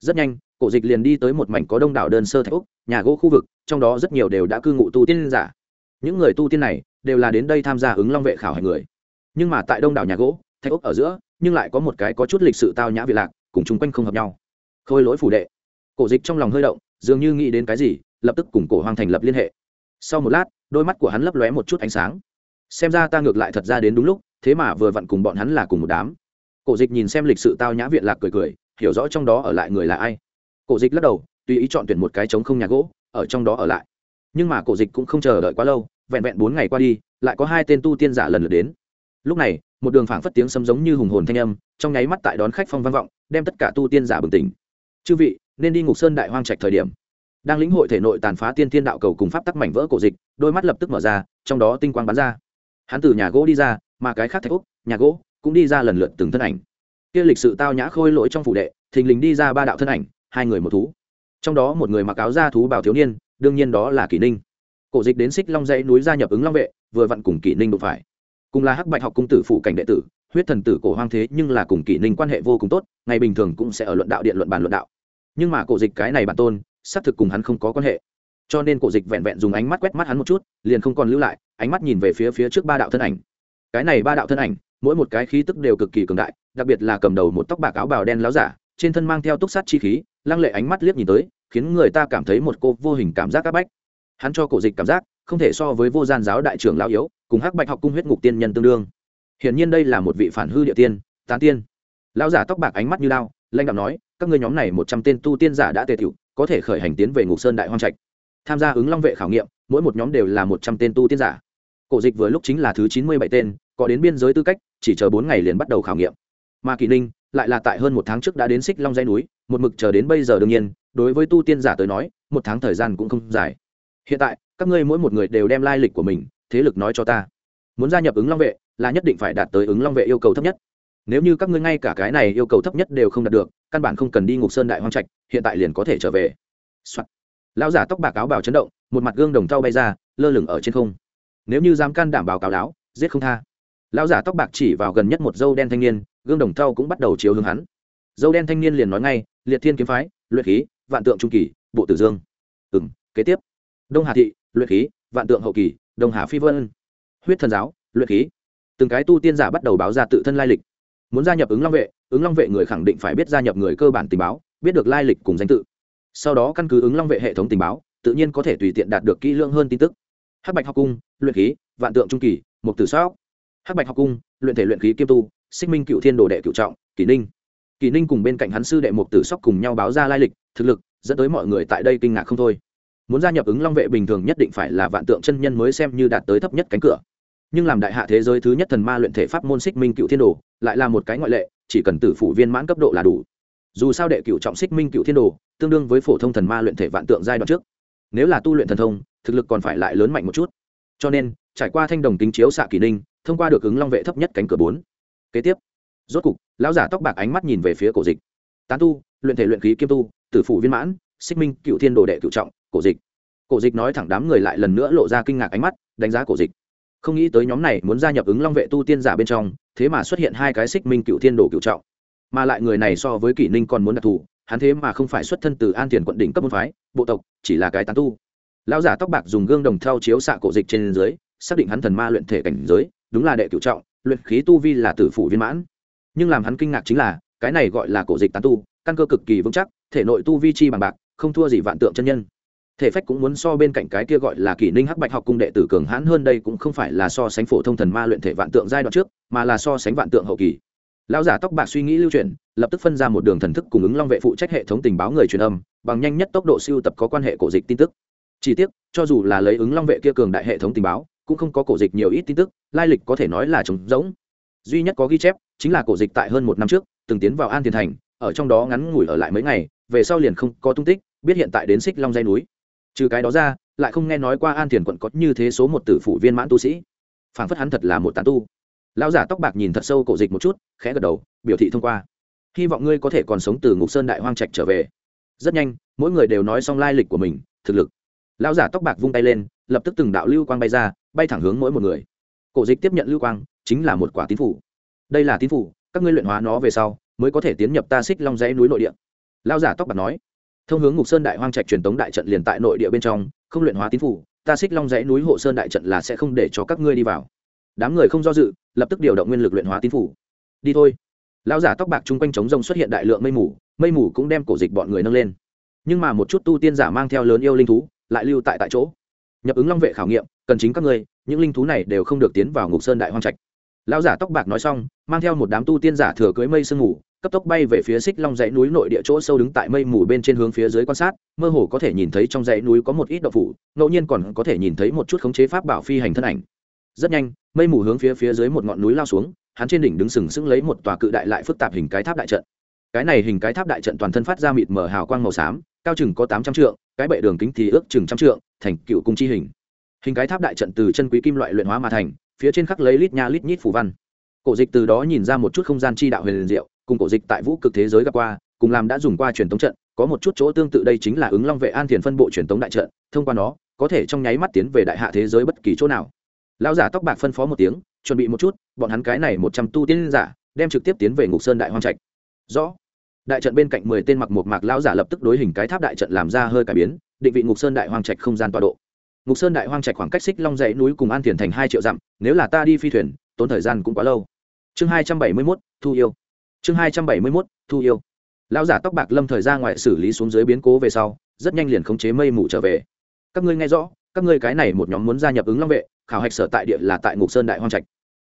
Rất nhanh, cổ dịch liền đi tới một mảnh có đông đảo đơn sơ thạch úc nhà gỗ khu vực, trong đó rất nhiều đều đã cư ngụ tu tiên giả. Những người tu tiên này đều là đến đây tham gia ứng long vệ khảo hành người. Nhưng mà tại đông đảo nhà gỗ, thạch úc ở giữa, nhưng lại có một cái có chút lịch sự tao nhã vị lạc, cùng chung quanh không hợp nhau khôi lỗi phủ đệ. Cổ dịch trong lòng hơi động, dường như nghĩ đến cái gì, lập tức cùng cổ hoàng thành lập liên hệ. Sau một lát, đôi mắt của hắn lấp lóe một chút ánh sáng. Xem ra ta ngược lại thật ra đến đúng lúc, thế mà vừa vặn cùng bọn hắn là cùng một đám. Cổ dịch nhìn xem lịch sự tao nhã viện lạc cười cười, hiểu rõ trong đó ở lại người là ai. Cổ dịch lắc đầu, tùy ý chọn tuyển một cái trống không nhà gỗ, ở trong đó ở lại. Nhưng mà cổ dịch cũng không chờ đợi quá lâu, vẹn vẹn bốn ngày qua đi, lại có hai tên tu tiên giả lần lượt đến. Lúc này, một đường phảng phất tiếng sấm giống như hùng hồn thanh âm, trong nháy mắt tại đón khách phong văn vọng, đem tất cả tu tiên giả bừng tỉnh chư vị, nên đi ngục sơn đại hoang trạch thời điểm. Đang lĩnh hội thể nội tàn phá tiên thiên đạo cầu cùng pháp tắc mảnh vỡ cổ dịch, đôi mắt lập tức mở ra, trong đó tinh quang bắn ra. Hắn từ nhà gỗ đi ra, mà cái khác thạch úc nhà gỗ cũng đi ra lần lượt từng thân ảnh. Kia lịch sự tao nhã khôi lỗi trong phủ đệ, thình lình đi ra ba đạo thân ảnh, hai người một thú. Trong đó một người mặc áo da thú bảo thiếu niên, đương nhiên đó là kỷ ninh. Cổ dịch đến xích long dãy núi gia nhập ứng long vệ, vừa vặn cùng kỷ ninh đụng phải. Cùng là hắc bạch học cung tử phụ cảnh đệ tử huyết thần tử cổ hoang thế nhưng là cùng kỷ ninh quan hệ vô cùng tốt, ngày bình thường cũng sẽ ở luận đạo điện luận bàn luận đạo. Nhưng mà cổ dịch cái này bản tôn, xác thực cùng hắn không có quan hệ. Cho nên cổ dịch vẹn vẹn dùng ánh mắt quét mắt hắn một chút, liền không còn lưu lại, ánh mắt nhìn về phía phía trước ba đạo thân ảnh. Cái này ba đạo thân ảnh, mỗi một cái khí tức đều cực kỳ cường đại, đặc biệt là cầm đầu một tóc bạc áo bào đen láo giả, trên thân mang theo túc sát chi khí, lăng lệ ánh mắt liếc nhìn tới, khiến người ta cảm thấy một cô vô hình cảm giác áp bách. Hắn cho cổ dịch cảm giác, không thể so với vô gian giáo đại trưởng lão yếu, cùng hắc bạch học cung huyết ngục tiên nhân tương đương hiển nhiên đây là một vị phản hư địa tiên, tán tiên. Lão giả tóc bạc ánh mắt như lao lanh đạo nói, các ngươi nhóm này một trăm tên tu tiên giả đã tề tiểu có thể khởi hành tiến về ngục sơn đại hoang trạch. Tham gia ứng long vệ khảo nghiệm, mỗi một nhóm đều là một trăm tên tu tiên giả. Cổ dịch vừa lúc chính là thứ chín mươi bảy tên, có đến biên giới tư cách, chỉ chờ bốn ngày liền bắt đầu khảo nghiệm. Mà kỳ ninh lại là tại hơn một tháng trước đã đến xích long dây núi, một mực chờ đến bây giờ đương nhiên, đối với tu tiên giả tới nói, một tháng thời gian cũng không dài. Hiện tại, các ngươi mỗi một người đều đem lai lịch của mình, thế lực nói cho ta. Muốn gia nhập ứng long vệ là nhất định phải đạt tới ứng long vệ yêu cầu thấp nhất. Nếu như các ngươi ngay cả cái này yêu cầu thấp nhất đều không đạt được, căn bản không cần đi ngục sơn đại hoang trạch, hiện tại liền có thể trở về、Soạn. lão giả tóc bạc áo bào chấn động, một mặt gương đồng thau bay ra, lơ lửng ở trên không. Nếu như dám can đảm bảo cáo láo giết không tha. Lão giả tóc bạc chỉ vào gần nhất một dâu đen thanh niên, gương đồng thau cũng bắt đầu chiếu hướng hắn. Dâu đen thanh niên liền nói ngay, liệt thiên kiếm phái, luyện khí, vạn tượng trung kỳ, bộ tử dương. Ừ m kế tiếp. Đông hà thị, luyện khí, vạn tượng hậu kỳ, đông hà phi vân. Huyết thần giáo, luyện khí từng cái tu tiên giả bắt đầu báo ra tự thân lai lịch. Muốn gia nhập ứng long vệ, ứng long vệ người khẳng định phải biết gia nhập người cơ bản tình báo, biết được lai lịch cùng danh tự. Sau đó căn cứ ứng long vệ hệ thống tình báo, tự nhiên có thể tùy tiện đạt được kỹ lưỡng hơn tin tức. Hắc bạch học cung, luyện khí, vạn tượng trung kỳ, mục tử sóc. Hắc bạch học cung, luyện thể luyện khí kiêm tu xích minh cựu thiên đồ đệ cựu trọng, kỷ ninh. Kỷ ninh cùng bên cạnh hắn sư đệ mục tử sóc cùng nhau báo ra lai lịch, thực lực, dẫn tới mọi người tại đây kinh ngạc không thôi. Muốn gia nhập ứng long vệ bình thường nhất định phải là vạn tượng chân nhân mới xem như đạt tới thấp nhất cánh cửa nhưng làm đại hạ thế giới thứ nhất thần ma luyện thể pháp môn xích minh cựu thiên đồ lại là một cái ngoại lệ, chỉ cần tử phủ viên mãn cấp độ là đủ. Dù sao đệ cựu trọng xích minh cựu thiên đồ tương đương với phổ thông thần ma luyện thể vạn tượng giai đoạn trước. Nếu là tu luyện thần thông, thực lực còn phải lại lớn mạnh một chút. Cho nên, trải qua thanh đồng tính chiếu xạ kỷ ninh, thông qua được ứng long vệ thấp nhất cánh cửa bốn. Kế tiếp, rốt cục, lão giả tóc bạc ánh mắt nhìn về phía cổ dịch. Tán tu, luyện thể luyện khí kiêm tu, tử phủ viên mãn, xích minh cựu thiên đồ đệ cựu trọng, cổ dịch. Cổ dịch nói thẳng đám người lại lần nữa lộ ra kinh ngạc ánh mắt, đánh giá cổ dịch không nghĩ tới nhóm này muốn gia nhập ứng long vệ tu tiên giả bên trong, thế mà xuất hiện hai cái xích minh cựu thiên đồ cựu trọng. Mà lại người này so với kỷ ninh còn muốn đặc thù, hắn thế mà không phải xuất thân từ an tiền quận đỉnh cấp môn phái, bộ tộc chỉ là cái tán tu. Lão giả tóc bạc dùng gương đồng theo chiếu xạ cổ dịch trên dưới, xác định hắn thần ma luyện thể cảnh giới, đúng là đệ cựu trọng, luyện khí tu vi là tử phủ viên mãn. Nhưng làm hắn kinh ngạc chính là, cái này gọi là cổ dịch tán tu, căn cơ cực kỳ vững chắc, thể nội tu vi chi bằng bạc, không thua gì vạn tượng chân nhân thể phách cũng muốn so bên cạnh cái kia gọi là kỷ ninh hắc bạch học cung đệ tử cường hãn hơn đây cũng không phải là so sánh phổ thông thần ma luyện thể vạn tượng giai đoạn trước, mà là so sánh vạn tượng hậu kỳ. Lão giả tóc bạc suy nghĩ lưu truyền lập tức phân ra một đường thần thức cùng ứng long vệ phụ trách hệ thống tình báo người truyền âm, bằng nhanh nhất tốc độ siêu tập có quan hệ cổ dịch tin tức. Chỉ tiếc, cho dù là lấy ứng long vệ kia cường đại hệ thống tình báo, cũng không có cổ dịch nhiều ít tin tức, lai lịch có thể nói là trống rỗng. Duy nhất có ghi chép, chính là cổ dịch tại hơn một năm trước, từng tiến vào an thiên thành, ở trong đó ngắn ngủi ở lại mấy ngày, về sau liền không có tung tích, biết hiện tại đến xích long dây núi trừ cái đó ra, lại không nghe nói qua an thiền quận có như thế số một tử phủ viên mãn tu sĩ. Phảng phất hắn thật là một tán tu. Lão giả tóc bạc nhìn thật sâu cổ dịch một chút, khẽ gật đầu, biểu thị thông qua. Hy vọng ngươi có thể còn sống từ ngục sơn đại hoang trạch trở về. Rất nhanh, mỗi người đều nói xong lai lịch của mình, thực lực. Lão giả tóc bạc vung tay lên, lập tức từng đạo lưu quang bay ra, bay thẳng hướng mỗi một người. Cổ dịch tiếp nhận lưu quang, chính là một quả tín phủ. Đây là tín phủ, các ngươi luyện hóa nó về sau, mới có thể tiến nhập ta xích long dãy núi nội địa. Lão giả tóc bạc nói thông hướng ngục sơn đại hoang trạch truyền tống đại trận liền tại nội địa bên trong, không luyện hóa tín phủ, ta xích long dãy núi hộ sơn đại trận là sẽ không để cho các ngươi đi vào. Đám người không do dự, lập tức điều động nguyên lực luyện hóa tín phủ. Đi thôi. Lão giả tóc bạc chung quanh trống rông xuất hiện đại lượng mây mù mây mù cũng đem cổ dịch bọn người nâng lên. Nhưng mà một chút tu tiên giả mang theo lớn yêu linh thú, lại lưu tại tại chỗ. Nhập ứng long vệ khảo nghiệm, cần chính các ngươi, những linh thú này đều không được tiến vào ngục sơn đại hoang trạch. Lão giả tóc bạc nói xong, mang theo một đám tu tiên giả thừa cưới mây sương mù cấp tốc bay về phía xích long dãy núi nội địa chỗ sâu đứng tại mây mù bên trên hướng phía dưới quan sát, mơ hồ có thể nhìn thấy trong dãy núi có một ít đậu phủ, ngẫu nhiên còn có thể nhìn thấy một chút khống chế pháp bảo phi hành thân ảnh. Rất nhanh, mây mù hướng phía phía dưới một ngọn núi lao xuống, hắn trên đỉnh đứng sừng sững lấy một tòa cự đại lại phức tạp hình cái tháp đại trận. Cái này hình cái tháp đại trận toàn thân phát ra mịt mở hào quang màu xám, cao chừng có tám trăm trượng, cái bệ đường kính thì ước chừng trăm trượng, thành cựu cung chi hình. Hình cái tháp đại trận từ chân quý kim loại luyện hóa mà thành, phía trên khắc lấy lít nha lít nhít phủ văn. Cổ dịch từ đó nhìn ra một chút không gian chi đạo huyền liền diệu cùng cổ dịch tại vũ cực thế giới gặp qua, cùng làm đã dùng qua truyền thống trận, có một chút chỗ tương tự đây chính là ứng long vệ an thiền phân bộ truyền thống đại trận, thông qua nó, có thể trong nháy mắt tiến về đại hạ thế giới bất kỳ chỗ nào. Lão giả tóc bạc phân phó một tiếng, chuẩn bị một chút, bọn hắn cái này một trăm tu tiên giả, đem trực tiếp tiến về ngục sơn đại hoang trạch. Rõ. Đại trận bên cạnh mười tên mặc một mạc lão giả lập tức đối hình cái tháp đại trận làm ra hơi cải biến, định vị ngục sơn đại hoang trạch không gian tọa độ. Ngục sơn đại hoang trạch khoảng cách xích long dãy núi cùng an thiền thành hai triệu dặm, nếu là ta đi phi thuyền, tốn thời gian cũng quá lâu. Chương hai trăm bảy mươi mốt, thu yêu chương hai trăm bảy mươi mốt, thu yêu. Lão giả tóc bạc lâm thời ra ngoài xử lý xuống dưới biến cố về sau, rất nhanh liền khống chế mây mù trở về. Các ngươi nghe rõ, các ngươi cái này một nhóm muốn gia nhập ứng long vệ, khảo hạch sở tại địa là tại ngục sơn đại hoang trạch.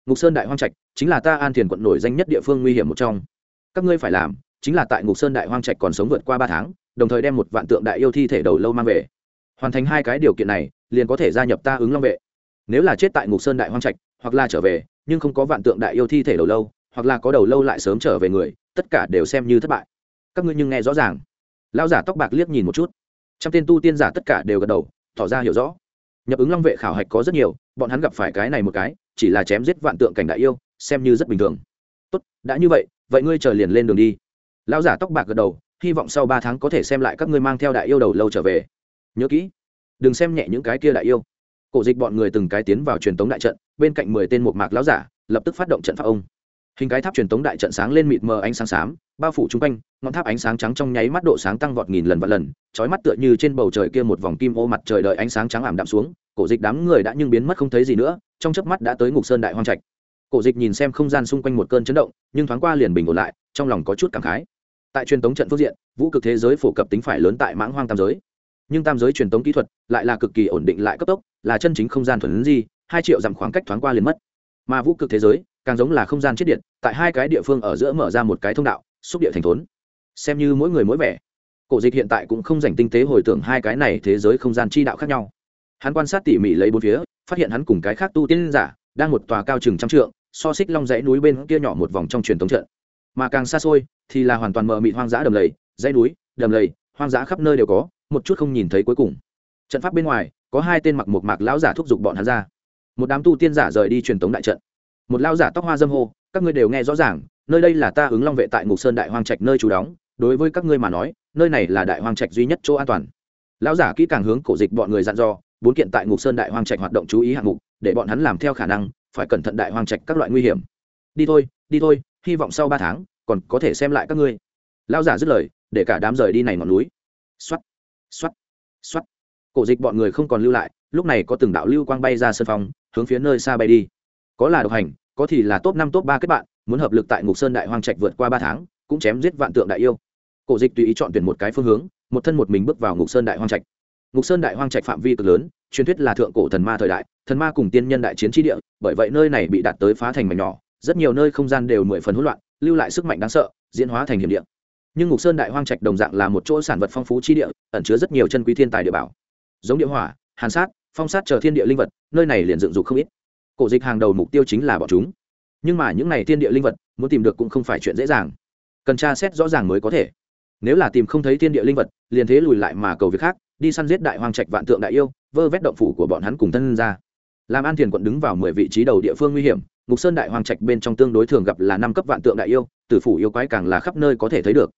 Ngục sơn đại hoang trạch chính là ta an thiền quận nổi danh nhất địa phương nguy hiểm một trong. Các ngươi phải làm chính là tại ngục sơn đại hoang trạch còn sống vượt qua ba tháng, đồng thời đem một vạn tượng đại yêu thi thể đầu lâu mang về. Hoàn thành hai cái điều kiện này, liền có thể gia nhập ta ứng long vệ. Nếu là chết tại ngục sơn đại hoang trạch, hoặc là trở về, nhưng không có vạn tượng đại yêu thi thể đầu lâu hoặc là có đầu lâu lại sớm trở về người, tất cả đều xem như thất bại. Các ngươi nhưng nghe rõ ràng. Lão giả tóc bạc liếc nhìn một chút. Trong tên tu tiên giả tất cả đều gật đầu, tỏ ra hiểu rõ. Nhập ứng long vệ khảo hạch có rất nhiều, bọn hắn gặp phải cái này một cái, chỉ là chém giết vạn tượng cảnh đại yêu, xem như rất bình thường. Tốt, đã như vậy vậy ngươi chờ liền lên đường đi. Lão giả tóc bạc gật đầu, hy vọng sau ba tháng có thể xem lại các ngươi mang theo đại yêu đầu lâu trở về. Nhớ kỹ, đừng xem nhẹ những cái kia đại yêu. Cổ dịch bọn người từng cái tiến vào truyền tống đại trận, bên cạnh mười tên một mạc lão giả, lập tức phát động trận pháp ông hình cái tháp truyền tống đại trận sáng lên mịt mờ ánh sáng xám, bao phủ chung quanh, ngọn tháp ánh sáng trắng trong nháy mắt độ sáng tăng vọt nghìn lần và lần trói mắt tựa như trên bầu trời kia một vòng kim ô mặt trời đợi ánh sáng trắng ảm đạm xuống, cổ dịch đám người đã nhưng biến mất không thấy gì nữa, trong chớp mắt đã tới ngục sơn đại hoang trạch. Cổ dịch nhìn xem không gian xung quanh một cơn chấn động, nhưng thoáng qua liền bình ổn lại, trong lòng có chút cảm khái. Tại truyền tống trận phương diện, vũ cực thế giới phổ cập tính phải lớn tại mãng hoang tam giới. Nhưng tam giới truyền tống kỹ thuật lại là cực kỳ ổn định lại cấp tốc, là chân chính không gian thuần di, hai triệu dặm khoảng cách thoáng qua liền mất. Mà vũ cực thế giới càng giống là không gian chết điện, tại hai cái địa phương ở giữa mở ra một cái thông đạo, xúc địa thành thốn. Xem như mỗi người mỗi vẻ. Cổ dịch hiện tại cũng không dành tinh tế hồi tưởng hai cái này thế giới không gian chi đạo khác nhau. Hắn quan sát tỉ mỉ lấy bốn phía, phát hiện hắn cùng cái khác tu tiên giả đang một tòa cao chừng trăm trượng, so xích long dãy núi bên kia nhỏ một vòng trong truyền thống trận. Mà càng xa xôi thì là hoàn toàn mờ mịt hoang dã đầm lầy, dãy núi, đầm lầy, hoang dã khắp nơi đều có, một chút không nhìn thấy cuối cùng. Trận pháp bên ngoài, có hai tên mặc một mạc lão giả thúc giục bọn hắn ra. Một đám tu tiên giả rời đi truyền thống đại trận một lão giả tóc hoa dâm hô, các ngươi đều nghe rõ ràng, nơi đây là ta ứng long vệ tại ngục sơn đại hoang trạch nơi trú đóng, đối với các ngươi mà nói, nơi này là đại hoang trạch duy nhất chỗ an toàn. Lão giả kỹ càng hướng cổ dịch bọn người dặn dò, bốn kiện tại ngục sơn đại hoang trạch hoạt động chú ý hạng mục, để bọn hắn làm theo khả năng, phải cẩn thận đại hoang trạch các loại nguy hiểm. Đi thôi đi thôi, hy vọng sau ba tháng, còn có thể xem lại các ngươi. Lão giả dứt lời, để cả đám rời đi này ngọn núi. Xoắt xoắt xoắt cổ dịch bọn người không còn lưu lại, lúc này có từng đạo lưu quang bay ra sân phòng hướng phía nơi xa bay đi. Có là độc hành có thì là top năm, top ba kết bạn, muốn hợp lực tại ngục sơn đại hoang trạch vượt qua ba tháng, cũng chém giết vạn tượng đại yêu. Cổ dịch tùy ý chọn tuyển một cái phương hướng, một thân một mình bước vào ngục sơn đại hoang trạch. Ngục sơn đại hoang trạch phạm vi cực lớn, truyền thuyết là thượng cổ thần ma thời đại, thần ma cùng tiên nhân đại chiến tri địa, bởi vậy nơi này bị đạt tới phá thành mảnh nhỏ, rất nhiều nơi không gian đều mười phần hỗn loạn, lưu lại sức mạnh đáng sợ, diễn hóa thành hiểm địa. Nhưng ngục sơn đại hoang trạch đồng dạng là một chỗ sản vật phong phú chi địa, ẩn chứa rất nhiều chân quý thiên tài địa bảo. Giống địa hỏa, hàn sát, phong sát chờ thiên địa linh vật, nơi này liền dựng dục không ít cổ dịch hàng đầu mục tiêu chính là bọn chúng. Nhưng mà những này thiên địa linh vật, muốn tìm được cũng không phải chuyện dễ dàng. Cần tra xét rõ ràng mới có thể. Nếu là tìm không thấy thiên địa linh vật, liền thế lùi lại mà cầu việc khác, đi săn giết đại hoàng trạch vạn tượng đại yêu, vơ vét động phủ của bọn hắn cùng thân ra. Làm an thiền quận đứng vào mười vị trí đầu địa phương nguy hiểm, ngục sơn đại hoàng trạch bên trong tương đối thường gặp là năm cấp vạn tượng đại yêu, tử phủ yêu quái càng là khắp nơi có thể thấy được.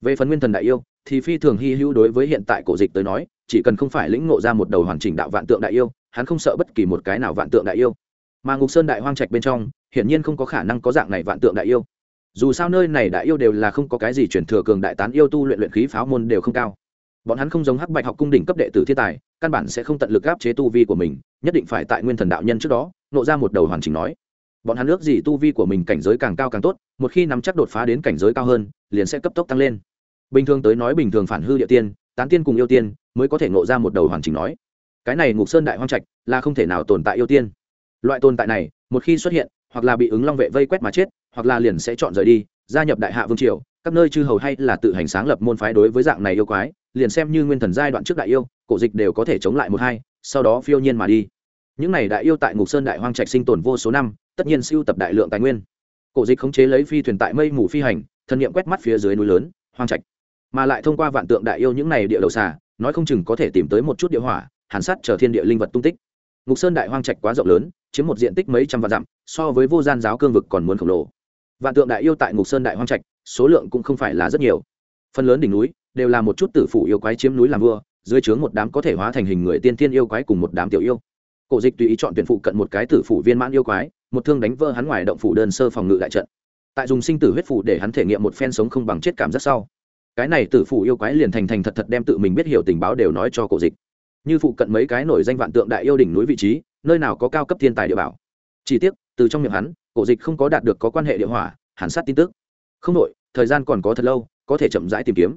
Về phần nguyên thần đại yêu, thì phi thường hy hữu đối với hiện tại cổ dịch tới nói, chỉ cần không phải lĩnh ngộ ra một đầu hoàn chỉnh đạo vạn tượng đại yêu, hắn không sợ bất kỳ một cái nào vạn tượng đại yêu mà ngục sơn đại hoang trạch bên trong, hiển nhiên không có khả năng có dạng này vạn tượng đại yêu. Dù sao nơi này đại yêu đều là không có cái gì chuyển thừa cường đại tán yêu tu luyện luyện khí pháo môn đều không cao. Bọn hắn không giống hắc bạch học cung đỉnh cấp đệ tử thiên tài, căn bản sẽ không tận lực áp chế tu vi của mình, nhất định phải tại nguyên thần đạo nhân trước đó, nộ ra một đầu hoàn chỉnh nói. Bọn hắn ước gì tu vi của mình cảnh giới càng cao càng tốt, một khi nắm chắc đột phá đến cảnh giới cao hơn, liền sẽ cấp tốc tăng lên. Bình thường tới nói bình thường phản hư địa tiên, tán tiên cùng yêu tiên, mới có thể nộ ra một đầu hoàn chỉnh nói. Cái này ngục sơn đại hoang trạch là không thể nào tồn tại yêu tiên loại tồn tại này, một khi xuất hiện, hoặc là bị ứng long vệ vây quét mà chết, hoặc là liền sẽ chọn rời đi, gia nhập đại hạ vương triều, các nơi chư hầu hay là tự hành sáng lập môn phái đối với dạng này yêu quái, liền xem như nguyên thần giai đoạn trước đại yêu, cổ dịch đều có thể chống lại một hai, sau đó phiêu nhiên mà đi. Những này đại yêu tại ngục sơn đại hoang trạch sinh tồn vô số năm, tất nhiên siêu tập đại lượng tài nguyên. Cổ dịch khống chế lấy phi thuyền tại mây mù phi hành, thân nhiệm quét mắt phía dưới núi lớn, hoang trạch. Mà lại thông qua vạn tượng đại yêu những này địa đầu xà, nói không chừng có thể tìm tới một chút địa hỏa, hàn sát chờ thiên địa linh vật tung tích. Ngục sơn đại hoang trạch quá rộng lớn chiếm một diện tích mấy trăm vạn dặm, so với vô gian giáo cương vực còn muốn khổng lồ. Vạn tượng đại yêu tại ngục sơn đại hoang trạch, số lượng cũng không phải là rất nhiều. Phần lớn đỉnh núi đều là một chút tử phủ yêu quái chiếm núi làm vua, dưới trướng một đám có thể hóa thành hình người tiên tiên yêu quái cùng một đám tiểu yêu. Cổ dịch tùy ý chọn tuyển phụ cận một cái tử phủ viên mãn yêu quái, một thương đánh vỡ hắn ngoài động phủ đơn sơ phòng ngự đại trận. Tại dùng sinh tử huyết phủ để hắn thể nghiệm một phen sống không bằng chết cảm giác sau, cái này tử phủ yêu quái liền thành thành thật thật đem tự mình biết hiểu tình báo đều nói cho cổ dịch như phụ cận mấy cái nổi danh vạn tượng đại yêu đỉnh núi vị trí, nơi nào có cao cấp thiên tài địa bảo. Chỉ tiếc, từ trong miệng hắn, cổ dịch không có đạt được có quan hệ địa hỏa, hàn sát tin tức. Không đội thời gian còn có thật lâu, có thể chậm rãi tìm kiếm.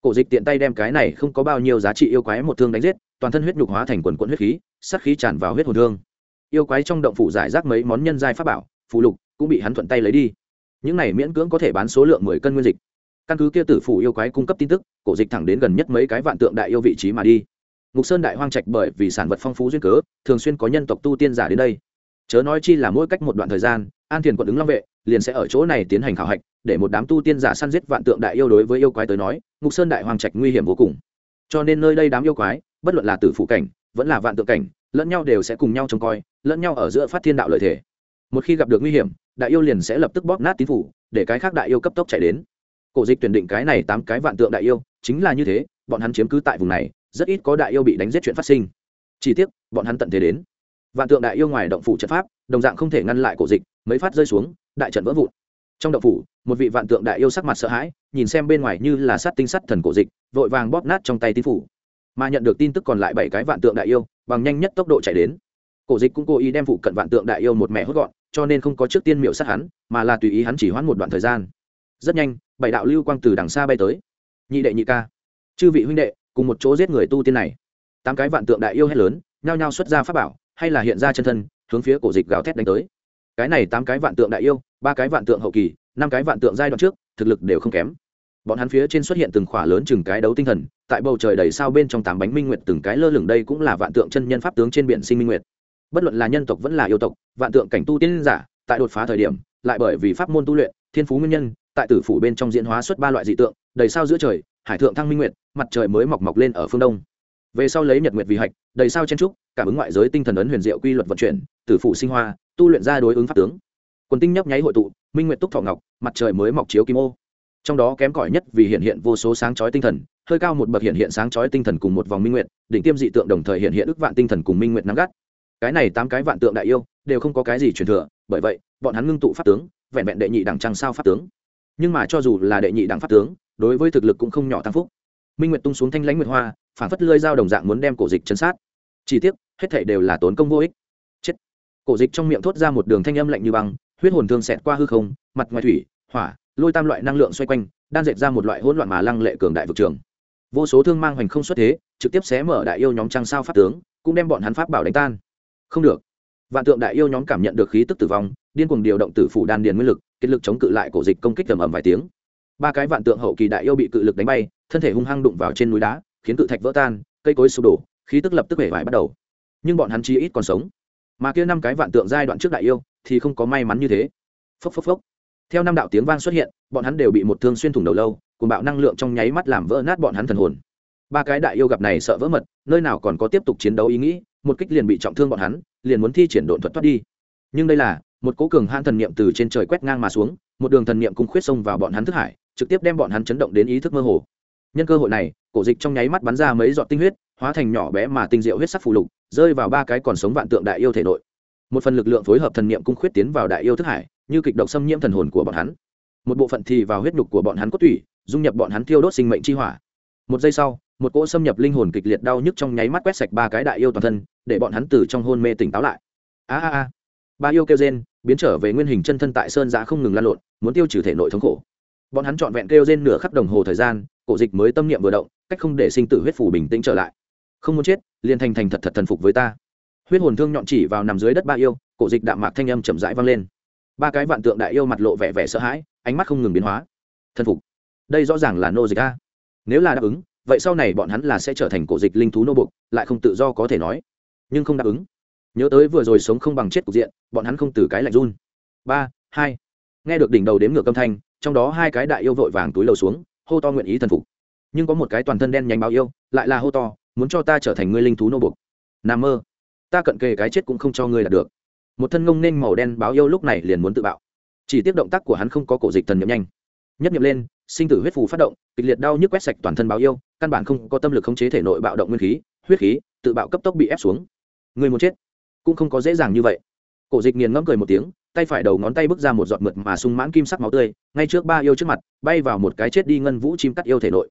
Cổ dịch tiện tay đem cái này không có bao nhiêu giá trị yêu quái một thương đánh giết, toàn thân huyết nhục hóa thành quần quận huyết khí, sát khí tràn vào huyết hồn thương. Yêu quái trong động phủ giải rác mấy món nhân giai pháp bảo phụ lục cũng bị hắn thuận tay lấy đi. Những này miễn cưỡng có thể bán số lượng mười cân nguyên dịch. Căn cứ kia tử phủ yêu quái cung cấp tin tức, cổ dịch thẳng đến gần nhất mấy cái vạn tượng đại yêu vị trí mà đi ngục sơn đại hoang trạch bởi vì sản vật phong phú duyên cớ, thường xuyên có nhân tộc tu tiên giả đến đây. Chớ nói chi là mỗi cách một đoạn thời gian, an thiền quận ứng long vệ liền sẽ ở chỗ này tiến hành khảo hạch, để một đám tu tiên giả săn giết vạn tượng đại yêu đối với yêu quái tới nói, ngục sơn đại hoang trạch nguy hiểm vô cùng. Cho nên nơi đây đám yêu quái, bất luận là tử phụ cảnh, vẫn là vạn tượng cảnh, lẫn nhau đều sẽ cùng nhau trông coi, lẫn nhau ở giữa phát thiên đạo lợi thể một khi gặp được nguy hiểm, đại yêu liền sẽ lập tức bóp nát tín phủ, để cái khác đại yêu cấp tốc chạy đến. Cổ dịch tuyển định cái này tám cái vạn tượng đại yêu, chính là như thế, bọn hắn chiếm cứ tại vùng này rất ít có đại yêu bị đánh giết chuyện phát sinh. Chỉ tiếc, bọn hắn tận thế đến. Vạn tượng đại yêu ngoài động phủ trận pháp, đồng dạng không thể ngăn lại cổ dịch, mấy phát rơi xuống, đại trận vỡ vụn. Trong động phủ, một vị vạn tượng đại yêu sắc mặt sợ hãi, nhìn xem bên ngoài như là sát tinh sắt thần cổ dịch, vội vàng bóp nát trong tay tín phủ. Mà nhận được tin tức còn lại bảy cái vạn tượng đại yêu, bằng nhanh nhất tốc độ chạy đến. Cổ dịch cũng cố ý đem phụ cận vạn tượng đại yêu một mẹ hốt gọn, cho nên không có trước tiên miểu sát hắn, mà là tùy ý hắn chỉ hoãn một đoạn thời gian. Rất nhanh, bảy đạo lưu quang từ đằng xa bay tới. Nhị đệ nhị ca. Chư vị huynh đệ cùng một chỗ giết người tu tiên này. Tám cái vạn tượng đại yêu hét lớn, nhao nhao xuất ra pháp bảo, hay là hiện ra chân thân, hướng phía cổ dịch gào thét đánh tới. Cái này tám cái vạn tượng đại yêu, ba cái vạn tượng hậu kỳ, năm cái vạn tượng giai đoạn trước, thực lực đều không kém. Bọn hắn phía trên xuất hiện từng khỏa lớn chừng cái đấu tinh thần, tại bầu trời đầy sao bên trong tám bánh minh nguyệt, từng cái lơ lửng đây cũng là vạn tượng chân nhân pháp tướng trên biển sinh minh nguyệt. Bất luận là nhân tộc vẫn là yêu tộc, vạn tượng cảnh tu tiên giả, tại đột phá thời điểm, lại bởi vì pháp môn tu luyện, thiên phú nguyên nhân, tại tử phủ bên trong diễn hóa xuất ba loại dị tượng, đầy sao giữa trời hải thượng thăng minh nguyệt, mặt trời mới mọc mọc lên ở phương đông. Về sau lấy nhật nguyệt vì hạch, đầy sao chen trúc, cảm ứng ngoại giới tinh thần ấn huyền diệu quy luật vận chuyển, tử phủ sinh hoa, tu luyện ra đối ứng pháp tướng. Quần tinh nhấp nháy hội tụ, minh nguyệt túc thọ ngọc, mặt trời mới mọc chiếu kim ô. Trong đó kém cỏi nhất vì hiện hiện vô số sáng chói tinh thần, hơi cao một bậc hiện hiện sáng chói tinh thần cùng một vòng minh nguyệt, đỉnh tiêm dị tượng đồng thời hiện hiện ức vạn tinh thần cùng minh nguyệt nắm gắt. Cái này tám cái vạn tượng đại yêu, đều không có cái gì truyền thừa, bởi vậy, bọn hắn ngưng tụ pháp tướng, vẹn vẹn đệ nhị đẳng trăng sao pháp tướng. Nhưng mà cho dù là đệ nhị đẳng pháp tướng đối với thực lực cũng không nhỏ tăng phúc. Minh nguyệt tung xuống thanh lãnh nguyệt hoa phản phất lơi dao đồng dạng muốn đem cổ dịch chấn sát. Chỉ tiếc, hết thảy đều là tốn công vô ích. Chết. Cổ dịch trong miệng thốt ra một đường thanh âm lạnh như băng, huyết hồn thương xẹt qua hư không, mặt ngoài thủy, hỏa, lôi tam loại năng lượng xoay quanh, đan dệt ra một loại hỗn loạn mà lăng lệ cường đại vực trường. Vô số thương mang hoành không xuất thế, trực tiếp xé mở đại yêu nhóm trăng sao pháp tướng, cũng đem bọn hắn pháp bảo đánh tan. Không được. Vạn tượng đại yêu nhóm cảm nhận được khí tức tử vong, điên cuồng điều động tử phủ đan điền nguyên lực, kết lực chống cự lại cổ dịch công kích tầm ầm vài tiếng ba cái vạn tượng hậu kỳ đại yêu bị cự lực đánh bay, thân thể hung hăng đụng vào trên núi đá, khiến cự thạch vỡ tan, cây cối sụp đổ, khí tức lập tức hể vải bắt đầu. Nhưng bọn hắn chi ít còn sống. Mà kia năm cái vạn tượng giai đoạn trước đại yêu thì không có may mắn như thế. Phốc phốc phốc. Theo năm đạo tiếng vang xuất hiện, bọn hắn đều bị một thương xuyên thủng đầu lâu, cùng bạo năng lượng trong nháy mắt làm vỡ nát bọn hắn thần hồn. Ba cái đại yêu gặp này sợ vỡ mật, nơi nào còn có tiếp tục chiến đấu ý nghĩ, một kích liền bị trọng thương bọn hắn, liền muốn thi triển độn thuật thoát đi. Nhưng đây là một cố cường hãn thần niệm từ trên trời quét ngang mà xuống, một đường thần niệm cung khuyết xông vào bọn hắn thức hải, trực tiếp đem bọn hắn chấn động đến ý thức mơ hồ. Nhân cơ hội này, cổ dịch trong nháy mắt bắn ra mấy giọt tinh huyết, hóa thành nhỏ bé mà tinh diệu huyết sắc phù lục, rơi vào ba cái còn sống vạn tượng đại yêu thể nội. Một phần lực lượng phối hợp thần niệm cung khuyết tiến vào đại yêu thức hải, như kịch độc xâm nhiễm thần hồn của bọn hắn. Một bộ phận thì vào huyết nhục của bọn hắn cốt tủy, dung nhập bọn hắn thiêu đốt sinh mệnh chi hỏa. Một giây sau, một cỗ xâm nhập linh hồn kịch liệt đau nhức trong nháy mắt quét sạch ba cái đại yêu toàn thân, để bọn hắn từ trong hôn mê tỉnh táo lại. A a a ba yêu kêu rên, biến trở về nguyên hình chân thân tại sơn giã không ngừng lan lộn, muốn tiêu trừ thể nội thống khổ. Bọn hắn trọn vẹn kêu rên nửa khắc đồng hồ thời gian, cổ dịch mới tâm niệm vừa động, cách không để sinh tử huyết phủ bình tĩnh trở lại. Không muốn chết, liền thành thành thật thật thần phục với ta. Huyết hồn thương nhọn chỉ vào nằm dưới đất ba yêu, cổ dịch đạm mạc thanh âm chậm rãi vang lên. Ba cái vạn tượng đại yêu mặt lộ vẻ vẻ sợ hãi, ánh mắt không ngừng biến hóa. Thần phục. Đây rõ ràng là nô dịch a. Nếu là đáp ứng, vậy sau này bọn hắn là sẽ trở thành cổ dịch linh thú nô bục lại không tự do có thể nói. Nhưng không đáp ứng nhớ tới vừa rồi sống không bằng chết cục diện, bọn hắn không từ cái lạnh run. Ba, hai. Nghe được đỉnh đầu đếm ngược âm thanh, trong đó hai cái đại yêu vội vàng túi lầu xuống, hô to nguyện ý thần phục. Nhưng có một cái toàn thân đen nhánh báo yêu, lại là hô to, muốn cho ta trở thành ngươi linh thú nô bục n mơ. Ta cận kề cái chết cũng không cho ngươi đạt được. Một thân ngông nên màu đen báo yêu lúc này liền muốn tự bạo. Chỉ tiếp động tác của hắn không có cổ dịch thần nhậm nhanh. Nhất nhậm lên, sinh tử huyết phù phát động, kịch liệt đau nhức quét sạch toàn thân báo yêu, căn bản không có tâm lực khống chế thể nội bạo động nguyên khí, huyết khí, tự bạo cấp tốc bị ép xuống. Người muốn chết cũng không có dễ dàng như vậy. Cổ dịch nghiền ngẫm cười một tiếng, tay phải đầu ngón tay bước ra một giọt mượt mà sung mãn kim sắc máu tươi, ngay trước ba yêu trước mặt, bay vào một cái chết đi ngân vũ chim cắt yêu thể nội.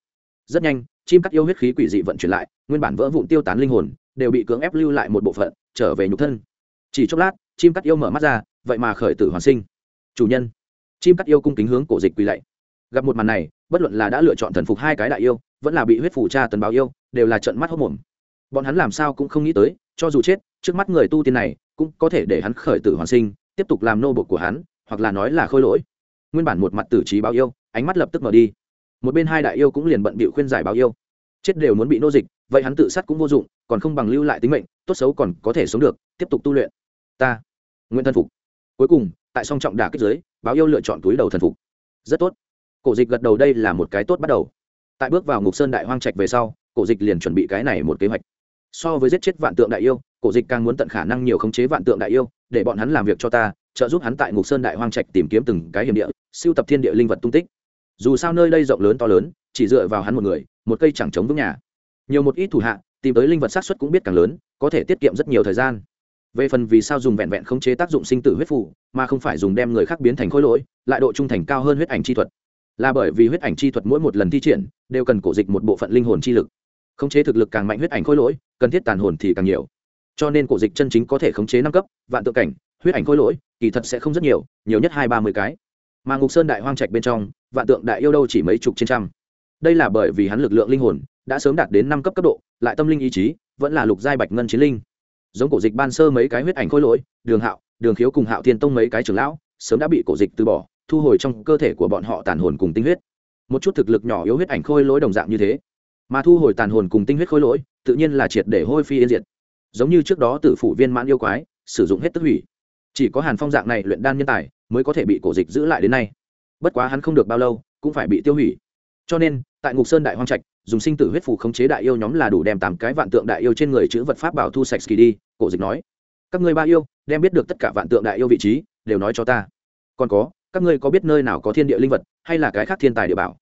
Rất nhanh, chim cắt yêu huyết khí quỷ dị vận chuyển lại, nguyên bản vỡ vụn tiêu tán linh hồn, đều bị cưỡng ép lưu lại một bộ phận, trở về nhục thân. Chỉ chốc lát, chim cắt yêu mở mắt ra, vậy mà khởi tử hoàn sinh. Chủ nhân, chim cắt yêu cung kính hướng cổ dịch quỳ lạy. Gặp một màn này, bất luận là đã lựa chọn thần phục hai cái đại yêu, vẫn là bị huyết phủ cha tần báo yêu, đều là trận mắt hốc mồm. Bọn hắn làm sao cũng không nghĩ tới, cho dù chết trước mắt người tu tiên này cũng có thể để hắn khởi tử hoàn sinh, tiếp tục làm nô bộc của hắn, hoặc là nói là khôi lỗi. Nguyên bản một mặt tử trí báo yêu, ánh mắt lập tức mở đi. Một bên hai đại yêu cũng liền bận bịu khuyên giải báo yêu. Chết đều muốn bị nô dịch, vậy hắn tự sát cũng vô dụng, còn không bằng lưu lại tính mệnh, tốt xấu còn có thể sống được, tiếp tục tu luyện. Ta nguyên thân phục. Cuối cùng, tại song trọng đả kích giới báo yêu lựa chọn túi đầu thần phục. Rất tốt. Cổ dịch gật đầu đây là một cái tốt bắt đầu. Tại bước vào ngục sơn đại hoang trạch về sau, cổ dịch liền chuẩn bị cái này một kế hoạch so với giết chết vạn tượng đại yêu, cổ dịch càng muốn tận khả năng nhiều khống chế vạn tượng đại yêu, để bọn hắn làm việc cho ta, trợ giúp hắn tại ngục sơn đại hoang trạch tìm kiếm từng cái hiểm địa, siêu tập thiên địa linh vật tung tích. Dù sao nơi đây rộng lớn to lớn, chỉ dựa vào hắn một người, một cây chẳng chống vững nhà. Nhiều một ít thủ hạ, tìm tới linh vật sát xuất cũng biết càng lớn, có thể tiết kiệm rất nhiều thời gian. Về phần vì sao dùng vẹn vẹn khống chế tác dụng sinh tử huyết phủ mà không phải dùng đem người khác biến thành khối lỗi, lại độ trung thành cao hơn huyết ảnh chi thuật. Là bởi vì huyết ảnh chi thuật mỗi một lần thi triển, đều cần cổ dịch một bộ phận linh hồn chi lực. Khống chế thực lực càng mạnh huyết ảnh khối lỗi cần thiết tàn hồn thì càng nhiều. Cho nên cổ dịch chân chính có thể khống chế năm cấp, vạn tự cảnh, huyết ảnh khối lỗi, kỳ thật sẽ không rất nhiều nhiều nhất hai ba mươi cái. Mà ngục sơn đại hoang trạch bên trong, vạn tượng đại yêu đâu chỉ mấy chục trên trăm. Đây là bởi vì hắn lực lượng linh hồn đã sớm đạt đến năm cấp cấp độ, lại tâm linh ý chí vẫn là lục giai bạch ngân chiến linh. Giống cổ dịch ban sơ mấy cái huyết ảnh khôi lỗi, đường hạo, đường khiếu cùng hạo thiên tông mấy cái trưởng lão, sớm đã bị cổ dịch từ bỏ, thu hồi trong cơ thể của bọn họ tàn hồn cùng tinh huyết. Một chút thực lực nhỏ yếu huyết ảnh khôi lỗi đồng dạng như thế mà thu hồi tàn hồn cùng tinh huyết khối lỗi, tự nhiên là triệt để hôi phi yên diệt. Giống như trước đó tử phủ viên mãn yêu quái, sử dụng hết tức hủy. Chỉ có hàn phong dạng này luyện đan nhân tài, mới có thể bị cổ dịch giữ lại đến nay. Bất quá hắn không được bao lâu, cũng phải bị tiêu hủy. Cho nên, tại ngục sơn đại hoang trạch, dùng sinh tử huyết phủ khống chế đại yêu nhóm là đủ đem tám cái vạn tượng đại yêu trên người chữ vật pháp bảo thu sạch kỳ đi, cổ dịch nói. Các ngươi ba yêu, đem biết được tất cả vạn tượng đại yêu vị trí, đều nói cho ta. Còn có, các ngươi có biết nơi nào có thiên địa linh vật, hay là cái khác thiên tài địa bảo?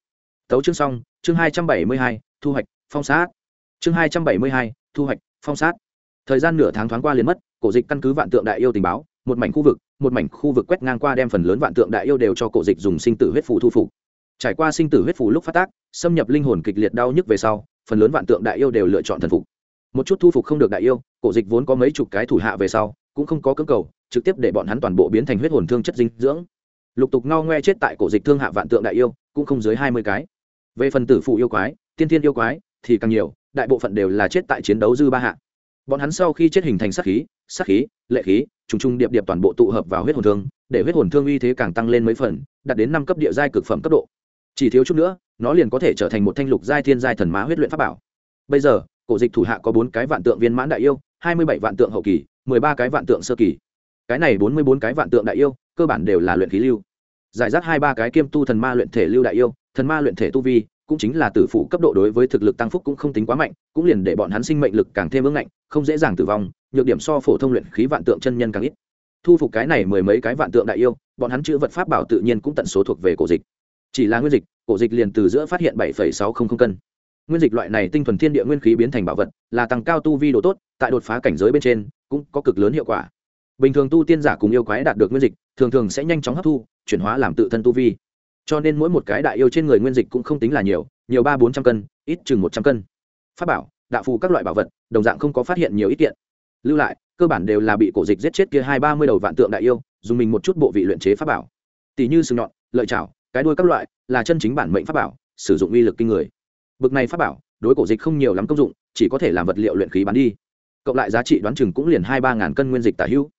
Tấu chương xong, chương hai trăm bảy mươi hai thu hoạch, phong sát. Chương hai trăm bảy mươi hai, thu hoạch, phong sát. Thời gian nửa tháng thoáng qua liền mất, cổ dịch căn cứ vạn tượng đại yêu tình báo, một mảnh khu vực, một mảnh khu vực quét ngang qua đem phần lớn vạn tượng đại yêu đều cho cổ dịch dùng sinh tử huyết phủ thu phục. Trải qua sinh tử huyết phủ lúc phát tác, xâm nhập linh hồn kịch liệt đau nhức về sau, phần lớn vạn tượng đại yêu đều lựa chọn thần phục. Một chút thu phục không được đại yêu, cổ dịch vốn có mấy chục cái thủ hạ về sau, cũng không có cơ cầu, trực tiếp để bọn hắn toàn bộ biến thành huyết hồn thương chất dinh dưỡng. Lục tục ngao ngoe chết tại cổ dịch thương hạ vạn tượng đại yêu, cũng không dưới hai mươi cái. Về phần tử phụ yêu quái tiên thiên yêu quái, thì càng nhiều, đại bộ phận đều là chết tại chiến đấu dư ba hạ. Bọn hắn sau khi chết hình thành sát khí sát khí, lệ khí, trùng trùng điệp điệp toàn bộ tụ hợp vào huyết hồn thương, để huyết hồn thương uy thế càng tăng lên mấy phần, đạt đến năm cấp địa giai cực phẩm cấp độ. Chỉ thiếu chút nữa, nó liền có thể trở thành một thanh lục giai thiên giai thần má huyết luyện pháp bảo. Bây giờ, cổ dịch thủ hạ có bốn cái vạn tượng viên mãn đại yêu, hai mươi bảy vạn tượng hậu kỳ, mười ba cái vạn tượng sơ kỳ. Cái này bốn mươi bốn cái vạn tượng đại yêu, cơ bản đều là luyện khí lưu. Giải rác hai ba cái kiêm tu thần ma luyện thể lưu đại yêu, thần ma luyện thể tu vi cũng chính là tử phụ cấp độ đối với thực lực tăng phúc cũng không tính quá mạnh, cũng liền để bọn hắn sinh mệnh lực càng thêm ưng ngạnh, không dễ dàng tử vong, nhược điểm so phổ thông luyện khí vạn tượng chân nhân càng ít. Thu phục cái này mười mấy cái vạn tượng đại yêu, bọn hắn chữ vật pháp bảo tự nhiên cũng tận số thuộc về cổ dịch. Chỉ là nguyên dịch, cổ dịch liền từ giữa phát hiện bảy sáu trăm linh cân. Nguyên dịch loại này tinh thuần thiên địa nguyên khí biến thành bảo vật, là tăng cao tu vi độ tốt, tại đột phá cảnh giới bên trên, cũng có cực lớn hiệu quả. Bình thường tu tiên giả cùng yêu quái đạt được nguyên dịch, thường thường sẽ nhanh chóng hấp thu, chuyển hóa làm tự thân tu vi cho nên mỗi một cái đại yêu trên người nguyên dịch cũng không tính là nhiều nhiều ba bốn trăm cân, ít chừng một trăm cân. Pháp bảo, đạo phù các loại bảo vật, đồng dạng không có phát hiện nhiều ít kiện. Lưu lại, cơ bản đều là bị cổ dịch giết chết kia hai ba mươi đầu vạn tượng đại yêu, dùng mình một chút bộ vị luyện chế pháp bảo. Tỷ như sừng nhọn, lợi chảo, cái đuôi các loại, là chân chính bản mệnh pháp bảo, sử dụng uy lực kinh người. Bực này pháp bảo, đối cổ dịch không nhiều lắm công dụng, chỉ có thể làm vật liệu luyện khí bán đi. Cộng lại giá trị đoán chừng cũng liền hai ba ngàn cân nguyên dịch tả hữu.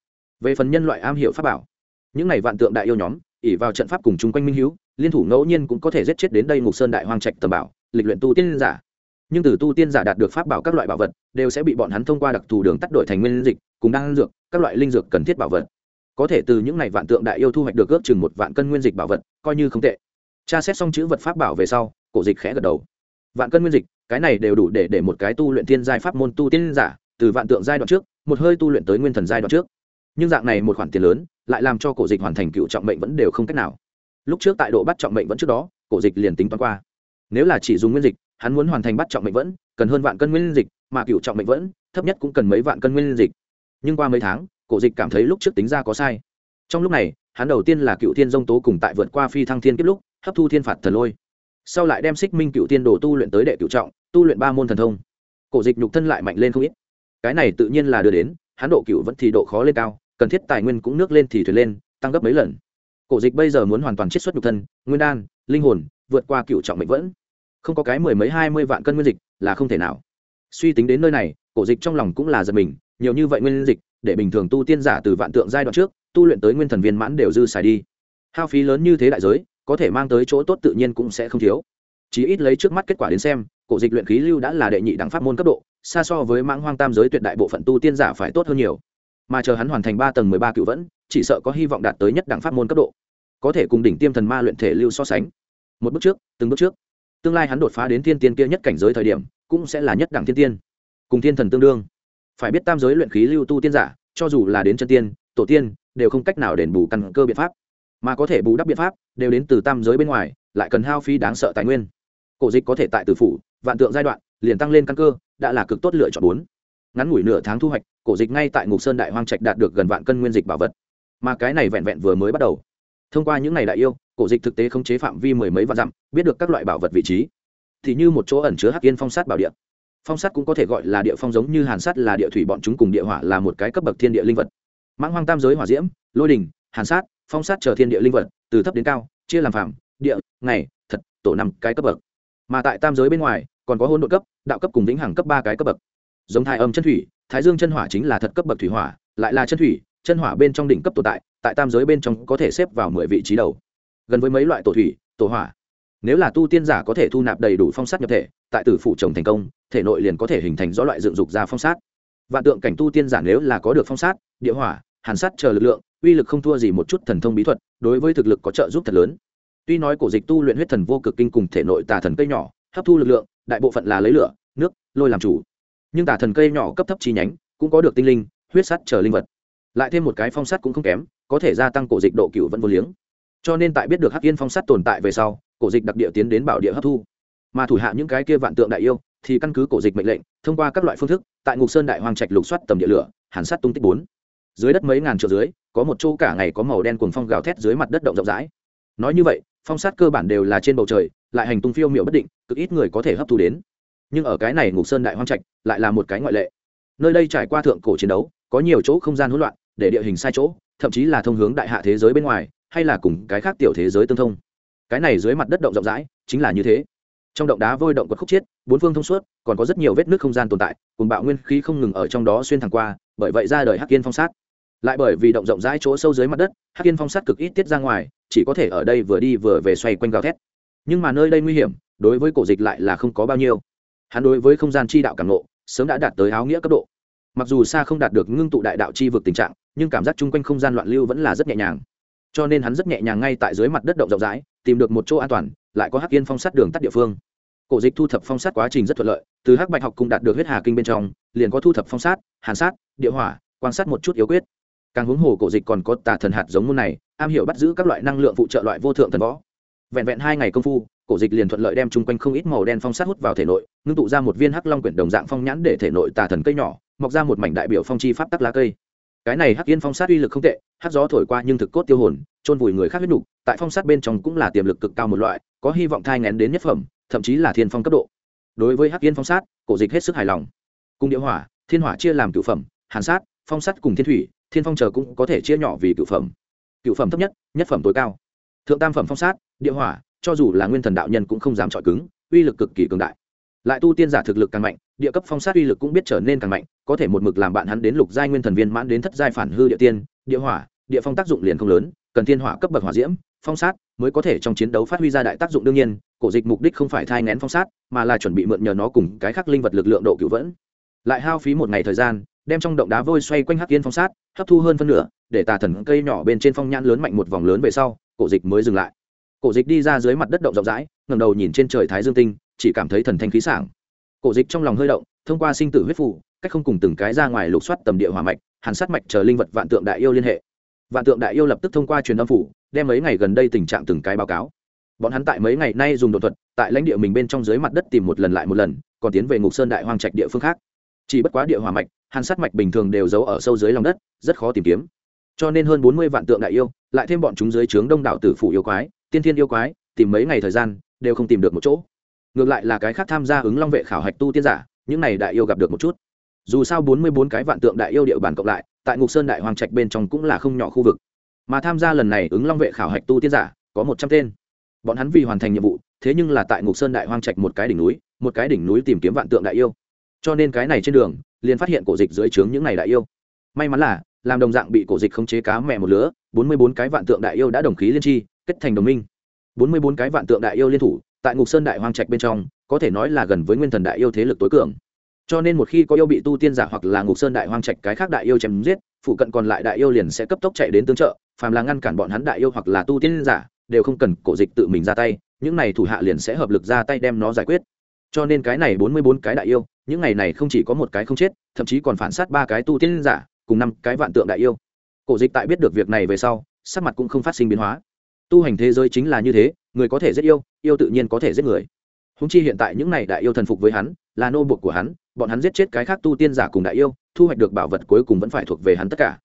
Về phần nhân loại am hiểu pháp bảo, những này vạn tượng đại yêu nhóm ỉ vào trận pháp cùng chung quanh minh hữu liên thủ ngẫu nhiên cũng có thể giết chết đến đây ngục sơn đại hoang trạch tầm bảo, lịch luyện tu tiên giả. Nhưng từ tu tiên giả đạt được pháp bảo các loại bảo vật, đều sẽ bị bọn hắn thông qua đặc thù đường tắt đổi thành nguyên dịch, cùng đan dược, các loại linh dược cần thiết bảo vật. Có thể từ những này vạn tượng đại yêu thu hoạch được ước chừng một vạn cân nguyên dịch bảo vật, coi như không tệ. Tra xét xong chữ vật pháp bảo về sau, cổ dịch khẽ gật đầu. Vạn cân nguyên dịch, cái này đều đủ để để một cái tu luyện tiên giai pháp môn tu tiên giả, từ vạn tượng giai đoạn trước, một hơi tu luyện tới nguyên thần giai đoạn trước nhưng dạng này một khoản tiền lớn lại làm cho cổ dịch hoàn thành cựu trọng mệnh vẫn đều không cách nào. Lúc trước tại độ bắt trọng mệnh vẫn trước đó, cổ dịch liền tính toán qua. Nếu là chỉ dùng nguyên dịch, hắn muốn hoàn thành bắt trọng mệnh vẫn, cần hơn vạn cân nguyên dịch, mà cựu trọng mệnh vẫn, thấp nhất cũng cần mấy vạn cân nguyên dịch. Nhưng qua mấy tháng, cổ dịch cảm thấy lúc trước tính ra có sai. Trong lúc này, hắn đầu tiên là cựu thiên dông tố cùng tại vượt qua phi thăng thiên kiếp lúc, hấp thu thiên phạt thần lôi. Sau lại đem xích minh cựu tiên đồ tu luyện tới đệ cựu trọng, tu luyện ba môn thần thông. Cổ dịch nhục thân lại mạnh lên không ít. Cái này tự nhiên là đưa đến, hắn độ cựu vẫn thì độ khó lên cao cần thiết tài nguyên cũng nước lên thì thuyền lên, tăng gấp mấy lần. Cổ dịch bây giờ muốn hoàn toàn chiết xuất nhục thân, nguyên đan, linh hồn, vượt qua cựu trọng mệnh vẫn. Không có cái mười mấy hai mươi vạn cân nguyên dịch là không thể nào. Suy tính đến nơi này, cổ dịch trong lòng cũng là giật mình, nhiều như vậy nguyên dịch, để bình thường tu tiên giả từ vạn tượng giai đoạn trước, tu luyện tới nguyên thần viên mãn đều dư xài đi. Hao phí lớn như thế đại giới, có thể mang tới chỗ tốt tự nhiên cũng sẽ không thiếu. Chí ít lấy trước mắt kết quả đến xem, cổ dịch luyện khí lưu đã là đệ nhị đẳng pháp môn cấp độ, xa so với mãng hoang tam giới tuyệt đại bộ phận tu tiên giả phải tốt hơn nhiều mà chờ hắn hoàn thành ba tầng mười ba cựu vẫn, chỉ sợ có hy vọng đạt tới nhất đẳng pháp môn cấp độ. Có thể cùng đỉnh tiêm thần ma luyện thể lưu so sánh. Một bước trước, từng bước trước. Tương lai hắn đột phá đến thiên tiên kia nhất cảnh giới thời điểm, cũng sẽ là nhất đẳng thiên tiên. Cùng thiên thần tương đương. Phải biết tam giới luyện khí lưu tu tiên giả, cho dù là đến chân tiên, tổ tiên, đều không cách nào đền bù căn cơ biện pháp. Mà có thể bù đắp biện pháp, đều đến từ tam giới bên ngoài, lại cần hao phí đáng sợ tài nguyên. Cổ dịch có thể tại tử phủ, vạn tượng giai đoạn, liền tăng lên căn cơ, đã là cực tốt lựa chọn bốn ngắn ngủi nửa tháng thu hoạch, cổ dịch ngay tại ngục sơn đại hoang trạch đạt được gần vạn cân nguyên dịch bảo vật. Mà cái này vẹn vẹn vừa mới bắt đầu. Thông qua những ngày đại yêu, cổ dịch thực tế khống chế phạm vi mười mấy vạn dặm, biết được các loại bảo vật vị trí. Thì như một chỗ ẩn chứa hắc yên phong sát bảo địa. Phong sát cũng có thể gọi là địa phong giống như hàn sát là địa thủy bọn chúng cùng địa hỏa là một cái cấp bậc thiên địa linh vật. Mãng hoang tam giới hỏa diễm, lôi đình, hàn sát, phong sát chờ thiên địa linh vật, từ thấp đến cao, chia làm phạm, địa, ngày, thật, tổ năm cái cấp bậc. Mà tại tam giới bên ngoài, còn có hôn đội cấp, đạo cấp cùng vĩnh hằng cấp ba cái cấp bậc giống thai âm chân thủy, thái dương chân hỏa chính là thật cấp bậc thủy hỏa, lại là chân thủy, chân hỏa bên trong đỉnh cấp tồn tại tại tam giới bên trong có thể xếp vào mười vị trí đầu. Gần với mấy loại tổ thủy, tổ hỏa. Nếu là tu tiên giả có thể thu nạp đầy đủ phong sát nhập thể, tại tử phụ trồng thành công, thể nội liền có thể hình thành rõ loại dựng dục ra phong sát. Vạn tượng cảnh tu tiên giả nếu là có được phong sát, địa hỏa, hàn sát chờ lực lượng, uy lực không thua gì một chút thần thông bí thuật, đối với thực lực có trợ giúp thật lớn. Tuy nói cổ dịch tu luyện huyết thần vô cực kinh cùng thể nội tà thần cây nhỏ, hấp thu lực lượng, đại bộ phận là lấy lửa, nước, lôi làm chủ nhưng tà thần cây nhỏ cấp thấp chi nhánh cũng có được tinh linh, huyết sắt chờ linh vật. Lại thêm một cái phong sắt cũng không kém, có thể gia tăng cổ dịch độ cựu vẫn vô liếng. Cho nên tại biết được hắc yên phong sắt tồn tại về sau, cổ dịch đặc địa tiến đến bảo địa hấp thu. Mà thủ hạ những cái kia vạn tượng đại yêu thì căn cứ cổ dịch mệnh lệnh, thông qua các loại phương thức, tại ngục sơn đại hoàng trạch lục soát tầm địa lửa, hàn sắt tung tích bốn. Dưới đất mấy ngàn triệu dưới, có một chỗ cả ngày có màu đen cuồng phong gào thét dưới mặt đất động rộng rãi. Nói như vậy, phong sát cơ bản đều là trên bầu trời, lại hành tung phiêu miệu bất định, cực ít người có thể hấp thu đến nhưng ở cái này ngục sơn đại hoang trạch lại là một cái ngoại lệ. Nơi đây trải qua thượng cổ chiến đấu, có nhiều chỗ không gian hỗn loạn, để địa hình sai chỗ, thậm chí là thông hướng đại hạ thế giới bên ngoài, hay là cùng cái khác tiểu thế giới tương thông. Cái này dưới mặt đất động rộng rãi, chính là như thế. Trong động đá vôi động quật khúc chiết, bốn phương thông suốt, còn có rất nhiều vết nước không gian tồn tại, cùng bạo nguyên khí không ngừng ở trong đó xuyên thẳng qua, bởi vậy ra đời hắc yên phong sát. Lại bởi vì động rộng rãi chỗ sâu dưới mặt đất, hắc yên phong sát cực ít tiết ra ngoài, chỉ có thể ở đây vừa đi vừa về xoay quanh gào thét. Nhưng mà nơi đây nguy hiểm, đối với cổ dịch lại là không có bao nhiêu hắn đối với không gian chi đạo cảm nộ sớm đã đạt tới áo nghĩa cấp độ. Mặc dù xa không đạt được ngưng tụ đại đạo chi vực tình trạng, nhưng cảm giác chung quanh không gian loạn lưu vẫn là rất nhẹ nhàng. Cho nên hắn rất nhẹ nhàng ngay tại dưới mặt đất động rộng rãi, tìm được một chỗ an toàn, lại có hắc yên phong sát đường tắt địa phương. Cổ dịch thu thập phong sát quá trình rất thuận lợi, từ hắc bạch học cùng đạt được huyết hà kinh bên trong, liền có thu thập phong sát, hàn sát, địa hỏa, quan sát một chút yếu quyết. Càng huống hồ cổ dịch còn có tà thần hạt giống môn này, am hiểu bắt giữ các loại năng lượng phụ trợ loại vô thượng thần võ. Vẹn vẹn hai ngày công phu cổ dịch liền thuận lợi đem chung quanh không ít màu đen phong sát hút vào thể nội, ngưng tụ ra một viên hắc long quyển đồng dạng phong nhãn để thể nội tà thần cây nhỏ, mọc ra một mảnh đại biểu phong chi pháp tắc lá cây. Cái này hắc yên phong sát uy lực không tệ, hắc gió thổi qua nhưng thực cốt tiêu hồn trôn vùi người khác huyết nục, tại phong sát bên trong cũng là tiềm lực cực cao một loại, có hy vọng thai ngén đến nhất phẩm, thậm chí là thiên phong cấp độ. Đối với hắc yên phong sát, cổ dịch hết sức hài lòng. Cung địa hỏa, thiên hỏa chia làm cựu phẩm, hàn sát, phong sát cùng thiên thủy, thiên phong chờ cũng có thể chia nhỏ vì cựu phẩm. Cựu phẩm thấp nhất nhất phẩm tối cao. Thượng tam phẩm phong sát, địa hỏa cho dù là nguyên thần đạo nhân cũng không dám chọi cứng, uy lực cực kỳ cường đại. Lại tu tiên giả thực lực càng mạnh, địa cấp phong sát uy lực cũng biết trở nên càng mạnh, có thể một mực làm bạn hắn đến lục giai nguyên thần viên mãn đến thất giai phản hư địa tiên, địa hỏa, địa phong tác dụng liền không lớn, cần thiên hỏa cấp bậc hỏa diễm, phong sát mới có thể trong chiến đấu phát huy ra đại tác dụng đương nhiên, cổ dịch mục đích không phải thai ngén phong sát, mà là chuẩn bị mượn nhờ nó cùng cái khác linh vật lực lượng độ cựu vẫn. Lại hao phí một ngày thời gian, đem trong động đá vôi xoay quanh hắc yên phong sát, hấp thu hơn phân nửa, để tà thần cây nhỏ bên trên phong nhãn lớn mạnh một vòng lớn về sau, cổ dịch mới dừng lại cổ dịch đi ra dưới mặt đất động rộng rãi ngầm đầu nhìn trên trời thái dương tinh, chỉ cảm thấy thần thanh khí sảng. Cổ dịch trong lòng hơi động, thông qua sinh tử huyết phủ cách không cùng từng cái ra ngoài lục soát tầm địa hỏa mạch, hàn sát mạch chờ linh vật vạn tượng đại yêu liên hệ. Vạn tượng đại yêu lập tức thông qua truyền âm phủ, đem mấy ngày gần đây tình trạng từng cái báo cáo. Bọn hắn tại mấy ngày nay dùng đột thuật, tại lãnh địa mình bên trong dưới mặt đất tìm một lần lại một lần, còn tiến về ngục sơn đại hoang trạch địa phương khác. Chỉ bất quá địa hỏa mạch, hàn sát mạch bình thường đều giấu ở sâu dưới lòng đất, rất khó tìm kiếm. Cho nên hơn bốn mươi vạn tượng đại yêu, lại thêm bọn chúng dưới trướng đông đảo tử phủ yêu quái tiên thiên yêu quái, tìm mấy ngày thời gian, đều không tìm được một chỗ. Ngược lại là cái khác tham gia ứng long vệ khảo hạch tu tiên giả, những này đại yêu gặp được một chút. Dù sao bốn mươi bốn cái vạn tượng đại yêu địa bàn cộng lại, tại ngục sơn đại hoàng trạch bên trong cũng là không nhỏ khu vực. Mà tham gia lần này ứng long vệ khảo hạch tu tiên giả, có một trăm tên. Bọn hắn vì hoàn thành nhiệm vụ, thế nhưng là tại ngục sơn đại hoang trạch một cái đỉnh núi, một cái đỉnh núi tìm kiếm vạn tượng đại yêu. Cho nên cái này trên đường, liền phát hiện cổ dịch dưới trướng những này đại yêu. May mắn là, làm đồng dạng bị cổ dịch khống chế cá mẹ một lứa, bốn mươi bốn cái vạn tượng đại yêu đã đồng khí liên tri kết thành đồng minh. Bốn mươi bốn cái vạn tượng đại yêu liên thủ, tại ngục sơn đại hoang trạch bên trong, có thể nói là gần với nguyên thần đại yêu thế lực tối cường. Cho nên một khi có yêu bị tu tiên giả hoặc là ngục sơn đại hoang trạch cái khác đại yêu chém giết, phụ cận còn lại đại yêu liền sẽ cấp tốc chạy đến tương trợ, phàm là ngăn cản bọn hắn đại yêu hoặc là tu tiên giả, đều không cần cổ dịch tự mình ra tay, những này thủ hạ liền sẽ hợp lực ra tay đem nó giải quyết. Cho nên cái này bốn mươi bốn cái đại yêu, những ngày này không chỉ có một cái không chết, thậm chí còn phản sát ba cái tu tiên giả, cùng năm cái vạn tượng đại yêu. Cổ dịch tại biết được việc này về sau, sắc mặt cũng không phát sinh biến hóa tu hành thế giới chính là như thế, người có thể giết yêu yêu tự nhiên có thể giết người. Húng chi hiện tại những này đại yêu thần phục với hắn, là nô buộc của hắn, bọn hắn giết chết cái khác tu tiên giả cùng đại yêu, thu hoạch được bảo vật cuối cùng vẫn phải thuộc về hắn tất cả.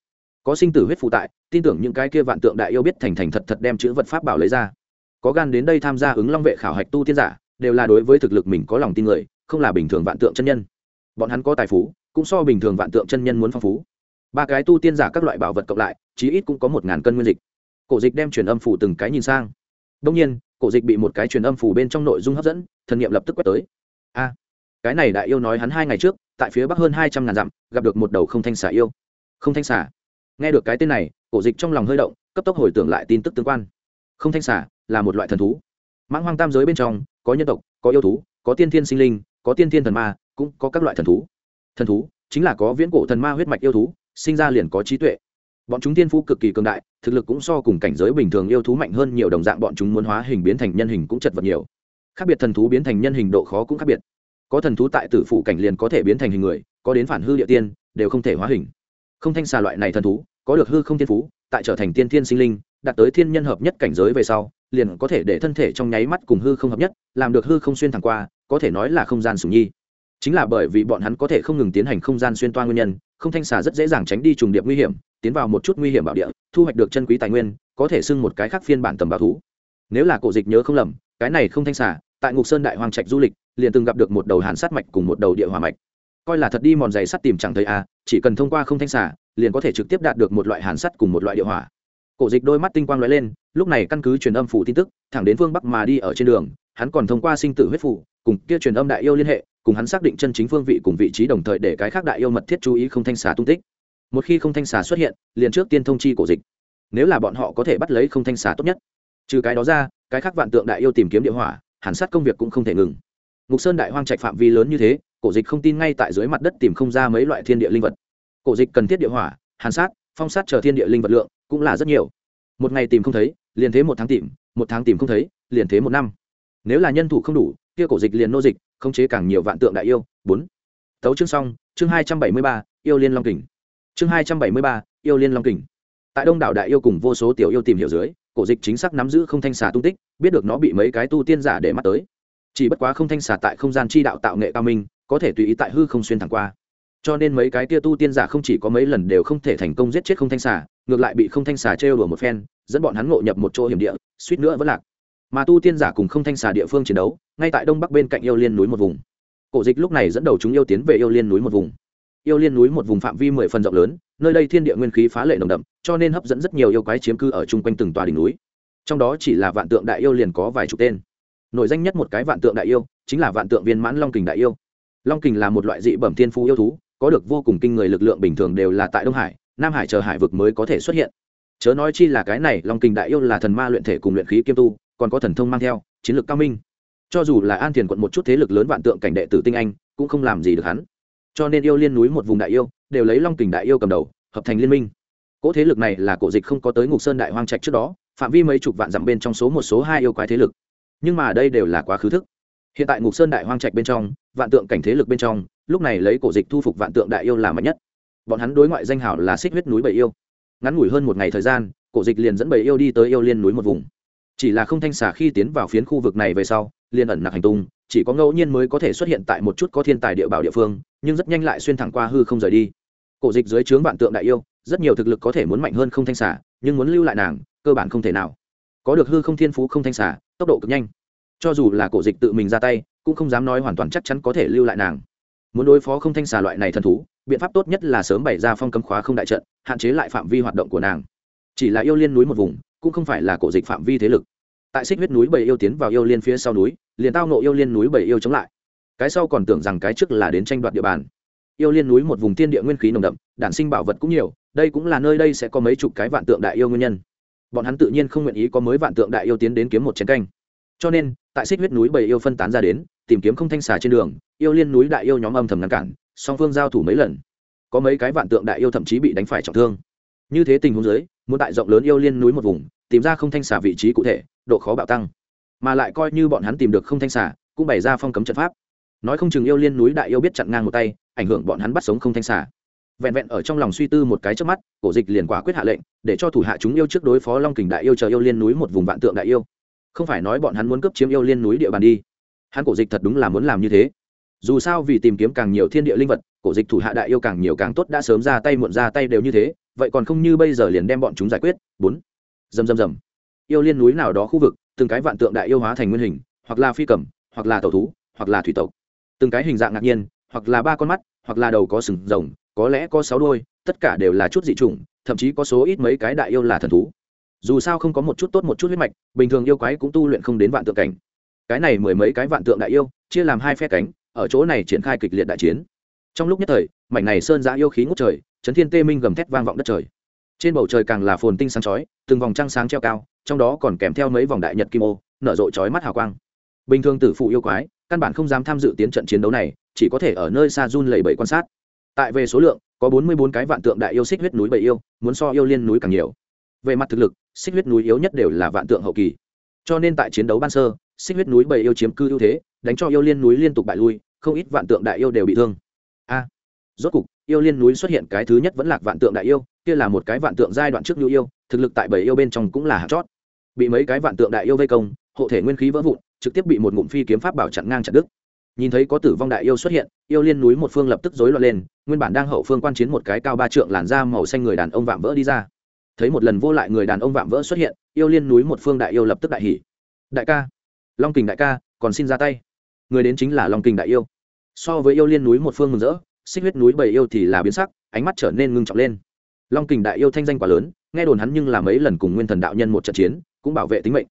Có sinh tử huyết phụ tại, tin tưởng những cái kia vạn tượng đại yêu biết thành thành thật thật đem chữ vật pháp bảo lấy ra. Có gan đến đây tham gia ứng long vệ khảo hạch tu tiên giả, đều là đối với thực lực mình có lòng tin người, không là bình thường vạn tượng chân nhân. Bọn hắn có tài phú, cũng so bình thường vạn tượng chân nhân muốn phong phú. Ba cái tu tiên giả các loại bảo vật cộng lại, chí ít cũng có một ngàn cân nguyên dịch cổ dịch đem truyền âm phủ từng cái nhìn sang. Đông nhiên, cổ dịch bị một cái truyền âm phủ bên trong nội dung hấp dẫn, thần nghiệm lập tức quét tới. A, cái này đại yêu nói hắn hai ngày trước, tại phía bắc hơn hai trăm ngàn dặm, gặp được một đầu không thanh xả yêu. Không thanh xả nghe được cái tên này, cổ dịch trong lòng hơi động, cấp tốc hồi tưởng lại tin tức tương quan. Không thanh xả là một loại thần thú. Mãng hoang tam giới bên trong, có nhân tộc, có yêu thú, có tiên thiên sinh linh, có tiên thiên thần ma, cũng có các loại thần thú. Thần thú chính là có viễn cổ thần ma huyết mạch yêu thú, sinh ra liền có trí tuệ. Bọn chúng tiên phu cực kỳ cường đại thực lực cũng so cùng cảnh giới bình thường yêu thú mạnh hơn nhiều đồng dạng bọn chúng muốn hóa hình biến thành nhân hình cũng chật vật nhiều. Khác biệt thần thú biến thành nhân hình độ khó cũng khác biệt. Có thần thú tại tử phụ cảnh liền có thể biến thành hình người, có đến phản hư địa tiên, đều không thể hóa hình. Không thanh xà loại này thần thú, có được hư không tiên phú, tại trở thành tiên thiên sinh linh, đạt tới thiên nhân hợp nhất cảnh giới về sau, liền có thể để thân thể trong nháy mắt cùng hư không hợp nhất, làm được hư không xuyên thẳng qua, có thể nói là không gian sùng nhi. Chính là bởi vì bọn hắn có thể không ngừng tiến hành không gian xuyên toa nguyên nhân không thanh xà rất dễ dàng tránh đi trùng điệp nguy hiểm, tiến vào một chút nguy hiểm bảo địa, thu hoạch được chân quý tài nguyên, có thể xưng một cái khác phiên bản tầm bảo thú. Nếu là cổ dịch nhớ không lầm, cái này không thanh xà, tại ngục sơn đại hoàng trạch du lịch, liền từng gặp được một đầu hàn sát mạch cùng một đầu địa hòa mạch. Coi là thật đi mòn giày sắt tìm chẳng thấy à chỉ cần thông qua không thanh xà, liền có thể trực tiếp đạt được một loại hàn sắt cùng một loại địa hỏa. Cổ dịch đôi mắt tinh quang lóe lên, lúc này căn cứ truyền âm phủ tin tức, thẳng đến phương bắc mà đi ở trên đường, hắn còn thông qua sinh tử huyết phủ cùng kia truyền âm đại yêu liên hệ, cùng hắn xác định chân chính phương vị cùng vị trí đồng thời để cái khác đại yêu mật thiết chú ý không thanh xà tung tích. Một khi không thanh xà xuất hiện, liền trước tiên thông chi cổ dịch. Nếu là bọn họ có thể bắt lấy không thanh xà tốt nhất. Trừ cái đó ra, cái khác vạn tượng đại yêu tìm kiếm địa hỏa, hàn sát công việc cũng không thể ngừng. Ngục sơn đại hoang trạch phạm vi lớn như thế, cổ dịch không tin ngay tại dưới mặt đất tìm không ra mấy loại thiên địa linh vật. Cổ dịch cần thiết địa hỏa, hàn sát, phong sát chờ thiên địa linh vật lượng, cũng là rất nhiều. Một ngày tìm không thấy, liền thế một tháng tìm, một tháng tìm không thấy, liền thế một năm. Nếu là nhân thủ không đủ kia cổ dịch liền nô dịch, khống chế càng nhiều vạn tượng đại yêu. Bốn. Tấu chương xong, chương hai trăm bảy mươi ba, yêu liên long kình. Chương hai trăm bảy mươi ba, yêu liên long kình. Tại đông đảo đại yêu cùng vô số tiểu yêu tìm hiểu dưới, cổ dịch chính xác nắm giữ không thanh xà tung tích, biết được nó bị mấy cái tu tiên giả để mắt tới. Chỉ bất quá không thanh xà tại không gian chi đạo tạo nghệ cao minh, có thể tùy ý tại hư không xuyên thẳng qua. Cho nên mấy cái tia tu tiên giả không chỉ có mấy lần đều không thể thành công giết chết không thanh xà, ngược lại bị không thanh xà trêu đùa một phen, dẫn bọn hắn ngộ nhập một chỗ hiểm địa, suýt nữa vẫn lạc mà tu tiên giả cùng không thanh xà địa phương chiến đấu, ngay tại đông bắc bên cạnh yêu liên núi một vùng. Cổ dịch lúc này dẫn đầu chúng yêu tiến về yêu liên núi một vùng. Yêu liên núi một vùng phạm vi mười phần rộng lớn, nơi đây thiên địa nguyên khí phá lệ nồng đậm, cho nên hấp dẫn rất nhiều yêu quái chiếm cư ở chung quanh từng tòa đỉnh núi. Trong đó chỉ là vạn tượng đại yêu liền có vài chục tên. Nổi danh nhất một cái vạn tượng đại yêu, chính là vạn tượng viên mãn long kình đại yêu. Long kình là một loại dị bẩm thiên phú yêu thú, có được vô cùng kinh người lực lượng bình thường đều là tại đông hải, nam hải chờ hải vực mới có thể xuất hiện. Chớ nói chi là cái này, long kình đại yêu là thần ma luyện thể cùng luyện khí kiêm tu còn có thần thông mang theo, chiến lược cao minh. Cho dù là an thiền quận một chút thế lực lớn vạn tượng cảnh đệ tử tinh anh, cũng không làm gì được hắn. Cho nên yêu liên núi một vùng đại yêu, đều lấy long kình đại yêu cầm đầu, hợp thành liên minh. Cỗ thế lực này là cổ dịch không có tới ngục sơn đại hoang trạch trước đó, phạm vi mấy chục vạn dặm bên trong số một số hai yêu quái thế lực. Nhưng mà đây đều là quá khứ thức. Hiện tại ngục sơn đại hoang trạch bên trong, vạn tượng cảnh thế lực bên trong, lúc này lấy cổ dịch thu phục vạn tượng đại yêu là mạnh nhất. Bọn hắn đối ngoại danh hảo là xích huyết núi bầy yêu. Ngắn ngủi hơn một ngày thời gian, cổ dịch liền dẫn bầy yêu đi tới yêu liên núi một vùng chỉ là không thanh xà khi tiến vào phiến khu vực này về sau, liền ẩn nặc hành tung, chỉ có ngẫu nhiên mới có thể xuất hiện tại một chút có thiên tài địa bảo địa phương, nhưng rất nhanh lại xuyên thẳng qua hư không rời đi. Cổ dịch dưới trướng vạn tượng đại yêu, rất nhiều thực lực có thể muốn mạnh hơn không thanh xà, nhưng muốn lưu lại nàng, cơ bản không thể nào. Có được hư không thiên phú không thanh xà, tốc độ cực nhanh. Cho dù là cổ dịch tự mình ra tay, cũng không dám nói hoàn toàn chắc chắn có thể lưu lại nàng. Muốn đối phó không thanh xà loại này thần thú, biện pháp tốt nhất là sớm bày ra phong cấm khóa không đại trận, hạn chế lại phạm vi hoạt động của nàng. Chỉ là yêu liên núi một vùng cũng không phải là cổ dịch phạm vi thế lực. Tại xích huyết núi bảy yêu tiến vào yêu liên phía sau núi, liền tao nộ yêu liên núi bảy yêu chống lại. Cái sau còn tưởng rằng cái trước là đến tranh đoạt địa bàn. Yêu liên núi một vùng tiên địa nguyên khí nồng đậm, đản sinh bảo vật cũng nhiều, đây cũng là nơi đây sẽ có mấy chục cái vạn tượng đại yêu nguyên nhân. Bọn hắn tự nhiên không nguyện ý có mới vạn tượng đại yêu tiến đến kiếm một chiến canh. Cho nên, tại xích huyết núi bảy yêu phân tán ra đến, tìm kiếm không thanh xà trên đường, yêu liên núi đại yêu nhóm âm thầm ngăn cản, song phương giao thủ mấy lần. Có mấy cái vạn tượng đại yêu thậm chí bị đánh phải trọng thương như thế tình huống dưới muốn tại rộng lớn yêu liên núi một vùng tìm ra không thanh xả vị trí cụ thể độ khó bạo tăng. Mà lại coi như bọn hắn tìm được không thanh xả, cũng bày ra phong cấm trận pháp. Nói không chừng yêu liên núi đại yêu biết chặn ngang một tay ảnh hưởng bọn hắn bắt sống không thanh xả. vẹn vẹn ở trong lòng suy tư một cái trước mắt cổ dịch liền quả quyết hạ lệnh để cho thủ hạ chúng yêu trước đối phó long kình đại yêu chờ yêu liên núi một vùng vạn tượng đại yêu. Không phải nói bọn hắn muốn cướp chiếm yêu liên núi địa bàn đi. Hắn cổ dịch thật đúng là muốn làm như thế. Dù sao vì tìm kiếm càng nhiều thiên địa linh vật cổ dịch thủ hạ đại yêu càng nhiều càng tốt đã sớm ra tay muộn ra tay đều như thế vậy còn không như bây giờ liền đem bọn chúng giải quyết. Bốn. Dầm dầm dầm yêu liên núi nào đó khu vực, từng cái vạn tượng đại yêu hóa thành nguyên hình, hoặc là phi cầm, hoặc là tẩu thú, hoặc là thủy tộc. Từng cái hình dạng ngạc nhiên, hoặc là ba con mắt, hoặc là đầu có sừng rồng, có lẽ có sáu đôi, tất cả đều là chút dị chủng, thậm chí có số ít mấy cái đại yêu là thần thú. Dù sao không có một chút tốt một chút huyết mạch, bình thường yêu quái cũng tu luyện không đến vạn tượng cảnh. Cái này mười mấy cái vạn tượng đại yêu, chia làm hai phe cánh, ở chỗ này triển khai kịch liệt đại chiến. Trong lúc nhất thời, mảnh này sơn giã yêu khí ngút trời chấn thiên tê minh gầm thét vang vọng đất trời. Trên bầu trời càng là phồn tinh sáng chói, từng vòng trăng sáng treo cao, trong đó còn kèm theo mấy vòng đại nhật kim ô, nở rộ chói mắt hào quang. Bình thường tử phụ yêu quái, căn bản không dám tham dự tiến trận chiến đấu này, chỉ có thể ở nơi xa run lầy bẫy quan sát. Tại về số lượng, có bốn mươi bốn cái vạn tượng đại yêu xích huyết núi bầy yêu, muốn so yêu liên núi càng nhiều. Về mặt thực lực, xích huyết núi yếu nhất đều là vạn tượng hậu kỳ. Cho nên tại chiến đấu ban sơ, xích huyết núi bầy yêu chiếm cư ưu thế, đánh cho yêu liên núi liên tục bại lui, không ít vạn tượng đại yêu đều bị thương. A, rốt cục yêu liên núi xuất hiện cái thứ nhất vẫn là vạn tượng đại yêu, kia là một cái vạn tượng giai đoạn trước nhu yêu, thực lực tại bảy yêu bên trong cũng là hạt chót. Bị mấy cái vạn tượng đại yêu vây công, hộ thể nguyên khí vỡ vụn, trực tiếp bị một ngụm phi kiếm pháp bảo chặn ngang chặn đứt. Nhìn thấy có tử vong đại yêu xuất hiện, yêu liên núi một phương lập tức rối loạn lên, nguyên bản đang hậu phương quan chiến một cái cao ba trượng làn da màu xanh người đàn ông vạm vỡ đi ra. Thấy một lần vô lại người đàn ông vạm vỡ xuất hiện, yêu liên núi một phương đại yêu lập tức đại hỉ. Đại ca, long kình đại ca, còn xin ra tay. Người đến chính là long kình đại yêu. So với yêu liên núi một phương mừng rỡ xích huyết núi bầy yêu thì là biến sắc, ánh mắt trở nên ngưng trọng lên. Long kình đại yêu thanh danh quá lớn, nghe đồn hắn nhưng là mấy lần cùng nguyên thần đạo nhân một trận chiến, cũng bảo vệ tính mệnh.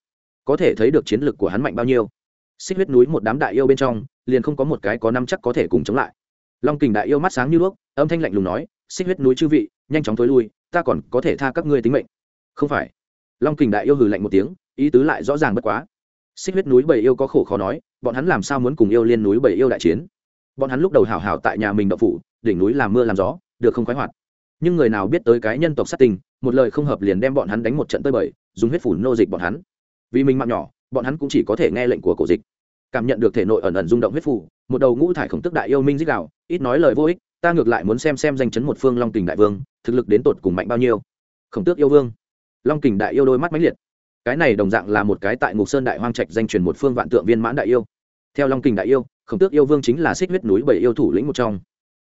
Có thể thấy được chiến lực của hắn mạnh bao nhiêu. Xích huyết núi một đám đại yêu bên trong, liền không có một cái có năm chắc có thể cùng chống lại. Long kình đại yêu mắt sáng như đuốc, âm thanh lạnh lùng nói, xích huyết núi chư vị, nhanh chóng t lui, ta còn có thể tha các ngươi tính mệnh. Không phải. Long kình đại yêu hừ lạnh một tiếng, ý tứ lại rõ ràng bất quá. Xích huyết núi bảy yêu có khổ khó nói, bọn hắn làm sao muốn cùng yêu liên núi bảy yêu đại chiến? Bọn hắn lúc đầu hảo hảo tại nhà mình đậu phủ, đỉnh núi làm mưa làm gió, được không khoái hoạt. Nhưng người nào biết tới cái nhân tộc sát tình, một lời không hợp liền đem bọn hắn đánh một trận tơi bời, dùng huyết phủ nô dịch bọn hắn. Vì mình mạng nhỏ, bọn hắn cũng chỉ có thể nghe lệnh của cổ dịch. Cảm nhận được thể nội ẩn ẩn rung động huyết phủ, một đầu ngũ thải khổng tức đại yêu minh dích đạo ít nói lời vô ích, ta ngược lại muốn xem xem danh chấn một phương long kình đại vương, thực lực đến tột cùng mạnh bao nhiêu. Khổng tước yêu vương. Long kình đại yêu đôi mắt mãnh liệt. Cái này đồng dạng là một cái tại ngục sơn đại hoang trạch danh truyền một phương vạn tượng viên mãn đại yêu. Theo long kình đại yêu khổng tước yêu vương chính là xích huyết núi bảy yêu thủ lĩnh một trong.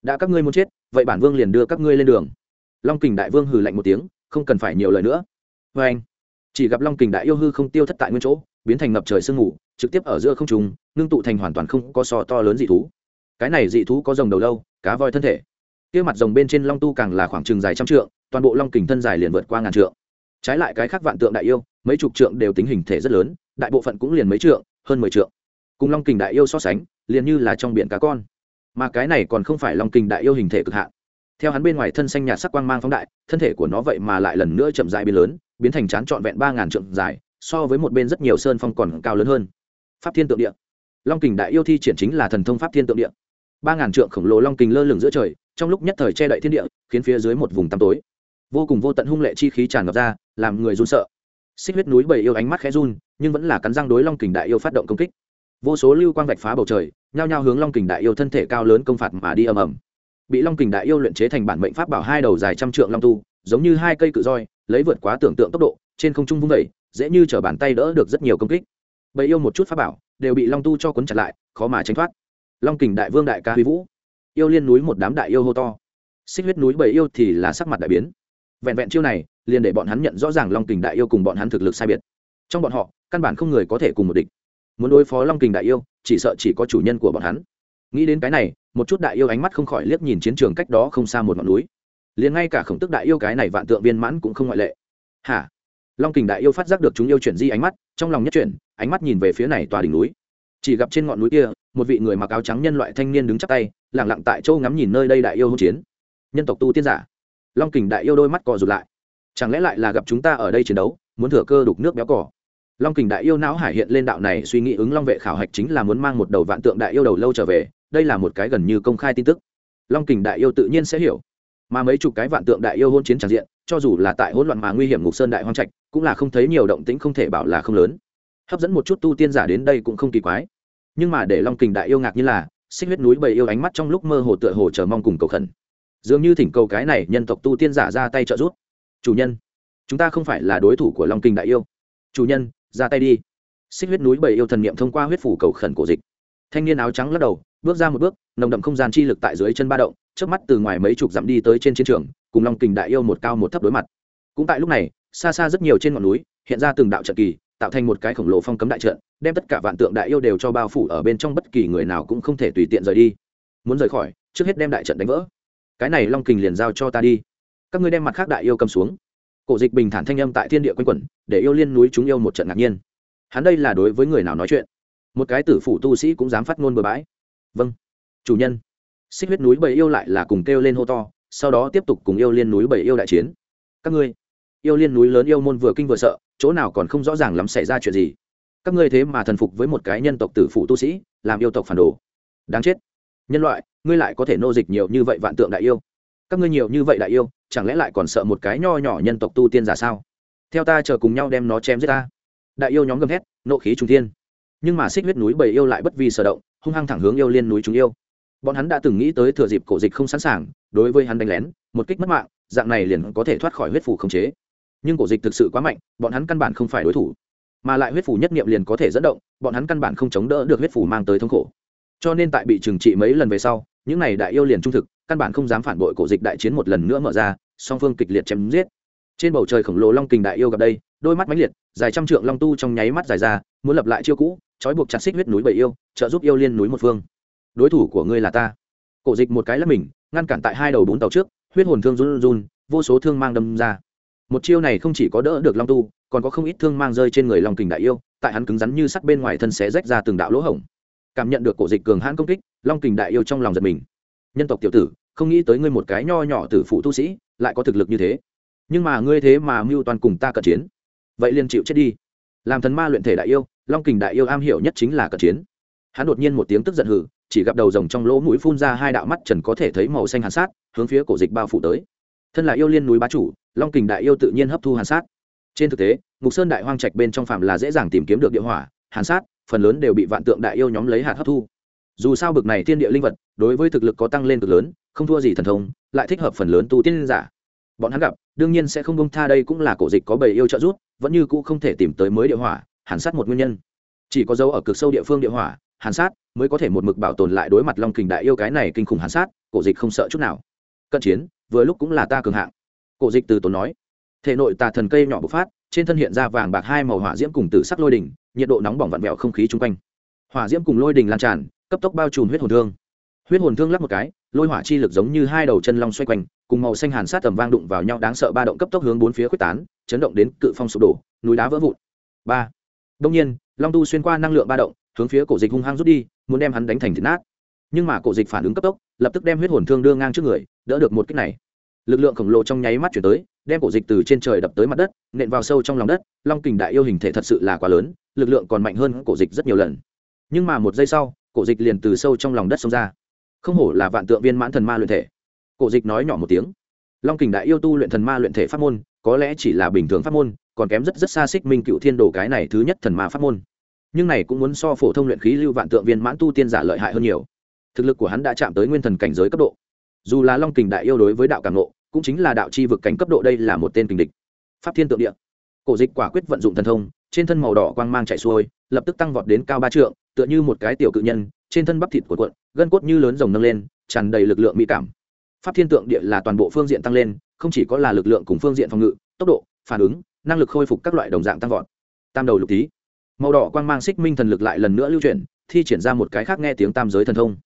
Đã các ngươi muốn chết, vậy bản vương liền đưa các ngươi lên đường. Long kình đại vương hừ lạnh một tiếng, không cần phải nhiều lời nữa. Vê anh, chỉ gặp long kình đại yêu hư không tiêu thất tại nguyên chỗ, biến thành ngập trời sương mù, trực tiếp ở giữa không trùng ngưng tụ thành hoàn toàn không có so to lớn dị thú. Cái này dị thú có rồng đầu lâu, cá voi thân thể. Kia mặt rồng bên trên long tu càng là khoảng chừng dài trăm trượng, toàn bộ long kình thân dài liền vượt qua ngàn trượng. Trái lại cái khác vạn tượng đại yêu, mấy chục trượng đều tính hình thể rất lớn, đại bộ phận cũng liền mấy trượng, hơn mười trượng. Cùng long kình đại yêu so sánh liền như là trong biển cá con. Mà cái này còn không phải long kình đại yêu hình thể cực hạn. Theo hắn bên ngoài thân xanh nhạt sắc quang mang phóng đại, thân thể của nó vậy mà lại lần nữa chậm dại biến lớn, biến thành chán trọn vẹn ba ngàn trượng dài, so với một bên rất nhiều sơn phong còn cao lớn hơn. Pháp thiên tượng địa. Long kình đại yêu thi triển chính là thần thông pháp thiên tượng địa. Ba ngàn trượng khổng lồ long kình lơ lửng giữa trời, trong lúc nhất thời che đậy thiên địa, khiến phía dưới một vùng tăm tối. Vô cùng vô tận hung lệ chi khí tràn ngập ra, làm người run sợ. Xích huyết núi bầy yêu ánh mắt khẽ run, nhưng vẫn là cắn răng đối long kình đại yêu phát động công kích vô số lưu quang vạch phá bầu trời, nhao nhao hướng long kình đại yêu thân thể cao lớn công phạt mà đi ầm ầm. Bị long kình đại yêu luyện chế thành bản mệnh pháp bảo hai đầu dài trăm trượng long tu, giống như hai cây cự roi, lấy vượt quá tưởng tượng tốc độ, trên không trung vung vẩy, dễ như t bàn tay đỡ được rất nhiều công kích. Bầy yêu một chút pháp bảo, đều bị long tu cho cuốn chặt lại, khó mà tránh thoát. Long kình đại vương đại ca huy vũ. Yêu liên núi một đám đại yêu hô to. Xích huyết núi bầy yêu thì là sắc mặt đại biến. Vẹn vẹn chiêu này, liền để bọn hắn nhận rõ ràng long kình đại yêu cùng bọn hắn thực lực sai biệt. Trong bọn họ, căn bản không người có thể cùng một địch muốn đối phó long kình đại yêu, chỉ sợ chỉ có chủ nhân của bọn hắn. Nghĩ đến cái này, một chút đại yêu ánh mắt không khỏi liếc nhìn chiến trường cách đó không xa một ngọn núi. Liền ngay cả khổng tức đại yêu cái này vạn tượng viên mãn cũng không ngoại lệ. Hả? Long kình đại yêu phát giác được chúng yêu chuyển di ánh mắt, trong lòng nhất chuyển, ánh mắt nhìn về phía này tòa đỉnh núi. Chỉ gặp trên ngọn núi kia, một vị người mặc áo trắng nhân loại thanh niên đứng chắc tay lẳng lặng tại châu ngắm nhìn nơi đây đại yêu hỗn chiến. Nhân tộc tu tiên giả. Long kình đại yêu đôi mắt cò rụt lại. Chẳng lẽ lại là gặp chúng ta ở đây chiến đấu, muốn thừa cơ đục nước béo cỏ long kình đại yêu não hải hiện lên đạo này suy nghĩ ứng long vệ khảo hạch chính là muốn mang một đầu vạn tượng đại yêu đầu lâu trở về, đây là một cái gần như công khai tin tức. Long kình đại yêu tự nhiên sẽ hiểu. Mà mấy chục cái vạn tượng đại yêu hôn chiến tràn diện, cho dù là tại hỗn loạn mà nguy hiểm ngục sơn đại hoang trạch, cũng là không thấy nhiều động tĩnh không thể bảo là không lớn. Hấp dẫn một chút tu tiên giả đến đây cũng không kỳ quái. Nhưng mà để long kình đại yêu ngạc như là, xích huyết núi bầy yêu ánh mắt trong lúc mơ hồ tựa hồ chờ mong cùng cầu khẩn. Dường như thỉnh cầu cái này nhân tộc tu tiên giả ra tay trợ giúp. Chủ nhân, chúng ta không phải là đối thủ của long Kình đại yêu. Chủ nhân ra tay đi. Xích huyết núi bảy yêu thần niệm thông qua huyết phủ cầu khẩn cổ dịch. Thanh niên áo trắng lắc đầu, bước ra một bước, nồng đậm không gian chi lực tại dưới chân ba động trước mắt từ ngoài mấy chục dặm đi tới trên chiến trường, cùng long kình đại yêu một cao một thấp đối mặt. Cũng tại lúc này, xa xa rất nhiều trên ngọn núi, hiện ra từng đạo trận kỳ, tạo thành một cái khổng lồ phong cấm đại trận, đem tất cả vạn tượng đại yêu đều cho bao phủ ở bên trong bất kỳ người nào cũng không thể tùy tiện rời đi. Muốn rời khỏi, trước hết đem đại trận đánh vỡ. Cái này long kình liền giao cho ta đi. Các ngươi đem mặt khác đại yêu cầm xuống cổ dịch bình thản thanh âm tại thiên địa quanh quẩn, để yêu liên núi chúng yêu một trận ngạc nhiên. Hắn đây là đối với người nào nói chuyện? Một cái tử phủ tu sĩ cũng dám phát ngôn bừa bãi. Vâng. Chủ nhân. Xích huyết núi bảy yêu lại là cùng kêu lên hô to, sau đó tiếp tục cùng yêu liên núi bảy yêu đại chiến. Các ngươi, yêu liên núi lớn yêu môn vừa kinh vừa sợ, chỗ nào còn không rõ ràng lắm xảy ra chuyện gì. Các ngươi thế mà thần phục với một cái nhân tộc tử phụ tu sĩ, làm yêu tộc phản đồ. Đáng chết. Nhân loại, ngươi lại có thể nô dịch nhiều như vậy vạn tượng đại yêu các ngươi nhiều như vậy đại yêu, chẳng lẽ lại còn sợ một cái nho nhỏ nhân tộc tu tiên giả sao? Theo ta chờ cùng nhau đem nó chém giết ta. Đại yêu nhóm gầm hét nộ khí trung thiên. Nhưng mà xích huyết núi bầy yêu lại bất vi sở động, hung hăng thẳng hướng yêu liên núi chúng yêu. Bọn hắn đã từng nghĩ tới thừa dịp cổ dịch không sẵn sàng, đối với hắn đánh lén, một kích mất mạng, dạng này liền có thể thoát khỏi huyết phủ khống chế. Nhưng cổ dịch thực sự quá mạnh, bọn hắn căn bản không phải đối thủ. Mà lại huyết phủ nhất nghiệm liền có thể dẫn động, bọn hắn căn bản không chống đỡ được huyết phủ mang tới thống khổ. Cho nên tại bị trừng trị mấy lần về sau, những này đại yêu liền trung thực căn bản không dám phản bội cổ dịch đại chiến một lần nữa mở ra, song phương kịch liệt chém giết. Trên bầu trời khổng lồ long kình đại yêu gặp đây, đôi mắt mãnh liệt, dài trăm trượng long tu trong nháy mắt dài ra, muốn lập lại chiêu cũ, trói buộc chặt xích huyết núi bầy yêu, trợ giúp yêu liên núi một phương. Đối thủ của ngươi là ta. Cổ dịch một cái là mình, ngăn cản tại hai đầu bốn tàu trước, huyết hồn thương run run, vô số thương mang đâm ra. Một chiêu này không chỉ có đỡ được long tu, còn có không ít thương mang rơi trên người long kình đại yêu, tại hắn cứng rắn như sắt bên ngoài thân xé rách ra từng đạo lỗ hổng. Cảm nhận được cổ dịch cường hãn công kích, long kình đại yêu trong lòng giật mình nhân tộc tiểu tử, không nghĩ tới ngươi một cái nho nhỏ tử phụ tu sĩ, lại có thực lực như thế. Nhưng mà ngươi thế mà mưu toàn cùng ta cận chiến. Vậy liền chịu chết đi. Làm thần ma luyện thể đại yêu, long kình đại yêu am hiểu nhất chính là cận chiến. Hắn đột nhiên một tiếng tức giận hử chỉ gặp đầu rồng trong lỗ mũi phun ra hai đạo mắt trần có thể thấy màu xanh hàn sát, hướng phía cổ dịch bao phủ tới. Thân là yêu liên núi bá chủ, long kình đại yêu tự nhiên hấp thu hàn sát. Trên thực tế mục sơn đại hoang trạch bên trong phạm là dễ dàng tìm kiếm được địa hỏa, hàn sát, phần lớn đều bị vạn tượng đại yêu nhóm lấy hạt hấp thu dù sao bực này thiên địa linh vật, đối với thực lực có tăng lên cực lớn, không thua gì thần thông, lại thích hợp phần lớn tu tiên giả. Bọn hắn gặp, đương nhiên sẽ không bông tha đây cũng là cổ dịch có bầy yêu trợ giúp, vẫn như cũ không thể tìm tới mới địa hỏa, hàn sát một nguyên nhân. Chỉ có dấu ở cực sâu địa phương địa hỏa, hàn sát mới có thể một mực bảo tồn lại đối mặt long kình đại yêu cái này kinh khủng hàn sát, cổ dịch không sợ chút nào. Cận chiến, vừa lúc cũng là ta cường hạng. Cổ dịch từ tốn nói, thể nội tà thần cây nhỏ bộc phát, trên thân hiện ra vàng bạc hai màu hỏa diễm cùng tử sắc lôi đỉnh, nhiệt độ nóng bỏng vặn vẹo không khí chung quanh. Hỏa diễm cùng lôi đỉnh lan tràn cấp tốc bao trùm huyết hồn thương. Huyết hồn thương lắp một cái, lôi hỏa chi lực giống như hai đầu chân long xoay quanh, cùng màu xanh hàn sát tầm vang đụng vào nhau đáng sợ ba động cấp tốc hướng bốn phía quyết tán, chấn động đến cự phong sụp đổ, núi đá vỡ vụn. Ba. Đông nhiên, long tu xuyên qua năng lượng ba động, hướng phía cổ dịch hung hăng rút đi, muốn đem hắn đánh thành thịt nát. Nhưng mà cổ dịch phản ứng cấp tốc, lập tức đem huyết hồn thương đưa ngang trước người, đỡ được một kích này. Lực lượng khổng lồ trong nháy mắt chuyển tới, đem cổ dịch từ trên trời đập tới mặt đất, nện vào sâu trong lòng đất, long kình đại yêu hình thể thật sự là quá lớn, lực lượng còn mạnh hơn cổ dịch rất nhiều lần. Nhưng mà một giây sau cổ dịch liền từ sâu trong lòng đất xông ra. Không hổ là vạn tượng viên mãn thần ma luyện thể. Cổ dịch nói nhỏ một tiếng. Long kình đại yêu tu luyện thần ma luyện thể pháp môn, có lẽ chỉ là bình thường pháp môn, còn kém rất rất xa xích minh cựu thiên đồ cái này thứ nhất thần ma pháp môn. Nhưng này cũng muốn so phổ thông luyện khí lưu vạn tượng viên mãn tu tiên giả lợi hại hơn nhiều. Thực lực của hắn đã chạm tới nguyên thần cảnh giới cấp độ. Dù là long kình đại yêu đối với đạo cảm nộ cũng chính là đạo chi vực cảnh cấp độ đây là một tên kình địch. Pháp thiên tượng địa. Cổ dịch quả quyết vận dụng thần thông, trên thân màu đỏ quang mang chạy xuôi, lập tức tăng vọt đến cao ba trượng tựa như một cái tiểu cự nhân, trên thân bắp thịt của cuộn, gân cốt như lớn rồng nâng lên, tràn đầy lực lượng mỹ cảm. Pháp thiên tượng địa là toàn bộ phương diện tăng lên, không chỉ có là lực lượng cùng phương diện phòng ngự, tốc độ, phản ứng, năng lực khôi phục các loại đồng dạng tăng vọt. Tam đầu lục tý. Màu đỏ quang mang xích minh thần lực lại lần nữa lưu chuyển, thi triển ra một cái khác nghe tiếng tam giới thần thông.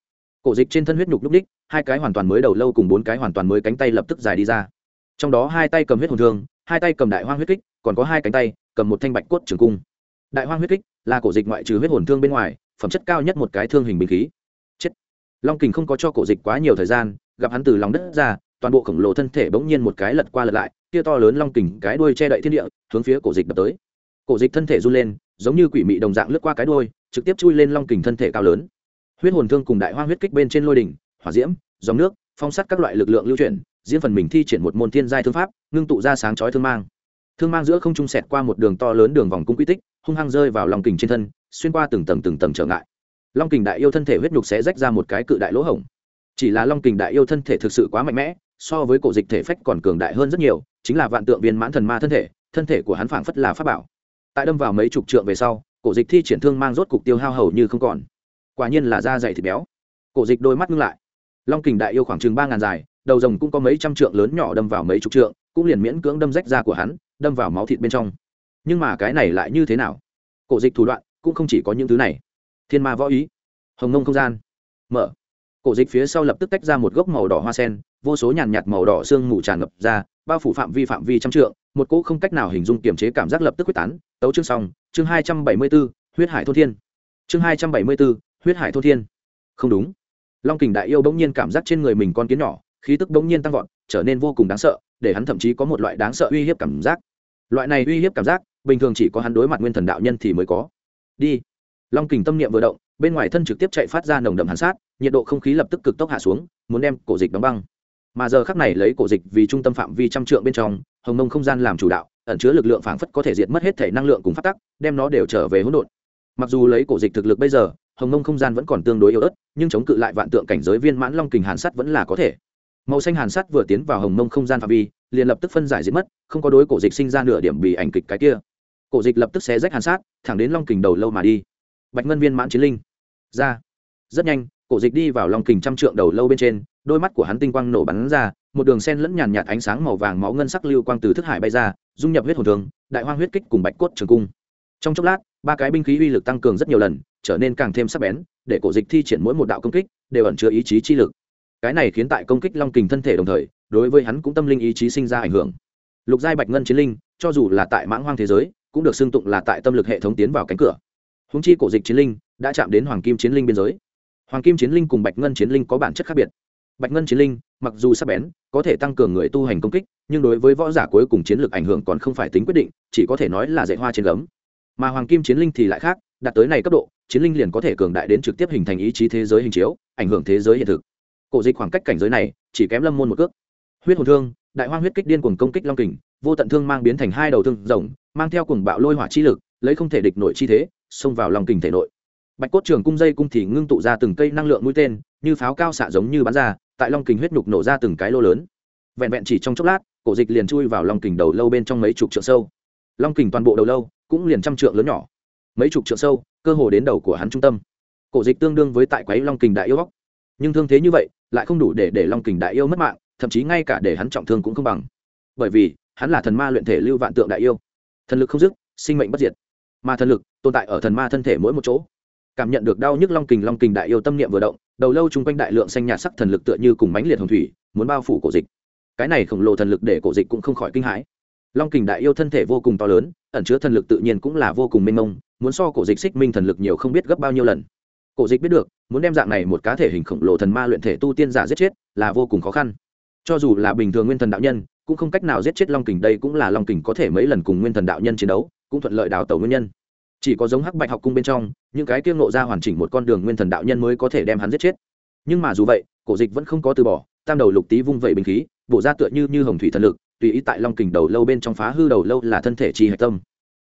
Cổ dịch trên thân huyết nhục lúc đích, hai cái hoàn toàn mới đầu lâu cùng bốn cái hoàn toàn mới cánh tay lập tức dài đi ra. Trong đó hai tay cầm huyết hồn thương, hai tay cầm đại hoang huyết kích, còn có hai cánh tay cầm một thanh bạch cốt trường cung. Đại hoang huyết kích là cổ dịch ngoại trừ huyết hồn thương bên ngoài, phẩm chất cao nhất một cái thương hình bình khí. Chết. Long kình không có cho cổ dịch quá nhiều thời gian, gặp hắn từ lòng đất ra, toàn bộ khổng lồ thân thể bỗng nhiên một cái lật qua lật lại kia to lớn long kình cái đuôi che đậy thiên địa, hướng phía cổ dịch đập tới. Cổ dịch thân thể run lên, giống như quỷ mị đồng dạng lướt qua cái đuôi, trực tiếp chui lên long kình thân thể cao lớn. Huyết hồn thương cùng đại hoang huyết kích bên trên lôi đỉnh, hỏa diễm, dòng nước, phong sắt các loại lực lượng lưu chuyển, diễn phần mình thi triển một môn thiên giai thương pháp, ngưng tụ ra sáng chói thương mang thương mang giữa không trung sẹt qua một đường to lớn đường vòng cung quy tích, hung hăng rơi vào lòng kình trên thân, xuyên qua từng tầng từng tầng trở ngại. Long kình đại yêu thân thể huyết nhục sẽ rách ra một cái cự đại lỗ hổng. Chỉ là long kình đại yêu thân thể thực sự quá mạnh mẽ, so với cổ dịch thể phách còn cường đại hơn rất nhiều, chính là vạn tượng viên mãn thần ma thân thể thân thể của hắn phảng phất là pháp bảo. Tại đâm vào mấy chục trượng về sau, cổ dịch thi triển thương mang rốt cục tiêu hao hầu như không còn. Quả nhiên là da dày thịt béo. Cổ dịch đôi mắt ngưng lại. Long kình đại yêu khoảng chừng ba ngàn dài, đầu rồng cũng có mấy trăm trượng lớn nhỏ đâm vào mấy chục trượng, cũng liền miễn cưỡng đâm rách da của hắn đâm vào máu thịt bên trong. Nhưng mà cái này lại như thế nào? Cổ dịch thủ đoạn cũng không chỉ có những thứ này. Thiên ma võ ý, hồng nông không gian, mở. Cổ dịch phía sau lập tức tách ra một gốc màu đỏ hoa sen, vô số nhàn nhạt màu đỏ sương mù tràn ngập ra, bao phủ phạm vi phạm vi trăm trượng, một cỗ không cách nào hình dung kiềm chế cảm giác lập tức quyết tán. Tấu chương xong, chương hai trăm bảy mươi b ố huyết hải thô thiên. Chương hai trăm bảy mươi b ố huyết hải thô thiên. Không đúng. Long kình đại yêu bỗng nhiên cảm giác trên người mình con kiến nhỏ, khí tức bỗng nhiên tăng vọt, trở nên vô cùng đáng sợ để hắn thậm chí có một loại đáng sợ uy hiếp cảm giác. Loại này uy hiếp cảm giác, bình thường chỉ có hắn đối mặt nguyên thần đạo nhân thì mới có. Đi. Long kình tâm niệm vừa động, bên ngoài thân trực tiếp chạy phát ra nồng đậm hàn sát, nhiệt độ không khí lập tức cực tốc hạ xuống, muốn đem cổ dịch đóng băng. Mà giờ khắc này lấy cổ dịch vì trung tâm phạm vi trăm trượng bên trong, hồng mông không gian làm chủ đạo, ẩn chứa lực lượng phảng phất có thể diệt mất hết thể năng lượng cùng phát tắc, đem nó đều trở về hỗn độn. Mặc dù lấy cổ dịch thực lực bây giờ, hồng mông không gian vẫn còn tương đối yếu ớt, nhưng chống cự lại vạn tượng cảnh giới viên mãn long kình hàn sắt vẫn là có thể màu xanh hàn sắt vừa tiến vào hồng mông không gian phạm vi, liền lập tức phân giải diệt mất, không có đối cổ dịch sinh ra nửa điểm bị ảnh kịch cái kia. Cổ dịch lập tức xé rách hàn sát thẳng đến long kình đầu lâu mà đi. Bạch ngân viên mãn chiến linh. Ra. Rất nhanh, cổ dịch đi vào long kình trăm trượng đầu lâu bên trên, đôi mắt của hắn tinh quang nổ bắn ra, một đường sen lẫn nhàn nhạt ánh sáng màu vàng máu ngân sắc lưu quang từ thức hải bay ra, dung nhập huyết hồn thường, đại hoang huyết kích cùng bạch cốt trường cung. Trong chốc lát, ba cái binh khí uy lực tăng cường rất nhiều lần, trở nên càng thêm sắc bén, để cổ dịch thi triển mỗi một đạo công kích, đều ẩn chứa ý chí chi lực cái này khiến tại công kích long kình thân thể đồng thời, đối với hắn cũng tâm linh ý chí sinh ra ảnh hưởng. Lục giai bạch ngân chiến linh, cho dù là tại mãng hoang thế giới, cũng được xưng tụng là tại tâm lực hệ thống tiến vào cánh cửa. Húng chi cổ dịch chiến linh đã chạm đến hoàng kim chiến linh biên giới. Hoàng kim chiến linh cùng bạch ngân chiến linh có bản chất khác biệt. Bạch ngân chiến linh, mặc dù sắc bén, có thể tăng cường người tu hành công kích, nhưng đối với võ giả cuối cùng chiến lược ảnh hưởng còn không phải tính quyết định, chỉ có thể nói là dạy hoa trên gấm. Mà hoàng kim chiến linh thì lại khác, đạt tới này cấp độ, chiến linh liền có thể cường đại đến trực tiếp hình thành ý chí thế giới hình chiếu, ảnh hưởng thế giới hiện thực cổ dịch khoảng cách cảnh giới này chỉ kém lâm môn một cước. Huyết hồn thương, đại hoang huyết kích điên cuồng công kích long kình, vô tận thương mang biến thành hai đầu thương rồng, mang theo cuồng bạo lôi hỏa chi lực, lấy không thể địch nội chi thế, xông vào lòng kình thể nội. Bạch cốt trường cung dây cung thì ngưng tụ ra từng cây năng lượng mũi tên, như pháo cao xạ giống như bắn ra, tại long kình huyết nhục nổ ra từng cái lô lớn. Vẹn vẹn chỉ trong chốc lát, cổ dịch liền chui vào long kình đầu lâu bên trong mấy chục trượng sâu. Long kình toàn bộ đầu lâu cũng liền trăm trượng lớn nhỏ. Mấy chục trượng sâu, cơ hồ đến đầu của hắn trung tâm. Cổ dịch tương đương với tại quấy long kình đại yêu góc nhưng thương thế như vậy, lại không đủ để để long kình đại yêu mất mạng, thậm chí ngay cả để hắn trọng thương cũng không bằng. Bởi vì, hắn là thần ma luyện thể lưu vạn tượng đại yêu. Thần lực không dứt, sinh mệnh bất diệt. Mà thần lực, tồn tại ở thần ma thân thể mỗi một chỗ. Cảm nhận được đau nhức long kình long kình đại yêu tâm niệm vừa động, đầu lâu chung quanh đại lượng xanh nhạt sắc thần lực tựa như cùng mánh liệt hồng thủy, muốn bao phủ cổ dịch. Cái này khổng lồ thần lực để cổ dịch cũng không khỏi kinh hãi. Long kình đại yêu thân thể vô cùng to lớn, ẩn chứa thần lực tự nhiên cũng là vô cùng mênh mông, muốn so cổ dịch xích minh thần lực nhiều không biết gấp bao nhiêu lần cổ dịch biết được, muốn đem dạng này một cá thể hình khổng lồ thần ma luyện thể tu tiên giả giết chết là vô cùng khó khăn. Cho dù là bình thường nguyên thần đạo nhân, cũng không cách nào giết chết long kình, đây cũng là long kình có thể mấy lần cùng nguyên thần đạo nhân chiến đấu, cũng thuận lợi đào tẩu nguyên nhân. Chỉ có giống hắc bạch học cung bên trong, những cái kiêng nộ ra hoàn chỉnh một con đường nguyên thần đạo nhân mới có thể đem hắn giết chết. Nhưng mà dù vậy, cổ dịch vẫn không có từ bỏ, tam đầu lục tý vung vẩy binh khí, bổ ra tựa như như hồng thủy thần lực, tùy ý tại long kình đầu lâu bên trong phá hư đầu lâu là thân thể chi hạch tâm.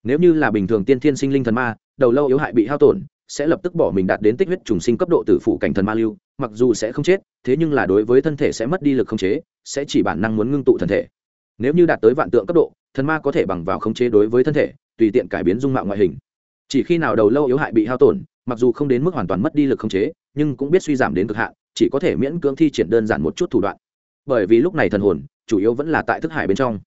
Nếu như là bình thường tiên thiên sinh linh thần ma, đầu lâu yếu hại bị hao tổn sẽ lập tức bỏ mình đạt đến tích huyết trùng sinh cấp độ tử phụ cảnh thần ma lưu, mặc dù sẽ không chết, thế nhưng là đối với thân thể sẽ mất đi lực khống chế, sẽ chỉ bản năng muốn ngưng tụ thân thể. Nếu như đạt tới vạn tượng cấp độ, thần ma có thể bằng vào khống chế đối với thân thể, tùy tiện cải biến dung mạo ngoại hình. Chỉ khi nào đầu lâu yếu hại bị hao tổn, mặc dù không đến mức hoàn toàn mất đi lực khống chế, nhưng cũng biết suy giảm đến cực hạn, chỉ có thể miễn cưỡng thi triển đơn giản một chút thủ đoạn. Bởi vì lúc này thần hồn, chủ yếu vẫn là tại thức hải bên trong.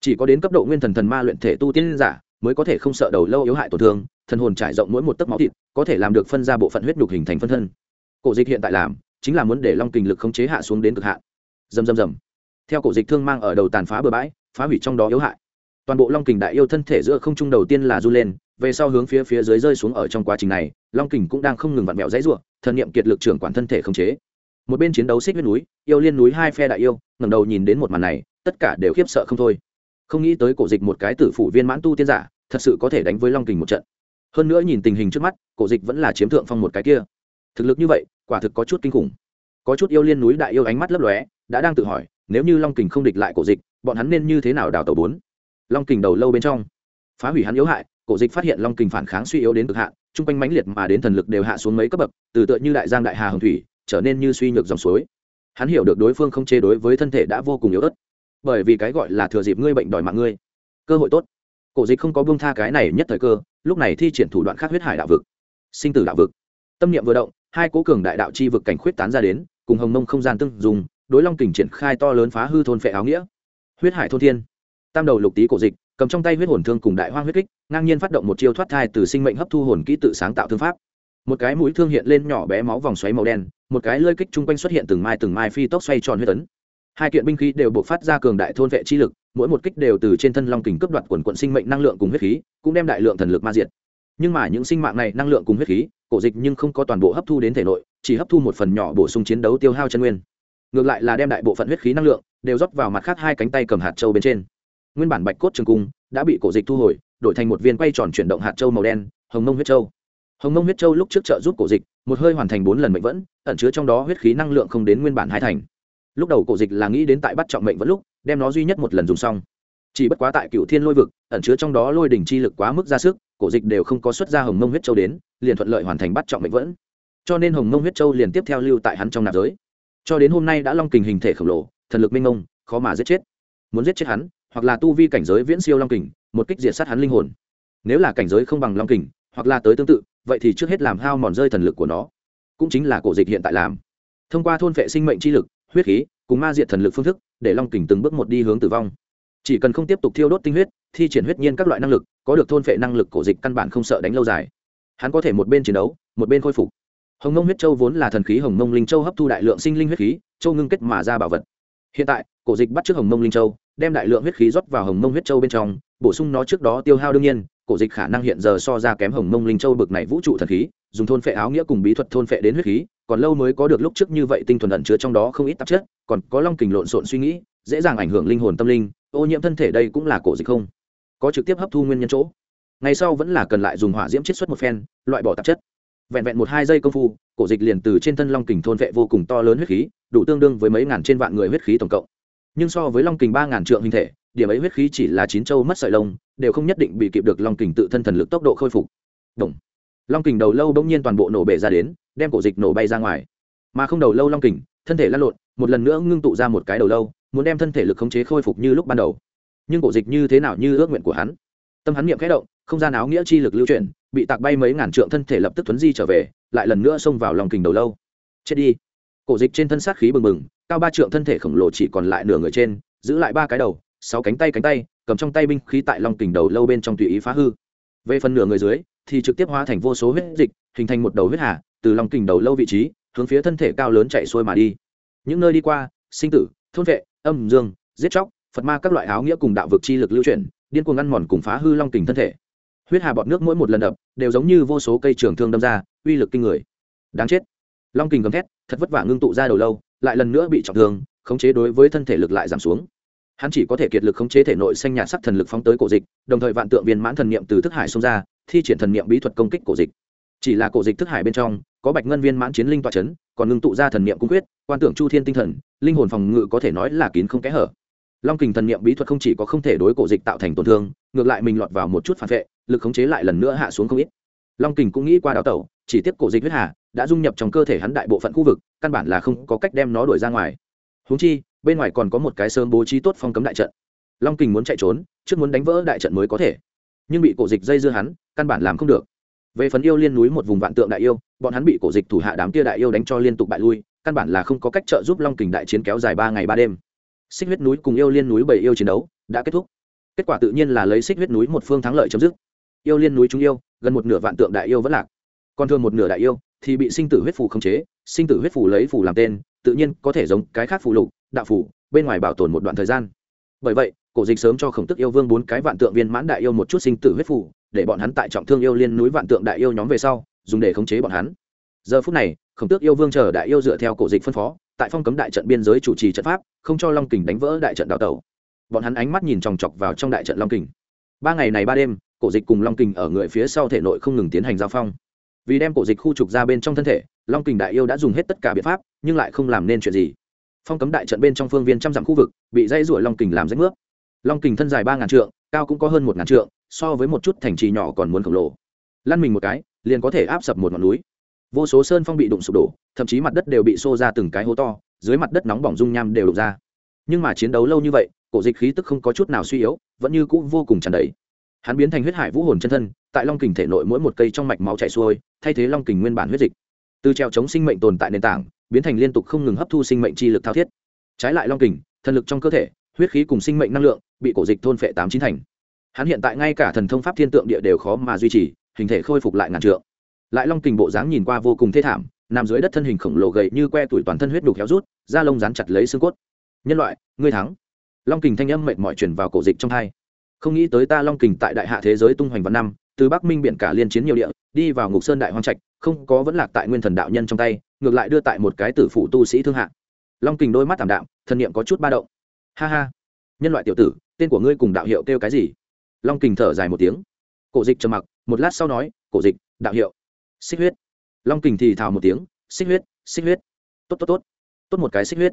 Chỉ có đến cấp độ nguyên thần thần ma luyện thể tu tiên giả mới có thể không sợ đầu lâu yếu hại tổn thương, thần hồn trải rộng mỗi một tấc máu thịt, có thể làm được phân ra bộ phận huyết nhục hình thành phân thân. Cổ dịch hiện tại làm, chính là muốn để long kình lực khống chế hạ xuống đến cực hạn. Dầm dầm dầm theo cổ dịch thương mang ở đầu tàn phá bừa bãi, phá hủy trong đó yếu hại. Toàn bộ long kình đại yêu thân thể giữa không trung đầu tiên là du lên, về sau hướng phía phía dưới rơi xuống ở trong quá trình này, long kình cũng đang không ngừng vặn vẹo dãy ruộng thần niệm kiệt lực trưởng quản thân thể khống chế. Một bên chiến đấu xích huyết núi, yêu liên núi hai phe đại yêu, ngẩng đầu nhìn đến một màn này, tất cả đều khiếp sợ không thôi không nghĩ tới cổ dịch một cái tử phủ viên mãn tu tiên giả, thật sự có thể đánh với long kình một trận. Hơn nữa nhìn tình hình trước mắt, cổ dịch vẫn là chiếm thượng phong một cái kia. Thực lực như vậy, quả thực có chút kinh khủng. Có chút yêu liên núi đại yêu ánh mắt lấp lóe, đã đang tự hỏi, nếu như long kình không địch lại cổ dịch, bọn hắn nên như thế nào đào tàu bốn? Long kình đầu lâu bên trong, phá hủy hắn yếu hại, cổ dịch phát hiện long kình phản kháng suy yếu đến cực hạn, chung quanh mãnh liệt mà đến thần lực đều hạ xuống mấy cấp bậc, từ tựa như đại giang đại hà hồng thủy, trở nên như suy nhược dòng suối. Hắn hiểu được đối phương không chế đối với thân thể đã vô cùng yếu ớt bởi vì cái gọi là thừa dịp ngươi bệnh đòi mạng ngươi. Cơ hội tốt. Cổ dịch không có buông tha cái này nhất thời cơ, lúc này thi triển thủ đoạn khác huyết hải đạo vực. Sinh tử đạo vực. Tâm niệm vừa động, hai cố cường đại đạo chi vực cảnh khuyết tán ra đến, cùng hồng mông không gian tương dùng đối long kình triển khai to lớn phá hư thôn phệ áo nghĩa. Huyết hải thôn thiên. Tam đầu lục tý cổ dịch, cầm trong tay huyết hồn thương cùng đại hoang huyết kích, ngang nhiên phát động một chiêu thoát thai từ sinh mệnh hấp thu hồn kỹ tự sáng tạo thương pháp. Một cái mũi thương hiện lên nhỏ bé máu vòng xoáy màu đen, một cái lơi kích chung quanh xuất hiện từng mai từng mai phi tốc xoay tròn huyết tấn hai kiện binh khí đều buộc phát ra cường đại thôn vệ chi lực, mỗi một kích đều từ trên thân long kình cướp đoạt quần quận sinh mệnh năng lượng cùng huyết khí, cũng đem đại lượng thần lực ma diệt. Nhưng mà những sinh mạng này năng lượng cùng huyết khí, cổ dịch nhưng không có toàn bộ hấp thu đến thể nội, chỉ hấp thu một phần nhỏ bổ sung chiến đấu tiêu hao chân nguyên. Ngược lại là đem đại bộ phận huyết khí năng lượng đều rót vào mặt khác hai cánh tay cầm hạt châu bên trên. Nguyên bản bạch cốt trường cung đã bị cổ dịch thu hồi, đổi thành một viên quay tròn chuyển động hạt châu màu đen, hồng mông huyết châu. Hồng mông huyết châu lúc trước trợ giúp cổ dịch, một hơi hoàn thành bốn lần mệnh vẫn, ẩn chứa trong đó huyết khí năng lượng không đến nguyên bản hai thành lúc đầu cổ dịch là nghĩ đến tại bắt trọng mệnh vẫn lúc, đem nó duy nhất một lần dùng xong. Chỉ bất quá tại cựu thiên lôi vực, ẩn chứa trong đó lôi đỉnh chi lực quá mức ra sức, cổ dịch đều không có xuất ra hồng mông huyết châu đến, liền thuận lợi hoàn thành bắt trọng mệnh vẫn. Cho nên hồng mông huyết châu liền tiếp theo lưu tại hắn trong nạp giới. Cho đến hôm nay đã long kình hình thể khổng lồ, thần lực minh mông, khó mà giết chết. Muốn giết chết hắn, hoặc là tu vi cảnh giới viễn siêu long kình, một kích diệt sát hắn linh hồn. Nếu là cảnh giới không bằng long kình, hoặc là tới tương tự, vậy thì trước hết làm hao mòn rơi thần lực của nó. Cũng chính là cổ dịch hiện tại làm. Thông qua thôn vệ sinh mệnh chi lực huyết khí, cùng ma diệt thần lực phương thức, để long kình từng bước một đi hướng tử vong. Chỉ cần không tiếp tục thiêu đốt tinh huyết, thi triển huyết nhiên các loại năng lực, có được thôn vệ năng lực cổ dịch căn bản không sợ đánh lâu dài. Hắn có thể một bên chiến đấu, một bên khôi phục. Hồng mông huyết châu vốn là thần khí hồng mông linh châu hấp thu đại lượng sinh linh huyết khí, châu ngưng kết mà ra bảo vật. Hiện tại, cổ dịch bắt trước hồng mông linh châu, đem đại lượng huyết khí rót vào hồng mông huyết châu bên trong, bổ sung nó trước đó tiêu hao đương nhiên cổ dịch khả năng hiện giờ so ra kém hồng mông linh châu bực này vũ trụ thần khí, dùng thôn phệ áo nghĩa cùng bí thuật thôn phệ đến huyết khí, còn lâu mới có được lúc trước như vậy tinh thuần ẩn chứa trong đó không ít tạp chất, còn có long kình lộn xộn suy nghĩ, dễ dàng ảnh hưởng linh hồn tâm linh, ô nhiễm thân thể đây cũng là cổ dịch không. Có trực tiếp hấp thu nguyên nhân chỗ. Ngày sau vẫn là cần lại dùng hỏa diễm chiết xuất một phen, loại bỏ tạp chất. Vẹn vẹn một hai giây công phu, cổ dịch liền từ trên thân long kình thôn vệ vô cùng to lớn huyết khí, đủ tương đương với mấy ngàn trên vạn người huyết khí tổng cộng. Nhưng so với long kình ba ngàn trượng hình thể điểm ấy huyết khí chỉ là chín châu mất sợi lông, đều không nhất định bị kịp được long kình tự thân thần lực tốc độ khôi phục. Đồng. long kình đầu lâu bỗng nhiên toàn bộ nổ bể ra đến, đem cổ dịch nổ bay ra ngoài. Mà không đầu lâu long kình, thân thể lăn lộn, một lần nữa ngưng tụ ra một cái đầu lâu, muốn đem thân thể lực khống chế khôi phục như lúc ban đầu. Nhưng cổ dịch như thế nào như ước nguyện của hắn? Tâm hắn niệm khẽ động, không gian áo nghĩa chi lực lưu chuyển, bị tạc bay mấy ngàn trượng thân thể lập tức thuấn di trở về, lại lần nữa xông vào lòng kình đầu lâu. Chết đi. Cổ dịch trên thân sát khí bừng bừng, cao ba trượng thân thể khổng lồ chỉ còn lại nửa người trên, giữ lại ba cái đầu sáu cánh tay cánh tay, cầm trong tay binh khí tại long kình đầu lâu bên trong tùy ý phá hư. Về phần nửa người dưới, thì trực tiếp hóa thành vô số huyết dịch, hình thành một đầu huyết hà, từ long kình đầu lâu vị trí, hướng phía thân thể cao lớn chạy xuôi mà đi. Những nơi đi qua, sinh tử, thôn vệ, âm dương, giết chóc, phật ma các loại áo nghĩa cùng đạo vực chi lực lưu chuyển, điên cuồng ăn mòn cùng phá hư long kình thân thể. Huyết hà bọt nước mỗi một lần đập, đều giống như vô số cây trường thương đâm ra, uy lực kinh người. Đáng chết. Long kình gầm thét, thật vất vả ngưng tụ ra đầu lâu, lại lần nữa bị trọng thương, khống chế đối với thân thể lực lại giảm xuống hắn chỉ có thể kiệt lực khống chế thể nội xanh nhạt sắc thần lực phóng tới cổ dịch, đồng thời vạn tượng viên mãn thần niệm từ thức hải xông ra, thi triển thần niệm bí thuật công kích cổ dịch. Chỉ là cổ dịch thức hải bên trong, có bạch ngân viên mãn chiến linh toa c h ấ n còn ngưng tụ ra thần niệm cung quyết, quan tưởng chu thiên tinh thần, linh hồn phòng ngự có thể nói là kín không kẽ hở. Long kình thần niệm bí thuật không chỉ có không thể đối cổ dịch tạo thành tổn thương, ngược lại mình lọt vào một chút phản vệ, lực khống chế lại lần nữa hạ xuống không ít. Long kình cũng nghĩ qua đào tẩu, chỉ tiếp cổ dịch huyết hà đã dung nhập trong cơ thể hắn đại bộ phận khu vực, căn bản là không có cách đem nó đuổi ra ngoài. Húng chi bên ngoài còn có một cái sớm bố trí tốt phong cấm đại trận. Long kình muốn chạy trốn, trước muốn đánh vỡ đại trận mới có thể. Nhưng bị cổ dịch dây dưa hắn, căn bản làm không được. Về phần yêu liên núi một vùng vạn tượng đại yêu, bọn hắn bị cổ dịch thủ hạ đám kia đại yêu đánh cho liên tục bại lui, căn bản là không có cách trợ giúp long kình đại chiến kéo dài ba ngày ba đêm. Xích huyết núi cùng yêu liên núi bảy yêu chiến đấu đã kết thúc. Kết quả tự nhiên là lấy xích huyết núi một phương thắng lợi chấm dứt. Yêu liên núi chúng yêu, gần một nửa vạn tượng đại yêu vẫn lạc. Còn thường một nửa đại yêu thì bị sinh tử huyết phủ khống chế, sinh tử huyết phủ lấy phủ làm tên tự nhiên có thể giống cái khác phù lục, đạo phù bên ngoài bảo tồn một đoạn thời gian. Bởi vậy, cổ dịch sớm cho khổng tức yêu vương bốn cái vạn tượng viên mãn đại yêu một chút sinh tử huyết phù để bọn hắn tại trọng thương yêu liên núi vạn tượng đại yêu nhóm về sau, dùng để khống chế bọn hắn. Giờ phút này, khổng tước yêu vương chờ đại yêu dựa theo cổ dịch phân phó, tại phong cấm đại trận biên giới chủ trì trận pháp, không cho long kình đánh vỡ đại trận đào tẩu. Bọn hắn ánh mắt nhìn chòng chọc vào trong đại trận long kình. Ba ngày này ba đêm, cổ dịch cùng long kình ở người phía sau thể nội không ngừng tiến hành giao phong vì đem cổ dịch khu trục ra bên trong thân thể, long kình đại yêu đã dùng hết tất cả biện pháp, nhưng lại không làm nên chuyện gì. Phong cấm đại trận bên trong phương viên trăm dặm khu vực, bị dây ruổi long kình làm rách nước. Long kình thân dài ba ngàn trượng, cao cũng có hơn một ngàn trượng, so với một chút thành trì nhỏ còn muốn khổng lồ. Lăn mình một cái, liền có thể áp sập một ngọn núi. Vô số sơn phong bị đụng sụp đổ, thậm chí mặt đất đều bị xô ra từng cái hố to, dưới mặt đất nóng bỏng dung nham đều đục ra. Nhưng mà chiến đấu lâu như vậy, cổ dịch khí tức không có chút nào suy yếu, vẫn như cũ vô cùng tràn đầy. Hắn biến thành huyết hải vũ hồn chân thân tại long kình thể nội mỗi một cây trong mạch máu chảy xuôi, thay thế long kình nguyên bản huyết dịch. Từ treo chống sinh mệnh tồn tại nền tảng, biến thành liên tục không ngừng hấp thu sinh mệnh chi lực thao thiết. Trái lại long kình, thần lực trong cơ thể, huyết khí cùng sinh mệnh năng lượng, bị cổ dịch thôn phệ tám chín thành. Hắn hiện tại ngay cả thần thông pháp thiên tượng địa đều khó mà duy trì, hình thể khôi phục lại ngàn trượng. Lại long kình bộ dáng nhìn qua vô cùng thê thảm, nằm dưới đất thân hình khổng lồ gầy như que tuổi toàn thân huyết đục héo rút, da lông rán chặt lấy xương cốt. Nhân loại, ngươi thắng. Long kình thanh âm mệt mỏi chuyển vào cổ dịch trong thai không nghĩ tới ta long kình tại đại hạ thế giới tung hoành vào năm từ bắc minh biển cả liên chiến nhiều địa, đi vào ngục sơn đại hoang trạch, không có vẫn lạc tại nguyên thần đạo nhân trong tay, ngược lại đưa tại một cái tử phụ tu sĩ thương hạ. Long kình đôi mắt tảm đạm, thần niệm có chút ba động. Ha ha, nhân loại tiểu tử, tên của ngươi cùng đạo hiệu kêu cái gì? Long kình thở dài một tiếng. Cổ dịch trầm mặc, một lát sau nói, cổ dịch, đạo hiệu. Xích huyết. Long kình thì thào một tiếng, xích huyết xích huyết. Tốt tốt tốt tốt một cái xích huyết.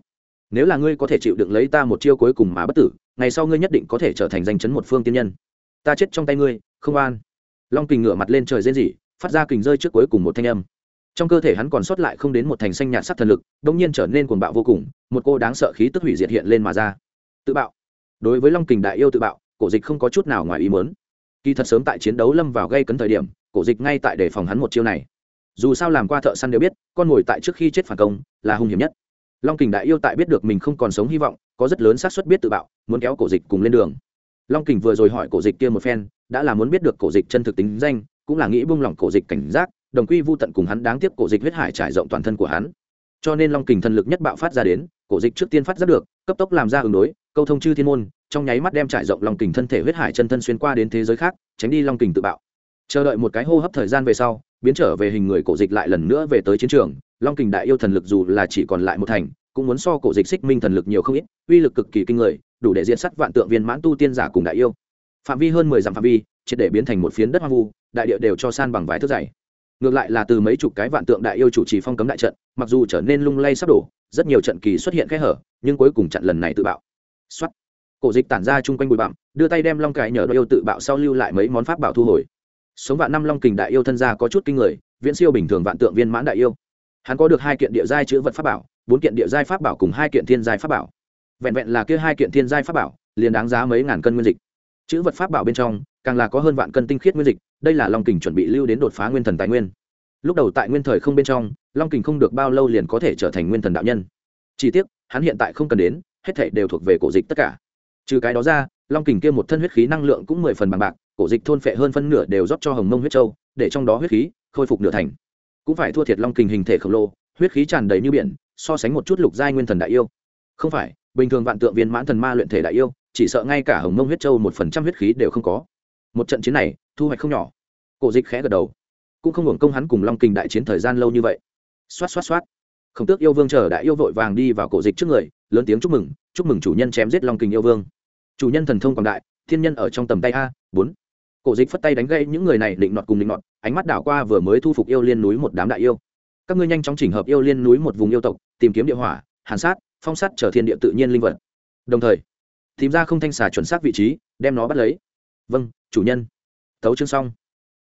Nếu là ngươi có thể chịu đựng lấy ta một chiêu cuối cùng mà bất tử, ngày sau ngươi nhất định có thể trở thành danh chấn một phương tiên nhân. Ta chết trong tay ngươi, không an long kình ngửa mặt lên trời rên rỉ, phát ra kình rơi trước cuối cùng một thanh âm. Trong cơ thể hắn còn sót lại không đến một thành xanh nhạt sắc thần lực đông nhiên trở nên cuồng bạo vô cùng, một cô đáng sợ khí tức hủy diệt hiện lên mà ra. Tự bạo. Đối với long kình đại yêu tự bạo, cổ dịch không có chút nào ngoài ý mớn kỳ thật sớm tại chiến đấu lâm vào gây cấn thời điểm, cổ dịch ngay tại đề phòng hắn một chiêu này. Dù sao làm qua thợ săn đều biết, con ngồi tại trước khi chết phản công, là hung hiểm nhất. Long kình đại yêu tại biết được mình không còn sống hy vọng, có rất lớn xác suất biết tự bạo, muốn kéo cổ dịch cùng lên đường. Long kình vừa rồi hỏi cổ dịch kia một phen đã là muốn biết được cổ dịch chân thực tính danh, cũng là nghĩ buông lỏng cổ dịch cảnh giác, đồng quy vô tận cùng hắn đáng tiếc cổ dịch huyết hải trải rộng toàn thân của hắn. Cho nên long kình thần lực nhất bạo phát ra đến, cổ dịch trước tiên phát rất được, cấp tốc làm ra ứng đối, câu thông chư thiên môn, trong nháy mắt đem trải rộng long kình thân thể huyết hải chân thân xuyên qua đến thế giới khác, tránh đi long kình tự bạo. Chờ đợi một cái hô hấp thời gian về sau, biến trở về hình người cổ dịch lại lần nữa về tới chiến trường, long kình đại yêu thần lực dù là chỉ còn lại một thành, cũng muốn so cổ dịch xích minh thần lực nhiều không ít, uy lực cực kỳ kinh người, đủ để diện sắt vạn tượng viên mãn tu tiên giả cùng đại yêu phạm vi hơn mười dặm phạm vi, triệt để biến thành một phiến đất hoang vu, đại địa đều cho san bằng vài thước dày. Ngược lại là từ mấy chục cái vạn tượng đại yêu chủ trì phong cấm đại trận, mặc dù trở nên lung lay sắp đổ, rất nhiều trận kỳ xuất hiện kẽ hở, nhưng cuối cùng trận lần này tự bạo. Xuất cổ dịch tản ra chung quanh bụi bặm, đưa tay đem long cái nhờ đôi yêu tự bạo sau lưu lại mấy món pháp bảo thu hồi. Sống vạn năm long kình đại yêu thân gia có chút kinh người, viễn siêu bình thường vạn tượng viên mãn đại yêu. Hắn có được hai kiện địa giai chữ vật pháp bảo, bốn kiện địa giai pháp bảo cùng hai kiện thiên giai pháp bảo. Vẹn vẹn là kia hai kiện thiên giai pháp bảo, liền đáng giá mấy ngàn cân nguyên dịch chữ vật pháp bảo bên trong, càng là có hơn vạn cân tinh khiết nguyên dịch, đây là long kình chuẩn bị lưu đến đột phá nguyên thần tài nguyên. Lúc đầu tại nguyên thời không bên trong, long kình không được bao lâu liền có thể trở thành nguyên thần đạo nhân. Chỉ tiếc, hắn hiện tại không cần đến, hết thể đều thuộc về cổ dịch tất cả. Trừ cái đó ra, long kình kia một thân huyết khí năng lượng cũng mười phần bằng bạc, cổ dịch thôn phệ hơn phân nửa đều rót cho hồng mông huyết châu, để trong đó huyết khí khôi phục nửa thành. Cũng phải thua thiệt long kình hình thể khổng lồ, huyết khí tràn đầy như biển, so sánh một chút lục giai nguyên thần đại yêu. Không phải, bình thường vạn tượng viên mãn thần ma luyện thể đại yêu chỉ sợ ngay cả hồng mông huyết châu một phần trăm huyết khí đều không có. Một trận chiến này, thu hoạch không nhỏ. Cổ dịch khẽ gật đầu. Cũng không hưởng công hắn cùng long kình đại chiến thời gian lâu như vậy. Xoát xoát xoát. Khổng tước yêu vương chờ đại yêu vội vàng đi vào cổ dịch trước người, lớn tiếng chúc mừng chúc mừng chủ nhân chém giết long kình yêu vương. Chủ nhân thần thông quảng đại, thiên nhân ở trong tầm tay a, bốn. Cổ dịch phất tay đánh gây những người này định nọt cùng định nọt, ánh mắt đảo qua vừa mới thu phục yêu liên núi một đám đại yêu. Các ngươi nhanh chóng chỉnh hợp yêu liên núi một vùng yêu tộc, tìm kiếm địa hỏa, hàn sát, phong sát trở thiên địa tự nhiên linh vật. Đồng thời tìm ra không thanh xà chuẩn xác vị trí, đem nó bắt lấy. Vâng chủ nhân. Thấu chương xong.